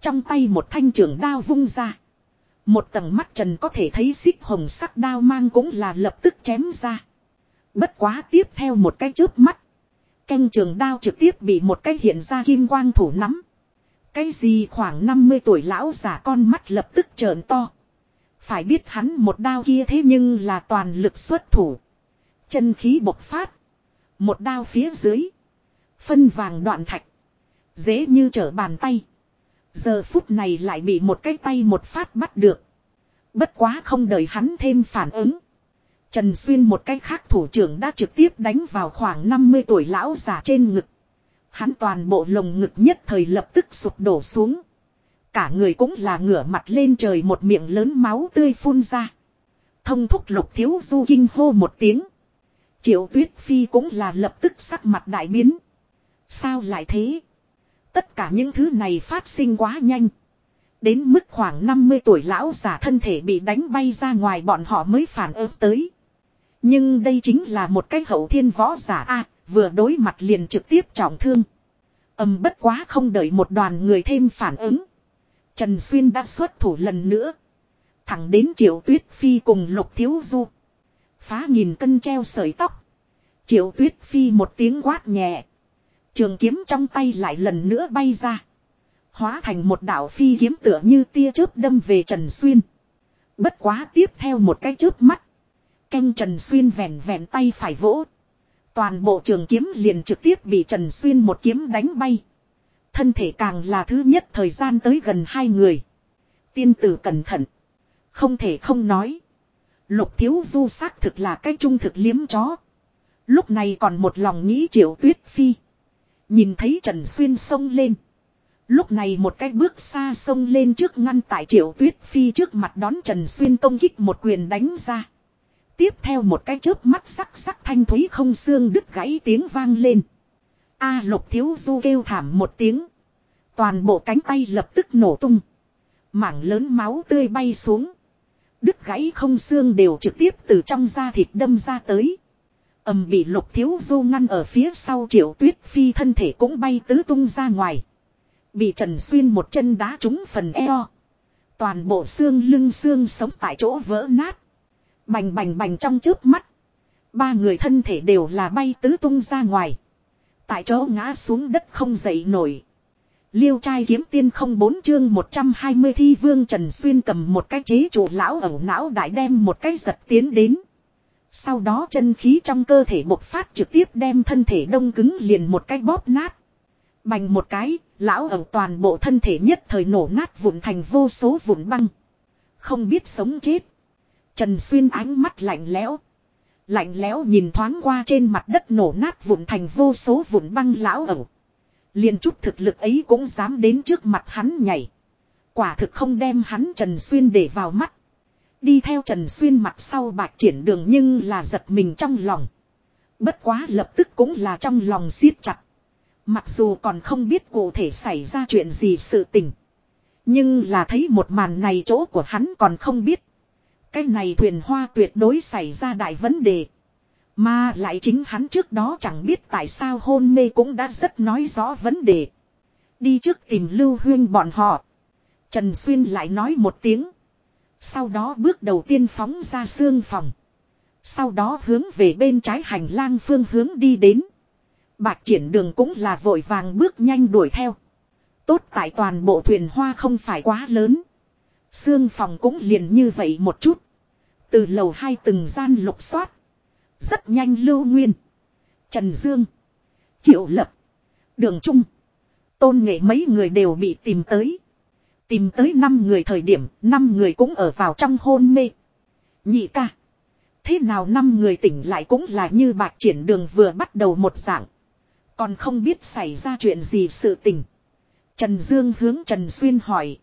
Trong tay một thanh trưởng đao vung ra. Một tầng mắt trần có thể thấy xích hồng sắc đao mang cũng là lập tức chém ra. Bất quá tiếp theo một cái chớp mắt. Canh trường đao trực tiếp bị một cái hiện ra kim quang thủ nắm. Cái gì khoảng 50 tuổi lão giả con mắt lập tức trợn to. Phải biết hắn một đao kia thế nhưng là toàn lực xuất thủ. Chân khí bộc phát. Một đao phía dưới. Phân vàng đoạn thạch. Dễ như trở bàn tay. Giờ phút này lại bị một cái tay một phát bắt được. Bất quá không đợi hắn thêm phản ứng. Trần Xuyên một cách khác thủ trưởng đã trực tiếp đánh vào khoảng 50 tuổi lão già trên ngực. Hắn toàn bộ lồng ngực nhất thời lập tức sụp đổ xuống. Cả người cũng là ngửa mặt lên trời một miệng lớn máu tươi phun ra. Thông thúc lục thiếu du kinh hô một tiếng. Triệu tuyết phi cũng là lập tức sắc mặt đại biến. Sao lại thế? Tất cả những thứ này phát sinh quá nhanh. Đến mức khoảng 50 tuổi lão giả thân thể bị đánh bay ra ngoài bọn họ mới phản ứng tới. Nhưng đây chính là một cái hậu thiên võ giả A, vừa đối mặt liền trực tiếp trọng thương. Âm bất quá không đợi một đoàn người thêm phản ứng. Trần Xuyên đã xuất thủ lần nữa. Thẳng đến triệu tuyết phi cùng lục thiếu du. Phá nghìn cân treo sợi tóc. Triệu tuyết phi một tiếng quát nhẹ. Trường kiếm trong tay lại lần nữa bay ra. Hóa thành một đạo phi kiếm tựa như tia chớp đâm về Trần Xuyên. Bất quá tiếp theo một cái chớp mắt. Canh Trần Xuyên vẹn vẹn tay phải vỗ. Toàn bộ trường kiếm liền trực tiếp bị Trần Xuyên một kiếm đánh bay. Thân thể càng là thứ nhất thời gian tới gần hai người. Tiên tử cẩn thận. Không thể không nói. Lục thiếu du xác thực là cái trung thực liếm chó. Lúc này còn một lòng nghĩ triệu tuyết phi. Nhìn thấy Trần Xuyên xông lên. Lúc này một cái bước xa xông lên trước ngăn tại triệu tuyết phi trước mặt đón Trần Xuyên công kích một quyền đánh ra. Tiếp theo một cái chớp mắt sắc sắc thanh thúy không xương đứt gãy tiếng vang lên. A lục thiếu du kêu thảm một tiếng. Toàn bộ cánh tay lập tức nổ tung. Mảng lớn máu tươi bay xuống. Đứt gãy không xương đều trực tiếp từ trong da thịt đâm ra tới ầm bị lục thiếu du ngăn ở phía sau triệu tuyết phi thân thể cũng bay tứ tung ra ngoài. Bị Trần Xuyên một chân đá trúng phần eo. Toàn bộ xương lưng xương sống tại chỗ vỡ nát. Bành bành bành trong trước mắt. Ba người thân thể đều là bay tứ tung ra ngoài. Tại chỗ ngã xuống đất không dậy nổi. Liêu trai kiếm tiên không bốn chương 120 thi vương Trần Xuyên cầm một cái chế chủ lão ẩu não đại đem một cái giật tiến đến. Sau đó chân khí trong cơ thể bộc phát trực tiếp đem thân thể đông cứng liền một cái bóp nát. Bành một cái, lão ẩu toàn bộ thân thể nhất thời nổ nát vụn thành vô số vụn băng. Không biết sống chết. Trần Xuyên ánh mắt lạnh lẽo. Lạnh lẽo nhìn thoáng qua trên mặt đất nổ nát vụn thành vô số vụn băng lão ẩu. liền chút thực lực ấy cũng dám đến trước mặt hắn nhảy. Quả thực không đem hắn Trần Xuyên để vào mắt. Đi theo Trần Xuyên mặt sau bạc triển đường nhưng là giật mình trong lòng. Bất quá lập tức cũng là trong lòng siết chặt. Mặc dù còn không biết cụ thể xảy ra chuyện gì sự tình. Nhưng là thấy một màn này chỗ của hắn còn không biết. Cái này thuyền hoa tuyệt đối xảy ra đại vấn đề. Mà lại chính hắn trước đó chẳng biết tại sao hôn mê cũng đã rất nói rõ vấn đề. Đi trước tìm Lưu Huyên bọn họ. Trần Xuyên lại nói một tiếng. Sau đó bước đầu tiên phóng ra xương phòng. Sau đó hướng về bên trái hành lang phương hướng đi đến. Bạch triển đường cũng là vội vàng bước nhanh đuổi theo. Tốt tại toàn bộ thuyền hoa không phải quá lớn. Xương phòng cũng liền như vậy một chút. Từ lầu hai từng gian lục soát. Rất nhanh lưu nguyên. Trần Dương. Triệu Lập. Đường Trung. Tôn nghệ mấy người đều bị tìm tới. Tìm tới 5 người thời điểm, 5 người cũng ở vào trong hôn mê. Nhị ca. Thế nào 5 người tỉnh lại cũng là như bạc triển đường vừa bắt đầu một dạng. Còn không biết xảy ra chuyện gì sự tình. Trần Dương hướng Trần Xuyên hỏi.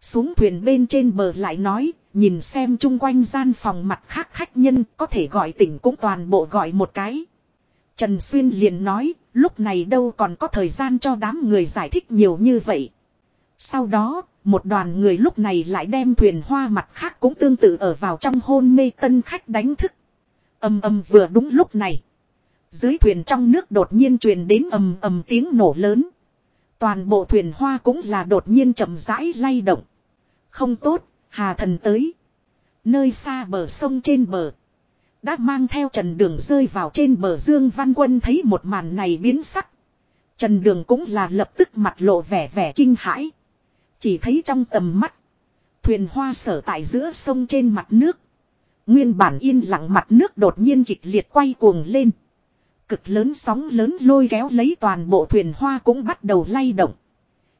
Xuống thuyền bên trên bờ lại nói, nhìn xem chung quanh gian phòng mặt khác khách nhân có thể gọi tỉnh cũng toàn bộ gọi một cái. Trần Xuyên liền nói, lúc này đâu còn có thời gian cho đám người giải thích nhiều như vậy. Sau đó, một đoàn người lúc này lại đem thuyền hoa mặt khác cũng tương tự ở vào trong hôn mê tân khách đánh thức. Âm âm vừa đúng lúc này. Dưới thuyền trong nước đột nhiên truyền đến ầm ầm tiếng nổ lớn. Toàn bộ thuyền hoa cũng là đột nhiên chậm rãi lay động. Không tốt, hà thần tới. Nơi xa bờ sông trên bờ. Đã mang theo trần đường rơi vào trên bờ Dương Văn Quân thấy một màn này biến sắc. Trần đường cũng là lập tức mặt lộ vẻ vẻ kinh hãi. Chỉ thấy trong tầm mắt. Thuyền hoa sở tại giữa sông trên mặt nước. Nguyên bản yên lặng mặt nước đột nhiên kịch liệt quay cuồng lên. Cực lớn sóng lớn lôi kéo lấy toàn bộ thuyền hoa cũng bắt đầu lay động.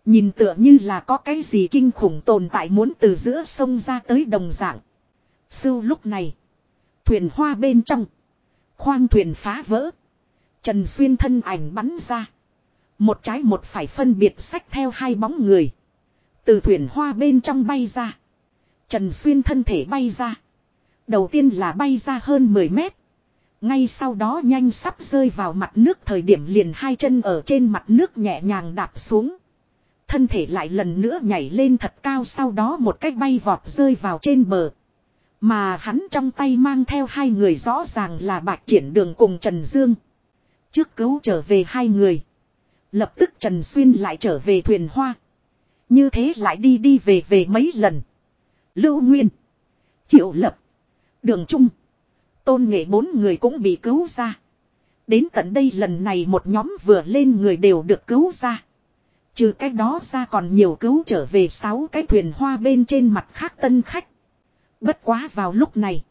Nhìn tựa như là có cái gì kinh khủng tồn tại muốn từ giữa sông ra tới đồng dạng. Sưu lúc này. Thuyền hoa bên trong. Khoang thuyền phá vỡ. Trần Xuyên thân ảnh bắn ra. Một trái một phải phân biệt sách theo hai bóng người. Từ thuyền hoa bên trong bay ra. Trần Xuyên thân thể bay ra. Đầu tiên là bay ra hơn 10 mét. Ngay sau đó nhanh sắp rơi vào mặt nước thời điểm liền hai chân ở trên mặt nước nhẹ nhàng đạp xuống. Thân thể lại lần nữa nhảy lên thật cao sau đó một cách bay vọt rơi vào trên bờ. Mà hắn trong tay mang theo hai người rõ ràng là Bạch Triển Đường cùng Trần Dương. Trước cứu trở về hai người. Lập tức Trần Xuyên lại trở về thuyền hoa. Như thế lại đi đi về về mấy lần. Lưu Nguyên. Triệu Lập. Đường Trung. Tôn nghệ bốn người cũng bị cứu ra. Đến tận đây lần này một nhóm vừa lên người đều được cứu ra. Trừ cái đó ra còn nhiều cứu trở về sáu cái thuyền hoa bên trên mặt khác tân khách. Bất quá vào lúc này.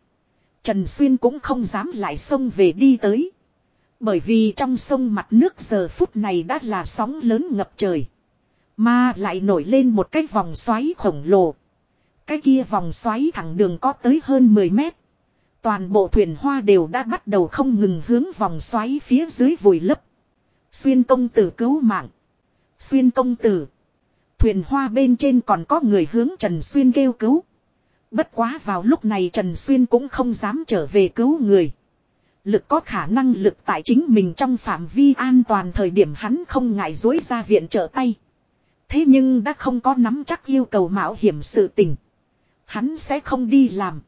Trần Xuyên cũng không dám lại sông về đi tới. Bởi vì trong sông mặt nước giờ phút này đã là sóng lớn ngập trời. Mà lại nổi lên một cái vòng xoáy khổng lồ. Cái kia vòng xoáy thẳng đường có tới hơn 10 mét. Toàn bộ thuyền hoa đều đã bắt đầu không ngừng hướng vòng xoáy phía dưới vùi lấp. Xuyên công tử cứu mạng. Xuyên công tử. Thuyền hoa bên trên còn có người hướng Trần Xuyên kêu cứu. Bất quá vào lúc này Trần Xuyên cũng không dám trở về cứu người. Lực có khả năng lực tại chính mình trong phạm vi an toàn thời điểm hắn không ngại dối ra viện trợ tay. Thế nhưng đã không có nắm chắc yêu cầu mạo hiểm sự tình. Hắn sẽ không đi làm.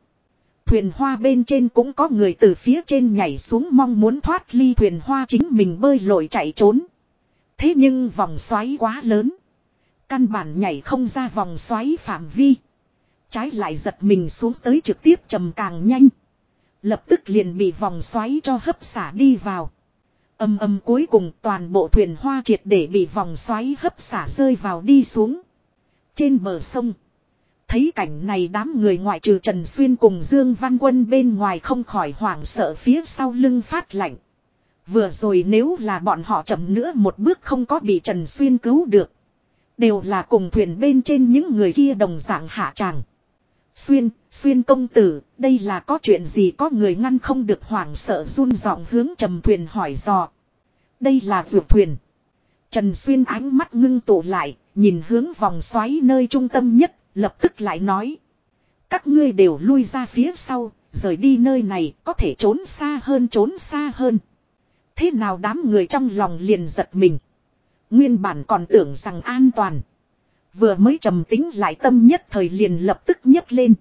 Thuyền hoa bên trên cũng có người từ phía trên nhảy xuống mong muốn thoát ly thuyền hoa chính mình bơi lội chạy trốn. Thế nhưng vòng xoáy quá lớn. Căn bản nhảy không ra vòng xoáy phạm vi. Trái lại giật mình xuống tới trực tiếp trầm càng nhanh. Lập tức liền bị vòng xoáy cho hấp xả đi vào. Âm âm cuối cùng toàn bộ thuyền hoa triệt để bị vòng xoáy hấp xả rơi vào đi xuống. Trên bờ sông. Thấy cảnh này đám người ngoại trừ Trần Xuyên cùng Dương Văn Quân bên ngoài không khỏi hoảng sợ phía sau lưng phát lạnh. Vừa rồi nếu là bọn họ chậm nữa một bước không có bị Trần Xuyên cứu được. Đều là cùng thuyền bên trên những người kia đồng dạng hạ tràng. Xuyên, xuyên công tử, đây là có chuyện gì có người ngăn không được hoảng sợ run giọng hướng trầm thuyền hỏi dò. Đây là vượt thuyền. Trần Xuyên ánh mắt ngưng tụ lại, nhìn hướng vòng xoáy nơi trung tâm nhất, lập tức lại nói. Các ngươi đều lui ra phía sau, rời đi nơi này, có thể trốn xa hơn trốn xa hơn. Thế nào đám người trong lòng liền giật mình. Nguyên bản còn tưởng rằng an toàn. Vừa mới trầm tính lại tâm nhất thời liền lập tức nhấc lên.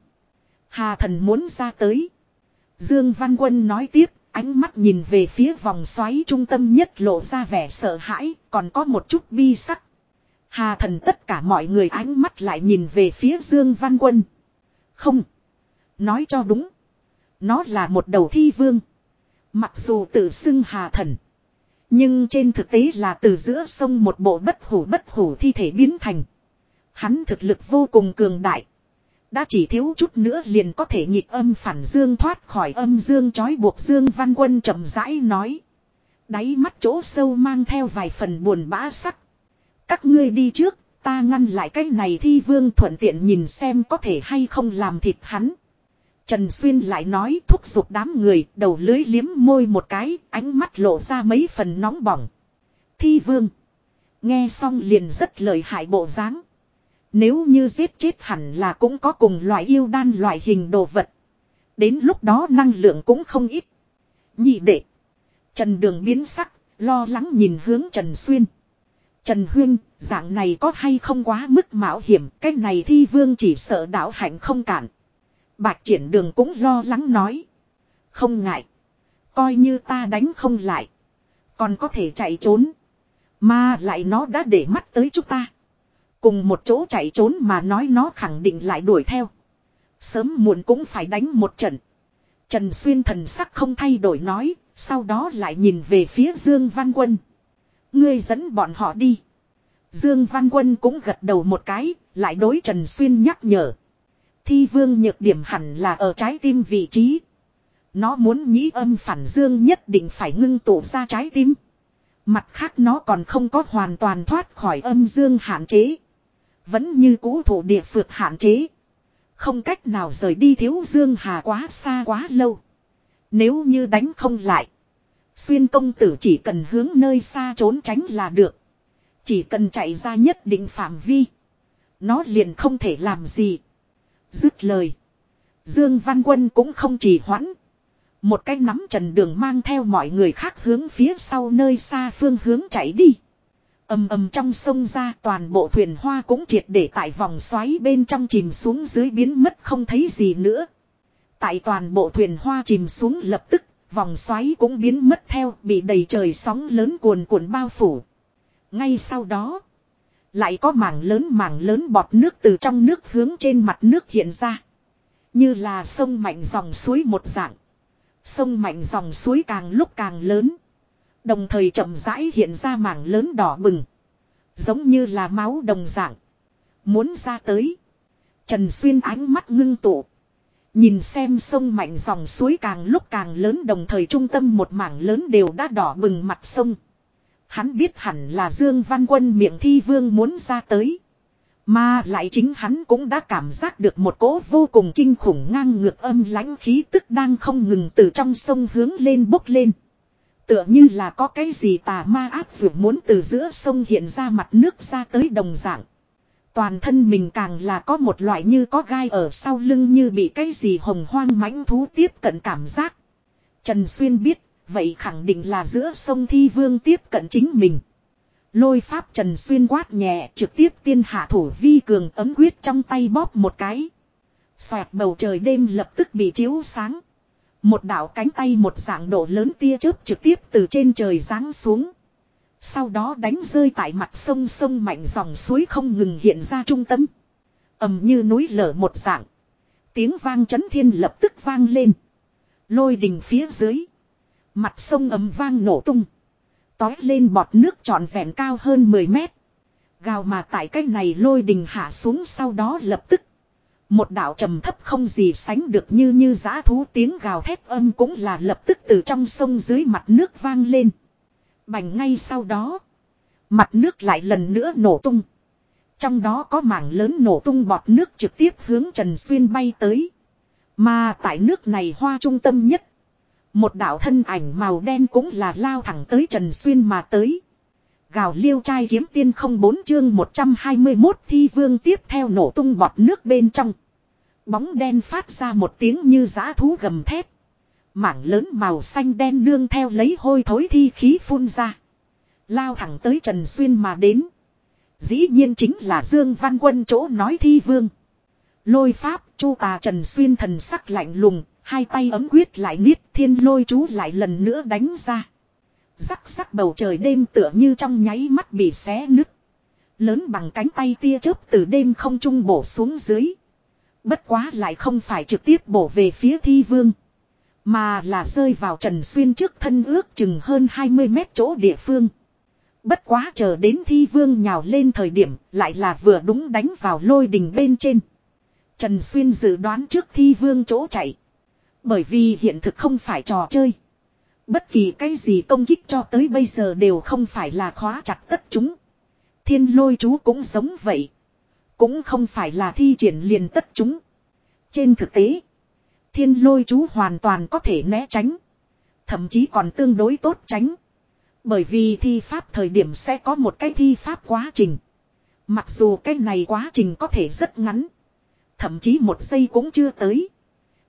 Hà thần muốn ra tới. Dương Văn Quân nói tiếp, ánh mắt nhìn về phía vòng xoáy trung tâm nhất lộ ra vẻ sợ hãi, còn có một chút bi sắc. Hà thần tất cả mọi người ánh mắt lại nhìn về phía Dương Văn Quân. Không. Nói cho đúng. Nó là một đầu thi vương. Mặc dù tự xưng hà thần. Nhưng trên thực tế là từ giữa sông một bộ bất hủ bất hủ thi thể biến thành. Hắn thực lực vô cùng cường đại. Đã chỉ thiếu chút nữa liền có thể nhịp âm phản dương thoát khỏi âm dương trói buộc dương văn quân chậm rãi nói. Đáy mắt chỗ sâu mang theo vài phần buồn bã sắc. Các ngươi đi trước, ta ngăn lại cái này thi vương thuận tiện nhìn xem có thể hay không làm thịt hắn. Trần Xuyên lại nói thúc giục đám người, đầu lưới liếm môi một cái, ánh mắt lộ ra mấy phần nóng bỏng. Thi vương. Nghe xong liền rất lời hại bộ dáng. Nếu như giết chết hẳn là cũng có cùng loại yêu đan loại hình đồ vật. Đến lúc đó năng lượng cũng không ít. Nhị đệ. Trần Đường biến sắc, lo lắng nhìn hướng Trần Xuyên. Trần Huyên, dạng này có hay không quá mức mạo hiểm, cái này thi vương chỉ sợ đảo hạnh không cản. Bạch triển đường cũng lo lắng nói. Không ngại. Coi như ta đánh không lại. Còn có thể chạy trốn. Mà lại nó đã để mắt tới chúng ta. Cùng một chỗ chạy trốn mà nói nó khẳng định lại đuổi theo. Sớm muộn cũng phải đánh một trận. Trần Xuyên thần sắc không thay đổi nói, sau đó lại nhìn về phía Dương Văn Quân. Ngươi dẫn bọn họ đi. Dương Văn Quân cũng gật đầu một cái, lại đối Trần Xuyên nhắc nhở. Thi vương nhược điểm hẳn là ở trái tim vị trí. Nó muốn nhĩ âm phản dương nhất định phải ngưng tụ ra trái tim. Mặt khác nó còn không có hoàn toàn thoát khỏi âm dương hạn chế. Vẫn như cũ thủ địa phượt hạn chế. Không cách nào rời đi thiếu dương hà quá xa quá lâu. Nếu như đánh không lại. Xuyên công tử chỉ cần hướng nơi xa trốn tránh là được. Chỉ cần chạy ra nhất định phạm vi. Nó liền không thể làm gì. Dứt lời. Dương Văn Quân cũng không chỉ hoãn. Một cái nắm trần đường mang theo mọi người khác hướng phía sau nơi xa phương hướng chạy đi ầm ầm trong sông ra toàn bộ thuyền hoa cũng triệt để tại vòng xoáy bên trong chìm xuống dưới biến mất không thấy gì nữa. Tại toàn bộ thuyền hoa chìm xuống lập tức, vòng xoáy cũng biến mất theo bị đầy trời sóng lớn cuồn cuộn bao phủ. Ngay sau đó, lại có mảng lớn mảng lớn bọt nước từ trong nước hướng trên mặt nước hiện ra. Như là sông mạnh dòng suối một dạng. Sông mạnh dòng suối càng lúc càng lớn. Đồng thời chậm rãi hiện ra mảng lớn đỏ bừng. Giống như là máu đồng dạng. Muốn ra tới. Trần Xuyên ánh mắt ngưng tụ. Nhìn xem sông mạnh dòng suối càng lúc càng lớn, đồng thời trung tâm một mảng lớn đều đã đỏ bừng mặt sông. Hắn biết hẳn là Dương Văn Quân miệng thi vương muốn ra tới. Mà lại chính hắn cũng đã cảm giác được một cỗ vô cùng kinh khủng ngang ngược âm lãnh khí tức đang không ngừng từ trong sông hướng lên bốc lên. Tựa như là có cái gì tà ma áp dụng muốn từ giữa sông hiện ra mặt nước ra tới đồng dạng. Toàn thân mình càng là có một loại như có gai ở sau lưng như bị cái gì hồng hoang mãnh thú tiếp cận cảm giác. Trần Xuyên biết, vậy khẳng định là giữa sông Thi Vương tiếp cận chính mình. Lôi pháp Trần Xuyên quát nhẹ trực tiếp tiên hạ thủ vi cường ấm quyết trong tay bóp một cái. Xoẹt bầu trời đêm lập tức bị chiếu sáng. Một đạo cánh tay một dạng độ lớn tia chớp trực tiếp từ trên trời giáng xuống. Sau đó đánh rơi tại mặt sông sông mạnh dòng suối không ngừng hiện ra trung tâm. ầm như núi lở một dạng. Tiếng vang chấn thiên lập tức vang lên. Lôi đình phía dưới. Mặt sông ầm vang nổ tung. Tói lên bọt nước trọn vẹn cao hơn 10 mét. Gào mà tại cái này lôi đình hạ xuống sau đó lập tức. Một đạo trầm thấp không gì sánh được như như giá thú tiếng gào thét âm cũng là lập tức từ trong sông dưới mặt nước vang lên. Bành ngay sau đó. Mặt nước lại lần nữa nổ tung. Trong đó có mảng lớn nổ tung bọt nước trực tiếp hướng Trần Xuyên bay tới. Mà tại nước này hoa trung tâm nhất. Một đạo thân ảnh màu đen cũng là lao thẳng tới Trần Xuyên mà tới. Gào liêu trai kiếm tiên không bốn chương 121 thi vương tiếp theo nổ tung bọt nước bên trong. Bóng đen phát ra một tiếng như giã thú gầm thép. Mảng lớn màu xanh đen nương theo lấy hôi thối thi khí phun ra. Lao thẳng tới Trần Xuyên mà đến. Dĩ nhiên chính là Dương Văn Quân chỗ nói thi vương. Lôi pháp, chu tà Trần Xuyên thần sắc lạnh lùng, hai tay ấm quyết lại niết thiên lôi chú lại lần nữa đánh ra. Rắc rắc bầu trời đêm tựa như trong nháy mắt bị xé nứt. Lớn bằng cánh tay tia chớp từ đêm không trung bổ xuống dưới. Bất quá lại không phải trực tiếp bổ về phía thi vương. Mà là rơi vào Trần Xuyên trước thân ước chừng hơn 20 mét chỗ địa phương. Bất quá chờ đến thi vương nhào lên thời điểm lại là vừa đúng đánh vào lôi đình bên trên. Trần Xuyên dự đoán trước thi vương chỗ chạy. Bởi vì hiện thực không phải trò chơi. Bất kỳ cái gì công kích cho tới bây giờ đều không phải là khóa chặt tất chúng. Thiên lôi chú cũng giống vậy. Cũng không phải là thi triển liền tất chúng. Trên thực tế, thiên lôi chú hoàn toàn có thể né tránh. Thậm chí còn tương đối tốt tránh. Bởi vì thi pháp thời điểm sẽ có một cái thi pháp quá trình. Mặc dù cái này quá trình có thể rất ngắn. Thậm chí một giây cũng chưa tới.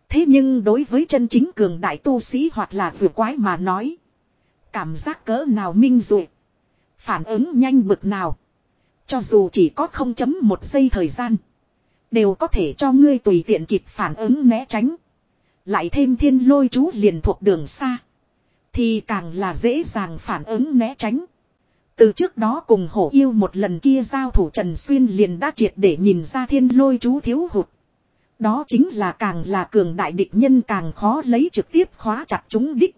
Thế nhưng đối với chân chính cường đại tu sĩ hoặc là vừa quái mà nói. Cảm giác cỡ nào minh dụ. Phản ứng nhanh bực nào. Cho dù chỉ có 0.1 giây thời gian. Đều có thể cho ngươi tùy tiện kịp phản ứng né tránh. Lại thêm thiên lôi chú liền thuộc đường xa. Thì càng là dễ dàng phản ứng né tránh. Từ trước đó cùng hổ yêu một lần kia giao thủ Trần Xuyên liền đã triệt để nhìn ra thiên lôi chú thiếu hụt. Đó chính là càng là cường đại địch nhân càng khó lấy trực tiếp khóa chặt chúng đích.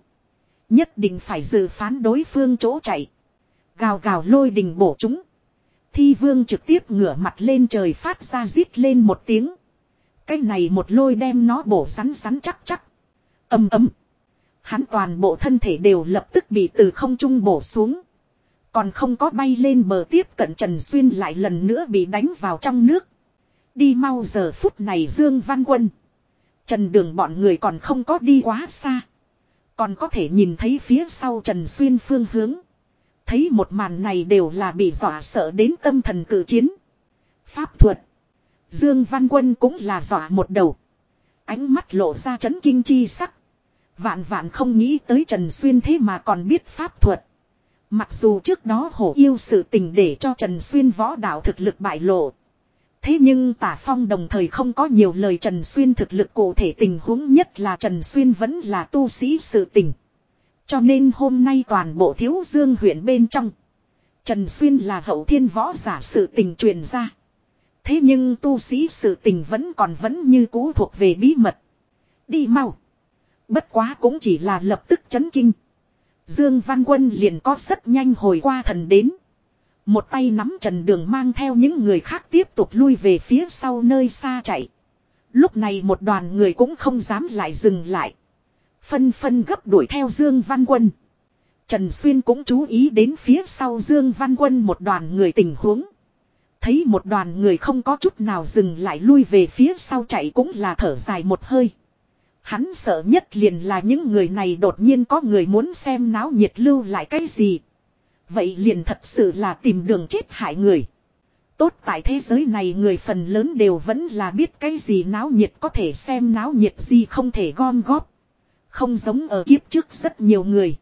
Nhất định phải dự phán đối phương chỗ chạy. Gào gào lôi đình bổ chúng. Thi vương trực tiếp ngửa mặt lên trời phát ra rít lên một tiếng. Cái này một lôi đem nó bổ rắn rắn chắc chắc. Âm ấm. Hắn toàn bộ thân thể đều lập tức bị từ không trung bổ xuống. Còn không có bay lên bờ tiếp cận Trần Xuyên lại lần nữa bị đánh vào trong nước. Đi mau giờ phút này Dương Văn Quân. Trần Đường bọn người còn không có đi quá xa. Còn có thể nhìn thấy phía sau Trần Xuyên phương hướng. Thấy một màn này đều là bị dọa sợ đến tâm thần cử chiến. Pháp thuật. Dương Văn Quân cũng là dọa một đầu. Ánh mắt lộ ra chấn kinh chi sắc. Vạn vạn không nghĩ tới Trần Xuyên thế mà còn biết pháp thuật. Mặc dù trước đó hổ yêu sự tình để cho Trần Xuyên võ đạo thực lực bại lộ. Thế nhưng tả phong đồng thời không có nhiều lời Trần Xuyên thực lực cụ thể tình huống nhất là Trần Xuyên vẫn là tu sĩ sự tình. Cho nên hôm nay toàn bộ thiếu dương huyện bên trong. Trần Xuyên là hậu thiên võ giả sự tình truyền ra. Thế nhưng tu sĩ sự tình vẫn còn vẫn như cũ thuộc về bí mật. Đi mau. Bất quá cũng chỉ là lập tức chấn kinh. Dương Văn Quân liền có rất nhanh hồi qua thần đến. Một tay nắm trần đường mang theo những người khác tiếp tục lui về phía sau nơi xa chạy. Lúc này một đoàn người cũng không dám lại dừng lại. Phân phân gấp đuổi theo Dương Văn Quân. Trần Xuyên cũng chú ý đến phía sau Dương Văn Quân một đoàn người tình huống. Thấy một đoàn người không có chút nào dừng lại lui về phía sau chạy cũng là thở dài một hơi. Hắn sợ nhất liền là những người này đột nhiên có người muốn xem náo nhiệt lưu lại cái gì. Vậy liền thật sự là tìm đường chết hại người. Tốt tại thế giới này người phần lớn đều vẫn là biết cái gì náo nhiệt có thể xem náo nhiệt gì không thể gom góp. Không giống ở kiếp trước rất nhiều người.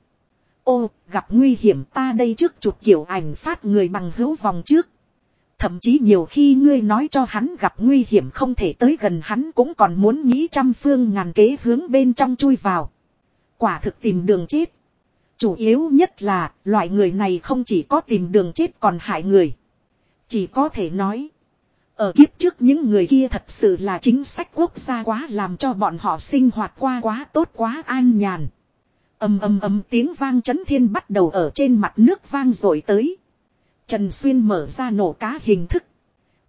Ô, gặp nguy hiểm ta đây trước chụp kiểu ảnh phát người bằng hữu vòng trước. Thậm chí nhiều khi ngươi nói cho hắn gặp nguy hiểm không thể tới gần hắn cũng còn muốn nghĩ trăm phương ngàn kế hướng bên trong chui vào. Quả thực tìm đường chết. Chủ yếu nhất là, loại người này không chỉ có tìm đường chết còn hại người. Chỉ có thể nói. Ở kiếp trước những người kia thật sự là chính sách quốc gia quá làm cho bọn họ sinh hoạt qua quá tốt quá an nhàn. âm âm âm tiếng vang chấn thiên bắt đầu ở trên mặt nước vang rồi tới. Trần Xuyên mở ra nổ cá hình thức.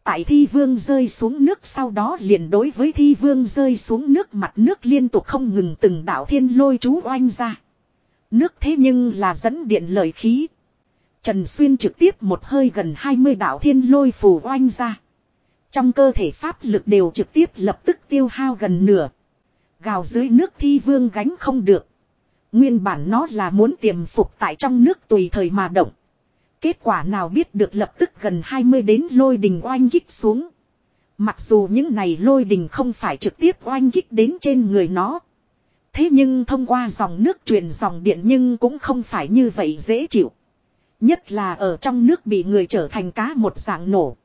Tại thi vương rơi xuống nước sau đó liền đối với thi vương rơi xuống nước mặt nước liên tục không ngừng từng đạo thiên lôi chú oanh ra. Nước thế nhưng là dẫn điện lời khí. Trần Xuyên trực tiếp một hơi gần 20 đạo thiên lôi phù oanh ra. Trong cơ thể pháp lực đều trực tiếp lập tức tiêu hao gần nửa. Gào dưới nước thi vương gánh không được. Nguyên bản nó là muốn tiềm phục tại trong nước tùy thời mà động. Kết quả nào biết được lập tức gần 20 đến lôi đình oanh kích xuống. Mặc dù những này lôi đình không phải trực tiếp oanh kích đến trên người nó. Thế nhưng thông qua dòng nước truyền dòng điện nhưng cũng không phải như vậy dễ chịu. Nhất là ở trong nước bị người trở thành cá một dạng nổ.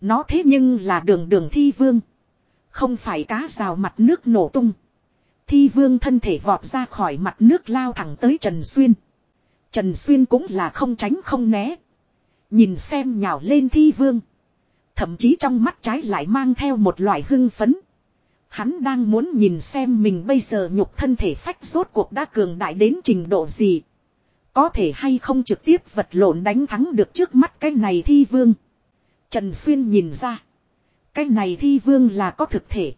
Nó thế nhưng là đường đường thi vương. Không phải cá rào mặt nước nổ tung. Thi vương thân thể vọt ra khỏi mặt nước lao thẳng tới Trần Xuyên. Trần Xuyên cũng là không tránh không né. Nhìn xem nhào lên thi vương. Thậm chí trong mắt trái lại mang theo một loại hưng phấn. Hắn đang muốn nhìn xem mình bây giờ nhục thân thể phách rốt cuộc đã cường đại đến trình độ gì. Có thể hay không trực tiếp vật lộn đánh thắng được trước mắt cái này thi vương. Trần Xuyên nhìn ra. Cái này thi vương là có thực thể.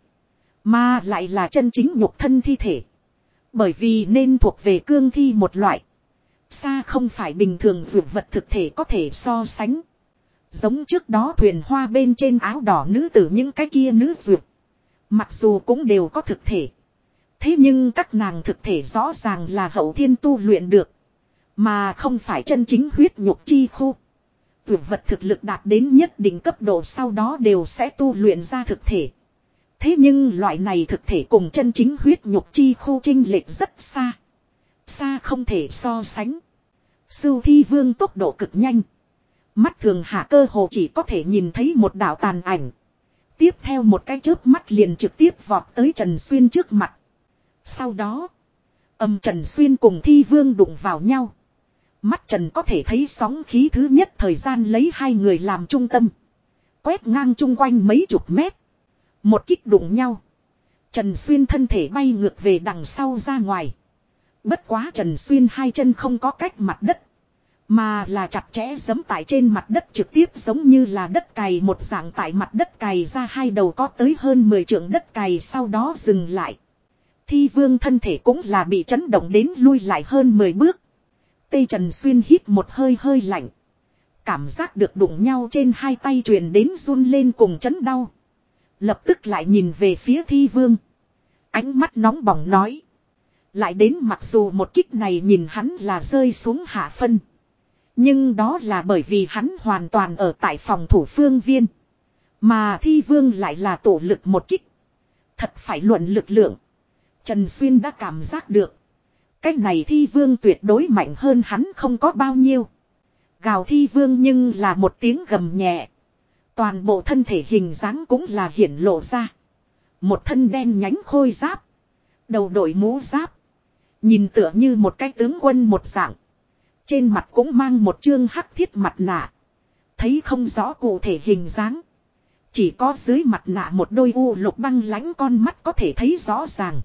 Mà lại là chân chính nhục thân thi thể. Bởi vì nên thuộc về cương thi một loại. Xa không phải bình thường dụ vật thực thể có thể so sánh. Giống trước đó thuyền hoa bên trên áo đỏ nữ tử những cái kia nữ duyệt. Mặc dù cũng đều có thực thể. Thế nhưng các nàng thực thể rõ ràng là hậu thiên tu luyện được. Mà không phải chân chính huyết nhục chi khu. Tuyệt vật thực lực đạt đến nhất định cấp độ sau đó đều sẽ tu luyện ra thực thể. Thế nhưng loại này thực thể cùng chân chính huyết nhục chi khu trinh lệch rất xa. Xa không thể so sánh. Sưu thi vương tốc độ cực nhanh. Mắt thường hạ cơ hồ chỉ có thể nhìn thấy một đạo tàn ảnh. Tiếp theo một cái chớp mắt liền trực tiếp vọt tới Trần Xuyên trước mặt. Sau đó, âm Trần Xuyên cùng thi vương đụng vào nhau. Mắt Trần có thể thấy sóng khí thứ nhất thời gian lấy hai người làm trung tâm. Quét ngang chung quanh mấy chục mét. Một kích đụng nhau. Trần Xuyên thân thể bay ngược về đằng sau ra ngoài. Bất quá Trần Xuyên hai chân không có cách mặt đất. Mà là chặt chẽ giấm tại trên mặt đất trực tiếp giống như là đất cày một dạng tại mặt đất cày ra hai đầu có tới hơn 10 trượng đất cày sau đó dừng lại. Thi vương thân thể cũng là bị chấn động đến lui lại hơn 10 bước. Tây Trần Xuyên hít một hơi hơi lạnh. Cảm giác được đụng nhau trên hai tay truyền đến run lên cùng chấn đau. Lập tức lại nhìn về phía thi vương. Ánh mắt nóng bỏng nói. Lại đến mặc dù một kích này nhìn hắn là rơi xuống hạ phân. Nhưng đó là bởi vì hắn hoàn toàn ở tại phòng thủ phương viên. Mà thi vương lại là tổ lực một kích. Thật phải luận lực lượng. Trần Xuyên đã cảm giác được. Cách này thi vương tuyệt đối mạnh hơn hắn không có bao nhiêu. Gào thi vương nhưng là một tiếng gầm nhẹ. Toàn bộ thân thể hình dáng cũng là hiển lộ ra. Một thân đen nhánh khôi giáp. Đầu đội mũ giáp. Nhìn tựa như một cái tướng quân một dạng. Trên mặt cũng mang một chương hắc thiết mặt nạ. Thấy không rõ cụ thể hình dáng. Chỉ có dưới mặt nạ một đôi u lục băng lãnh con mắt có thể thấy rõ ràng.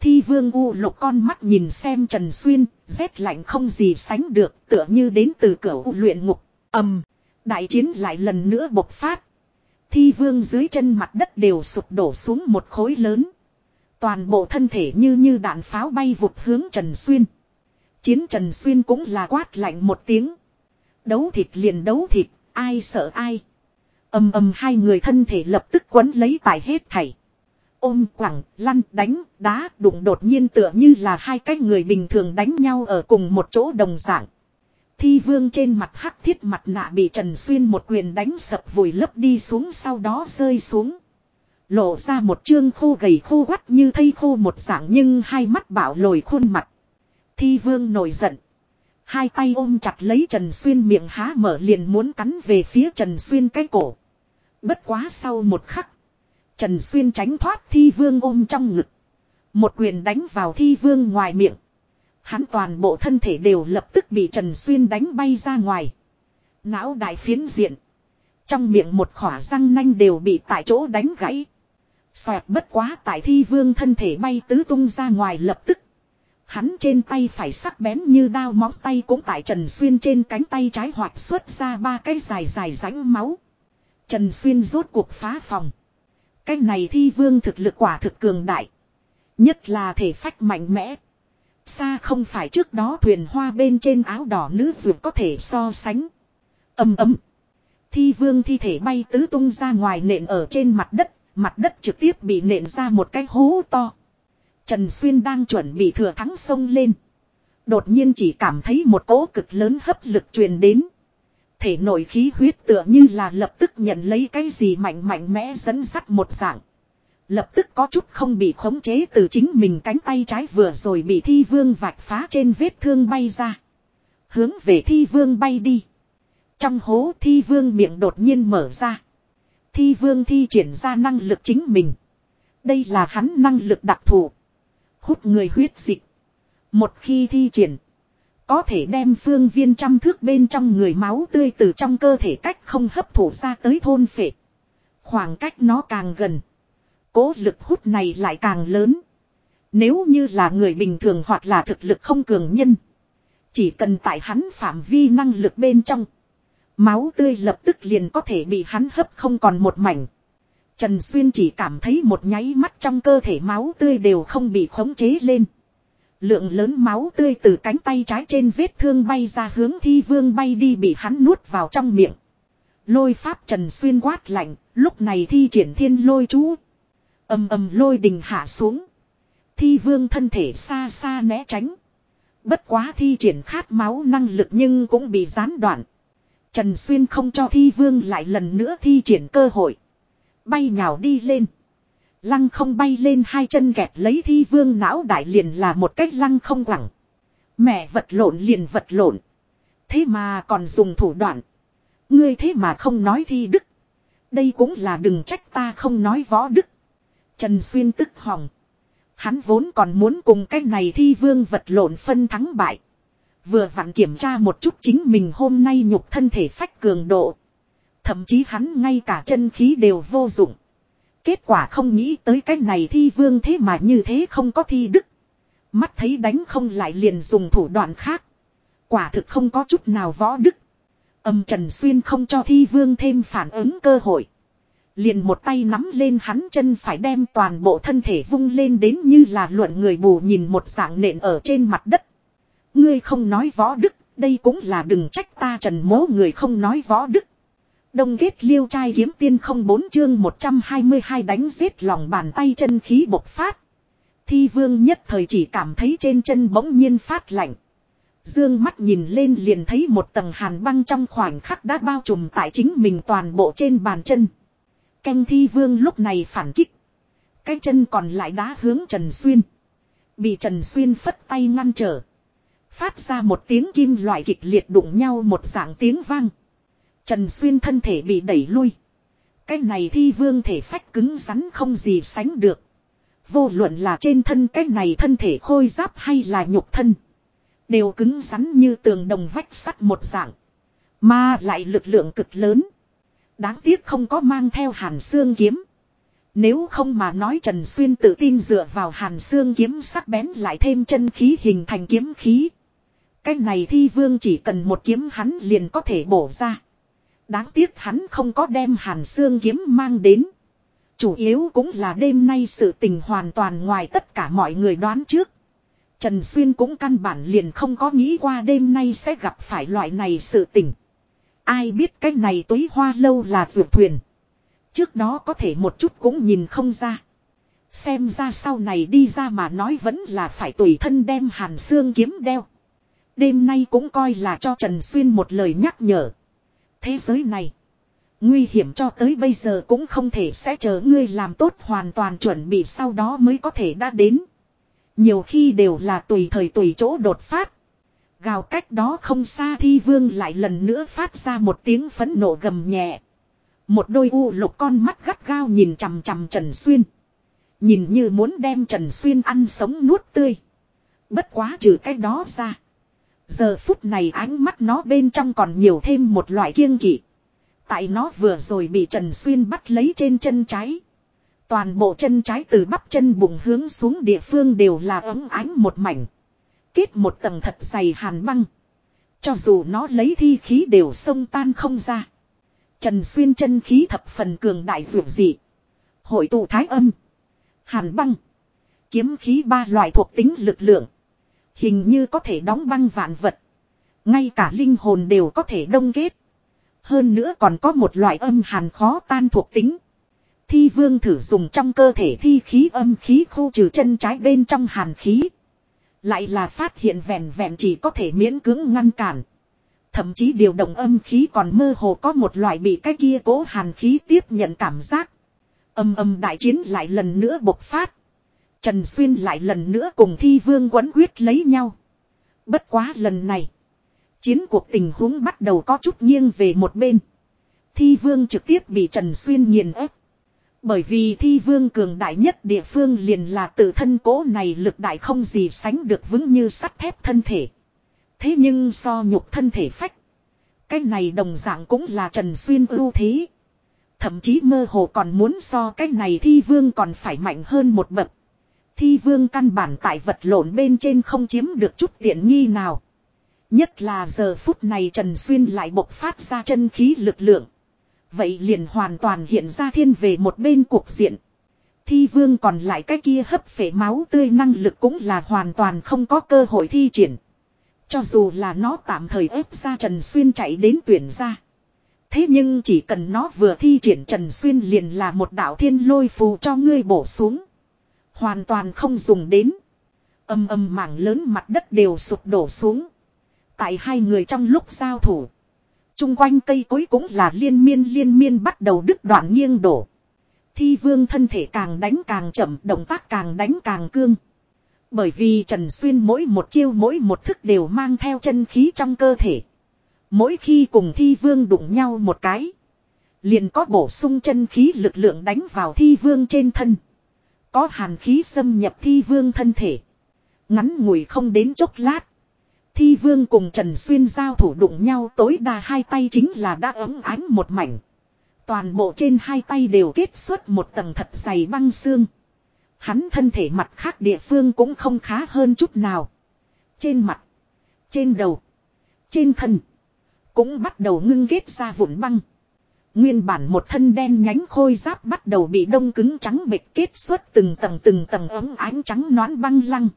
Thi vương u lục con mắt nhìn xem Trần Xuyên, rét lạnh không gì sánh được, tựa như đến từ cửa u luyện ngục. ầm, đại chiến lại lần nữa bộc phát. Thi vương dưới chân mặt đất đều sụp đổ xuống một khối lớn. Toàn bộ thân thể như như đạn pháo bay vụt hướng Trần Xuyên. Chiến Trần Xuyên cũng là quát lạnh một tiếng. Đấu thịt liền đấu thịt, ai sợ ai. ầm ầm hai người thân thể lập tức quấn lấy tài hết thảy. Ôm quẳng, lăn, đánh, đá, đụng đột nhiên tựa như là hai cái người bình thường đánh nhau ở cùng một chỗ đồng dạng. Thi vương trên mặt hắc thiết mặt nạ bị Trần Xuyên một quyền đánh sập vùi lấp đi xuống sau đó rơi xuống. Lộ ra một chương khô gầy khô quắt như thây khô một dạng nhưng hai mắt bảo lồi khuôn mặt. Thi vương nổi giận. Hai tay ôm chặt lấy Trần Xuyên miệng há mở liền muốn cắn về phía Trần Xuyên cái cổ. Bất quá sau một khắc. Trần Xuyên tránh thoát thi vương ôm trong ngực. Một quyền đánh vào thi vương ngoài miệng. Hắn toàn bộ thân thể đều lập tức bị Trần Xuyên đánh bay ra ngoài. Não đại phiến diện. Trong miệng một khỏa răng nanh đều bị tại chỗ đánh gãy. Xoẹt bất quá tại thi vương thân thể bay tứ tung ra ngoài lập tức. Hắn trên tay phải sắc bén như đao móng tay cũng tại Trần Xuyên trên cánh tay trái hoạt xuất ra ba cái dài dài rãnh máu. Trần Xuyên rốt cuộc phá phòng. Cái này thi vương thực lực quả thực cường đại. Nhất là thể phách mạnh mẽ. Xa không phải trước đó thuyền hoa bên trên áo đỏ nữ dược có thể so sánh. Âm ấm. Thi vương thi thể bay tứ tung ra ngoài nện ở trên mặt đất. Mặt đất trực tiếp bị nện ra một cái hố to. Trần Xuyên đang chuẩn bị thừa thắng sông lên. Đột nhiên chỉ cảm thấy một cỗ cực lớn hấp lực truyền đến. Thể nội khí huyết tựa như là lập tức nhận lấy cái gì mạnh mạnh mẽ dẫn sắt một dạng. Lập tức có chút không bị khống chế từ chính mình cánh tay trái vừa rồi bị thi vương vạch phá trên vết thương bay ra. Hướng về thi vương bay đi. Trong hố thi vương miệng đột nhiên mở ra. Thi vương thi triển ra năng lực chính mình. Đây là hắn năng lực đặc thù. Hút người huyết dịch. Một khi thi triển. Có thể đem phương viên trăm thước bên trong người máu tươi từ trong cơ thể cách không hấp thụ ra tới thôn phệ. Khoảng cách nó càng gần. Cố lực hút này lại càng lớn. Nếu như là người bình thường hoặc là thực lực không cường nhân. Chỉ cần tại hắn phạm vi năng lực bên trong. Máu tươi lập tức liền có thể bị hắn hấp không còn một mảnh. Trần Xuyên chỉ cảm thấy một nháy mắt trong cơ thể máu tươi đều không bị khống chế lên. Lượng lớn máu tươi từ cánh tay trái trên vết thương bay ra hướng thi vương bay đi bị hắn nuốt vào trong miệng. Lôi pháp Trần Xuyên quát lạnh, lúc này thi triển thiên lôi chú. ầm ầm lôi đình hạ xuống. Thi vương thân thể xa xa né tránh. Bất quá thi triển khát máu năng lực nhưng cũng bị gián đoạn. Trần Xuyên không cho thi vương lại lần nữa thi triển cơ hội. Bay nhào đi lên. Lăng không bay lên hai chân kẹp lấy thi vương não đại liền là một cách lăng không quẳng. Mẹ vật lộn liền vật lộn. Thế mà còn dùng thủ đoạn. Ngươi thế mà không nói thi đức. Đây cũng là đừng trách ta không nói võ đức. Trần Xuyên tức hòng. Hắn vốn còn muốn cùng cái này thi vương vật lộn phân thắng bại. Vừa vặn kiểm tra một chút chính mình hôm nay nhục thân thể phách cường độ. Thậm chí hắn ngay cả chân khí đều vô dụng. Kết quả không nghĩ tới cái này thi vương thế mà như thế không có thi đức. Mắt thấy đánh không lại liền dùng thủ đoạn khác. Quả thực không có chút nào võ đức. Âm Trần Xuyên không cho thi vương thêm phản ứng cơ hội. Liền một tay nắm lên hắn chân phải đem toàn bộ thân thể vung lên đến như là luận người bù nhìn một dạng nện ở trên mặt đất. Ngươi không nói võ đức, đây cũng là đừng trách ta trần mố người không nói võ đức. Đông kết liêu trai kiếm tiên không bốn chương 122 đánh giết lòng bàn tay chân khí bộc phát. Thi vương nhất thời chỉ cảm thấy trên chân bỗng nhiên phát lạnh. Dương mắt nhìn lên liền thấy một tầng hàn băng trong khoảnh khắc đã bao trùm tại chính mình toàn bộ trên bàn chân. Canh thi vương lúc này phản kích. Cái chân còn lại đá hướng Trần Xuyên. Bị Trần Xuyên phất tay ngăn trở. Phát ra một tiếng kim loại kịch liệt đụng nhau một dạng tiếng vang. Trần Xuyên thân thể bị đẩy lui. Cái này thi vương thể phách cứng rắn không gì sánh được. Vô luận là trên thân cái này thân thể khôi giáp hay là nhục thân. Đều cứng rắn như tường đồng vách sắt một dạng. Mà lại lực lượng cực lớn. Đáng tiếc không có mang theo hàn xương kiếm. Nếu không mà nói Trần Xuyên tự tin dựa vào hàn xương kiếm sắc bén lại thêm chân khí hình thành kiếm khí. Cái này thi vương chỉ cần một kiếm hắn liền có thể bổ ra. Đáng tiếc hắn không có đem hàn xương kiếm mang đến. Chủ yếu cũng là đêm nay sự tình hoàn toàn ngoài tất cả mọi người đoán trước. Trần Xuyên cũng căn bản liền không có nghĩ qua đêm nay sẽ gặp phải loại này sự tình. Ai biết cái này túi hoa lâu là ruột thuyền. Trước đó có thể một chút cũng nhìn không ra. Xem ra sau này đi ra mà nói vẫn là phải tùy thân đem hàn xương kiếm đeo. Đêm nay cũng coi là cho Trần Xuyên một lời nhắc nhở. Thế giới này. Nguy hiểm cho tới bây giờ cũng không thể sẽ chờ ngươi làm tốt hoàn toàn chuẩn bị sau đó mới có thể đã đến. Nhiều khi đều là tùy thời tùy chỗ đột phát. Gào cách đó không xa thi vương lại lần nữa phát ra một tiếng phấn nộ gầm nhẹ. Một đôi u lục con mắt gắt gao nhìn chằm chằm Trần Xuyên. Nhìn như muốn đem Trần Xuyên ăn sống nuốt tươi. Bất quá trừ cái đó ra. Giờ phút này ánh mắt nó bên trong còn nhiều thêm một loại kiêng kỵ. Tại nó vừa rồi bị Trần Xuyên bắt lấy trên chân trái. Toàn bộ chân trái từ bắp chân bụng hướng xuống địa phương đều là ấm ánh một mảnh. Kết một tầng thật dày hàn băng. Cho dù nó lấy thi khí đều sông tan không ra. Trần Xuyên chân khí thập phần cường đại dược dị. Hội tụ thái âm. Hàn băng. Kiếm khí ba loại thuộc tính lực lượng. Hình như có thể đóng băng vạn vật. Ngay cả linh hồn đều có thể đông kết. Hơn nữa còn có một loại âm hàn khó tan thuộc tính. Thi vương thử dùng trong cơ thể thi khí âm khí khu trừ chân trái bên trong hàn khí. Lại là phát hiện vẹn vẹn chỉ có thể miễn cưỡng ngăn cản. Thậm chí điều động âm khí còn mơ hồ có một loại bị cái kia cố hàn khí tiếp nhận cảm giác. Âm âm đại chiến lại lần nữa bộc phát. Trần Xuyên lại lần nữa cùng thi vương quấn quyết lấy nhau. Bất quá lần này. Chiến cuộc tình huống bắt đầu có chút nghiêng về một bên. Thi vương trực tiếp bị Trần Xuyên nghiền ép. Bởi vì thi vương cường đại nhất địa phương liền là tự thân cố này lực đại không gì sánh được vững như sắt thép thân thể. Thế nhưng so nhục thân thể phách. Cái này đồng dạng cũng là Trần Xuyên ưu thế. Thậm chí mơ hồ còn muốn so cái này thi vương còn phải mạnh hơn một bậc. Thi vương căn bản tại vật lộn bên trên không chiếm được chút tiện nghi nào. Nhất là giờ phút này Trần Xuyên lại bộc phát ra chân khí lực lượng. Vậy liền hoàn toàn hiện ra thiên về một bên cuộc diện. Thi vương còn lại cái kia hấp phế máu tươi năng lực cũng là hoàn toàn không có cơ hội thi triển. Cho dù là nó tạm thời ép ra Trần Xuyên chạy đến tuyển ra. Thế nhưng chỉ cần nó vừa thi triển Trần Xuyên liền là một đạo thiên lôi phù cho ngươi bổ xuống. Hoàn toàn không dùng đến. Âm âm mảng lớn mặt đất đều sụp đổ xuống. Tại hai người trong lúc giao thủ. Trung quanh cây cối cũng là liên miên liên miên bắt đầu đứt đoạn nghiêng đổ. Thi vương thân thể càng đánh càng chậm, động tác càng đánh càng cương. Bởi vì Trần Xuyên mỗi một chiêu mỗi một thức đều mang theo chân khí trong cơ thể. Mỗi khi cùng thi vương đụng nhau một cái. Liền có bổ sung chân khí lực lượng đánh vào thi vương trên thân. Có hàn khí xâm nhập thi vương thân thể. Ngắn ngủi không đến chốc lát. Thi vương cùng Trần Xuyên giao thủ đụng nhau tối đa hai tay chính là đã ấm ánh một mảnh. Toàn bộ trên hai tay đều kết xuất một tầng thật dày băng xương. Hắn thân thể mặt khác địa phương cũng không khá hơn chút nào. Trên mặt, trên đầu, trên thân, cũng bắt đầu ngưng kết ra vụn băng. Nguyên bản một thân đen nhánh khôi giáp bắt đầu bị đông cứng trắng bệt kết xuất từng tầng từng tầng ấm ánh trắng nón băng lăng.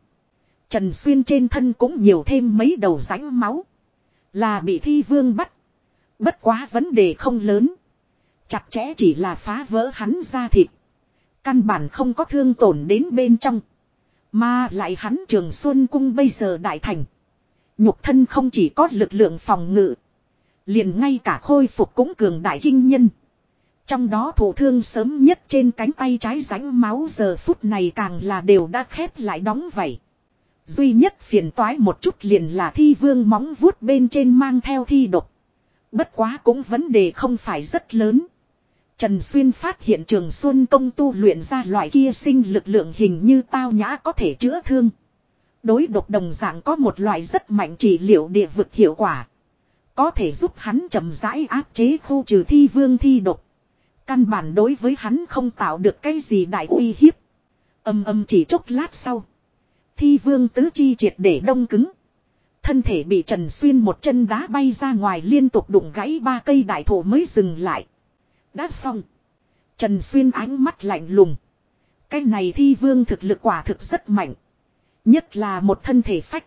Trần Xuyên trên thân cũng nhiều thêm mấy đầu rãnh máu. Là bị thi vương bắt. Bất quá vấn đề không lớn. Chặt chẽ chỉ là phá vỡ hắn ra thịt. Căn bản không có thương tổn đến bên trong. Mà lại hắn trường Xuân Cung bây giờ đại thành. Nhục thân không chỉ có lực lượng phòng ngự. Liền ngay cả khôi phục cũng cường đại kinh nhân. Trong đó thủ thương sớm nhất trên cánh tay trái rãnh máu giờ phút này càng là đều đã khép lại đóng vậy. Duy nhất phiền toái một chút liền là thi vương móng vuốt bên trên mang theo thi độc. Bất quá cũng vấn đề không phải rất lớn. Trần Xuyên phát hiện trường Xuân công tu luyện ra loại kia sinh lực lượng hình như tao nhã có thể chữa thương. Đối độc đồng dạng có một loại rất mạnh trị liệu địa vực hiệu quả. Có thể giúp hắn chậm rãi áp chế khu trừ thi vương thi độc. Căn bản đối với hắn không tạo được cái gì đại uy hiếp. Âm âm chỉ chốc lát sau. Thi vương tứ chi triệt để đông cứng. Thân thể bị Trần Xuyên một chân đá bay ra ngoài liên tục đụng gãy ba cây đại thổ mới dừng lại. Đã xong. Trần Xuyên ánh mắt lạnh lùng. Cái này thi vương thực lực quả thực rất mạnh. Nhất là một thân thể phách.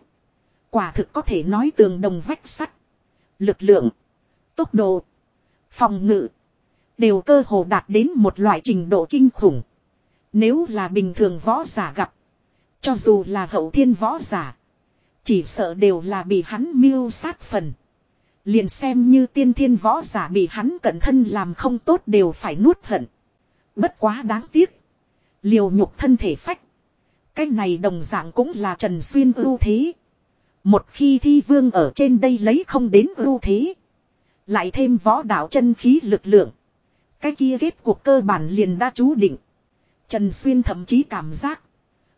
Quả thực có thể nói tường đồng vách sắt. Lực lượng. Tốc độ. Phòng ngự. Đều cơ hồ đạt đến một loại trình độ kinh khủng. Nếu là bình thường võ giả gặp. Cho dù là hậu thiên võ giả. Chỉ sợ đều là bị hắn miêu sát phần. Liền xem như tiên thiên võ giả bị hắn cẩn thân làm không tốt đều phải nuốt hận. Bất quá đáng tiếc. Liều nhục thân thể phách. Cái này đồng dạng cũng là Trần Xuyên ưu thế. Một khi thi vương ở trên đây lấy không đến ưu thế. Lại thêm võ đạo chân khí lực lượng. Cái kia kết cuộc cơ bản liền đã chú định. Trần Xuyên thậm chí cảm giác.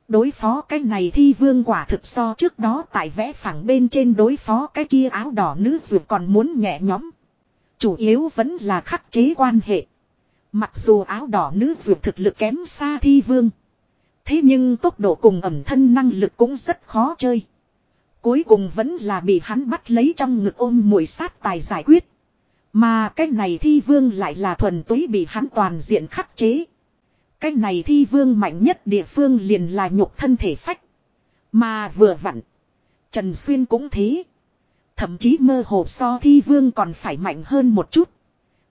Đối phó cái này thi vương quả thực so trước đó tại vẽ phẳng bên trên đối phó cái kia áo đỏ nữ dù còn muốn nhẹ nhóm. Chủ yếu vẫn là khắc chế quan hệ. Mặc dù áo đỏ nữ dù thực lực kém xa thi vương. Thế nhưng tốc độ cùng ẩm thân năng lực cũng rất khó chơi. Cuối cùng vẫn là bị hắn bắt lấy trong ngực ôm mùi sát tài giải quyết. Mà cái này thi vương lại là thuần túy bị hắn toàn diện khắc chế. Cái này thi vương mạnh nhất địa phương liền là nhục thân thể phách. Mà vừa vặn. Trần Xuyên cũng thế. Thậm chí mơ hồ so thi vương còn phải mạnh hơn một chút.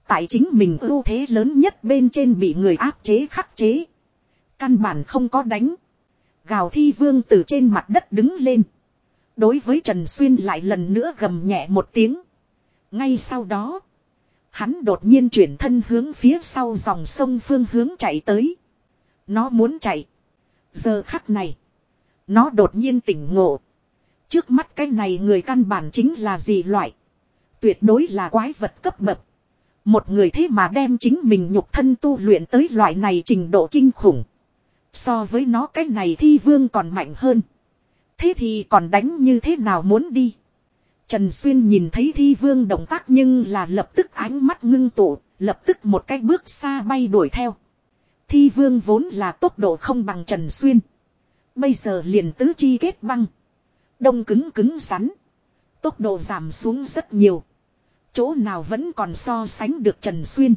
Tại chính mình ưu thế lớn nhất bên trên bị người áp chế khắc chế. Căn bản không có đánh. Gào thi vương từ trên mặt đất đứng lên. Đối với Trần Xuyên lại lần nữa gầm nhẹ một tiếng. Ngay sau đó. Hắn đột nhiên chuyển thân hướng phía sau dòng sông phương hướng chạy tới. Nó muốn chạy. Giờ khắc này. Nó đột nhiên tỉnh ngộ. Trước mắt cái này người căn bản chính là gì loại. Tuyệt đối là quái vật cấp bậc. Một người thế mà đem chính mình nhục thân tu luyện tới loại này trình độ kinh khủng. So với nó cái này thi vương còn mạnh hơn. Thế thì còn đánh như thế nào muốn đi. Trần Xuyên nhìn thấy thi vương động tác nhưng là lập tức ánh mắt ngưng tụ, lập tức một cái bước xa bay đuổi theo. Thi vương vốn là tốc độ không bằng Trần Xuyên. Bây giờ liền tứ chi kết băng. Đông cứng cứng rắn. Tốc độ giảm xuống rất nhiều. Chỗ nào vẫn còn so sánh được Trần Xuyên.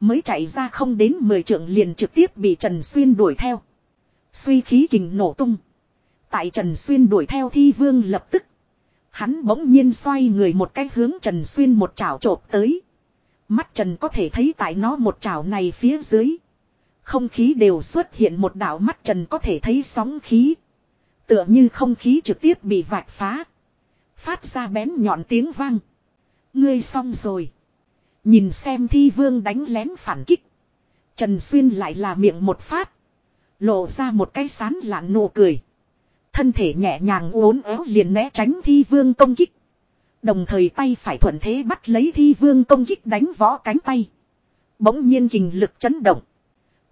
Mới chạy ra không đến 10 trượng liền trực tiếp bị Trần Xuyên đuổi theo. Suy khí kình nổ tung. Tại Trần Xuyên đuổi theo thi vương lập tức. Hắn bỗng nhiên xoay người một cái hướng Trần Xuyên một chảo trộp tới. Mắt Trần có thể thấy tại nó một chảo này phía dưới. Không khí đều xuất hiện một đạo mắt Trần có thể thấy sóng khí. Tựa như không khí trực tiếp bị vạch phá. Phát ra bén nhọn tiếng vang. Ngươi xong rồi. Nhìn xem thi vương đánh lén phản kích. Trần Xuyên lại là miệng một phát. Lộ ra một cái sán lạn nụ cười. Thân thể nhẹ nhàng uốn éo liền né tránh thi vương công kích. Đồng thời tay phải thuận thế bắt lấy thi vương công kích đánh võ cánh tay. Bỗng nhiên kình lực chấn động.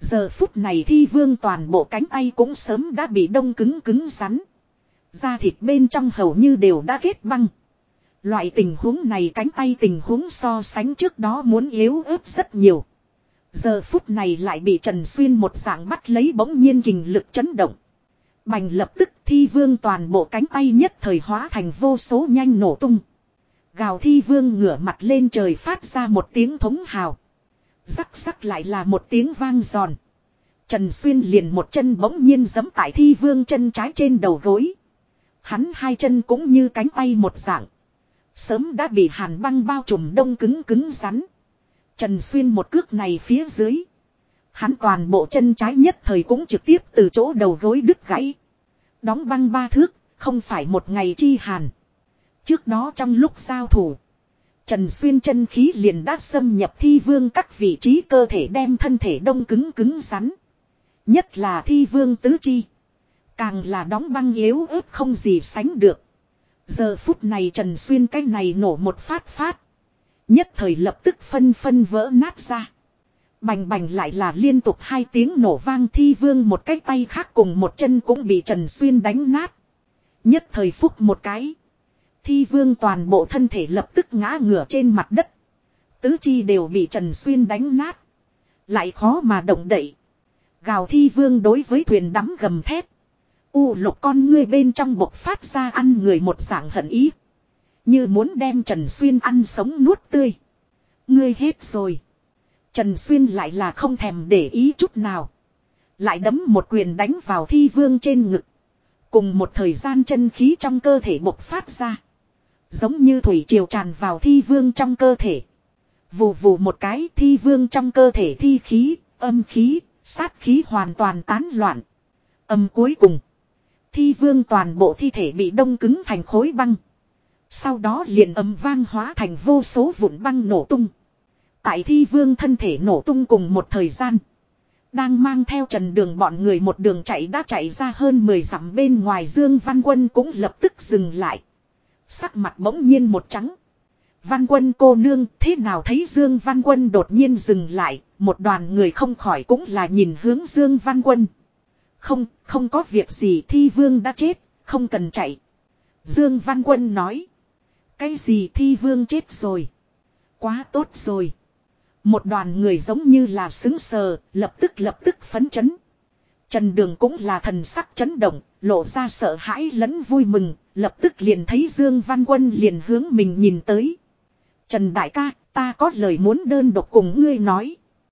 Giờ phút này thi vương toàn bộ cánh tay cũng sớm đã bị đông cứng cứng rắn. Da thịt bên trong hầu như đều đã kết băng. Loại tình huống này cánh tay tình huống so sánh trước đó muốn yếu ớt rất nhiều. Giờ phút này lại bị Trần Xuyên một dạng bắt lấy bỗng nhiên kình lực chấn động. Bành lập tức thi vương toàn bộ cánh tay nhất thời hóa thành vô số nhanh nổ tung. Gào thi vương ngửa mặt lên trời phát ra một tiếng thống hào. Rắc rắc lại là một tiếng vang giòn. Trần Xuyên liền một chân bỗng nhiên giẫm tại thi vương chân trái trên đầu gối. Hắn hai chân cũng như cánh tay một dạng. Sớm đã bị hàn băng bao trùm đông cứng cứng rắn. Trần Xuyên một cước này phía dưới. Hắn toàn bộ chân trái nhất thời cũng trực tiếp từ chỗ đầu gối đứt gãy. Đóng băng ba thước, không phải một ngày chi hàn. Trước đó trong lúc giao thủ. Trần Xuyên chân khí liền đã xâm nhập thi vương các vị trí cơ thể đem thân thể đông cứng cứng rắn. Nhất là thi vương tứ chi. Càng là đóng băng yếu ớt không gì sánh được. Giờ phút này Trần Xuyên cái này nổ một phát phát. Nhất thời lập tức phân phân vỡ nát ra. Bành bành lại là liên tục hai tiếng nổ vang thi vương một cái tay khác cùng một chân cũng bị Trần Xuyên đánh nát. Nhất thời phúc một cái. Thi vương toàn bộ thân thể lập tức ngã ngửa trên mặt đất. Tứ chi đều bị Trần Xuyên đánh nát. Lại khó mà động đậy. Gào thi vương đối với thuyền đắm gầm thép. U lục con ngươi bên trong bộc phát ra ăn người một dạng hận ý. Như muốn đem Trần Xuyên ăn sống nuốt tươi. Ngươi hết rồi. Trần Xuyên lại là không thèm để ý chút nào. Lại đấm một quyền đánh vào thi vương trên ngực. Cùng một thời gian chân khí trong cơ thể bộc phát ra. Giống như thủy triều tràn vào thi vương trong cơ thể. Vù vù một cái thi vương trong cơ thể thi khí, âm khí, sát khí hoàn toàn tán loạn. Âm cuối cùng. Thi vương toàn bộ thi thể bị đông cứng thành khối băng. Sau đó liền âm vang hóa thành vô số vụn băng nổ tung. Tại thi vương thân thể nổ tung cùng một thời gian. Đang mang theo trần đường bọn người một đường chạy đã chạy ra hơn 10 dặm bên ngoài Dương Văn Quân cũng lập tức dừng lại. Sắc mặt bỗng nhiên một trắng. Văn Quân cô nương thế nào thấy Dương Văn Quân đột nhiên dừng lại, một đoàn người không khỏi cũng là nhìn hướng Dương Văn Quân. Không, không có việc gì thi vương đã chết, không cần chạy. Dương Văn Quân nói. Cái gì thi vương chết rồi. Quá tốt rồi. Một đoàn người giống như là xứng sờ, lập tức lập tức phấn chấn. Trần Đường cũng là thần sắc chấn động, lộ ra sợ hãi lẫn vui mừng, lập tức liền thấy Dương Văn Quân liền hướng mình nhìn tới. Trần Đại ca, ta có lời muốn đơn độc cùng ngươi nói.